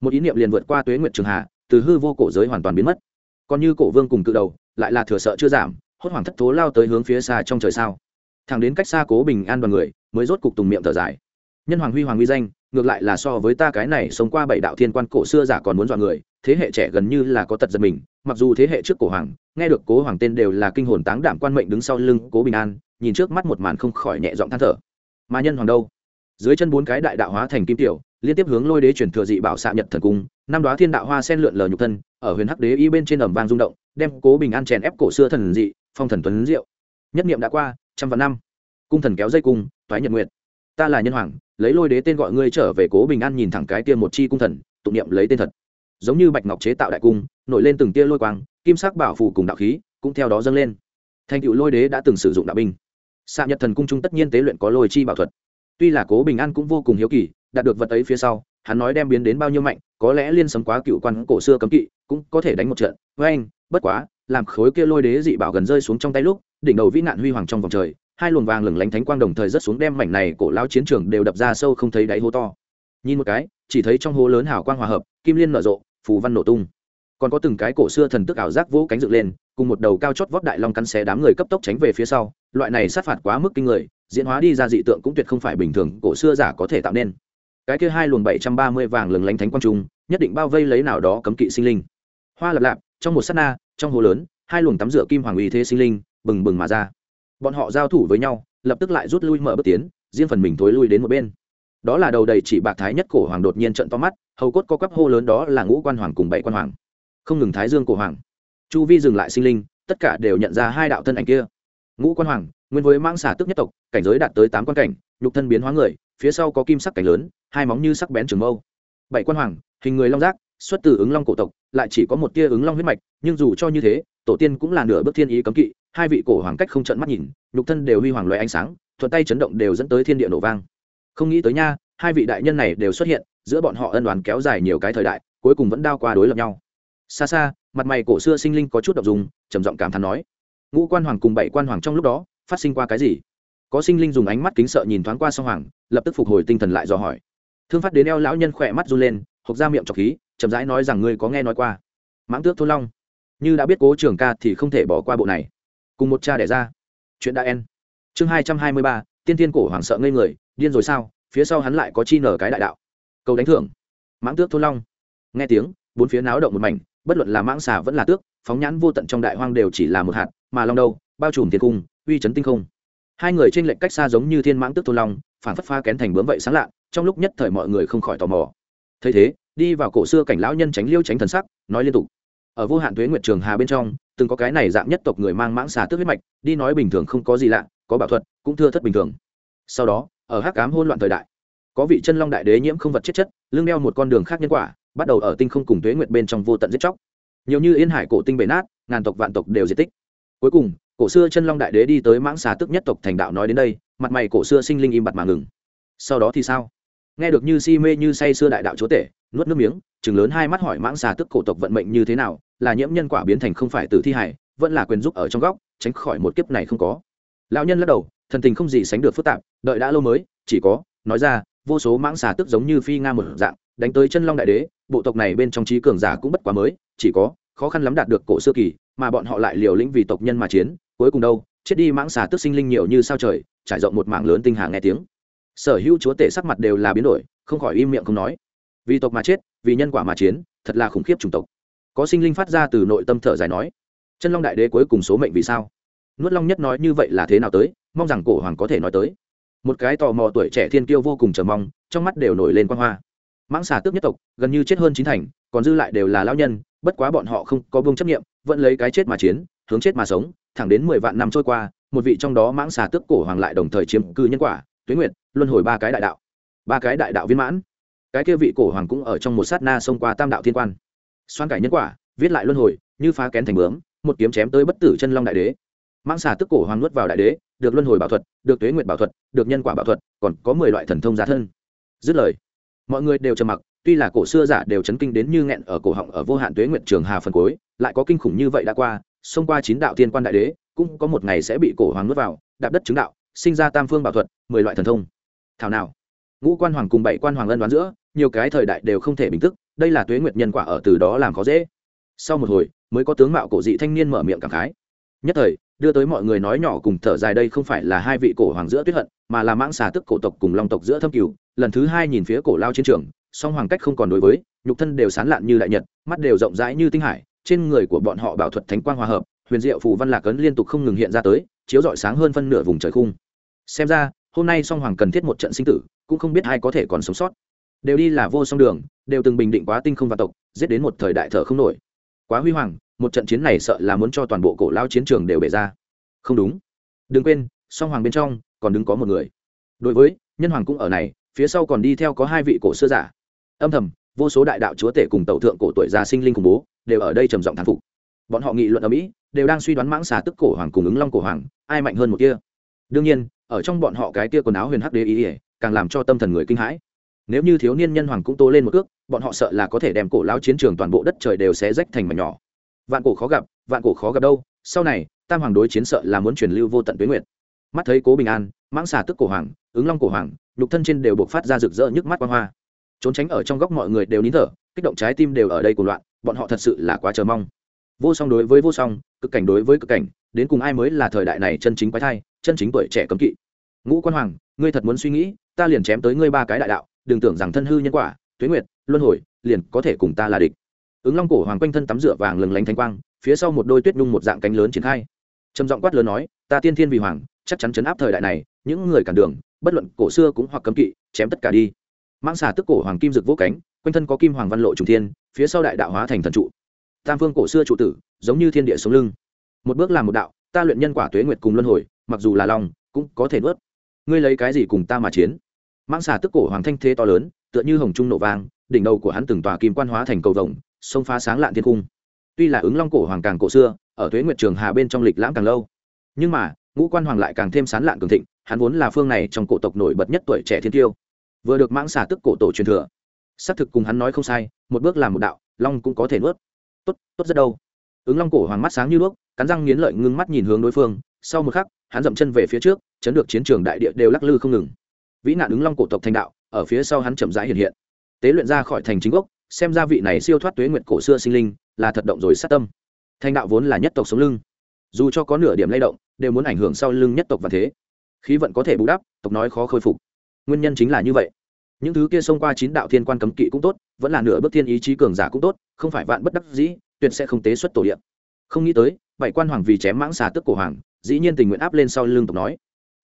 Một ý niệm liền vượt qua tuế nguyệt trường hạ, từ hư vô cổ giới hoàn toàn biến mất. Còn như cổ vương cùng cự đầu, lại là thừa sợ chưa giảm, hốt hoảng thất thố lao tới hướng phía xa trong trời sao. Thằng đến cách xa cố bình an đoàn người, mới rốt cục tùng miệng thở dài. Nhân hoàng huy hoàng huy danh, ngược lại là so với ta cái này sống qua bảy đạo thiên quan cổ xưa giả còn muốn dọa người, thế hệ trẻ gần như là có tật giật mình, mặc dù thế hệ trước cổ hoàng, nghe được cố hoàng tên đều là kinh hồn táng đảm quan mệnh đứng sau lưng cố bình an, nhìn trước mắt một màn không khỏi nhẹ giọng than thở. Mà nhân hoàng đâu? Dưới chân bốn cái đại đạo hóa thành kim tiểu, liên tiếp hướng lôi đế chuyển thừa dị bảo xạ nhật thần cung, năm đoá thiên đạo hoa sen lượn lờ nhục thân, ở huyền hắc đế y bên trên ẩm vang rung động, đem cố bình an chèn ép cổ xưa thần dị, phong thần tuấn diệu. Nhất niệm đã qua, trăm vạn năm. Cung thần kéo dây cung thoái nhật nguyện ta là nhân hoàng, lấy lôi đế tên gọi ngươi trở về cố bình an nhìn thẳng cái tia một chi cung thần, tụng niệm lấy tên thật. Giống như bạch ngọc chế tạo đại cung, nổi lên từng tia lôi quang, kim sắc bảo phủ cùng đạo khí cũng theo đó dâng lên. Thành cựu lôi đế đã từng sử dụng đạo binh. Xạ nhật thần cung trung tất nhiên tế luyện có lôi chi bảo thuật tuy là cố bình an cũng vô cùng hiếu kỳ, đạt được vật ấy phía sau, hắn nói đem biến đến bao nhiêu mạnh, có lẽ liên sấm quá cựu quan cổ xưa cấm kỵ, cũng có thể đánh một trận. Với anh, bất quá, làm khối kia lôi đế dị bảo gần rơi xuống trong tay lúc, đỉnh đầu vĩ nạn huy hoàng trong vòng trời, hai luồng vàng lửng lánh thánh quang đồng thời rất xuống đem mảnh này cổ lao chiến trường đều đập ra sâu không thấy đáy hố to. Nhìn một cái, chỉ thấy trong hố lớn hào quang hòa hợp, kim liên nở rộ, phù văn nổ tung. Còn có từng cái cổ xưa thần tức ảo giác vỗ cánh dựng lên cùng một đầu cao chót vót đại long cắn xé đám người cấp tốc tránh về phía sau, loại này sát phạt quá mức kinh người, diễn hóa đi ra dị tượng cũng tuyệt không phải bình thường, cổ xưa giả có thể tạo nên. Cái kia hai luồng bảy trăm ba mươi vàng lừng lánh thánh quang trung nhất định bao vây lấy nào đó cấm kỵ sinh linh. Hoa lập lạp, trong một s á t na, trong hồ lớn, hai luồng tắm rửa kim hoàng uy thế sinh linh bừng bừng mà ra. Bọn họ giao thủ với nhau, lập tức lại rút lui mở bước tiến, riêng phần mình thối lui đến một bên. Đó là đầu đầy chỉ bạc thái nhất cổ hoàng đột nhiên trận to mắt, hầu cốt có quắp hô lớn đó là ngũ quan hoàng cùng bảy quan hoàng. Không ngừng thái dương cổ hoàng chu vi dừng lại sinh linh, tất cả đều nhận ra hai đạo thân ảnh kia. Ngũ quan hoàng, nguyên với mang xả tức nhất tộc, cảnh giới đạt tới tám quan cảnh, nhục thân biến hóa người, phía sau có kim sắc cảnh lớn, hai móng như sắc bén trường mâu. Bảy quan hoàng, hình người long giác, xuất từ ứng long cổ tộc, lại chỉ có một tia ứng long huyết mạch, nhưng dù cho như thế, tổ tiên cũng là nửa bước thiên ý cấm kỵ, hai vị cổ hoàng cách không trận mắt nhìn, nhục thân đều huy hoàng loại ánh sáng, thuận tay chấn động đều dẫn tới thiên địa nổ vang. Không nghĩ tới nha, hai vị đại nhân này đều xuất hiện, giữa bọn họ ân đoàn kéo dài nhiều cái thời đại, cuối cùng vẫn đao qua đối lập nhau. Xa xa mặt mày cổ xưa sinh linh có chút đ ộ n g dùng, trầm giọng cảm thán nói, ngũ quan hoàng cùng bảy quan hoàng trong lúc đó, phát sinh qua cái gì? Có sinh linh dùng ánh mắt kính sợ nhìn thoáng qua song hoàng, lập tức phục hồi tinh thần lại dò hỏi. Thương phát đến eo lão nhân khỏe mắt run lên, hộc ra miệng trọc khí, chậm rãi nói rằng, ngươi có nghe nói qua? Mãng tước thôn long. Như đã biết cố trường ca thì không thể bỏ qua bộ này. Cùng một cha đẻ ra. Chuyện đã en chương hai trăm hai mươi ba, tiên tiên cổ hoàng sợ ngây người, điên rồi sao? Phía sau hắn lại có chi nở cái đại đạo. Cầu đánh thưởng. Mãng tước thôn long. Nghe tiếng, bốn phía náo động một mảnh bất luận là mãng xà vẫn là tước, phóng nhãn vô tận trong đại hoang đều chỉ là một hạt, mà long đâu, bao trùm thiên cung, uy chấn tinh không. Hai người trên lệnh cách xa giống như thiên mãng tước thôn long phản phất pha kén thành bướm vậy sáng lạ, trong lúc nhất thời mọi người không khỏi tò mò. Thấy thế, đi vào cổ xưa cảnh lão nhân tránh liêu tránh thần sắc, nói liên tục. Ở vô hạn tuế nguyệt trường hà bên trong, từng có cái này dạng nhất tộc người mang mãng xà tước huyết mạch, đi nói bình thường không có gì lạ, có bảo thuật, cũng thưa thất bình thường. Sau đó, ở hắc cám hôn loạn thời đại, có vị chân long đại đế nhiễm không vật chết chất, lưng đeo một con đường khác nhân quả bắt đầu ở tinh không cùng tuế nguyệt bên trong vô tận giết chóc. Nhiều như yên hải cổ tinh bể nát, ngàn tộc vạn tộc đều diệt tích. Cuối cùng, cổ xưa chân long đại đế đi tới mãng xà tức nhất tộc thành đạo nói đến đây, mặt mày cổ xưa sinh linh im bặt mà ngừng. Sau đó thì sao? Nghe được như si mê như say xưa đại đạo chúa tể, nuốt nước miếng chừng lớn hai mắt hỏi mãng xà tức cổ tộc vận mệnh như thế nào, là nhiễm nhân quả biến thành không phải từ thi hải vẫn là quyền giúp ở trong góc, tránh khỏi một kiếp này không có. Lão nhân lắc đầu, thần tình không gì sánh được phức tạp, đợi đã lâu mới, chỉ có, nói ra, vô số mãng xà tức giống như phi nga một dạng đánh tới chân long đại đế, bộ tộc này bên trong trí cường giả cũng bất quá mới, chỉ có khó khăn lắm đạt được cổ xưa kỳ, mà bọn họ lại liều lĩnh vì tộc nhân mà chiến, cuối cùng đâu, chết đi mãng xà tức sinh linh nhiều như sao trời, trải rộng một mảng lớn tinh hà nghe tiếng. Sở hữu chúa tể sắc mặt đều là biến đổi, không khỏi im miệng không nói. Vì tộc mà chết, vì nhân quả mà chiến, thật là khủng khiếp chủng tộc. Có sinh linh phát ra từ nội tâm thở dài nói, chân long đại đế cuối cùng số mệnh vì sao? Nuốt long nhất nói như vậy là thế nào tới, mong rằng cổ hoàng có thể nói tới. Một cái tò mò tuổi trẻ thiên kiêu vô cùng chờ mong, trong mắt đều nổi lên quan hoa mãng xà tước nhất tộc, gần như chết hơn chín thành, còn dư lại đều là lão nhân, bất quá bọn họ không có vương chấp nghiệm vẫn lấy cái chết mà chiến, hướng chết mà sống, thẳng đến mười vạn năm trôi qua, một vị trong đó mãng xà tước cổ hoàng lại đồng thời chiếm cư nhân quả tuyến nguyệt, luân hồi ba cái đại đạo. Ba cái đại đạo viên mãn. Cái kia vị cổ hoàng cũng ở trong một sát na xông qua tam đạo thiên quan. Xoan cải nhân quả, viết lại luân hồi, như phá kén thành bướm, một kiếm chém tới bất tử chân long đại đế. Mãng xà tức cổ hoàng nuốt vào đại đế, được luân hồi bảo thuật, được tuế nguyệt bảo thuật, được nhân quả bảo thuật, còn có mười loại thần thông giá thân. Dứt lời mọi người đều trầm mặc, tuy là cổ xưa giả đều chấn kinh đến như nghẹn ở cổ họng ở vô hạn tuế nguyệt trường hà phần cuối, lại có kinh khủng như vậy đã qua, xông qua chín đạo tiên quan đại đế, cũng có một ngày sẽ bị cổ hoàng nuốt vào, đạp đất chứng đạo, sinh ra tam phương bảo thuật, mười loại thần thông. Thảo nào? Ngũ quan hoàng cùng bảy quan hoàng ân đoán giữa, nhiều cái thời đại đều không thể bình tức, đây là tuế nguyệt nhân quả ở từ đó làm khó dễ. Sau một hồi, mới có tướng mạo cổ dị thanh niên mở miệng cảm khái. Nhất thời, đưa tới mọi người nói nhỏ cùng thở dài đây không phải là hai vị cổ hoàng giữa tuyết hận, mà là mãng xà tức cổ tộc cùng long tộc giữa thâm cửu lần thứ hai nhìn phía cổ lao chiến trường, song hoàng cách không còn đối với, nhục thân đều sán lạn như đại nhật, mắt đều rộng rãi như tinh hải, trên người của bọn họ bảo thuật thánh quang hòa hợp, huyền diệu phù văn lạc ấn liên tục không ngừng hiện ra tới, chiếu rọi sáng hơn phân nửa vùng trời khung. Xem ra, hôm nay song hoàng cần thiết một trận sinh tử, cũng không biết ai có thể còn sống sót. Đều đi là vô song đường, đều từng bình định quá tinh không và tộc, giết đến một thời đại thở không nổi. Quá huy hoàng, một trận chiến này sợ là muốn cho toàn bộ cổ lao chiến trường đều bể ra. Không đúng. Đừng quên, song hoàng bên trong còn đứng có một người. Đối với, nhân hoàng cũng ở này phía sau còn đi theo có hai vị cổ xưa giả. Âm thầm, vô số đại đạo chúa tể cùng tàu thượng cổ tuổi già sinh linh khủng bố, đều ở đây trầm giọng thán phục. Bọn họ nghị luận ở mỹ, đều đang suy đoán mãng xà tức cổ hoàng cùng ứng long cổ hoàng, ai mạnh hơn một kia. Đương nhiên, ở trong bọn họ cái kia quần áo huyền hắc đế ý ỉa càng làm cho tâm thần người kinh hãi. Nếu như thiếu niên nhân hoàng cũng tố lên một cước, bọn họ sợ là có thể đem cổ lao chiến trường toàn bộ đất trời đều xé rách thành mảnh nhỏ. Vạn cổ khó gặp, vạn cổ khó gặp đâu. Sau này, tam hoàng đối chiến sợ là muốn truyền lưu vô tận tuyến nguyệt. Mắt thấy cố bình an, mãng xà tức cổ hoàng ứng long cổ hoàng, nhục thân trên đều buộc phát ra rực rỡ nhức mắt quan hoa. Trốn tránh ở trong góc mọi người đều nín thở, kích động trái tim đều ở đây của loạn, bọn họ thật sự là quá chờ mong. Vô song đối với vô song, cực cảnh đối với cực cảnh, đến cùng ai mới là thời đại này chân chính quái thai, chân chính tuổi trẻ cấm kỵ. Ngũ quan hoàng, ngươi thật muốn suy nghĩ, ta liền chém tới ngươi ba cái đại đạo, đừng tưởng rằng thân hư nhân quả, tuế nguyệt, luân hồi, liền có thể cùng ta là địch. Ứng long cổ hoàng quanh thân tắm rửa vàng lừng lánh thanh quang, phía sau một đôi tuyết nhung một dạng cánh lớn triển khai. Trầm giọng quát lớn nói, ta tiên thiên vì hoàng, chắc chắn chấn áp thời đại này những người cản đường, bất luận cổ xưa cũng hoặc cấm kỵ, chém tất cả đi. Mang xà tức cổ hoàng kim rực vỗ cánh, quanh thân có kim hoàng văn lộ trùng thiên, phía sau đại đạo hóa thành thần trụ. Tam phương cổ xưa trụ tử, giống như thiên địa sống lưng. Một bước làm một đạo, ta luyện nhân quả tuế nguyệt cùng luân hồi, mặc dù là lòng cũng có thể nuốt. Ngươi lấy cái gì cùng ta mà chiến? Mang xà tức cổ hoàng thanh thế to lớn, tựa như hồng trung nổ vang, đỉnh đầu của hắn từng tòa kim quan hóa thành cầu vồng, sông phá sáng lạn thiên cung. Tuy là ứng long cổ hoàng càng cổ xưa, ở tuế nguyệt trường hà bên trong lịch lãm càng lâu, nhưng mà, ngũ quan hoàng lại càng thêm sán lạn cường thịnh hắn vốn là phương này trong cổ tộc nổi bật nhất tuổi trẻ thiên tiêu, vừa được mãng xà tức cổ tổ truyền thừa. Xác thực cùng hắn nói không sai, một bước làm một đạo, long cũng có thể nuốt. Tốt tốt rất đâu. Ứng long cổ hoàng mắt sáng như đuốc, cắn răng nghiến lợi ngưng mắt nhìn hướng đối phương, sau một khắc, hắn dậm chân về phía trước, chấn được chiến trường đại địa đều lắc lư không ngừng. Vĩ nạn ứng long cổ tộc thành đạo, ở phía sau hắn chậm rãi hiện hiện. Tế luyện ra khỏi thành chính gốc, xem ra vị này siêu thoát tuế nguyện cổ xưa sinh linh, là thật động rồi sát tâm. Thành đạo vốn là nhất tộc sống lưng. Dù cho có nửa điểm lay động, đều muốn ảnh hưởng sau lưng nhất tộc và thế khí vận có thể bù đắp, tộc nói khó khôi phục. Nguyên nhân chính là như vậy. Những thứ kia xông qua chín đạo thiên quan cấm kỵ cũng tốt, vẫn là nửa bước thiên ý chí cường giả cũng tốt, không phải vạn bất đắc dĩ, tuyệt sẽ không tế xuất tổ điện không nghĩ tới, bảy quan hoàng vì chém mãng xà tức cổ hoàng, dĩ nhiên tình nguyện áp lên sau lưng tộc nói.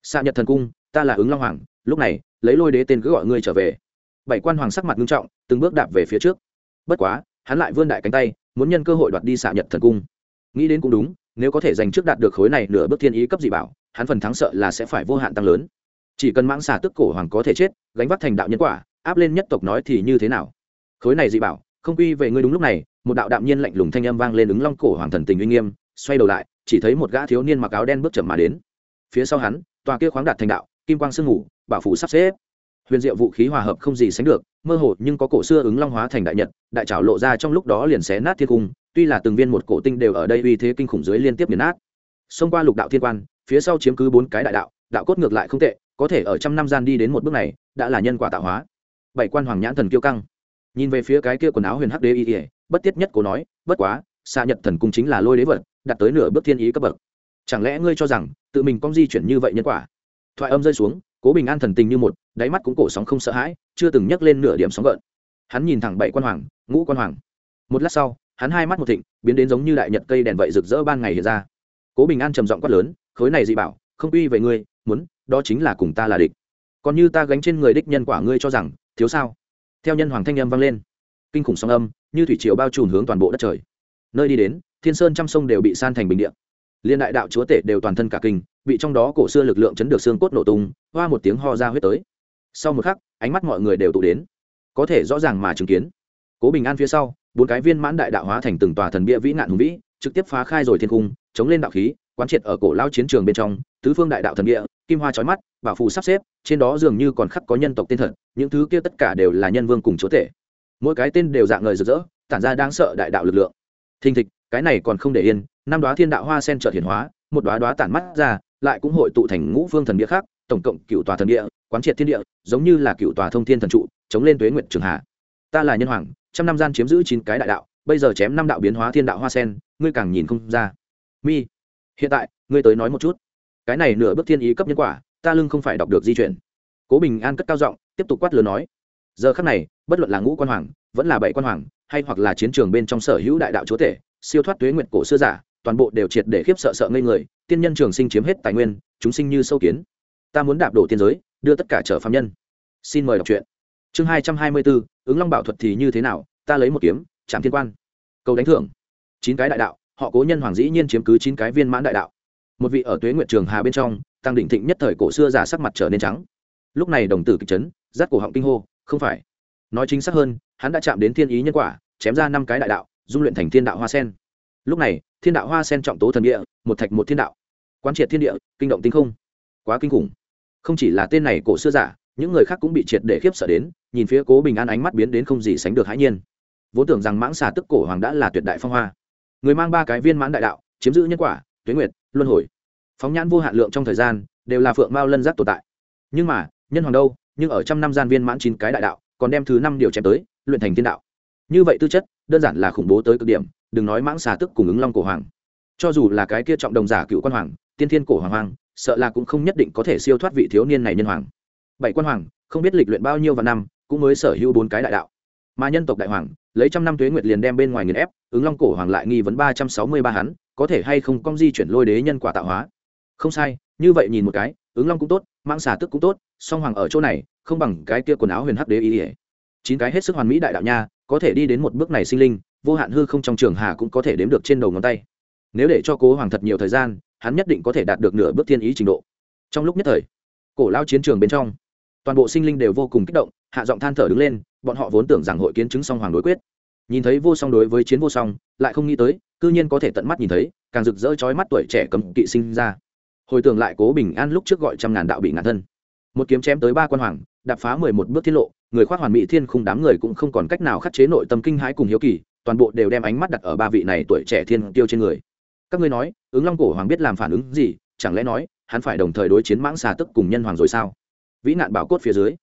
Xạ nhật thần cung, ta là ứng long hoàng, lúc này, lấy lôi đế tên cứ gọi ngươi trở về. Bảy quan hoàng sắc mặt nghiêm trọng, từng bước đạp về phía trước. Bất quá, hắn lại vươn đại cánh tay, muốn nhân cơ hội đoạt đi xạ nhật thần cung. Nghĩ đến cũng đúng nếu có thể giành trước đạt được khối này nửa bước thiên ý cấp dị bảo, hắn phần thắng sợ là sẽ phải vô hạn tăng lớn. Chỉ cần mãng xà tức cổ hoàng có thể chết, gánh vác thành đạo nhân quả, áp lên nhất tộc nói thì như thế nào? Khối này dị bảo, không quy về ngươi đúng lúc này, một đạo đạm nhiên lạnh lùng thanh âm vang lên ứng long cổ hoàng thần tình uy nghiêm, xoay đầu lại, chỉ thấy một gã thiếu niên mặc áo đen bước chậm mà đến. Phía sau hắn, tòa kia khoáng đạt thành đạo, kim quang sương ngủ bảo phủ sắp xếp. Huyền diệu vũ khí hòa hợp không gì sánh được, mơ hồ nhưng có cổ xưa ứng long hóa thành đại nhật, đại trảo lộ ra trong lúc đó liền xé nát thiên cung tuy là từng viên một cổ tinh đều ở đây uy thế kinh khủng dưới liên tiếp nghiền nát. Xông qua lục đạo thiên quan, phía sau chiếm cứ bốn cái đại đạo đạo cốt ngược lại không tệ, có thể ở trăm năm gian đi đến một bước này, đã là nhân quả tạo hóa. Bảy quan hoàng nhãn thần kiêu căng. Nhìn về phía cái kia quần áo huyền hắc đế y ỉa bất tiết nhất cố nói, bất quá xa nhật thần cung chính là lôi đế vật, đạt tới nửa bước thiên ý cấp bậc. Chẳng lẽ ngươi cho rằng, tự mình công di chuyển như vậy nhân quả? Thoại âm rơi xuống, cố bình an thần tình như một, đáy mắt cũng cổ sóng không sợ hãi, chưa từng nhấc lên nửa điểm sóng gợn. Hắn nhìn thẳng bảy quan hoàng, ngũ quan hoàng. Một lát sau hắn hai mắt một thịnh, biến đến giống như đại nhật cây đèn vậy rực rỡ ban ngày hiện ra. Cố bình an trầm giọng quát lớn, khối này dị bảo, không uy về ngươi, muốn, đó chính là cùng ta là địch. Còn như ta gánh trên người đích nhân quả ngươi cho rằng, thiếu sao? Theo nhân hoàng thanh âm vang lên. Kinh khủng song âm, như thủy triều bao trùm hướng toàn bộ đất trời. Nơi đi đến, thiên sơn trăm sông đều bị san thành bình địa. liên đại đạo chúa tể đều toàn thân cả kinh, bị trong đó cổ xưa lực lượng chấn được xương cốt nổ tung, hoa một tiếng ho ra huyết tới. Sau một khắc, ánh mắt mọi người đều tụ đến. Có thể rõ ràng mà chứng kiến. Cố bình an phía sau bốn cái viên mãn đại đạo hóa thành từng tòa thần bia vĩ nạn hùng vĩ, trực tiếp phá khai rồi thiên cung, chống lên đạo khí, quán triệt ở cổ lao chiến trường bên trong, tứ phương đại đạo thần địa kim hoa trói mắt, bảo phù sắp xếp, trên đó dường như còn khắc có nhân tộc tên thật, những thứ kia tất cả đều là nhân vương cùng chúa tể. Mỗi cái tên đều dạng người rực rỡ, tản ra đáng sợ đại đạo lực lượng. Thình thịch, cái này còn không để yên, năm đoá thiên đạo hoa sen trợ hiển hóa, một đoá đoá tản mắt ra, lại cũng hội tụ thành ngũ phương thần địa khác, tổng cộng cựu tòa thần địa quán triệt thiên địa, giống như là cựu tòa thông thiên thần trụ, chống lên tuế nguyện trường hạ. Ta là nhân hoàng trăm năm gian chiếm giữ chín cái đại đạo, bây giờ chém năm đạo biến hóa thiên đạo hoa sen, ngươi càng nhìn không ra. Mi, hiện tại, ngươi tới nói một chút. Cái này nửa bước thiên ý cấp nhân quả, ta lưng không phải đọc được di chuyển. Cố bình an cất cao giọng, tiếp tục quát lớn nói. Giờ khắc này, bất luận là ngũ quan hoàng, vẫn là bảy quan hoàng, hay hoặc là chiến trường bên trong sở hữu đại đạo chúa tể, siêu thoát tuế nguyện cổ xưa giả, toàn bộ đều triệt để khiếp sợ sợ ngây người, tiên nhân trường sinh chiếm hết tài nguyên, chúng sinh như sâu kiến. Ta muốn đạp đổ tiên giới, đưa tất cả trở phạm nhân. Xin mời đọc truyện chương hai trăm hai mươi bốn ứng long bảo thuật thì như thế nào, ta lấy một kiếm chạm thiên quan. Cầu đánh thưởng. Chín cái đại đạo, họ cố nhân hoàng dĩ nhiên chiếm cứ chín cái viên mãn đại đạo. Một vị ở tuế nguyện trường hà bên trong, tăng định thịnh nhất thời cổ xưa giả sắc mặt trở nên trắng. Lúc này đồng tử kịch chấn rát cổ họng kinh hô, không phải. Nói chính xác hơn, hắn đã chạm đến thiên ý nhân quả, chém ra năm cái đại đạo, dung luyện thành thiên đạo hoa sen. Lúc này, thiên đạo hoa sen trọng tố thần địa, một thạch một thiên đạo. Quán triệt thiên địa, kinh động tinh không. Quá kinh khủng. Không chỉ là tên này cổ xưa giả những người khác cũng bị triệt để khiếp sợ đến, nhìn phía cố bình an ánh mắt biến đến không gì sánh được hãi nhiên. Vốn tưởng rằng mãng xà tức cổ hoàng đã là tuyệt đại phong hoa. Người mang ba cái viên mãn đại đạo, chiếm giữ nhân quả tuyến nguyệt, luân hồi. Phóng nhãn vô hạn lượng trong thời gian, đều là phượng mao lân giác tồn tại. Nhưng mà, nhân hoàng đâu, nhưng ở trăm năm gian viên mãn chín cái đại đạo, còn đem thứ năm điều chém tới, luyện thành thiên đạo. Như vậy tư chất, đơn giản là khủng bố tới cực điểm, đừng nói mãng xà tức cùng ứng long cổ hoàng. Cho dù là cái kia trọng đồng giả cựu quan hoàng, tiên thiên cổ hoàng hoàng, sợ là cũng không nhất định có thể siêu thoát vị thiếu niên này nhân hoàng bảy quan hoàng, không biết lịch luyện bao nhiêu và năm, cũng mới sở hữu bốn cái đại đạo. Mà nhân tộc đại hoàng, lấy trăm năm tuế nguyệt liền đem bên ngoài nghiền ép, ứng long cổ hoàng lại nghi vấn ba trăm sáu mươi ba hắn, có thể hay không công di chuyển lôi đế nhân quả tạo hóa. Không sai, như vậy nhìn một cái, ứng long cũng tốt mang xà tức cũng tốt, song hoàng ở chỗ này, không bằng cái kia quần áo huyền hắc đế ý ỉa. Chín cái hết sức hoàn mỹ đại đạo nha, có thể đi đến một bước này sinh linh, vô hạn hư không trong trường hà cũng có thể đếm được trên đầu ngón tay. Nếu để cho cố hoàng thật nhiều thời gian, hắn nhất định có thể đạt được nửa bước thiên ý trình độ. Trong lúc nhất thời, cổ lao chiến trường bên trong toàn bộ sinh linh đều vô cùng kích động, hạ giọng than thở đứng lên, bọn họ vốn tưởng rằng hội kiến chứng song hoàng đối quyết. Nhìn thấy vô song đối với chiến vô song, lại không nghĩ tới, cư nhiên có thể tận mắt nhìn thấy, càng rực rỡ chói mắt tuổi trẻ cấm kỵ sinh ra. Hồi tưởng lại cố bình an lúc trước gọi trăm ngàn đạo bị ngàn thân. Một kiếm chém tới ba quan hoàng, đạp phá mười một bước tiết lộ, người khoác hoàn mỹ thiên khung đám người cũng không còn cách nào khắc chế nội tâm kinh hãi cùng hiếu kỳ, toàn bộ đều đem ánh mắt đặt ở ba vị này tuổi trẻ thiên tiêu trên người. Các ngươi nói, ứng long cổ hoàng biết làm phản ứng gì, chẳng lẽ nói, hắn phải đồng thời đối chiến mãng xà tức cùng nhân hoàng rồi sao? Vĩ nạn bảo cốt phía dưới.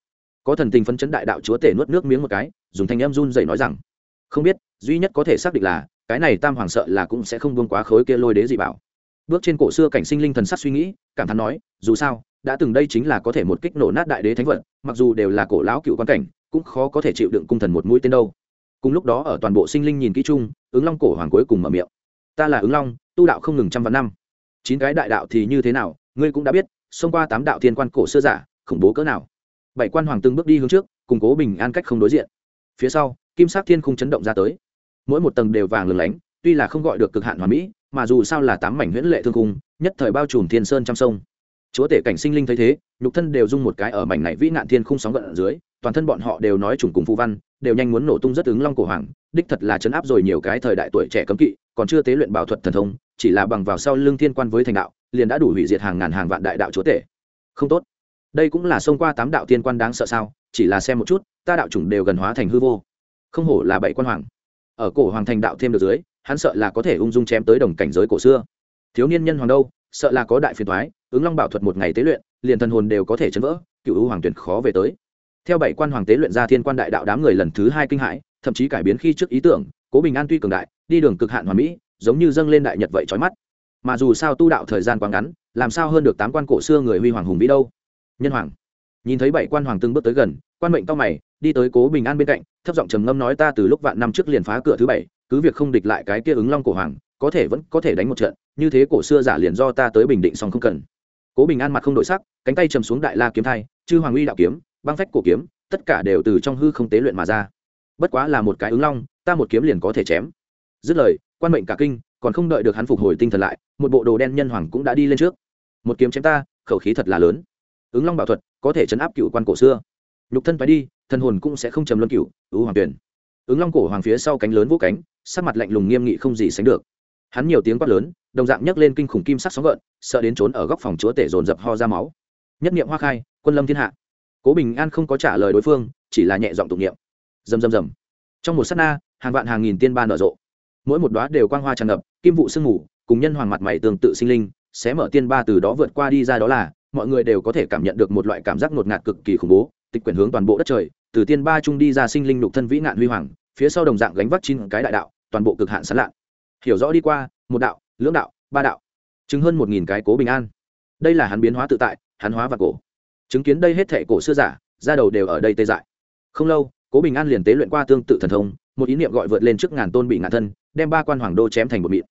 Có thần tình phấn chấn đại đạo chúa tể nuốt nước miếng một cái, dùng thanh em run dậy nói rằng, không biết, duy nhất có thể xác định là, cái này tam hoàng sợ là cũng sẽ không buông quá khối kia lôi đế dị bảo. Bước trên cổ xưa cảnh sinh linh thần sắc suy nghĩ, cảm thán nói, dù sao, đã từng đây chính là có thể một kích nổ nát đại đế thánh vật, mặc dù đều là cổ lão cựu quan cảnh, cũng khó có thể chịu đựng cung thần một mũi tên đâu. Cùng lúc đó ở toàn bộ sinh linh nhìn kỹ chung, ứng long cổ hoàng cuối cùng mở miệng, ta là ứng long, tu đạo không ngừng trăm vạn năm. Chín cái đại đạo thì như thế nào, ngươi cũng đã biết, xông qua tám đạo thiên quan cổ xưa giả khủng bố cỡ nào. Bảy quan hoàng từng bước đi hướng trước, củng cố bình an cách không đối diện. Phía sau, kim sắc thiên khung chấn động ra tới. Mỗi một tầng đều vàng lừng lánh, tuy là không gọi được cực hạn hoàn mỹ, mà dù sao là tám mảnh huyễn lệ thương cung nhất thời bao trùm thiên sơn trăm sông. Chúa tể cảnh sinh linh thấy thế, nhục thân đều dung một cái ở mảnh này vĩ nạn thiên khung sóng gợn ở dưới, toàn thân bọn họ đều nói chủng cùng phù văn, đều nhanh muốn nổ tung rất ứng long cổ hoàng, đích thật là chấn áp rồi nhiều cái thời đại tuổi trẻ cấm kỵ, còn chưa tế luyện bảo thuật thần thông, chỉ là bằng vào sau lương thiên quan với thành đạo, liền đã đủ hủy diệt hàng ngàn hàng vạn đại đạo chúa tể. Không tốt đây cũng là xông qua tám đạo thiên quan đáng sợ sao, chỉ là xem một chút, ta đạo chủng đều gần hóa thành hư vô. Không hổ là bảy quan hoàng. Ở cổ hoàng thành đạo thêm được dưới, hắn sợ là có thể ung dung chém tới đồng cảnh giới cổ xưa. Thiếu niên nhân hoàng đâu, sợ là có đại phiền thoái ứng long bảo thuật một ngày tế luyện, liền thần hồn đều có thể chấn vỡ, cựu ưu hoàng tuyển khó về tới. Theo bảy quan hoàng tế luyện ra thiên quan đại đạo đám người lần thứ hai kinh hãi, thậm chí cải biến khi trước ý tưởng, cố bình an tuy cường đại, đi đường cực hạn hoàn mỹ, giống như dâng lên đại nhật vậy trói mắt. Mà dù sao tu đạo thời gian quá ngắn, làm sao hơn được tám quan cổ xưa người huy hoàng hùng vĩ đâu? Nhân hoàng. Nhìn thấy bảy quan hoàng từng bước tới gần, quan mệnh cao mày, đi tới cố bình an bên cạnh, thấp giọng trầm ngâm nói ta từ lúc vạn năm trước liền phá cửa thứ bảy, cứ việc không địch lại cái kia ứng long cổ hoàng, có thể vẫn có thể đánh một trận, như thế cổ xưa giả liền do ta tới bình định xong không cần. Cố bình an mặt không đổi sắc, cánh tay chầm xuống đại la kiếm thai, chư hoàng uy đạo kiếm, băng phách cổ kiếm, tất cả đều từ trong hư không tế luyện mà ra. Bất quá là một cái ứng long, ta một kiếm liền có thể chém. Dứt lời, quan mệnh cả kinh, còn không đợi được hắn phục hồi tinh thần lại, một bộ đồ đen nhân hoàng cũng đã đi lên trước. Một kiếm chém ta, khẩu khí thật là lớn ứng long bảo thuật có thể chấn áp cựu quan cổ xưa. Nhục thân phải đi, thần hồn cũng sẽ không chầm luân cựu ưu hoàng tuyển. Ứng long cổ hoàng phía sau cánh lớn vỗ cánh, sắc mặt lạnh lùng nghiêm nghị không gì sánh được. Hắn nhiều tiếng quát lớn, đồng dạng nhấc lên kinh khủng kim sắc sóng gợn, sợ đến trốn ở góc phòng chúa tể dồn dập ho ra máu. Nhất niệm hoa khai, quân lâm thiên hạ. Cố bình an không có trả lời đối phương, chỉ là nhẹ giọng tụng niệm. Rầm rầm rầm. Trong một s á t na, hàng vạn hàng nghìn tiên ba nở rộ. Mỗi một đoá đều quang hoa tràn ngập, kim vụ sương mù, cùng nhân hoàng mặt mày tương tự sinh linh sẽ mở tiên ba từ đó vượt qua đi ra đó là mọi người đều có thể cảm nhận được một loại cảm giác ngột ngạt cực kỳ khủng bố, tịch quyển hướng toàn bộ đất trời, từ tiên ba trung đi ra sinh linh nhục thân vĩ nạn huy hoàng, phía sau đồng dạng gánh vác chín cái đại đạo, toàn bộ cực hạn sán lạn. Hiểu rõ đi qua, một đạo, lưỡng đạo, ba đạo, chứng hơn một nghìn cái cố bình an. Đây là hắn biến hóa tự tại, hắn hóa và cổ. Chứng kiến đây hết thệ cổ xưa giả ra đầu đều ở đây tê dại. Không lâu, cố bình an liền tế luyện qua tương tự thần thông, một ý niệm gọi vượt lên trước ngàn tôn bị ngạn thân, đem ba quan hoàng đô chém thành một mịn.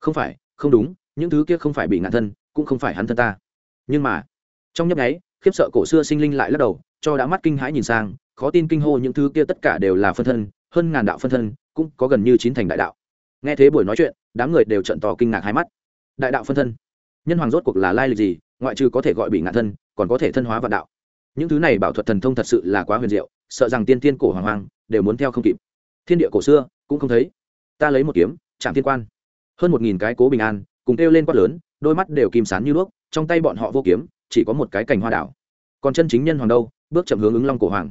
Không phải, không đúng, những thứ kia không phải bị ngạn thân, cũng không phải hắn thân ta nhưng mà, trong nhấp nháy, khiếp sợ cổ xưa sinh linh lại lắc đầu, cho đã mắt kinh hãi nhìn sang, khó tin kinh hô những thứ kia tất cả đều là phân thân, hơn ngàn đạo phân thân, cũng có gần như chín thành đại đạo. Nghe thế buổi nói chuyện, đám người đều trận tò kinh ngạc hai mắt. Đại đạo phân thân? Nhân hoàng rốt cuộc là lai lịch gì? Ngoại trừ có thể gọi bị ngạn thân, còn có thể thân hóa vạn đạo. Những thứ này bảo thuật thần thông thật sự là quá huyền diệu, sợ rằng tiên tiên cổ hoàng hoàng đều muốn theo không kịp. Thiên địa cổ xưa, cũng không thấy. Ta lấy một kiếm, chạm thiên quan. Hơn một nghìn cái cố bình an, cùng kêu lên quát lớn, đôi mắt đều kìm sán như đuốc trong tay bọn họ vô kiếm, chỉ có một cái cành hoa đảo. Còn chân chính nhân hoàng đâu? Bước chậm hướng ứng long cổ hoàng.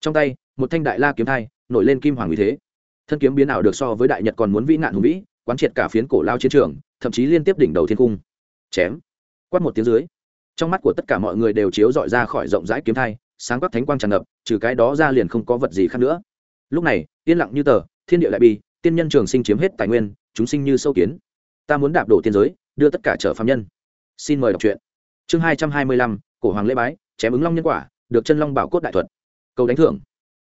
Trong tay, một thanh đại la kiếm thai, nổi lên kim hoàng uy thế. Thân kiếm biến ảo được so với đại nhật còn muốn vĩ nạn hùng vĩ, quán triệt cả phiến cổ lao chiến trường, thậm chí liên tiếp đỉnh đầu thiên cung. Chém. Quát một tiếng dưới. Trong mắt của tất cả mọi người đều chiếu dọi ra khỏi rộng rãi kiếm thai, sáng quắc thánh quang tràn ngập, trừ cái đó ra liền không có vật gì khác nữa. Lúc này, yên lặng như tờ, thiên địa lại bi tiên nhân trường sinh chiếm hết tài nguyên, chúng sinh như sâu kiến. Ta muốn đạp đổ tiên giới, đưa tất cả trở phạm nhân xin mời đọc truyện. Chương hai trăm hai mươi lăm, cổ hoàng lễ bái, chém ứng long nhân quả, được chân long bảo cốt đại thuật. Cầu đánh thưởng.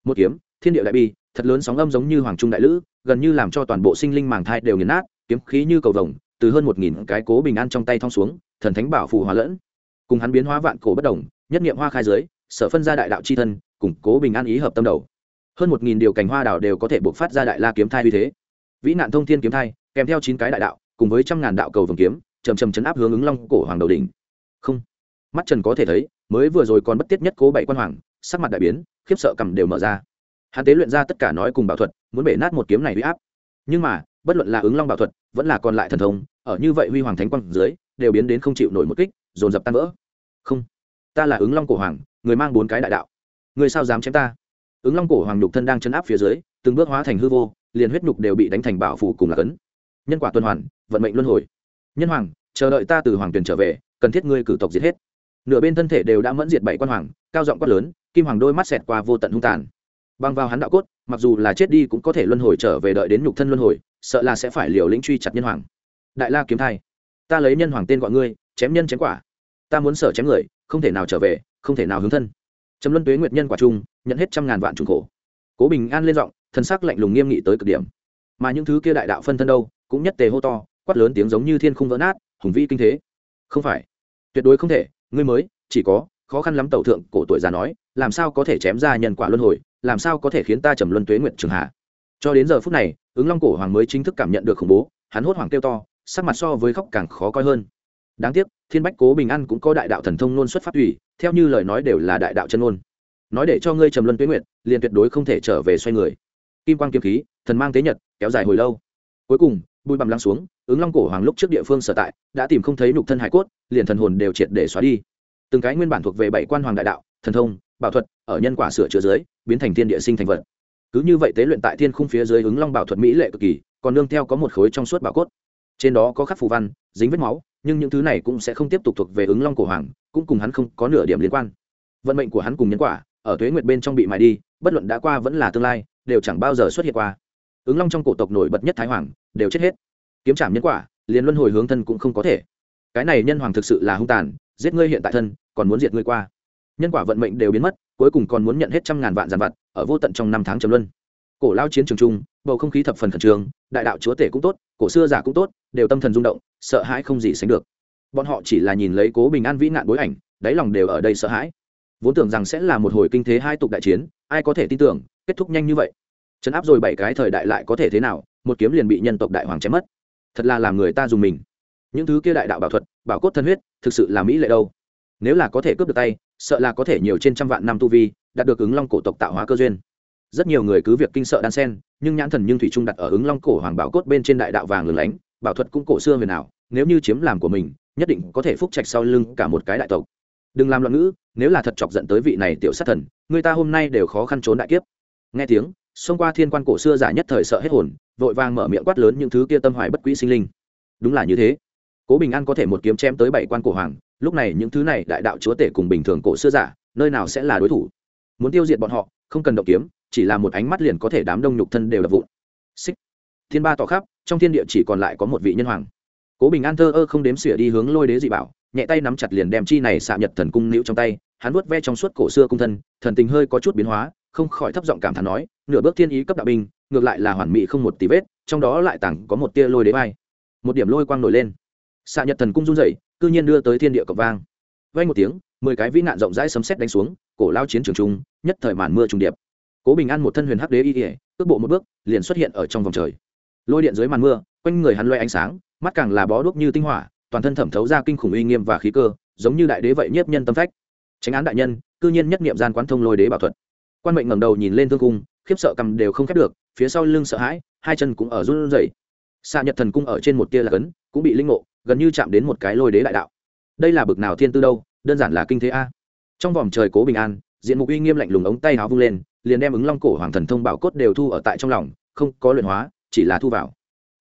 Một kiếm, thiên địa đại bi, thật lớn sóng âm giống như hoàng trung đại lữ, gần như làm cho toàn bộ sinh linh màng thai đều nghiền nát, kiếm khí như cầu vồng, từ hơn một nghìn cái cố bình an trong tay thong xuống, thần thánh bảo phù hòa lẫn. Cùng hắn biến hóa vạn cổ bất đồng, nhất nghiệm hoa khai dưới, sở phân ra đại đạo c h i thân củng cố bình an ý hợp tâm đầu. Hơn một nghìn điều cành hoa đảo đều có thể buộc phát ra đại la kiếm thai uy thế. Vĩ nạn thông thiên kiếm thai, kèm theo chín cái đại đạo, cùng với trăm ngàn đạo cầu vồng kiếm chầm chầm chấn áp hướng ứng long cổ hoàng đầu đỉnh. Không. Mắt trần có thể thấy, mới vừa rồi còn bất tiết nhất cố bảy quan hoàng, sắc mặt đại biến, khiếp sợ cầm đều mở ra. Hắn tế luyện ra tất cả nói cùng bảo thuật, muốn bể nát một kiếm này huy áp. Nhưng mà, bất luận là ứng long bảo thuật, vẫn là còn lại thần thông, ở như vậy huy hoàng thánh quang dưới, đều biến đến không chịu nổi một kích, dồn dập tan vỡ. Không. Ta là ứng long cổ hoàng, người mang bốn cái đại đạo. Người sao dám chém ta? Ứng long cổ hoàng nhục thân đang chấn áp phía dưới, từng bước hóa thành hư vô, liền huyết nhục đều bị đánh thành bảo phủ cùng là cấn. Nhân quả tuần hoàn, vận mệnh luân hồi nhân hoàng, chờ đợi ta từ hoàng tuyền trở về, cần thiết ngươi cử tộc diệt hết. Nửa bên thân thể đều đã mẫn diệt bảy quan hoàng, cao giọng quát lớn, kim hoàng đôi mắt xẹt qua vô tận hung tàn. Băng vào hắn đạo cốt, mặc dù là chết đi cũng có thể luân hồi trở về đợi đến nhục thân luân hồi, sợ là sẽ phải liều lĩnh truy chặt nhân hoàng. Đại la kiếm thai, ta lấy nhân hoàng tên gọi ngươi, chém nhân chém quả. Ta muốn sở chém người, không thể nào trở về, không thể nào hướng thân. Trầm luân tuế nguyệt nhân quả trung nhận hết trăm ngàn vạn trùng khổ. Cố bình an lên giọng thân sắc lạnh lùng nghiêm nghị tới cực điểm. Mà những thứ kia đại đạo phân thân đâu, cũng nhất tề hô to quát lớn tiếng giống như thiên khung vỡ nát, hùng vĩ kinh thế. Không phải. Tuyệt đối không thể, ngươi mới, chỉ có, khó khăn lắm tẩu thượng, cổ tuổi già nói, làm sao có thể chém ra nhân quả luân hồi, làm sao có thể khiến ta trầm luân tuế nguyện trường hạ? Cho đến giờ phút này, ứng long cổ hoàng mới chính thức cảm nhận được khủng bố, hắn hốt hoảng kêu to, sắc mặt so với khóc càng khó coi hơn. Đáng tiếc, thiên bách cố bình an cũng có đại đạo thần thông nôn xuất phát ủy theo như lời nói đều là đại đạo chân ngôn. Nói để cho ngươi trầm luân tuế nguyện liền tuyệt đối không thể trở về xoay người. Kim quang kiếm khí, thần mang tế nhật, kéo dài hồi lâu. Cuối cùng bụi bằm lắng xuống, ứng long cổ hoàng lúc trước địa phương sở tại, đã tìm không thấy nhục thân hải cốt, liền thần hồn đều triệt để xóa đi. Từng cái nguyên bản thuộc về bảy quan hoàng đại đạo, thần thông, bảo thuật, ở nhân quả sửa chữa dưới, biến thành thiên địa sinh thành vật. Cứ như vậy tế luyện tại thiên khung phía dưới ứng long bảo thuật mỹ lệ cực kỳ, còn nương theo có một khối trong suốt bảo cốt. Trên đó có khắc phù văn, dính vết máu, nhưng những thứ này cũng sẽ không tiếp tục thuộc về ứng long cổ hoàng, cũng cùng hắn không có nửa điểm liên quan. Vận mệnh của hắn cùng nhân quả, ở tuế nguyệt bên trong bị mài đi, bất luận đã qua vẫn là tương lai, đều chẳng bao giờ xuất hiện qua ứng long trong cổ tộc nổi bật nhất thái hoàng, đều chết hết. Kiếm trảm nhân quả, liền luân hồi hướng thân cũng không có thể. Cái này nhân hoàng thực sự là hung tàn, giết ngươi hiện tại thân, còn muốn diệt ngươi qua. Nhân quả vận mệnh đều biến mất, cuối cùng còn muốn nhận hết trăm ngàn vạn giàn vặt, ở vô tận trong năm tháng trầm luân. Cổ lao chiến trường trung bầu không khí thập phần khẩn trương, đại đạo chúa tể cũng tốt, cổ xưa giả cũng tốt, đều tâm thần rung động, sợ hãi không gì sánh được. Bọn họ chỉ là nhìn lấy cố bình an vĩ nạn bối ảnh, đáy lòng đều ở đây sợ hãi. Vốn tưởng rằng sẽ là một hồi kinh thế hai tục đại chiến, ai có thể tin tưởng, kết thúc nhanh như vậy chấn áp rồi bảy cái thời đại lại có thể thế nào, một kiếm liền bị nhân tộc đại hoàng chém mất. Thật là làm người ta dùng mình. Những thứ kia đại đạo bảo thuật, bảo cốt thân huyết, thực sự là mỹ lệ đâu. Nếu là có thể cướp được tay, sợ là có thể nhiều trên trăm vạn năm tu vi, đạt được ứng long cổ tộc tạo hóa cơ duyên. Rất nhiều người cứ việc kinh sợ đan sen, nhưng nhãn thần nhưng thủy trung đặt ở ứng long cổ hoàng bảo cốt bên trên đại đạo vàng lửng lánh, bảo thuật cũng cổ xưa huyền ảo, nếu như chiếm làm của mình, nhất định có thể phúc trạch sau lưng cả một cái đại tộc. Đừng làm loạn ngữ, nếu là thật chọc giận tới vị này tiểu sát thần, người ta hôm nay đều khó khăn trốn đại kiếp. Nghe tiếng xông qua thiên quan cổ xưa giả nhất thời sợ hết hồn, vội vàng mở miệng quát lớn những thứ kia tâm hoài bất quỹ sinh linh. Đúng là như thế. Cố bình an có thể một kiếm chém tới bảy quan cổ hoàng, lúc này những thứ này đại đạo chúa tể cùng bình thường cổ xưa giả, nơi nào sẽ là đối thủ? Muốn tiêu diệt bọn họ, không cần động kiếm, chỉ là một ánh mắt liền có thể đám đông nhục thân đều đập vụn. Xích. Thiên ba tỏ khắp, trong thiên địa chỉ còn lại có một vị nhân hoàng. Cố bình an thơ ơ không đếm xỉa đi hướng lôi đế dị bảo, nhẹ tay nắm chặt liền đem chi này xạ nhật thần cung nữ trong tay, hắn vuốt ve trong suốt cổ xưa cung thân, thần tình hơi có chút biến hóa không khỏi thấp giọng cảm thán nói, nửa bước thiên ý cấp đạo binh, ngược lại là hoàn mỹ không một tí vết, trong đó lại tảng có một tia lôi đế bay một điểm lôi quang nổi lên. Xạ nhật thần cung run rẩy, cư nhiên đưa tới thiên địa cộng vang. Vay một tiếng, mười cái vĩ nạn rộng rãi sấm sét đánh xuống, cổ lao chiến trường trung, nhất thời màn mưa trùng điệp. Cố bình an một thân huyền hắc đế y ỉa cước bộ một bước, liền xuất hiện ở trong vòng trời. Lôi điện dưới màn mưa, quanh người hắn loay ánh sáng, mắt càng là bó đuốc như tinh hỏa, toàn thân thẩm thấu ra kinh khủng uy nghiêm và khí cơ, giống như đại đế vậy nhiếp nhân tâm phách. Tránh án đại nhân, cư nhiên nhất niệm gian quán thông lôi đế bảo thuật quan mệnh ngẩng đầu nhìn lên thương cung, khiếp sợ cầm đều không khép được, phía sau lưng sợ hãi, hai chân cũng ở run rẩy. Xạ nhật thần cung ở trên một tia là cấn, cũng bị linh ngộ, gần như chạm đến một cái lôi đế đại đạo. Đây là bực nào thiên tư đâu, đơn giản là kinh thế a. Trong vòng trời cố bình an, diện mục uy nghiêm lạnh lùng ống tay áo vung lên, liền đem ứng long cổ hoàng thần thông bảo cốt đều thu ở tại trong lòng, không có luyện hóa, chỉ là thu vào.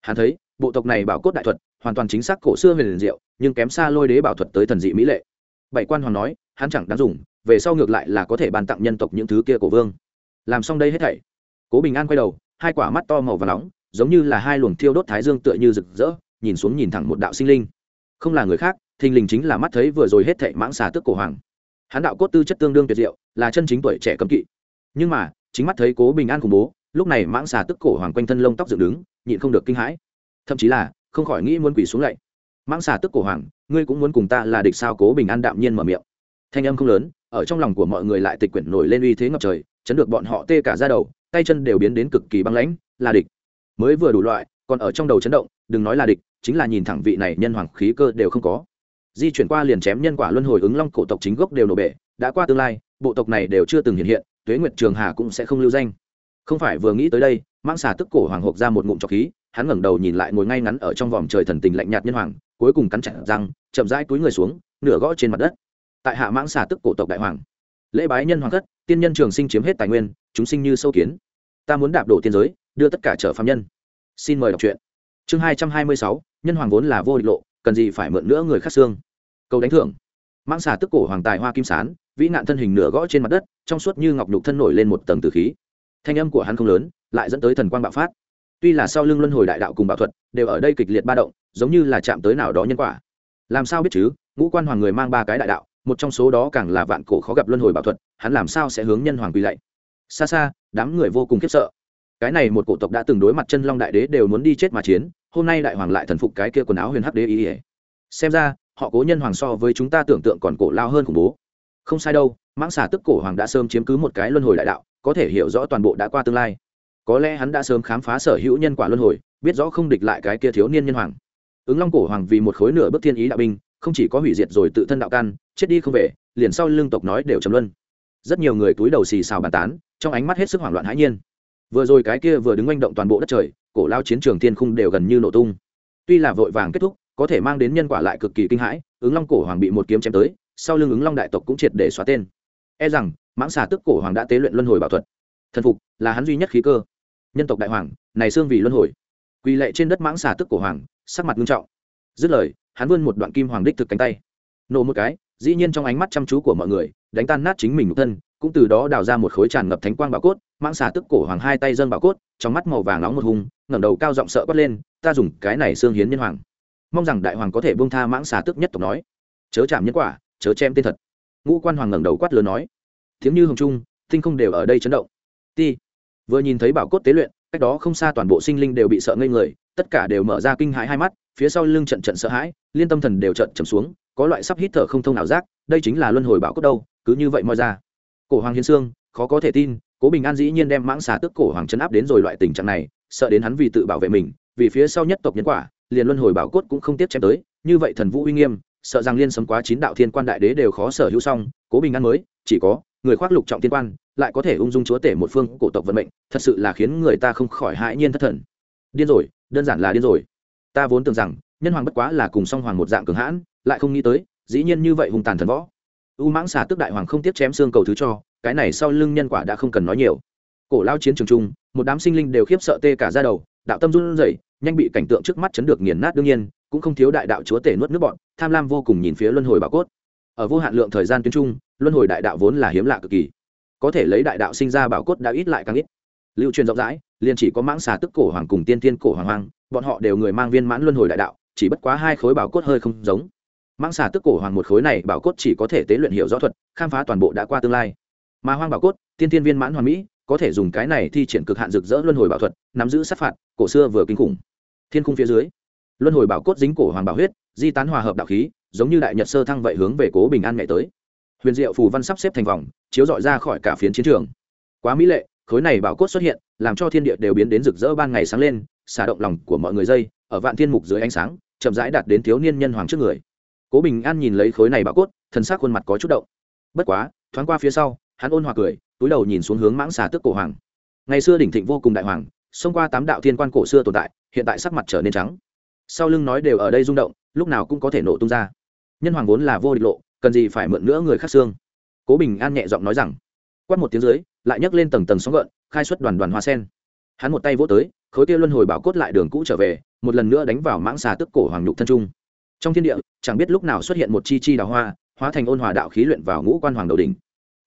Hắn thấy, bộ tộc này bảo cốt đại thuật, hoàn toàn chính xác cổ xưa huyền liền diệu, nhưng kém xa lôi đế bảo thuật tới thần dị mỹ lệ. Bảy quan hoàng nói, hắn chẳng đáng dùng về sau ngược lại là có thể ban tặng nhân tộc những thứ kia của vương. Làm xong đây hết thảy, cố bình an quay đầu, hai quả mắt to màu và nóng, giống như là hai luồng thiêu đốt thái dương tựa như rực rỡ, nhìn xuống nhìn thẳng một đạo sinh linh. Không là người khác, thình lình chính là mắt thấy vừa rồi hết thảy mãng xà tức cổ hoàng. Hắn đạo cốt tư chất tương đương tuyệt diệu, là chân chính tuổi trẻ cấm kỵ. Nhưng mà, chính mắt thấy cố bình an khủng bố, lúc này mãng xà tức cổ hoàng quanh thân lông tóc dựng đứng, nhịn không được kinh hãi. Thậm chí là, không khỏi nghĩ muốn quỷ xuống lạy. Mãng xà tức cổ hoàng, ngươi cũng muốn cùng ta là địch sao? Cố bình an đạm nhiên mở miệng. Thanh âm không lớn ở trong lòng của mọi người lại tịch quyển nổi lên uy thế ngập trời, chấn được bọn họ tê cả ra đầu, tay chân đều biến đến cực kỳ băng lãnh, là địch. Mới vừa đủ loại, còn ở trong đầu chấn động, đừng nói là địch, chính là nhìn thẳng vị này nhân hoàng khí cơ đều không có. Di chuyển qua liền chém nhân quả luân hồi ứng long cổ tộc chính gốc đều nổ bể, đã qua tương lai, bộ tộc này đều chưa từng hiện hiện, tuế nguyệt trường hà cũng sẽ không lưu danh. Không phải vừa nghĩ tới đây mang xà tức cổ hoàng hộp ra một ngụm trọc khí, hắn ngẩng đầu nhìn lại ngồi ngay ngắn ở trong vòm trời thần tình lạnh nhạt nhân hoàng, cuối cùng cắn chặt răng, chậm rãi túi người xuống, nửa gõ trên mặt đất tại hạ mãng xà tức cổ tộc đại hoàng. Lễ bái nhân hoàng thất, tiên nhân trường sinh chiếm hết tài nguyên, chúng sinh như sâu kiến. Ta muốn đạp đổ tiên giới, đưa tất cả trở phạm nhân. Xin mời đọc truyện. Chương hai trăm hai mươi sáu, nhân hoàng vốn là vô địch lộ, cần gì phải mượn nữa người khác xương. Câu đánh thưởng. Mãng xà tức cổ hoàng tài hoa kim sán, vĩ nạn thân hình nửa gõ trên mặt đất, trong suốt như ngọc nhục thân nổi lên một tầng từ khí. Thanh âm của hắn không lớn, lại dẫn tới thần quang bạo phát. Tuy là sau lưng luân hồi đại đạo cùng bạo thuật, đều ở đây kịch liệt ba động, giống như là chạm tới nào đó nhân quả. Làm sao biết chứ? Ngũ quan hoàng người mang ba cái đại đạo một trong số đó càng là vạn cổ khó gặp luân hồi bảo thuật, hắn làm sao sẽ hướng nhân hoàng quy lạy? Xa xa, đám người vô cùng khiếp sợ. Cái này một cổ tộc đã từng đối mặt chân long đại đế đều muốn đi chết mà chiến, hôm nay đại hoàng lại thần phục cái kia quần áo huyền hắc đế ý ỉa xem ra, họ cố nhân hoàng so với chúng ta tưởng tượng còn cổ lao hơn khủng bố. Không sai đâu, mãng xà tức cổ hoàng đã sớm chiếm cứ một cái luân hồi đại đạo, có thể hiểu rõ toàn bộ đã qua tương lai. Có lẽ hắn đã sớm khám phá sở hữu nhân quả luân hồi, biết rõ không địch lại cái kia thiếu niên nhân hoàng. Ứng long cổ hoàng vì một khối nửa bước thiên ý đạo binh không chỉ có hủy diệt rồi tự thân đạo căn chết đi không về, liền sau lương tộc nói đều trầm luân. Rất nhiều người túi đầu xì xào bàn tán, trong ánh mắt hết sức hoảng loạn hãi nhiên. Vừa rồi cái kia vừa đứng oanh động toàn bộ đất trời, cổ lao chiến trường thiên khung đều gần như nổ tung. Tuy là vội vàng kết thúc, có thể mang đến nhân quả lại cực kỳ kinh hãi, ứng long cổ hoàng bị một kiếm chém tới, sau lưng ứng long đại tộc cũng triệt để xóa tên. E rằng, mãng xà tức cổ hoàng đã tế luyện luân hồi bảo thuật. Thần phục, là hắn duy nhất khí cơ. Nhân tộc đại hoàng, này xương vì luân hồi. Quỳ lệ trên đất mãng xà tức cổ hoàng, sắc mặt nghiêm trọng. Dứt lời hắn vươn một đoạn kim hoàng đích thực cánh tay. Nổ một cái, dĩ nhiên trong ánh mắt chăm chú của mọi người, đánh tan nát chính mình thân, cũng từ đó đào ra một khối tràn ngập thánh quang bảo cốt, mãng xà tức cổ hoàng hai tay dâng bảo cốt, trong mắt màu vàng nóng một hùng ngẩng đầu cao giọng sợ quát lên, ta dùng cái này xương hiến nhân hoàng. Mong rằng đại hoàng có thể buông tha mãng xà tức nhất tộc nói. Chớ chạm nhân quả, chớ chém tên thật. Ngũ quan hoàng ngẩng đầu quát lớn nói, tiếng như hồng trung, tinh không đều ở đây chấn động. Ti, vừa nhìn thấy bảo cốt tế luyện, cách đó không xa toàn bộ sinh linh đều bị sợ ngây người tất cả đều mở ra kinh hãi hai mắt, phía sau lưng trận trận sợ hãi, liên tâm thần đều trận trầm xuống, có loại sắp hít thở không thông nào giác, đây chính là luân hồi bảo cốt đâu, cứ như vậy moi ra. Cổ hoàng hiến xương, khó có thể tin, cố bình an dĩ nhiên đem mãng xà tức cổ hoàng chấn áp đến rồi loại tình trạng này, sợ đến hắn vì tự bảo vệ mình, vì phía sau nhất tộc nhân quả, liền luân hồi bảo cốt cũng không tiếp chém tới, như vậy thần vũ uy nghiêm, sợ rằng liên sấm quá chín đạo thiên quan đại đế đều khó sở hữu xong, cố bình an mới, chỉ có, người khoác lục trọng thiên quan, lại có thể ung dung chúa tể một phương cổ tộc vận mệnh, thật sự là khiến người ta không khỏi hãi nhiên thất thần. Điên rồi đơn giản là điên rồi. Ta vốn tưởng rằng, nhân hoàng bất quá là cùng song hoàng một dạng cường hãn, lại không nghĩ tới, dĩ nhiên như vậy hùng tàn thần võ. U mãng xà tức đại hoàng không tiếc chém xương cầu thứ cho, cái này sau lưng nhân quả đã không cần nói nhiều. Cổ lao chiến trường trung một đám sinh linh đều khiếp sợ tê cả ra đầu, đạo tâm run rẩy, nhanh bị cảnh tượng trước mắt chấn được nghiền nát đương nhiên, cũng không thiếu đại đạo chúa tể nuốt nước bọn, tham lam vô cùng nhìn phía luân hồi bảo cốt. Ở vô hạn lượng thời gian tuyến trung luân hồi đại đạo vốn là hiếm lạ cực kỳ. Có thể lấy đại đạo sinh ra bảo cốt đã ít lại càng ít. Lưu truyền rộng rãi liền chỉ có mãng xà tức cổ hoàng cùng tiên tiên cổ hoàng hoang, bọn họ đều người mang viên mãn luân hồi đại đạo, chỉ bất quá hai khối bảo cốt hơi không giống. Mãng xà tức cổ hoàng một khối này bảo cốt chỉ có thể tế luyện hiệu rõ thuật, khám phá toàn bộ đã qua tương lai. Mà hoang bảo cốt, tiên tiên viên mãn hoàn mỹ, có thể dùng cái này thi triển cực hạn rực rỡ luân hồi bảo thuật, nắm giữ sát phạt, cổ xưa vừa kinh khủng. Thiên khung phía dưới, luân hồi bảo cốt dính cổ hoàng bảo huyết, di tán hòa hợp đạo khí, giống như đại nhật sơ thăng vậy hướng về cố bình an ngày tới. Huyền diệu phù văn sắp xếp thành vòng, chiếu dọi ra khỏi cả phiến chiến trường. Quá mỹ lệ khối này bảo cốt xuất hiện, làm cho thiên địa đều biến đến rực rỡ ban ngày sáng lên, xả động lòng của mọi người dây, ở vạn thiên mục dưới ánh sáng, chậm rãi đạt đến thiếu niên nhân hoàng trước người. Cố bình an nhìn lấy khối này bảo cốt thân xác khuôn mặt có chút động. Bất quá, thoáng qua phía sau, hắn ôn hòa cười, túi đầu nhìn xuống hướng mãng xà tức cổ hoàng. Ngày xưa đỉnh thịnh vô cùng đại hoàng, xông qua tám đạo thiên quan cổ xưa tồn tại, hiện tại sắc mặt trở nên trắng. Sau lưng nói đều ở đây rung động, lúc nào cũng có thể nổ tung ra. Nhân hoàng vốn là vô địch lộ, cần gì phải mượn nữa người khác xương? Cố bình an nhẹ giọng nói rằng quát một tiếng dưới, lại nhấc lên tầng tầng sóng gợn, khai xuất đoàn đoàn hoa sen. Hắn một tay vỗ tới, khối kia luân hồi bảo cốt lại đường cũ trở về, một lần nữa đánh vào mãng xà tức cổ hoàng nhục thân trung. Trong thiên địa, chẳng biết lúc nào xuất hiện một chi chi đào hoa, hóa thành ôn hòa đạo khí luyện vào ngũ quan hoàng đầu đỉnh.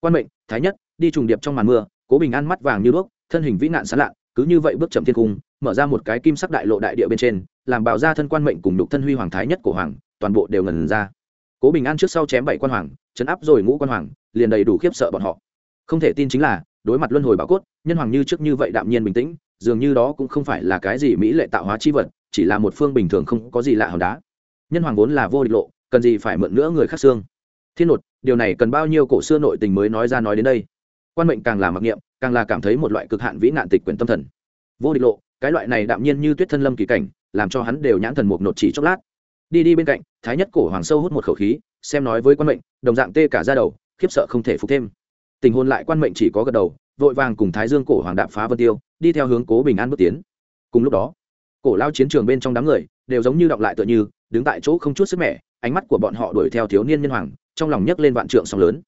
Quan mệnh, thái nhất, đi trùng điệp trong màn mưa, cố bình an mắt vàng như đuốc, thân hình vĩ nạn sán lạ cứ như vậy bước chậm thiên cung, mở ra một cái kim sắc đại lộ đại địa bên trên, làm bào ra thân quan mệnh cùng nhục thân huy hoàng thái nhất của hoàng, toàn bộ đều ngần ra. Cố bình an trước sau chém bảy quan hoàng, chấn áp rồi ngũ quan hoàng, liền đầy đủ khiếp sợ bọn họ không thể tin chính là, đối mặt luân hồi bảo cốt, nhân hoàng như trước như vậy đạm nhiên bình tĩnh, dường như đó cũng không phải là cái gì mỹ lệ tạo hóa chi vật, chỉ là một phương bình thường không có gì lạ hòn đá. Nhân hoàng vốn là vô địch lộ, cần gì phải mượn nữa người khác xương. Thiên nột, điều này cần bao nhiêu cổ xưa nội tình mới nói ra nói đến đây? Quan mệnh càng là mặc niệm, càng là cảm thấy một loại cực hạn vĩ nạn tịch quyển tâm thần. Vô địch lộ, cái loại này đạm nhiên như tuyết thân lâm kỳ cảnh, làm cho hắn đều nhãn thần một nột chỉ chốc lát. Đi đi bên cạnh, thái nhất cổ hoàng sâu hút một khẩu khí, xem nói với quan mệnh, đồng dạng tê cả ra đầu, khiếp sợ không thể phục thêm tình hôn lại quan mệnh chỉ có gật đầu, vội vàng cùng thái dương cổ hoàng đạp phá vân tiêu, đi theo hướng cố bình an bước tiến. Cùng lúc đó, cổ lao chiến trường bên trong đám người đều giống như đọng lại tựa như, đứng tại chỗ không chút sức mẻ, ánh mắt của bọn họ đuổi theo thiếu niên nhân hoàng, trong lòng nhấc lên vạn trượng sóng lớn.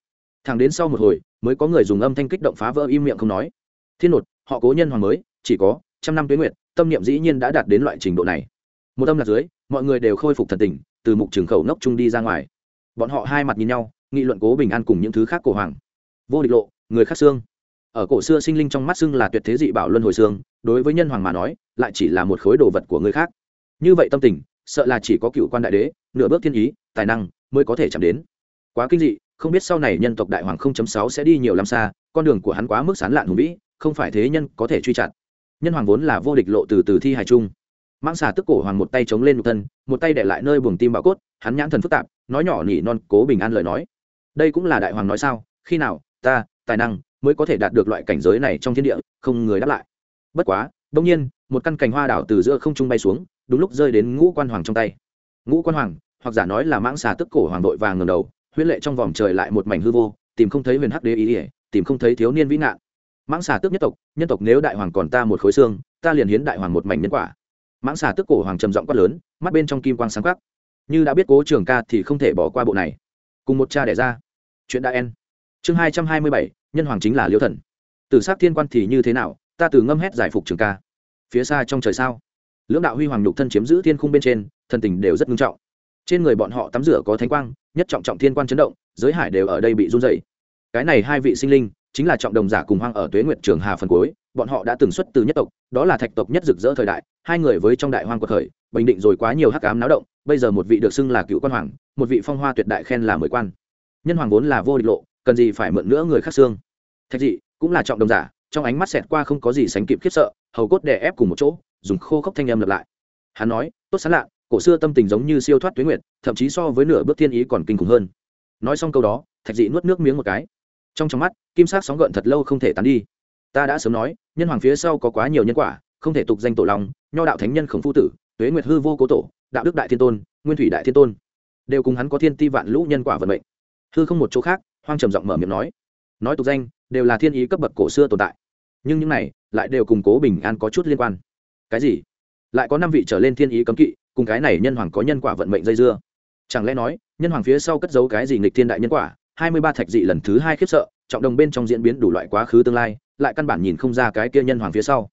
Thẳng đến sau một hồi, mới có người dùng âm thanh kích động phá vỡ im miệng không nói. Thiên nột, họ cố nhân hoàng mới, chỉ có trăm năm tuế nguyệt, tâm niệm dĩ nhiên đã đạt đến loại trình độ này. Một âm lạc dưới, mọi người đều khôi phục thần tình, từ mục trường khẩu nốc trung đi ra ngoài. Bọn họ hai mặt nhìn nhau, nghị luận cố bình an cùng những thứ khác cổ hoàng vô địch lộ, người khác xương. Ở cổ xưa sinh linh trong mắt xưng là tuyệt thế dị bảo luân hồi xương, đối với nhân hoàng mà nói, lại chỉ là một khối đồ vật của người khác. Như vậy tâm tình, sợ là chỉ có cựu quan đại đế, nửa bước thiên ý, tài năng mới có thể chạm đến. Quá kinh dị, không biết sau này nhân tộc đại hoàng 0.6 sẽ đi nhiều lắm xa, con đường của hắn quá mức sán lạn hùng vĩ, không phải thế nhân có thể truy chặn nhân hoàng vốn là vô địch lộ từ từ thi hài trung mang xà tức cổ hoàng một tay chống lên một thân, một tay để lại nơi buồng tim bạo cốt, hắn nhãn thần phức tạp, nói nhỏ nhỉ non, cố bình an lời nói. Đây cũng là đại hoàng nói sao, khi nào ta, tài năng mới có thể đạt được loại cảnh giới này trong thiên địa, không người đáp lại. Bất quá đông nhiên, một căn cành hoa đảo từ giữa không trung bay xuống, đúng lúc rơi đến ngũ quan hoàng trong tay. Ngũ quan hoàng, hoặc giả nói là mãng xà tức cổ hoàng đội vàng ngầm đầu huyết lệ trong vòng trời lại một mảnh hư vô, tìm không thấy huyền hắc đế ý ỉa tìm không thấy thiếu niên vĩ nạn mãng xà tước nhất tộc, nhân tộc nếu đại hoàng còn ta một khối xương, ta liền hiến đại hoàng một mảnh nhân quả. Mãng xà tước cổ hoàng trầm giọng quát lớn, mắt bên trong kim quang sáng khắc như đã biết cố trường ca thì không thể bỏ qua bộ này. Cùng một cha đẻ ra. Chuyện đã en chương hai trăm hai mươi bảy, nhân hoàng chính là liêu thần. Từ s thiên quan thì như thế nào, ta từ ngâm hét giải phục trường ca. Phía xa trong trời sao? Lưỡng đạo huy hoàng nhục thân chiếm giữ thiên khung bên trên, thần tình đều rất nghiêm trọng. Trên người bọn họ tắm rửa có thánh quang, nhất trọng trọng thiên quan chấn động, giới hải đều ở đây bị run dày cái này hai vị sinh linh, chính là trọng đồng giả cùng hoang ở tuế nguyệt trường hà phần cuối, bọn họ đã từng xuất từ nhất tộc, đó là thạch tộc nhất rực rỡ thời đại, hai người với trong đại hoang cuộc khởi, bình định rồi quá nhiều hắc ám náo động, bây giờ một vị được xưng là cựu quan hoàng, một vị phong hoa tuyệt đại khen là mười quan. Nhân hoàng vốn là vô địch lộ cần gì phải mượn nữa người khác xương. Thạch dị, cũng là trọng đồng giả, trong ánh mắt xẹt qua không có gì sánh kịp khiếp sợ, hầu cốt đè ép cùng một chỗ, dùng khô khốc thanh âm lặp lại. Hắn nói, tốt sán lạ, cổ xưa tâm tình giống như siêu thoát tuyến nguyệt, thậm chí so với nửa bước thiên ý còn kinh khủng hơn. Nói xong câu đó, thạch dị nuốt nước miếng một cái. Trong trong mắt, kim sắc sóng gợn thật lâu không thể tán đi. Ta đã sớm nói, nhân hoàng phía sau có quá nhiều nhân quả, không thể tục danh tổ lòng nho đạo thánh nhân khổng phu tử, tuế nguyệt hư vô cố tổ, đạo đức đại thiên tôn, nguyên thủy đại thiên tôn. Đều cùng hắn có thiên ti vạn lũ nhân quả vận mệnh. Hư không một chỗ khác hoang trầm giọng mở miệng nói nói tục danh, đều là thiên ý cấp bậc cổ xưa tồn tại, nhưng những này lại đều cùng cố bình an có chút liên quan. Cái gì? Lại có năm vị trở lên thiên ý cấm kỵ, cùng cái này nhân hoàng có nhân quả vận mệnh dây dưa? Chẳng lẽ nói, nhân hoàng phía sau cất giấu cái gì nghịch thiên đại nhân quả, hai mươi ba thạch dị lần thứ hai khiếp sợ, trọng đồng bên trong diễn biến đủ loại quá khứ tương lai, lại căn bản nhìn không ra cái kia nhân hoàng phía sau.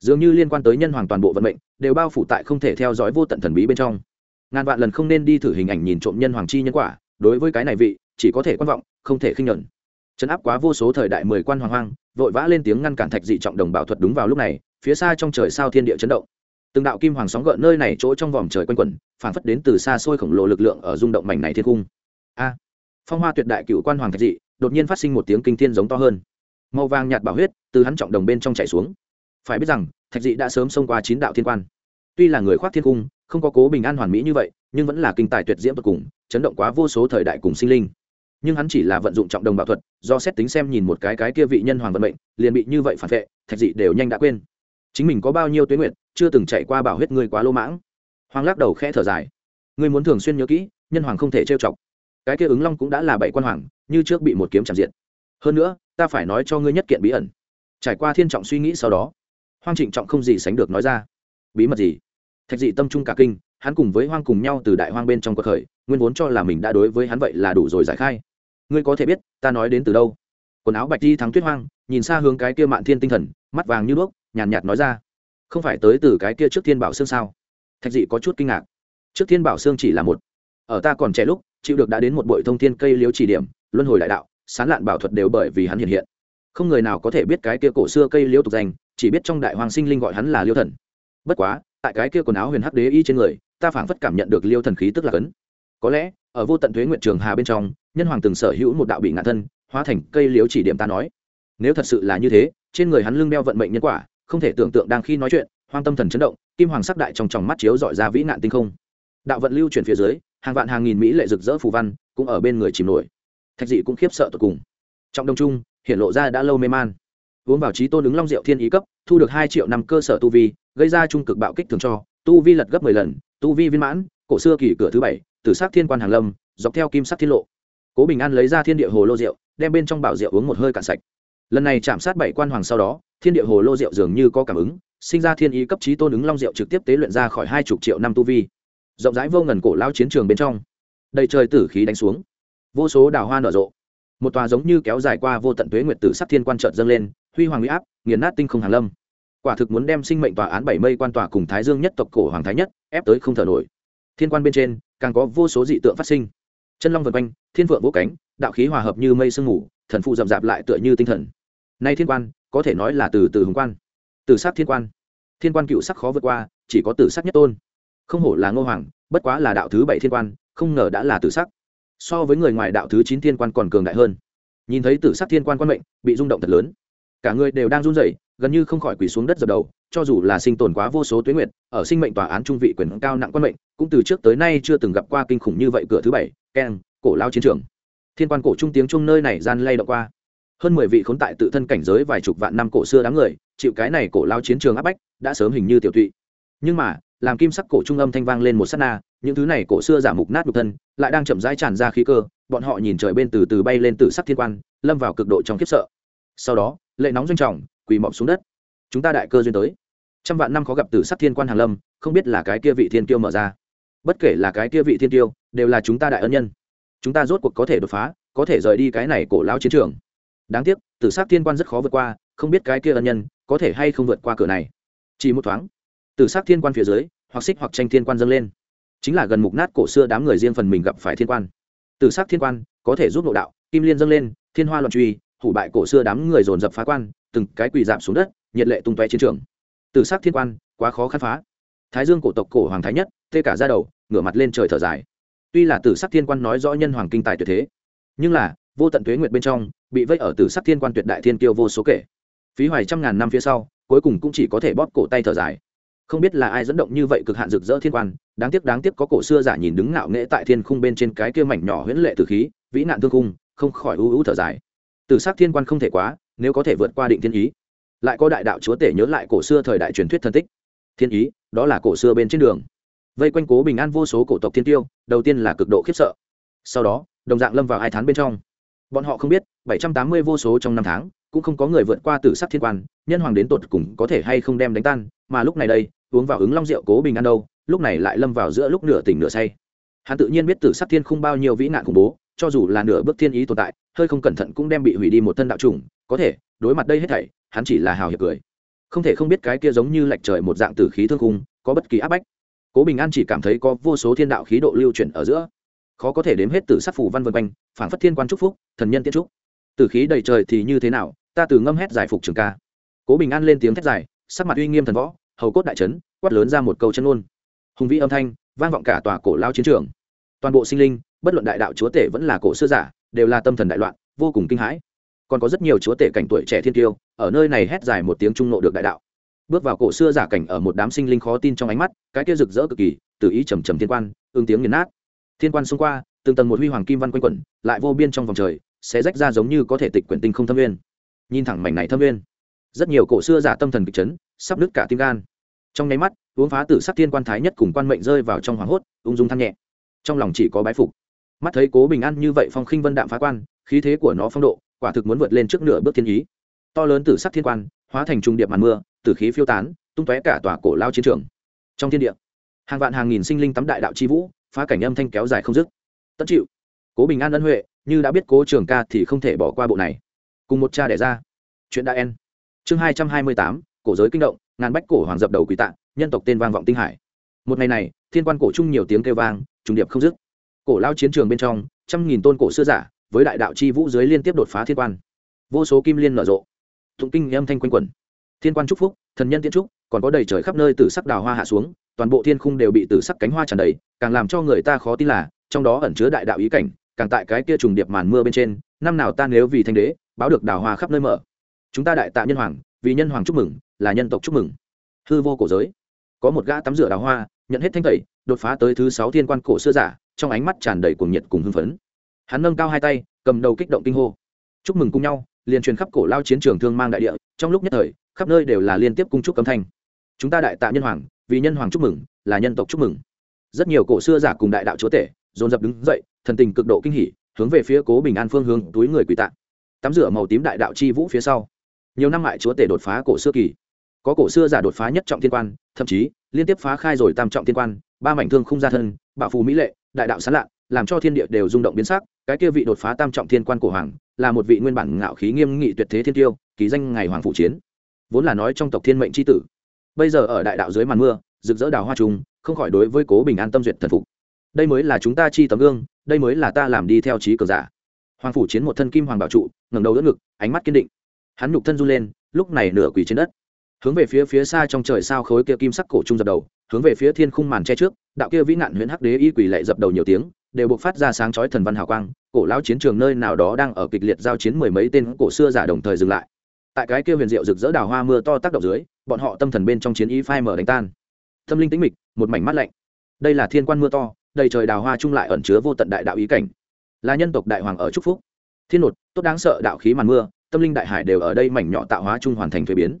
Dường như liên quan tới nhân hoàng toàn bộ vận mệnh, đều bao phủ tại không thể theo dõi vô tận thần bí bên trong. Ngàn vạn lần không nên đi thử hình ảnh nhìn trộm nhân hoàng chi nhân quả, đối với cái này vị chỉ có thể quan vọng, không thể khinh nhuận. Chấn áp quá vô số thời đại mười quan hoàng hoang, vội vã lên tiếng ngăn cản thạch dị trọng đồng bảo thuật đúng vào lúc này, phía xa trong trời sao thiên địa chấn động. Từng đạo kim hoàng sóng gợn nơi này chỗ trong vòm trời quanh quẩn phản phất đến từ xa xôi khổng lồ lực lượng ở rung động mảnh này thiên cung a! Phong hoa tuyệt đại cựu quan hoàng thạch dị, đột nhiên phát sinh một tiếng kinh thiên giống to hơn. Màu vàng nhạt bảo huyết từ hắn trọng đồng bên trong chảy xuống. Phải biết rằng, thạch dị đã sớm xông qua chín đạo thiên quan. Tuy là người khoác thiên cung không có cố bình an hoàn mỹ như vậy, nhưng vẫn là kinh tài tuyệt diễm tột cùng, chấn động quá vô số thời đại cùng sinh linh nhưng hắn chỉ là vận dụng trọng đồng bảo thuật, do xét tính xem nhìn một cái cái kia vị nhân hoàng vận mệnh, liền bị như vậy phản vệ, thạch dị đều nhanh đã quên. Chính mình có bao nhiêu tuyến nguyện chưa từng chạy qua bảo huyết ngươi quá lô mãng. Hoàng lắc đầu khẽ thở dài. Ngươi muốn thường xuyên nhớ kỹ, nhân hoàng không thể trêu chọc. Cái kia ứng long cũng đã là bảy quan hoàng, như trước bị một kiếm chạm diện. Hơn nữa, ta phải nói cho ngươi nhất kiện bí ẩn. Trải qua thiên trọng suy nghĩ sau đó, hoang trịnh trọng không gì sánh được nói ra. Bí mật gì? Thạch dị tâm trung cả kinh, hắn cùng với hoang cùng nhau từ đại hoang bên trong cuộc khởi, nguyên vốn cho là mình đã đối với hắn vậy là đủ rồi giải khai ngươi có thể biết ta nói đến từ đâu? Quần áo bạch đi thắng tuyết hoang nhìn xa hướng cái kia mạn thiên tinh thần mắt vàng như đuốc nhàn nhạt, nhạt nói ra. Không phải tới từ cái kia trước thiên bảo xương sao? Thạch dị có chút kinh ngạc. Trước thiên bảo xương chỉ là một. Ở ta còn trẻ lúc chịu được đã đến một bội thông thiên cây liếu chỉ điểm luân hồi đại đạo sán lạn bảo thuật đều bởi vì hắn hiện hiện. Không người nào có thể biết cái kia cổ xưa cây liễu tục danh chỉ biết trong đại hoàng sinh linh gọi hắn là liêu thần. Bất quá tại cái kia quần áo huyền hắc đế y trên người ta phảng phất cảm nhận được liêu thần khí tức là cấn có lẽ, ở vô tận thuế nguyện trường hà bên trong, nhân hoàng từng sở hữu một đạo bị ngạn thân, hóa thành cây liếu chỉ điểm ta nói. Nếu thật sự là như thế, trên người hắn lưng đeo vận mệnh nhân quả, không thể tưởng tượng đang khi nói chuyện, hoang tâm thần chấn động, kim hoàng sắc đại trong tròng mắt chiếu dọi ra vĩ nạn tinh không. Đạo vận lưu chuyển phía dưới, hàng vạn hàng nghìn mỹ lệ rực rỡ phù văn, cũng ở bên người chìm nổi. Thạch dị cũng khiếp sợ tột cùng. Trong đông trung, hiện lộ ra đã lâu mê man. Uống vào trí tôn ứng long rượu thiên ý cấp, thu được hai triệu năm cơ sở tu vi, gây ra trung cực bạo kích thường cho, tu vi lật gấp mười lần, tu vi viên mãn cổ xưa kỳ cửa thứ bảy tử sắc thiên quan hàng lâm, dọc theo kim sắc thiên lộ. Cố bình an lấy ra thiên địa hồ lô rượu, đem bên trong bảo rượu uống một hơi cạn sạch. Lần này chạm sát bảy quan hoàng sau đó, thiên địa hồ lô rượu dường như có cảm ứng, sinh ra thiên ý cấp trí tôn ứng long rượu trực tiếp tế luyện ra khỏi hai chục triệu năm tu vi. Rộng rãi vô ngần cổ lao chiến trường bên trong, đầy trời tử khí đánh xuống. Vô số đào hoa nở rộ. Một tòa giống như kéo dài qua vô tận tuế nguyệt tử sắc thiên quan trợt dâng lên, huy hoàng huy áp, nghiền nát tinh không hàn lâm. Quả thực muốn đem sinh mệnh tòa án bảy mây quan tòa cùng thái dương nhất tộc cổ hoàng thái nhất, ép tới không thở nổi thiên quan bên trên, càng có vô số dị tượng phát sinh. Chân long vần quanh, thiên vượng vỗ cánh, đạo khí hòa hợp như mây sương ngủ thần phụ rậm rạp lại tựa như tinh thần. Nay thiên quan, có thể nói là từ từ hùng quan. Từ sát thiên quan. Thiên quan cựu sắc khó vượt qua, chỉ có tử sắc nhất tôn. Không hổ là ngô hoàng, bất quá là đạo thứ bảy thiên quan, không ngờ đã là tử sắc. So với người ngoài đạo thứ chín thiên quan còn cường đại hơn. Nhìn thấy tử sắc thiên quan quan mệnh, bị rung động thật lớn. Cả người đều đang run rẩy gần như không khỏi quỳ xuống đất dập đầu cho dù là sinh tồn quá vô số tuyến nguyện, ở sinh mệnh tòa án trung vị quyền cao nặng quan mệnh cũng từ trước tới nay chưa từng gặp qua kinh khủng như vậy cửa thứ bảy keng cổ lao chiến trường. Thiên quan cổ trung tiếng chung nơi này gian lay động qua. Hơn mười vị khốn tại tự thân cảnh giới vài chục vạn năm cổ xưa đám người chịu cái này cổ lao chiến trường áp bách đã sớm hình như tiểu tụy. Nhưng mà làm kim sắc cổ trung âm thanh vang lên một sát na những thứ này cổ xưa giả mục nát nhục thân lại đang chậm rãi tràn ra khí cơ bọn họ nhìn trời bên từ từ bay lên từ sắc thiên quan lâm vào cực độ trong khiếp sợ. Sau đó lệ nóng doanh trọng quỳ mọc xuống đất. Chúng ta đại cơ duyên tới. Trăm vạn năm khó gặp từ sắc thiên quan hàng lâm, không biết là cái kia vị thiên tiêu mở ra. Bất kể là cái kia vị thiên tiêu đều là chúng ta đại ân nhân. Chúng ta rốt cuộc có thể đột phá, có thể rời đi cái này cổ lao chiến trường. Đáng tiếc tử sắc thiên quan rất khó vượt qua, không biết cái kia ân nhân có thể hay không vượt qua cửa này. Chỉ một thoáng tử sắc thiên quan phía dưới, hoặc xích hoặc tranh thiên quan dâng lên. Chính là gần mục nát cổ xưa đám người riêng phần mình gặp phải thiên quan. Tử sắc thiên quan có thể giúp nội đạo, kim liên dâng lên, thiên hoa loạn truy, hủ bại cổ xưa đám người dồn dập phá quan từng cái quỳ giảm xuống đất, nhiệt lệ tung tóe chiến trường. Tử sắc thiên quan, quá khó khăn phá. Thái dương cổ tộc cổ hoàng thái nhất tê cả ra đầu, ngửa mặt lên trời thở dài. Tuy là tử sắc thiên quan nói rõ nhân hoàng kinh tài tuyệt thế, nhưng là, vô tận tuế nguyệt bên trong, bị vây ở tử sắc thiên quan tuyệt đại thiên kiêu vô số kể. Phí hoài trăm ngàn năm phía sau, cuối cùng cũng chỉ có thể bóp cổ tay thở dài. Không biết là ai dẫn động như vậy cực hạn rực rỡ thiên quan, đáng tiếc đáng tiếc có cổ xưa giả nhìn đứng ngạo nghễ tại thiên khung bên trên cái kia mảnh nhỏ huyễn lệ từ khí, vĩ nạn thương khung, không khỏi ưu ưu thở dài. Từ s thiên quan không thể quá nếu có thể vượt qua định thiên ý. Lại có đại đạo chúa tể nhớ lại cổ xưa thời đại truyền thuyết thân tích. Thiên ý, đó là cổ xưa bên trên đường. Vây quanh cố bình an vô số cổ tộc thiên tiêu, đầu tiên là cực độ khiếp sợ. Sau đó, đồng dạng lâm vào hai tháng bên trong. Bọn họ không biết, bảy trăm tám mươi vô số trong năm tháng, cũng không có người vượt qua tử sắc thiên quan, nhân hoàng đến tột cùng có thể hay không đem đánh tan, mà lúc này đây, uống vào ứng long rượu cố bình an đâu, lúc này lại lâm vào giữa lúc nửa tỉnh nửa say. Hắn tự nhiên biết tử sắc thiên không bao nhiêu vĩ nạn khủng bố cho dù là nửa bước thiên ý tồn tại hơi không cẩn thận cũng đem bị hủy đi một thân đạo trùng có thể đối mặt đây hết thảy hắn chỉ là hào hiệp cười. Không thể không biết cái kia giống như lạch trời một dạng tử khí thương khung có bất kỳ áp bách. Cố bình an chỉ cảm thấy có vô số thiên đạo khí độ lưu chuyển ở giữa. Khó có thể đếm hết từ sắc phủ văn vân quanh phản phất thiên quan trúc phúc thần nhân tiết trúc tử khí đầy trời thì như thế nào ta từ ngâm hét giải phục trường ca. Cố bình an lên tiếng thét dài sắc mặt uy nghiêm thần võ hầu cốt đại trấn quát lớn ra một câu chân ngôn, hùng vĩ âm thanh vang vọng cả tòa cổ lao chiến trường. Toàn bộ sinh linh bất luận đại đạo chúa tể vẫn là cổ xưa giả, đều là tâm thần đại loạn, vô cùng kinh hãi. Còn có rất nhiều chúa tể cảnh tuổi trẻ thiên tiêu ở nơi này hét dài một tiếng trung nộ được đại đạo. Bước vào cổ xưa giả cảnh ở một đám sinh linh khó tin trong ánh mắt, cái kia rực rỡ cực kỳ tự ý trầm trầm thiên quan ứng tiếng nghiền nát. Thiên quan xông qua, từng tầng một huy hoàng kim văn quanh quẩn, lại vô biên trong vòng trời, sẽ rách ra giống như có thể tịch quyển tinh không thâm nguyên. Nhìn thẳng mảnh này thâm nguyên, rất nhiều cổ xưa giả tâm thần kịch chấn, sắp đứt cả tim gan. Trong nháy mắt, uống phá tử sắc thiên quan thái nhất cùng quan mệnh rơi vào trong hoàng hốt, ung dung than nhẹ. Trong lòng chỉ có bái phục mắt thấy cố bình an như vậy phong khinh vân đạm phá quan, khí thế của nó phong độ, quả thực muốn vượt lên trước nửa bước thiên ý. To lớn tử sắc thiên quan, hóa thành trung điệp màn mưa, tử khí phiêu tán, tung tóe cả tòa cổ lao chiến trường. Trong thiên địa, hàng vạn hàng nghìn sinh linh tắm đại đạo chi vũ, phá cảnh âm thanh kéo dài không dứt. Tất chịu. Cố bình an ân huệ, như đã biết cố trường ca thì không thể bỏ qua bộ này. Cùng một cha đẻ ra. Chuyện đã en chương hai trăm hai mươi tám, cổ giới kinh động, ngàn bách cổ hoàng dập đầu quỳ tạ nhân tộc tên vang vọng tinh hải. Một ngày này, thiên quan cổ chung nhiều tiếng kêu vang, trùng điệp không dứt cổ lao chiến trường bên trong, trăm nghìn tôn cổ xưa giả, với đại đạo chi vũ dưới liên tiếp đột phá thiên quan. Vô số kim liên nở rộ. Thụng kinh âm thanh quanh quẩn. Thiên quan trúc phúc, thần nhân tiên trúc còn có đầy trời khắp nơi từ sắc đào hoa hạ xuống, toàn bộ thiên khung đều bị từ sắc cánh hoa tràn đầy, càng làm cho người ta khó tin là, trong đó ẩn chứa đại đạo ý cảnh, càng tại cái kia trùng điệp màn mưa bên trên, năm nào ta nếu vì thanh đế, báo được đào hoa khắp nơi mở. Chúng ta đại tạ nhân hoàng, vì nhân hoàng chúc mừng, là nhân tộc chúc mừng. Hư vô cổ giới. Có một gã tắm rửa đào hoa, nhận hết thanh tẩy đột phá tới thứ sáu thiên quan cổ xưa giả, trong ánh mắt tràn đầy cuồng nhiệt cùng hưng phấn. Hắn nâng cao hai tay, cầm đầu kích động kinh hô. Chúc mừng cùng nhau, liền truyền khắp cổ lao chiến trường thương mang đại địa, trong lúc nhất thời, khắp nơi đều là liên tiếp cung chúc cấm thanh. Chúng ta đại tạ nhân hoàng, vì nhân hoàng chúc mừng, là nhân tộc chúc mừng. Rất nhiều cổ xưa giả cùng đại đạo chúa tể, dồn dập đứng dậy, thần tình cực độ kinh hỉ, hướng về phía cố bình an phương hướng, túi người quỳ tạ. Tắm rửa màu tím đại đạo chi vũ phía sau. Nhiều năm mại chúa tể đột phá cổ xưa kỳ. Có cổ xưa giả đột phá nhất trọng thiên quan, thậm chí liên tiếp phá khai rồi tam trọng thiên quan, ba mảnh thương không ra thân, bạo phù mỹ lệ, đại đạo sán lạ, làm cho thiên địa đều rung động biến sắc, cái kia vị đột phá tam trọng thiên quan cổ hoàng, là một vị nguyên bản ngạo khí nghiêm nghị tuyệt thế thiên tiêu, ký danh ngày hoàng phụ chiến. Vốn là nói trong tộc thiên mệnh c h i tử, bây giờ ở đại đạo dưới màn mưa, rực rỡ đào hoa trùng, không khỏi đối với cố bình an tâm duyệt thần phục. Đây mới là chúng ta chi tấm gương, đây mới là ta làm đi theo trí cờ giả. Hoàng phủ chiến một thân kim hoàng bảo trụ, ngẩng đầu đỡ ngực, ánh mắt kiên định. Hắn nhục thân run lên, lúc này nửa quỳ trên đất hướng về phía phía xa trong trời sao khối kia kim sắc cổ trung dập đầu, hướng về phía thiên khung màn che trước, đạo kia vĩ nạn huyện hắc đế y quỳ lệ dập đầu nhiều tiếng, đều buộc phát ra sáng chói thần văn hào quang, cổ lão chiến trường nơi nào đó đang ở kịch liệt giao chiến mười mấy tên cổ xưa giả đồng thời dừng lại. Tại cái kia huyền diệu rực rỡ đào hoa mưa to tác động dưới, bọn họ tâm thần bên trong chiến ý phai mở đánh tan. Tâm linh tĩnh mịch, một mảnh mắt lạnh. Đây là thiên quan mưa to, đầy trời đào hoa chung lại ẩn chứa vô tận đại đạo ý cảnh. Là nhân tộc đại hoàng ở trúc phúc. Thiên nột, tốt đáng sợ đạo khí màn mưa, tâm linh đại hải đều ở đây mảnh nhỏ tạo hóa chung hoàn thành thuế biến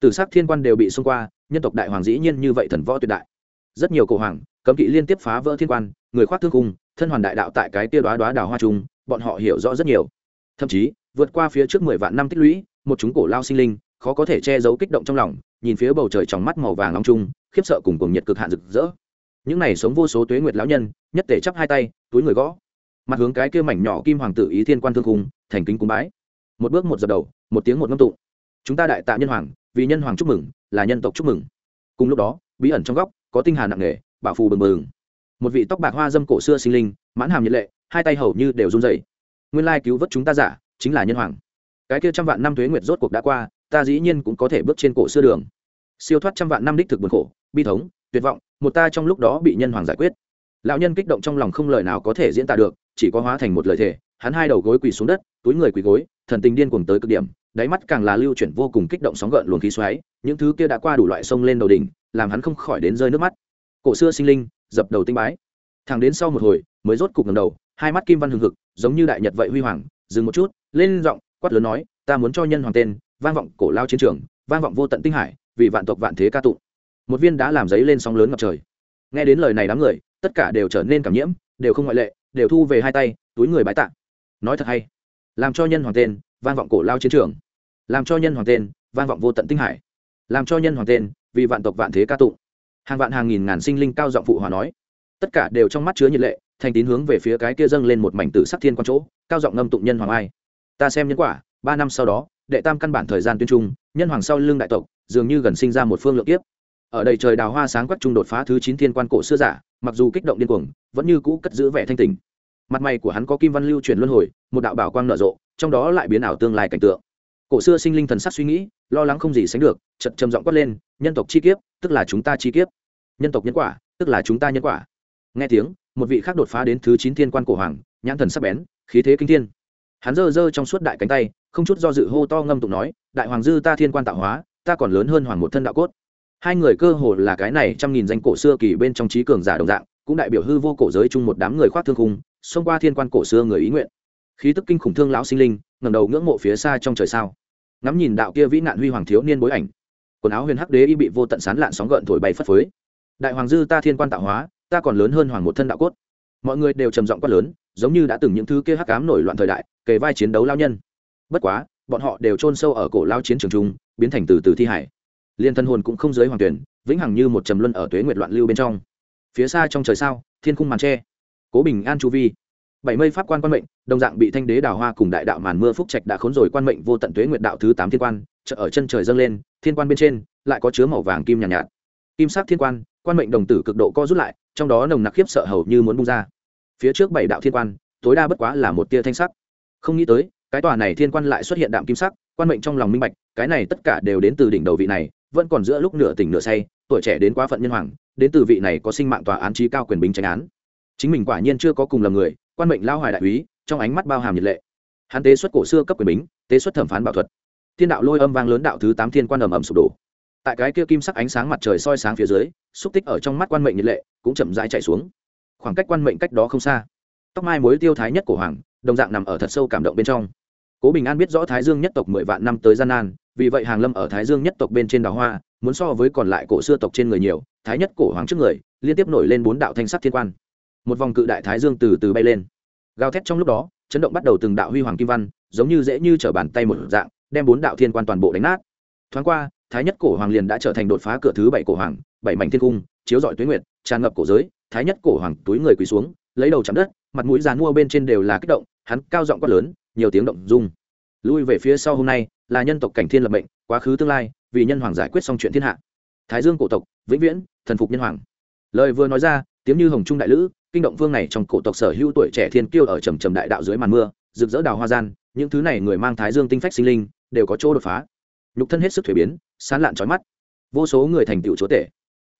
từ sắc thiên quan đều bị xông qua, nhân tộc đại hoàng dĩ nhiên như vậy thần võ tuyệt đại. Rất nhiều cổ hoàng, cấm kỵ liên tiếp phá vỡ thiên quan, người khoác thương cung, thân hoàn đại đạo tại cái tia đoá đoá đào hoa trung, bọn họ hiểu rõ rất nhiều. Thậm chí, vượt qua phía trước mười vạn năm tích lũy, một chúng cổ lao sinh linh, khó có thể che giấu kích động trong lòng, nhìn phía bầu trời trong mắt màu vàng long trung, khiếp sợ cùng cùng nhiệt cực hạn rực rỡ. Những này sống vô số tuế nguyệt lão nhân, nhất tể chắp hai tay, túi người gõ. Mặt hướng cái kia mảnh nhỏ kim hoàng tử ý thiên quan thương cung, thành kính cúng bái. Một bước một dập đầu, một tiếng một ngâm tụng. Chúng ta đại tạ nhân hoàng vì nhân hoàng chúc mừng, là nhân tộc chúc mừng. Cùng lúc đó, bí ẩn trong góc, có tinh hà nặng nề, bảo phù bừng bừng. Một vị tóc bạc hoa dâm cổ xưa sinh linh, mãn hàm nhiệt lệ, hai tay hầu như đều run rẩy. Nguyên lai cứu vớt chúng ta giả, chính là nhân hoàng. Cái kia trăm vạn năm thuế nguyệt rốt cuộc đã qua, ta dĩ nhiên cũng có thể bước trên cổ xưa đường. Siêu thoát trăm vạn năm đích thực buồn khổ, bi thống, tuyệt vọng, một ta trong lúc đó bị nhân hoàng giải quyết. Lão nhân kích động trong lòng không lời nào có thể diễn tả được, chỉ có hóa thành một lời thề, hắn hai đầu gối quỳ xuống đất, túi người quỳ gối, thần tình điên cuồng tới cực điểm đáy mắt càng là lưu chuyển vô cùng kích động sóng gợn luồng khí xoáy, những thứ kia đã qua đủ loại sông lên đầu đỉnh, làm hắn không khỏi đến rơi nước mắt. Cổ xưa sinh linh, dập đầu tinh bái. Thẳng đến sau một hồi, mới rốt cục ngầm đầu, hai mắt kim văn hừng hực, giống như đại nhật vậy huy hoàng, dừng một chút, lên giọng, quát lớn nói, ta muốn cho nhân hoàng tên, vang vọng cổ lao chiến trường, vang vọng vô tận tinh hải, vì vạn tộc vạn thế ca tụng. Một viên đã làm giấy lên sóng lớn ngập trời. Nghe đến lời này đám người, tất cả đều trở nên cảm nhiễm, đều không ngoại lệ, đều thu về hai tay, túi người bái tạ. Nói thật hay, làm cho nhân hoàng tên, vang vọng cổ lao chiến trường làm cho nhân hoàng tên, vang vọng vô tận tinh hải. Làm cho nhân hoàng tên, vì vạn tộc vạn thế ca tụng. Hàng vạn hàng nghìn ngàn sinh linh cao giọng phụ hòa nói. Tất cả đều trong mắt chứa nhiệt lệ, thành tín hướng về phía cái kia dâng lên một mảnh tử sắc thiên quan chỗ, cao giọng ngâm tụng nhân hoàng ai. Ta xem nhân quả, ba năm sau đó, đệ tam căn bản thời gian tuyên trung, nhân hoàng sau lưng đại tộc, dường như gần sinh ra một phương lượng kiếp. Ở đây trời đào hoa sáng quắc trung đột phá thứ chín thiên quan cổ xưa giả, mặc dù kích động điên cuồng, vẫn như cũ cất giữ vẻ thanh tình. Mặt mày của hắn có kim văn lưu truyền luân hồi, một đạo bảo quang nở rộ, trong đó lại biến ảo tương lai cảnh tượng cổ xưa sinh linh thần sắc suy nghĩ, lo lắng không gì sánh được chật trầm giọng quát lên, nhân tộc chi kiếp, tức là chúng ta chi kiếp. Nhân tộc nhân quả, tức là chúng ta nhân quả. Nghe tiếng, một vị khác đột phá đến thứ chín thiên quan cổ hoàng, nhãn thần sắc bén, khí thế kinh thiên. Hắn dơ dơ trong suốt đại cánh tay, không chút do dự hô to ngâm tụng nói, đại hoàng dư ta thiên quan tạo hóa, ta còn lớn hơn hoàng một thân đạo cốt. Hai người cơ hồ là cái này trăm nghìn danh cổ xưa kỳ bên trong trí cường giả đồng dạng, cũng đại biểu hư vô cổ giới chung một đám người khoác thương khung, xông qua thiên quan cổ xưa người ý nguyện khí tức kinh khủng thương lão sinh linh ngầm đầu ngưỡng mộ phía xa trong trời sao. Ngắm nhìn đạo kia vĩ nạn huy hoàng thiếu niên bối ảnh. Quần áo huyền hắc đế y bị vô tận sán lạn sóng gợn thổi bay phất phới. Đại hoàng dư ta thiên quan tạo hóa, ta còn lớn hơn hoàng một thân đạo cốt. Mọi người đều trầm giọng quát lớn, giống như đã từng những thứ kia hắc cám nổi loạn thời đại, kề vai chiến đấu lao nhân. Bất quá, bọn họ đều chôn sâu ở cổ lao chiến trường trung biến thành từ từ thi hải. Liên thân hồn cũng không giới hoàng tuyển, vĩnh hằng như một trầm luân ở tuế nguyệt loạn lưu bên trong. Phía xa trong trời sao, thiên khung màn tre. Cố bình an chu vi bảy mây pháp quan quan mệnh đồng dạng bị thanh đế đào hoa cùng đại đạo màn mưa phúc trạch đã khốn rồi quan mệnh vô tận tuế nguyệt đạo thứ tám thiên quan chợ ở chân trời dâng lên thiên quan bên trên lại có chứa màu vàng kim nhàn nhạt, nhạt kim sắc thiên quan quan mệnh đồng tử cực độ co rút lại trong đó nồng nặc khiếp sợ hầu như muốn bung ra. Phía trước bảy đạo thiên quan tối đa bất quá là một tia thanh sắc. Không nghĩ tới cái tòa này thiên quan lại xuất hiện đạm kim sắc quan mệnh trong lòng minh bạch cái này tất cả đều đến từ đỉnh đầu vị này vẫn còn giữa lúc nửa tỉnh nửa say tuổi trẻ đến quá phận nhân hoàng đến từ vị này có sinh mạng tòa án trí cao quyền bình tranh án. Chính mình quả nhiên chưa có cùng lầm người quan mệnh lao hoài đại úy, trong ánh mắt bao hàm nhiệt lệ. Hắn tế xuất cổ xưa cấp quyền bính, tế xuất thẩm phán bảo thuật. Thiên đạo lôi âm vang lớn đạo thứ tám thiên quan ầm ầm sụp đổ. Tại cái kia kim sắc ánh sáng mặt trời soi sáng phía dưới, xúc tích ở trong mắt quan mệnh nhiệt lệ cũng chậm rãi chạy xuống. Khoảng cách quan mệnh cách đó không xa. Tóc mai mối tiêu thái nhất của hoàng, đồng dạng nằm ở thật sâu cảm động bên trong. Cố bình an biết rõ thái dương nhất tộc mười vạn năm tới gian nan, vì vậy hàng lâm ở thái dương nhất tộc bên trên đào hoa, muốn so với còn lại cổ xưa tộc trên người nhiều, thái nhất cổ hoàng trước người, liên tiếp nổi lên bốn đạo thanh sắc thiên quan một vòng cự đại thái dương từ từ bay lên. Gào thét trong lúc đó, chấn động bắt đầu từng đạo huy hoàng kim văn, giống như dễ như t r ở bàn tay một dạng, đem bốn đạo thiên quan toàn bộ đánh nát. Thoáng qua, thái nhất cổ hoàng liền đã trở thành đột phá cửa thứ bảy cổ hoàng, bảy mảnh thiên cung, chiếu dọi tuyến nguyệt, tràn ngập cổ giới, thái nhất cổ hoàng túi người quỳ xuống, lấy đầu chạm đất, mặt mũi dàn mua bên trên đều là kích động, hắn cao giọng quát lớn, nhiều tiếng động rung. Lui về phía sau hôm nay, là nhân tộc cảnh thiên lập mệnh, quá khứ tương lai, vì nhân hoàng giải quyết xong chuyện thiên hạ. Thái dương cổ tộc, vĩnh viễn, thần phục nhân hoàng. Lời vừa nói ra, tiếng như hồng trung đại lữ kinh động vương này trong cổ tộc sở hữu tuổi trẻ thiên kiêu ở trầm trầm đại đạo dưới màn mưa, rực rỡ đào hoa gian, những thứ này người mang thái dương tinh phách sinh linh, đều có chỗ đột phá. Nhục thân hết sức thuế biến, sán lạn trói mắt. Vô số người thành tựu chúa tể.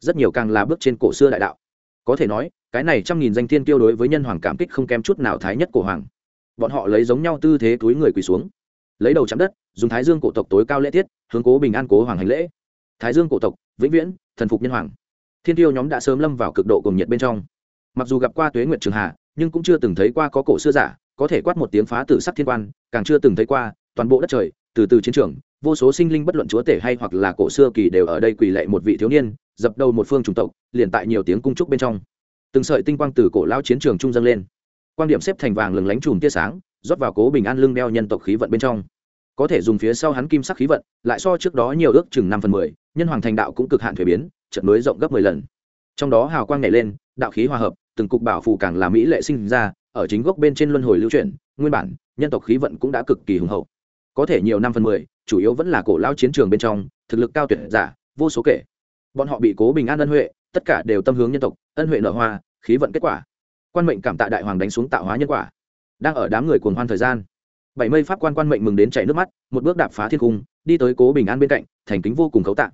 Rất nhiều càng là bước trên cổ xưa đại đạo. Có thể nói, cái này trăm nghìn danh thiên kiêu đối với nhân hoàng cảm kích không kém chút nào thái nhất cổ hoàng. Bọn họ lấy giống nhau tư thế túi người quỳ xuống. Lấy đầu chạm đất, dùng thái dương cổ tộc tối cao lễ tiết, hướng cố bình an cố hoàng hành lễ. Thái dương cổ tộc, vĩnh viễn, thần phục nhân hoàng. Thiên tiêu nhóm đã sớm lâm vào cực độ cùng nhiệt bên trong mặc dù gặp qua tuế nguyệt trường hà, nhưng cũng chưa từng thấy qua có cổ xưa giả, có thể quát một tiếng phá tử sắc thiên quan, càng chưa từng thấy qua, toàn bộ đất trời, từ từ chiến trường, vô số sinh linh bất luận chúa tể hay hoặc là cổ xưa kỳ đều ở đây quỳ lệ một vị thiếu niên, dập đầu một phương chủng tộc, liền tại nhiều tiếng cung trúc bên trong. Từng sợi tinh quang từ cổ lao chiến trường trung dâng lên. Quan điểm xếp thành vàng lừng lánh chùm tia sáng, rót vào cố bình an lưng đeo nhân tộc khí vận bên trong. Có thể dùng phía sau hắn kim sắc khí vận, lại so trước đó nhiều ước chừng năm phần mười, nhân hoàng thành đạo cũng cực hạn thuế biến, trận núi rộng gấp mười lần. Trong đó hào quang nhảy lên, đạo khí hòa hợp từng cục bảo phù càng làm mỹ lệ sinh ra, ở chính gốc bên trên luân hồi lưu chuyển, nguyên bản, nhân tộc khí vận cũng đã cực kỳ hùng hậu. Có thể nhiều năm phần mười, chủ yếu vẫn là cổ lao chiến trường bên trong, thực lực cao tuyệt giả, vô số kể. Bọn họ bị cố bình an ân huệ, tất cả đều tâm hướng nhân tộc, ân huệ nở hoa, khí vận kết quả. Quan mệnh cảm tạ đại hoàng đánh xuống tạo hóa nhân quả. Đang ở đám người cuồng hoan thời gian, bảy mây pháp quan quan mệnh mừng đến chảy nước mắt, một bước đạp phá thiên cung, đi tới cố bình an bên cạnh, thành kính vô cùng cấu tạng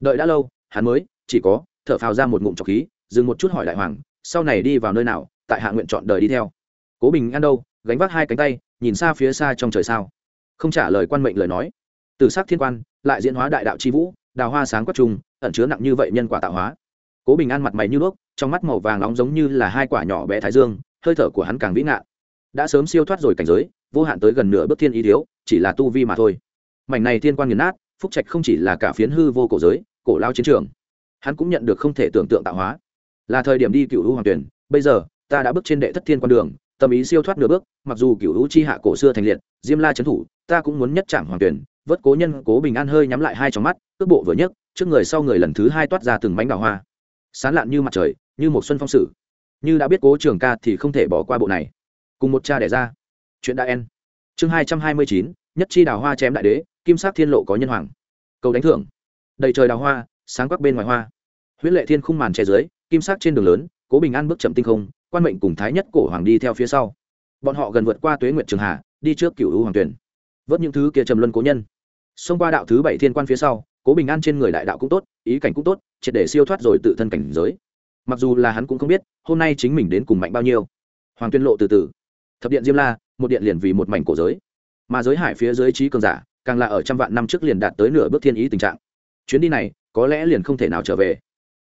đợi đã lâu, hắn mới, chỉ có, thở phào ra một ngụm trọc khí, dừng một chút hỏi đại hoàng sau này đi vào nơi nào, tại hạ nguyện chọn đời đi theo. Cố bình an đâu, gánh vác hai cánh tay, nhìn xa phía xa trong trời sao. Không trả lời quan mệnh lời nói. Từ s ắ c thiên quan, lại diễn hóa đại đạo c h i vũ, đào hoa sáng quát trung ẩn chứa nặng như vậy nhân quả tạo hóa. Cố bình an mặt mày như đuốc trong mắt màu vàng nóng giống như là hai quả nhỏ bé thái dương, hơi thở của hắn càng vĩ ngạn. Đã sớm siêu thoát rồi cảnh giới, vô hạn tới gần nửa bước thiên ý thiếu, chỉ là tu vi mà thôi. Mảnh này thiên quan nghiền nát, phúc trạch không chỉ là cả phiến hư vô cổ giới, cổ lao chiến trường. Hắn cũng nhận được không thể tưởng tượng tạo hóa là thời điểm đi cựu hữu hoàng tuyển. Bây giờ, ta đã bước trên đệ thất thiên con đường, tâm ý siêu thoát nửa bước, mặc dù cựu hữu chi hạ cổ xưa thành liệt, diêm la trấn thủ, ta cũng muốn nhất trạm hoàng tuyển. Vớt cố nhân, cố bình an hơi nhắm lại hai trong mắt, cước bộ vừa nhấc, trước người sau người lần thứ hai toát ra từng bánh đào hoa. Sán lạn như mặt trời, như một xuân phong sử. Như đã biết cố trường ca thì không thể bỏ qua bộ này. Cùng một cha đẻ ra. Chuyện đã en. Chương hai trăm hai mươi chín, nhất chi đào hoa chém đại đế, kim sắc thiên lộ có nhân hoàng. Cầu đánh thưởng. Đầy trời đào hoa, sáng quắc bên ngoài hoa. Huyễn lệ thiên khung màn che dưới kim sắc trên đường lớn, cố bình an bước chậm tinh không, quan mệnh cùng thái nhất cổ hoàng đi theo phía sau. Bọn họ gần vượt qua tuế nguyệt trường hà, đi trước cựu U hoàng tuyển. Vớt những thứ kia trầm luân cố nhân. Xông qua đạo thứ bảy thiên quan phía sau, cố bình an trên người đại đạo cũng tốt, ý cảnh cũng tốt, triệt để siêu thoát rồi tự thân cảnh giới. Mặc dù là hắn cũng không biết, hôm nay chính mình đến cùng mạnh bao nhiêu. Hoàng tuyên lộ từ từ. Thập điện diêm la, một điện liền vì một mảnh cổ giới. Mà giới hải phía dưới trí cường giả, càng là ở trăm vạn năm trước liền đạt tới nửa bước thiên ý tình trạng. Chuyến đi này, có lẽ liền không thể nào trở về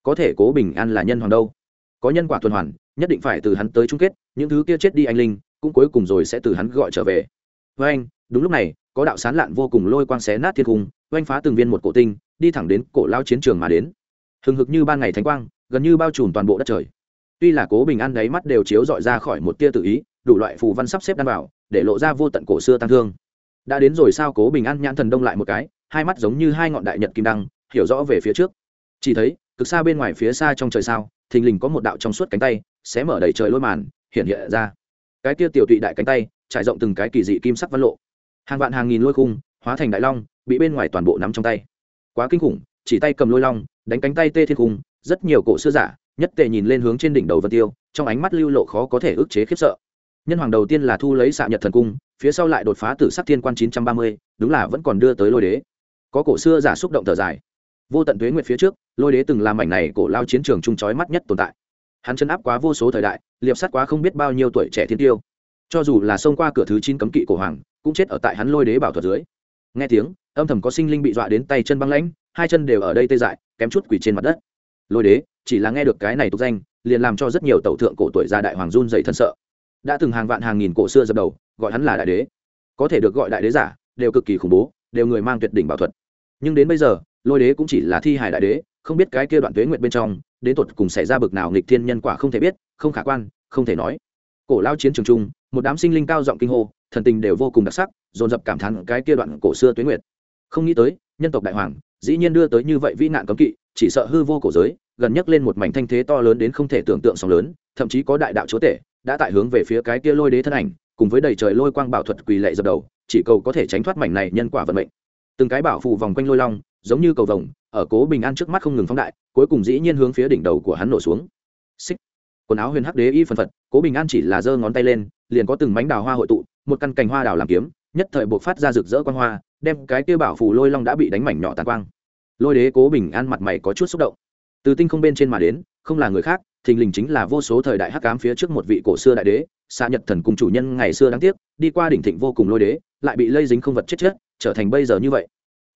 có thể cố bình an là nhân hoàng đâu. Có nhân quả tuần hoàn, nhất định phải từ hắn tới chung kết, những thứ kia chết đi anh linh, cũng cuối cùng rồi sẽ từ hắn gọi trở về. Với anh, đúng lúc này, có đạo sán lạn vô cùng lôi quang xé nát thiên cung oanh phá từng viên một cổ tinh, đi thẳng đến cổ lao chiến trường mà đến. Hừng hực như ban ngày thánh quang, gần như bao trùm toàn bộ đất trời. Tuy là cố bình an đáy mắt đều chiếu dọi ra khỏi một tia tự ý, đủ loại phù văn sắp xếp đan vào để lộ ra vô tận cổ xưa tăng thương. Đã đến rồi sao cố bình an nhãn thần đông lại một cái, hai mắt giống như hai ngọn đại nhật kim đăng, hiểu rõ về phía trước. Chỉ thấy cực xa bên ngoài phía xa trong trời sao, thình lình có một đạo trong suốt cánh tay, xé mở đầy trời lôi màn, hiện hiện ra. Cái tia tiểu tụy đại cánh tay, trải rộng từng cái kỳ dị kim sắc văn lộ. Hàng vạn hàng nghìn lôi khung, hóa thành đại long, bị bên ngoài toàn bộ nắm trong tay. Quá kinh khủng, chỉ tay cầm lôi long, đánh cánh tay tê thiên cung rất nhiều cổ xưa giả, nhất tề nhìn lên hướng trên đỉnh đầu vân tiêu, trong ánh mắt lưu lộ khó có thể ức chế khiếp sợ. Nhân hoàng đầu tiên là thu lấy xạ nhật thần cung, phía sau lại đột phá tử sắc thiên quan chín trăm ba mươi, đúng là vẫn còn đưa tới lôi đế. Có cổ xưa giả xúc động thở dài vô tận tuế nguyệt phía trước, lôi đế từng làm mảnh này cổ lao chiến trường trung trói mắt nhất tồn tại. Hắn chấn áp quá vô số thời đại, liệp sát quá không biết bao nhiêu tuổi trẻ thiên tiêu. Cho dù là xông qua cửa thứ chín cấm kỵ cổ hoàng, cũng chết ở tại hắn lôi đế bảo thuật dưới. Nghe tiếng, âm thầm có sinh linh bị dọa đến tay chân băng lãnh, hai chân đều ở đây tê dại, kém chút quỳ trên mặt đất. Lôi đế, chỉ là nghe được cái này tục danh, liền làm cho rất nhiều tẩu thượng cổ tuổi gia đại hoàng run dậy thân sợ. Đã từng hàng vạn hàng nghìn cổ xưa dập đầu, gọi hắn là đại đế. Có thể được gọi đại đế giả, đều cực kỳ khủng bố, đều người mang tuyệt đỉnh bảo thuật. Nhưng đến bây giờ lôi đế cũng chỉ là thi hài đại đế, không biết cái kia đoạn tuế nguyện bên trong, đến tột cùng xảy ra bực nào nghịch thiên nhân quả không thể biết, không khả quan, không thể nói. Cổ lao chiến trường trung một đám sinh linh cao giọng kinh hô, thần tình đều vô cùng đặc sắc, dồn dập cảm thán cái kia đoạn cổ xưa tuế nguyệt. Không nghĩ tới, nhân tộc đại hoàng, dĩ nhiên đưa tới như vậy vĩ nạn cấm kỵ, chỉ sợ hư vô cổ giới, gần nhất lên một mảnh thanh thế to lớn đến không thể tưởng tượng sóng lớn, thậm chí có đại đạo chúa tể, đã tại hướng về phía cái kia lôi đế thân ảnh, cùng với đầy trời lôi quang bảo thuật quỳ lệ dập đầu, chỉ cầu có thể tránh thoát mảnh này nhân quả vận mệnh. Từng cái bảo phù vòng quanh lôi long giống như cầu vồng, ở cố bình an trước mắt không ngừng phóng đại, cuối cùng dĩ nhiên hướng phía đỉnh đầu của hắn nổ xuống. Xích. Quần áo huyền hắc đế y phần phật, cố bình an chỉ là giơ ngón tay lên, liền có từng mảnh đào hoa hội tụ, một căn cành hoa đào làm kiếm, nhất thời buộc phát ra rực rỡ quan hoa, đem cái kia bảo phù lôi long đã bị đánh mảnh nhỏ tàn quang. Lôi đế cố bình an mặt mày có chút xúc động. Từ tinh không bên trên mà đến, không là người khác, thình lình chính là vô số thời đại hắc cám phía trước một vị cổ xưa đại đế xa nhật thần cùng chủ nhân ngày xưa đáng tiếc, đi qua đỉnh thịnh vô cùng lôi đế, lại bị lây dính không vật chết chết, trở thành bây giờ như vậy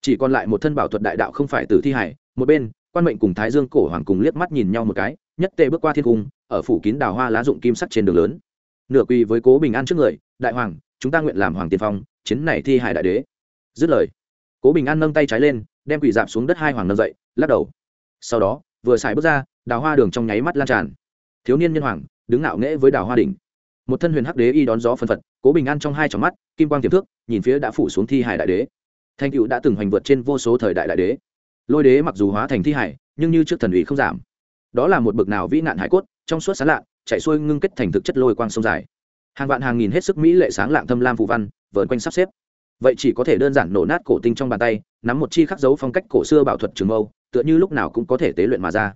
chỉ còn lại một thân bảo thuật đại đạo không phải từ thi hải, một bên, quan mệnh cùng thái dương cổ hoàng cùng liếc mắt nhìn nhau một cái, nhất tê bước qua thiên cung, ở phủ kín đào hoa lá dụng kim sắt trên đường lớn. Nửa quỳ với cố bình an trước người, đại hoàng, chúng ta nguyện làm hoàng tiên phong, chiến này thi hải đại đế. Dứt lời, cố bình an nâng tay trái lên, đem quỳ dạp xuống đất hai hoàng nâng dậy, lắc đầu. Sau đó, vừa xài bước ra, đào hoa đường trong nháy mắt lan tràn. Thiếu niên nhân hoàng, đứng ngạo nghễ với đào hoa đỉnh. Một thân huyền hắc đế y đón gió phân phật, cố bình an trong hai tròng mắt, kim quang tiềm thước nhìn phía đã phủ xuống thi hải đại đế thanh cựu đã từng hoành vượt trên vô số thời đại đại đế. Lôi đế mặc dù hóa thành thi hải, nhưng như trước thần ủy không giảm. Đó là một bực nào vĩ nạn hải cốt, trong suốt sán lạ, chạy xuôi ngưng kết thành thực chất lôi quang sông dài. Hàng vạn hàng nghìn hết sức mỹ lệ sáng lạng thâm lam phù văn, vờn quanh sắp xếp. Vậy chỉ có thể đơn giản nổ nát cổ tinh trong bàn tay, nắm một chi khắc dấu phong cách cổ xưa bảo thuật trường mâu, tựa như lúc nào cũng có thể tế luyện mà ra.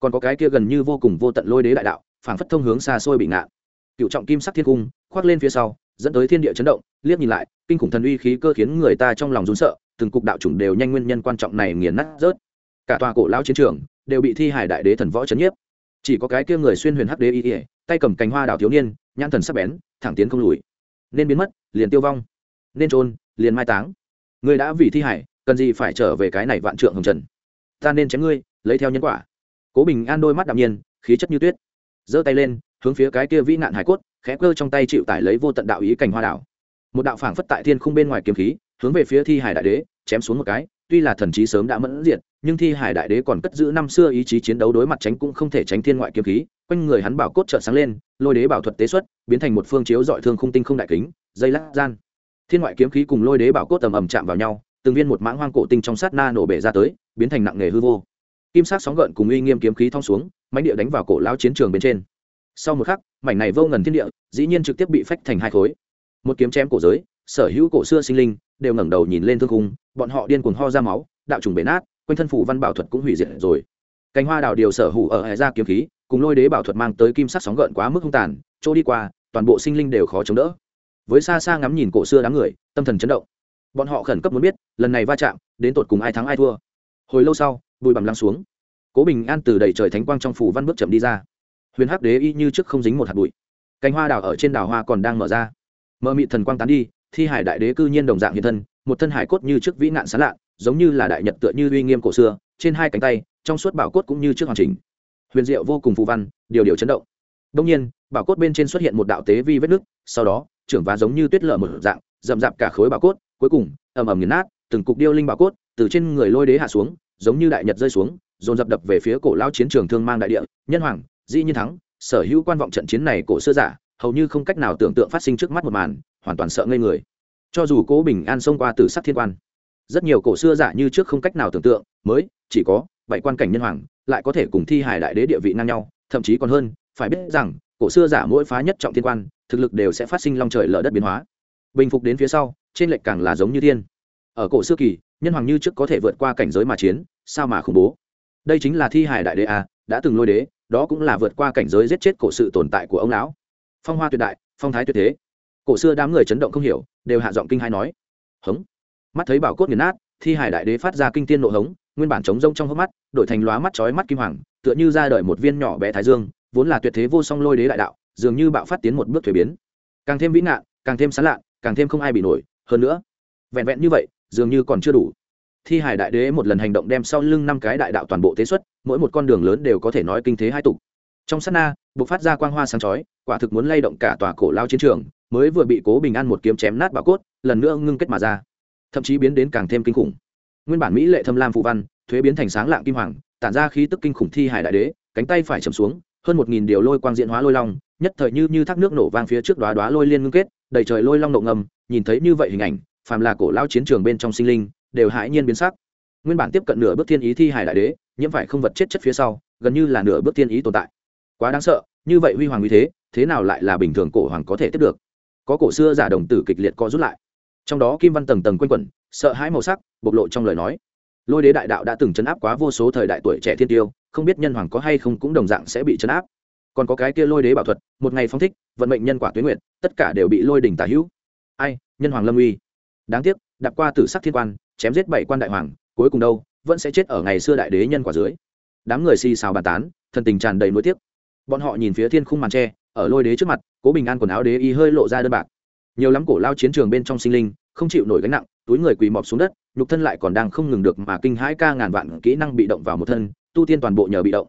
Còn có cái kia gần như vô cùng vô tận lôi đế đại đạo, phảng phất thông hướng xa xôi bị ngạn. Cựu trọng kim sắc thiên cung, khoác lên phía sau dẫn tới thiên địa chấn động, liếc nhìn lại, kinh khủng thần uy khí cơ khiến người ta trong lòng rún sợ, từng cục đạo chủng đều nhanh nguyên nhân quan trọng này nghiền nát rớt. Cả tòa cổ lao chiến trường đều bị thi hải đại đế thần võ chấn nhiếp. Chỉ có cái kia người xuyên huyền hắc đế y ỉa tay cầm cành hoa đào thiếu niên, nhãn thần sắc bén, thẳng tiến không lùi. Nên biến mất, liền tiêu vong. Nên trôn, liền mai táng. Người đã vì thi hải, cần gì phải trở về cái này vạn trượng hồng trần? Ta nên chém ngươi, lấy theo nhân quả. Cố bình an đôi mắt đạm nhiên, khí chất như tuyết. Giơ tay lên, hướng phía cái kia vĩ nạn hải cốt khẽ cơ trong tay chịu tải lấy vô tận đạo ý cành hoa đảo. Một đạo phảng phất tại thiên không bên ngoài kiếm khí, hướng về phía thi hải đại đế, chém xuống một cái. Tuy là thần trí sớm đã mẫn diệt, nhưng thi hải đại đế còn cất giữ năm xưa ý chí chiến đấu đối mặt tránh cũng không thể tránh thiên ngoại kiếm khí. Quanh người hắn bảo cốt trợ sáng lên, lôi đế bảo thuật tế xuất, biến thành một phương chiếu dọi thương khung tinh không đại kính, dây lát gian. Thiên ngoại kiếm khí cùng lôi đế bảo cốt tầm ầm chạm vào nhau, từng viên một mãng hoang cổ tinh trong sát na nổ bể ra tới, biến thành nặng nghề hư vô. Kim sắc sóng gợn cùng uy nghiêm kiếm khí thong xuống, mãnh địa đánh vào cổ lão chiến trường bên trên. Sau một khắc mảnh này vô ngần thiên địa, dĩ nhiên trực tiếp bị phách thành hai khối. Một kiếm chém cổ giới, sở hữu cổ xưa sinh linh đều ngẩng đầu nhìn lên thương cung bọn họ điên cuồng ho ra máu, đạo trùng bể nát, quanh thân phủ văn bảo thuật cũng hủy diệt rồi. Cánh hoa đào điều sở hủ ở hệ ra kiếm khí, cùng lôi đế bảo thuật mang tới kim sắc sóng gợn quá mức hung tàn, chỗ đi qua, toàn bộ sinh linh đều khó chống đỡ. Với xa xa ngắm nhìn cổ xưa đám người, tâm thần chấn động. Bọn họ khẩn cấp muốn biết, lần này va chạm, đến tột cùng ai thắng ai thua. Hồi lâu sau bùi bằm lăng xuống. Cố bình an từ đầy trời thánh quang trong phủ văn bước chậm đi ra huyền hắc đế y như trước không dính một hạt bụi. Cánh hoa đào ở trên đào hoa còn đang mở ra. Mờ mị thần quang tán đi, thi hải đại đế cư nhiên đồng dạng hiện thân, một thân hải cốt như trước vĩ nạn sán lạ, giống như là đại nhật tựa như uy nghiêm cổ xưa, trên hai cánh tay, trong suốt bảo cốt cũng như trước hoàn chỉnh. Huyền diệu vô cùng phù văn, điều điều chấn động. Đông nhiên, bảo cốt bên trên xuất hiện một đạo tế vi vết nước sau đó, trưởng vá giống như tuyết lở một dạng, rậm rạp cả khối bảo cốt, cuối cùng, ầm ầm nghiền nát, từng cục điêu linh bảo cốt từ trên người lôi đế hạ xuống, giống như đại nhật rơi xuống, dồn dập đập về phía cổ lao chiến trường thương mang đại địa, nhân hoàng dĩ nhiên thắng, sở hữu quan vọng trận chiến này cổ xưa giả, hầu như không cách nào tưởng tượng phát sinh trước mắt một màn, hoàn toàn sợ ngây người. Cho dù cố bình an xông qua từ sắc thiên quan, rất nhiều cổ xưa giả như trước không cách nào tưởng tượng, mới, chỉ có, bảy quan cảnh nhân hoàng, lại có thể cùng thi hải đại đế địa vị ngang nhau, thậm chí còn hơn, phải biết rằng, cổ xưa giả mỗi phá nhất trọng thiên quan, thực lực đều sẽ phát sinh long trời lở đất biến hóa. Bình phục đến phía sau, trên lệch càng là giống như thiên. Ở cổ xưa kỳ, nhân hoàng như trước có thể vượt qua cảnh giới mà chiến, sao mà khủng bố? Đây chính là thi hải đại đế à đã từng lôi đế, đó cũng là vượt qua cảnh giới giết chết cổ sự tồn tại của ông lão. Phong hoa tuyệt đại, phong thái tuyệt thế. Cổ xưa đám người chấn động không hiểu, đều hạ giọng kinh hai nói. Hống. Mắt thấy bảo cốt nghiền nát, thi hải đại đế phát ra kinh tiên nộ hống, nguyên bản trống rông trong hốc mắt, đổi thành lóa mắt chói mắt kim hoàng, tựa như ra đời một viên nhỏ bé thái dương, vốn là tuyệt thế vô song lôi đế đại đạo, dường như bạo phát tiến một bước thuế biến. Càng thêm vĩ nạn càng thêm sán lạ càng thêm không ai bị nổi. Hơn nữa, vẹn vẹn như vậy, dường như còn chưa đủ thi hải đại đế một lần hành động đem sau lưng năm cái đại đạo toàn bộ tế xuất, mỗi một con đường lớn đều có thể nói kinh thế hai tục. Trong sát na b ộ c phát ra quang hoa sáng chói, quả thực muốn lay động cả tòa cổ lao chiến trường, mới vừa bị cố bình an một kiếm chém nát bà cốt, lần nữa ngưng kết mà ra. Thậm chí biến đến càng thêm kinh khủng. Nguyên bản mỹ lệ thâm lam phụ văn, thuế biến thành sáng lạng kim hoàng, tản ra khí tức kinh khủng thi hải đại đế, cánh tay phải chầm xuống, hơn một nghìn điều lôi quang diện hóa lôi long, nhất thời như như thác nước nổ vang phía trước đoá đoá lôi liên ngưng kết, đầy trời lôi long nộ ngầm, nhìn thấy như vậy hình ảnh, phàm là cổ lao chiến trường bên trong sinh linh đều hãi nhiên biến sắc. Nguyên bản tiếp cận nửa bước thiên ý thi hải đại đế, nhiễm phải không vật chết chất phía sau, gần như là nửa bước thiên ý tồn tại. Quá đáng sợ, như vậy huy hoàng như thế thế nào lại là bình thường cổ hoàng có thể tiếp được? Có cổ xưa giả đồng tử kịch liệt co rút lại. Trong đó kim văn tầng tầng quanh quẩn, sợ hãi màu sắc, bộc lộ trong lời nói. Lôi đế đại đạo đã từng chấn áp quá vô số thời đại tuổi trẻ thiên tiêu, không biết nhân hoàng có hay không cũng đồng dạng sẽ bị chấn áp. Còn có cái kia lôi đế bảo thuật, một ngày phong thích, vận mệnh nhân quả tuyến nguyện tất cả đều bị lôi đỉnh tả hữu. Ai, nhân hoàng lâm uy. Đáng tiếc, đạp qua tử sắc thiên quan chém giết bảy quan đại hoàng, cuối cùng đâu, vẫn sẽ chết ở ngày xưa đại đế nhân quả dưới. Đám người xì xào bàn tán, thần tình tràn đầy nuối tiếc. Bọn họ nhìn phía thiên khung màn tre, ở lôi đế trước mặt, cố bình an quần áo đế y hơi lộ ra đơn bạc. Nhiều lắm cổ lao chiến trường bên trong sinh linh, không chịu nổi gánh nặng, túi người quỳ mọp xuống đất, nhục thân lại còn đang không ngừng được mà kinh hãi ca ngàn vạn kỹ năng bị động vào một thân, tu tiên toàn bộ nhờ bị động.